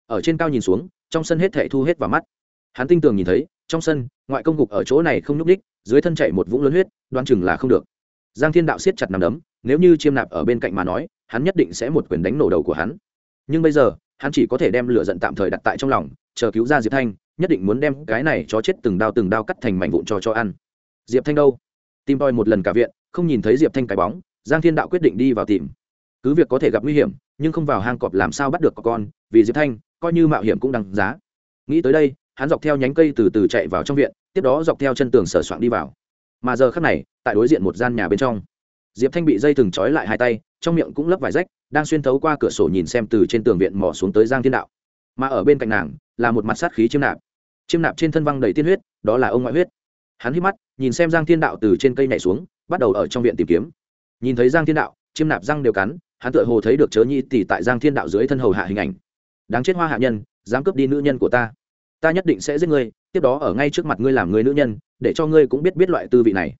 Ở trên cao nhìn xuống, trong sân hết thệ thu hết vào mắt. Hắn tinh tường nhìn thấy, trong sân, ngoại công cục ở chỗ này không nhúc ních dưới thân chạy một vũng lớn huyết, đoan chừng là không được. Giang thiên đạo siết chặt nằm đấm, nếu như chiêm nạp ở bên cạnh mà nói, hắn nhất định sẽ một quyền đánh nổ đầu của hắn. Nhưng bây giờ hắn chỉ có thể đem lửa giận tạm thời đặt tại trong lòng, chờ cứu ra diệp thanh, nhất định muốn đem cái này chó chết từng đao từng đao cắt thành mảnh vụn cho cho ăn. Diệp thanh đâu? Tìm tòi một lần cả viện, không nhìn thấy diệp thanh cái bóng, giang thiên đạo quyết định đi vào tìm. Cứ việc có thể gặp nguy hiểm, nhưng không vào hang cọp làm sao bắt được con, vì diệp thanh, coi như mạo hiểm cũng đằng giá. Nghĩ tới đây, hắn dọc theo nhánh cây từ từ chạy vào trong viện, tiếp đó dọc theo chân tường sở soạn đi vào. Mà giờ khắc này, tại đối diện một gian nhà bên trong, diệp thanh bị dây thừng trói lại hai tay, trong miệng cũng lấp vải rách đang xuyên thấu qua cửa sổ nhìn xem từ trên tường viện mò xuống tới giang thiên đạo. Mà ở bên cạnh nàng, là một mặt sát khí chiêm nạp. Chiêm nạp trên thân văng đầy tiên huyết, đó là ông ngoại huyết. Hắn hít mắt, nhìn xem giang thiên đạo từ trên cây nhảy xuống, bắt đầu ở trong viện tìm kiếm. Nhìn thấy giang thiên đạo, chiêm nạp răng đều cắn, hắn tựa hồ thấy được chớ nhi tỷ tại giang thiên đạo dưới thân hầu hạ hình ảnh. Đáng chết hoa hạ nhân, dám cướp đi nữ nhân của ta. Ta nhất định sẽ giết ngươi, tiếp đó ở ngay trước mặt ngươi làm người nữ nhân, để cho ngươi cũng biết biết loại tư vị này.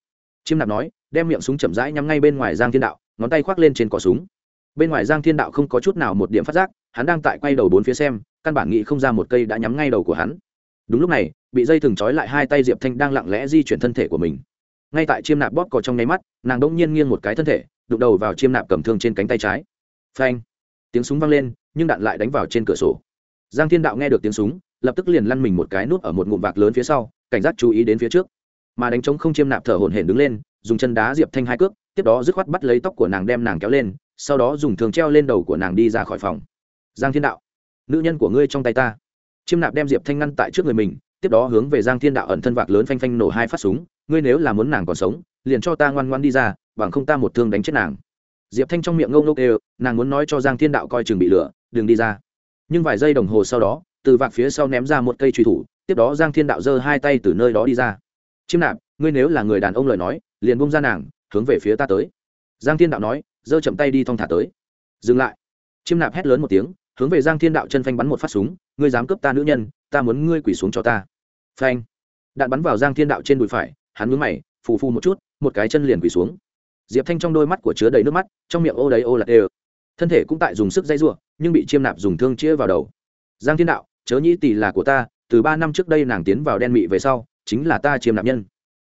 Chiêm nạp nói, đem miệng súng chậm rãi nhắm ngay bên ngoài giang thiên đạo, ngón tay khoác lên trên cỏ súng bên ngoài giang thiên đạo không có chút nào một điểm phát giác, hắn đang tại quay đầu bốn phía xem, căn bản nghĩ không ra một cây đã nhắm ngay đầu của hắn. Đúng lúc này, bị dây thừng trói lại hai tay diệp thanh đang lặng lẽ di chuyển thân thể của mình. Ngay tại chiêm nạp bóp cò trong nháy mắt, nàng đ ỗ n g nhiên nghiêng một cái thân thể, đụng đầu vào chiêm nạp cầm thương trên cánh tay trái. Phanh! Tiếng súng vang lên, nhưng đạn lại đánh vào trên cửa sổ. Giang thiên đạo nghe được tiếng súng, lập tức liền lăn mình một cái nút ở một ngụm vạc lớn phía sau, cảnh giác chú ý đến phía trước. Mà đánh trống không chiêm nạp thở hổn hển đứng lên, dùng chân đá diệp thanh hai cước, tiếp đó dứt khoát bắt lấy tóc của nàng đem nàng kéo lên sau đó dùng thường treo lên đầu của nàng đi ra khỏi phòng. Giang thiên đạo, nữ nhân của ngươi trong tay ta. Chiêm nạp đem diệp thanh ngăn tại trước người mình, tiếp đó hướng về giang thiên đạo ẩn thân vạc lớn phanh phanh nổ hai phát súng, ngươi nếu là muốn nàng còn sống, liền cho ta ngoan ngoan đi ra, bằng không ta một thương đánh chết nàng. Diệp thanh trong miệng ngâu ngâu kêu, nàng muốn nói cho giang thiên đạo coi chừng bị lửa, đừng đi ra. Nhưng vài giây đồng hồ sau đó, từ vạc phía sau ném ra một cây truy thủ, tiếp đó giang thiên đạo giơ hai tay từ nơi đó đi ra. Chiêm nạp, ngươi nếu là người đàn ông lời nói, liền bông ra nàng, hướng về phía ta tới. Giang thiên đạo nói giơ chậm tay đi thong thả tới. Dừng lại. Chiêm nạp hét lớn một tiếng, hướng về giang thiên đạo chân phanh bắn một phát súng, ngươi dám cướp ta nữ nhân, ta muốn ngươi quỳ xuống cho ta. Phanh. Đạn bắn vào giang thiên đạo trên đùi phải, hắn mướn mày, phù phù một chút, một cái chân liền quỳ xuống. Diệp thanh trong đôi mắt của chứa đầy nước mắt, trong miệng ô đầy ô lạt ê thân thể cũng tại dùng sức dây giụa nhưng bị chiêm nạp dùng thương chĩa vào đầu. Giang thiên đạo, chớ nhĩ tỷ là của ta, từ ba năm trước đây nàng tiến vào đen mị về sau, chính là ta chiêm nạp nhân.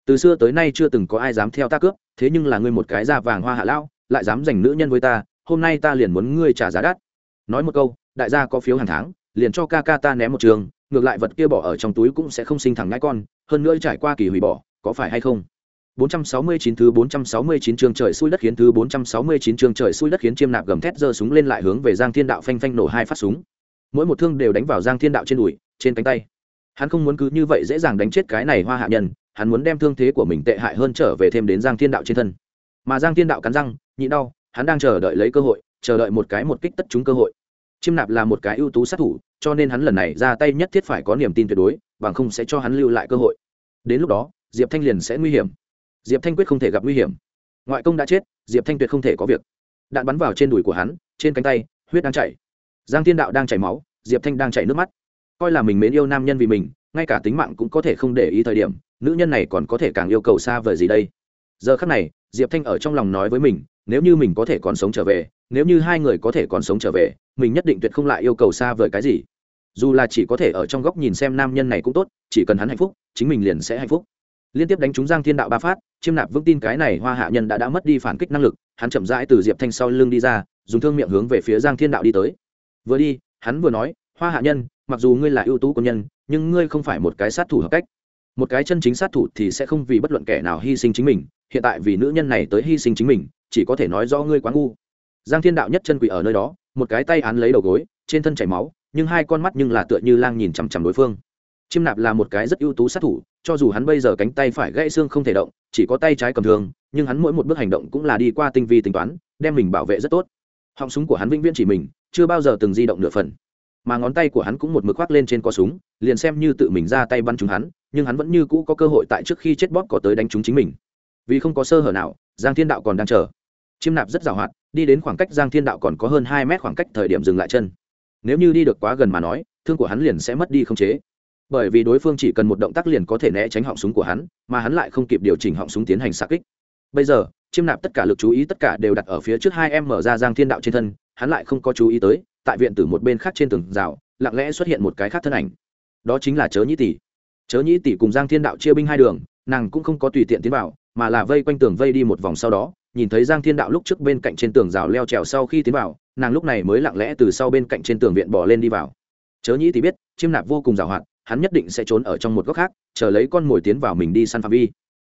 Từ xưa tới nay chưa từng có ai dám theo ta cướp, thế nhưng là ngươi một cái da vàng hoa hạ lão lại dám giành nữ nhân với ta hôm nay ta liền muốn ngươi trả giá đắt nói một câu đại gia có phiếu hàng tháng liền cho ca ca ta ném một trường ngược lại vật kia bỏ ở trong túi cũng sẽ không sinh thẳng ngãi con hơn nữa trải qua kỳ hủy bỏ có phải hay không 469 thứ 469 chương trời xui đất khiến thứ 469 chương trời xui đất khiến chiêm nạp gầm thét giơ súng lên lại hướng về Giang Thiên Đạo phanh phanh nổ hai phát súng. Mỗi một thương đều đánh vào Giang Thiên Đạo trên đùi, trên cánh tay. Hắn không muốn cứ như vậy dễ dàng đánh chết cái này hoa hạ nhân, hắn muốn đem thương thế của mình tệ hại hơn trở về thêm đến Giang Thiên Đạo trên thân. Mà Giang Thiên Đạo cắn răng, nhịn đau, hắn đang chờ đợi lấy cơ hội, chờ đợi một cái một kích tất trúng cơ hội. Chiêm nạp là một cái ưu tú sát thủ cho nên hắn lần này ra tay nhất thiết phải có niềm tin tuyệt đối bằng không sẽ cho hắn lưu lại cơ hội. Đến lúc đó diệp thanh liền sẽ nguy hiểm. Diệp thanh quyết không thể gặp nguy hiểm. Ngoại công đã chết diệp thanh tuyệt không thể có việc. Đạn bắn vào trên đùi của hắn trên cánh tay huyết đang chảy. Giang thiên đạo đang chảy máu diệp thanh đang chảy nước mắt. Coi là mình mến yêu nam nhân vì mình ngay cả tính mạng cũng có thể không để ý thời điểm nữ nhân này còn có thể càng yêu cầu xa vời gì đây? Giờ khắc này diệp thanh ở trong lòng nói với mình, nếu như mình có thể còn sống trở về, nếu như hai người có thể còn sống trở về, mình nhất định tuyệt không lại yêu cầu xa vời cái gì. Dù là chỉ có thể ở trong góc nhìn xem nam nhân này cũng tốt, chỉ cần hắn hạnh phúc, chính mình liền sẽ hạnh phúc. Liên tiếp đánh trúng giang thiên đạo ba phát, chiêm nạp vững tin cái này hoa hạ nhân đã đã mất đi phản kích năng lực, hắn chậm rãi từ diệp thanh sau lưng đi ra, dùng thương miệng hướng về phía giang thiên đạo đi tới. Vừa đi, hắn vừa nói, hoa hạ nhân, mặc dù ngươi là ưu tú quân nhân, nhưng ngươi không phải một cái sát thủ hợp cách. Một cái chân chính sát thủ thì sẽ không vì bất luận kẻ nào hy sinh chính mình hiện tại vì nữ nhân này tới hy sinh chính mình, chỉ có thể nói do ngươi quá ngu. Giang thiên đạo nhất chân quỷ ở nơi đó, một cái tay án lấy đầu gối, trên thân chảy máu, nhưng hai con mắt nhưng là tựa như lang nhìn chằm chằm đối phương. Chiêm nạp là một cái rất ưu tú sát thủ, cho dù hắn bây giờ cánh tay phải gãy xương không thể động, chỉ có tay trái cầm thường nhưng hắn mỗi một bước hành động cũng là đi qua tinh vi tính toán, đem mình bảo vệ rất tốt. Họng súng của hắn vĩnh viễn chỉ mình, chưa bao giờ từng di động nửa phần. Mà ngón tay của hắn cũng một mực khoác lên trên có súng, liền xem như tự mình ra tay bắn chúng hắn, nhưng hắn vẫn như cũ có cơ hội tại trước khi chết bóp có tới đánh chúng chính mình vì không có sơ hở nào, giang thiên đạo còn đang chờ. Chiêm nạp rất giàu hoạt, đi đến khoảng cách giang thiên đạo còn có hơn hai mét khoảng cách thời điểm dừng lại chân. Nếu như đi được quá gần mà nói, thương của hắn liền sẽ mất đi không chế. Bởi vì đối phương chỉ cần một động tác liền có thể né tránh họng súng của hắn, mà hắn lại không kịp điều chỉnh họng súng tiến hành xa kích. Bây giờ, chiêm nạp tất cả lực chú ý tất cả đều đặt ở phía trước hai em mở ra giang thiên đạo trên thân, hắn lại không có chú ý tới, tại viện tử một bên khác trên tường rào, lặng lẽ xuất hiện một cái khác thân ảnh. Đó chính là chớ nhĩ tỷ. Chớ nhĩ tỷ cùng giang thiên đạo chia binh hai đường, nàng cũng không có tùy tiện tiến vào mà là vây quanh tường vây đi một vòng sau đó, nhìn thấy giang thiên đạo lúc trước bên cạnh trên tường rào leo trèo sau khi tiến vào, nàng lúc này mới lặng lẽ từ sau bên cạnh trên tường viện bỏ lên đi vào. Chớ nhĩ thì biết, chiêm nạp vô cùng giàu hoạt hắn nhất định sẽ trốn ở trong một góc khác, chờ lấy con mồi tiến vào mình đi săn phạm vi.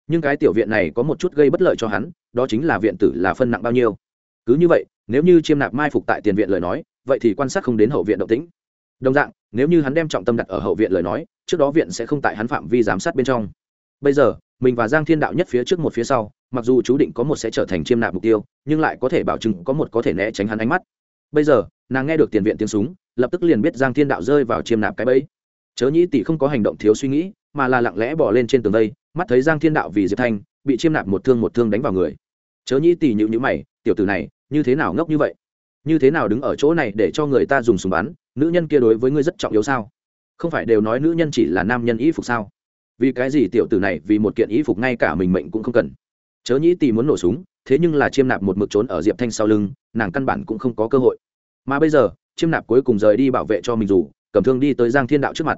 Nhưng cái tiểu viện này có một chút gây bất lợi cho hắn, đó chính là viện tử là phân nặng bao nhiêu. Cứ như vậy, nếu như chiêm nạp mai phục tại tiền viện lời nói, vậy thì quan sát không đến hậu viện động tĩnh. Đồng dạng, nếu như hắn đem trọng tâm đặt ở hậu viện lời nói, trước đó viện sẽ không tại hắn phạm vi giám sát bên trong. Bây giờ mình và giang thiên đạo nhất phía trước một phía sau, mặc dù chú định có một sẽ trở thành chiêm nạp mục tiêu, nhưng lại có thể bảo chứng có một có thể né tránh hắn ánh mắt. Bây giờ, nàng nghe được tiền viện tiếng súng, lập tức liền biết giang thiên đạo rơi vào chiêm nạp cái bẫy. Chớ nhĩ tỷ không có hành động thiếu suy nghĩ, mà là lặng lẽ bỏ lên trên tường đây, mắt thấy giang thiên đạo vì diệp thanh, bị chiêm nạp một thương một thương đánh vào người. Chớ nhĩ tỷ nhịu nhữ mày, tiểu tử này, như thế nào ngốc như vậy? Như thế nào đứng ở chỗ này để cho người ta dùng súng bắn? Nữ nhân kia đối với ngươi rất trọng yếu sao? Không phải đều nói nữ nhân chỉ là nam nhân y phục sao? Vì cái gì tiểu tử này vì một kiện y phục ngay cả mình mệnh cũng không cần? Chớ nhĩ tì muốn nổ súng, thế nhưng là chiêm nạp một mực trốn ở diệp thanh sau lưng, nàng căn bản cũng không có cơ hội. Mà bây giờ, chiêm nạp cuối cùng rời đi bảo vệ cho mình dù, cầm thương đi tới giang thiên đạo trước mặt.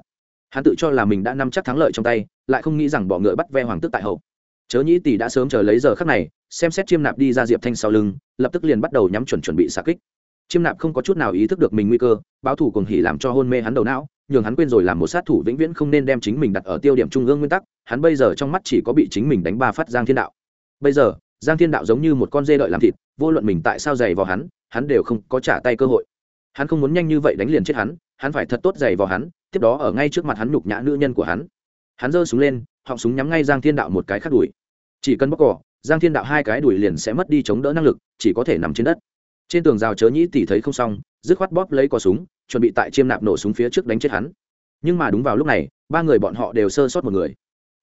Hắn tự cho là mình đã nắm chắc thắng lợi trong tay, lại không nghĩ rằng bỏ ngựa bắt ve hoàng tước tại hậu. Chớ nhĩ tỷ đã sớm chờ lấy giờ khắc này, xem xét chiêm nạp đi ra diệp thanh sau lưng, lập tức liền bắt đầu nhắm chuẩn chuẩn bị xạ kích. Chiêm nạp không có chút nào ý thức được mình nguy cơ, báo thủ cùng hỉ làm cho hôn mê hắn đầu não nhường hắn quên rồi làm một sát thủ vĩnh viễn không nên đem chính mình đặt ở tiêu điểm trung ương nguyên tắc, hắn bây giờ trong mắt chỉ có bị chính mình đánh ba phát giang thiên đạo. Bây giờ, giang thiên đạo giống như một con dê đợi làm thịt, vô luận mình tại sao giày vào hắn hắn đều không có trả tay cơ hội. Hắn không muốn nhanh như vậy đánh liền chết hắn hắn phải thật tốt giày vào hắn, tiếp đó ở ngay trước mặt hắn nhục nhã nữ nhân của hắn. Hắn giơ súng lên, họng súng nhắm ngay giang thiên đạo một cái khắc đùi chỉ cần bóc cỏ, giang thiên đạo hai cái đùi liền sẽ mất đi chống đỡ năng lực, chỉ có thể nằm trên đất. Trên tường rào chớ nhĩ tỉ thấy không xong, dứt khoát bóp lấy cò súng chuẩn bị tại chiêm nạp nổ súng phía trước đánh chết hắn. Nhưng mà đúng vào lúc này, ba người bọn họ đều sơ sót một người.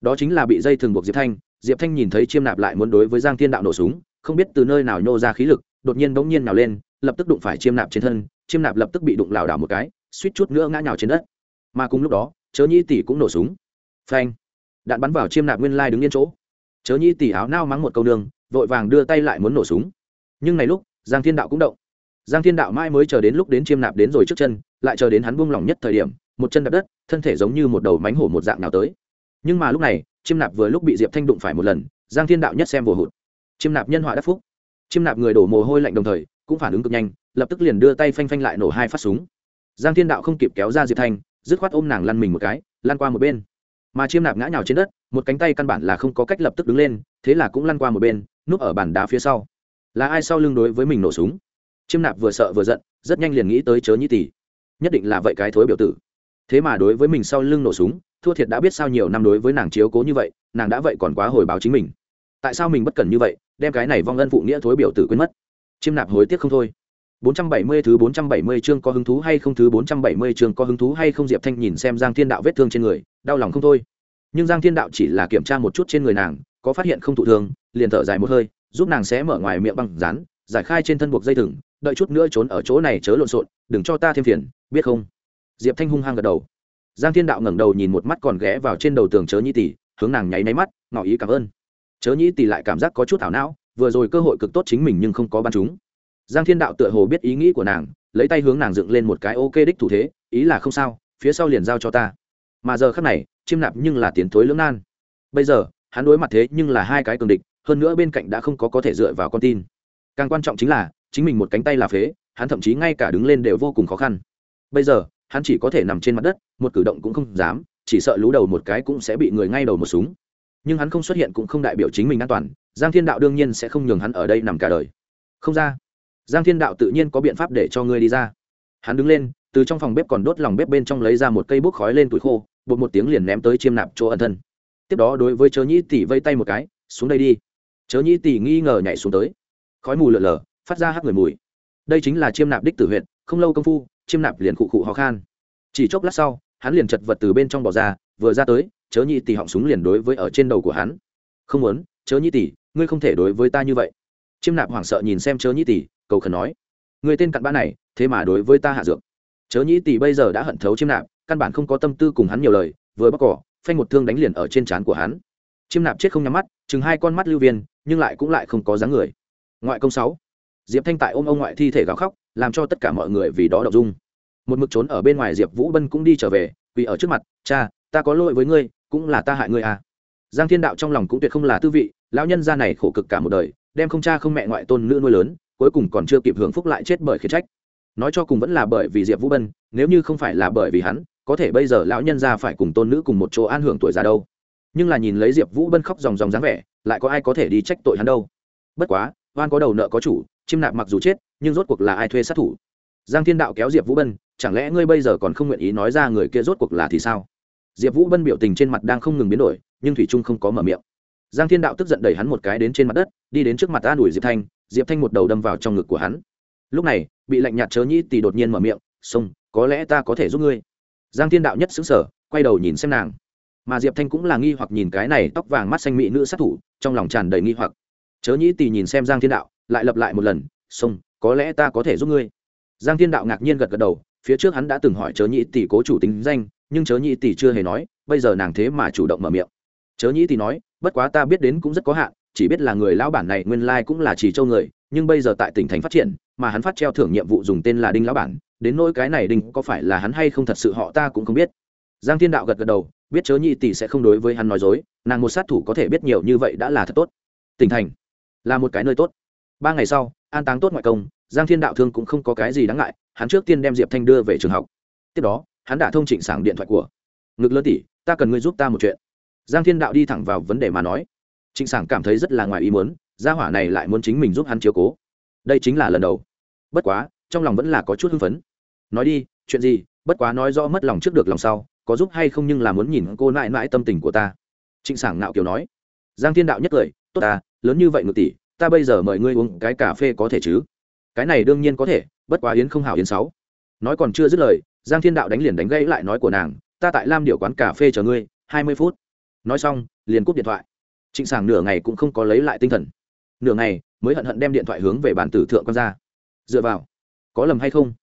Đó chính là bị dây thường buộc diệp thanh. Diệp thanh nhìn thấy chiêm nạp lại muốn đối với giang thiên đạo nổ súng, không biết từ nơi nào nhô ra khí lực, đột nhiên bỗng nhiên nào lên, lập tức đụng phải chiêm nạp trên thân, chiêm nạp lập tức bị đụng lảo đảo một cái, suýt chút nữa ngã nhào trên đất. Mà cùng lúc đó, chớ nhĩ tỷ cũng nổ súng. Phanh! Đạn bắn vào chiêm nạp nguyên lai đứng yên chỗ. Chớ nhĩ tỷ áo nao mắng một câu đường vội vàng đưa tay lại muốn nổ súng. Nhưng này lúc, giang thiên đạo cũng động giang thiên đạo mãi mới chờ đến lúc đến chiêm nạp đến rồi trước chân, lại chờ đến hắn buông lỏng nhất thời điểm, một chân đập đất, thân thể giống như một đầu mánh hổ một dạng nào tới. Nhưng mà lúc này, chiêm nạp vừa lúc bị diệp thanh đụng phải một lần, giang thiên đạo nhất xem vồ hụt. Chiêm nạp nhân họa đắc phúc. Chiêm nạp người đổ mồ hôi lạnh đồng thời, cũng phản ứng cực nhanh, lập tức liền đưa tay phanh phanh lại nổ hai phát súng. Giang thiên đạo không kịp kéo ra diệp thanh, dứt khoát ôm nàng lăn mình một cái, lăn qua một bên. Mà chiêm nạp ngã nhào trên đất, một cánh tay căn bản là không có cách lập tức đứng lên, thế là cũng lăn qua một bên, núp ở bàn đá phía sau. Là ai sau lưng đối với mình nổ súng? Chiêm nạp vừa sợ vừa giận rất nhanh liền nghĩ tới chớ nhĩ tỷ nhất định là vậy cái thối biểu tử. Thế mà đối với mình sau lưng nổ súng thua thiệt đã biết sao nhiều năm đối với nàng chiếu cố như vậy nàng đã vậy còn quá hồi báo chính mình. Tại sao mình bất cần như vậy đem cái này vong ân phụ nghĩa thối biểu tử quên mất? Chiêm nạp hối tiếc không thôi. 470 thứ 470 chương có hứng thú hay không thứ 470 chương có hứng thú hay không Diệp Thanh nhìn xem Giang Thiên Đạo vết thương trên người, đau lòng không thôi. Nhưng Giang Thiên Đạo chỉ là kiểm tra một chút trên người nàng, có phát hiện không thụ thương, liền thở dài một hơi, giúp nàng xé mở ngoài miệng băng dán, giải khai trên thân buộc dây thừng, đợi chút nữa trốn ở chỗ này chớ lộn xộn, đừng cho ta thêm phiền, biết không? Diệp Thanh hung hăng gật đầu. Giang Thiên Đạo ngẩng đầu nhìn một mắt còn ghé vào trên đầu tường chớ nhĩ tỷ, hướng nàng nháy náy mắt, ngỏ ý cảm ơn. Chớ nhĩ tỷ lại cảm giác có chút ảo não, vừa rồi cơ hội cực tốt chính mình nhưng không có ban chúng giang thiên đạo tựa hồ biết ý nghĩ của nàng lấy tay hướng nàng dựng lên một cái ok đích thủ thế ý là không sao phía sau liền giao cho ta mà giờ khắc này chiêm nạp nhưng là tiến thối lưỡng nan bây giờ hắn đối mặt thế nhưng là hai cái cường địch hơn nữa bên cạnh đã không có có thể dựa vào con tin càng quan trọng chính là chính mình một cánh tay là phế, hắn thậm chí ngay cả đứng lên đều vô cùng khó khăn. Bây giờ, hắn chỉ có thể nằm trên mặt đất, một cử động cũng không dám, chỉ sợ lú đầu một cái cũng sẽ bị người ngay đầu một súng. Nhưng hắn không xuất hiện cũng không đại biểu chính mình an toàn, giang thiên đạo đương nhiên sẽ không nhường hắn ở đây nằm cả đời. Không ra. Giang thiên đạo tự nhiên có biện pháp để cho ngươi đi ra. Hắn đứng lên, từ trong phòng bếp còn đốt lòng bếp bên trong lấy ra một cây bút khói lên tuổi khô, bột một tiếng liền ném tới chiêm nạp chỗ ẩn thân. Tiếp đó đối với chớ nhĩ tỷ vây tay một cái, xuống đây đi. Chớ nhĩ tỷ nghi ngờ nhảy xuống tới. Khói mù lợn lờ phát ra hắc người mùi. Đây chính là chiêm nạp đích tử huyện không lâu công phu, chiêm nạp liền khụ khụ ho khan. Chỉ chốc lát sau, hắn liền chật vật từ bên trong bỏ ra, vừa ra tới, chớ nhị tỷ họng súng liền đối với ở trên đầu của hắn. Không muốn, chớ nhị tỷ, ngươi không thể đối với ta như vậy. Chiêm nạp hoảng sợ nhìn xem chớ nhị tỷ, cầu khẩn nói. Người tên cặn bã này, thế mà đối với ta hạ dược. Chớ nhị tỷ bây giờ đã hận thấu chiêm nạp, căn bản không có tâm tư cùng hắn nhiều lời, vừa bóc cỏ, phanh một thương đánh liền ở trên trán của hắn. Chiêm nạp chết không nhắm mắt, chừng hai con mắt lưu viên, nhưng lại cũng lại không có dáng người. Ngoại công sáu diệp thanh tại ôm ông ngoại thi thể gào khóc, làm cho tất cả mọi người vì đó đậu dung. Một mực trốn ở bên ngoài diệp vũ bân cũng đi trở về, vì ở trước mặt, cha, ta có lỗi với ngươi, cũng là ta hại ngươi à. Giang thiên đạo trong lòng cũng tuyệt không là tư vị, lão nhân gia này khổ cực cả một đời, đem không cha không mẹ ngoại tôn nữ nuôi lớn, cuối cùng còn chưa kịp hưởng phúc lại chết bởi khiển trách. Nói cho cùng vẫn là bởi vì diệp vũ bân, nếu như không phải là bởi vì hắn, có thể bây giờ lão nhân gia phải cùng tôn nữ cùng một chỗ an hưởng tuổi già đâu. Nhưng là nhìn lấy diệp vũ bân khóc dòng dòng dáng vẻ, lại có ai có thể đi trách tội hắn đâu? Bất quá, oan có đầu nợ có chủ chim nạp mặc dù chết, nhưng rốt cuộc là ai thuê sát thủ? Giang thiên đạo kéo diệp vũ bân, chẳng lẽ ngươi bây giờ còn không nguyện ý nói ra người kia rốt cuộc là thì sao? Diệp vũ bân biểu tình trên mặt đang không ngừng biến đổi, nhưng thủy trung không có mở miệng. Giang thiên đạo tức giận đẩy hắn một cái đến trên mặt đất, đi đến trước mặt an ủi diệp thanh diệp thanh một đầu đâm vào trong ngực của hắn. Lúc này, bị lạnh nhạt chớ nhĩ tỷ đột nhiên mở miệng xông có lẽ ta có thể giúp ngươi. Giang thiên đạo nhất xứng sở quay đầu nhìn xem nàng. Mà diệp thanh cũng là nghi hoặc nhìn cái này tóc vàng mắt xanh mỹ nữ sát thủ, trong lòng tràn đầy nghi hoặc. Chớ nhĩ tì nhìn xem giang thiên đạo lại lặp lại một lần xong, có lẽ ta có thể giúp ngươi. Giang thiên đạo ngạc nhiên gật gật đầu phía trước hắn đã từng hỏi chớ nhĩ tỷ cố chủ tính danh nhưng chớ nhĩ tỷ chưa hề nói bây giờ nàng thế mà chủ động mở miệng. Chớ nhĩ tỷ nói bất quá ta biết đến cũng rất có hạn chỉ biết là người lão bản này nguyên lai cũng là chỉ châu người nhưng bây giờ tại tỉnh thành phát triển mà hắn phát treo thưởng nhiệm vụ dùng tên là đinh lão bản đến nỗi cái này đinh có phải là hắn hay không thật sự họ ta cũng không biết. Giang thiên đạo gật gật đầu biết chớ nhị tỷ sẽ không đối với hắn nói dối nàng một sát thủ có thể biết nhiều như vậy đã là thật tốt. Tỉnh thành là một cái nơi tốt ba ngày sau, an táng tốt ngoại công, giang thiên đạo thương cũng không có cái gì đáng ngại, hắn trước tiên đem diệp thanh đưa về trường học. Tiếp đó, hắn đã thông trịnh sảng điện thoại của ngực lớn tỷ, ta cần ngươi giúp ta một chuyện. Giang thiên đạo đi thẳng vào vấn đề mà nói. Trịnh sảng cảm thấy rất là ngoài ý muốn, gia hỏa này lại muốn chính mình giúp hắn chiếu cố. Đây chính là lần đầu. Bất quá, trong lòng vẫn là có chút hưng phấn. Nói đi, chuyện gì? Bất quá nói rõ mất lòng trước được lòng sau, có giúp hay không nhưng là muốn nhìn cô nại mãi tâm tình của ta. Trịnh sảng ngạo kiều nói. Giang thiên đạo nhất cười, tốt ta, lớn như vậy ngự tỷ ta bây giờ mời ngươi uống cái cà phê có thể chứ? Cái này đương nhiên có thể, bất quá yến không hảo yến sáu. Nói còn chưa dứt lời, giang thiên đạo đánh liền đánh gãy lại nói của nàng, ta tại lam điệu quán cà phê chờ ngươi, hai mươi phút. Nói xong, liền cúp điện thoại. Trịnh sảng nửa ngày cũng không có lấy lại tinh thần. Nửa ngày, mới hận hận đem điện thoại hướng về bản tử thượng con ra. Dựa vào, có lầm hay không?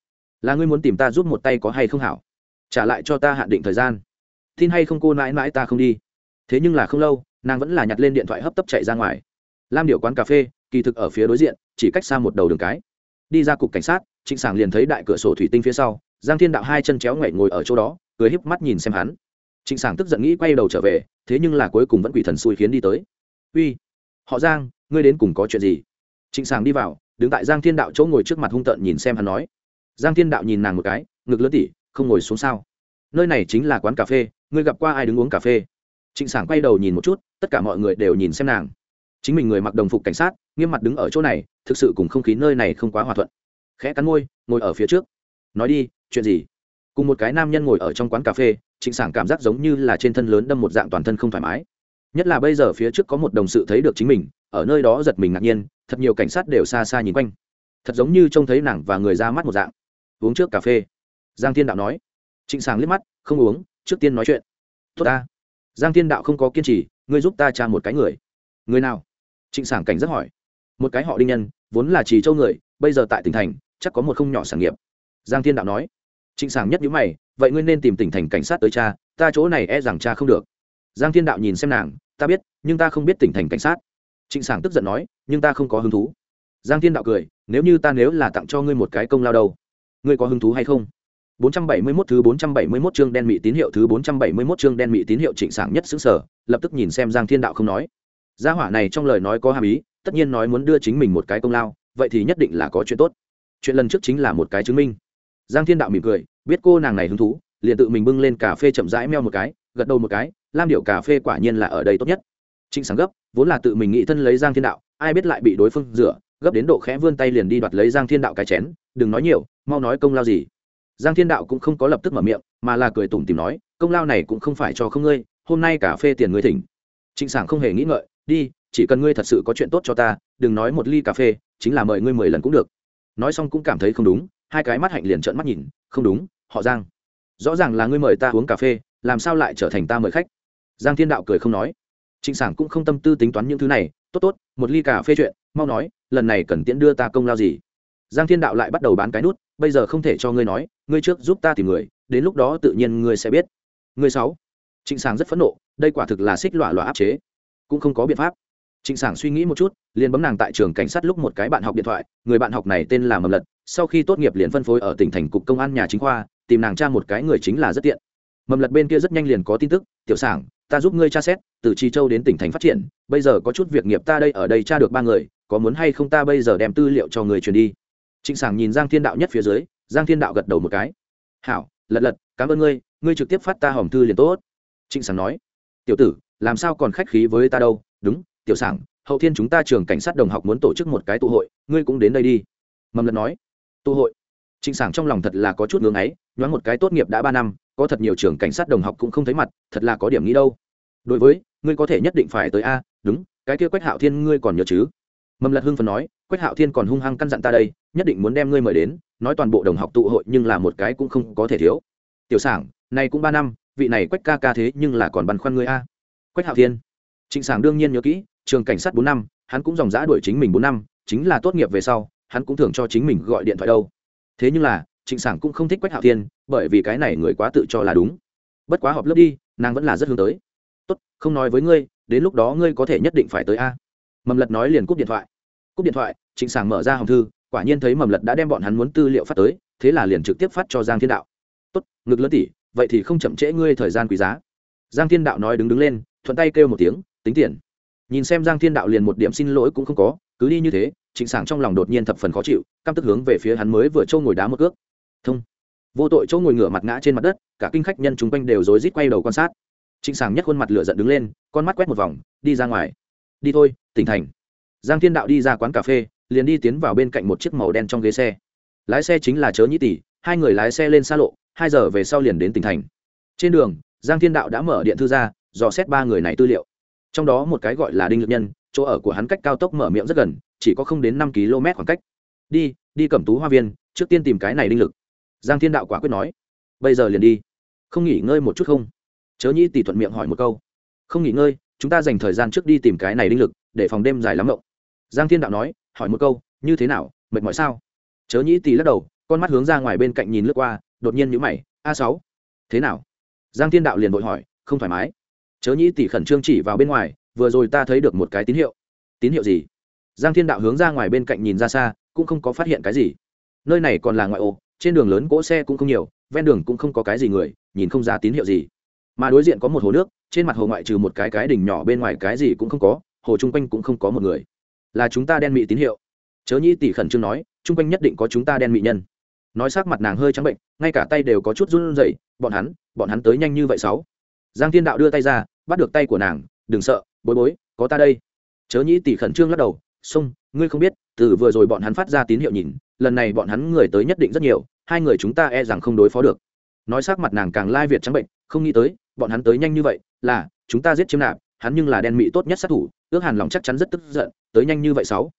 Là ngươi muốn tìm ta giúp một tay có hay không hảo? Trả lại cho ta hạn định thời gian. Tin hay không cô mãi mãi ta không đi. Thế nhưng là không lâu, nàng vẫn là nhặt lên điện thoại hấp tấp chạy ra ngoài lam điệu quán cà phê, kỳ thực ở phía đối diện, chỉ cách xa một đầu đường cái. Đi ra cục cảnh sát, trịnh sảng liền thấy đại cửa sổ thủy tinh phía sau, giang thiên đạo hai chân chéo ngoảy ngồi ở chỗ đó, cười híp mắt nhìn xem hắn. Trịnh sảng tức giận nghĩ quay đầu trở về, thế nhưng là cuối cùng vẫn quỷ thần xui khiến đi tới. Uy, họ giang, ngươi đến cùng có chuyện gì? Trịnh sảng đi vào, đứng tại giang thiên đạo chỗ ngồi trước mặt hung tợn nhìn xem hắn nói. Giang thiên đạo nhìn nàng một cái, ngực lớn tỉ, không ngồi xuống sao? Nơi này chính là quán cà phê, ngươi gặp qua ai đứng uống cà phê? Trịnh sảng quay đầu nhìn một chút, tất cả mọi người đều nhìn xem nàng chính mình người mặc đồng phục cảnh sát, nghiêm mặt đứng ở chỗ này, thực sự cùng không khí nơi này không quá hòa thuận. Khẽ cắn môi, ngồi ở phía trước. Nói đi, chuyện gì? Cùng một cái nam nhân ngồi ở trong quán cà phê, trịnh sảng cảm giác giống như là trên thân lớn đâm một dạng toàn thân không thoải mái. Nhất là bây giờ phía trước có một đồng sự thấy được chính mình, ở nơi đó giật mình ngạc nhiên, thật nhiều cảnh sát đều xa xa nhìn quanh. Thật giống như trông thấy nàng và người ra mắt một dạng. Uống trước cà phê. Giang thiên đạo nói. Trịnh sàng liếc mắt, không uống, trước tiên nói chuyện. Tốt ta. Giang thiên đạo không có kiên trì, ngươi giúp ta tra một cái người. Người nào? Trịnh Sảng cảnh rất hỏi. Một cái họ đinh nhân vốn là trì châu người bây giờ tại tỉnh thành chắc có một không nhỏ sản nghiệp. Giang thiên đạo nói. Trịnh Sảng nhất nhữ mày vậy ngươi nên tìm tỉnh thành cảnh sát tới cha ta chỗ này e rằng cha không được. Giang thiên đạo nhìn xem nàng ta biết nhưng ta không biết tỉnh thành cảnh sát. Trịnh sảng tức giận nói nhưng ta không có hứng thú. Giang thiên đạo cười nếu như ta nếu là tặng cho ngươi một cái công lao đâu ngươi có hứng thú hay không? 471 thứ 471 chương đen mị tín hiệu thứ 471 chương đen mị tín hiệu trịnh sảng nhất xứng sở, lập tức nhìn xem Giang Thiên Đạo không nói. Gia hỏa này trong lời nói có hàm ý, tất nhiên nói muốn đưa chính mình một cái công lao, vậy thì nhất định là có chuyện tốt. Chuyện lần trước chính là một cái chứng minh. Giang Thiên Đạo mỉm cười, biết cô nàng này hứng thú, liền tự mình bưng lên cà phê chậm rãi meo một cái, gật đầu một cái, lam điệu cà phê quả nhiên là ở đây tốt nhất. Trịnh sáng gấp, vốn là tự mình nghĩ thân lấy Giang Thiên Đạo, ai biết lại bị đối phương rửa, gấp đến độ khẽ vươn tay liền đi đoạt lấy Giang Thiên Đạo cái chén, đừng nói nhiều, mau nói công lao gì giang thiên đạo cũng không có lập tức mở miệng mà là cười tủm tìm nói công lao này cũng không phải cho không ngươi hôm nay cà phê tiền ngươi thỉnh trịnh sảng không hề nghĩ ngợi đi, chỉ cần ngươi thật sự có chuyện tốt cho ta, đừng nói một ly cà phê, chính là mời ngươi mười lần cũng được. Nói xong cũng cảm thấy không đúng, hai cái mắt hạnh liền trợn mắt nhìn, không đúng, họ giang. Rõ ràng là ngươi mời ta uống cà phê, làm sao lại trở thành ta mời khách? Giang thiên đạo cười không nói. Trịnh sảng cũng không tâm tư tính toán những thứ này, tốt tốt, một ly cà phê chuyện, mau nói, lần này cần tiễn đưa ta công lao gì? Giang thiên đạo lại bắt đầu bán cái nút, bây giờ không thể cho ngươi nói, ngươi trước giúp ta tìm người, đến lúc đó tự nhiên ngươi sẽ biết. Ngươi sáu. Trịnh sảng rất phẫn nộ, đây quả thực là xích lọa lọa áp chế cũng không có biện pháp. Trịnh sảng suy nghĩ một chút, liền bấm nàng tại trường cảnh sát lúc một cái bạn học điện thoại, người bạn học này tên là mầm lật, sau khi tốt nghiệp liền phân phối ở tỉnh thành cục công an nhà chính khoa, tìm nàng tra một cái người chính là rất tiện. Mầm lật bên kia rất nhanh liền có tin tức, tiểu sảng, ta giúp ngươi tra xét, từ chi châu đến tỉnh thành phát triển, bây giờ có chút việc nghiệp ta đây ở đây tra được ba người, có muốn hay không ta bây giờ đem tư liệu cho người truyền đi? Trịnh sảng nhìn giang thiên đạo nhất phía dưới, giang thiên đạo gật đầu một cái. Hảo, lật lật, cảm ơn ngươi ngươi trực tiếp phát ta hòm thư liền tốt. Trịnh sảng nói, tiểu tử làm sao còn khách khí với ta đâu? Đúng, tiểu sảng, hậu thiên chúng ta trường cảnh sát đồng học muốn tổ chức một cái tụ hội, ngươi cũng đến đây đi. Mầm lật nói. Tụ hội? Trịnh sảng trong lòng thật là có chút ngưỡng ấy, nhoáng một cái tốt nghiệp đã ba năm, có thật nhiều trường cảnh sát đồng học cũng không thấy mặt, thật là có điểm nghĩ đâu. Đối với, ngươi có thể nhất định phải tới a, đúng, cái kia quách hạo thiên ngươi còn nhớ chứ? Mầm lật hưng phần nói. Quách hạo thiên còn hung hăng căn dặn ta đây, nhất định muốn đem ngươi mời đến, nói toàn bộ đồng học tụ hội nhưng là một cái cũng không có thể thiếu. Tiểu sảng này cũng ba năm, vị này quách ca ca thế nhưng là còn băn khoăn ngươi a quách hạo thiên. Trịnh sảng đương nhiên nhớ kỹ trường cảnh sát bốn năm hắn cũng dòng dã đuổi chính mình bốn năm chính là tốt nghiệp về sau hắn cũng thường cho chính mình gọi điện thoại đâu. Thế nhưng là trịnh sảng cũng không thích quách hạo thiên bởi vì cái này người quá tự cho là đúng. Bất quá họp lớp đi nàng vẫn là rất hướng tới. Tốt không nói với ngươi đến lúc đó ngươi có thể nhất định phải tới a. Mầm lật nói liền cúp điện thoại. Cúp điện thoại trịnh sảng mở ra hòm thư quả nhiên thấy mầm lật đã đem bọn hắn muốn tư liệu phát tới thế là liền trực tiếp phát cho giang thiên đạo. Tốt ngực lớn tỷ, vậy thì không chậm trễ ngươi thời gian quý giá. Giang thiên đạo nói đứng đứng lên thuận tay kêu một tiếng, tính tiền. Nhìn xem giang thiên đạo liền một điểm xin lỗi cũng không có, cứ đi như thế, trịnh sảng trong lòng đột nhiên thập phần khó chịu, căm tức hướng về phía hắn mới vừa trâu ngồi đá một cước. Thông. Vô tội chỗ ngồi ngửa mặt ngã trên mặt đất, cả kinh khách nhân chung quanh đều rối rít quay đầu quan sát. Trịnh sảng nhắc khuôn mặt lửa giận đứng lên, con mắt quét một vòng, đi ra ngoài. Đi thôi, tỉnh thành. Giang thiên đạo đi ra quán cà phê, liền đi tiến vào bên cạnh một chiếc màu đen trong ghế xe. Lái xe chính là chớ nhĩ tỷ, hai người lái xe lên xa lộ, hai giờ về sau liền đến tỉnh thành. Trên đường, giang thiên đạo đã mở điện thư ra dò xét ba người này tư liệu. Trong đó một cái gọi là đinh lực nhân, chỗ ở của hắn cách cao tốc mở miệng rất gần, chỉ có không đến năm km khoảng cách. Đi đi cẩm tú hoa viên, trước tiên tìm cái này đinh lực. Giang thiên đạo quả quyết nói. Bây giờ liền đi. Không nghỉ ngơi một chút không? Chớ nhĩ tỷ thuận miệng hỏi một câu. Không nghỉ ngơi, chúng ta dành thời gian trước đi tìm cái này đinh lực, để phòng đêm dài lắm mộng. Giang thiên đạo nói, hỏi một câu, như thế nào, mệt mỏi sao? Chớ nhĩ tỷ lắc đầu, con mắt hướng ra ngoài bên cạnh nhìn lướt qua, đột nhiên nhữ mày, a sáu. Thế nào? Giang thiên đạo liền vội hỏi, không thoải mái chớ nhĩ tỷ khẩn trương chỉ vào bên ngoài, vừa rồi ta thấy được một cái tín hiệu. Tín hiệu gì? Giang thiên đạo hướng ra ngoài bên cạnh nhìn ra xa, cũng không có phát hiện cái gì. Nơi này còn là ngoại ô, trên đường lớn cỗ xe cũng không nhiều, ven đường cũng không có cái gì người, nhìn không ra tín hiệu gì. Mà đối diện có một hồ nước, trên mặt hồ ngoại trừ một cái cái đỉnh nhỏ bên ngoài cái gì cũng không có, hồ chung quanh cũng không có một người. Là chúng ta đen mị tín hiệu. Chớ nhĩ tỷ khẩn trương nói, chung quanh nhất định có chúng ta đen mị nhân. Nói sắc mặt nàng hơi trắng bệnh, ngay cả tay đều có chút run rẩy, bọn hắn bọn hắn tới nhanh như vậy sáu. Giang thiên đạo đưa tay ra bắt được tay của nàng đừng sợ bối bối có ta đây. Chớ nhĩ tỷ khẩn trương lắc đầu sung, ngươi không biết từ vừa rồi bọn hắn phát ra tín hiệu nhìn lần này bọn hắn người tới nhất định rất nhiều hai người chúng ta e rằng không đối phó được. Nói sắc mặt nàng càng lai việt trắng bệnh không nghĩ tới bọn hắn tới nhanh như vậy là chúng ta giết chiếm nạp hắn nhưng là đen mị tốt nhất sát thủ ước hàn lòng chắc chắn rất tức giận tới nhanh như vậy sáu.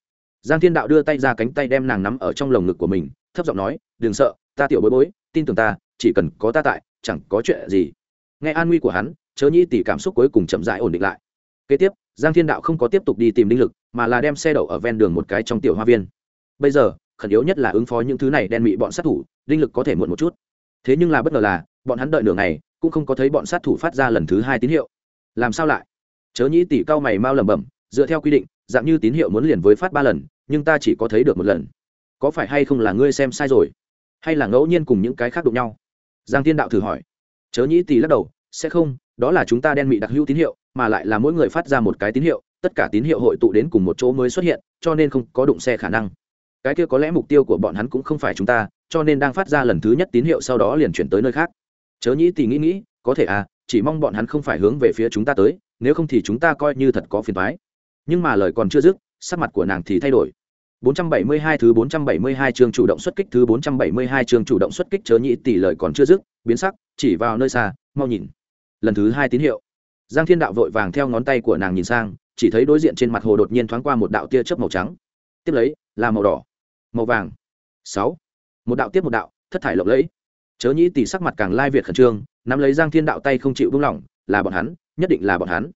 Giang thiên đạo đưa tay ra cánh tay đem nàng nắm ở trong lồng ngực của mình thấp giọng nói đừng sợ ta tiểu bối bối tin tưởng ta chỉ cần có ta tại chẳng có chuyện gì. Nghe an nguy của hắn chớ nhĩ tỷ cảm xúc cuối cùng chậm rãi ổn định lại. Kế tiếp, giang thiên đạo không có tiếp tục đi tìm đinh lực, mà là đem xe đậu ở ven đường một cái trong tiểu hoa viên. Bây giờ, khẩn yếu nhất là ứng phó những thứ này đen mị bọn sát thủ đinh lực có thể muộn một chút. Thế nhưng là bất ngờ là, bọn hắn đợi nửa ngày, cũng không có thấy bọn sát thủ phát ra lần thứ hai tín hiệu. Làm sao lại? Chớ nhĩ tỷ cao mày mau lẩm bẩm, dựa theo quy định, dạng như tín hiệu muốn liền với phát ba lần, nhưng ta chỉ có thấy được một lần. Có phải hay không là ngươi xem sai rồi? Hay là ngẫu nhiên cùng những cái khác đụng nhau? Giang thiên đạo thử hỏi. Chớ nhĩ tỷ lắc đầu, sẽ không đó là chúng ta đen mị đặc hữu tín hiệu mà lại là mỗi người phát ra một cái tín hiệu tất cả tín hiệu hội tụ đến cùng một chỗ mới xuất hiện cho nên không có đụng xe khả năng. Cái kia có lẽ mục tiêu của bọn hắn cũng không phải chúng ta cho nên đang phát ra lần thứ nhất tín hiệu sau đó liền chuyển tới nơi khác. Chớ nhĩ tỷ nghĩ nghĩ có thể à chỉ mong bọn hắn không phải hướng về phía chúng ta tới nếu không thì chúng ta coi như thật có phiền thoái nhưng mà lời còn chưa dứt sắc mặt của nàng thì thay đổi. 472 thứ 472 chương chủ động xuất kích thứ 472 chương chủ động xuất kích chớ nhĩ tỷ lời còn chưa dứt, biến sắc, chỉ vào nơi xa, mau nhìn. Lần thứ hai tín hiệu. Giang Thiên Đạo vội vàng theo ngón tay của nàng nhìn sang, chỉ thấy đối diện trên mặt hồ đột nhiên thoáng qua một đạo tia chớp màu trắng. Tiếp lấy, là màu đỏ, màu vàng. sáu, Một đạo tiếp một đạo, thất thải lộng lẫy. Chớ nhĩ tỷ sắc mặt càng lai việt khẩn trương, nắm lấy Giang Thiên Đạo tay không chịu buông lỏng, là bọn hắn, nhất định là bọn hắn.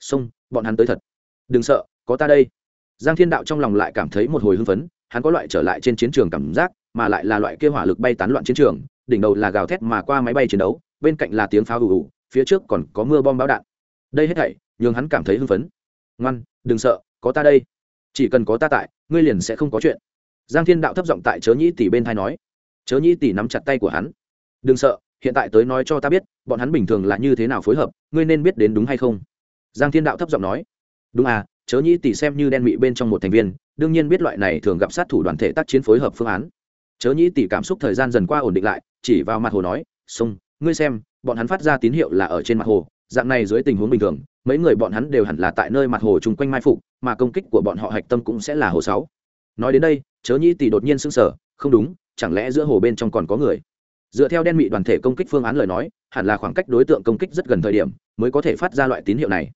Xông, bọn hắn tới thật. Đừng sợ, có ta đây giang thiên đạo trong lòng lại cảm thấy một hồi hưng phấn hắn có loại trở lại trên chiến trường cảm giác mà lại là loại kêu hỏa lực bay tán loạn chiến trường đỉnh đầu là gào thét mà qua máy bay chiến đấu bên cạnh là tiếng pháo ù ù phía trước còn có mưa bom bão đạn. Đây hết thảy, nhường hắn cảm thấy hưng phấn. Ngoan, đừng sợ, có ta đây. Chỉ cần có ta tại, ngươi liền sẽ không có chuyện. Giang thiên đạo thấp giọng tại chớ nhĩ tỷ bên thai nói. Chớ nhĩ tỷ nắm chặt tay của hắn. Đừng sợ, hiện tại tới nói cho ta biết, bọn hắn bình thường là như thế nào phối hợp, ngươi nên biết đến đúng hay không? Giang thiên đạo thấp giọng nói. Đúng à chớ nhĩ tỷ xem như đen mị bên trong một thành viên, đương nhiên biết loại này thường gặp sát thủ đoàn thể tác chiến phối hợp phương án. Chớ nhĩ tỷ cảm xúc thời gian dần qua ổn định lại, chỉ vào mặt hồ nói, sông, ngươi xem bọn hắn phát ra tín hiệu là ở trên mặt hồ, dạng này dưới tình huống bình thường, mấy người bọn hắn đều hẳn là tại nơi mặt hồ chung quanh mai phục, mà công kích của bọn họ hạch tâm cũng sẽ là hồ sáu. Nói đến đây, chớ nhĩ tỷ đột nhiên sững sờ, không đúng, chẳng lẽ giữa hồ bên trong còn có người? Dựa theo đen mị đoàn thể công kích phương án lời nói, hẳn là khoảng cách đối tượng công kích rất gần thời điểm mới có thể phát ra loại tín hiệu này.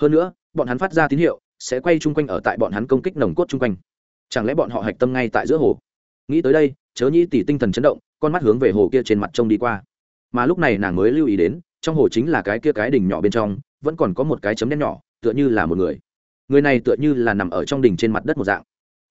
Hơn nữa, bọn hắn phát ra tín hiệu sẽ quay chung quanh ở tại bọn hắn công kích nồng cốt chung quanh. Chẳng lẽ bọn họ hạch tâm ngay tại giữa hồ? Nghĩ tới đây, chớ nhi tỷ tinh thần chấn động, con mắt hướng về hồ kia trên mặt trông đi qua mà lúc này nàng mới lưu ý đến, trong hồ chính là cái kia cái đỉnh nhỏ bên trong, vẫn còn có một cái chấm đen nhỏ, tựa như là một người. Người này tựa như là nằm ở trong đỉnh trên mặt đất một dạng.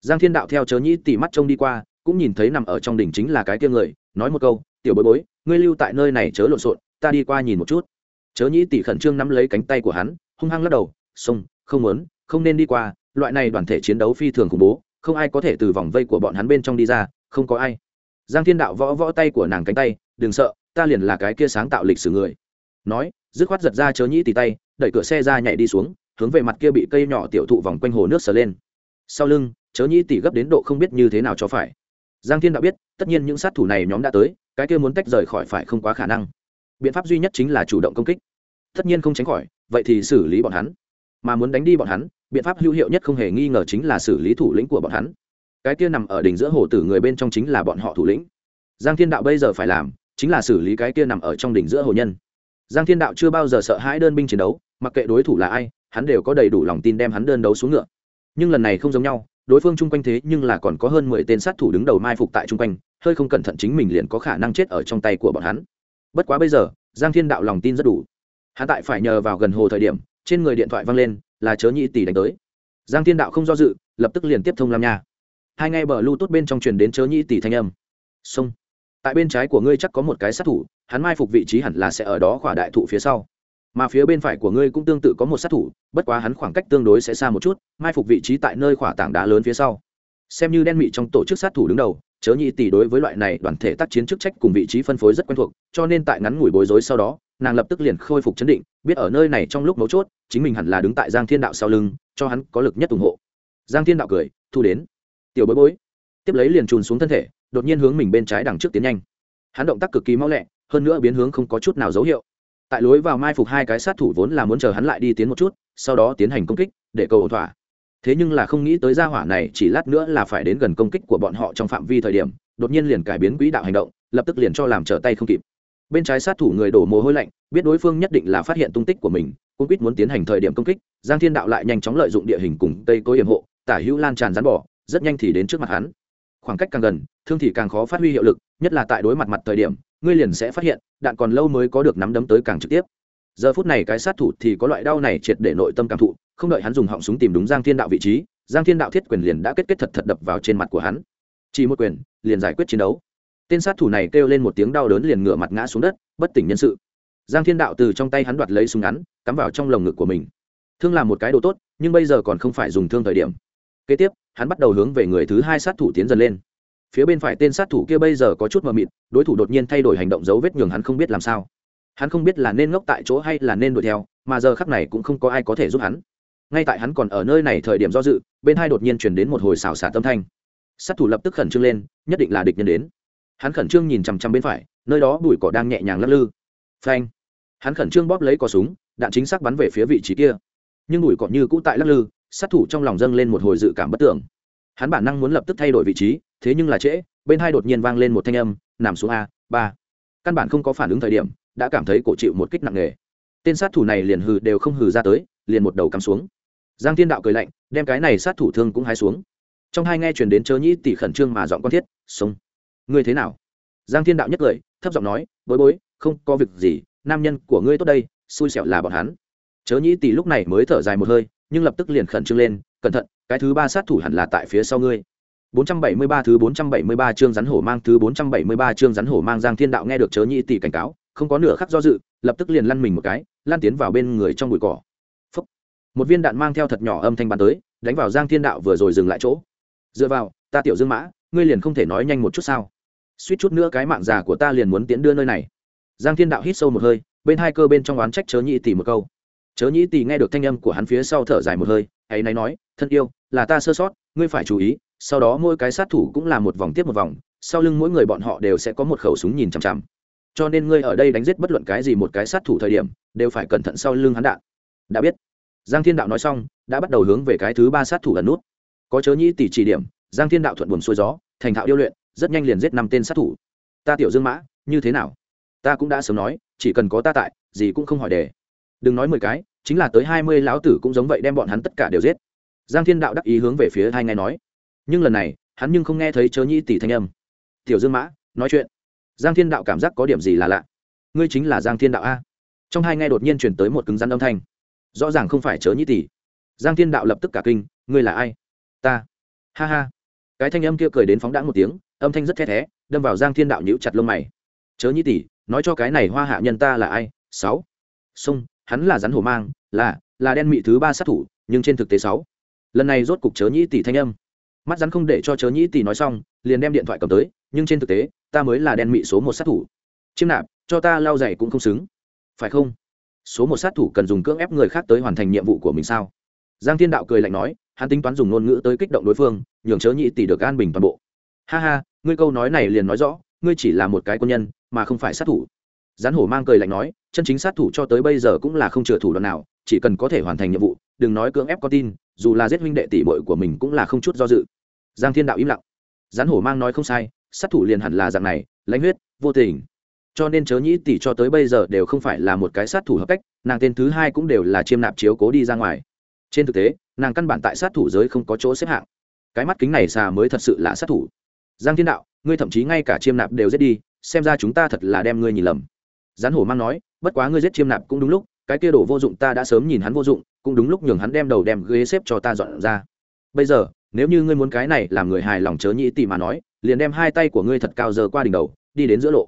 Giang thiên đạo theo chớ nhĩ tỉ mắt trông đi qua, cũng nhìn thấy nằm ở trong đỉnh chính là cái kia người, nói một câu, tiểu bối bối, ngươi lưu tại nơi này chớ lộn xộn, ta đi qua nhìn một chút. Chớ nhĩ tỉ khẩn trương nắm lấy cánh tay của hắn, hung hăng lắc đầu xông không muốn, không nên đi qua, loại này đoàn thể chiến đấu phi thường khủng bố, không ai có thể từ vòng vây của bọn hắn bên trong đi ra, không có ai. Giang thiên đạo võ võ tay của nàng cánh tay, đừng sợ ta liền là cái kia sáng tạo lịch sử người. Nói, dứt khoát giật ra chớ nhĩ tì tay, đẩy cửa xe ra nhảy đi xuống, hướng về mặt kia bị cây nhỏ tiểu thụ vòng quanh hồ nước sờ lên. Sau lưng, chớ nhĩ tỉ gấp đến độ không biết như thế nào cho phải. Giang thiên đạo biết, tất nhiên những sát thủ này nhóm đã tới, cái kia muốn tách rời khỏi phải không quá khả năng. Biện pháp duy nhất chính là chủ động công kích. Tất nhiên không tránh khỏi, vậy thì xử lý bọn hắn. Mà muốn đánh đi bọn hắn, biện pháp hữu hiệu nhất không hề nghi ngờ chính là xử lý thủ lĩnh của bọn hắn. Cái kia nằm ở đỉnh giữa hồ tử người bên trong chính là bọn họ thủ lĩnh. Giang thiên đạo bây giờ phải làm chính là xử lý cái kia nằm ở trong đỉnh giữa hồ nhân. Giang thiên đạo chưa bao giờ sợ hãi đơn binh chiến đấu, mặc kệ đối thủ là ai, hắn đều có đầy đủ lòng tin đem hắn đơn đấu xuống ngựa. Nhưng lần này không giống nhau, đối phương chung quanh thế nhưng là còn có hơn mười tên sát thủ đứng đầu mai phục tại chung quanh, hơi không cẩn thận chính mình liền có khả năng chết ở trong tay của bọn hắn. Bất quá bây giờ, giang thiên đạo lòng tin rất đủ. Hắn tại phải nhờ vào gần hồ thời điểm, trên người điện thoại vang lên, là chớ nhị tỷ đánh tới. Giang thiên đạo không do dự, lập tức liền tiếp thông lam nha. Hai ngay bờ lưu tốt bên trong truyền đến chớ nhị tỷ thanh âm. Xông tại bên trái của ngươi chắc có một cái sát thủ, hắn mai phục vị trí hẳn là sẽ ở đó khỏa đại thụ phía sau. Mà phía bên phải của ngươi cũng tương tự có một sát thủ, bất quá hắn khoảng cách tương đối sẽ xa một chút, mai phục vị trí tại nơi khỏa tảng đá lớn phía sau. Xem như đen mị trong tổ chức sát thủ đứng đầu, chớ nhị tỷ đối với loại này đoàn thể tác chiến chức trách cùng vị trí phân phối rất quen thuộc, cho nên tại ngắn ngủi bối rối sau đó, nàng lập tức liền khôi phục chấn định, biết ở nơi này trong lúc mấu chốt, chính mình hẳn là đứng tại giang thiên đạo sau lưng, cho hắn có lực nhất ủng hộ. Giang thiên đạo cười, thu đến. Tiểu bối bối. Tiếp lấy liền trùn xuống thân thể đột nhiên hướng mình bên trái đằng trước tiến nhanh. Hắn động tác cực kỳ mau lẹ, hơn nữa biến hướng không có chút nào dấu hiệu. Tại lối vào mai phục hai cái sát thủ vốn là muốn chờ hắn lại đi tiến một chút, sau đó tiến hành công kích, để cầu ổn thỏa. Thế nhưng là không nghĩ tới gia hỏa này chỉ lát nữa là phải đến gần công kích của bọn họ trong phạm vi thời điểm, đột nhiên liền cải biến quỹ đạo hành động, lập tức liền cho làm trở tay không kịp. Bên trái sát thủ người đổ mồ hôi lạnh, biết đối phương nhất định là phát hiện tung tích của mình cũng biết muốn tiến hành thời điểm công kích, giang thiên đạo lại nhanh chóng lợi dụng địa hình cùng tây cối hiểm hộ, tả hữu lan tràn rán bỏ rất nhanh thì đến trước mặt hắn khoảng cách càng gần, thương thì càng khó phát huy hiệu lực, nhất là tại đối mặt mặt thời điểm, ngươi liền sẽ phát hiện, đạn còn lâu mới có được nắm đấm tới càng trực tiếp. Giờ phút này cái sát thủ thì có loại đau này triệt để nội tâm cảm thụ, không đợi hắn dùng họng súng tìm đúng giang thiên đạo vị trí, giang thiên đạo thiết quyền liền đã kết kết thật thật đập vào trên mặt của hắn. Chỉ một quyền, liền giải quyết chiến đấu. Tên sát thủ này kêu lên một tiếng đau đớn liền ngửa mặt ngã xuống đất, bất tỉnh nhân sự. Giang thiên đạo từ trong tay hắn đoạt lấy súng ngắn, cắm vào trong lồng ngực của mình. Thương là một cái đồ tốt, nhưng bây giờ còn không phải dùng thương thời điểm kế tiếp, hắn bắt đầu hướng về người thứ hai sát thủ tiến dần lên. Phía bên phải tên sát thủ kia bây giờ có chút mờ mịt, đối thủ đột nhiên thay đổi hành động dấu vết nhường hắn không biết làm sao. Hắn không biết là nên ngốc tại chỗ hay là nên đuổi theo, mà giờ khắc này cũng không có ai có thể giúp hắn. Ngay tại hắn còn ở nơi này thời điểm do dự, bên hai đột nhiên chuyển đến một hồi xào xả tâm thanh. Sát thủ lập tức khẩn trương lên, nhất định là địch nhân đến. Hắn khẩn trương nhìn chằm chằm bên phải, nơi đó bụi cỏ đang nhẹ nhàng lắc lư. Phanh! Hắn khẩn trương bóp lấy cỏ súng, đạn chính xác bắn về phía vị trí kia. Nhưng bụi cỏ như cũ tại lắc lư sát thủ trong lòng dâng lên một hồi dự cảm bất tưởng. Hắn bản năng muốn lập tức thay đổi vị trí, thế nhưng là trễ, bên hai đột nhiên vang lên một thanh âm, nằm xuống a, ba. Căn bản không có phản ứng thời điểm, đã cảm thấy cổ chịu một kích nặng nề. Tên sát thủ này liền hừ đều không hừ ra tới, liền một đầu cắm xuống. Giang thiên đạo cười lạnh, đem cái này sát thủ thương cũng hái xuống. Trong hai nghe chuyển đến chớ nhĩ tỷ khẩn trương mà dọn con thiết, sống. Ngươi thế nào? Giang thiên đạo nhất cười, thấp giọng nói, bối bối, không có việc gì, nam nhân của ngươi tốt đây, xui xẻo là bọn hắn. Chớ nhĩ tỷ lúc này mới thở dài một hơi nhưng lập tức liền khẩn trương lên cẩn thận cái thứ ba sát thủ hẳn là tại phía sau ngươi 473 thứ 473 chương rắn hổ mang thứ 473 chương rắn hổ mang Giang Thiên Đạo nghe được chớ nhị tỷ cảnh cáo, không có nửa khắc do dự, lập tức liền lăn mình một cái, lăn tiến vào bên người trong bụi cỏ. Phốc. Một viên đạn mang theo thật nhỏ âm thanh bắn tới, đánh vào Giang Thiên Đạo vừa rồi dừng lại chỗ. Dựa vào, ta tiểu Dương Mã, ngươi liền không thể nói nhanh một chút sao? Suýt chút nữa cái mạng già của ta liền muốn tiến đưa nơi này. Giang Thiên Đạo hít sâu một hơi, bên hai cơ bên trong oán trách chớ nhị tỷ một câu. Chớ nhĩ tỷ nghe được thanh âm của hắn phía sau thở dài một hơi, ấy này nói, thân yêu, là ta sơ sót, ngươi phải chú ý, sau đó mỗi cái sát thủ cũng là một vòng tiếp một vòng sau lưng mỗi người bọn họ đều sẽ có một khẩu súng nhìn chằm chằm. Cho nên ngươi ở đây đánh giết bất luận cái gì một cái sát thủ thời điểm đều phải cẩn thận sau lưng hắn đạn. Đã biết. Giang thiên đạo nói xong đã bắt đầu hướng về cái thứ ba sát thủ gần nút. Có chớ nhĩ tỷ chỉ điểm giang thiên đạo thuận buồn xuôi gió thành thạo điêu luyện rất nhanh liền giết năm tên sát thủ. Ta tiểu dương mã như thế nào? Ta cũng đã sớm nói chỉ cần có ta tại gì cũng không hỏi đề. Đừng nói mười cái chính là tới hai mươi lão tử cũng giống vậy đem bọn hắn tất cả đều giết. Giang thiên đạo đắc ý hướng về phía hai nghe nói. Nhưng lần này, hắn nhưng không nghe thấy chớ nhĩ tỷ thanh âm. Tiểu dương mã, nói chuyện. Giang thiên đạo cảm giác có điểm gì là lạ. Ngươi chính là giang thiên đạo a? Trong hai nghe đột nhiên chuyển tới một cứng rắn âm thanh. Rõ ràng không phải chớ nhĩ tỷ giang thiên đạo lập tức cả kinh, ngươi là ai? Ta. Ha ha. Cái thanh âm kia cười đến phóng đãng một tiếng, âm thanh rất the thé, đâm vào giang thiên đạo nhíu chặt lông mày. Chớ nhĩ tỷ nói cho cái này hoa hạ nhân ta là ai? Sáu. Xung hắn là rắn hổ mang, là là đen mị thứ ba sát thủ, nhưng trên thực tế sáu. Lần này rốt cục chớ nhĩ tỷ thanh âm. Mắt rắn không để cho chớ nhĩ tỷ nói xong, liền đem điện thoại cầm tới, nhưng trên thực tế, ta mới là đen mị số một sát thủ. Chiêm nạp, cho ta lau giày cũng không xứng. Phải không? Số một sát thủ cần dùng cưỡng ép người khác tới hoàn thành nhiệm vụ của mình sao? Giang thiên đạo cười lạnh nói, hắn tính toán dùng ngôn ngữ tới kích động đối phương, nhường chớ nhĩ tỷ được an bình toàn bộ. Ha ha, ngươi câu nói này liền nói rõ, ngươi chỉ là một cái quân nhân, mà không phải sát thủ gián hổ mang cười lạnh nói, chân chính sát thủ cho tới bây giờ cũng là không chừa thủ đoạn nào, chỉ cần có thể hoàn thành nhiệm vụ, đừng nói cưỡng ép con tin, dù là giết huynh đệ tỷ bội của mình cũng là không chút do dự. Giang thiên đạo im lặng. Gián hổ mang nói không sai, sát thủ liền hẳn là dạng này, lãnh huyết, vô tình. Cho nên chớ nhĩ tỷ cho tới bây giờ đều không phải là một cái sát thủ hợp cách, nàng tên thứ hai cũng đều là chiêm nạp chiếu cố đi ra ngoài. Trên thực tế, nàng căn bản tại sát thủ giới không có chỗ xếp hạng. Cái mắt kính này xà mới thật sự là sát thủ. Giang thiên đạo, ngươi thậm chí ngay cả chiêm nạp đều giết đi, xem ra chúng ta thật là đem ngươi nhìn lầm gián hổ mang nói, bất quá ngươi giết chiêm nạp cũng đúng lúc, cái kia đổ vô dụng ta đã sớm nhìn hắn vô dụng, cũng đúng lúc nhường hắn đem đầu đem ghế xếp cho ta dọn ra. Bây giờ, nếu như ngươi muốn cái này làm người hài lòng chớ nhĩ tỷ mà nói, liền đem hai tay của ngươi thật cao giờ qua đỉnh đầu, đi đến giữa lộ.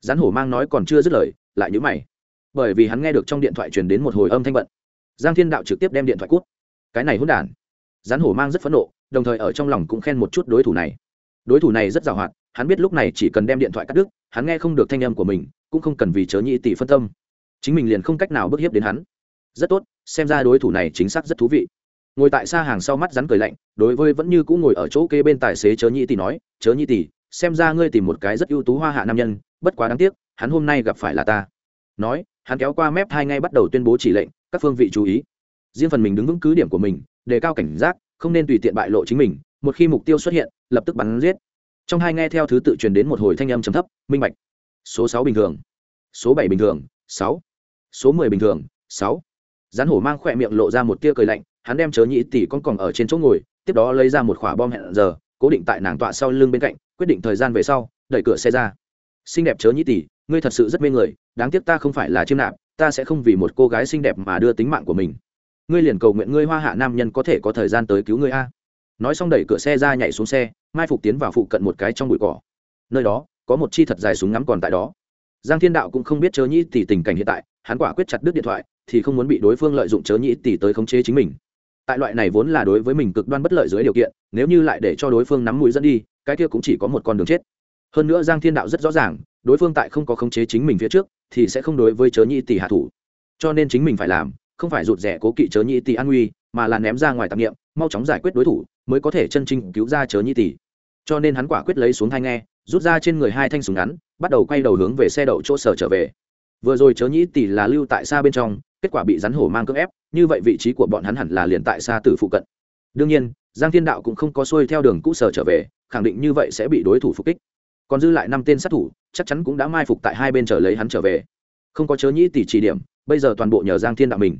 Rắn hổ mang nói còn chưa dứt lời, lại nhữ mày. Bởi vì hắn nghe được trong điện thoại truyền đến một hồi âm thanh bận, giang thiên đạo trực tiếp đem điện thoại cút. Cái này hôn đản. Rắn hổ mang rất phẫn nộ, đồng thời ở trong lòng cũng khen một chút đối thủ này. Đối thủ này rất giàu hoạt hắn biết lúc này chỉ cần đem điện thoại cắt đứt, hắn nghe không được thanh âm của mình, cũng không cần vì chớ nhị tỷ phân tâm. Chính mình liền không cách nào bức hiếp đến hắn. Rất tốt, xem ra đối thủ này chính xác rất thú vị. Ngồi tại xa hàng sau mắt rắn cười lạnh, đối với vẫn như cũ ngồi ở chỗ kế bên tài xế chớ nhị tỷ nói, chớ nhị tỷ, xem ra ngươi tìm một cái rất ưu tú hoa hạ nam nhân, bất quá đáng tiếc, hắn hôm nay gặp phải là ta. Nói, hắn kéo qua mép hai ngay bắt đầu tuyên bố chỉ lệnh, các phương vị chú ý. Riêng phần mình đứng vững cứ điểm của mình, đề cao cảnh giác, không nên tùy tiện bại lộ chính mình, một khi mục tiêu xuất hiện, lập tức bắn giết trong hai nghe theo thứ tự truyền đến một hồi thanh âm trầm thấp, minh bạch. Số sáu bình thường, số bảy bình thường, sáu, số mười bình thường, sáu. Rắn hổ mang khỏe miệng lộ ra một tia cười lạnh, hắn đem chớ nhị tỷ con còn ở trên chỗ ngồi, tiếp đó lấy ra một quả bom hẹn giờ, cố định tại nàng tọa sau lưng bên cạnh, quyết định thời gian về sau, đẩy cửa xe ra. Xinh đẹp chớ nhị tỷ, ngươi thật sự rất mê người, đáng tiếc ta không phải là chiêm nạp, ta sẽ không vì một cô gái xinh đẹp mà đưa tính mạng của mình. Ngươi liền cầu nguyện ngươi hoa hạ nam nhân có thể có thời gian tới cứu ngươi a nói xong đẩy cửa xe ra nhảy xuống xe, mai phục tiến vào phụ cận một cái trong bụi cỏ. Nơi đó, có một chi thật dài súng ngắm còn tại đó. Giang thiên đạo cũng không biết chớ nhị tỷ tình cảnh hiện tại, hắn quả quyết chặt đứt điện thoại, thì không muốn bị đối phương lợi dụng chớ nhị tỷ tới khống chế chính mình. Tại loại này vốn là đối với mình cực đoan bất lợi dưới điều kiện, nếu như lại để cho đối phương nắm mũi dẫn đi, cái kia cũng chỉ có một con đường chết. Hơn nữa giang thiên đạo rất rõ ràng, đối phương tại không có khống chế chính mình phía trước, thì sẽ không đối với chớ nhị tỷ hạ thủ. Cho nên chính mình phải làm, không phải rụt rẻ cố kỵ chớ nhị tỷ an nguy, mà là ném ra ngoài tạp nghiệm, mau chóng giải quyết đối thủ mới có thể chân trinh cứu ra chớ nhị tỷ cho nên hắn quả quyết lấy xuống thai nghe, rút ra trên người hai thanh súng ngắn, bắt đầu quay đầu hướng về xe đậu chỗ sở trở về. Vừa rồi chớ nhị tỷ là lưu tại xa bên trong, kết quả bị rắn hổ mang cưỡng ép, như vậy vị trí của bọn hắn hẳn là liền tại xa từ phụ cận. Đương nhiên, giang thiên đạo cũng không có xuôi theo đường cũ sở trở về, khẳng định như vậy sẽ bị đối thủ phục kích. Còn dư lại năm tên sát thủ, chắc chắn cũng đã mai phục tại hai bên chờ lấy hắn trở về. Không có chớ nhĩ tỷ chỉ điểm, bây giờ toàn bộ nhờ giang thiên đạo mình.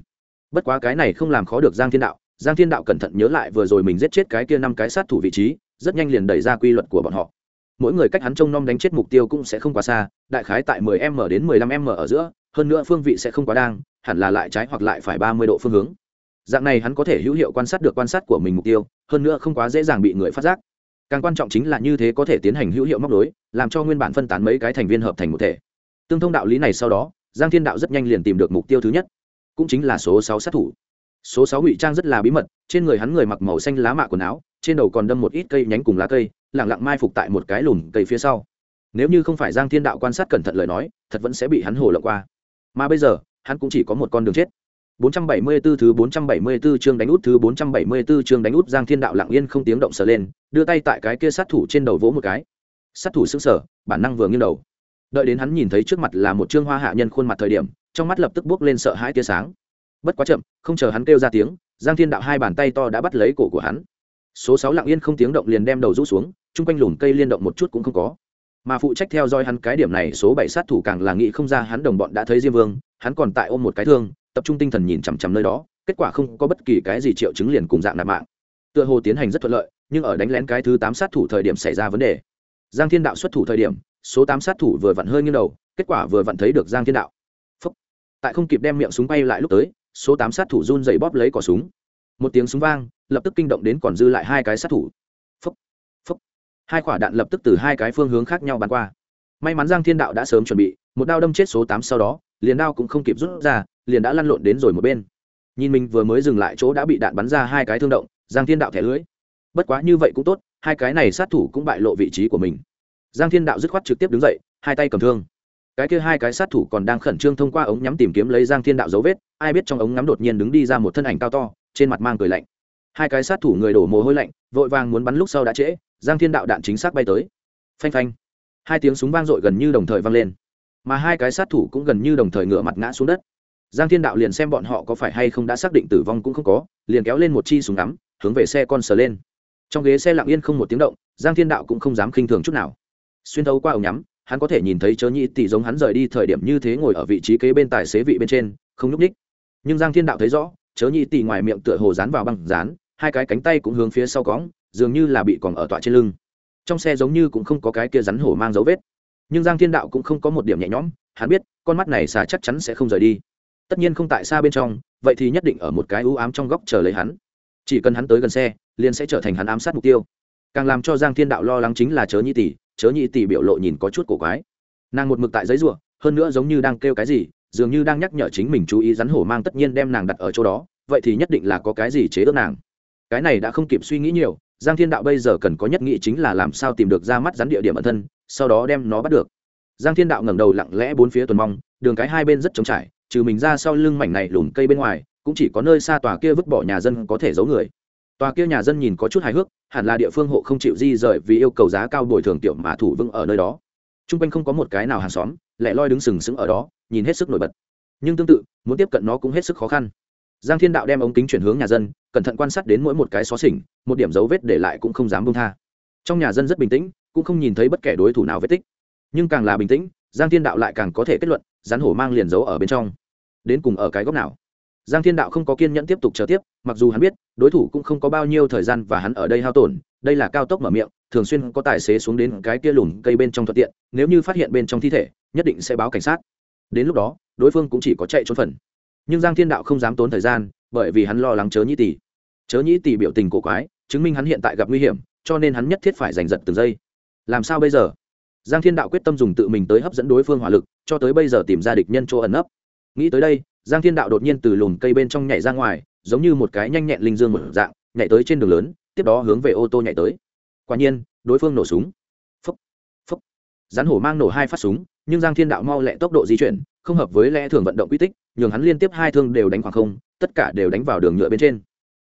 Bất quá cái này không làm khó được giang thiên đạo giang thiên đạo cẩn thận nhớ lại vừa rồi mình giết chết cái kia năm cái sát thủ vị trí, rất nhanh liền đẩy ra quy luật của bọn họ. Mỗi người cách hắn trông nom đánh chết mục tiêu cũng sẽ không quá xa, đại khái tại 10 m đến 15 m ở giữa, hơn nữa phương vị sẽ không quá đang, hẳn là lại trái hoặc lại phải 30 độ phương hướng. Dạng này hắn có thể hữu hiệu quan sát được quan sát của mình mục tiêu, hơn nữa không quá dễ dàng bị người phát giác. Càng quan trọng chính là như thế có thể tiến hành hữu hiệu móc đối làm cho nguyên bản phân tán mấy cái thành viên hợp thành một thể. Tương thông đạo lý này sau đó, giang thiên đạo rất nhanh liền tìm được mục tiêu thứ nhất, cũng chính là số sáu sát thủ số sáu ngụy trang rất là bí mật trên người hắn người mặc màu xanh lá mạ quần áo trên đầu còn đâm một ít cây nhánh cùng lá cây lẳng lặng mai phục tại một cái lùm cây phía sau nếu như không phải giang thiên đạo quan sát cẩn thận lời nói thật vẫn sẽ bị hắn hổ lộng qua mà bây giờ hắn cũng chỉ có một con đường chết 474 thứ 474 chương đánh út thứ 474 chương đánh út Giang Thiên Đạo lặng yên không tiếng động sờ lên, đưa tay tại cái kia sát thủ trên đầu vỗ một cái. Sát thủ sững sờ, bản năng vừa nghiêng đầu. Đợi đến hắn nhìn thấy trước mặt là một trương hoa hạ nhân khuôn mặt thời điểm, trong mắt lập tức bước lên sợ hãi tia sáng. Bất quá chậm, không chờ hắn kêu ra tiếng, Giang Thiên Đạo hai bàn tay to đã bắt lấy cổ của hắn. Số sáu lặng yên không tiếng động liền đem đầu rũ xuống, trung quanh lùm cây liên động một chút cũng không có. Mà phụ trách theo dõi hắn cái điểm này, số bảy sát thủ càng là nghĩ không ra hắn đồng bọn đã thấy Diêm Vương, hắn còn tại ôm một cái thương, tập trung tinh thần nhìn chằm chằm nơi đó kết quả không có bất kỳ cái gì triệu chứng liền cùng dạng nạp mạng tựa hồ tiến hành rất thuận lợi nhưng ở đánh lén cái thứ tám sát thủ thời điểm xảy ra vấn đề giang thiên đạo xuất thủ thời điểm số tám sát thủ vừa vặn hơi nghiêng đầu kết quả vừa vặn thấy được giang thiên đạo Phúc. tại không kịp đem miệng súng bay lại lúc tới số tám sát thủ run dày bóp lấy cỏ súng. Một tiếng súng vang, lập tức kinh động đến còn dư lại hai cái sát thủ. Phúc. Phúc. hai quả đạn lập tức từ hai cái phương hướng khác nhau bắn qua. May mắn giang thiên đạo đã sớm chuẩn bị, một đao đâm chết số tám sau đó, liền đao cũng không kịp rút ra, liền đã lăn lộn đến rồi một bên. Nhìn mình vừa mới dừng lại chỗ đã bị đạn bắn ra hai cái thương động, giang thiên đạo thẻ lưới. Bất quá như vậy cũng tốt, hai cái này sát thủ cũng bại lộ vị trí của mình. Giang thiên đạo dứt khoát trực tiếp đứng dậy, hai tay cầm thương cái kia hai cái sát thủ còn đang khẩn trương thông qua ống nhắm tìm kiếm lấy giang thiên đạo dấu vết, ai biết trong ống nhắm đột nhiên đứng đi ra một thân ảnh cao to, trên mặt mang cười lạnh. Hai cái sát thủ người đổ mồ hôi lạnh, vội vàng muốn bắn lúc sau đã trễ, giang thiên đạo đạn chính xác bay tới. Phanh phanh. Hai tiếng súng vang dội gần như đồng thời vang lên. Mà hai cái sát thủ cũng gần như đồng thời ngửa mặt ngã xuống đất. Giang thiên đạo liền xem bọn họ có phải hay không đã xác định tử vong cũng không có, liền kéo lên một chi súng ngắm, hướng về xe con sờ lên. Trong ghế xe lặng yên không một tiếng động, giang thiên đạo cũng không dám khinh thường chút nào. Xuyên thấu qua ống nhắm hắn có thể nhìn thấy chớ nhị tỷ giống hắn rời đi thời điểm như thế ngồi ở vị trí kế bên tài xế vị bên trên, không nhúc ních nhưng giang thiên đạo thấy rõ, chớ nhị tỷ ngoài miệng tựa hồ dán vào băng dán, hai cái cánh tay cũng hướng phía sau cõng, dường như là bị còn ở tọa trên lưng. Trong xe giống như cũng không có cái kia rắn hổ mang dấu vết. Nhưng giang thiên đạo cũng không có một điểm nhẹ nhõm, hắn biết, con mắt này xà chắc chắn sẽ không rời đi. Tất nhiên không tại xa bên trong, vậy thì nhất định ở một cái ưu ám trong góc chờ lấy hắn. Chỉ cần hắn tới gần xe, liền sẽ trở thành hắn ám sát mục tiêu. Càng làm cho giang thiên đạo lo lắng chính là chớ nhị tỷ chớ nhị tỷ biểu lộ nhìn có chút cổ quái. Nàng một mực tại giấy ruộng hơn nữa giống như đang kêu cái gì, dường như đang nhắc nhở chính mình chú ý rắn hổ mang tất nhiên đem nàng đặt ở chỗ đó, vậy thì nhất định là có cái gì chế ước nàng. Cái này đã không kịp suy nghĩ nhiều, giang thiên đạo bây giờ cần có nhất nghĩ chính là làm sao tìm được ra mắt rắn địa điểm ẩn thân, sau đó đem nó bắt được. Giang thiên đạo ngẩng đầu lặng lẽ bốn phía tuần mong, đường cái hai bên rất trống trải, trừ mình ra sau lưng mảnh này lùm cây bên ngoài, cũng chỉ có nơi xa tòa kia vứt bỏ nhà dân có thể giấu người tòa kia nhà dân nhìn có chút hài hước, hẳn là địa phương hộ không chịu di rời vì yêu cầu giá cao bồi thường tiểu mà thủ vững ở nơi đó. T r u n g quanh không có một cái nào hàng xóm, lẻ loi đứng sừng sững ở đó, nhìn hết sức nổi bật. Nhưng tương tự, muốn tiếp cận nó cũng hết sức khó khăn. Giang thiên đạo đem ống kính chuyển hướng nhà dân, cẩn thận quan sát đến mỗi một cái xó xỉnh, một điểm dấu vết để lại cũng không dám bông tha. Trong nhà dân rất bình tĩnh, cũng không nhìn thấy bất kể đối thủ nào vết tích. Nhưng càng là bình tĩnh, giang thiên đạo lại càng có thể kết luận, rắn hổ mang liền giấu ở bên trong. Đến cùng ở cái góc nào? Giang thiên đạo không có kiên nhẫn tiếp tục chờ tiếp, mặc dù hắn biết, đối thủ cũng không có bao nhiêu thời gian và hắn ở đây hao tổn, đây là cao tốc mở miệng, thường xuyên có tài xế xuống đến cái kia lùm cây bên trong thuận tiện, nếu như phát hiện bên trong thi thể, nhất định sẽ báo cảnh sát. Đến lúc đó, đối phương cũng chỉ có chạy trốn phần. Nhưng giang thiên đạo không dám tốn thời gian, bởi vì hắn lo lắng chớ nhĩ tỷ chớ nhĩ tỷ biểu tình cổ quái, chứng minh hắn hiện tại gặp nguy hiểm, cho nên hắn nhất thiết phải giành giật từng giây. Làm sao bây giờ? Giang thiên đạo quyết tâm dùng tự mình tới hấp dẫn đối phương hỏa lực, cho tới bây giờ tìm ra địch nhân chỗ ẩn nấp. Nghĩ tới đây giang thiên đạo đột nhiên từ lùm cây bên trong nhảy ra ngoài, giống như một cái nhanh nhẹn linh dương một dạng, nhảy tới trên đường lớn, tiếp đó hướng về ô tô nhảy tới. Quả nhiên, đối phương nổ súng. Phấp phấp rắn hổ mang nổ hai phát súng, nhưng giang thiên đạo mau lẹ tốc độ di chuyển, không hợp với lẽ thường vận động quy tích, nhường hắn liên tiếp hai thương đều đánh khoảng không, tất cả đều đánh vào đường nhựa bên trên.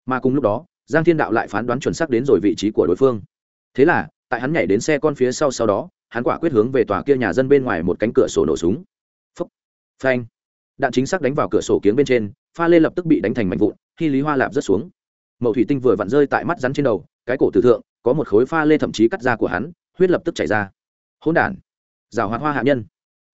Mà cùng lúc đó, giang thiên đạo lại phán đoán chuẩn xác đến rồi vị trí của đối phương. Thế là, tại hắn nhảy đến xe con phía sau sau đó, hắn quả quyết hướng về tòa kia nhà dân bên ngoài một cánh cửa sổ nổ súng. Phấp phanh đạn chính xác đánh vào cửa sổ kiếng bên trên, pha lê lập tức bị đánh thành mảnh vụn, khi lý hoa lạp rớt xuống. Mậu thủy tinh vừa vặn rơi tại mắt rắn trên đầu, cái cổ tử thượng, có một khối pha lê thậm chí cắt da của hắn, huyết lập tức chảy ra. Hỗn đản! Rào hoạt hoa hạ nhân!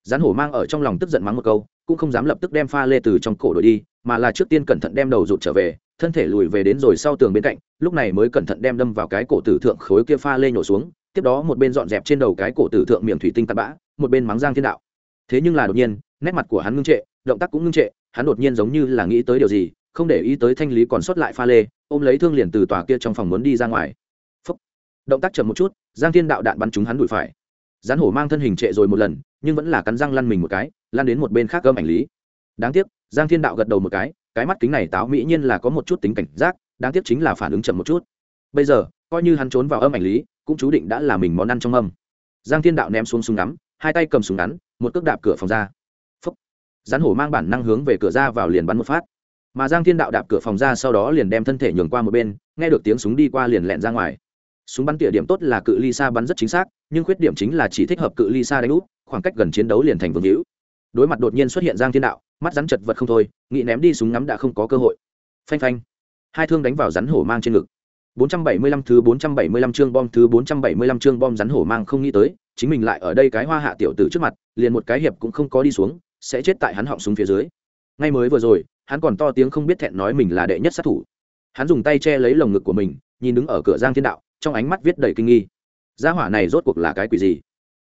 Rắn hổ mang ở trong lòng tức giận mắng một câu, cũng không dám lập tức đem pha lê từ trong cổ đổi đi, mà là trước tiên cẩn thận đem đầu rụt trở về, thân thể lùi về đến rồi sau tường bên cạnh, lúc này mới cẩn thận đem đâm vào cái cổ tử thượng khối kia pha lê nhổ xuống, tiếp đó một bên dọn dẹp trên đầu cái cổ tử thượng miệng thủy tinh tạt bã, một bên mắng giang thiên đạo. Thế nhưng là đột nhiên, nét mặt của hắn ngưng trệ động tác cũng ngưng trệ, hắn đột nhiên giống như là nghĩ tới điều gì, không để ý tới thanh lý còn sót lại pha lê, ôm lấy thương liền từ tòa kia trong phòng muốn đi ra ngoài. Phúc. động tác chậm một chút, giang thiên đạo đạn bắn trúng hắn đùi phải. Rắn hổ mang thân hình trệ rồi một lần, nhưng vẫn là cắn răng lăn mình một cái lan đến một bên khác gâm ảnh lý. Đáng tiếc, giang thiên đạo gật đầu một cái cái mắt kính này táo mỹ nhiên là có một chút tính cảnh giác, đáng tiếc chính là phản ứng chậm một chút. Bây giờ, coi như hắn trốn vào âm ảnh lý, cũng chú định đã là mình món ăn trong âm. Giang thiên đạo ném xuống súng ngắm, hai tay cầm súng ngắn, một cước đạp cửa phòng ra rắn hổ mang bản năng hướng về cửa ra vào liền bắn một phát. Mà giang thiên đạo đạp cửa phòng ra sau đó liền đem thân thể nhường qua một bên nghe được tiếng súng đi qua liền lẹn ra ngoài. Súng bắn tỉa điểm tốt là cự ly xa bắn rất chính xác nhưng khuyết điểm chính là chỉ thích hợp cự ly xa đánh úp khoảng cách gần chiến đấu liền thành vương hữu. Đối mặt đột nhiên xuất hiện giang thiên đạo mắt rắn chật vật không thôi nghĩ ném đi súng ngắm đã không có cơ hội. Phanh phanh. Hai thương đánh vào rắn hổ mang trên ngực. 475 thứ 475 chương bom thứ 475 chương bom rắn hổ mang không nghĩ tới, chính mình lại ở đây cái hoa hạ tiểu tử trước mặt, liền một cái hiệp cũng không có đi xuống, sẽ chết tại hắn họng súng phía dưới. Ngay mới vừa rồi, hắn còn to tiếng không biết thẹn nói mình là đệ nhất sát thủ. Hắn dùng tay che lấy lồng ngực của mình, nhìn đứng ở cửa Giang Thiên Đạo, trong ánh mắt viết đầy kinh nghi. Gia hỏa này rốt cuộc là cái quỷ gì?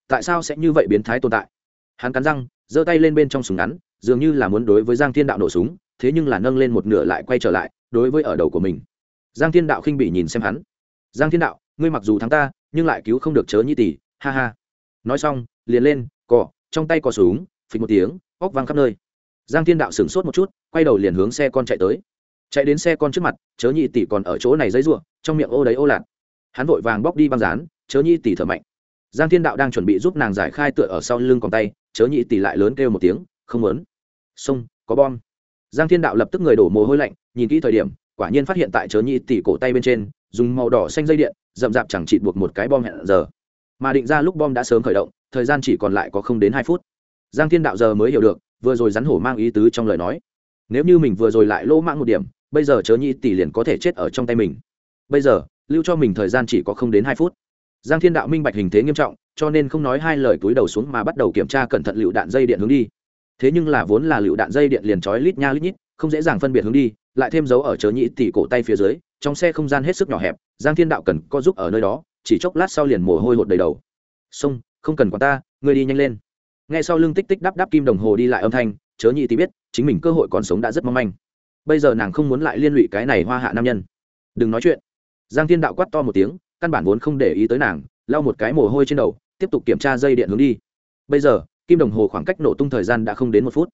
Tại sao sẽ như vậy biến thái tồn tại? Hắn cắn răng, giơ tay lên bên trong súng ngắn, dường như là muốn đối với Giang Thiên Đạo nổ súng, thế nhưng là nâng lên một nửa lại quay trở lại, đối với ở đầu của mình giang thiên đạo khinh bị nhìn xem hắn giang thiên đạo ngươi mặc dù thắng ta nhưng lại cứu không được chớ như tỷ ha ha nói xong liền lên cỏ trong tay cò súng phịch một tiếng óc vang khắp nơi. Giang thiên đạo sửng sốt một chút, quay đầu liền hướng xe con chạy tới. Chạy đến xe con trước mặt, chớ nhi tỷ còn ở chỗ này dấy ruộng trong miệng ô đấy ô lạt. Hắn vội vàng bóc đi băng dán, chớ nhi tỷ thở mạnh. Giang thiên đạo đang chuẩn bị giúp nàng giải khai tựa ở sau lưng còn tay, chớ nhi tỷ lại lớn kêu một tiếng, không muốn. Xông, có bom. Giang thiên đạo lập tức người đổ mồ hôi lạnh, nhìn kỹ thời điểm, quả nhiên phát hiện tại chớ nhị tỷ cổ tay bên trên, dùng màu đỏ xanh dây điện, rậm rạp chẳng chịt buộc một cái bom hẹn giờ. Mà định ra lúc bom đã sớm khởi động, thời gian chỉ còn lại có không đến hai phút giang thiên đạo giờ mới hiểu được, vừa rồi rắn hổ mang ý tứ trong lời nói. Nếu như mình vừa rồi lại lỗ mãng một điểm, bây giờ chớ nhị tỷ liền có thể chết ở trong tay mình. Bây giờ, lưu cho mình thời gian chỉ có không đến hai phút. Giang thiên đạo minh bạch hình thế nghiêm trọng, cho nên không nói hai lời túi đầu xuống mà bắt đầu kiểm tra cẩn thận lựu đạn dây điện hướng đi. Thế nhưng là vốn là lựu đạn dây điện liền trói lít nha lít nhít, không dễ dàng phân biệt hướng đi, lại thêm dấu ở chớ nhị tỷ cổ tay phía dưới, trong xe không gian hết sức nhỏ hẹp, giang thiên đạo cần có giúp ở nơi đó, chỉ chốc lát sau liền mồ hôi hột đầy đầu. Xông không cần quản ta, ngươi đi nhanh lên nghe sau lưng tích tích đắp đắp kim đồng hồ đi lại âm thanh, chớ nhị tỷ biết, chính mình cơ hội còn sống đã rất mong manh. Bây giờ nàng không muốn lại liên lụy cái này hoa hạ nam nhân. Đừng nói chuyện. Giang thiên đạo quát to một tiếng, căn bản vốn không để ý tới nàng, lau một cái mồ hôi trên đầu, tiếp tục kiểm tra dây điện hướng đi. Bây giờ, kim đồng hồ khoảng cách nổ tung thời gian đã không đến một phút.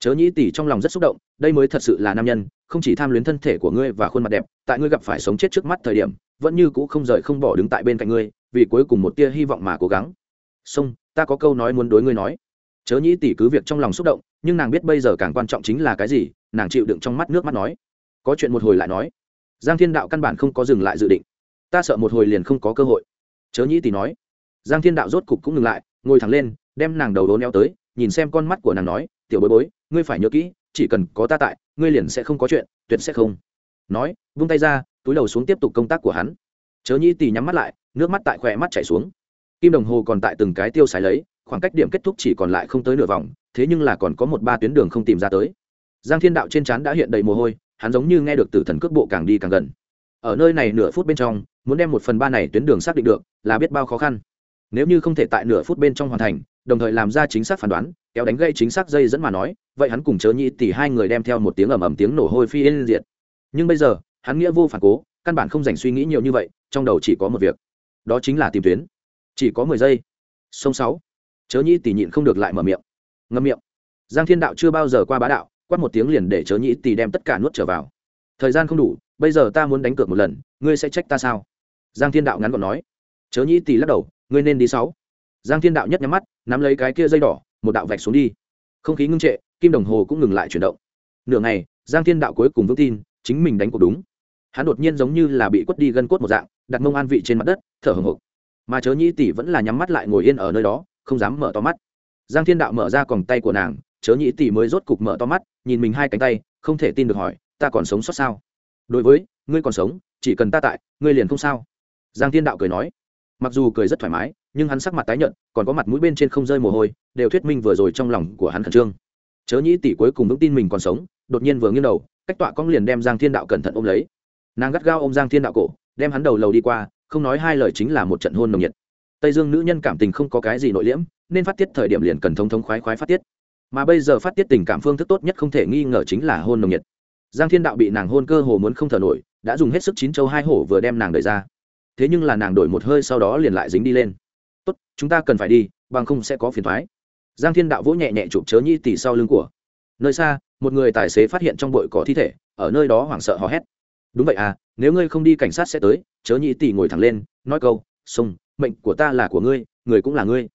Chớ nhĩ tỷ trong lòng rất xúc động, đây mới thật sự là nam nhân, không chỉ tham luyến thân thể của ngươi và khuôn mặt đẹp, tại ngươi gặp phải sống chết trước mắt thời điểm, vẫn như cũ không rời không bỏ đứng tại bên cạnh ngươi, vì cuối cùng một tia hy vọng mà cố gắng. Xong ta có câu nói muốn đối ngươi nói. Chớ nhĩ tỷ cứ việc trong lòng xúc động, nhưng nàng biết bây giờ càng quan trọng chính là cái gì, nàng chịu đựng trong mắt nước mắt nói. Có chuyện một hồi lại nói. Giang thiên đạo căn bản không có dừng lại dự định. Ta sợ một hồi liền không có cơ hội. Chớ nhĩ tỷ nói. Giang thiên đạo rốt cục cũng ngừng lại, ngồi thẳng lên, đem nàng đầu đố neo tới, nhìn xem con mắt của nàng nói, tiểu bối bối, ngươi phải nhớ kỹ, chỉ cần có ta tại, ngươi liền sẽ không có chuyện, tuyệt sẽ không. Nói, vung tay ra, túi đầu xuống tiếp tục công tác của hắn. Chớ nhĩ tỷ nhắm mắt lại, nước mắt tại khỏe mắt chảy xuống kim đồng hồ còn tại từng cái tiêu xài lấy, khoảng cách điểm kết thúc chỉ còn lại không tới nửa vòng, thế nhưng là còn có một ba tuyến đường không tìm ra tới. Giang thiên đạo trên trán đã hiện đầy mồ hôi, hắn giống như nghe được từ thần cước bộ càng đi càng gần. Ở nơi này nửa phút bên trong, muốn đem một phần ba này tuyến đường xác định được, là biết bao khó khăn. Nếu như không thể tại nửa phút bên trong hoàn thành, đồng thời làm ra chính xác phán đoán, kéo đánh gây chính xác dây dẫn mà nói, vậy hắn cùng chớ nhĩ tỷ hai người đem theo một tiếng ầm ầm tiếng nổ hôi phi lên diệt. Nhưng bây giờ, hắn nghĩa vô phản cố, căn bản không dành suy nghĩ nhiều như vậy, trong đầu chỉ có một việc. Đó chính là tìm tuyến chỉ có mười giây. Sông sáu. Chớ nhĩ tỷ nhịn không được lại mở miệng. Ngâm miệng. Giang thiên đạo chưa bao giờ qua bá đạo, quát một tiếng liền để chớ nhĩ tỷ đem tất cả nuốt trở vào. Thời gian không đủ, bây giờ ta muốn đánh cược một lần, ngươi sẽ trách ta sao? Giang thiên đạo ngắn gọn nói. Chớ nhĩ tỷ lắc đầu, ngươi nên đi sáu. Giang thiên đạo nhất nhắm mắt, nắm lấy cái kia dây đỏ, một đạo vạch xuống đi. Không khí ngưng trệ, kim đồng hồ cũng ngừng lại chuyển động. Nửa ngày, giang thiên đạo cuối cùng vững tin, chính mình đánh cuộc đúng. Hắn đột nhiên giống như là bị quất đi gân cốt một dạng, đặt mông an vị trên mặt đất, thở hồng hộc mà chớ nhĩ tỷ vẫn là nhắm mắt lại ngồi yên ở nơi đó, không dám mở to mắt. Giang thiên đạo mở ra còng tay của nàng, chớ nhĩ tỷ mới rốt cục mở to mắt, nhìn mình hai cánh tay, không thể tin được hỏi, ta còn sống sót sao? Đối với, ngươi còn sống, chỉ cần ta tại, ngươi liền không sao. Giang thiên đạo cười nói. Mặc dù cười rất thoải mái, nhưng hắn sắc mặt tái nhợt, còn có mặt mũi bên trên không rơi mồ hôi, đều thuyết minh vừa rồi trong lòng của hắn khẩn trương. Chớ nhĩ tỷ cuối cùng vững tin mình còn sống, đột nhiên vừa nghiêng đầu, cách tọa cong liền đem giang thiên đạo cẩn thận ôm lấy. Nàng gắt gao ôm giang thiên đạo cổ, đem hắn đầu lầu đi qua không nói hai lời chính là một trận hôn nồng nhiệt. Tây dương nữ nhân cảm tình không có cái gì nội liễm, nên phát tiết thời điểm liền cần thống thống khoái khoái phát tiết. Mà bây giờ phát tiết tình cảm phương thức tốt nhất không thể nghi ngờ chính là hôn nồng nhiệt. Giang thiên đạo bị nàng hôn cơ hồ muốn không thở nổi, đã dùng hết sức chín châu hai hổ vừa đem nàng đẩy ra. Thế nhưng là nàng đổi một hơi sau đó liền lại dính đi lên. Tốt, chúng ta cần phải đi, bằng không sẽ có phiền thoái giang thiên đạo vỗ nhẹ nhẹ chụp chớ nhi tỉ sau lưng của. Nơi xa, một người tài xế phát hiện trong bụi có thi thể, ở nơi đó hoảng sợ hò hét đúng vậy à nếu ngươi không đi cảnh sát sẽ tới, chớ nhị tỷ ngồi thẳng lên, nói câu, sông, mệnh của ta là của ngươi, người cũng là ngươi.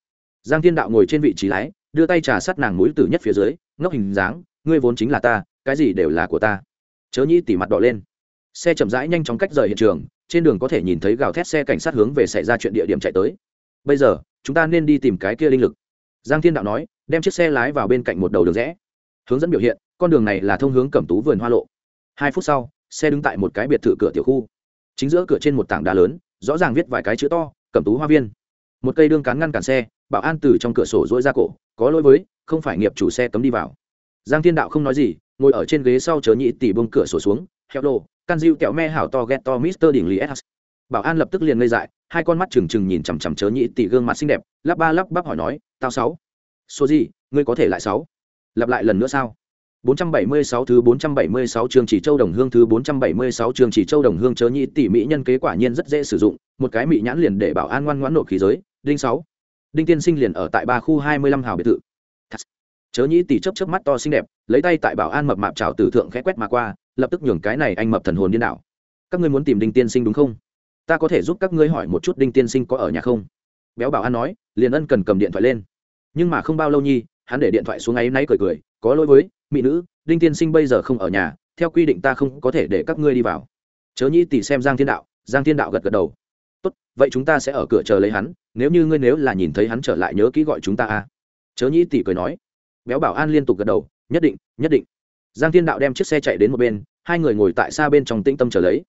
Giang thiên đạo ngồi trên vị trí lái, đưa tay trà sát nàng mũi tử nhất phía dưới, ngốc hình dáng, ngươi vốn chính là ta, cái gì đều là của ta. Chớ nhị tỷ mặt đỏ lên. Xe chậm rãi nhanh chóng cách rời hiện trường, trên đường có thể nhìn thấy gào thét xe cảnh sát hướng về xảy ra chuyện địa điểm chạy tới. Bây giờ, chúng ta nên đi tìm cái kia linh lực. Giang thiên đạo nói, đem chiếc xe lái vào bên cạnh một đầu đường rẽ. Hướng dẫn biểu hiện, con đường này là thông hướng cẩm tú vườn hoa lộ. Hai phút sau xe đứng tại một cái biệt thự cửa tiểu khu. Chính giữa cửa trên một tảng đá lớn, rõ ràng viết vài cái chữ to cẩm tú hoa viên. Một cây đương cán ngăn cản xe, bảo an từ trong cửa sổ dỗi ra cổ, có lỗi với, không phải nghiệp chủ xe cấm đi vào. Giang thiên đạo không nói gì, ngồi ở trên ghế sau chớ nhị tỷ bông cửa sổ xuống, heo lô can diu kẹo me hảo to ghet to mister đỉnh lý s. Bảo an lập tức liền ngây dại, hai con mắt trừng trừng nhìn chằm chằm chớ nhị tỷ gương mặt xinh đẹp, lắp ba lắp bắp hỏi nói, tao sáu. Số gì, ngươi có thể lại sáu? Lặp lại lần nữa sao? 476 thứ 476 chương chỉ châu đồng hương thứ 476 chương chỉ châu đồng hương chớ nhị tỷ mỹ nhân kế quả nhiên rất dễ sử dụng, một cái mỹ nhãn liền để bảo an ngoan ngoãn nộp khí giới, đinh 6. Đinh tiên sinh liền ở tại ba khu 25 hào biệt thự. Chớ nhị tỷ chớp chớp mắt to xinh đẹp, lấy tay tại bảo an mập mạp chào tử thượng khẽ quét mà qua, lập tức nhường cái này anh mập thần hồn điên đảo. Các ngươi muốn tìm Đinh tiên sinh đúng không? Ta có thể giúp các ngươi hỏi một chút Đinh tiên sinh có ở nhà không? Béo bảo an nói, liền ân cần cầm điện thoại lên. Nhưng mà không bao lâu nhi, hắn để điện thoại xuống ấy nãy cười cười, có lỗi với mỹ nữ, đinh tiên sinh bây giờ không ở nhà, theo quy định ta không có thể để các ngươi đi vào. Chớ nhi tỷ xem giang thiên đạo, giang thiên đạo gật gật đầu. Tốt, vậy chúng ta sẽ ở cửa chờ lấy hắn, nếu như ngươi nếu là nhìn thấy hắn trở lại nhớ kỹ gọi chúng ta a. Chớ nhi tỷ cười nói. Béo bảo an liên tục gật đầu, nhất định nhất định. Giang thiên đạo đem chiếc xe chạy đến một bên, hai người ngồi tại xa bên trong tĩnh tâm chờ lấy.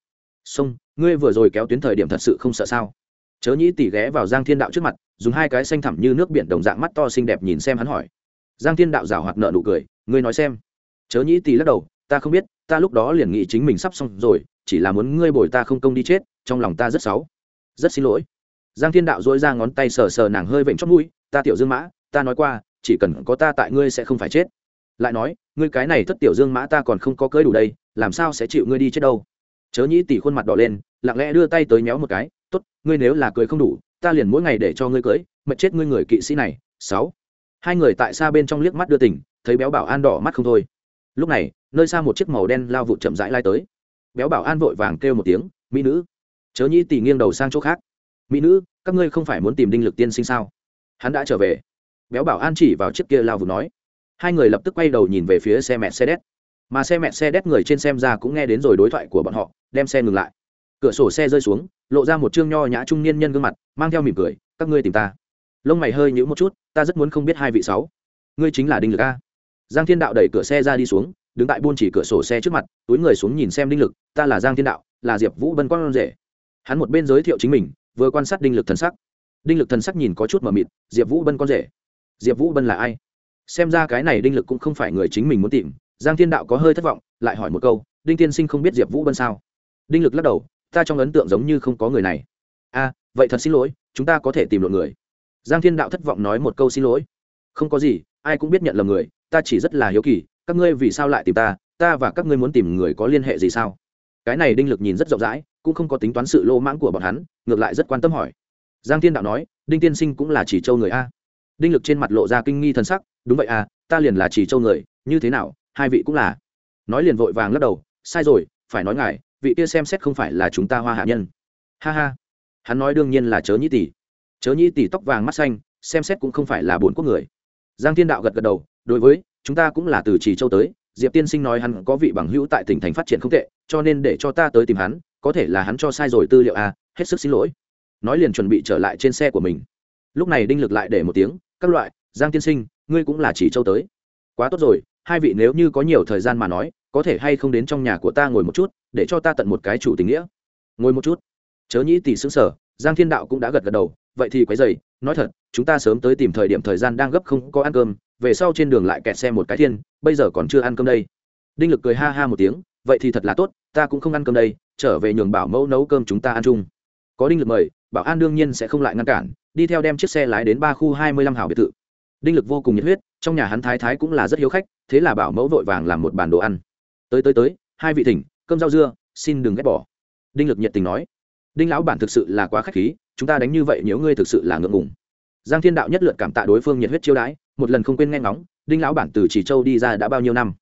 Xong, ngươi vừa rồi kéo tuyến thời điểm thật sự không sợ sao? Chớ nhĩ tỷ ghé vào giang thiên đạo trước mặt, dùng hai cái xanh thẳm như nước biển đồng dạng mắt to xinh đẹp nhìn xem hắn hỏi giang thiên đạo giảo hoạt nợ nụ cười, ngươi nói xem. Chớ nhĩ tì lắc đầu, ta không biết, ta lúc đó liền nghĩ chính mình sắp xong rồi, chỉ là muốn ngươi bồi ta không công đi chết, trong lòng ta rất xấu. Rất xin lỗi. Giang thiên đạo dỗi ra ngón tay sờ sờ nàng hơi vểnh chót mũi, ta tiểu dương mã, ta nói qua, chỉ cần có ta tại ngươi sẽ không phải chết. Lại nói, ngươi cái này thất tiểu dương mã ta còn không có cưới đủ đây, làm sao sẽ chịu ngươi đi chết đâu? Chớ nhĩ tỉ khuôn mặt đỏ lên, lặng lẽ đưa tay tới méo một cái, tốt, ngươi nếu là cưới không đủ, ta liền mỗi ngày để cho ngươi cưới, mệt chết ngươi người kỵ sĩ này. Sáu hai người tại xa bên trong liếc mắt đưa tỉnh thấy béo bảo an đỏ mắt không thôi. Lúc này, nơi xa một chiếc màu đen lao vụ chậm rãi lai tới. Béo bảo an vội vàng kêu một tiếng, mỹ nữ, chớ nhi tỉ nghiêng đầu sang chỗ khác. Mỹ nữ, các ngươi không phải muốn tìm đinh lực tiên sinh sao? Hắn đã trở về. Béo bảo an chỉ vào chiếc kia lao vụ nói. Hai người lập tức quay đầu nhìn về phía xe mẹ xe đét. Mà xe mẹ xe đét người trên xem ra cũng nghe đến rồi đối thoại của bọn họ, đem xe ngừng lại. Cửa sổ xe rơi xuống, lộ ra một chương nho nhã trung niên nhân gương mặt, mang theo mỉm cười, các ngươi tìm ta lông mày hơi nhữ một chút, ta rất muốn không biết hai vị sáu. Ngươi chính là đinh lực a. Giang thiên đạo đẩy cửa xe ra đi xuống, đứng tại buôn chỉ cửa sổ xe trước mặt, túi người xuống nhìn xem đinh lực, ta là giang thiên đạo, là diệp vũ bân con rể. Hắn một bên giới thiệu chính mình, vừa quan sát đinh lực thần sắc. Đinh lực thần sắc nhìn có chút mờ mịt, diệp vũ bân con rể. Diệp vũ bân là ai? Xem ra cái này đinh lực cũng không phải người chính mình muốn tìm, giang thiên đạo có hơi thất vọng, lại hỏi một câu, đinh tiên sinh không biết diệp vũ bân sao? Đinh lực lắc đầu, ta trong ấn tượng giống như không có người này. A, vậy thật xin lỗi, chúng ta có thể tìm được người giang thiên đạo thất vọng nói một câu xin lỗi. Không có gì, ai cũng biết nhận lầm người, ta chỉ rất là hiếu kỳ, các ngươi vì sao lại tìm ta ta và các ngươi muốn tìm người có liên hệ gì sao? Cái này đinh lực nhìn rất rộng rãi, cũng không có tính toán sự lô mãng của bọn hắn, ngược lại rất quan tâm hỏi. Giang thiên đạo nói, đinh tiên sinh cũng là chỉ châu người a. Đinh lực trên mặt lộ ra kinh nghi thân sắc, đúng vậy à ta liền là chỉ châu người, như thế nào, hai vị cũng là. Nói liền vội vàng lắc đầu, sai rồi, phải nói ngài, vị kia xem xét không phải là chúng ta hoa hạ nhân. Ha ha. Hắn nói đương nhiên là chớ nhĩ tỷ chớ nhĩ tỷ tóc vàng mắt xanh, xem xét cũng không phải là bổn quốc người. Giang thiên đạo gật gật đầu, đối với, chúng ta cũng là từ trì châu tới, diệp tiên sinh nói hắn có vị bằng hữu tại tỉnh thành phát triển không tệ, cho nên để cho ta tới tìm hắn, có thể là hắn cho sai rồi tư liệu à hết sức xin lỗi. Nói liền chuẩn bị trở lại trên xe của mình. Lúc này đinh lực lại để một tiếng, các loại, giang tiên sinh, ngươi cũng là chỉ châu tới. Quá tốt rồi, hai vị nếu như có nhiều thời gian mà nói, có thể hay không đến trong nhà của ta ngồi một chút, để cho ta tận một cái chủ tình nghĩa. Ngồi một chút. Chớ nhĩ tỷ xứng sở giang thiên đạo cũng đã gật gật đầu vậy thì quấy dày nói thật, chúng ta sớm tới tìm thời điểm thời gian đang gấp không có ăn cơm, về sau trên đường lại kẹt xe một cái thiên, bây giờ còn chưa ăn cơm đây. Đinh lực cười ha ha một tiếng, vậy thì thật là tốt, ta cũng không ăn cơm đây, trở về nhường bảo mẫu nấu cơm chúng ta ăn chung. Có đinh lực mời, bảo an đương nhiên sẽ không lại ngăn cản, đi theo đem chiếc xe lái đến ba khu hai mươi lăm hào biệt thự. Đinh lực vô cùng nhiệt huyết, trong nhà hắn thái thái cũng là rất hiếu khách, thế là bảo mẫu vội vàng làm một bàn đồ ăn. Tới tới tới, hai vị thỉnh, cơm rau dưa, xin đừng ghét bỏ. Đinh lực nhiệt tình nói. Đinh lão bản thực sự là quá khách khí chúng ta đánh như vậy nếu ngươi thực sự là ngượng ngùng. Giang thiên đạo nhất lượt cảm tạ đối phương nhiệt huyết chiêu đãi, một lần không quên nghe ngóng, đinh lão bản từ chỉ châu đi ra đã bao nhiêu năm?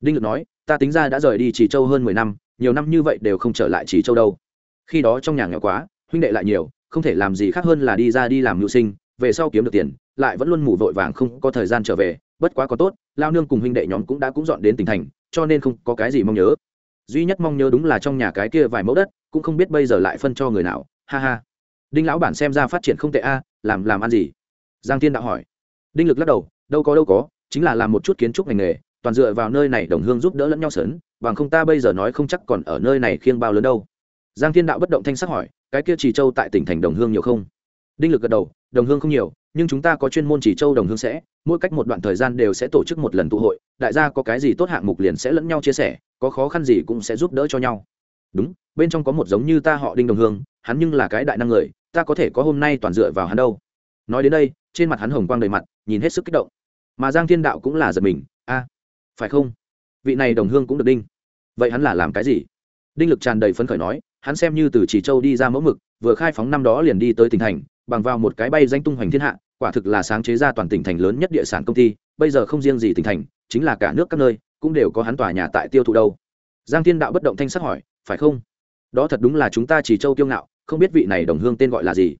Đinh lực nói, ta tính ra đã rời đi chỉ châu hơn mười năm, nhiều năm như vậy đều không trở lại chỉ châu đâu. Khi đó trong nhà nghèo quá, huynh đệ lại nhiều, không thể làm gì khác hơn là đi ra đi làm mưu sinh, về sau kiếm được tiền, lại vẫn luôn mù vội vàng không có thời gian trở về, bất quá có tốt, lao nương cùng huynh đệ nhóm cũng đã cũng dọn đến tỉnh thành, cho nên không có cái gì mong nhớ. Duy nhất mong nhớ đúng là trong nhà cái kia vài mẫu đất, cũng không biết bây giờ lại phân cho người nào, ha ha đinh lão bản xem ra phát triển không tệ a, làm làm ăn gì? Giang tiên đạo hỏi. Đinh lực lắc đầu, đâu có đâu có, chính là làm một chút kiến trúc ngành nghề, toàn dựa vào nơi này đồng hương giúp đỡ lẫn nhau sớn, bằng không ta bây giờ nói không chắc còn ở nơi này khiêng bao lớn đâu. Giang thiên đạo bất động thanh sắc hỏi, cái kia chỉ châu tại tỉnh thành đồng hương nhiều không? Đinh lực gật đầu, đồng hương không nhiều, nhưng chúng ta có chuyên môn chỉ châu đồng hương sẽ, mỗi cách một đoạn thời gian đều sẽ tổ chức một lần tụ hội, đại gia có cái gì tốt hạng mục liền sẽ lẫn nhau chia sẻ, có khó khăn gì cũng sẽ giúp đỡ cho nhau. Đúng, bên trong có một giống như ta họ đinh đồng hương hắn nhưng là cái đại năng người, ta có thể có hôm nay toàn dựa vào hắn đâu. Nói đến đây, trên mặt hắn hồng quang đầy mặt, nhìn hết sức kích động. Mà giang thiên đạo cũng là giật mình, a, phải không? Vị này đồng hương cũng được đinh. Vậy hắn là làm cái gì? Đinh lực tràn đầy phấn khởi nói, hắn xem như từ chỉ châu đi ra mẫu mực, vừa khai phóng năm đó liền đi tới tỉnh thành, bằng vào một cái bay danh tung hoành thiên hạ, quả thực là sáng chế ra toàn tỉnh thành lớn nhất địa sản công ty, bây giờ không riêng gì tỉnh thành, chính là cả nước các nơi, cũng đều có hắn tòa nhà tại tiêu thụ đâu. Giang thiên đạo bất động thanh sắc hỏi, phải không? Đó thật đúng là chúng ta chỉ châu kiêu ngạo không biết vị này đồng hương tên gọi là gì.